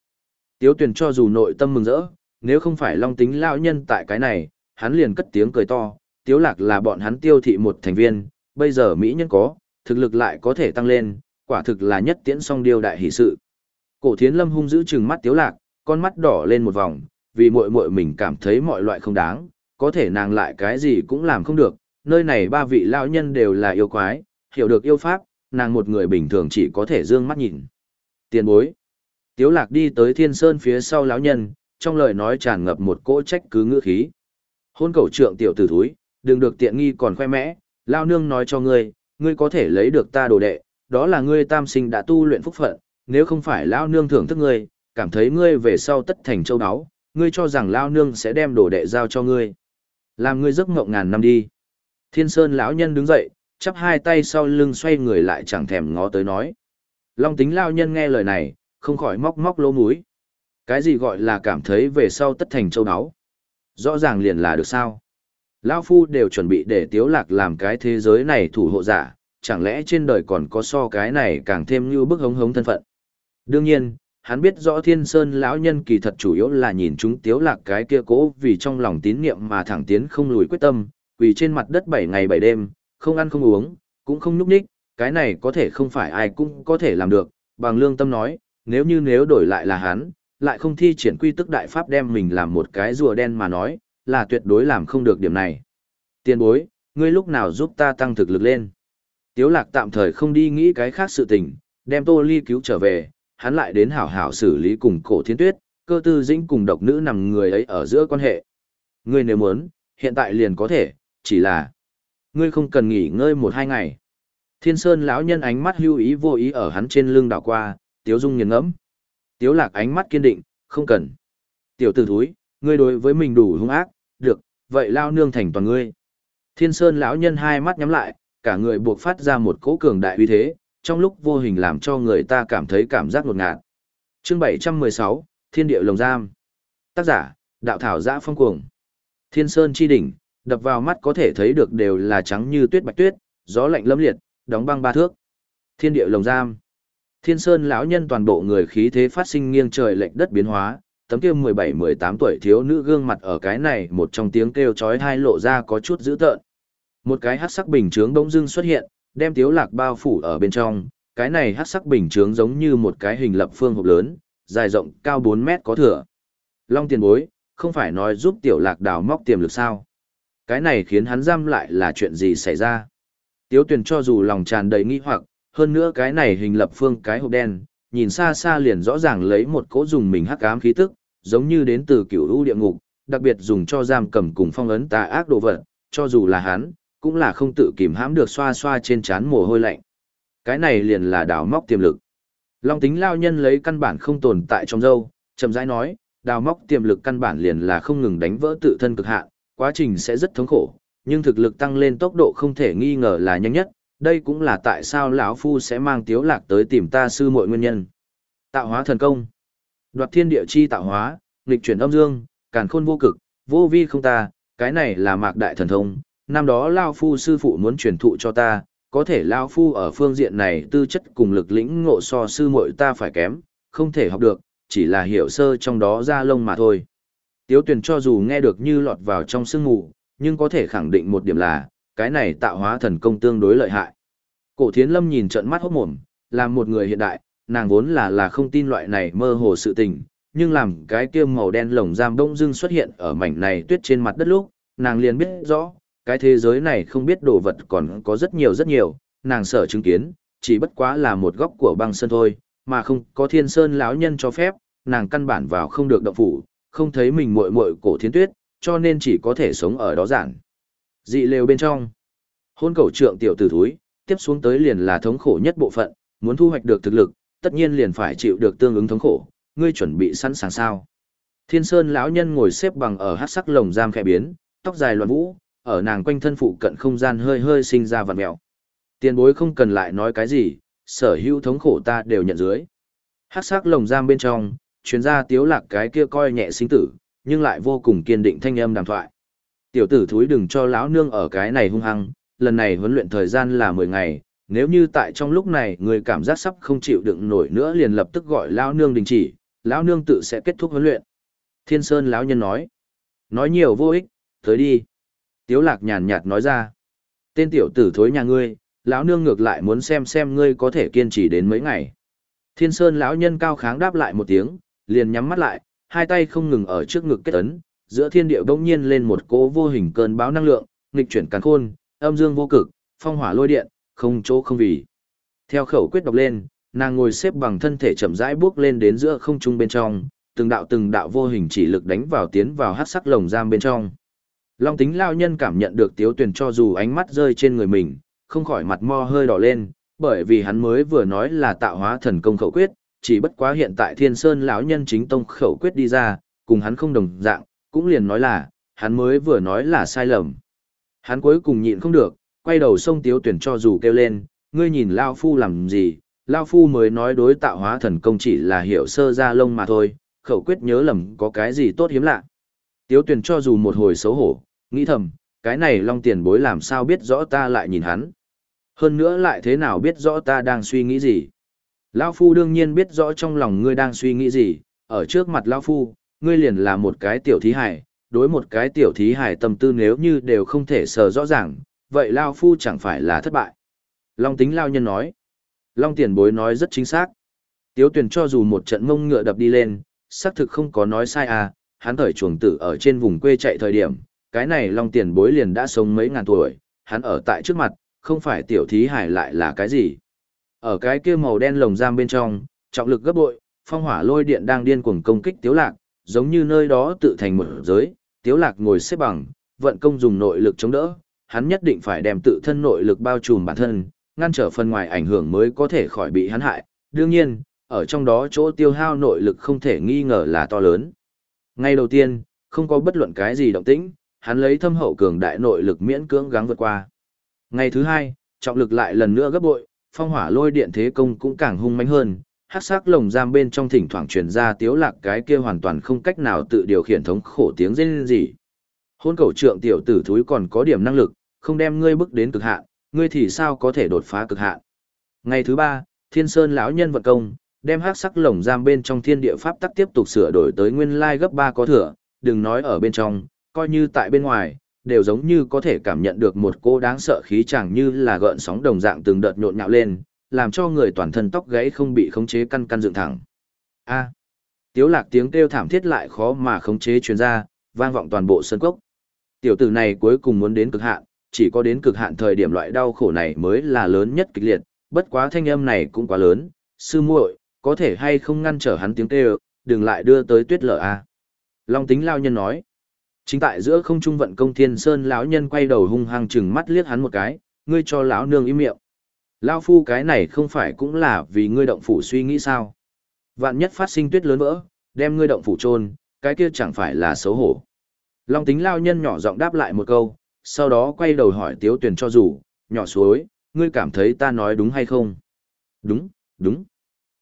Tiếu tuyển cho dù nội tâm mừng rỡ, nếu không phải long tính lão nhân tại cái này, hắn liền cất tiếng cười to, tiếu lạc là bọn hắn tiêu thị một thành viên, bây giờ Mỹ nhân có, thực lực lại có thể tăng lên, quả thực là nhất tiễn song điều đại hỷ sự. Cổ thiến lâm hung giữ trừng mắt tiếu lạc, con mắt đỏ lên một vòng, vì muội muội mình cảm thấy mọi loại không đáng, có thể nàng lại cái gì cũng làm không được, nơi này ba vị lão nhân đều là yêu quái, hiểu được yêu pháp, nàng một người bình thường chỉ có thể dương mắt nhìn. Tiền bối. Tiếu lạc đi tới thiên sơn phía sau lão nhân, trong lời nói tràn ngập một cỗ trách cứ ngữ khí. Hôn cầu trượng tiểu tử thúi, đừng được tiện nghi còn khoe mẽ, lao nương nói cho ngươi, ngươi có thể lấy được ta đồ đệ, đó là ngươi tam sinh đã tu luyện phúc phận, nếu không phải lao nương thưởng thức ngươi, cảm thấy ngươi về sau tất thành châu đáo, ngươi cho rằng lao nương sẽ đem đồ đệ giao cho ngươi. Làm ngươi giấc mộng ngàn năm đi. Thiên Sơn lão nhân đứng dậy, chắp hai tay sau lưng xoay người lại chẳng thèm ngó tới nói. Long tính lao nhân nghe lời này, không khỏi móc móc lỗ mũi. Cái gì gọi là cảm thấy về sau tất thành châu đáo? Rõ ràng liền là được sao? Lão phu đều chuẩn bị để tiếu lạc làm cái thế giới này thủ hộ giả, chẳng lẽ trên đời còn có so cái này càng thêm như bức hống hống thân phận. Đương nhiên, hắn biết rõ thiên sơn lão nhân kỳ thật chủ yếu là nhìn chúng tiếu lạc cái kia cố vì trong lòng tín niệm mà thẳng tiến không lùi quyết tâm, vì trên mặt đất 7 ngày 7 đêm, không ăn không uống, cũng không núp ních, cái này có thể không phải ai cũng có thể làm được, bằng lương tâm nói, nếu như nếu đổi lại là hắn, lại không thi triển quy tức đại pháp đem mình làm một cái rùa đen mà nói, là tuyệt đối làm không được điểm này. Tiên bối, ngươi lúc nào giúp ta tăng thực lực lên? Tiếu lạc tạm thời không đi nghĩ cái khác sự tình, đem tô ly cứu trở về, hắn lại đến hảo hảo xử lý cùng cổ thiên tuyết, cơ tư dĩnh cùng độc nữ nằm người ấy ở giữa quan hệ. Ngươi nếu muốn, hiện tại liền có thể, chỉ là ngươi không cần nghỉ ngơi một hai ngày. Thiên Sơn lão nhân ánh mắt hưu ý vô ý ở hắn trên lưng đảo qua, Tiếu Dung nghiền ngẫm. Tiếu Lạc ánh mắt kiên định, không cần. Tiểu tử thúi, ngươi đối với mình đủ hung ác, được, vậy lao nương thành toàn ngươi. Thiên Sơn lão nhân hai mắt nhắm lại, cả người buộc phát ra một cỗ cường đại uy thế, trong lúc vô hình làm cho người ta cảm thấy cảm giác ngột ngạt. Chương 716, Thiên địa lồng giam. Tác giả, Đạo thảo Giã Phong Cuồng. Thiên Sơn chi đỉnh, đập vào mắt có thể thấy được đều là trắng như tuyết bạch tuyết, gió lạnh lâm liệt, đóng băng ba thước. Thiên địa lồng giam. Thiên Sơn lão nhân toàn bộ người khí thế phát sinh nghiêng trời lệch đất biến hóa, tấm kia 17-18 tuổi thiếu nữ gương mặt ở cái này một trong tiếng kêu chói tai lộ ra có chút dữ tợn. Một cái hắc sắc bình chướng bỗng dưng xuất hiện, đem Tiếu Lạc bao phủ ở bên trong, cái này hắc sắc bình chướng giống như một cái hình lập phương hộp lớn, dài rộng cao 4 mét có thừa. Long tiền bối, không phải nói giúp Tiểu Lạc đào móc tiềm lực sao? Cái này khiến hắn giam lại là chuyện gì xảy ra? Tiếu Tuyền cho dù lòng tràn đầy nghi hoặc, hơn nữa cái này hình lập phương cái hộp đen, nhìn xa xa liền rõ ràng lấy một cỗ dùng mình hắc ám khí tức, giống như đến từ cựu u địa ngục, đặc biệt dùng cho giam cầm cùng phong ấn tà ác đồ vật, cho dù là hắn, cũng là không tự kìm hãm được xoa xoa trên trán mồ hôi lạnh. Cái này liền là đào móc tiềm lực. Long tính lao nhân lấy căn bản không tồn tại trong dâu, chậm rãi nói, đào móc tiềm lực căn bản liền là không ngừng đánh vỡ tự thân cực hạn, quá trình sẽ rất thống khổ, nhưng thực lực tăng lên tốc độ không thể nghi ngờ là nhanh nhất, đây cũng là tại sao lão phu sẽ mang tiếu lạc tới tìm ta sư muội nguyên nhân. Tạo hóa thần công. Đoạt thiên địa chi tạo hóa, nghịch chuyển âm dương, càn khôn vô cực, vô vi không ta, cái này là mạc đại thần thông. Năm đó lao phu sư phụ muốn truyền thụ cho ta, có thể lao phu ở phương diện này tư chất cùng lực lĩnh ngộ so sư muội ta phải kém, không thể học được, chỉ là hiểu sơ trong đó ra lông mà thôi. Tiếu tuyển cho dù nghe được như lọt vào trong sương mù, nhưng có thể khẳng định một điểm là, cái này tạo hóa thần công tương đối lợi hại. Cổ thiến lâm nhìn trận mắt hốt mồm, làm một người hiện đại, nàng vốn là là không tin loại này mơ hồ sự tình, nhưng làm cái kia màu đen lồng giam đông dưng xuất hiện ở mảnh này tuyết trên mặt đất lúc, nàng liền biết rõ, cái thế giới này không biết đồ vật còn có rất nhiều rất nhiều, nàng sợ chứng kiến, chỉ bất quá là một góc của băng sơn thôi, mà không có thiên sơn lão nhân cho phép, nàng căn bản vào không được động phủ, không thấy mình muội muội cổ thiên tuyết, cho nên chỉ có thể sống ở đó giản. Dị lều bên trong. Hôn cầu trượng tiểu tử thúi, tiếp xuống tới liền là thống khổ nhất bộ phận, muốn thu hoạch được thực lực, tất nhiên liền phải chịu được tương ứng thống khổ, ngươi chuẩn bị sẵn sàng sao? Thiên Sơn lão nhân ngồi xếp bằng ở hắc sắc lồng giam khẽ biến, tóc dài loạn vũ, ở nàng quanh thân phụ cận không gian hơi hơi sinh ra vặn mèo. Tiền bối không cần lại nói cái gì, sở hữu thống khổ ta đều nhận dưới. Hắc sắc lồng giam bên trong, chuyên gia tiếu lạc cái kia coi nhẹ sinh tử, nhưng lại vô cùng kiên định thanh âm đàm thoại. Tiểu tử thúi đừng cho lão nương ở cái này hung hăng, lần này huấn luyện thời gian là 10 ngày, nếu như tại trong lúc này người cảm giác sắp không chịu đựng nổi nữa liền lập tức gọi lão nương đình chỉ, lão nương tự sẽ kết thúc huấn luyện. Thiên Sơn lão nhân nói. Nói nhiều vô ích, tới đi. Tiếu lạc nhàn nhạt nói ra. Tên tiểu tử thối nhà ngươi, lão nương ngược lại muốn xem xem ngươi có thể kiên trì đến mấy ngày. Thiên Sơn lão nhân cao kháng đáp lại một tiếng, liền nhắm mắt lại, hai tay không ngừng ở trước ngực kết ấn, giữa thiên địa bỗng nhiên lên một cỗ vô hình cơn bão năng lượng, nghịch chuyển càn khôn, âm dương vô cực, phong hỏa lôi điện, không chỗ không vì. Theo khẩu quyết đọc lên, nàng ngồi xếp bằng thân thể chậm rãi bước lên đến giữa không trung bên trong, từng đạo từng đạo vô hình chỉ lực đánh vào tiến vào hắc sắc lồng giam bên trong. Long tính lao nhân cảm nhận được tiếu tuyển cho dù ánh mắt rơi trên người mình, không khỏi mặt mo hơi đỏ lên, bởi vì hắn mới vừa nói là tạo hóa thần công khẩu quyết, chỉ bất quá hiện tại thiên sơn lão nhân chính tông khẩu quyết đi ra, cùng hắn không đồng dạng, cũng liền nói là, hắn mới vừa nói là sai lầm. Hắn cuối cùng nhịn không được, quay đầu sông tiếu tuyển cho dù kêu lên, ngươi nhìn Lao Phu làm gì, Lao Phu mới nói đối tạo hóa thần công chỉ là hiểu sơ ra lông mà thôi, khẩu quyết nhớ lầm có cái gì tốt hiếm lạ. Tiếu tuyển cho dù một hồi xấu hổ, nghĩ thầm, cái này long tiền bối làm sao biết rõ ta lại nhìn hắn. Hơn nữa lại thế nào biết rõ ta đang suy nghĩ gì. Lao Phu đương nhiên biết rõ trong lòng ngươi đang suy nghĩ gì, ở trước mặt Lao Phu, ngươi liền là một cái tiểu thí hải, đối một cái tiểu thí hải tâm tư nếu như đều không thể sờ rõ ràng, vậy Lao Phu chẳng phải là thất bại. Long tính Lao Nhân nói. Long tiền bối nói rất chính xác. Tiếu tuyển cho dù một trận ngông ngựa đập đi lên, xác thực không có nói sai à, hắn thời chuồng tử ở trên vùng quê chạy thời điểm, cái này Long tiền bối liền đã sống mấy ngàn tuổi, hắn ở tại trước mặt, không phải tiểu thí hải lại là cái gì. Ở cái kia màu đen lồng giam bên trong, trọng lực gấp bội, phong hỏa lôi điện đang điên cuồng công kích tiếu lạc, giống như nơi đó tự thành một giới, tiếu lạc ngồi xếp bằng, vận công dùng nội lực chống đỡ, hắn nhất định phải đem tự thân nội lực bao trùm bản thân, ngăn trở phần ngoài ảnh hưởng mới có thể khỏi bị hắn hại. Đương nhiên, ở trong đó chỗ tiêu hao nội lực không thể nghi ngờ là to lớn. Ngay đầu tiên, không có bất luận cái gì động tĩnh, hắn lấy thâm hậu cường đại nội lực miễn cưỡng gắng vượt qua. Ngày thứ hai, trọng lực lại lần nữa gấp bội, phong hỏa lôi điện thế công cũng càng hung mãnh hơn, hắc sắc lồng giam bên trong thỉnh thoảng truyền ra tiếu lạc cái kia hoàn toàn không cách nào tự điều khiển thống khổ tiếng rên rỉ. Hôn cầu trượng tiểu tử thúi còn có điểm năng lực, không đem ngươi bước đến cực hạn, ngươi thì sao có thể đột phá cực hạn. Ngày thứ ba, thiên sơn lão nhân vận công, đem hắc sắc lồng giam bên trong thiên địa pháp tắc tiếp tục sửa đổi tới nguyên lai gấp ba có thừa, đừng nói ở bên trong, coi như tại bên ngoài, đều giống như có thể cảm nhận được một cô đáng sợ khí chẳng như là gợn sóng đồng dạng từng đợt nhộn nhạo lên, làm cho người toàn thân tóc gáy không bị khống chế căn căn dựng thẳng. A. Tiếu lạc tiếng kêu thảm thiết lại khó mà khống chế truyền ra, vang vọng toàn bộ sân cốc. Tiểu tử này cuối cùng muốn đến cực hạn, chỉ có đến cực hạn thời điểm loại đau khổ này mới là lớn nhất kịch liệt, bất quá thanh âm này cũng quá lớn, sư muội, có thể hay không ngăn trở hắn tiếng kêu, đừng lại đưa tới tuyết lở a. Long tính lao nhân nói. Chính tại giữa không trung vận công thiên sơn lão nhân quay đầu hung hăng chừng mắt liếc hắn một cái, ngươi cho lão nương im miệng. Lão phu cái này không phải cũng là vì ngươi động phủ suy nghĩ sao? Vạn nhất phát sinh tuyết lớn vỡ, đem ngươi động phủ chôn, cái kia chẳng phải là xấu hổ. Long tính lao nhân nhỏ giọng đáp lại một câu, sau đó quay đầu hỏi tiếu tuyển cho rủ, nhỏ suối, ngươi cảm thấy ta nói đúng hay không? Đúng, đúng.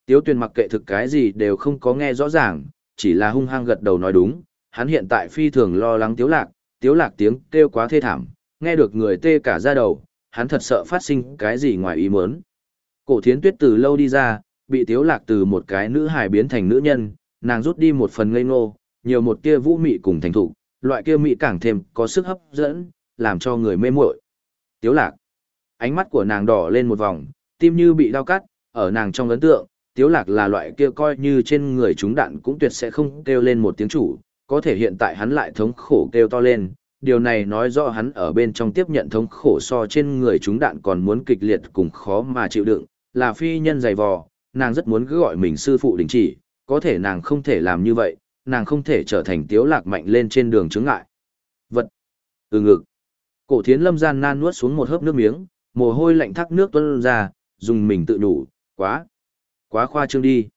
Tiếu Tuyền mặc kệ thực cái gì đều không có nghe rõ ràng, chỉ là hung hăng gật đầu nói đúng, hắn hiện tại phi thường lo lắng tiếu lạc, tiếu lạc tiếng kêu quá thê thảm, nghe được người tê cả da đầu, hắn thật sợ phát sinh cái gì ngoài ý muốn. Cổ thiến tuyết từ lâu đi ra, bị tiếu lạc từ một cái nữ hài biến thành nữ nhân, nàng rút đi một phần ngây ngô, nhiều một kia vũ mị cùng thành thủ, loại kia mị càng thêm có sức hấp dẫn, làm cho người mê muội. Tiếu lạc. Ánh mắt của nàng đỏ lên một vòng, tim như bị đau cắt, ở nàng trong ấn tượng, tiếu lạc là loại kia coi như trên người chúng đạn cũng tuyệt sẽ không kêu lên một tiếng chủ, có thể hiện tại hắn lại thống khổ kêu to lên, điều này nói rõ hắn ở bên trong tiếp nhận thống khổ so trên người chúng đạn còn muốn kịch liệt cùng khó mà chịu đựng, là phi nhân dày vò, nàng rất muốn cứ gọi mình sư phụ đình chỉ, có thể nàng không thể làm như vậy, nàng không thể trở thành tiếu lạc mạnh lên trên đường chứng ngại. Vật. Ừ ngực. Cổ thiến lâm gian nan nuốt xuống một hớp nước miếng, mồ hôi lạnh thác nước tuôn ra, dùng mình tự đủ, quá. Quá khoa trương đi.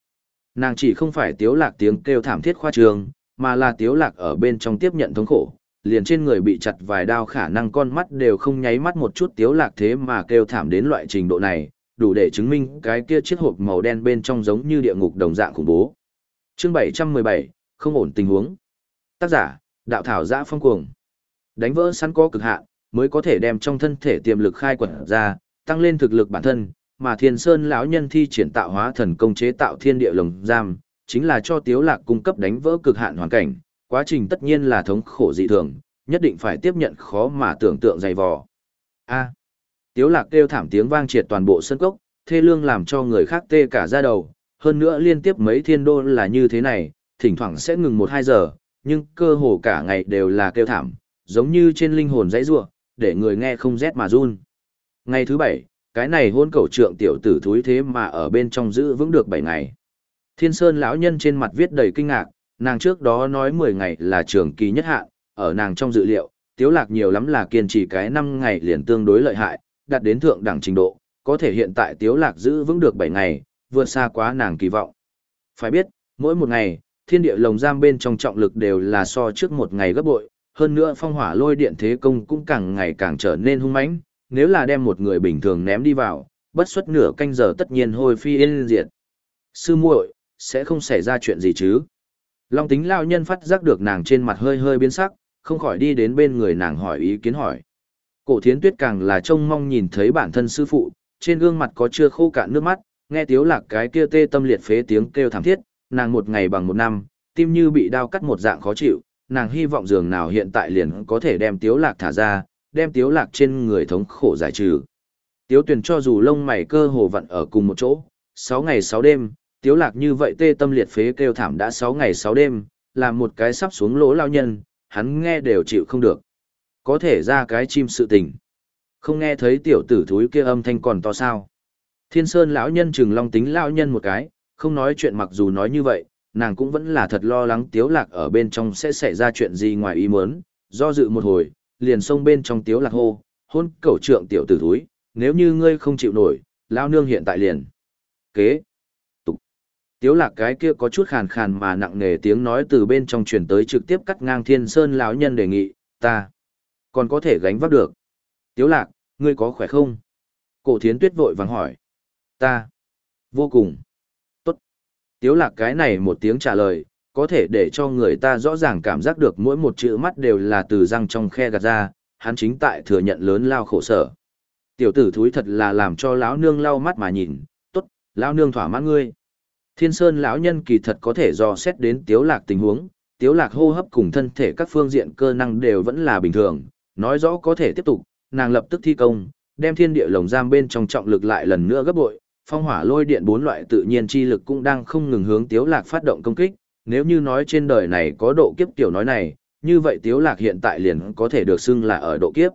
Nàng chỉ không phải tiếu lạc tiếng kêu thảm thiết khoa trương, mà là tiếu lạc ở bên trong tiếp nhận thống khổ, liền trên người bị chặt vài đao khả năng con mắt đều không nháy mắt một chút tiếu lạc thế mà kêu thảm đến loại trình độ này, đủ để chứng minh cái kia chiếc hộp màu đen bên trong giống như địa ngục đồng dạng khủng bố. Chương 717, không ổn tình huống. Tác giả, đạo thảo giã phong cuồng. Đánh vỡ sẵn có cực hạn, mới có thể đem trong thân thể tiềm lực khai quật ra, tăng lên thực lực bản thân, mà Thiên Sơn lão nhân thi triển tạo hóa thần công chế tạo thiên địa lồng giam, chính là cho Tiếu Lạc cung cấp đánh vỡ cực hạn hoàn cảnh, quá trình tất nhiên là thống khổ dị thường, nhất định phải tiếp nhận khó mà tưởng tượng dày vò. A. Tiếu Lạc kêu thảm tiếng vang triệt toàn bộ sân cốc, thê lương làm cho người khác tê cả da đầu, hơn nữa liên tiếp mấy thiên đô là như thế này, thỉnh thoảng sẽ ngừng một hai giờ, nhưng cơ hồ cả ngày đều là kêu thảm, giống như trên linh hồn dãy rủa để người nghe không rét mà run. Ngày thứ bảy, cái này hôn cầu trượng tiểu tử thúi thế mà ở bên trong giữ vững được bảy ngày. Thiên Sơn lão nhân trên mặt viết đầy kinh ngạc, nàng trước đó nói 10 ngày là trường kỳ nhất hạn, ở nàng trong dự liệu, tiếu lạc nhiều lắm là kiên trì cái 5 ngày liền tương đối lợi hại, đạt đến thượng đẳng trình độ, có thể hiện tại tiếu lạc giữ vững được 7 ngày, vượt xa quá nàng kỳ vọng. Phải biết, mỗi một ngày, thiên địa lồng giam bên trong trọng lực đều là so trước một ngày gấp bội, hơn nữa phong hỏa lôi điện thế công cũng càng ngày càng trở nên hung mãnh, nếu là đem một người bình thường ném đi vào, bất suất nửa canh giờ tất nhiên hồi phi yên diệt. Sư muội, sẽ không xảy ra chuyện gì chứ? Long tính lao nhân phát giác được nàng trên mặt hơi hơi biến sắc, không khỏi đi đến bên người nàng hỏi ý kiến hỏi. Cổ thiến tuyết càng là trông mong nhìn thấy bản thân sư phụ, trên gương mặt có chưa khô cạn nước mắt, nghe tiếu lạc cái kia tê tâm liệt phế tiếng kêu thảm thiết, nàng một ngày bằng một năm, tim như bị đau cắt một dạng khó chịu, nàng hy vọng giường nào hiện tại liền có thể đem tiếu lạc thả ra, đem tiếu lạc trên người thống khổ giải trừ. Tiếu tuyển cho dù lông mày cơ hồ vặn ở cùng một chỗ, 6 ngày 6 đêm, tiếu lạc như vậy tê tâm liệt phế kêu thảm đã 6 ngày 6 đêm, làm một cái sắp xuống lỗ lao nhân, hắn nghe đều chịu không được. Có thể ra cái chim sự tình. Không nghe thấy tiểu tử thúi kia âm thanh còn to sao. Thiên Sơn lão nhân trừng long tính lão nhân một cái, không nói chuyện mặc dù nói như vậy, nàng cũng vẫn là thật lo lắng tiếu lạc ở bên trong sẽ xảy ra chuyện gì ngoài ý muốn, do dự một hồi, liền xông bên trong tiếu lạc hô, hôn cẩu trượng tiểu tử thúi, nếu như ngươi không chịu nổi, lão nương hiện tại liền. Kế. Tục. Tiếu lạc cái kia có chút khàn khàn mà nặng nề tiếng nói từ bên trong truyền tới trực tiếp cắt ngang thiên sơn lão nhân đề nghị, ta còn có thể gánh vác được. Tiếu lạc, ngươi có khỏe không? Cổ thiến tuyết vội vàng hỏi. Ta. Vô cùng. Tốt. Tiếu lạc cái này một tiếng trả lời, có thể để cho người ta rõ ràng cảm giác được mỗi một chữ mắt đều là từ răng trong khe gạt ra, hắn chính tại thừa nhận lớn lao khổ sở. Tiểu tử thúi thật là làm cho lão nương lau mắt mà nhìn, tốt, lão nương thỏa mãn ngươi. Thiên Sơn lão nhân kỳ thật có thể dò xét đến Tiếu Lạc tình huống, Tiếu Lạc hô hấp cùng thân thể các phương diện cơ năng đều vẫn là bình thường, nói rõ có thể tiếp tục, nàng lập tức thi công, đem thiên địa lồng giam bên trong trọng lực lại lần nữa gấp bội, phong hỏa lôi điện bốn loại tự nhiên chi lực cũng đang không ngừng hướng Tiếu Lạc phát động công kích, nếu như nói trên đời này có độ kiếp tiểu nói này, như vậy Tiếu Lạc hiện tại liền có thể được xưng là ở độ kiếp.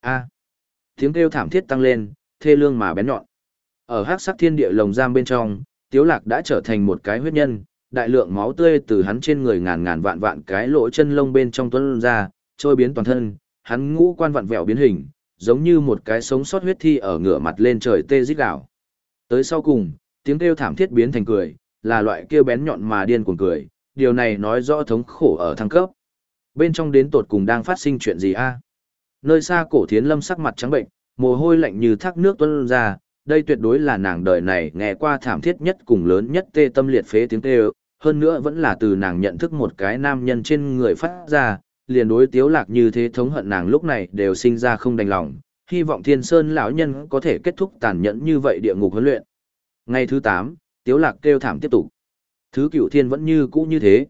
A. tiếng kêu thảm thiết tăng lên, thê lương mà bén nhọn. Ở hắc sắc thiên địa lồng giam bên trong, Tiếu Lạc đã trở thành một cái huyết nhân, đại lượng máu tươi từ hắn trên người ngàn ngàn vạn vạn cái lỗ chân lông bên trong tuôn ra, trôi biến toàn thân, hắn ngũ quan vặn vẹo biến hình, giống như một cái sống sót huyết thi ở ngửa mặt lên trời tê rít gào. Tới sau cùng, tiếng kêu thảm thiết biến thành cười, là loại kia bén nhọn mà điên cuồng cười, điều này nói rõ thống khổ ở thăng cấp. Bên trong đến tột cùng đang phát sinh chuyện gì a? Nơi xa cổ thiến lâm sắc mặt trắng bệnh, mồ hôi lạnh như thác nước tuôn ra, đây tuyệt đối là nàng đời này nghe qua thảm thiết nhất cùng lớn nhất tê tâm liệt phế tiếng kêu, hơn nữa vẫn là từ nàng nhận thức một cái nam nhân trên người phát ra, liền đối tiếu lạc như thế thống hận nàng lúc này đều sinh ra không đành lòng, hy vọng thiên sơn lão nhân có thể kết thúc tàn nhẫn như vậy địa ngục huấn luyện. Ngày thứ 8, tiếu lạc kêu thảm tiếp tục. Thứ cửu thiên vẫn như cũ như thế.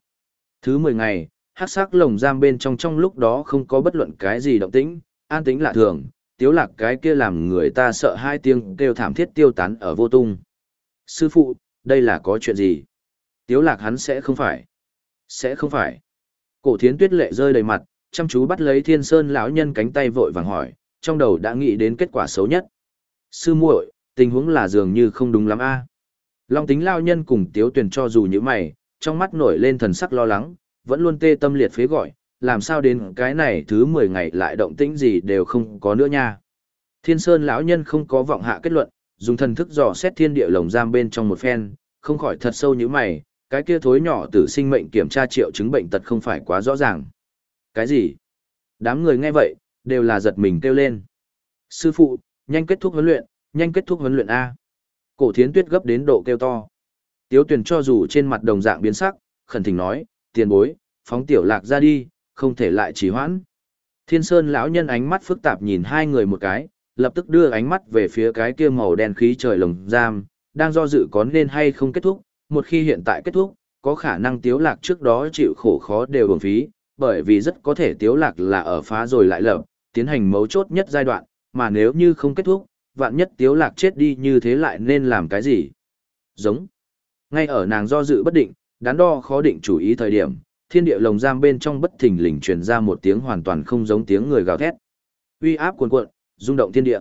Thứ 10 ngày, hắc sắc lồng giam bên trong trong lúc đó không có bất luận cái gì động tĩnh, an tĩnh lạ thường, tiếu lạc cái kia làm người ta sợ hai tiếng kêu thảm thiết tiêu tán ở vô tung. Sư phụ, đây là có chuyện gì? Tiếu lạc hắn sẽ không phải. Sẽ không phải. Cổ thiến tuyết lệ rơi đầy mặt, chăm chú bắt lấy thiên sơn lão nhân cánh tay vội vàng hỏi, trong đầu đã nghĩ đến kết quả xấu nhất. Sư muội, tình huống là dường như không đúng lắm a. Long tính lao nhân cùng tiếu tuyển cho dù như mày, trong mắt nổi lên thần sắc lo lắng, vẫn luôn tê tâm liệt phế gọi, làm sao đến cái này thứ 10 ngày lại động tĩnh gì đều không có nữa nha. Thiên Sơn lão nhân không có vọng hạ kết luận, dùng thần thức dò xét thiên địa lồng giam bên trong một phen, không khỏi thật sâu như mày, cái kia thối nhỏ tử sinh mệnh kiểm tra triệu chứng bệnh tật không phải quá rõ ràng. Cái gì? Đám người nghe vậy, đều là giật mình kêu lên. Sư phụ, nhanh kết thúc huấn luyện, nhanh kết thúc huấn luyện A. Cổ thiến tuyết gấp đến độ kêu to. Tiếu tuyển cho dù trên mặt đồng dạng biến sắc, khẩn thỉnh nói, tiền bối, phóng tiểu lạc ra đi, không thể lại trì hoãn. Thiên Sơn lão nhân ánh mắt phức tạp nhìn hai người một cái, lập tức đưa ánh mắt về phía cái kia màu đen khí trời lồng giam, đang do dự có nên hay không kết thúc, một khi hiện tại kết thúc, có khả năng tiếu lạc trước đó chịu khổ khó đều uổng phí, bởi vì rất có thể tiếu lạc là ở phá rồi lại lập, tiến hành mấu chốt nhất giai đoạn, mà nếu như không kết thúc, vạn nhất tiếu lạc chết đi như thế lại nên làm cái gì? Giống. Ngay ở nàng do dự bất định, đắn đo khó định chủ ý thời điểm, thiên địa lồng giam bên trong bất thình lình truyền ra một tiếng hoàn toàn không giống tiếng người gào thét. Uy áp cuồn cuộn, rung động thiên địa.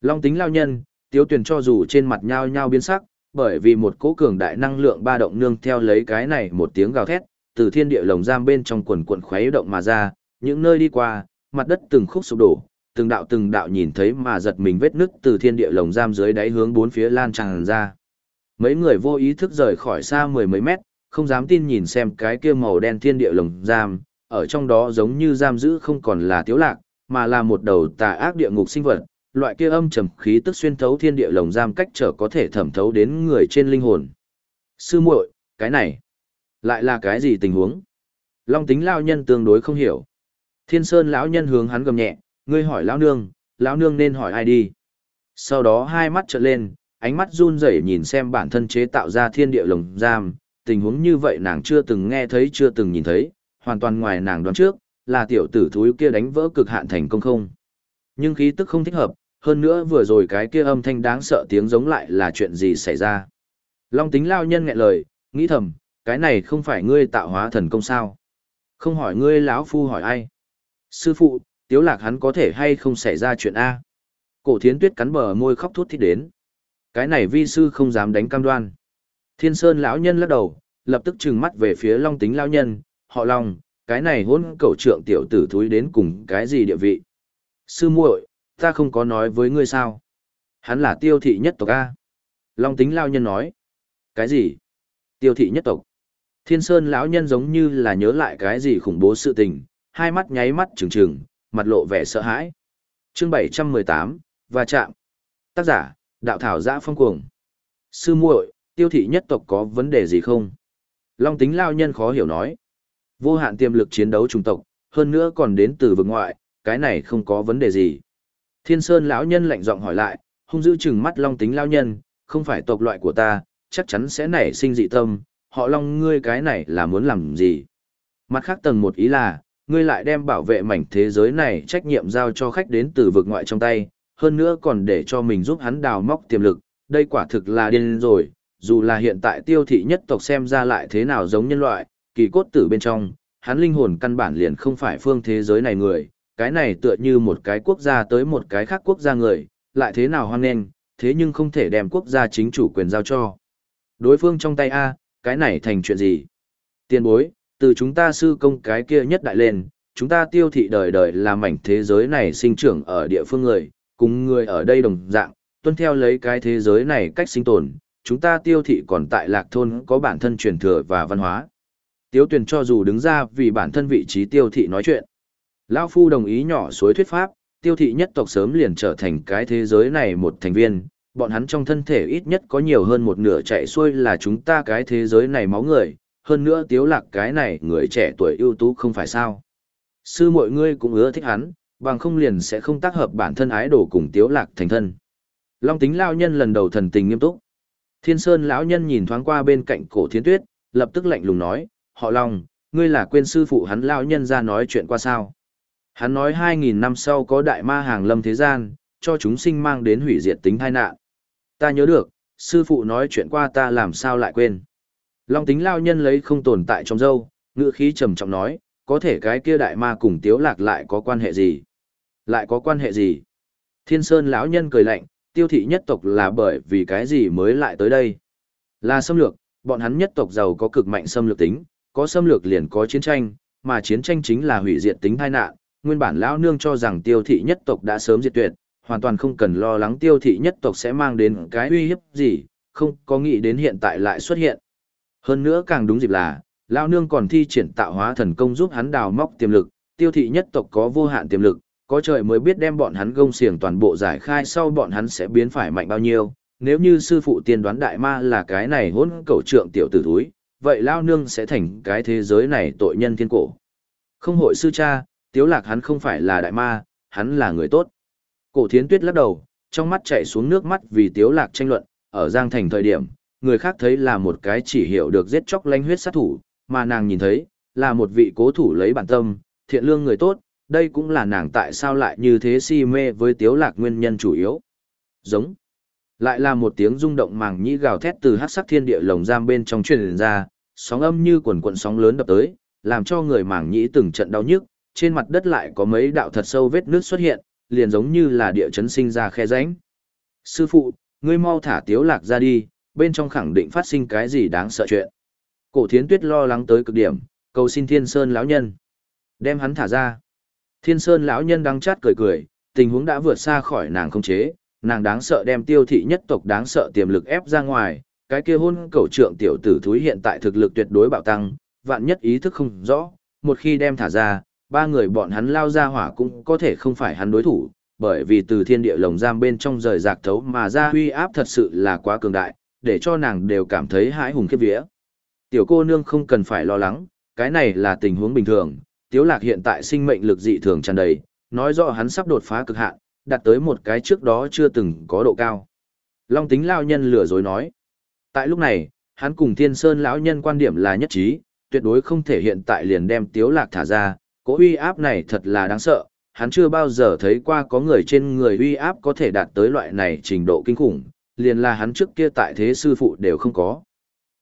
Long tính lao nhân, tiếu tuyển cho dù trên mặt nhao nhao biến sắc, bởi vì một cỗ cường đại năng lượng ba động nương theo lấy cái này một tiếng gào thét, từ thiên địa lồng giam bên trong quần quần khuấy động mà ra, những nơi đi qua, mặt đất từng khúc sụp đổ, từng đạo từng đạo nhìn thấy mà giật mình vết nứt từ thiên địa lồng giam dưới đáy hướng bốn phía lan tràn ra. Mấy người vô ý thức rời khỏi xa mười mấy mét, không dám tin nhìn xem cái kia màu đen thiên địa lồng giam, ở trong đó giống như giam giữ không còn là tiếu lạc, mà là một đầu tà ác địa ngục sinh vật, loại kia âm trầm khí tức xuyên thấu thiên địa lồng giam cách trở có thể thẩm thấu đến người trên linh hồn. Sư muội, cái này lại là cái gì tình huống? Long tính lão nhân tương đối không hiểu. Thiên Sơn lão nhân hướng hắn gầm nhẹ, ngươi hỏi lão nương, lão nương nên hỏi ai đi? Sau đó hai mắt trợn lên, ánh mắt run rẩy nhìn xem bản thân chế tạo ra thiên địa lồng giam, tình huống như vậy nàng chưa từng nghe thấy chưa từng nhìn thấy, hoàn toàn ngoài nàng đoán trước, là tiểu tử thúi kia đánh vỡ cực hạn thành công không. Nhưng khí tức không thích hợp, hơn nữa vừa rồi cái kia âm thanh đáng sợ tiếng giống lại là chuyện gì xảy ra. Long tính lao nhân nghẹn lời, nghĩ thầm, cái này không phải ngươi tạo hóa thần công sao. Không hỏi ngươi lão phu hỏi ai. Sư phụ, tiếu lạc hắn có thể hay không xảy ra chuyện A. Cổ thiến tuyết cắn bờ môi khóc thút thít đến. Cái này vi sư không dám đánh cam đoan. Thiên Sơn lão nhân lắc đầu, lập tức trừng mắt về phía Long Tính lão nhân, họ Long, cái này hôn cẩu trượng tiểu tử thúi đến cùng cái gì địa vị. Sư muội, ta không có nói với ngươi sao. Hắn là tiêu thị nhất tộc A. Long Tính lão nhân nói. Cái gì? Tiêu thị nhất tộc. Thiên Sơn lão nhân giống như là nhớ lại cái gì khủng bố sự tình, hai mắt nháy mắt trừng trừng, mặt lộ vẻ sợ hãi. Chương 718, và chạm. Tác giả, đạo thảo giã phong cuồng. Sư muội, tiêu thị nhất tộc có vấn đề gì không? Long tính lao nhân khó hiểu nói. Vô hạn tiềm lực chiến đấu trùng tộc, hơn nữa còn đến từ vực ngoại, cái này không có vấn đề gì. Thiên Sơn lão nhân lạnh giọng hỏi lại, hung dữ chừng mắt Long tính lao nhân, không phải tộc loại của ta, chắc chắn sẽ nảy sinh dị tâm, họ Long ngươi cái này là muốn làm gì? Mặt khác tầng một ý là, ngươi lại đem bảo vệ mảnh thế giới này trách nhiệm giao cho khách đến từ vực ngoại trong tay, hơn nữa còn để cho mình giúp hắn đào móc tiềm lực, đây quả thực là điên rồi, dù là hiện tại tiêu thị nhất tộc xem ra lại thế nào giống nhân loại, kỳ cốt tử bên trong, hắn linh hồn căn bản liền không phải phương thế giới này người, cái này tựa như một cái quốc gia tới một cái khác quốc gia người, lại thế nào hoan nghênh, thế nhưng không thể đem quốc gia chính chủ quyền giao cho. Đối phương trong tay A, cái này thành chuyện gì? Tiên bối, từ chúng ta sư công cái kia nhất đại lên, chúng ta tiêu thị đời đời là mảnh thế giới này sinh trưởng ở địa phương người, cùng người ở đây đồng dạng, tuân theo lấy cái thế giới này cách sinh tồn, chúng ta tiêu thị còn tại lạc thôn có bản thân truyền thừa và văn hóa. Tiếu tuyển cho dù đứng ra vì bản thân vị trí tiêu thị nói chuyện. Lão Phu đồng ý nhỏ suối thuyết pháp, tiêu thị nhất tộc sớm liền trở thành cái thế giới này một thành viên, bọn hắn trong thân thể ít nhất có nhiều hơn một nửa chạy xuôi là chúng ta cái thế giới này máu người, hơn nữa tiếu lạc cái này người trẻ tuổi ưu tú không phải sao. Sư mọi ngươi cũng ưa thích hắn, bằng không liền sẽ không tác hợp bản thân ái đồ cùng tiếu lạc thành thân. Long tính lão nhân lần đầu thần tình nghiêm túc. Thiên Sơn lão nhân nhìn thoáng qua bên cạnh cổ thiến tuyết, lập tức lạnh lùng nói, họ Long, ngươi là quên sư phụ hắn lão nhân ra nói chuyện qua sao. Hắn nói 2.000 năm sau có đại ma hàng lâm thế gian, cho chúng sinh mang đến hủy diệt tính tai nạn. Ta nhớ được, sư phụ nói chuyện qua ta làm sao lại quên. Long tính lao nhân lấy không tồn tại trong dâu, ngữ khí trầm trọng nói, có thể cái kia đại ma cùng tiếu lạc lại có quan hệ gì? Lại có quan hệ gì? Thiên Sơn lão nhân cười lạnh, tiêu thị nhất tộc là bởi vì cái gì mới lại tới đây? Là xâm lược, bọn hắn nhất tộc giàu có cực mạnh xâm lược tính, có xâm lược liền có chiến tranh, mà chiến tranh chính là hủy diệt tính tai nạn. Nguyên bản lão nương cho rằng tiêu thị nhất tộc đã sớm diệt tuyệt, hoàn toàn không cần lo lắng tiêu thị nhất tộc sẽ mang đến cái uy hiếp gì, không có nghĩ đến hiện tại lại xuất hiện. Hơn nữa càng đúng dịp là, lão nương còn thi triển tạo hóa thần công giúp hắn đào móc tiềm lực, tiêu thị nhất tộc có vô hạn tiềm lực, có trời mới biết đem bọn hắn gông xiềng toàn bộ giải khai sau bọn hắn sẽ biến phải mạnh bao nhiêu. Nếu như sư phụ tiên đoán đại ma là cái này hỗn cầu trượng tiểu tử thúi, vậy lao nương sẽ thành cái thế giới này tội nhân thiên cổ. Không hội sư cha, tiếu lạc hắn không phải là đại ma, hắn là người tốt. Cổ thiến tuyết lắc đầu, trong mắt chảy xuống nước mắt vì tiếu lạc tranh luận, ở Giang Thành thời điểm, người khác thấy là một cái chỉ hiểu được giết chóc lanh huyết sát thủ, mà nàng nhìn thấy, là một vị cố thủ lấy bản tâm, thiện lương người tốt, đây cũng là nàng tại sao lại như thế si mê với tiếu lạc nguyên nhân chủ yếu. Giống. Lại là một tiếng rung động màng nhĩ gào thét từ hắc sắc thiên địa lồng giam bên trong truyền ra, sóng âm như quần quần sóng lớn đập tới, làm cho người mảng nhĩ từng trận đau nhức, trên mặt đất lại có mấy đạo thật sâu vết nước xuất hiện, liền giống như là địa chấn sinh ra khe rãnh. Sư phụ, ngươi mau thả tiếu lạc ra đi, bên trong khẳng định phát sinh cái gì đáng sợ chuyện. Cổ thiến tuyết lo lắng tới cực điểm, cầu xin thiên sơn lão nhân. Đem hắn thả ra. Thiên sơn lão nhân đang chát cười cười, tình huống đã vượt xa khỏi nàng không chế, nàng đáng sợ đem tiêu thị nhất tộc đáng sợ tiềm lực ép ra ngoài, cái kia hôn cầu trượng tiểu tử thúi hiện tại thực lực tuyệt đối bạo tăng, vạn nhất ý thức không rõ, một khi đem thả ra, ba người bọn hắn lao ra hỏa cũng có thể không phải hắn đối thủ, bởi vì từ thiên địa lồng giam bên trong rời rạc thấu mà ra huy áp thật sự là quá cường đại, để cho nàng đều cảm thấy hãi hùng khiếp vía. Tiểu cô nương không cần phải lo lắng, cái này là tình huống bình thường, tiếu lạc hiện tại sinh mệnh lực dị thường tràn đầy, nói rõ hắn sắp đột phá cực hạn, đạt tới một cái trước đó chưa từng có độ cao. Long tính lão nhân lừa dối nói. Tại lúc này, hắn cùng thiên sơn lão nhân quan điểm là nhất trí, tuyệt đối không thể hiện tại liền đem tiếu lạc thả ra, cỗ uy áp này thật là đáng sợ, hắn chưa bao giờ thấy qua có người trên người uy áp có thể đạt tới loại này trình độ kinh khủng, liền là hắn trước kia tại thế sư phụ đều không có.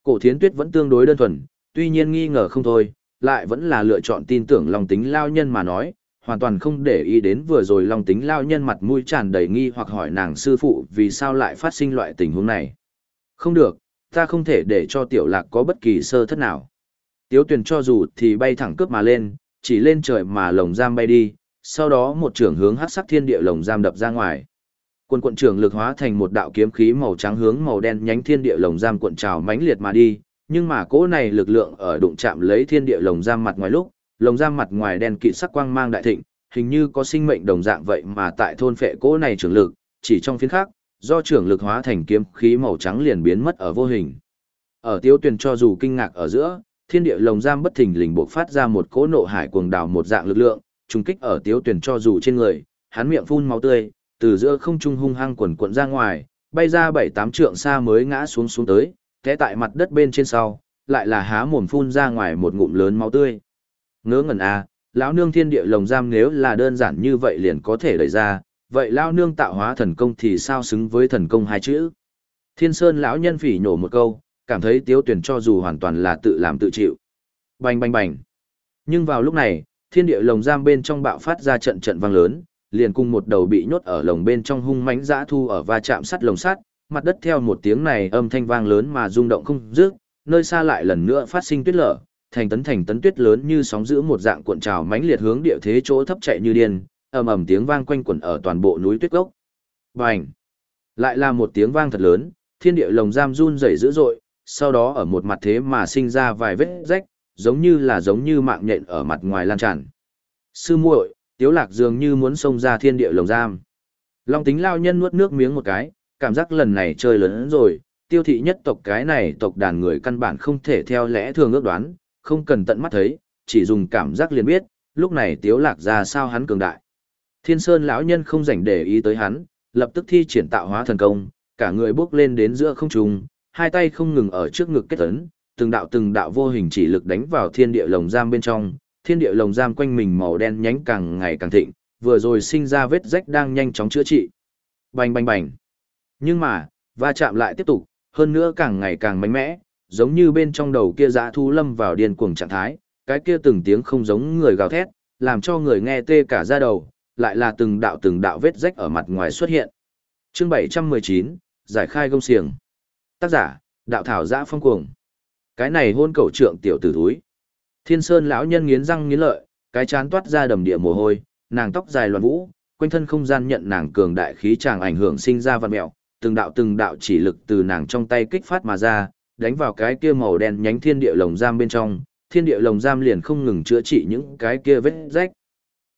Cổ thiến tuyết vẫn tương đối đơn thuần, tuy nhiên nghi ngờ không thôi, lại vẫn là lựa chọn tin tưởng lòng tính lao nhân mà nói, hoàn toàn không để ý đến vừa rồi lòng tính lao nhân mặt mũi tràn đầy nghi hoặc hỏi nàng sư phụ vì sao lại phát sinh loại tình huống này. Không được, ta không thể để cho tiểu lạc có bất kỳ sơ thất nào. Tiếu tuyển cho dù thì bay thẳng cướp mà lên, chỉ lên trời mà lồng giam bay đi, sau đó một trưởng hướng hắc sắc thiên địa lồng giam đập ra ngoài. Quân quận trưởng lực hóa thành một đạo kiếm khí màu trắng hướng màu đen nhánh thiên địa lồng giam cuộn trào mãnh liệt mà đi, nhưng mà cỗ này lực lượng ở đụng chạm lấy thiên địa lồng giam mặt ngoài lúc, lồng giam mặt ngoài đen kịt sắc quang mang đại thịnh, hình như có sinh mệnh đồng dạng vậy mà tại thôn phệ cỗ này trưởng lực, chỉ trong phiến khắc, do trưởng lực hóa thành kiếm khí màu trắng liền biến mất ở vô hình. Ở tiêu Tuyền cho dù kinh ngạc ở giữa, thiên địa lồng giam bất thình lình bộc phát ra một cỗ nộ hải cuồng đảo một dạng lực lượng, trùng kích ở tiêu Tuyền cho dù trên người, hắn miệng phun máu tươi, từ giữa không trung hung hăng quần cuộn ra ngoài, bay ra bảy tám trượng xa mới ngã xuống xuống tới, thế tại mặt đất bên trên sau, lại là há mồm phun ra ngoài một ngụm lớn máu tươi. Ngớ ngẩn a, à, lão nương thiên địa lồng giam nếu là đơn giản như vậy liền có thể đẩy ra, vậy lão nương tạo hóa thần công thì sao xứng với thần công hai chữ? Thiên Sơn lão nhân phỉ nhổ một câu, cảm thấy Tiếu Tuyển cho dù hoàn toàn là tự làm tự chịu. Bành bành bành. Nhưng vào lúc này, thiên địa lồng giam bên trong bạo phát ra trận trận vang lớn, liền cùng một đầu bị nhốt ở lồng bên trong hung mãnh dã thu ở va chạm sắt lồng sắt, mặt đất theo một tiếng này âm thanh vang lớn mà rung động không dứt, nơi xa lại lần nữa phát sinh tuyết lở, thành tấn thành tấn tuyết lớn như sóng dữ một dạng cuộn trào mãnh liệt hướng địa thế chỗ thấp chạy như điên, ầm ầm tiếng vang quanh quẩn ở toàn bộ núi tuyết gốc. Bành! Lại là một tiếng vang thật lớn, thiên địa lồng giam run rẩy dữ dội, sau đó ở một mặt thế mà sinh ra vài vết rách, giống như là giống như mạng nhện ở mặt ngoài lan tràn. Sư muội, Tiếu Lạc dường như muốn xông ra thiên địa lồng giam. Long tính lao nhân nuốt nước miếng một cái, cảm giác lần này chơi lớn rồi, tiêu thị nhất tộc cái này tộc đàn người căn bản không thể theo lẽ thường ước đoán, không cần tận mắt thấy, chỉ dùng cảm giác liền biết, lúc này Tiếu Lạc ra sao hắn cường đại. Thiên Sơn lão nhân không rảnh để ý tới hắn, lập tức thi triển tạo hóa thần công, cả người bước lên đến giữa không trung, hai tay không ngừng ở trước ngực kết ấn, từng đạo từng đạo vô hình chỉ lực đánh vào thiên địa lồng giam bên trong, thiên địa lồng giam quanh mình màu đen nhánh càng ngày càng thịnh, vừa rồi sinh ra vết rách đang nhanh chóng chữa trị. Bành bành bành. Nhưng mà, va chạm lại tiếp tục, hơn nữa càng ngày càng mạnh mẽ, giống như bên trong đầu kia dã thu lâm vào điên cuồng trạng thái, cái kia từng tiếng không giống người gào thét, làm cho người nghe tê cả da đầu, lại là từng đạo từng đạo vết rách ở mặt ngoài xuất hiện. Chương 719, giải khai gông xiềng. Tác giả, đạo thảo Dã phong cuồng. Cái này hôn cầu trượng tiểu tử thúi. Thiên Sơn lão nhân nghiến răng nghiến lợi, cái chán toát ra đầm địa mồ hôi, nàng tóc dài loạn vũ, quanh thân không gian nhận nàng cường đại khí chàng ảnh hưởng sinh ra vật mèo. từng đạo từng đạo chỉ lực từ nàng trong tay kích phát mà ra, đánh vào cái kia màu đen nhánh thiên địa lồng giam bên trong, thiên địa lồng giam liền không ngừng chữa trị những cái kia vết rách.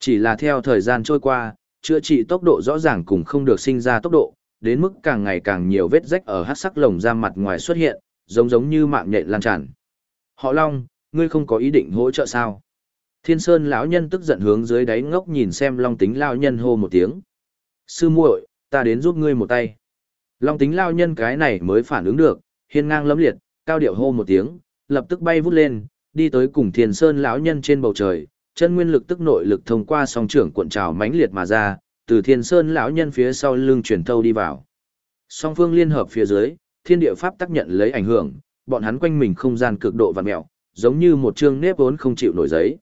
Chỉ là theo thời gian trôi qua, chữa trị tốc độ rõ ràng cùng không được sinh ra tốc độ, đến mức càng ngày càng nhiều vết rách ở hắc sắc lồng giam mặt ngoài xuất hiện, giống giống như mạng nhện lan tràn. Họ Long, ngươi không có ý định hỗ trợ sao? Thiên Sơn lão nhân tức giận hướng dưới đáy ngốc nhìn xem Long Tính lão nhân hô một tiếng. Sư muội, ta đến giúp ngươi một tay. Long Tính lão nhân cái này mới phản ứng được, hiên ngang lấm liệt, cao điệu hô một tiếng, lập tức bay vút lên, đi tới cùng Thiên Sơn lão nhân trên bầu trời, chân nguyên lực tức nội lực thông qua song trưởng cuộn trào mãnh liệt mà ra, từ Thiên Sơn lão nhân phía sau lưng chuyển thâu đi vào. Song phương liên hợp phía dưới, thiên địa pháp tác nhận lấy ảnh hưởng, bọn hắn quanh mình không gian cực độ vặn mèo, giống như một chương nếp vốn không chịu nổi giấy.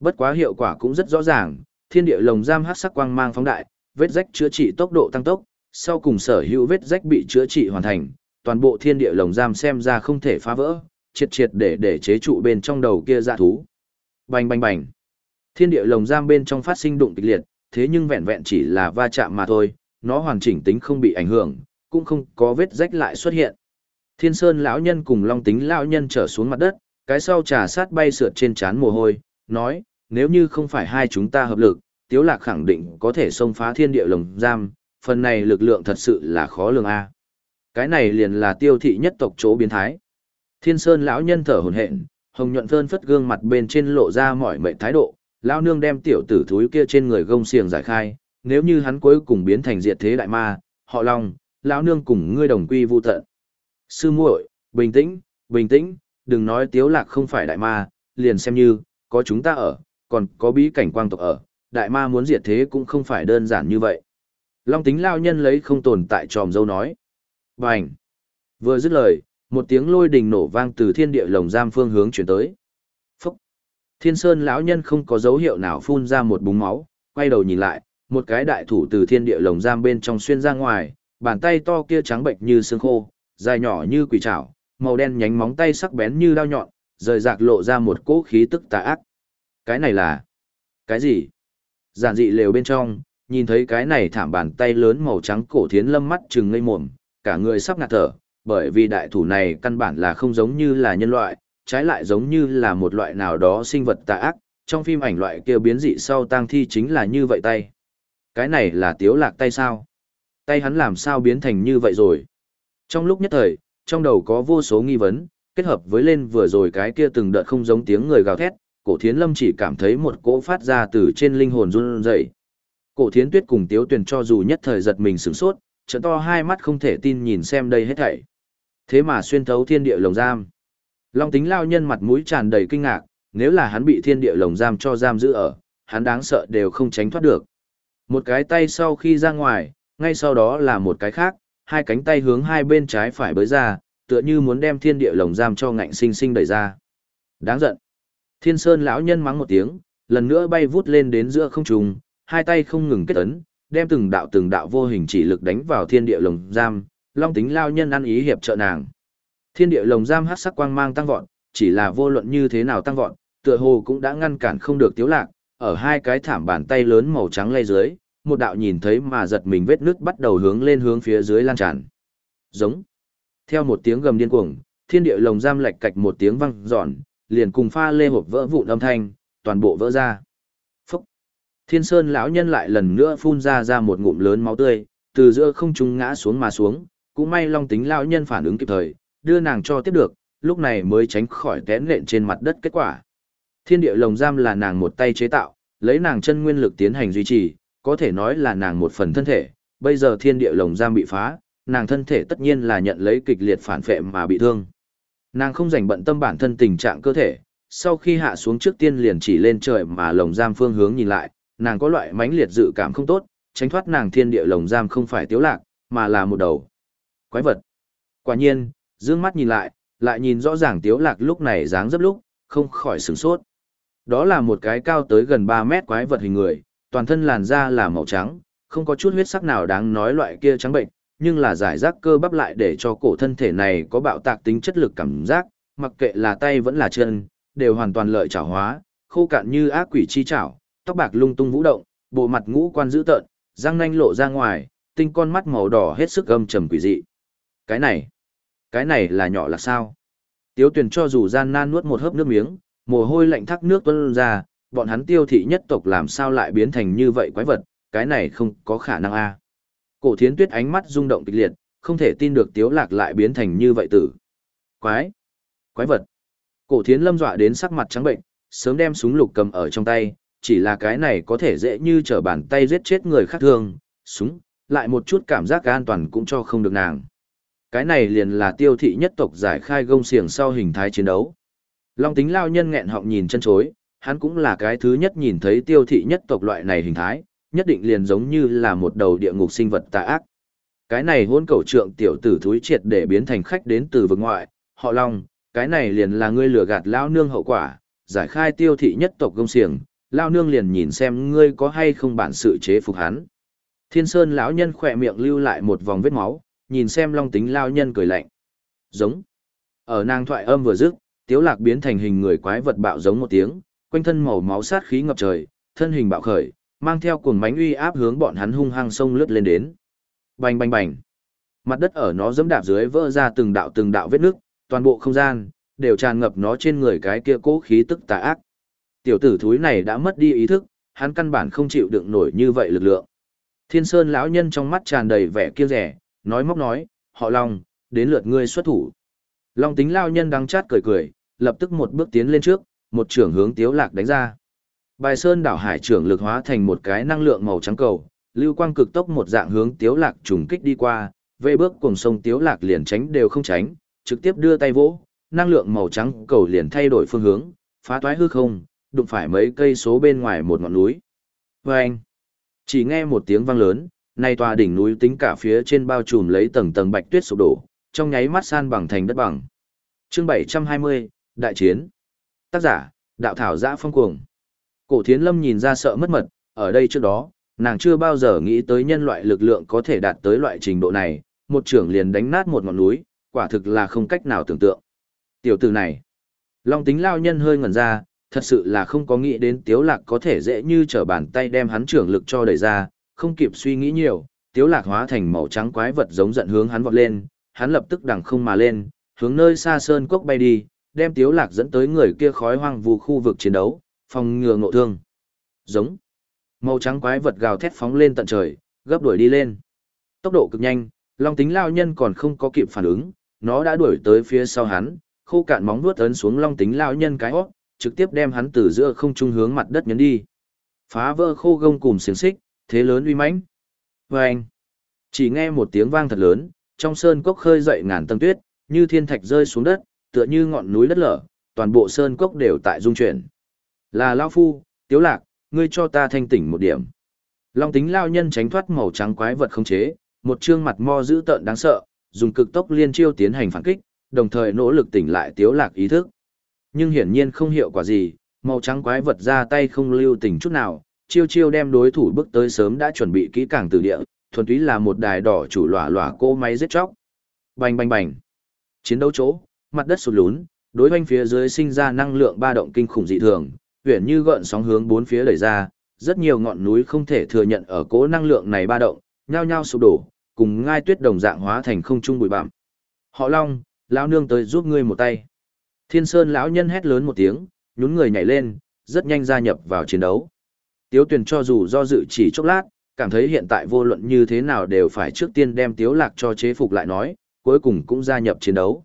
Bất quá hiệu quả cũng rất rõ ràng, thiên địa lồng giam hắc sắc quang mang phóng đại, vết rách chữa trị tốc độ tăng tốc, sau cùng sở hữu vết rách bị chữa trị hoàn thành, toàn bộ thiên địa lồng giam xem ra không thể phá vỡ, triệt triệt để để chế trụ bên trong đầu kia dạ thú. Bành bành bành. Thiên địa lồng giam bên trong phát sinh đụng kịch liệt, thế nhưng vẹn vẹn chỉ là va chạm mà thôi, nó hoàn chỉnh tính không bị ảnh hưởng, cũng không có vết rách lại xuất hiện. Thiên Sơn lão nhân cùng Long Tính lão nhân trở xuống mặt đất, cái sau trà sát bay sượt trên trán mồ hôi, nói, nếu như không phải hai chúng ta hợp lực, Tiếu Lạc khẳng định có thể xông phá thiên địa lồng giam, phần này lực lượng thật sự là khó lường a. Cái này liền là tiêu thị nhất tộc chỗ biến thái. Thiên Sơn lão nhân thở hổn hển, hồng nhuận phơn phất gương mặt bên trên lộ ra mỏi mệt thái độ, lão nương đem tiểu tử thúi kia trên người gông xiềng giải khai, nếu như hắn cuối cùng biến thành diệt thế đại ma, họ Long, lão nương cùng ngươi đồng quy vu tận. Sư muội, bình tĩnh, bình tĩnh, đừng nói Tiếu Lạc không phải đại ma, liền xem như có chúng ta ở, còn có bí cảnh quang tộc ở, đại ma muốn diệt thế cũng không phải đơn giản như vậy. Long tính lao nhân lấy không tồn tại tròm dâu nói. Bành! Vừa dứt lời, một tiếng lôi đình nổ vang từ thiên địa lồng giam phương hướng chuyển tới. Phúc! Thiên sơn lão nhân không có dấu hiệu nào phun ra một búng máu, quay đầu nhìn lại, một cái đại thủ từ thiên địa lồng giam bên trong xuyên ra ngoài, bàn tay to kia trắng bệnh như xương khô, dài nhỏ như quỷ trảo, màu đen nhánh móng tay sắc bén như đao nhọn, rời rạc lộ ra một cỗ khí tức tà ác. Cái này là... Cái gì? Giản dị lều bên trong, nhìn thấy cái này thảm bàn tay lớn màu trắng cổ thiến lâm mắt trừng ngây mồm, cả người sắp ngạt thở, bởi vì đại thủ này căn bản là không giống như là nhân loại, trái lại giống như là một loại nào đó sinh vật tà ác, trong phim ảnh loại kia biến dị sau tang thi chính là như vậy tay. Cái này là tiếu lạc tay sao? Tay hắn làm sao biến thành như vậy rồi? Trong lúc nhất thời, trong đầu có vô số nghi vấn, kết hợp với lên vừa rồi cái kia từng đợt không giống tiếng người gào thét, cổ thiến lâm chỉ cảm thấy một cỗ phát ra từ trên linh hồn run rẩy. Cổ thiến tuyết cùng tiếu tuyền cho dù nhất thời giật mình sửng sốt, trận to hai mắt không thể tin nhìn xem đây hết thảy. Thế mà xuyên thấu thiên địa lồng giam. Long tính lao nhân mặt mũi tràn đầy kinh ngạc, nếu là hắn bị thiên địa lồng giam cho giam giữ ở, hắn đáng sợ đều không tránh thoát được. Một cái tay sau khi ra ngoài, ngay sau đó là một cái khác, hai cánh tay hướng hai bên trái phải bới ra, tựa như muốn đem thiên địa lồng giam cho ngạnh sinh sinh đẩy ra. Đáng giận. Thiên Sơn lão nhân mắng một tiếng, lần nữa bay vút lên đến giữa không trung, hai tay không ngừng kết ấn, đem từng đạo từng đạo vô hình chỉ lực đánh vào thiên địa lồng giam, long tính lao nhân ăn ý hiệp trợ nàng. Thiên địa lồng giam hắc sắc quang mang tăng vọt, chỉ là vô luận như thế nào tăng vọt, tựa hồ cũng đã ngăn cản không được tiếu lạc, ở hai cái thảm bàn tay lớn màu trắng lay dưới, một đạo nhìn thấy mà giật mình vết nước bắt đầu hướng lên hướng phía dưới lan tràn. Giống. Theo một tiếng gầm điên cuồng, thiên địa lồng giam lệch cạch một tiếng vang giòn, liền cùng pha lê hộp vỡ vụn âm thanh, toàn bộ vỡ ra. Phúc. Thiên Sơn lão nhân lại lần nữa phun ra ra một ngụm lớn máu tươi, từ giữa không trung ngã xuống mà xuống, cũng may Long Tính lão nhân phản ứng kịp thời, đưa nàng cho tiếp được, lúc này mới tránh khỏi té lện trên mặt đất kết quả. Thiên địa lồng giam là nàng một tay chế tạo, lấy nàng chân nguyên lực tiến hành duy trì, có thể nói là nàng một phần thân thể, bây giờ thiên địa lồng giam bị phá, nàng thân thể tất nhiên là nhận lấy kịch liệt phản phệ mà bị thương. Nàng không dành bận tâm bản thân tình trạng cơ thể, sau khi hạ xuống trước tiên liền chỉ lên trời mà lồng giam phương hướng nhìn lại, nàng có loại mãnh liệt dự cảm không tốt, tránh thoát nàng thiên địa lồng giam không phải tiếu lạc, mà là một đầu quái vật. Quả nhiên, dương mắt nhìn lại, lại nhìn rõ ràng tiếu lạc lúc này dáng dấp lúc, không khỏi sửng sốt. Đó là một cái cao tới gần 3 mét quái vật hình người, toàn thân làn da là màu trắng, không có chút huyết sắc nào đáng nói loại kia trắng bệnh, nhưng là giải rác cơ bắp lại để cho cổ thân thể này có bạo tạc tính chất lực cảm giác, mặc kệ là tay vẫn là chân, đều hoàn toàn lợi trảo hóa, khô cạn như ác quỷ chi chảo, tóc bạc lung tung vũ động, bộ mặt ngũ quan dữ tợn, răng nanh lộ ra ngoài, tinh con mắt màu đỏ hết sức âm trầm quỷ dị. Cái này, cái này là nhỏ là sao? Tiếu tuyển cho dù gian nan nuốt một hớp nước miếng, mồ hôi lạnh thác nước tuôn ra, bọn hắn tiêu thị nhất tộc làm sao lại biến thành như vậy quái vật, cái này không có khả năng a. Cổ thiến tuyết ánh mắt rung động kịch liệt, không thể tin được tiếu lạc lại biến thành như vậy tử. Quái! Quái vật! Cổ thiến lâm dọa đến sắc mặt trắng bệnh, sớm đem súng lục cầm ở trong tay, chỉ là cái này có thể dễ như trở bàn tay giết chết người khác thường, súng, lại một chút cảm giác an toàn cũng cho không được nàng. Cái này liền là tiêu thị nhất tộc giải khai gông xiềng sau hình thái chiến đấu. Long tính lao nhân nghẹn họng nhìn chân chối, hắn cũng là cái thứ nhất nhìn thấy tiêu thị nhất tộc loại này hình thái, nhất định liền giống như là một đầu địa ngục sinh vật tà ác. Cái này hôn cầu trượng tiểu tử thúi triệt để biến thành khách đến từ vực ngoại, họ Long, cái này liền là ngươi lừa gạt lao nương hậu quả, giải khai tiêu thị nhất tộc công xiềng, lao nương liền nhìn xem ngươi có hay không bản sự chế phục hắn. Thiên Sơn lão nhân khỏe miệng lưu lại một vòng vết máu, nhìn xem Long Tính lao nhân cười lạnh. Giống. Ở nàng thoại âm vừa dứt, Tiếu Lạc biến thành hình người quái vật bạo giống một tiếng, quanh thân màu máu sát khí ngập trời, thân hình bạo khởi, mang theo cuồng mãnh uy áp hướng bọn hắn hung hăng sông lướt lên đến. Bành bành bành. Mặt đất ở nó giẫm đạp dưới vỡ ra từng đạo từng đạo vết nước, toàn bộ không gian đều tràn ngập nó trên người cái kia cố khí tức tà ác. Tiểu tử thúi này đã mất đi ý thức, hắn căn bản không chịu đựng nổi như vậy lực lượng. Thiên Sơn lão nhân trong mắt tràn đầy vẻ kiêu rẻ, nói móc nói, họ Long, đến lượt ngươi xuất thủ. Long tính lão nhân đắng chát cười cười, lập tức một bước tiến lên trước, một trưởng hướng Tiếu Lạc đánh ra. Bài Sơn đảo hải trưởng lực hóa thành một cái năng lượng màu trắng cầu, lưu quang cực tốc một dạng hướng Tiếu Lạc trùng kích đi qua, về bước cùng sông Tiếu Lạc liền tránh đều không tránh, trực tiếp đưa tay vỗ, năng lượng màu trắng cầu liền thay đổi phương hướng, phá toái hư không, đụng phải mấy cây số bên ngoài một ngọn núi. Và anh, chỉ nghe một tiếng vang lớn, nay tòa đỉnh núi tính cả phía trên bao trùm lấy tầng tầng bạch tuyết sụp đổ, trong nháy mắt san bằng thành đất bằng. Chương 720, Đại chiến. Tác giả, Đạo Thảo Giã Phong Cuồng. Cổ Thiến Lâm nhìn ra sợ mất mật, ở đây trước đó, nàng chưa bao giờ nghĩ tới nhân loại lực lượng có thể đạt tới loại trình độ này, một trưởng liền đánh nát một ngọn núi, quả thực là không cách nào tưởng tượng. Tiểu tử này, Long tính lao nhân hơi ngẩn ra, thật sự là không có nghĩ đến Tiếu Lạc có thể dễ như trở bàn tay đem hắn trưởng lực cho đẩy ra, không kịp suy nghĩ nhiều, Tiếu Lạc hóa thành màu trắng quái vật giống giận hướng hắn vọt lên, hắn lập tức đằng không mà lên, hướng nơi xa sơn cốc bay đi, đem Tiếu Lạc dẫn tới người kia khói hoang vu khu vực chiến đấu, phòng ngừa ngộ thương. Giống. Màu trắng quái vật gào thét phóng lên tận trời, gấp đuổi đi lên. Tốc độ cực nhanh, Long tính lao nhân còn không có kịp phản ứng, nó đã đuổi tới phía sau hắn, khô cạn móng vuốt ấn xuống Long tính lao nhân cái hót, trực tiếp đem hắn từ giữa không trung hướng mặt đất nhấn đi. Phá vỡ khô gông cùng xiềng xích, thế lớn uy mãnh. Vâng! Chỉ nghe một tiếng vang thật lớn, trong sơn cốc khơi dậy ngàn tầng tuyết, như thiên thạch rơi xuống đất, tựa như ngọn núi đất lở, toàn bộ sơn cốc đều tại dung chuyển. Là Lao Phu, Tiếu Lạc, ngươi cho ta thanh tỉnh một điểm. Long tính lao nhân tránh thoát màu trắng quái vật không chế, một trương mặt mo dữ tợn đáng sợ, dùng cực tốc liên chiêu tiến hành phản kích, đồng thời nỗ lực tỉnh lại Tiếu Lạc ý thức. Nhưng hiển nhiên không hiệu quả gì, màu trắng quái vật ra tay không lưu tình chút nào, chiêu chiêu đem đối thủ bước tới sớm đã chuẩn bị kỹ càng từ địa, thuần túy là một đài đỏ chủ lỏa lỏa cô máy giết chóc. Bành bành bành. Chiến đấu chỗ, mặt đất sụt lún, đối hoanh phía dưới sinh ra năng lượng ba động kinh khủng dị thường, huyền như gợn sóng hướng bốn phía đẩy ra, rất nhiều ngọn núi không thể thừa nhận ở cố năng lượng này ba động, nhao nhao sụp đổ, cùng ngai tuyết đồng dạng hóa thành không trung bụi bặm. Họ Long, lão nương tới giúp ngươi một tay. Thiên Sơn lão nhân hét lớn một tiếng, nhún người nhảy lên, rất nhanh gia nhập vào chiến đấu. Tiếu Tuyền cho dù do dự chỉ chốc lát, cảm thấy hiện tại vô luận như thế nào đều phải trước tiên đem Tiếu Lạc cho chế phục lại nói, cuối cùng cũng gia nhập chiến đấu.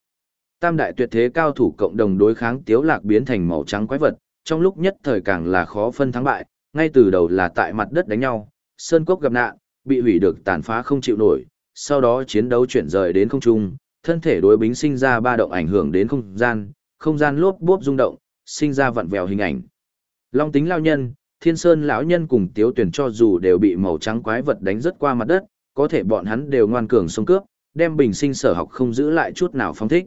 Tam đại tuyệt thế cao thủ cộng đồng đối kháng Tiếu Lạc biến thành màu trắng quái vật, trong lúc nhất thời càng là khó phân thắng bại, ngay từ đầu là tại mặt đất đánh nhau, sơn cốc gặp nạn, bị hủy được tàn phá không chịu nổi, sau đó chiến đấu chuyển rời đến không trung, thân thể đối bính sinh ra ba động ảnh hưởng đến không gian, không gian lốp bốp rung động, sinh ra vặn vẹo hình ảnh. Long tính lao nhân, thiên sơn lão nhân cùng tiếu tuyển cho dù đều bị màu trắng quái vật đánh rất qua mặt đất, có thể bọn hắn đều ngoan cường xông cướp, đem bình sinh sở học không giữ lại chút nào phong thích.